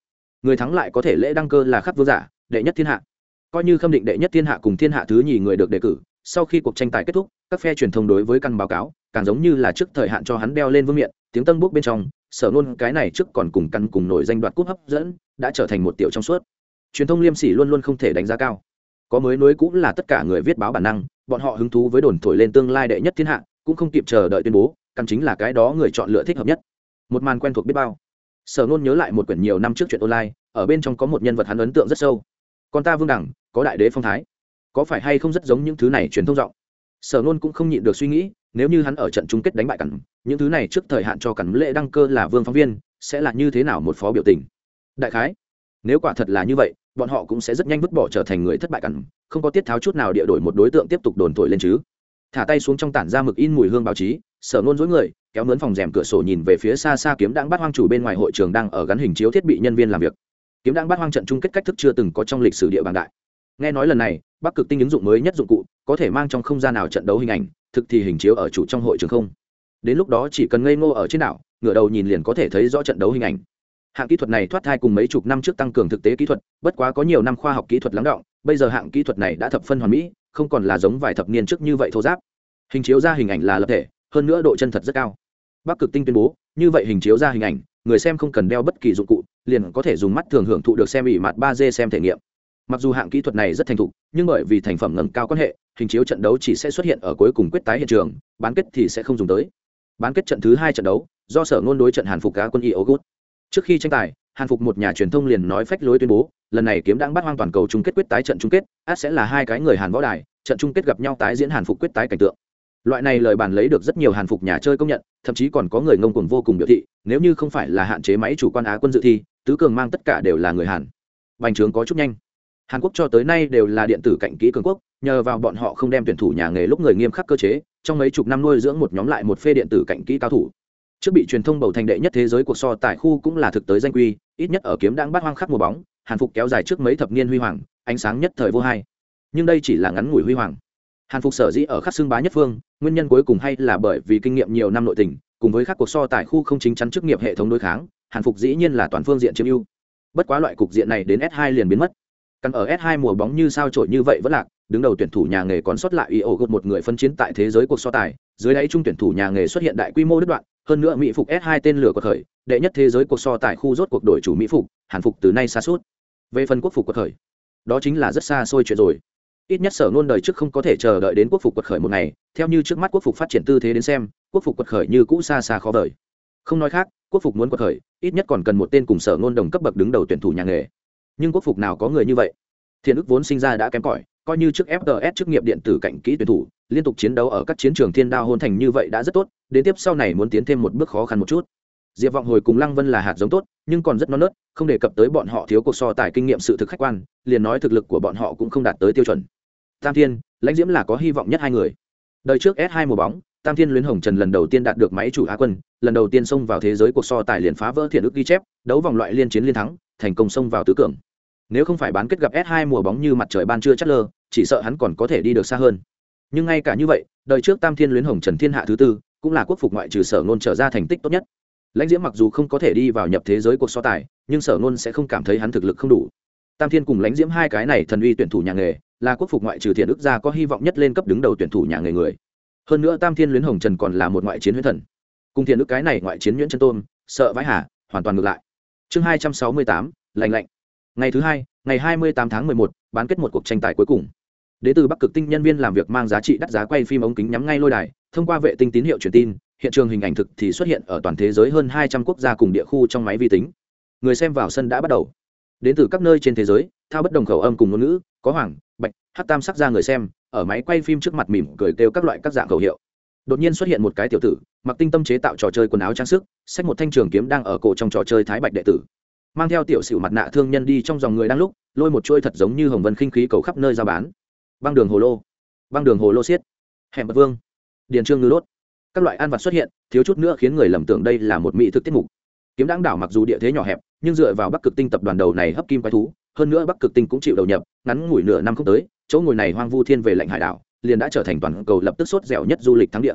Người thắng lại có thể lễ đăng cơ là khắc vô giả, đệ nhất thiên hạ. Coi như khâm định đệ nhất thiên hạ cùng thiên hạ thứ nhì người được đề cử, sau khi cuộc tranh tài kết thúc, các phe truyền thông đối với căn báo cáo, càng giống như là trước thời hạn cho hắn đeo lên vương miện, tiếng tân bút bên trong, sở luôn cái này trước còn cùng căn cùng nổi danh đoạt cúp hấp dẫn, đã trở thành một tiểu trong suốt. Truyền thông liêm sỉ luôn luôn không thể đánh giá cao. Có mới nối cũng là tất cả người viết báo bản năng, bọn họ hứng thú với đồn thổi lên tương lai đệ nhất thiên hạ cũng không kịp chờ đợi tuyên bố, căn chính là cái đó người chọn lựa thích hợp nhất. Một màn quen thuộc biết bao. Sở nôn nhớ lại một quyển nhiều năm trước chuyện online, ở bên trong có một nhân vật hắn ấn tượng rất sâu. Còn ta vương đẳng, có đại đế phong thái. Có phải hay không rất giống những thứ này truyền thông rộng sở nôn cũng không nhịn được suy nghĩ, nếu như hắn ở trận chung kết đánh bại cẩn những thứ này trước thời hạn cho cẩn lễ đăng cơ là vương phóng viên, sẽ là như thế nào một phó biểu tình? Đại khái, nếu quả thật là như vậy, bọn họ cũng sẽ rất nhanh vứt bỏ trở thành người thất bại cẩn không có tiết tháo chút nào địa đổi một đối tượng tiếp tục đồn thổi lên chứ thả tay xuống trong tản ra mực in mùi hương báo chí, sở nôn dối người, kéo mướn phòng rèm cửa sổ nhìn về phía xa xa kiếm đang bắt hoang chủ bên ngoài hội trường đang ở gắn hình chiếu thiết bị nhân viên làm việc. Kiếm đang bắt hoang trận chung kết cách thức chưa từng có trong lịch sử địa bàn đại. Nghe nói lần này, bắc cực tinh ứng dụng mới nhất dụng cụ, có thể mang trong không gian nào trận đấu hình ảnh, thực thì hình chiếu ở chủ trong hội trường không? Đến lúc đó chỉ cần ngây ngô ở trên đảo, ngửa đầu nhìn liền có thể thấy rõ trận đấu hình ảnh. Hạng kỹ thuật này thoát thai cùng mấy chục năm trước tăng cường thực tế kỹ thuật, bất quá có nhiều năm khoa học kỹ thuật lắng động, bây giờ hạng kỹ thuật này đã thập phân hoàn mỹ không còn là giống vài thập niên trước như vậy thô giáp. Hình chiếu ra hình ảnh là lập thể, hơn nữa độ chân thật rất cao. Bắc cực tinh tuyên bố, như vậy hình chiếu ra hình ảnh, người xem không cần đeo bất kỳ dụng cụ, liền có thể dùng mắt thường hưởng thụ được xem ỉ mặt ba d xem thể nghiệm. Mặc dù hạng kỹ thuật này rất thành thục, nhưng bởi vì thành phẩm ngầm cao quan hệ, hình chiếu trận đấu chỉ sẽ xuất hiện ở cuối cùng quyết tái hiện trường, bán kết thì sẽ không dùng tới. Bán kết trận thứ hai trận đấu, do sở ngôn đối trận hàn phục cá quân y ogut trước khi tranh tài hàn phục một nhà truyền thông liền nói phách lối tuyên bố, lần này kiếm đang bắt hoang toàn cầu chung kết quyết tái trận chung kết át sẽ là hai cái người hàn võ đài, trận chung kết gặp nhau tái diễn hàn phục quyết tái cảnh tượng. Loại này lời bàn lấy được rất nhiều hàn phục nhà chơi công nhận, thậm chí còn có người ngông cuồng vô cùng biểu thị, nếu như không phải là hạn chế máy chủ quan á quân dự thi, tứ cường mang tất cả đều là người hàn. Bành trướng có chút nhanh. Hàn quốc cho tới nay đều là điện tử cạnh kỹ cường quốc, nhờ vào bọn họ không đem tuyển thủ nhà nghề lúc người nghiêm khắc cơ chế, trong mấy chục năm nuôi dưỡng một nhóm lại một phê điện tử cạnh kỹ cao thủ. Trước bị truyền thông bầu thành đệ nhất thế giới cuộc so tại khu cũng là thực tới danh quy ít nhất ở kiếm đang bắt hoang khắc mùa bóng hàn phục kéo dài trước mấy thập niên huy hoàng ánh sáng nhất thời vô hai. Nhưng đây chỉ là ngắn ngủi huy hoàng. Hàn phục sở dĩ ở khắc xương bá nhất phương nguyên nhân cuối cùng hay là bởi vì kinh nghiệm nhiều năm nội tình cùng với các cuộc so tại khu không chính chắn chức nghiệp hệ thống đối kháng hàn phục dĩ nhiên là toàn phương diện chiếm ưu. Bất quá loại cục diện này đến s 2 liền biến mất. Căn ở S2 mùa bóng như sao trổi như vậy vẫn lạc, đứng đầu tuyển thủ nhà nghề còn sót lại IO gột một người phân chiến tại thế giới cuộc so tài, dưới đáy trung tuyển thủ nhà nghề xuất hiện đại quy mô đứt đoạn, hơn nữa mỹ phục S2 tên lửa của khởi, đệ nhất thế giới cuộc so tài khu rốt cuộc đổi chủ mỹ phục, hàn phục từ nay xa suốt. Về phần quốc phục của khởi, đó chính là rất xa xôi chuyện rồi. Ít nhất sở luôn đời trước không có thể chờ đợi đến quốc phục quật khởi một ngày, theo như trước mắt quốc phục phát triển tư thế đến xem, quốc phục quật khởi như cũ xa xa khó vời. Không nói khác, quốc phục muốn quật khởi, ít nhất còn cần một tên cùng sở nôn đồng cấp bậc đứng đầu tuyển thủ nhà nghề. Nhưng quốc phục nào có người như vậy? Thiện ức vốn sinh ra đã kém cỏi, coi như trước FTS chức nghiệp điện tử cạnh kỹ tuyển thủ, liên tục chiến đấu ở các chiến trường thiên đao hôn thành như vậy đã rất tốt, đến tiếp sau này muốn tiến thêm một bước khó khăn một chút. Diệp Vọng hồi cùng Lăng Vân là hạt giống tốt, nhưng còn rất non nớt, không đề cập tới bọn họ thiếu cuộc so tài kinh nghiệm sự thực khách quan, liền nói thực lực của bọn họ cũng không đạt tới tiêu chuẩn. Tam Thiên, Lãnh Diễm là có hy vọng nhất hai người. Đời trước S2 mùa bóng, Tam Thiên Luyến Hồng Trần lần đầu tiên đạt được máy chủ Á quân, lần đầu tiên xông vào thế giới cuộc so tài liền phá vỡ thiện Ức ghi chép, đấu vòng loại liên chiến liên thắng, thành công xông vào tứ cường. Nếu không phải bán kết gặp S2 mùa bóng như mặt trời ban trưa chát lơ, chỉ sợ hắn còn có thể đi được xa hơn. Nhưng ngay cả như vậy, đời trước Tam Thiên Luyến Hồng Trần Thiên hạ thứ tư, cũng là quốc phục ngoại trừ sở ngôn trở ra thành tích tốt nhất. Lãnh Diễm mặc dù không có thể đi vào nhập thế giới cuộc so tài, nhưng sở ngôn sẽ không cảm thấy hắn thực lực không đủ. Tam Thiên cùng Lãnh Diễm hai cái này thần uy tuyển thủ nhà nghề, là quốc phục ngoại trừ thiện ức gia có hy vọng nhất lên cấp đứng đầu tuyển thủ nhà nghề người hơn nữa tam thiên luyến hồng trần còn là một ngoại chiến huyễn thần cùng thiện ức cái này ngoại chiến nhuyễn chân tôn sợ vãi hà hoàn toàn ngược lại chương hai trăm sáu mươi tám lạnh lạnh ngày thứ hai, ngày hai mươi tám tháng mười một, bán kết một cuộc tranh tài cuối cùng. Đến từ bắc cực tinh nhân viên làm việc mang giá trị đắt giá quay phim ống kính nhắm ngay lôi đài, thông qua vệ tinh tín hiệu truyền tin, hiện trường hình ảnh thực thì xuất hiện ở toàn thế giới hơn hai trăm quốc gia cùng địa khu trong máy vi tính. Người xem vào sân đã bắt đầu. Đến từ các nơi trên thế giới, thao bất đồng khẩu âm cùng ngôn ngữ, có hoàng bạch, hát tam sắc ra người xem, ở máy quay phim trước mặt mỉm cười kêu các loại các dạng khẩu hiệu. Đột nhiên xuất hiện một cái tiểu tử, mặc tinh tâm chế tạo trò chơi quần áo trang sức, xách một thanh trường kiếm đang ở cổ trong trò chơi thái bạch đệ tử mang theo tiểu sửu mặt nạ thương nhân đi trong dòng người đang lúc, lôi một chuôi thật giống như hồng vân khinh khí cầu khắp nơi ra bán. Băng đường hồ lô. Băng đường hồ lô xiết. Hẻm bật vương. Điền trương ngư đốt. Các loại ăn vặt xuất hiện, thiếu chút nữa khiến người lầm tưởng đây là một mỹ thực tiết mục. Kiếm đáng đảo mặc dù địa thế nhỏ hẹp, nhưng dựa vào bắc cực tinh tập đoàn đầu này hấp kim quái thú, hơn nữa bắc cực tinh cũng chịu đầu nhập, ngắn ngủi nửa năm không tới, chỗ ngồi này hoang vu thiên về lạnh hải đảo, liền đã trở thành toàn cầu lập tức sốt dẻo nhất du lịch thắng địa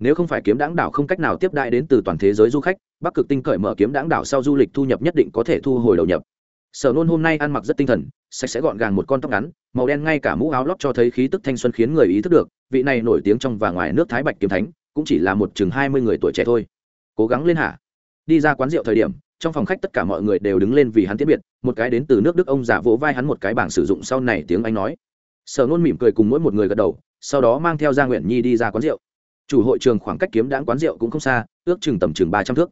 nếu không phải kiếm đáng đảo không cách nào tiếp đại đến từ toàn thế giới du khách, bắc cực tinh cởi mở kiếm đáng đảo sau du lịch thu nhập nhất định có thể thu hồi đầu nhập. Sở nôn hôm nay ăn mặc rất tinh thần, sạch sẽ gọn gàng một con tóc ngắn, màu đen ngay cả mũ áo lót cho thấy khí tức thanh xuân khiến người ý thức được, vị này nổi tiếng trong và ngoài nước thái bạch kiếm thánh, cũng chỉ là một chừng hai mươi người tuổi trẻ thôi. Cố gắng lên hả? Đi ra quán rượu thời điểm, trong phòng khách tất cả mọi người đều đứng lên vì hắn tiết biệt, một cái đến từ nước đức ông giả vỗ vai hắn một cái bảng sử dụng sau này tiếng anh nói. Sở nôn mỉm cười cùng mỗi một người gật đầu, sau đó mang theo gia nguyện nhi đi ra quán rượu chủ hội trường khoảng cách kiếm đãng quán rượu cũng không xa, ước chừng tầm chừng ba trăm thước.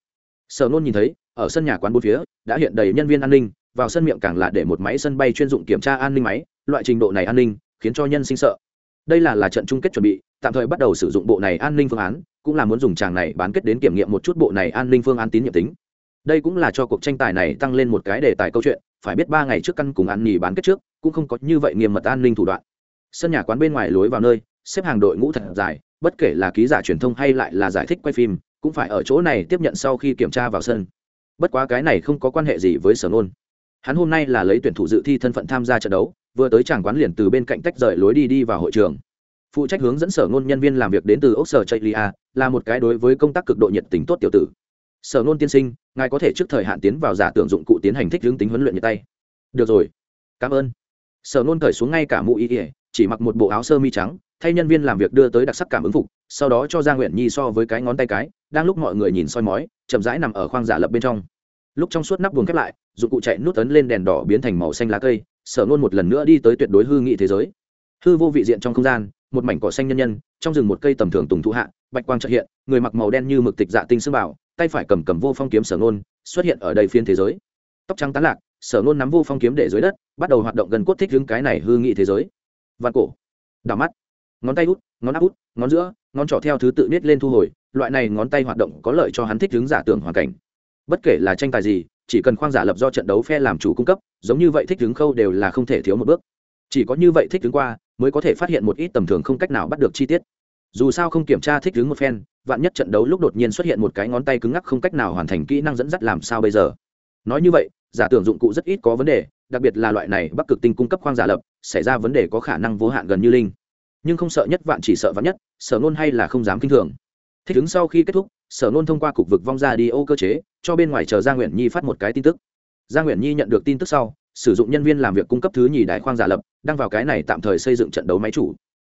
Sở nôn nhìn thấy, ở sân nhà quán bốn phía, đã hiện đầy nhân viên an ninh, vào sân miệng càng là để một máy sân bay chuyên dụng kiểm tra an ninh máy, loại trình độ này an ninh, khiến cho nhân sinh sợ. Đây là là trận chung kết chuẩn bị, tạm thời bắt đầu sử dụng bộ này an ninh phương án, cũng là muốn dùng tràng này bán kết đến kiểm nghiệm một chút bộ này an ninh phương án tín nhiệm tính. Đây cũng là cho cuộc tranh tài này tăng lên một cái đề tài câu chuyện, phải biết ba ngày trước căn cùng ăn nhì bán kết trước, cũng không có như vậy nghiêm mật an ninh thủ đoạn. Sân nhà quán bên ngoài lối vào nơi, xếp hàng đội ngũ thật dài bất kể là ký giả truyền thông hay lại là giải thích quay phim, cũng phải ở chỗ này tiếp nhận sau khi kiểm tra vào sân. Bất quá cái này không có quan hệ gì với sở nôn. Hắn hôm nay là lấy tuyển thủ dự thi thân phận tham gia trận đấu, vừa tới tràng quán liền từ bên cạnh tách rời lối đi đi vào hội trường. Phụ trách hướng dẫn sở ngôn nhân viên làm việc đến từ ốc sở chạy lia là một cái đối với công tác cực độ nhiệt tình tốt tiểu tử. Sở ngôn tiên sinh, ngài có thể trước thời hạn tiến vào giả tưởng dụng cụ tiến hành thích hướng tính huấn luyện như tay. Được rồi. Cảm ơn. Sở ngôn cởi xuống ngay cả mũ y ỉa chỉ mặc một bộ áo sơ mi trắng, thay nhân viên làm việc đưa tới đặc sắc cảm ứng phục, sau đó cho gia nguyện nhi so với cái ngón tay cái, đang lúc mọi người nhìn soi mói, chậm rãi nằm ở khoang giả lập bên trong. Lúc trong suốt nắp buồng khép lại, dụng cụ chạy nút tấn lên đèn đỏ biến thành màu xanh lá cây, sở nôn một lần nữa đi tới tuyệt đối hư nghị thế giới. Hư vô vị diện trong không gian, một mảnh cỏ xanh nhân nhân, trong rừng một cây tầm thường tùng thụ hạ, bạch quang trợ hiện, người mặc màu đen như mực tịch dạ tinh xương bảo, tay phải cầm cầm vô phong kiếm sở nôn xuất hiện ở đây phiên thế giới. Tóc trắng tán lạc, sở nôn nắm vô phong kiếm để dưới đất, bắt đầu hoạt động gần cốt thích hướng cái này hư nghị thế giới văn cổ. Đảo mắt. Ngón tay út, ngón áp út, ngón giữa, ngón trỏ theo thứ tự nết lên thu hồi, loại này ngón tay hoạt động có lợi cho hắn thích hướng giả tưởng hoàn cảnh. Bất kể là tranh tài gì, chỉ cần khoang giả lập do trận đấu phe làm chủ cung cấp, giống như vậy thích hướng khâu đều là không thể thiếu một bước. Chỉ có như vậy thích hướng qua, mới có thể phát hiện một ít tầm thường không cách nào bắt được chi tiết. Dù sao không kiểm tra thích ứng một phen, vạn nhất trận đấu lúc đột nhiên xuất hiện một cái ngón tay cứng ngắc không cách nào hoàn thành kỹ năng dẫn dắt làm sao bây giờ? Nói như vậy, giả tưởng dụng cụ rất ít có vấn đề, đặc biệt là loại này bắc cực tinh cung cấp khoang giả lập xảy ra vấn đề có khả năng vô hạn gần như linh. Nhưng không sợ nhất vạn chỉ sợ vạn nhất sở nôn hay là không dám kinh thường. Thích ứng sau khi kết thúc sở nôn thông qua cục vực vong ra đi ô cơ chế, cho bên ngoài chờ gia nguyễn nhi phát một cái tin tức. Gia nguyễn nhi nhận được tin tức sau, sử dụng nhân viên làm việc cung cấp thứ nhì đại khoang giả lập đăng vào cái này tạm thời xây dựng trận đấu máy chủ.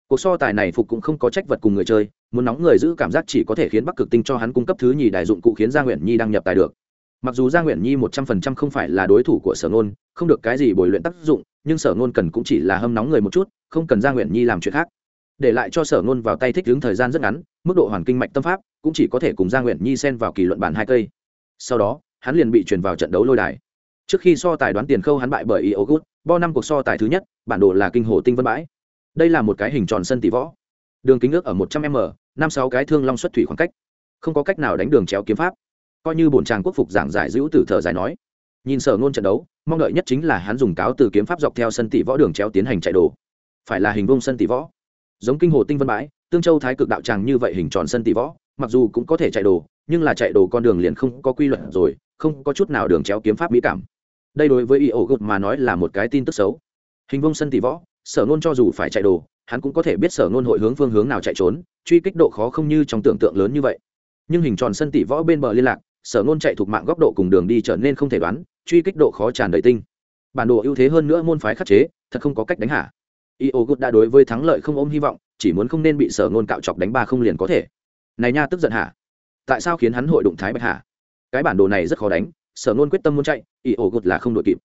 Cuộc so tài này phục cũng không có trách vật cùng người chơi, muốn nóng người giữ cảm giác chỉ có thể khiến bắc cực tinh cho hắn cung cấp thứ nhì đại dụng cụ khiến gia nguyễn nhi đăng nhập tài được. Mặc dù gia nguyễn nhi một trăm phần trăm không phải là đối thủ của sở nôn không được cái gì bồi luyện tác dụng nhưng sở nôn cần cũng chỉ là hâm nóng người một chút, không cần ra nguyện nhi làm chuyện khác. Để lại cho sở nôn vào tay thích đứng thời gian rất ngắn, mức độ hoàn kinh mạch tâm pháp cũng chỉ có thể cùng gia nguyện nhi xen vào kỳ luận bản hai cây. Sau đó, hắn liền bị chuyển vào trận đấu lôi đài. Trước khi so tài đoán tiền khâu hắn bại bởi y iogut, bo năm cuộc so tài thứ nhất, bản đồ là kinh hồ tinh vân bãi. Đây là một cái hình tròn sân tỷ võ. Đường kính ước ở một trăm m, năm sáu cái thương long xuất thủy khoảng cách. Không có cách nào đánh đường chéo kiếm pháp. Coi như bổn tràng quốc phục giảng giải giữ từ thở dài nói nhìn sở ngôn trận đấu, mong đợi nhất chính là hắn dùng cáo từ kiếm pháp dọc theo sân tỷ võ đường chéo tiến hành chạy đồ. Phải là hình vông sân tỷ võ. Giống kinh hồ tinh vân bãi, tương châu thái cực đạo tràng như vậy hình tròn sân tỷ võ, mặc dù cũng có thể chạy đồ, nhưng là chạy đồ con đường liền không có quy luật rồi, không có chút nào đường chéo kiếm pháp mỹ cảm. Đây đối với y ổ gột mà nói là một cái tin tức xấu. Hình vông sân tỷ võ, sở nôn cho dù phải chạy đồ, hắn cũng có thể biết sở nôn hội hướng phương hướng nào chạy trốn, truy kích độ khó không như trong tưởng tượng lớn như vậy. Nhưng hình tròn sân tỷ võ bên bờ liên lạc, sở nôn chạy thuộc mạng góc độ cùng đường đi trở nên không thể đoán truy kích độ khó tràn đầy tinh. Bản đồ ưu thế hơn nữa môn phái khắc chế, thật không có cách đánh hạ. Y gút đã đối với thắng lợi không ôm hy vọng, chỉ muốn không nên bị sở ngôn cạo chọc đánh ba không liền có thể. Này nha, tức giận hả? Tại sao khiến hắn hội đụng thái bạch hả? Cái bản đồ này rất khó đánh, sở ngôn quyết tâm muốn chạy y gút là không đội kịp.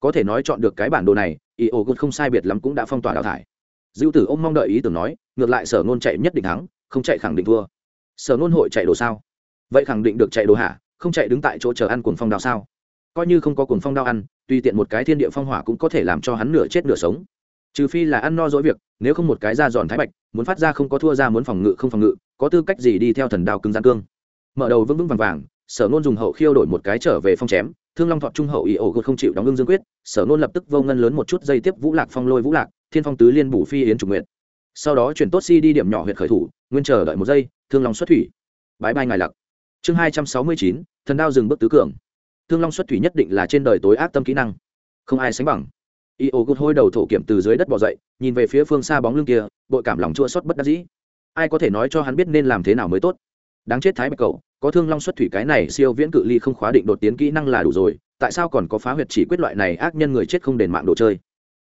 Có thể nói chọn được cái bản đồ này y gút không sai biệt lắm cũng đã phong tỏa đào thải. Dữ tử ông mong đợi ý tưởng nói, ngược lại sở ngôn chạy nhất định thắng, không chạy khẳng định thua. Sở ngôn hội chạy đồ sao? Vậy khẳng định được chạy đồ hả? Không chạy đứng tại chỗ chờ ăn cuồng phong đào sao? Coi như không có cuồng phong đao ăn, tùy tiện một cái thiên địa phong hỏa cũng có thể làm cho hắn nửa chết nửa sống. Trừ phi là ăn no dỗi việc, nếu không một cái da giòn thái bạch, muốn phát ra không có thua ra muốn phòng ngự không phòng ngự, có tư cách gì đi theo thần đao cứng gian cương? Mở đầu vững vững vàng vàng, sở nôn dùng hậu khiêu đổi một cái trở về phong chém, thương long thọ trung hậu ý ổ gột không chịu đóng ưng dương quyết, sở nôn lập tức vô ngân lớn một chút dây tiếp vũ lạc phong lôi vũ lạc, thiên phong tứ liên bù phi yến trùng nguyện sau đó chuyển tốt si đi điểm nhỏ huyện khởi thủ, nguyên chờ đợi một giây, thương long xuất thủy. Bãi bay ngài lặc chương hai trăm sáu mươi chín, thần đao dừng bước tứ cường thương long xuất thủy nhất định là trên đời tối ác tâm kỹ năng. Không ai sánh bằng. Y ô gút hôi đầu thổ kiểm từ dưới đất bỏ dậy, nhìn về phía phương xa bóng lưng kia, bội cảm lòng chua xót bất đắc dĩ. Ai có thể nói cho hắn biết nên làm thế nào mới tốt? Đáng chết thái bạch cầu có thương long xuất thủy cái này siêu viễn cự ly không khóa định đột tiến kỹ năng là đủ rồi, tại sao còn có phá huyệt chỉ quyết loại này ác nhân người chết không đền mạng đồ chơi?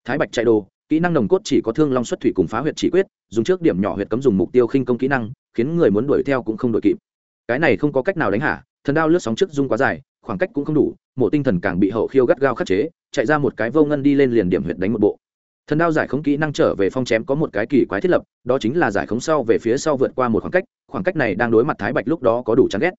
Thái bạch chạy đồ, kỹ năng nồng cốt chỉ có thương long xuất thủy cùng phá huyệt chỉ quyết, dùng trước điểm nhỏ huyệt cấm dùng mục tiêu khinh công kỹ năng, khiến người muốn đuổi theo cũng không đuổi kịp. Cái này không có cách nào đánh hả thần đao lướt sóng trước dung quá dài khoảng cách cũng không đủ, mộ tinh thần càng bị hậu khiêu gắt gao khắc chế, chạy ra một cái vô ngân đi lên liền điểm huyệt đánh một bộ. Thần đao giải khống kỹ năng trở về phong chém có một cái kỳ quái thiết lập, đó chính là giải khống sau về phía sau vượt qua một khoảng cách khoảng cách này đang đối mặt thái bạch lúc đó có đủ chán ghét.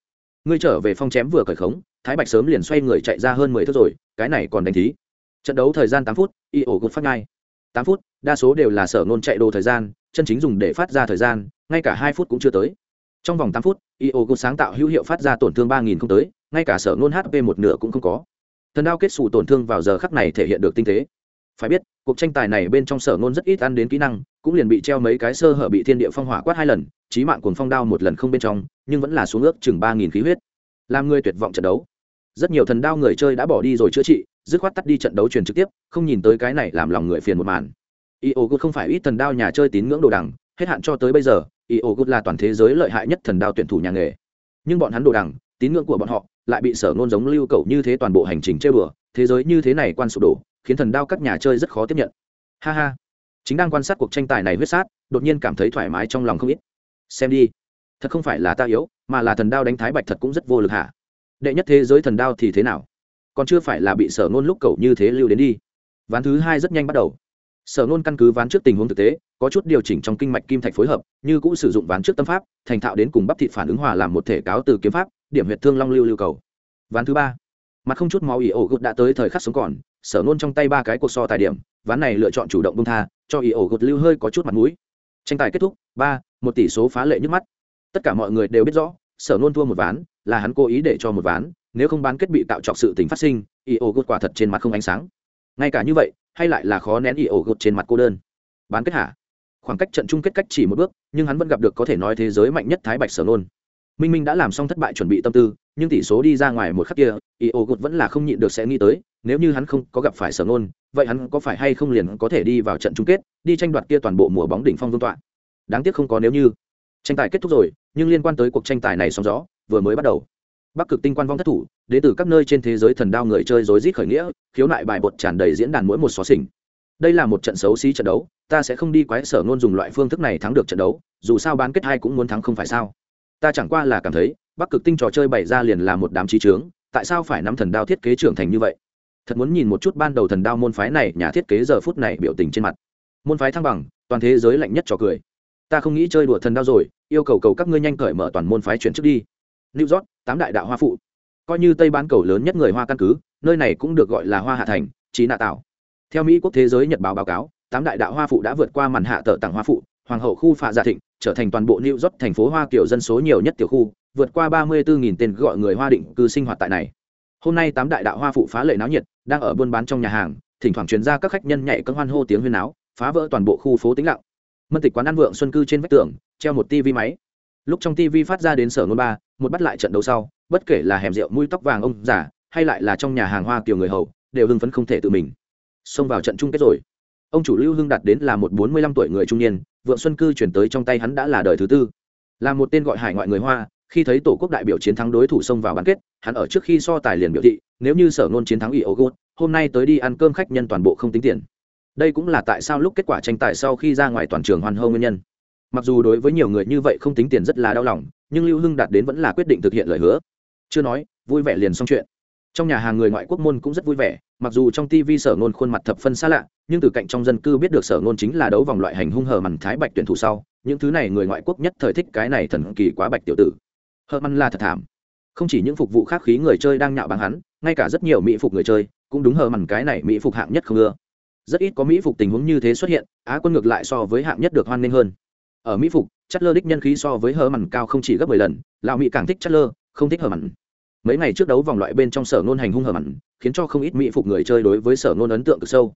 Ngươi trở về phong chém vừa cởi khống, thái bạch sớm liền xoay người chạy ra hơn mười thước rồi, cái này còn đánh thí. Trận đấu thời gian tám phút, y ổ gục phát ngay. Tám phút, đa số đều là sở nôn chạy đồ thời gian, chân chính dùng để phát ra thời gian, ngay cả hai phút cũng chưa tới trong vòng tám phút, io gục sáng tạo hữu hiệu phát ra tổn thương ba nghìn không tới, ngay cả sở nôn hp một nửa cũng không có. Thần đao kết xù tổn thương vào giờ khắc này thể hiện được tinh tế. Phải biết, cuộc tranh tài này bên trong sở ngôn rất ít ăn đến kỹ năng, cũng liền bị treo mấy cái sơ hở bị thiên địa phong hỏa quát hai lần trí mạng cuồng phong đao một lần không bên trong, nhưng vẫn là xuống ước chừng ba nghìn khí huyết. Làm người tuyệt vọng trận đấu. Rất nhiều thần đao người chơi đã bỏ đi rồi chữa trị, dứt khoát tắt đi trận đấu truyền trực tiếp, không nhìn tới cái này làm lòng người phiền một màn. Io không phải ít thần đao nhà chơi tín ngưỡng đồ đằng, hết hạn cho tới bây giờ io là toàn thế giới lợi hại nhất thần đao tuyển thủ nhà nghề. Nhưng bọn hắn đồ đằng, tín ngưỡng của bọn họ lại bị sở ngôn giống lưu cầu như thế toàn bộ hành trình chơi bừa, thế giới như thế này quan sụp đổ, khiến thần đao các nhà chơi rất khó tiếp nhận. Ha ha. Chính đang quan sát cuộc tranh tài này huyết sát, đột nhiên cảm thấy thoải mái trong lòng không ít. Xem đi. Thật không phải là ta yếu, mà là thần đao đánh thái bạch thật cũng rất vô lực hả? Đệ nhất thế giới thần đao thì thế nào? Còn chưa phải là bị sở ngôn lúc cầu như thế lưu đến đi. Ván thứ hai rất nhanh bắt đầu sở nôn căn cứ ván trước tình huống thực tế, có chút điều chỉnh trong kinh mạch kim thạch phối hợp, như cũng sử dụng ván trước tâm pháp, thành thạo đến cùng bắp thịt phản ứng hòa làm một thể cáo từ kiếm pháp, điểm huyệt thương long lưu lưu cầu. Ván thứ ba. Mặt không chút máu ý ổ gột đã tới thời khắc sống còn, sở nôn trong tay ba cái cuộc so tài điểm, ván này lựa chọn chủ động bông tha, cho ý ổ gột lưu hơi có chút mặt mũi. Tranh tài kết thúc, ba, một tỷ số phá lệ nhức mắt. Tất cả mọi người đều biết rõ, sở nôn thua một ván, là hắn cố ý để cho một ván, nếu không bán kết bị tạo trọc sự tình phát sinh, ý ổ gột quả thật trên mặt không ánh sáng ngay cả như vậy, hay lại là khó nén ỉ ổ gột trên mặt cô đơn. Bán kết hả? Khoảng cách trận chung kết cách chỉ một bước, nhưng hắn vẫn gặp được có thể nói thế giới mạnh nhất thái bạch sở nôn. Minh minh đã làm xong thất bại chuẩn bị tâm tư, nhưng tỷ số đi ra ngoài một khắc kia, ý ổ gột vẫn là không nhịn được sẽ nghĩ tới, nếu như hắn không có gặp phải sở nôn, vậy hắn có phải hay không liền có thể đi vào trận chung kết, đi tranh đoạt kia toàn bộ mùa bóng đỉnh phong vương tọa? Đáng tiếc không có nếu như. Tranh tài kết thúc rồi, nhưng liên quan tới cuộc tranh tài này sóng gió, vừa mới bắt đầu bắc cực tinh quan vong thất thủ đến từ các nơi trên thế giới thần đao người chơi rối rít khởi nghĩa, khiếu nại bài bột tràn đầy diễn đàn mỗi một xó xỉnh. Đây là một trận xấu xí trận đấu, ta sẽ không đi quái sở ngôn dùng loại phương thức này thắng được trận đấu, dù sao bán kết hai cũng muốn thắng không phải sao. Ta chẳng qua là cảm thấy, bắc cực tinh trò chơi bày ra liền là một đám trí trướng tại sao phải nắm thần đao thiết kế trưởng thành như vậy? Thật muốn nhìn một chút ban đầu thần đao môn phái này nhà thiết kế giờ phút này biểu tình trên mặt. Môn phái thăng bằng, toàn thế giới lạnh nhất trò cười. Ta không nghĩ chơi đùa thần đao rồi, yêu cầu cầu các ngươi nhanh cởi mở toàn môn phái chuyển trước đi. New york tám đại đạo hoa phụ. Coi như tây bán cầu lớn nhất người hoa căn cứ, nơi này cũng được gọi là hoa hạ thành trí nạ tạo theo mỹ quốc thế giới nhật báo báo cáo, tám đại đạo hoa phụ đã vượt qua màn hạ tờ tặng hoa phụ, hoàng hậu khu phạ gia thịnh trở thành toàn bộ new york thành phố hoa kiểu dân số nhiều nhất tiểu khu, vượt qua ba mươi bốn tên gọi người hoa định cư sinh hoạt tại này. Hôm nay tám đại đạo hoa phụ phá lệ náo nhiệt, đang ở buôn bán trong nhà hàng, thỉnh thoảng truyền ra các khách nhân nhảy cân hoan hô tiếng huyên náo, phá vỡ toàn bộ khu phố tĩnh lặng. Mân tịch quán ăn vượng xuân cư trên vách tường, treo một tivi máy lúc trong tv phát ra đến sở ngôn ba, một bắt lại trận đấu sau, bất kể là hẻm rượu, mũi tóc vàng ông giả hay lại là trong nhà hàng hoa kiểu người hầu, đều hưng phấn không thể tự mình. Xông vào trận chung kết rồi. Ông chủ lưu hưng đạt đến là một bốn mươi lăm tuổi người trung niên, vượng xuân cư chuyển tới trong tay hắn đã là đời thứ tư. Là một tên gọi hải ngoại người hoa, khi thấy tổ quốc đại biểu chiến thắng đối thủ xông vào bán kết, hắn ở trước khi so tài liền biểu thị, nếu như sở ngôn chiến thắng ủy ô gốt hôm nay tới đi ăn cơm khách nhân toàn bộ không tính tiền. Đây cũng là tại sao lúc kết quả tranh tài sau khi ra ngoài toàn trường hoàn hô nguyên nhân mặc dù đối với nhiều người như vậy không tính tiền rất là đau lòng, nhưng lưu hưng đạt đến vẫn là quyết định thực hiện lời hứa. Chưa nói, vui vẻ liền xong chuyện. Trong nhà hàng người ngoại quốc môn cũng rất vui vẻ, mặc dù trong tv sở ngôn khuôn mặt thập phân xa lạ, nhưng từ cạnh trong dân cư biết được sở ngôn chính là đấu vòng loại hành hung hờ mằn thái bạch tuyển thủ sau, những thứ này người ngoại quốc nhất thời thích cái này thần kỳ quá bạch tiểu tử. Hờ mằn là thật thảm. Không chỉ những phục vụ khác khí người chơi đang nhạo báng hắn, ngay cả rất nhiều mỹ phục người chơi cũng đúng hờ mằn cái này mỹ phục hạng nhất không ưa. Rất ít có mỹ phục tình huống như thế xuất hiện, á quân ngược lại so với hạng nhất được hoan nghênh hơn ở mỹ phục chất lơ đích nhân khí so với hờ mằn cao không chỉ gấp mười lần, lão mỹ càng thích chất lơ không thích hờ mằn mấy ngày trước đấu vòng loại bên trong sở nôn hành hung hờ mằn khiến cho không ít mỹ phục người chơi đối với sở nôn ấn tượng cực sâu.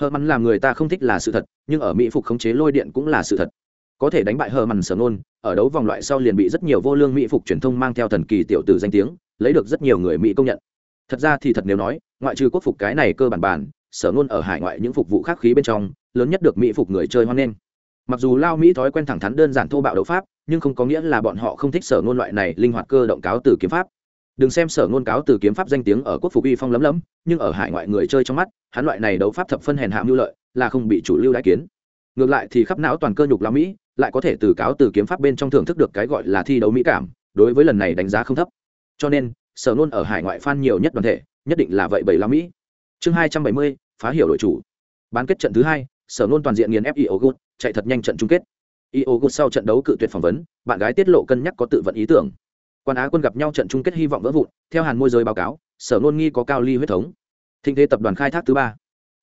Hờ mằn làm người ta không thích là sự thật, nhưng ở mỹ phục khống chế lôi điện cũng là sự thật. Có thể đánh bại hờ mằn sở nôn ở đấu vòng loại sau liền bị rất nhiều vô lương mỹ phục truyền thông mang theo thần kỳ tiểu tử danh tiếng, lấy được rất nhiều người mỹ công nhận. Thật ra thì thật nếu nói, ngoại trừ quốc phục cái này cơ bản bản, sở nôn ở hải ngoại những phục vụ khác khí bên trong, lớn nhất được mỹ phục người chơi hoan nghênh mặc dù lao mỹ thói quen thẳng thắn đơn giản thô bạo đấu pháp, nhưng không có nghĩa là bọn họ không thích sở ngôn loại này linh hoạt cơ động cáo từ kiếm pháp. Đừng xem sở ngôn cáo từ kiếm pháp danh tiếng ở quốc phục uy phong lấm lấm, nhưng ở hải ngoại người chơi trong mắt, hắn loại này đấu pháp thập phân hèn hạ mưu lợi, là không bị chủ lưu đại kiến. Ngược lại thì khắp não toàn cơ nhục lao mỹ, lại có thể từ cáo từ kiếm pháp bên trong thưởng thức được cái gọi là thi đấu mỹ cảm, đối với lần này đánh giá không thấp. Cho nên, sở ngôn ở hải ngoại fan nhiều nhất đoàn thể, nhất định là vậy bảy lao mỹ. Chương hai trăm bảy mươi, phá hiểu đội chủ. Bán kết trận thứ hai sở nôn toàn diện nghiền ép iogut chạy thật nhanh trận chung kết. Iogut sau trận đấu cự tuyệt phỏng vấn, bạn gái tiết lộ cân nhắc có tự vận ý tưởng. Quan á quân gặp nhau trận chung kết hy vọng vỡ vụn, theo hàn môi giới báo cáo, sở nôn nghi có cao ly huyết thống. Thịnh thế tập đoàn khai thác thứ ba.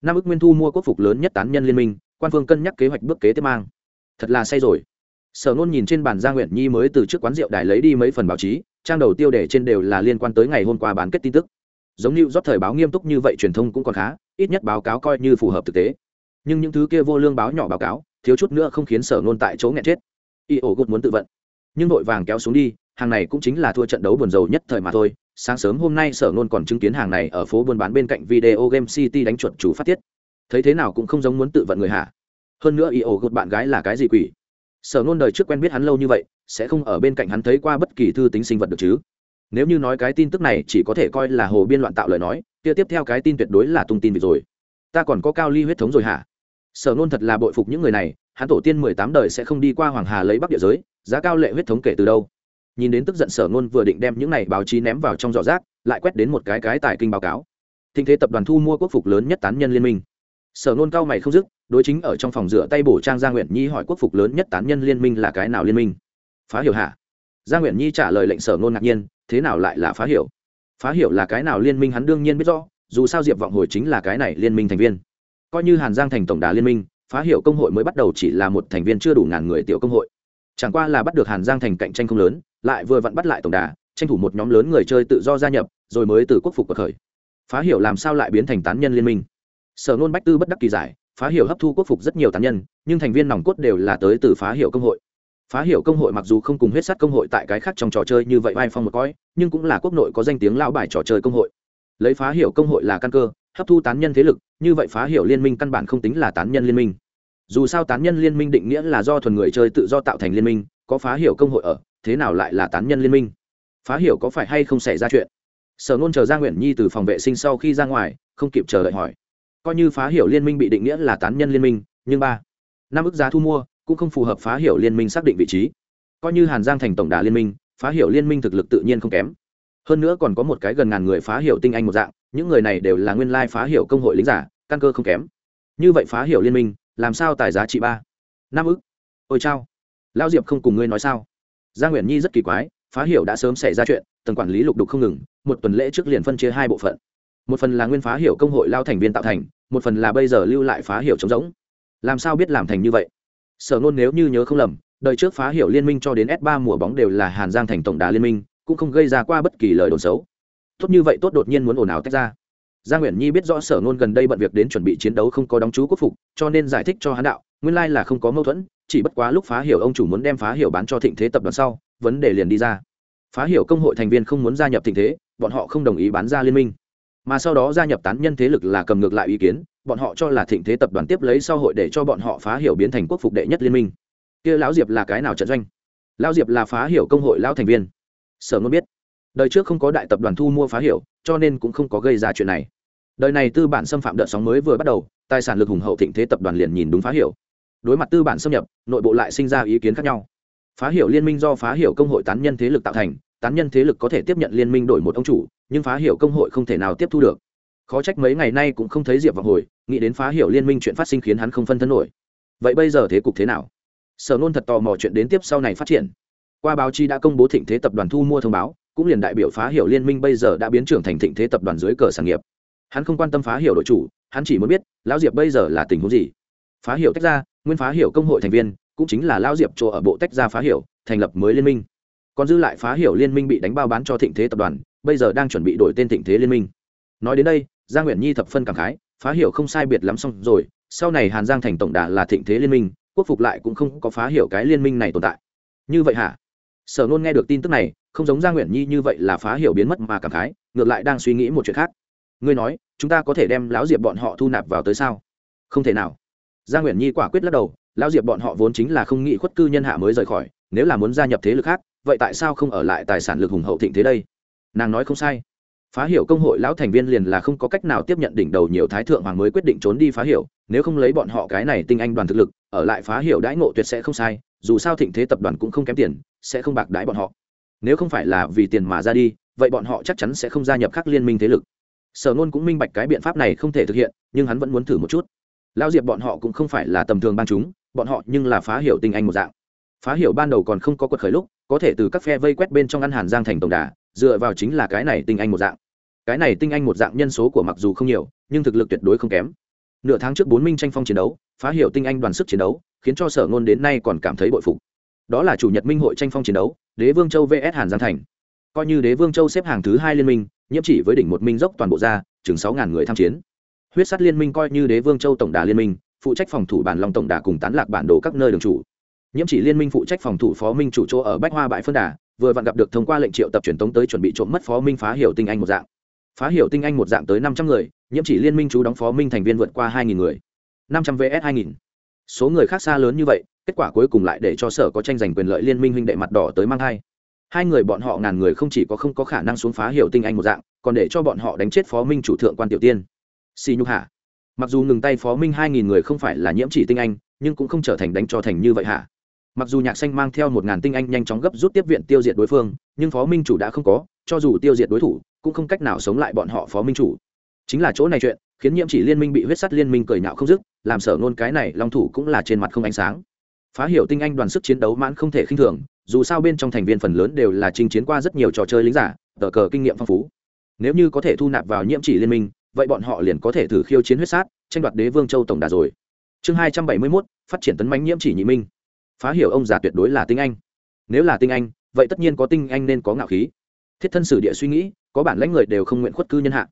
Năm ước nguyên thu mua quốc phục lớn nhất tán nhân liên minh, quan phương cân nhắc kế hoạch bước kế tiếp mang. Thật là say rồi. Sở nôn nhìn trên bàn gia nguyện nhi mới từ trước quán rượu đài lấy đi mấy phần báo chí, trang đầu tiêu đề trên đều là liên quan tới ngày hôm qua bán kết tin tức. Giống như rót thời báo nghiêm túc như vậy truyền thông cũng còn khá, ít nhất báo cáo coi như phù hợp thực tế nhưng những thứ kia vô lương báo nhỏ báo cáo, thiếu chút nữa không khiến sở nôn tại chỗ nghẹn chết. Y ổ gục muốn tự vận. Nhưng vội vàng kéo xuống đi, hàng này cũng chính là thua trận đấu buồn rầu nhất thời mà thôi. Sáng sớm hôm nay sở nôn còn chứng kiến hàng này ở phố buôn bán bên cạnh video game city đánh chuột chủ phát tiết. Thấy thế nào cũng không giống muốn tự vận người hạ hơn nữa y ổ gục bạn gái là cái gì quỷ? Sở nôn đời trước quen biết hắn lâu như vậy, sẽ không ở bên cạnh hắn thấy qua bất kỳ thư tính sinh vật được chứ? Nếu như nói cái tin tức này chỉ có thể coi là hồ biên loạn tạo lời nói, kia tiếp theo cái tin tuyệt đối là tung tin việc rồi. Ta còn có cao ly huyết thống rồi hả? Sở nôn thật là bội phục những người này, hắn tổ tiên mười tám đời sẽ không đi qua hoàng hà lấy bắc địa giới, giá cao lệ huyết thống kể từ đâu. Nhìn đến tức giận sở nôn vừa định đem những này báo chí ném vào trong giỏ rác, lại quét đến một cái cái tài kinh báo cáo. Thinh thế tập đoàn thu mua quốc phục lớn nhất tán nhân liên minh. Sở nôn cao mày không dứt, đối chính ở trong phòng rửa tay bổ trang gia nguyện nhi hỏi quốc phục lớn nhất tán nhân liên minh là cái nào liên minh? Phá hiểu hả? Gia nguyện nhi trả lời lệnh sở nôn ngạc nhiên, thế nào lại là phá hiểu? Phá hiểu là cái nào liên minh hắn đương nhiên biết rõ, dù sao diệp vọng hồi chính là cái này liên minh thành viên coi như hàn giang thành tổng đà liên minh phá hiệu công hội mới bắt đầu chỉ là một thành viên chưa đủ ngàn người tiểu công hội. Chẳng qua là bắt được hàn giang thành cạnh tranh không lớn lại vừa vặn bắt lại tổng đà tranh thủ một nhóm lớn người chơi tự do gia nhập rồi mới từ quốc phục cuộc khởi. Phá hiểu làm sao lại biến thành tán nhân liên minh? Sở nôn bách tư bất đắc kỳ giải phá hiểu hấp thu quốc phục rất nhiều tán nhân nhưng thành viên nòng cốt đều là tới từ phá hiểu công hội. Phá hiểu công hội mặc dù không cùng huyết sát công hội tại cái khác trong trò chơi như vậy vai phong một cõi, nhưng cũng là quốc nội có danh tiếng lao bài trò chơi công hội. Lấy phá hiểu công hội là căn cơ hấp thu tán nhân thế lực, như vậy phá hiểu liên minh căn bản không tính là tán nhân liên minh. Dù sao tán nhân liên minh định nghĩa là do thuần người chơi tự do tạo thành liên minh, có phá hiểu công hội ở, thế nào lại là tán nhân liên minh? Phá hiểu có phải hay không xảy ra chuyện? Sở nôn chờ gia nguyễn nhi từ phòng vệ sinh sau khi ra ngoài, không kịp chờ đợi hỏi. Coi như phá hiểu liên minh bị định nghĩa là tán nhân liên minh, nhưng ba, năm ức giá thu mua cũng không phù hợp phá hiểu liên minh xác định vị trí. Coi như hàn giang thành tổng đà liên minh, phá hiểu liên minh thực lực tự nhiên không kém. Hơn nữa còn có một cái gần ngàn người phá hiểu tinh anh một dạng những người này đều là nguyên lai phá hiểu công hội lính giả, căn cơ không kém. Như vậy phá hiểu liên minh, làm sao tài giá trị ba? Năm ức. Ôi chao. Lao diệp không cùng ngươi nói sao? Gia nguyễn nhi rất kỳ quái, phá hiểu đã sớm xảy ra chuyện, tầng quản lý lục đục không ngừng, một tuần lễ trước liền phân chia hai bộ phận. Một phần là nguyên phá hiểu công hội lao thành viên tạo thành, một phần là bây giờ lưu lại phá hiểu trống rỗng. Làm sao biết làm thành như vậy? Sở nôn nếu như nhớ không lầm, đời trước phá hiểu liên minh cho đến s 3 mùa bóng đều là hàn giang thành tổng đá liên minh, cũng không gây ra qua bất kỳ lời đồn xấu tốt như vậy tốt đột nhiên muốn ồn ào tách ra. Gia nguyễn nhi biết rõ sở nôn gần đây bận việc đến chuẩn bị chiến đấu không có đóng chú quốc phục, cho nên giải thích cho hắn đạo, nguyên lai là không có mâu thuẫn, chỉ bất quá lúc phá hiểu ông chủ muốn đem phá hiểu bán cho thịnh thế tập đoàn sau, vấn đề liền đi ra. Phá hiểu công hội thành viên không muốn gia nhập thịnh thế, bọn họ không đồng ý bán ra liên minh. Mà sau đó gia nhập tán nhân thế lực là cầm ngược lại ý kiến, bọn họ cho là thịnh thế tập đoàn tiếp lấy sau hội để cho bọn họ phá hiểu biến thành quốc phục đệ nhất liên minh. Kia lão diệp là cái nào trận doanh? Lão diệp là phá hiểu công hội lão thành viên. Sở ngôn biết đời trước không có đại tập đoàn thu mua phá hiểu, cho nên cũng không có gây ra chuyện này. Đời này tư bản xâm phạm đợt sóng mới vừa bắt đầu, tài sản lực hùng hậu thịnh thế tập đoàn liền nhìn đúng phá hiểu. Đối mặt tư bản xâm nhập, nội bộ lại sinh ra ý kiến khác nhau. Phá hiểu liên minh do phá hiểu công hội tán nhân thế lực tạo thành, tán nhân thế lực có thể tiếp nhận liên minh đổi một ông chủ, nhưng phá hiểu công hội không thể nào tiếp thu được. Khó trách mấy ngày nay cũng không thấy diệp vào hồi, nghĩ đến phá hiểu liên minh chuyện phát sinh khiến hắn không phân thân nổi. Vậy bây giờ thế cục thế nào? Sở nôn thật tò mò chuyện đến tiếp sau này phát triển. Qua báo chí đã công bố thịnh thế tập đoàn thu mua thông báo cũng liền đại biểu phá hiểu liên minh bây giờ đã biến trưởng thành thịnh thế tập đoàn dưới cờ sản nghiệp. Hắn không quan tâm phá hiểu đội chủ, hắn chỉ muốn biết, lão diệp bây giờ là tình huống gì? Phá hiểu tách ra, nguyên phá hiểu công hội thành viên, cũng chính là lão diệp chỗ ở bộ tách ra phá hiểu, thành lập mới liên minh. Còn dư lại phá hiểu liên minh bị đánh bao bán cho thịnh thế tập đoàn, bây giờ đang chuẩn bị đổi tên thịnh thế liên minh. Nói đến đây gia nguyễn nhi thập phân cảm khái, phá hiểu không sai biệt lắm xong rồi, sau này hàn giang thành tổng đà là thịnh thế liên minh, quốc phục lại cũng không có phá hiểu cái liên minh này tồn tại. Như vậy hả? Sở nôn nghe được tin tức này, không giống gia nguyễn nhi như vậy là phá hiểu biến mất mà cảm khái, ngược lại đang suy nghĩ một chuyện khác. Ngươi nói, chúng ta có thể đem lão diệp bọn họ thu nạp vào tới sao? Không thể nào. Gia nguyễn nhi quả quyết lắc đầu, lão diệp bọn họ vốn chính là không nghĩ khuất cư nhân hạ mới rời khỏi, nếu là muốn gia nhập thế lực khác, vậy tại sao không ở lại tài sản lực hùng hậu thịnh thế đây? Nàng nói không sai. Phá hiểu công hội lão thành viên liền là không có cách nào tiếp nhận đỉnh đầu nhiều thái thượng hoàng mới quyết định trốn đi phá hiểu, nếu không lấy bọn họ cái này tinh anh đoàn thực lực, ở lại phá hiểu đãi ngộ tuyệt sẽ không sai dù sao thịnh thế tập đoàn cũng không kém tiền, sẽ không bạc đãi bọn họ. Nếu không phải là vì tiền mà ra đi, vậy bọn họ chắc chắn sẽ không gia nhập các liên minh thế lực. Sở nôn cũng minh bạch cái biện pháp này không thể thực hiện, nhưng hắn vẫn muốn thử một chút. Lao diệp bọn họ cũng không phải là tầm thường ban chúng, bọn họ nhưng là phá hiểu tinh anh một dạng. Phá hiểu ban đầu còn không có quật khởi lúc, có thể từ các phe vây quét bên trong ăn hàn giang thành tổng đà, dựa vào chính là cái này tinh anh một dạng. Cái này tinh anh một dạng nhân số của mặc dù không nhiều, nhưng thực lực tuyệt đối không kém nửa tháng trước bốn minh tranh phong chiến đấu, phá hiệu tinh anh đoàn sức chiến đấu, khiến cho sở ngôn đến nay còn cảm thấy bội phục. Đó là chủ nhật minh hội tranh phong chiến đấu, đế vương châu vs hàn giang thành. Coi như đế vương châu xếp hàng thứ hai liên minh nhiễm chỉ với đỉnh một minh dốc toàn bộ ra, chừng sáu ngàn người tham chiến. Huyết sắt liên minh coi như đế vương châu tổng đà liên minh, phụ trách phòng thủ bản long tổng đà cùng tán lạc bản đồ các nơi đường chủ. Nhiễm chỉ liên minh phụ trách phòng thủ phó minh chủ chỗ ở bách hoa bãi phân đà, vừa vặn gặp được thông qua lệnh triệu tập truyền tống tới chuẩn bị trộm mất phó minh phá hiểu tinh anh một dạng phá hiểu tinh anh một dạng tới năm trăm người, nhiễm chỉ liên minh chú đóng phó minh thành viên vượt qua hai nghìn người. năm trăm vs hai nghìn. Số người khác xa lớn như vậy, kết quả cuối cùng lại để cho sở có tranh giành quyền lợi liên minh huynh đệ mặt đỏ tới mang hai hai người bọn họ ngàn người không chỉ có không có khả năng xuống phá hiểu tinh anh một dạng, còn để cho bọn họ đánh chết phó minh chủ thượng quan tiểu tiên. Xì nhục hạ. Mặc dù ngừng tay phó minh hai nghìn người không phải là nhiễm chỉ tinh anh, nhưng cũng không trở thành đánh cho thành như vậy hả? Mặc dù nhạc xanh mang theo một ngàn tinh anh nhanh chóng gấp rút tiếp viện tiêu diệt đối phương, nhưng phó minh chủ đã không có, cho dù tiêu diệt đối thủ cũng không cách nào sống lại bọn họ phó minh chủ. Chính là chỗ này chuyện, khiến nhiễm chỉ liên minh bị huyết sắt liên minh cười nhạo không dứt, làm sở nôn cái này long thủ cũng là trên mặt không ánh sáng. Phá hiểu tinh anh đoàn sức chiến đấu mãn không thể khinh thường, dù sao bên trong thành viên phần lớn đều là chinh chiến qua rất nhiều trò chơi lính giả, tờ cờ kinh nghiệm phong phú. Nếu như có thể thu nạp vào nhiễm chỉ liên minh, vậy bọn họ liền có thể thử khiêu chiến huyết sát, tranh đoạt đế vương châu tổng đà rồi. Chương hai trăm bảy mươi mốt, phát triển tấn mánh nhiễm chỉ nhị minh. Phá hiểu ông già tuyệt đối là tinh anh. Nếu là tinh anh, vậy tất nhiên có tinh anh nên có ngạo khí. Thiết thân sử địa suy nghĩ có bản lãnh người đều không nguyện khuất cư nhân hạ.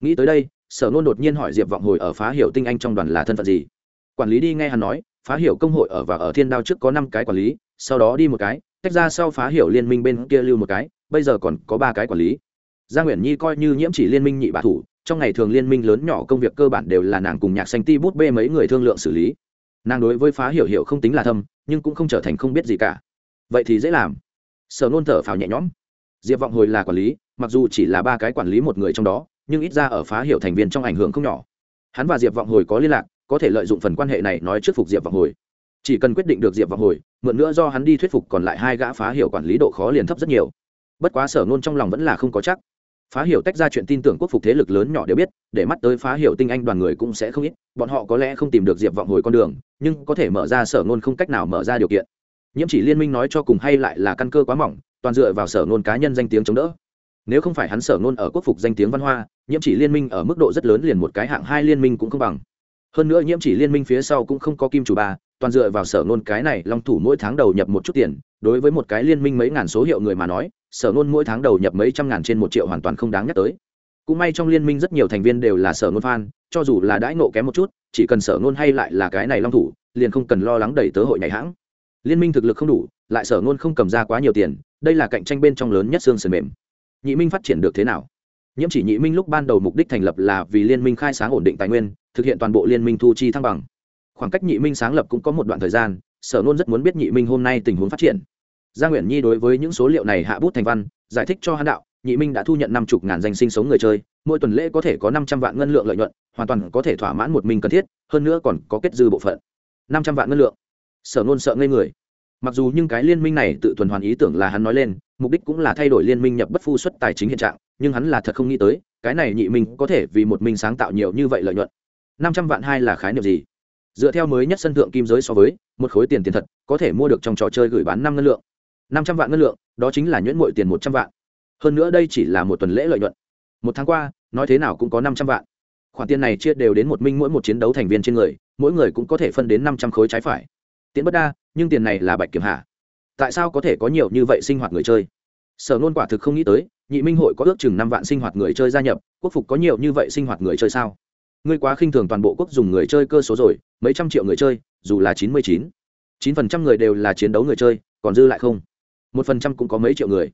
Nghĩ tới đây, sở nôn đột nhiên hỏi diệp vọng hồi ở phá hiểu tinh anh trong đoàn là thân phận gì? Quản lý đi nghe hắn nói, phá hiểu công hội ở và ở thiên đao trước có năm cái quản lý, sau đó đi một cái, tách ra sau phá hiểu liên minh bên kia lưu một cái, bây giờ còn có ba cái quản lý. Gia nguyễn nhi coi như nhiễm chỉ liên minh nhị bạ thủ, trong ngày thường liên minh lớn nhỏ công việc cơ bản đều là nàng cùng nhạc xanh ti bút bê mấy người thương lượng xử lý. Nàng đối với phá hiểu hiểu không tính là thâm, nhưng cũng không trở thành không biết gì cả. Vậy thì dễ làm. Sở nôn thở phào nhẹ nhõm. Diệp vọng hồi là quản lý mặc dù chỉ là ba cái quản lý một người trong đó, nhưng ít ra ở phá hiệu thành viên trong ảnh hưởng không nhỏ. Hắn và diệp vọng hồi có liên lạc, có thể lợi dụng phần quan hệ này nói trước phục diệp vọng hồi. Chỉ cần quyết định được diệp vọng hồi, mượn nữa do hắn đi thuyết phục còn lại hai gã phá hiệu quản lý độ khó liền thấp rất nhiều. Bất quá sở nôn trong lòng vẫn là không có chắc. Phá hiểu tách ra chuyện tin tưởng quốc phục thế lực lớn nhỏ đều biết, để mắt tới phá hiểu tinh anh đoàn người cũng sẽ không ít, bọn họ có lẽ không tìm được diệp vọng hồi con đường, nhưng có thể mở ra sở Nôn không cách nào mở ra điều kiện. Nhiễm chỉ liên minh nói cho cùng hay lại là căn cơ quá mỏng, toàn dựa vào sở Nôn cá nhân danh tiếng chống đỡ nếu không phải hắn sở ngôn ở quốc phục danh tiếng văn hoa, nhiễm chỉ liên minh ở mức độ rất lớn liền một cái hạng hai liên minh cũng không bằng. Hơn nữa nhiễm chỉ liên minh phía sau cũng không có kim chủ ba, toàn dựa vào sở ngôn cái này, long thủ mỗi tháng đầu nhập một chút tiền, đối với một cái liên minh mấy ngàn số hiệu người mà nói, sở ngôn mỗi tháng đầu nhập mấy trăm ngàn trên một triệu hoàn toàn không đáng nhắc tới. Cũng may trong liên minh rất nhiều thành viên đều là sở ngôn fan, cho dù là đãi nộ kém một chút, chỉ cần sở ngôn hay lại là cái này long thủ, liền không cần lo lắng đẩy tớ hội nhảy hãng. Liên minh thực lực không đủ, lại sở ngôn không cầm ra quá nhiều tiền, đây là cạnh tranh bên trong lớn nhất xương sườn mềm nhị minh phát triển được thế nào? Nhiễm chỉ nhị minh lúc ban đầu mục đích thành lập là vì liên minh khai sáng ổn định tài nguyên, thực hiện toàn bộ liên minh thu chi thăng bằng. Khoảng cách nhị minh sáng lập cũng có một đoạn thời gian, sở nôn rất muốn biết nhị minh hôm nay tình huống phát triển. Gia nguyễn nhi đối với những số liệu này hạ bút thành văn, giải thích cho hãn đạo, nhị minh đã thu nhận năm chục ngàn danh sinh sống người chơi, mỗi tuần lễ có thể có năm trăm vạn ngân lượng lợi nhuận, hoàn toàn có thể thỏa mãn một mình cần thiết, hơn nữa còn có kết dư bộ phận. Năm trăm vạn ngân lượng. Sở nôn sợ ngây người. Mặc dù nhưng cái liên minh này tự tuần hoàn ý tưởng là hắn nói lên mục đích cũng là thay đổi liên minh nhập bất phu xuất tài chính hiện trạng, nhưng hắn là thật không nghĩ tới, cái này nhị minh có thể vì một minh sáng tạo nhiều như vậy lợi nhuận. Năm trăm vạn hai là khái niệm gì? Dựa theo mới nhất sân thượng kim giới so với, một khối tiền tiền thật, có thể mua được trong trò chơi gửi bán năm ngân lượng. Năm trăm vạn ngân lượng, đó chính là nhuyễn mội tiền một trăm vạn. Hơn nữa đây chỉ là một tuần lễ lợi nhuận. Một tháng qua, nói thế nào cũng có năm trăm vạn. Khoản tiền này chia đều đến một minh mỗi một chiến đấu thành viên trên người, mỗi người cũng có thể phân đến năm trăm khối trái phải. Tiễn bất đa, nhưng tiền này là bạch kiểm hạ tại sao có thể có nhiều như vậy sinh hoạt người chơi? Sở nôn quả thực không nghĩ tới, nhị minh hội có ước chừng năm vạn sinh hoạt người chơi gia nhập, quốc phục có nhiều như vậy sinh hoạt người chơi sao? Ngươi quá khinh thường toàn bộ quốc dùng người chơi cơ số rồi, mấy trăm triệu người chơi, dù là chín mươi chín chín phần trăm người đều là chiến đấu người chơi, còn dư lại không? một phần trăm cũng có mấy triệu người.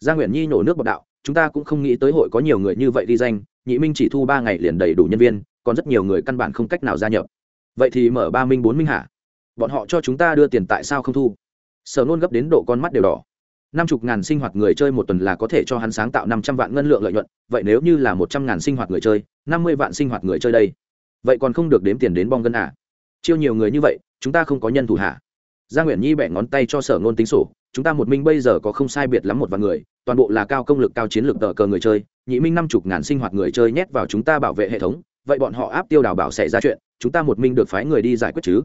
Gia nguyễn nhi nổ nước bọc đạo, chúng ta cũng không nghĩ tới hội có nhiều người như vậy đi danh, nhị minh chỉ thu ba ngày liền đầy đủ nhân viên, còn rất nhiều người căn bản không cách nào gia nhập. Vậy thì mở ba minh bốn minh hả? Bọn họ cho chúng ta đưa tiền tại sao không thu? Sở nôn gấp đến độ con mắt đều đỏ. Năm chục ngàn sinh hoạt người chơi một tuần là có thể cho hắn sáng tạo năm trăm vạn ngân lượng lợi nhuận, vậy nếu như là một trăm ngàn sinh hoạt người chơi, năm mươi vạn sinh hoạt người chơi đây, vậy còn không được đếm tiền đến bong gân à? Chiêu nhiều người như vậy, chúng ta không có nhân thủ hạ gia nguyễn nhi bẻ ngón tay cho sở Nôn tính sổ, chúng ta một minh bây giờ có không sai biệt lắm một vạn người, toàn bộ là cao công lực cao chiến lược tờ cờ người chơi, nhị minh năm chục ngàn sinh hoạt người chơi nhét vào chúng ta bảo vệ hệ thống, vậy bọn họ áp tiêu đào bảo xảy ra chuyện, chúng ta một minh được phái người đi giải quyết chứ?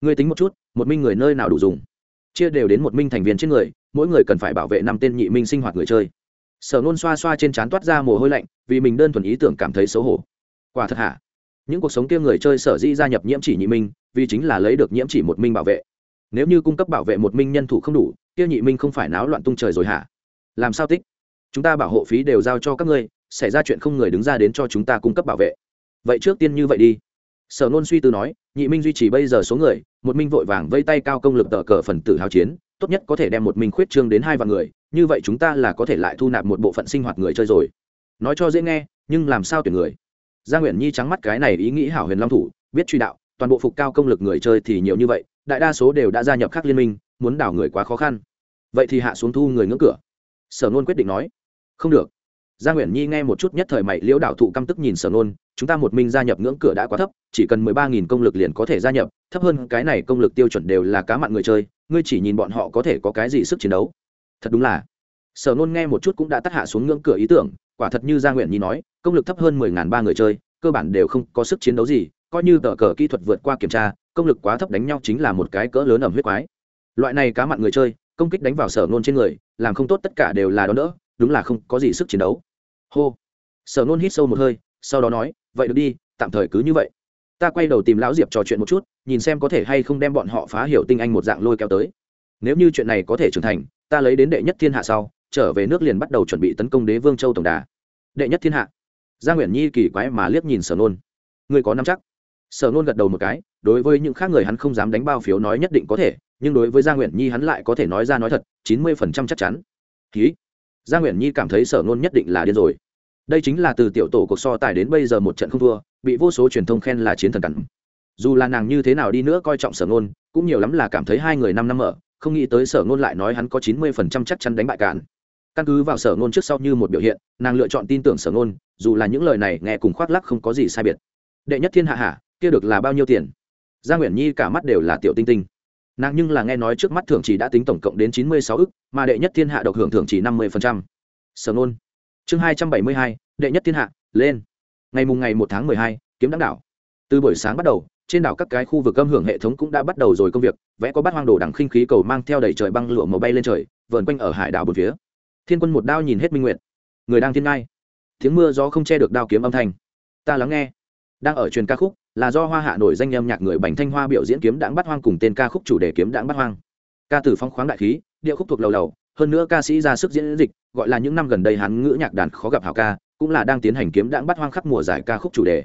Ngươi tính một chút, một minh người nơi nào đủ dùng? Chia đều đến một minh thành viên trên người, mỗi người cần phải bảo vệ năm tên nhị minh sinh hoạt người chơi. Sở nôn xoa xoa trên trán toát ra mồ hôi lạnh, vì mình đơn thuần ý tưởng cảm thấy xấu hổ. Quả thật hả? Những cuộc sống kia người chơi sở dĩ gia nhập nhiễm chỉ nhị minh, vì chính là lấy được nhiễm chỉ một minh bảo vệ. Nếu như cung cấp bảo vệ một minh nhân thủ không đủ, kia nhị minh không phải náo loạn tung trời rồi hả? Làm sao tích chúng ta bảo hộ phí đều giao cho các ngươi, xảy ra chuyện không người đứng ra đến cho chúng ta cung cấp bảo vệ. Vậy trước tiên như vậy đi sở nôn suy tư nói, nhị minh duy trì bây giờ số người, một minh vội vàng vây tay cao công lực tờ cờ phần tử hào chiến, tốt nhất có thể đem một minh khuyết trương đến hai vạn người, như vậy chúng ta là có thể lại thu nạp một bộ phận sinh hoạt người chơi rồi. Nói cho dễ nghe, nhưng làm sao tuyển người? Gia nguyễn nhi trắng mắt cái này ý nghĩ hảo huyền long thủ, biết truy đạo, toàn bộ phục cao công lực người chơi thì nhiều như vậy, đại đa số đều đã gia nhập các liên minh, muốn đảo người quá khó khăn. Vậy thì hạ xuống thu người ngưỡng cửa. Sở nôn quyết định nói, không được gia nguyễn nhi nghe một chút nhất thời mày, liễu đảo thụ căm tức nhìn sở nôn, chúng ta một minh gia nhập ngưỡng cửa đã quá thấp, chỉ cần mười ba nghìn công lực liền có thể gia nhập, thấp hơn cái này công lực tiêu chuẩn đều là cá mặn người chơi, ngươi chỉ nhìn bọn họ có thể có cái gì sức chiến đấu. Thật đúng là. Sở nôn nghe một chút cũng đã tắt hạ xuống ngưỡng cửa ý tưởng, quả thật như gia nguyện nhi nói, công lực thấp hơn mười ngàn ba người chơi, cơ bản đều không có sức chiến đấu gì, coi như tờ cờ kỹ thuật vượt qua kiểm tra, công lực quá thấp đánh nhau chính là một cái cỡ lớn ẩm huyết quái. Loại này cá mặn người chơi, công kích đánh vào sở nôn trên người, làm không tốt tất cả đều là đó nữa đúng là không có gì sức chiến đấu hô. Sở nôn hít sâu một hơi, sau đó nói, vậy được đi, tạm thời cứ như vậy. Ta quay đầu tìm lão diệp trò chuyện một chút, nhìn xem có thể hay không đem bọn họ phá hiểu tinh anh một dạng lôi kéo tới. Nếu như chuyện này có thể trưởng thành, ta lấy đến đệ nhất thiên hạ sau, trở về nước liền bắt đầu chuẩn bị tấn công đế vương châu tổng đà. Đệ nhất thiên hạ? Gia nguyễn nhi kỳ quái mà liếc nhìn sở nôn. Người có năm chắc? Sở nôn gật đầu một cái, đối với những khác người hắn không dám đánh bao phiếu nói nhất định có thể, nhưng đối với gia nguyễn nhi hắn lại có thể nói ra nói thật, chín mươi phần trăm chắc chắn. Ký gia nguyễn nhi cảm thấy sở nôn nhất định là điên rồi. Đây chính là từ tiểu tổ cuộc so tài đến bây giờ một trận không thua, bị vô số truyền thông khen là chiến thần cắn dù là nàng như thế nào đi nữa coi trọng sở ngôn, cũng nhiều lắm là cảm thấy hai người năm năm ở, không nghĩ tới sở ngôn lại nói hắn có chín mươi phần trăm chắc chắn đánh bại cạn. Căn cứ vào sở ngôn trước sau như một biểu hiện, nàng lựa chọn tin tưởng sở ngôn, dù là những lời này nghe cùng khoác lắc không có gì sai biệt. Đệ nhất thiên hạ hạ, kia được là bao nhiêu tiền? Gia nguyễn nhi cả mắt đều là tiểu tinh tinh nàng nhưng là nghe nói trước mắt thưởng chỉ đã tính tổng cộng đến chín mươi sáu ức, mà đệ nhất thiên hạ độc hưởng thưởng chỉ năm mươi sở nôn. Chương hai trăm bảy mươi hai, đệ nhất thiên hạ, lên. Ngày mùng ngày một tháng mười hai, kiếm đăng đảo. Từ buổi sáng bắt đầu, trên đảo các cái khu vực âm hưởng hệ thống cũng đã bắt đầu rồi công việc, vẽ có bát hoang đồ đẳng khinh khí cầu mang theo đầy trời băng lụa màu bay lên trời, vờn quanh ở hải đảo bốn phía. Thiên quân một đao nhìn hết minh nguyện người đang thiên ngai. Tiếng mưa gió không che được đao kiếm âm thanh. Ta lắng nghe. Đang ở truyền ca khúc là do hoa hạ nổi danh âm nhạc người bành thanh hoa biểu diễn kiếm đãng bắt hoang cùng tên ca khúc chủ đề kiếm đãng bắt hoang. Ca từ phong khoáng đại khí, điệu khúc thuộc lầu lầu, hơn nữa ca sĩ ra sức diễn dịch, gọi là những năm gần đây hắn ngữ nhạc đàn khó gặp hảo ca, cũng là đang tiến hành kiếm đãng bắt hoang khắp mùa giải ca khúc chủ đề.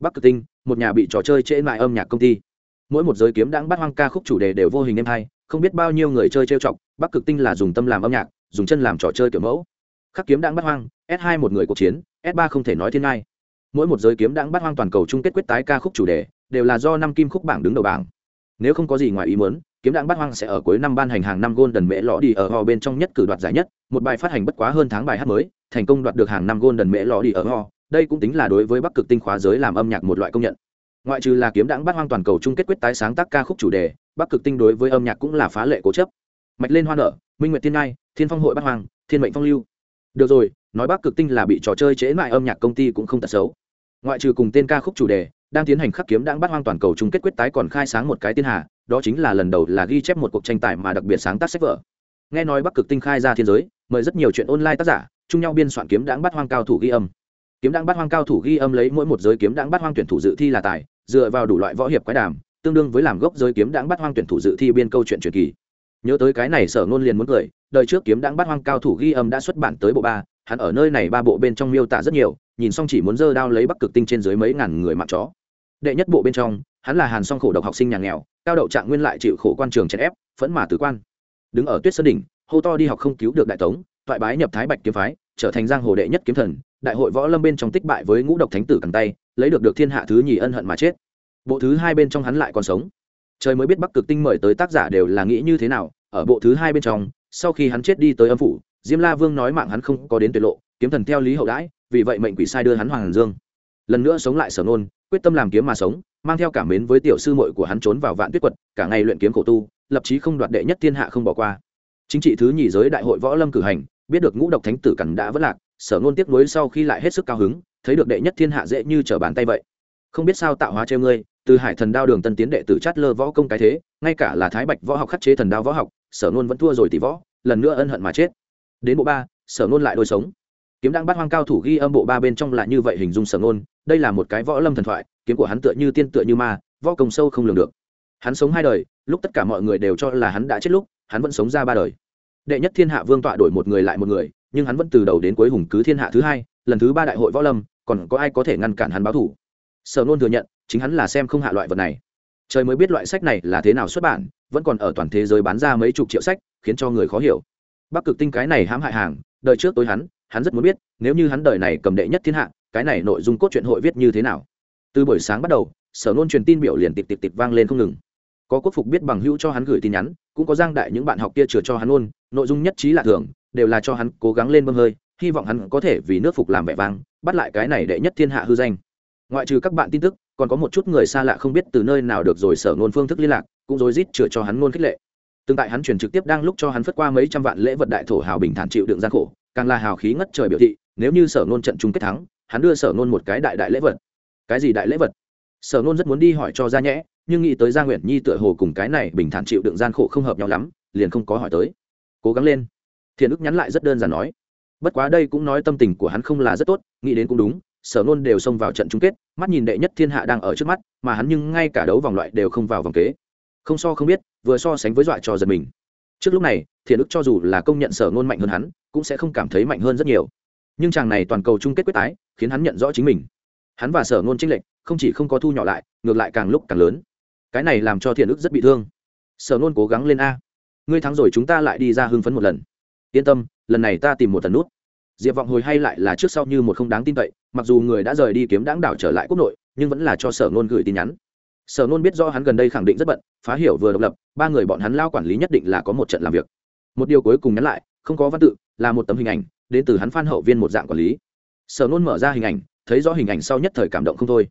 Bắc cực tinh, một nhà bị trò chơi trễ mại âm nhạc công ty. Mỗi một giới kiếm đãng bắt hoang ca khúc chủ đề đều vô hình em hay, không biết bao nhiêu người chơi trêu chọc, bắc cực tinh là dùng tâm làm âm nhạc, dùng chân làm trò chơi kiểu mẫu. Khắc kiếm đãng bắt hoang, s hai một người cuộc chiến, s ba không thể nói thiên ngai mỗi một giới kiếm đãng bắt hoang toàn cầu chung kết quyết tái ca khúc chủ đề, đều là do năm kim khúc bảng đứng đầu bảng. Nếu không có gì ngoài ý muốn, kiếm đãng bắt hoang sẽ ở cuối năm ban hành hàng năm golden mễ lõ đi ở ho bên trong nhất cử đoạt giải nhất, một bài phát hành bất quá hơn tháng bài hát mới, thành công đoạt được hàng năm golden mễ lõ đi ở ho. Đây cũng tính là đối với bắc cực tinh khóa giới làm âm nhạc một loại công nhận. Ngoại trừ là kiếm đãng bắt hoang toàn cầu chung kết quyết tái sáng tác ca khúc chủ đề, bắc cực tinh đối với âm nhạc cũng là phá lệ cố chấp. Mạch lên hoa nở, minh nguyệt thiên ngai, thiên phong hội bắt hoang, thiên mệnh phong lưu. Được rồi, nói bắc cực tinh là bị trò chơi chế mại âm nhạc công ty cũng không tật xấu ngoại trừ cùng tên ca khúc chủ đề, đang tiến hành khắc kiếm đang bắt hoang toàn cầu chung kết quyết tái còn khai sáng một cái tiên hà, đó chính là lần đầu là ghi chép một cuộc tranh tài mà đặc biệt sáng tác sách vở. Nghe nói bắc cực tinh khai ra thiên giới, mời rất nhiều chuyện online tác giả, chung nhau biên soạn kiếm đáng bắt hoang cao thủ ghi âm. Kiếm đáng bắt hoang cao thủ ghi âm lấy mỗi một giới kiếm đáng bắt hoang tuyển thủ dự thi là tài, dựa vào đủ loại võ hiệp quái đàm, tương đương với làm gốc giới kiếm đáng bắt hoang tuyển thủ dự thi biên câu chuyện truyền kỳ. Nhớ tới cái này sở ngôn liền muốn cười, đời trước kiếm đáng bắt hoang cao thủ ghi âm đã xuất bản tới bộ ba, hắn ở nơi này ba bộ bên trong miêu tả rất nhiều nhìn xong chỉ muốn dơ đao lấy bắc cực tinh trên dưới mấy ngàn người mạng chó. Đệ nhất bộ bên trong, hắn là hàn song khổ độc học sinh nhà nghèo, cao đậu trạng nguyên lại chịu khổ quan trường chèn ép, phẫn mà tử quan. Đứng ở tuyết sơn đỉnh, hô to đi học không cứu được đại tống, toại bái nhập thái bạch kiếm phái, trở thành giang hồ đệ nhất kiếm thần, đại hội võ lâm bên trong tích bại với ngũ độc thánh tử cầm tay, lấy được được thiên hạ thứ nhì ân hận mà chết. Bộ thứ hai bên trong hắn lại còn sống. Trời mới biết bắc cực tinh mời tới tác giả đều là nghĩ như thế nào, ở bộ thứ hai bên trong, sau khi hắn chết đi tới âm phủ, diêm la vương nói mạng hắn không có đến tuyệt lộ, kiếm thần theo lý hậu đãi vì vậy mệnh quỷ sai đưa hắn hoàng dương. Lần nữa sống lại sở nôn quyết tâm làm kiếm mà sống, mang theo cảm mến với tiểu sư muội của hắn trốn vào vạn tuyết quật, cả ngày luyện kiếm khổ tu, lập chí không đoạt đệ nhất thiên hạ không bỏ qua. Chính trị thứ nhì giới đại hội võ lâm cử hành, biết được ngũ độc thánh tử cẩn đã vất lạc, sở nôn tiếc nuối sau khi lại hết sức cao hứng, thấy được đệ nhất thiên hạ dễ như trở bàn tay vậy. Không biết sao tạo hóa treo ngươi, từ hải thần đao đường tân tiến đệ tử chát lơ võ công cái thế, ngay cả là thái bạch võ học khắc chế thần đao võ học, sở nôn vẫn thua rồi tỷ võ, lần nữa ân hận mà chết. Đến bộ ba, sở nôn lại đôi sống kiếm đang bắt hoang cao thủ ghi âm bộ ba bên trong là như vậy hình dung sở ngôn, đây là một cái võ lâm thần thoại, kiếm của hắn tựa như tiên tựa như ma, võ công sâu không lường được. Hắn sống hai đời, lúc tất cả mọi người đều cho là hắn đã chết lúc, hắn vẫn sống ra ba đời. Đệ nhất thiên hạ vương tọa đổi một người lại một người, nhưng hắn vẫn từ đầu đến cuối hùng cứ thiên hạ thứ hai, lần thứ ba đại hội võ lâm, còn có ai có thể ngăn cản hắn báo thủ? Sở nôn thừa nhận, chính hắn là xem không hạ loại vật này. Trời mới biết loại sách này là thế nào xuất bản, vẫn còn ở toàn thế giới bán ra mấy chục triệu sách, khiến cho người khó hiểu. Bắc cực tinh cái này hãm hại hàng, đời trước tối hắn hắn rất muốn biết, nếu như hắn đời này cầm đệ nhất thiên hạ, cái này nội dung cốt truyện hội viết như thế nào? Từ buổi sáng bắt đầu, sở nôn truyền tin biểu liền tịp tịp tịp vang lên không ngừng. Có quốc phục biết bằng hữu cho hắn gửi tin nhắn, cũng có giang đại những bạn học kia chừa cho hắn ôn, nội dung nhất trí là thường, đều là cho hắn cố gắng lên bơm hơi, hy vọng hắn có thể vì nước phục làm vẻ vang, bắt lại cái này đệ nhất thiên hạ hư danh. Ngoại trừ các bạn tin tức, còn có một chút người xa lạ không biết từ nơi nào được rồi sở nôn phương thức liên lạc, cũng rối rít chừa cho hắn luôn khích lệ. Tương tại hắn truyền trực tiếp đang lúc cho hắn phất qua mấy trăm vạn lễ vật đại thổ hào bình thản chịu đựng gian khổ càng là hào khí ngất trời biểu thị, nếu như sở nôn trận chung kết thắng, hắn đưa sở nôn một cái đại đại lễ vật. Cái gì đại lễ vật? Sở nôn rất muốn đi hỏi cho ra nhẽ, nhưng nghĩ tới gia nguyện nhi tựa hồ cùng cái này bình thản chịu đựng gian khổ không hợp nhau lắm, liền không có hỏi tới. Cố gắng lên. Thiện ức nhắn lại rất đơn giản nói. Bất quá đây cũng nói tâm tình của hắn không là rất tốt, nghĩ đến cũng đúng, sở nôn đều xông vào trận chung kết, mắt nhìn đệ nhất thiên hạ đang ở trước mắt, mà hắn nhưng ngay cả đấu vòng loại đều không vào vòng kế. Không so không biết, vừa so sánh với dọa trò giật mình trước lúc này, thiện ức cho dù là công nhận sở ngôn mạnh hơn hắn, cũng sẽ không cảm thấy mạnh hơn rất nhiều. Nhưng chàng này toàn cầu chung kết quyết tái, khiến hắn nhận rõ chính mình. Hắn và sở ngôn tranh lệch, không chỉ không có thu nhỏ lại, ngược lại càng lúc càng lớn. Cái này làm cho thiện ức rất bị thương. Sở ngôn cố gắng lên a. Ngươi thắng rồi chúng ta lại đi ra hưng phấn một lần. Yên tâm, lần này ta tìm một tần nút. Diệp vọng hồi hay lại là trước sau như một không đáng tin cậy, mặc dù người đã rời đi kiếm đáng đảo trở lại quốc nội, nhưng vẫn là cho sở ngôn gửi tin nhắn sở nôn biết do hắn gần đây khẳng định rất bận, phá hiểu vừa độc lập, ba người bọn hắn lao quản lý nhất định là có một trận làm việc. Một điều cuối cùng nhắn lại, không có văn tự, là một tấm hình ảnh, đến từ hắn phan hậu viên một dạng quản lý. Sở nôn mở ra hình ảnh, thấy rõ hình ảnh sau nhất thời cảm động không thôi.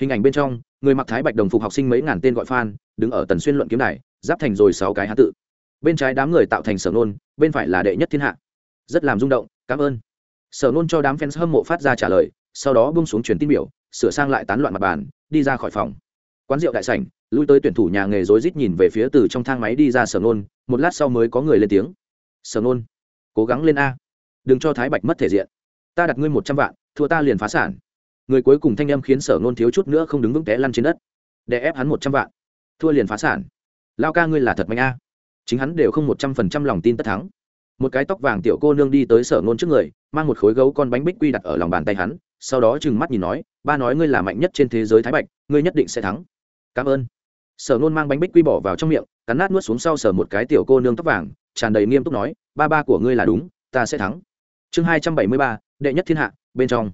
Hình ảnh bên trong, người mặc thái bạch đồng phục học sinh mấy ngàn tên gọi phan đứng ở tần xuyên luận kiếm đài, giáp thành rồi sáu cái hán tự. Bên trái đám người tạo thành sở nôn, bên phải là đệ nhất thiên hạ. Rất làm rung động, cảm ơn. Sở nôn cho đám fans hâm mộ phát ra trả lời, sau đó bung xuống truyền tin biểu, sửa sang lại tán loạn mặt bàn, đi ra khỏi phòng quán rượu đại sảnh, lui tới tuyển thủ nhà nghề rối rít nhìn về phía từ trong thang máy đi ra sở nôn, một lát sau mới có người lên tiếng. Sở nôn, cố gắng lên a. Đừng cho thái bạch mất thể diện. Ta đặt ngươi một trăm vạn, thua ta liền phá sản. Người cuối cùng thanh âm khiến sở nôn thiếu chút nữa không đứng vững té lăn trên đất. Để ép hắn một trăm vạn. Thua liền phá sản. Lao ca ngươi là thật mạnh a. Chính hắn đều không một trăm phần trăm lòng tin tất thắng. Một cái tóc vàng tiểu cô nương đi tới sở nôn trước người, mang một khối gấu con bánh bích quy đặt ở lòng bàn tay hắn, sau đó trừng mắt nhìn nói, ba nói ngươi là mạnh nhất trên thế giới thái bạch, ngươi nhất định sẽ thắng cảm ơn. Sở nôn mang bánh bích quy bỏ vào trong miệng, cắn nát nuốt xuống sau sở một cái tiểu cô nương tóc vàng, tràn đầy nghiêm túc nói, ba ba của ngươi là đúng, ta sẽ thắng. Chương hai trăm bảy mươi ba, đệ nhất thiên hạ, bên trong.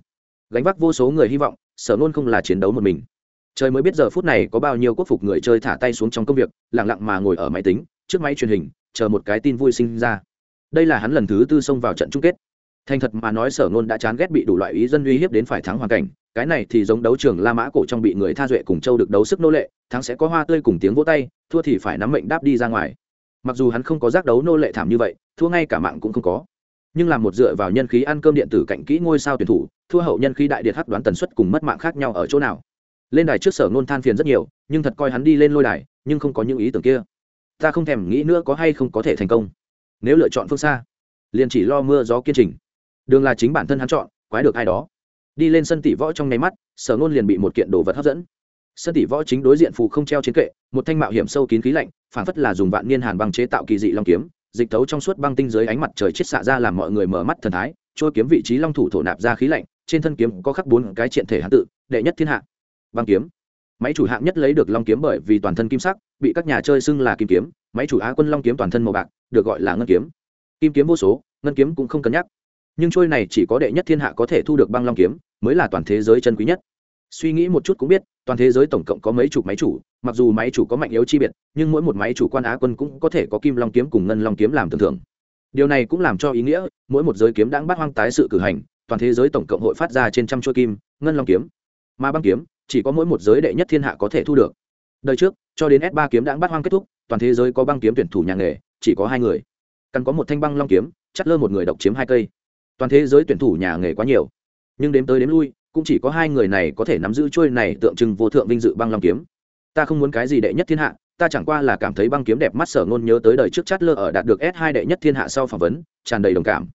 Gánh vác vô số người hy vọng, sở nôn không là chiến đấu một mình. Trời mới biết giờ phút này có bao nhiêu quốc phục người chơi thả tay xuống trong công việc lẳng lặng mà ngồi ở máy tính, trước máy truyền hình, chờ một cái tin vui sinh ra. Đây là hắn lần thứ tư xông vào trận chung kết thành thật mà nói, sở nôn đã chán ghét bị đủ loại ý dân uy hiếp đến phải thắng hoàn cảnh. Cái này thì giống đấu trường la mã cổ trong bị người tha duệ cùng châu được đấu sức nô lệ, thắng sẽ có hoa tươi cùng tiếng vỗ tay, thua thì phải nắm mệnh đáp đi ra ngoài. Mặc dù hắn không có giác đấu nô lệ thảm như vậy, thua ngay cả mạng cũng không có. Nhưng làm một dựa vào nhân khí ăn cơm điện tử cạnh kỹ ngôi sao tuyển thủ, thua hậu nhân khí đại điện hắc đoán tần suất cùng mất mạng khác nhau ở chỗ nào. Lên đài trước sở nôn than phiền rất nhiều, nhưng thật coi hắn đi lên lôi đài, nhưng không có những ý tưởng kia. Ta không thèm nghĩ nữa có hay không có thể thành công. Nếu lựa chọn phương xa, liền chỉ lo mưa gió kiên trình đường là chính bản thân hắn chọn, quái được ai đó. Đi lên sân tỷ võ trong nháy mắt, sở ngôn liền bị một kiện đồ vật hấp dẫn. Sân tỷ võ chính đối diện phù không treo chiến kệ, một thanh mạo hiểm sâu kín khí lạnh phản phất là dùng vạn niên hàn băng chế tạo kỳ dị long kiếm, dịch thấu trong suốt băng tinh dưới ánh mặt trời chết xạ ra làm mọi người mở mắt thần thái, trôi kiếm vị trí long thủ thổ nạp ra khí lạnh, trên thân kiếm có khắc bốn cái triện thể hán tự, đệ nhất thiên hạ. Băng kiếm. Máy chủ hạng nhất lấy được long kiếm bởi vì toàn thân kim sắc, bị các nhà chơi xưng là kim kiếm, máy chủ á quân long kiếm toàn thân màu bạc, được gọi là ngân kiếm. Kim kiếm vô số, ngân kiếm cũng không cân nhắc nhưng trôi này chỉ có đệ nhất thiên hạ có thể thu được băng long kiếm, mới là toàn thế giới chân quý nhất. Suy nghĩ một chút cũng biết, toàn thế giới tổng cộng có mấy chục máy chủ, mặc dù máy chủ có mạnh yếu chi biệt, nhưng mỗi một máy chủ quan á quân cũng có thể có kim long kiếm cùng ngân long kiếm làm tưởng thưởng điều này cũng làm cho ý nghĩa, mỗi một giới kiếm đang bắt hoang tái sự cử hành, toàn thế giới tổng cộng hội phát ra trên trăm chuôi kim, ngân long kiếm. Mà băng kiếm, chỉ có mỗi một giới đệ nhất thiên hạ có thể thu được. Đời trước, cho đến s ba kiếm đang bắt hoang kết thúc, toàn thế giới có băng kiếm tuyển thủ nhà nghề, chỉ có hai người. Cần có một thanh băng long kiếm, chắt lơ một người độc chiếm hai cây toàn thế giới tuyển thủ nhà nghề quá nhiều. Nhưng đếm tới đếm lui, cũng chỉ có hai người này có thể nắm giữ trôi này tượng trưng vô thượng vinh dự băng long kiếm. Ta không muốn cái gì đệ nhất thiên hạ, ta chẳng qua là cảm thấy băng kiếm đẹp mắt sở ngôn nhớ tới đời trước chát lơ ở đạt được s hai đệ nhất thiên hạ sau phỏng vấn, tràn đầy đồng cảm.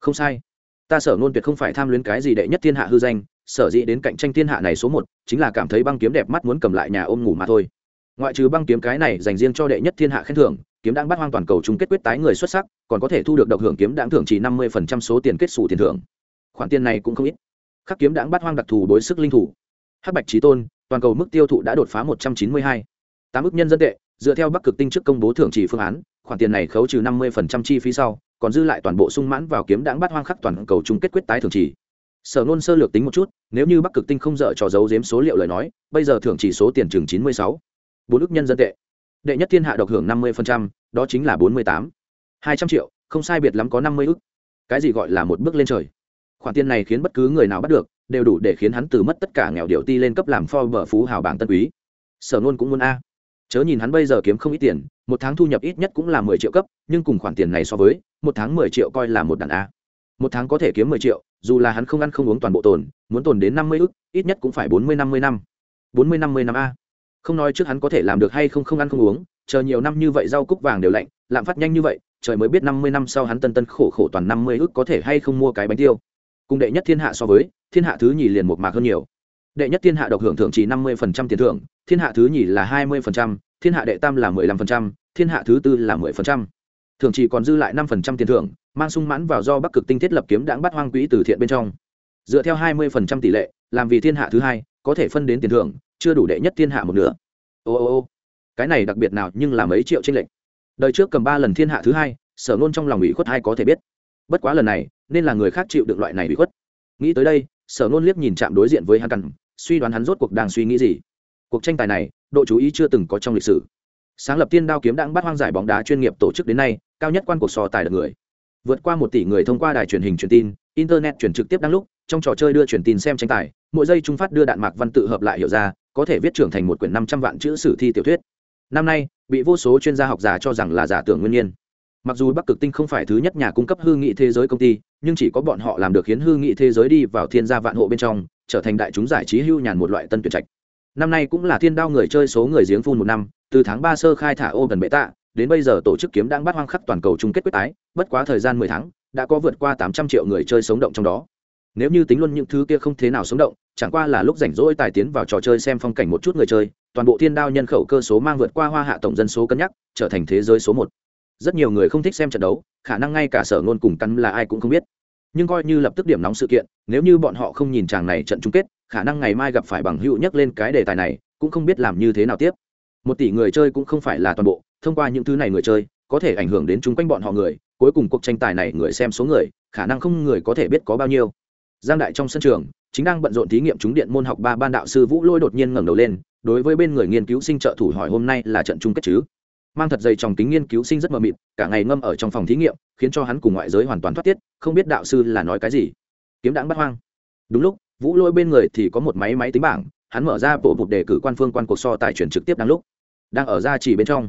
Không sai. Ta sở ngôn tuyệt không phải tham luyến cái gì đệ nhất thiên hạ hư danh, sở dĩ đến cạnh tranh thiên hạ này số một, chính là cảm thấy băng kiếm đẹp mắt muốn cầm lại nhà ôm ngủ mà thôi. Ngoại trừ băng kiếm cái này dành riêng cho đệ nhất thiên hạ khen thưởng kiếm đang bắt hoang toàn cầu chung kết quyết tái người xuất sắc, còn có thể thu được độc hưởng kiếm đáng thưởng chỉ năm mươi số tiền kết xù tiền thưởng. Khoản tiền này cũng không ít. Khắc kiếm đáng bắt hoang đặc thù đối sức linh thủ. Hắc bạch trí tôn, toàn cầu mức tiêu thụ đã đột phá một trăm chín mươi hai. Tám ước nhân dân tệ, dựa theo bắc cực tinh trước công bố thưởng chỉ phương án, khoản tiền này khấu trừ năm mươi chi phí sau, còn dư lại toàn bộ sung mãn vào kiếm đáng bắt hoang khắc toàn cầu chung kết quyết tái thưởng chỉ. Sở nôn sơ lược tính một chút, nếu như bắc cực tinh không dợ trò giấu giếm số liệu lời nói, bây giờ thưởng chỉ số tiền chừng chín mươi sáu. Bốn ước nhân dân tệ đệ nhất thiên hạ độc hưởng năm mươi đó chính là bốn mươi tám. hai trăm triệu, không sai biệt lắm có năm mươi cái gì gọi là một bước lên trời? Khoản tiền này khiến bất cứ người nào bắt được, đều đủ để khiến hắn từ mất tất cả nghèo điệu ti lên cấp làm Forbes phú hào bảng tân quý. Sở nôn cũng muốn a. Chớ nhìn hắn bây giờ kiếm không ít tiền, một tháng thu nhập ít nhất cũng là mười triệu cấp, nhưng cùng khoản tiền này so với, một tháng mười triệu coi là một đàn a. Một tháng có thể kiếm mười triệu, dù là hắn không ăn không uống toàn bộ tồn, muốn tồn đến năm mươi ức, ít nhất cũng phải bốn mươi năm mươi năm. Bốn mươi năm mươi năm a không nói trước hắn có thể làm được hay không không ăn không uống, chờ nhiều năm như vậy rau cúc vàng đều lạnh, lạm phát nhanh như vậy, trời mới biết năm mươi năm sau hắn tân tân khổ khổ toàn năm mươi ước có thể hay không mua cái bánh tiêu. Cùng đệ nhất thiên hạ so với, thiên hạ thứ nhì liền một mạc hơn nhiều. Đệ nhất thiên hạ độc hưởng thưởng chỉ năm mươi phần trăm tiền thưởng, thiên hạ thứ nhì là hai mươi phần trăm, thiên hạ đệ tam là mười lăm phần trăm, thiên hạ thứ tư là mười phần trăm. Thưởng chỉ còn dư lại năm phần trăm tiền thưởng, mang sung mãn vào do bắc cực tinh thiết lập kiếm đáng bắt hoang quỹ từ thiện bên trong. Dựa theo hai mươi phần trăm tỷ lệ, làm vì thiên hạ thứ hai, có thể phân đến tiền thưởng chưa đủ đệ nhất thiên hạ một nửa. Ô ô ô. Cái này đặc biệt nào nhưng là mấy triệu tranh lệch. Đời trước cầm ba lần thiên hạ thứ hai, sở nôn trong lòng ủy khuất ai có thể biết. Bất quá lần này, nên là người khác chịu được loại này ủy khuất. Nghĩ tới đây, sở nôn liếc nhìn chạm đối diện với hắn cằn, suy đoán hắn rốt cuộc đang suy nghĩ gì. Cuộc tranh tài này, độ chú ý chưa từng có trong lịch sử. Sáng lập tiên đao kiếm đang bắt hoang giải bóng đá chuyên nghiệp tổ chức đến nay, cao nhất quan cuộc so tài được người. Vượt qua một tỷ người thông qua đài truyền hình truyền tin, internet truyền trực tiếp đang lúc, trong trò chơi đưa truyền tin xem tranh tài, mỗi giây trung phát đưa đạn mạc văn tự hợp lại hiểu ra có thể viết trưởng thành một quyển năm trăm vạn chữ sử thi tiểu thuyết. Năm nay, bị vô số chuyên gia học giả cho rằng là giả tưởng nguyên nhiên. Mặc dù bắc cực tinh không phải thứ nhất nhà cung cấp hư nghị thế giới công ty, nhưng chỉ có bọn họ làm được khiến hư nghị thế giới đi vào thiên gia vạn hộ bên trong, trở thành đại chúng giải trí hưu nhàn một loại tân tuyển trạch. Năm nay cũng là thiên đao người chơi số người giếng phun một năm, từ tháng ba sơ khai thả ô gần bệ tạ đến bây giờ tổ chức kiếm đang bắt hoang khắc toàn cầu chung kết quyết tái, bất quá thời gian mười tháng, đã có vượt qua tám trăm triệu người chơi sống động trong đó. Nếu như tính luôn những thứ kia không thế nào sống động chẳng qua là lúc rảnh rỗi tài tiến vào trò chơi xem phong cảnh một chút người chơi, toàn bộ thiên đao nhân khẩu cơ số mang vượt qua hoa hạ tổng dân số cân nhắc, trở thành thế giới số một. Rất nhiều người không thích xem trận đấu, khả năng ngay cả sở ngôn cùng căn là ai cũng không biết. Nhưng coi như lập tức điểm nóng sự kiện, nếu như bọn họ không nhìn chàng này trận chung kết, khả năng ngày mai gặp phải bằng hữu nhắc lên cái đề tài này, cũng không biết làm như thế nào tiếp. Một tỷ người chơi cũng không phải là toàn bộ, thông qua những thứ này người chơi, có thể ảnh hưởng đến chung quanh bọn họ người, cuối cùng cuộc tranh tài này người xem số người, khả năng không người có thể biết có bao nhiêu giang đại trong sân trường, chính đang bận rộn thí nghiệm trúng điện môn học ba ban đạo sư vũ lôi đột nhiên ngẩng đầu lên, đối với bên người nghiên cứu sinh trợ thủ hỏi hôm nay là trận chung kết chứ? Mang thật dày trong kính nghiên cứu sinh rất mờ mịt, cả ngày ngâm ở trong phòng thí nghiệm, khiến cho hắn cùng ngoại giới hoàn toàn thoát tiết, không biết đạo sư là nói cái gì. Kiếm đãng bắt hoang. Đúng lúc, vũ lôi bên người thì có một máy máy tính bảng, hắn mở ra bộ bụt đề cử quan phương quan cuộc so tài chuyển trực tiếp đang lúc, đang ở ra chỉ bên trong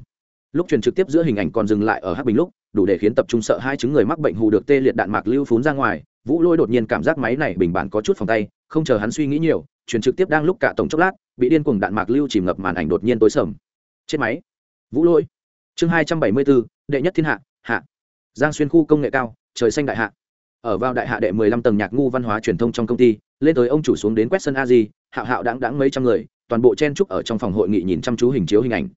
lúc truyền trực tiếp giữa hình ảnh còn dừng lại ở hắc bình lúc, đủ để khiến tập trung sợ hai chứng người mắc bệnh hù được tê liệt đạn mạc lưu phún ra ngoài, vũ lôi đột nhiên cảm giác máy này bình bản có chút phòng tay, không chờ hắn suy nghĩ nhiều, truyền trực tiếp đang lúc cả tổng chốc lát, bị điên cuồng đạn mạc lưu chìm ngập màn ảnh đột nhiên tối sầm. Chết máy. Vũ lôi. Chương hai trăm bảy mươi bốn, đệ nhất thiên hạ hạ. Giang xuyên khu công nghệ cao, trời xanh đại hạ. Ở vào đại hạ đệ mười lăm tầng nhạc ngu văn hóa truyền thông trong công ty, lên tới ông chủ xuống đến quét sân a di, hạo hạo đáng đáng mấy trăm người, toàn bộ chen trúc ở trong phòng hội nghị nhìn chăm chú hình chiếu hình ảnh.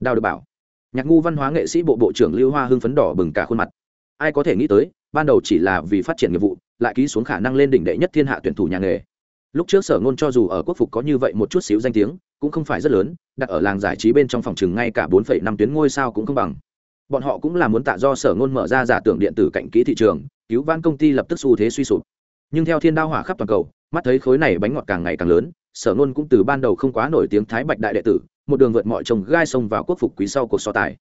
Đào được bảo nhạc ngu văn hóa nghệ sĩ bộ bộ trưởng lưu hoa hưng phấn đỏ bừng cả khuôn mặt. Ai có thể nghĩ tới, ban đầu chỉ là vì phát triển nghiệp vụ, lại ký xuống khả năng lên đỉnh đệ nhất thiên hạ tuyển thủ nhà nghề. Lúc trước sở ngôn cho dù ở quốc phục có như vậy một chút xíu danh tiếng, cũng không phải rất lớn, đặt ở làng giải trí bên trong phòng chừng ngay cả bốn năm tuyến ngôi sao cũng không bằng. Bọn họ cũng là muốn tạo do sở ngôn mở ra giả tưởng điện tử cạnh kỹ thị trường, cứu vãn công ty lập tức xu thế suy sụp. Nhưng theo thiên đao hỏa khắp toàn cầu, mắt thấy khối này bánh ngọt càng ngày càng lớn sở nôn cũng từ ban đầu không quá nổi tiếng thái bạch đại đệ tử, một đường vượt mọi trồng gai sông vào quốc phục quý sau cuộc so tài.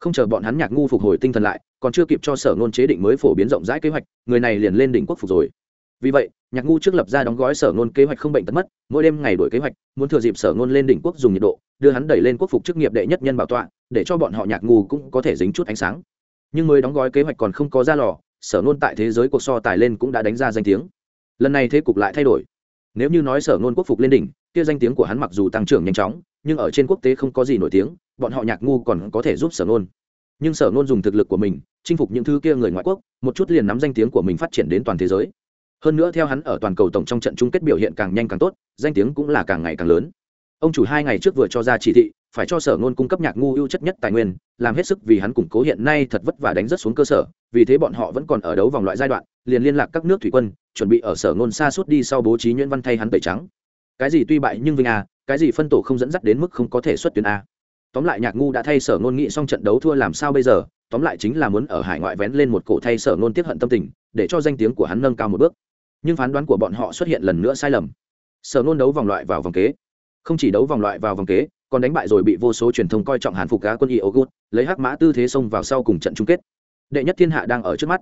Không chờ bọn hắn nhạc ngu phục hồi tinh thần lại, còn chưa kịp cho sở nôn chế định mới phổ biến rộng rãi kế hoạch, người này liền lên đỉnh quốc phục rồi. Vì vậy, nhạc ngu trước lập ra đóng gói sở nôn kế hoạch không bệnh tật mất, mỗi đêm ngày đổi kế hoạch, muốn thừa dịp sở nôn lên đỉnh quốc dùng nhiệt độ, đưa hắn đẩy lên quốc phục chức nghiệp đệ nhất nhân bảo tọa, để cho bọn họ nhạc ngu cũng có thể dính chút ánh sáng. Nhưng mới đóng gói kế hoạch còn không có ra lò, sở nôn tại thế giới cuộc so tài lên cũng đã đánh ra danh tiếng. Lần này thế cục lại thay đổi nếu như nói sở ngôn quốc phục lên đỉnh, kia danh tiếng của hắn mặc dù tăng trưởng nhanh chóng, nhưng ở trên quốc tế không có gì nổi tiếng, bọn họ nhạc ngu còn có thể giúp sở ngôn. Nhưng sở ngôn dùng thực lực của mình, chinh phục những thứ kia người ngoại quốc, một chút liền nắm danh tiếng của mình phát triển đến toàn thế giới. Hơn nữa theo hắn ở toàn cầu tổng trong trận chung kết biểu hiện càng nhanh càng tốt, danh tiếng cũng là càng ngày càng lớn. Ông chủ hai ngày trước vừa cho ra chỉ thị, phải cho sở ngôn cung cấp nhạc ngu ưu chất nhất tài nguyên, làm hết sức vì hắn củng cố hiện nay thật vất vả đánh rất xuống cơ sở vì thế bọn họ vẫn còn ở đấu vòng loại giai đoạn, liền liên lạc các nước thủy quân, chuẩn bị ở sở ngôn xa suốt đi sau bố trí nhuyễn văn thay hắn tẩy trắng. Cái gì tuy bại nhưng vinh a, cái gì phân tổ không dẫn dắt đến mức không có thể xuất tuyến a. Tóm lại nhạc ngu đã thay sở ngôn nghị xong trận đấu thua làm sao bây giờ, tóm lại chính là muốn ở hải ngoại vén lên một cổ thay sở ngôn tiếp hận tâm tình, để cho danh tiếng của hắn nâng cao một bước. Nhưng phán đoán của bọn họ xuất hiện lần nữa sai lầm. Sở ngôn đấu vòng loại vào vòng kế. Không chỉ đấu vòng loại vào vòng kế, còn đánh bại rồi bị vô số truyền thông coi trọng hàn phục cá quân y iogut lấy hắc mã tư thế xông vào sau cùng trận chung kết đệ nhất thiên hạ đang ở trước mắt.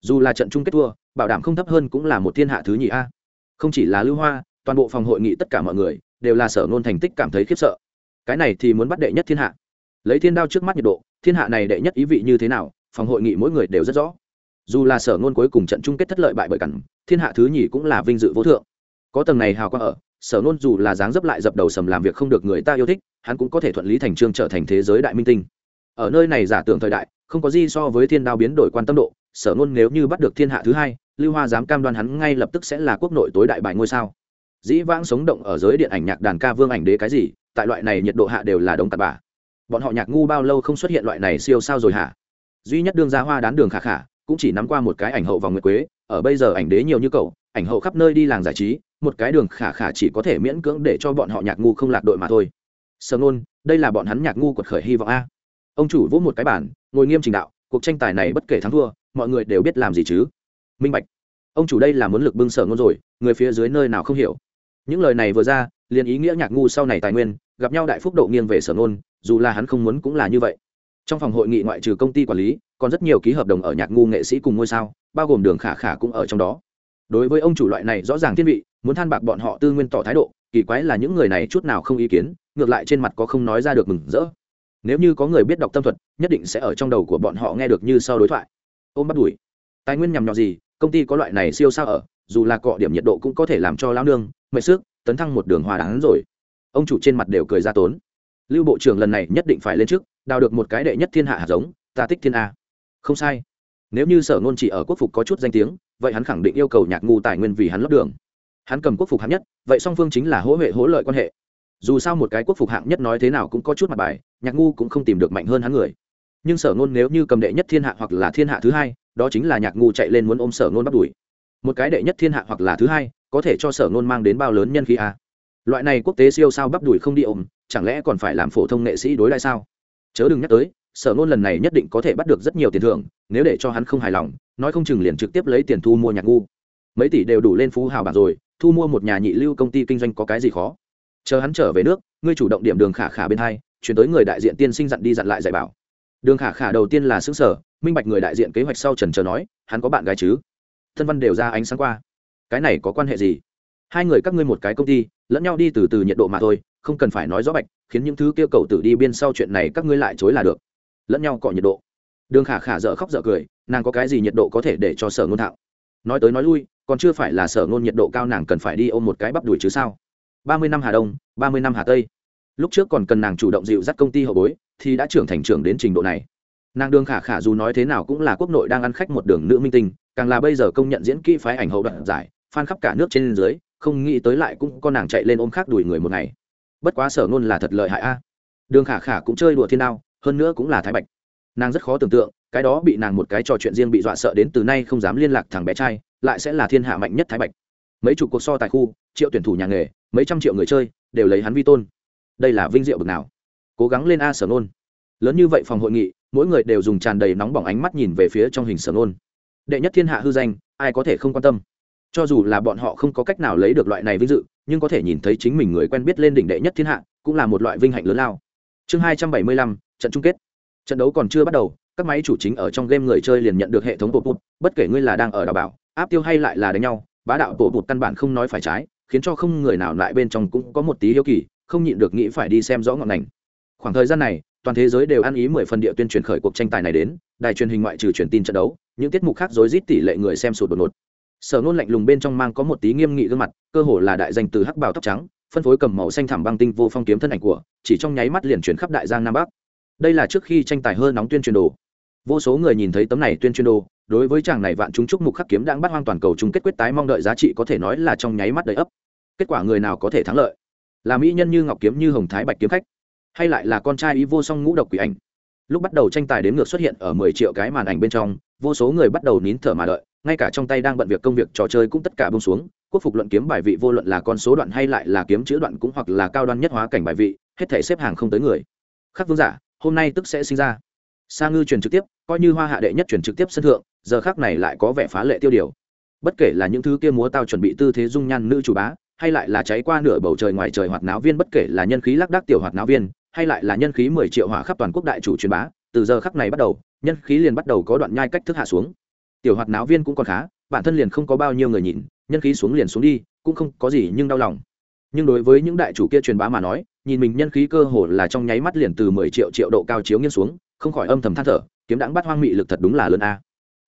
Dù là trận chung kết thua, bảo đảm không thấp hơn cũng là một thiên hạ thứ nhì a. Không chỉ là lưu hoa, toàn bộ phòng hội nghị tất cả mọi người đều là sở Nôn thành tích cảm thấy khiếp sợ. Cái này thì muốn bắt đệ nhất thiên hạ. Lấy thiên đao trước mắt nhiệt độ, thiên hạ này đệ nhất ý vị như thế nào, phòng hội nghị mỗi người đều rất rõ. Dù là sở Nôn cuối cùng trận chung kết thất lợi bại bởi cẩn thiên hạ thứ nhì cũng là vinh dự vô thượng. Có tầng này hào quang ở, sở Nôn dù là dáng dấp lại dập đầu sầm làm việc không được người ta yêu thích, hắn cũng có thể thuận lý thành trương trở thành thế giới đại minh tinh ở nơi này giả tưởng thời đại, không có gì so với thiên đao biến đổi quan tâm độ, sở ngôn nếu như bắt được thiên hạ thứ hai, lưu hoa dám cam đoan hắn ngay lập tức sẽ là quốc nội tối đại bại ngôi sao. Dĩ vãng sống động ở giới điện ảnh nhạc đàn ca vương ảnh đế cái gì, tại loại này nhiệt độ hạ đều là đống tạt bà bọn họ nhạc ngu bao lâu không xuất hiện loại này siêu sao rồi hả? Duy nhất đương gia hoa đán đường khả khả, cũng chỉ nắm qua một cái ảnh hậu vòng nguyệt quế, ở bây giờ ảnh đế nhiều như cậu, ảnh hậu khắp nơi đi làng giải trí, một cái đường khả khả chỉ có thể miễn cưỡng để cho bọn họ nhạc ngu không lạc đội mà thôi. Sở ngôn, đây là bọn hắn nhạc ngu quật khởi hy vọng a ông chủ vỗ một cái bản ngồi nghiêm trình đạo, cuộc tranh tài này bất kể thắng thua, mọi người đều biết làm gì chứ? Minh bạch. Ông chủ đây là muốn lực bưng sở ngôn rồi, người phía dưới nơi nào không hiểu? Những lời này vừa ra, liền ý nghĩa nhạc ngu sau này tài nguyên, gặp nhau đại phúc độ nghiêng về sở ngôn, dù là hắn không muốn cũng là như vậy. Trong phòng hội nghị ngoại trừ công ty quản lý, còn rất nhiều ký hợp đồng ở nhạc ngu nghệ sĩ cùng ngôi sao, bao gồm đường khả khả cũng ở trong đó. Đối với ông chủ loại này rõ ràng thiên vị, muốn than bạc bọn họ tư nguyên tỏ thái độ, kỳ quái là những người này chút nào không ý kiến, ngược lại trên mặt có không nói ra được mừng rỡ nếu như có người biết đọc tâm thuật, nhất định sẽ ở trong đầu của bọn họ nghe được như sau đối thoại. Ôm bắt đuổi. Tài nguyên nhằm nhọ gì, công ty có loại này siêu sao ở, dù là cọ điểm nhiệt độ cũng có thể làm cho lao nương, mệt sức tấn thăng một đường hòa đáng rồi. Ông chủ trên mặt đều cười ra tốn. Lưu bộ trưởng lần này nhất định phải lên trước, đào được một cái đệ nhất thiên hạ hạt giống, ta thích thiên a. Không sai. Nếu như sở ngôn chỉ ở quốc phục có chút danh tiếng, vậy hắn khẳng định yêu cầu nhạc ngu tài nguyên vì hắn lót đường. Hắn cầm quốc phục hạng nhất, vậy song phương chính là hỗ huệ hỗ lợi quan hệ dù sao một cái quốc phục hạng nhất nói thế nào cũng có chút mặt bài, nhạc ngu cũng không tìm được mạnh hơn hắn người. Nhưng sở ngôn nếu như cầm đệ nhất thiên hạ hoặc là thiên hạ thứ hai, đó chính là nhạc ngu chạy lên muốn ôm sở ngôn bắt đuổi. Một cái đệ nhất thiên hạ hoặc là thứ hai, có thể cho sở ngôn mang đến bao lớn nhân khí a loại này quốc tế siêu sao bắp đuổi không đi ôm, chẳng lẽ còn phải làm phổ thông nghệ sĩ đối lại sao? Chớ đừng nhắc tới, sở ngôn lần này nhất định có thể bắt được rất nhiều tiền thưởng, nếu để cho hắn không hài lòng, nói không chừng liền trực tiếp lấy tiền thu mua nhạc ngu. Mấy tỷ đều đủ lên phú hào bạc rồi, thu mua một nhà nhị lưu công ty kinh doanh có cái gì khó? Chờ hắn trở về nước, ngươi chủ động điểm đường khả khả bên hai, chuyển tới người đại diện tiên sinh dặn đi dặn lại dạy bảo. Đường khả khả đầu tiên là xứng sở minh bạch người đại diện kế hoạch sau trần chờ nói, hắn có bạn gái chứ? Thân văn đều ra ánh sáng qua. Cái này có quan hệ gì? Hai người các ngươi một cái công ty, lẫn nhau đi từ từ nhiệt độ mà thôi, không cần phải nói rõ bạch, khiến những thứ kêu cầu tử đi biên sau chuyện này các ngươi lại chối là được. Lẫn nhau cọ nhiệt độ. Đường khả khả dở khóc dở cười, nàng có cái gì nhiệt độ có thể để cho sở ngôn thạo? Nói tới nói lui, còn chưa phải là sở ngôn nhiệt độ cao nàng cần phải đi ôm một cái bắp đùi chứ sao? Ba mươi năm hà đông, ba mươi năm hà tây. Lúc trước còn cần nàng chủ động dịu dắt công ty hậu bối, thì đã trưởng thành trưởng đến trình độ này. Nàng đường khả khả dù nói thế nào cũng là quốc nội đang ăn khách một đường nữ minh tinh, càng là bây giờ công nhận diễn kỹ phái ảnh hậu đoạn giải, fan khắp cả nước trên dưới, không nghĩ tới lại cũng có nàng chạy lên ôm khác đuổi người một ngày. Bất quá sở ngôn là thật lợi hại a. Đường khả khả cũng chơi đùa thiên đao, hơn nữa cũng là thái bạch. Nàng rất khó tưởng tượng, cái đó bị nàng một cái trò chuyện riêng bị dọa sợ đến từ nay không dám liên lạc thằng bé trai, lại sẽ là thiên hạ mạnh nhất thái bạch. Mấy chục cuộc so tài khu, triệu tuyển thủ nhà nghề mấy trăm triệu người chơi đều lấy hắn vi tôn. Đây là vinh diệu bực nào. Cố gắng lên a sở nôn. Lớn như vậy phòng hội nghị, mỗi người đều dùng tràn đầy nóng bỏng ánh mắt nhìn về phía trong hình sở nôn. Đệ nhất thiên hạ hư danh, ai có thể không quan tâm? Cho dù là bọn họ không có cách nào lấy được loại này vinh dự, nhưng có thể nhìn thấy chính mình người quen biết lên đỉnh đệ nhất thiên hạ, cũng là một loại vinh hạnh lớn lao. Chương hai trăm bảy mươi lăm, trận chung kết. Trận đấu còn chưa bắt đầu, các máy chủ chính ở trong game người chơi liền nhận được hệ thống bộ bụt, bất kể ngươi là đang ở đào bảo, áp tiêu hay lại là đánh nhau, bá đạo bộ bụt căn bản không nói phải trái khiến cho không người nào lại bên trong cũng có một tí hiếu kỳ, không nhịn được nghĩ phải đi xem rõ ngọn ngành. Khoảng thời gian này, toàn thế giới đều ăn ý mười phần địa tuyên truyền khởi cuộc tranh tài này đến, đài truyền hình ngoại trừ truyền tin trận đấu, những tiết mục khác rối rít tỷ lệ người xem sụt đột ngột. Sở nôn lạnh lùng bên trong mang có một tí nghiêm nghị gương mặt, cơ hồ là đại danh từ hắc bào tóc trắng, phân phối cầm màu xanh thảm băng tinh vô phong kiếm thân ảnh của, chỉ trong nháy mắt liền chuyển khắp đại giang nam bắc. Đây là trước khi tranh tài hơn nóng tuyên truyền đồ. Vô số người nhìn thấy tấm này tuyên truyền đồ đối với chàng này vạn chúng chúc mục khắc kiếm đang bắt hoang toàn cầu chung kết quyết tái mong đợi giá trị có thể nói là trong nháy mắt đầy ấp. Kết quả người nào có thể thắng lợi? Là mỹ nhân như ngọc kiếm như hồng thái bạch kiếm khách, hay lại là con trai ý vô song ngũ độc quỷ ảnh? Lúc bắt đầu tranh tài đến ngược xuất hiện ở mười triệu cái màn ảnh bên trong, vô số người bắt đầu nín thở mà đợi, ngay cả trong tay đang bận việc công việc trò chơi cũng tất cả bông xuống. Quốc phục luận kiếm bài vị vô luận là con số đoạn hay lại là kiếm chữ đoạn cũng hoặc là cao đoan nhất hóa cảnh bài vị, hết thể xếp hàng không tới người. Khắc vương giả, hôm nay tức sẽ sinh ra. Sa ngư truyền trực tiếp, coi như hoa hạ đệ nhất truyền trực tiếp sân thượng giờ khác này lại có vẻ phá lệ tiêu điều. Bất kể là những thứ kia múa tao chuẩn bị tư thế dung nhan nữ chủ bá, hay lại là cháy qua nửa bầu trời ngoài trời hoạt náo viên, bất kể là nhân khí lác đác tiểu hoạt náo viên, hay lại là nhân khí mười triệu hỏa khắp toàn quốc đại chủ truyền bá, từ giờ khắc này bắt đầu, nhân khí liền bắt đầu có đoạn nhai cách thức hạ xuống. Tiểu hoạt náo viên cũng còn khá, bản thân liền không có bao nhiêu người nhìn, nhân khí xuống liền xuống đi, cũng không có gì nhưng đau lòng. Nhưng đối với những đại chủ kia truyền bá mà nói, nhìn mình nhân khí cơ hồ là trong nháy mắt liền từ mười triệu triệu độ cao chiếu nghiêng xuống, không khỏi âm thầm than thở, kiếm đãng bắt hoang mị lực thật đúng là lớn a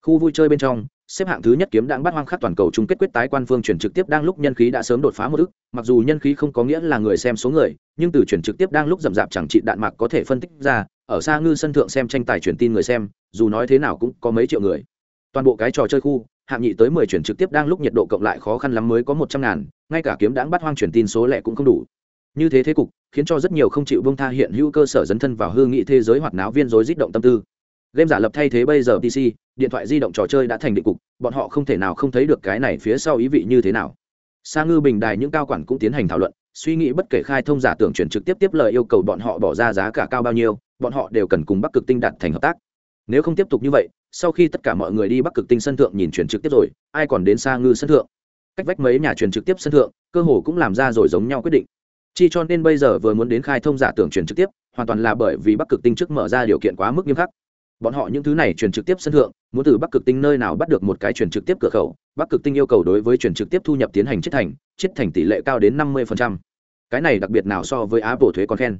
khu vui chơi bên trong, xếp hạng thứ nhất kiếm đãng bắt hoang khắc toàn cầu chung kết quyết tái quan phương chuyển trực tiếp đang lúc nhân khí đã sớm đột phá một ức, mặc dù nhân khí không có nghĩa là người xem số người, nhưng từ chuyển trực tiếp đang lúc rậm rạp chẳng trị đạn mạc có thể phân tích ra, ở xa ngư sân thượng xem tranh tài truyền tin người xem, dù nói thế nào cũng có mấy triệu người. Toàn bộ cái trò chơi khu, hạng nhị tới mười chuyển trực tiếp đang lúc nhiệt độ cộng lại khó khăn lắm mới có một trăm ngàn, ngay cả kiếm đãng bắt hoang truyền tin số lẻ cũng không đủ. Như thế thế cục, khiến cho rất nhiều không chịu bông tha hiện hữu cơ sở dấn thân vào hương nghị thế giới hoạt náo viên rối rít động tâm tư. Game giả lập thay thế bây giờ pc điện thoại di động trò chơi đã thành định cục, bọn họ không thể nào không thấy được cái này phía sau ý vị như thế nào. Sa ngư bình đài những cao quản cũng tiến hành thảo luận, suy nghĩ bất kể khai thông giả tưởng chuyển trực tiếp tiếp lời yêu cầu bọn họ bỏ ra giá cả cao bao nhiêu, bọn họ đều cần cùng bắc cực tinh đạt thành hợp tác. Nếu không tiếp tục như vậy, sau khi tất cả mọi người đi bắc cực tinh sân thượng nhìn chuyển trực tiếp rồi, ai còn đến sa ngư sân thượng? Cách vách mấy nhà truyền trực tiếp sân thượng, cơ hồ cũng làm ra rồi giống nhau quyết định. Chi cho nên bây giờ vừa muốn đến khai thông giả tưởng truyền trực tiếp, hoàn toàn là bởi vì bắc cực tinh trước mở ra điều kiện quá mức nghiêm khắc. Bọn họ những thứ này truyền trực tiếp sân thượng muốn từ bắc cực tinh nơi nào bắt được một cái chuyển trực tiếp cửa khẩu, bắc cực tinh yêu cầu đối với chuyển trực tiếp thu nhập tiến hành chết thành chết thành tỷ lệ cao đến năm mươi cái này đặc biệt nào so với apple thuế còn khen.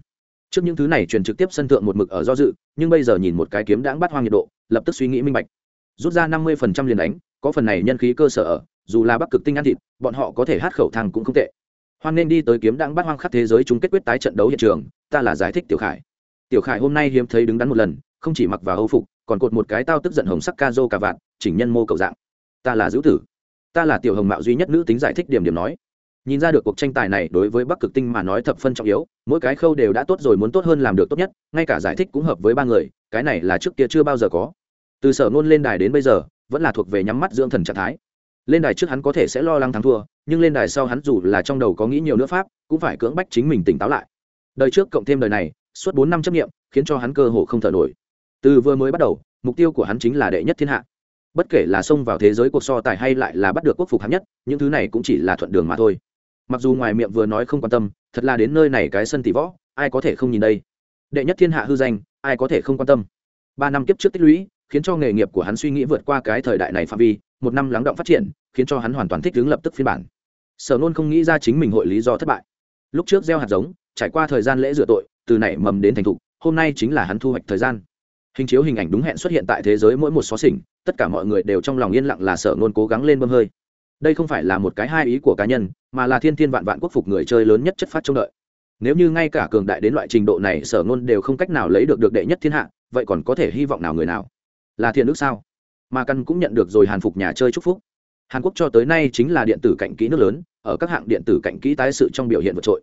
Trước những thứ này chuyển trực tiếp sân thượng một mực ở do dự, nhưng bây giờ nhìn một cái kiếm đãng bắt hoang nhiệt độ, lập tức suy nghĩ minh bạch. Rút ra năm mươi liền đánh, có phần này nhân khí cơ sở ở, dù là bắc cực tinh ăn thịt, bọn họ có thể hát khẩu thang cũng không tệ. Hoan nên đi tới kiếm đãng bắt hoang khắp thế giới chung kết quyết tái trận đấu hiện trường, ta là giải thích tiểu khải. Tiểu khải hôm nay hiếm thấy đứng đắn một lần, không chỉ mặc vào âu phục còn cột một cái tao tức giận hồng sắc ca dô cà vạt, chỉnh nhân mô cầu dạng. Ta là dữ tử. Ta là tiểu hồng mạo duy nhất nữ tính giải thích điểm điểm nói. Nhìn ra được cuộc tranh tài này đối với bắc cực tinh mà nói thập phân trọng yếu, mỗi cái khâu đều đã tốt rồi muốn tốt hơn làm được tốt nhất, ngay cả giải thích cũng hợp với ba người, cái này là trước kia chưa bao giờ có. Từ sở ngôn lên đài đến bây giờ, vẫn là thuộc về nhắm mắt dưỡng thần trạng thái. Lên đài trước hắn có thể sẽ lo lắng thắng thua, nhưng lên đài sau hắn dù là trong đầu có nghĩ nhiều nữa pháp, cũng phải cưỡng bách chính mình tỉnh táo lại. Đời trước cộng thêm đời này, suốt bốn năm chấp nghiệm, khiến cho hắn cơ hồ không thở nổi từ vừa mới bắt đầu, mục tiêu của hắn chính là đệ nhất thiên hạ. Bất kể là xông vào thế giới cuộc so tài hay lại là bắt được quốc phục hạng nhất, những thứ này cũng chỉ là thuận đường mà thôi. Mặc dù ngoài miệng vừa nói không quan tâm, thật là đến nơi này cái sân tỷ võ, ai có thể không nhìn đây? Đệ nhất thiên hạ hư danh, ai có thể không quan tâm? Ba năm kiếp trước tích lũy, khiến cho nghề nghiệp của hắn suy nghĩ vượt qua cái thời đại này phạm vi, một năm lắng động phát triển, khiến cho hắn hoàn toàn thích đứng lập tức phiên bản. Sở nôn không nghĩ ra chính mình hội lý do thất bại. Lúc trước gieo hạt giống, trải qua thời gian lễ rửa tội, từ nảy mầm đến thành thục, hôm nay chính là hắn thu hoạch thời gian hình chiếu hình ảnh đúng hẹn xuất hiện tại thế giới mỗi một xó xỉnh, tất cả mọi người đều trong lòng yên lặng là sở nôn cố gắng lên bơm hơi. Đây không phải là một cái hai ý của cá nhân, mà là thiên thiên vạn vạn quốc phục người chơi lớn nhất chất phát trông đợi. Nếu như ngay cả cường đại đến loại trình độ này sở nôn đều không cách nào lấy được được đệ nhất thiên hạ, vậy còn có thể hy vọng nào người nào? Là thiên ước sao? Mà căn cũng nhận được rồi hàn phục nhà chơi chúc phúc. Hàn quốc cho tới nay chính là điện tử cạnh kỹ nước lớn, ở các hạng điện tử cạnh kỹ tái sự trong biểu hiện vượt trội.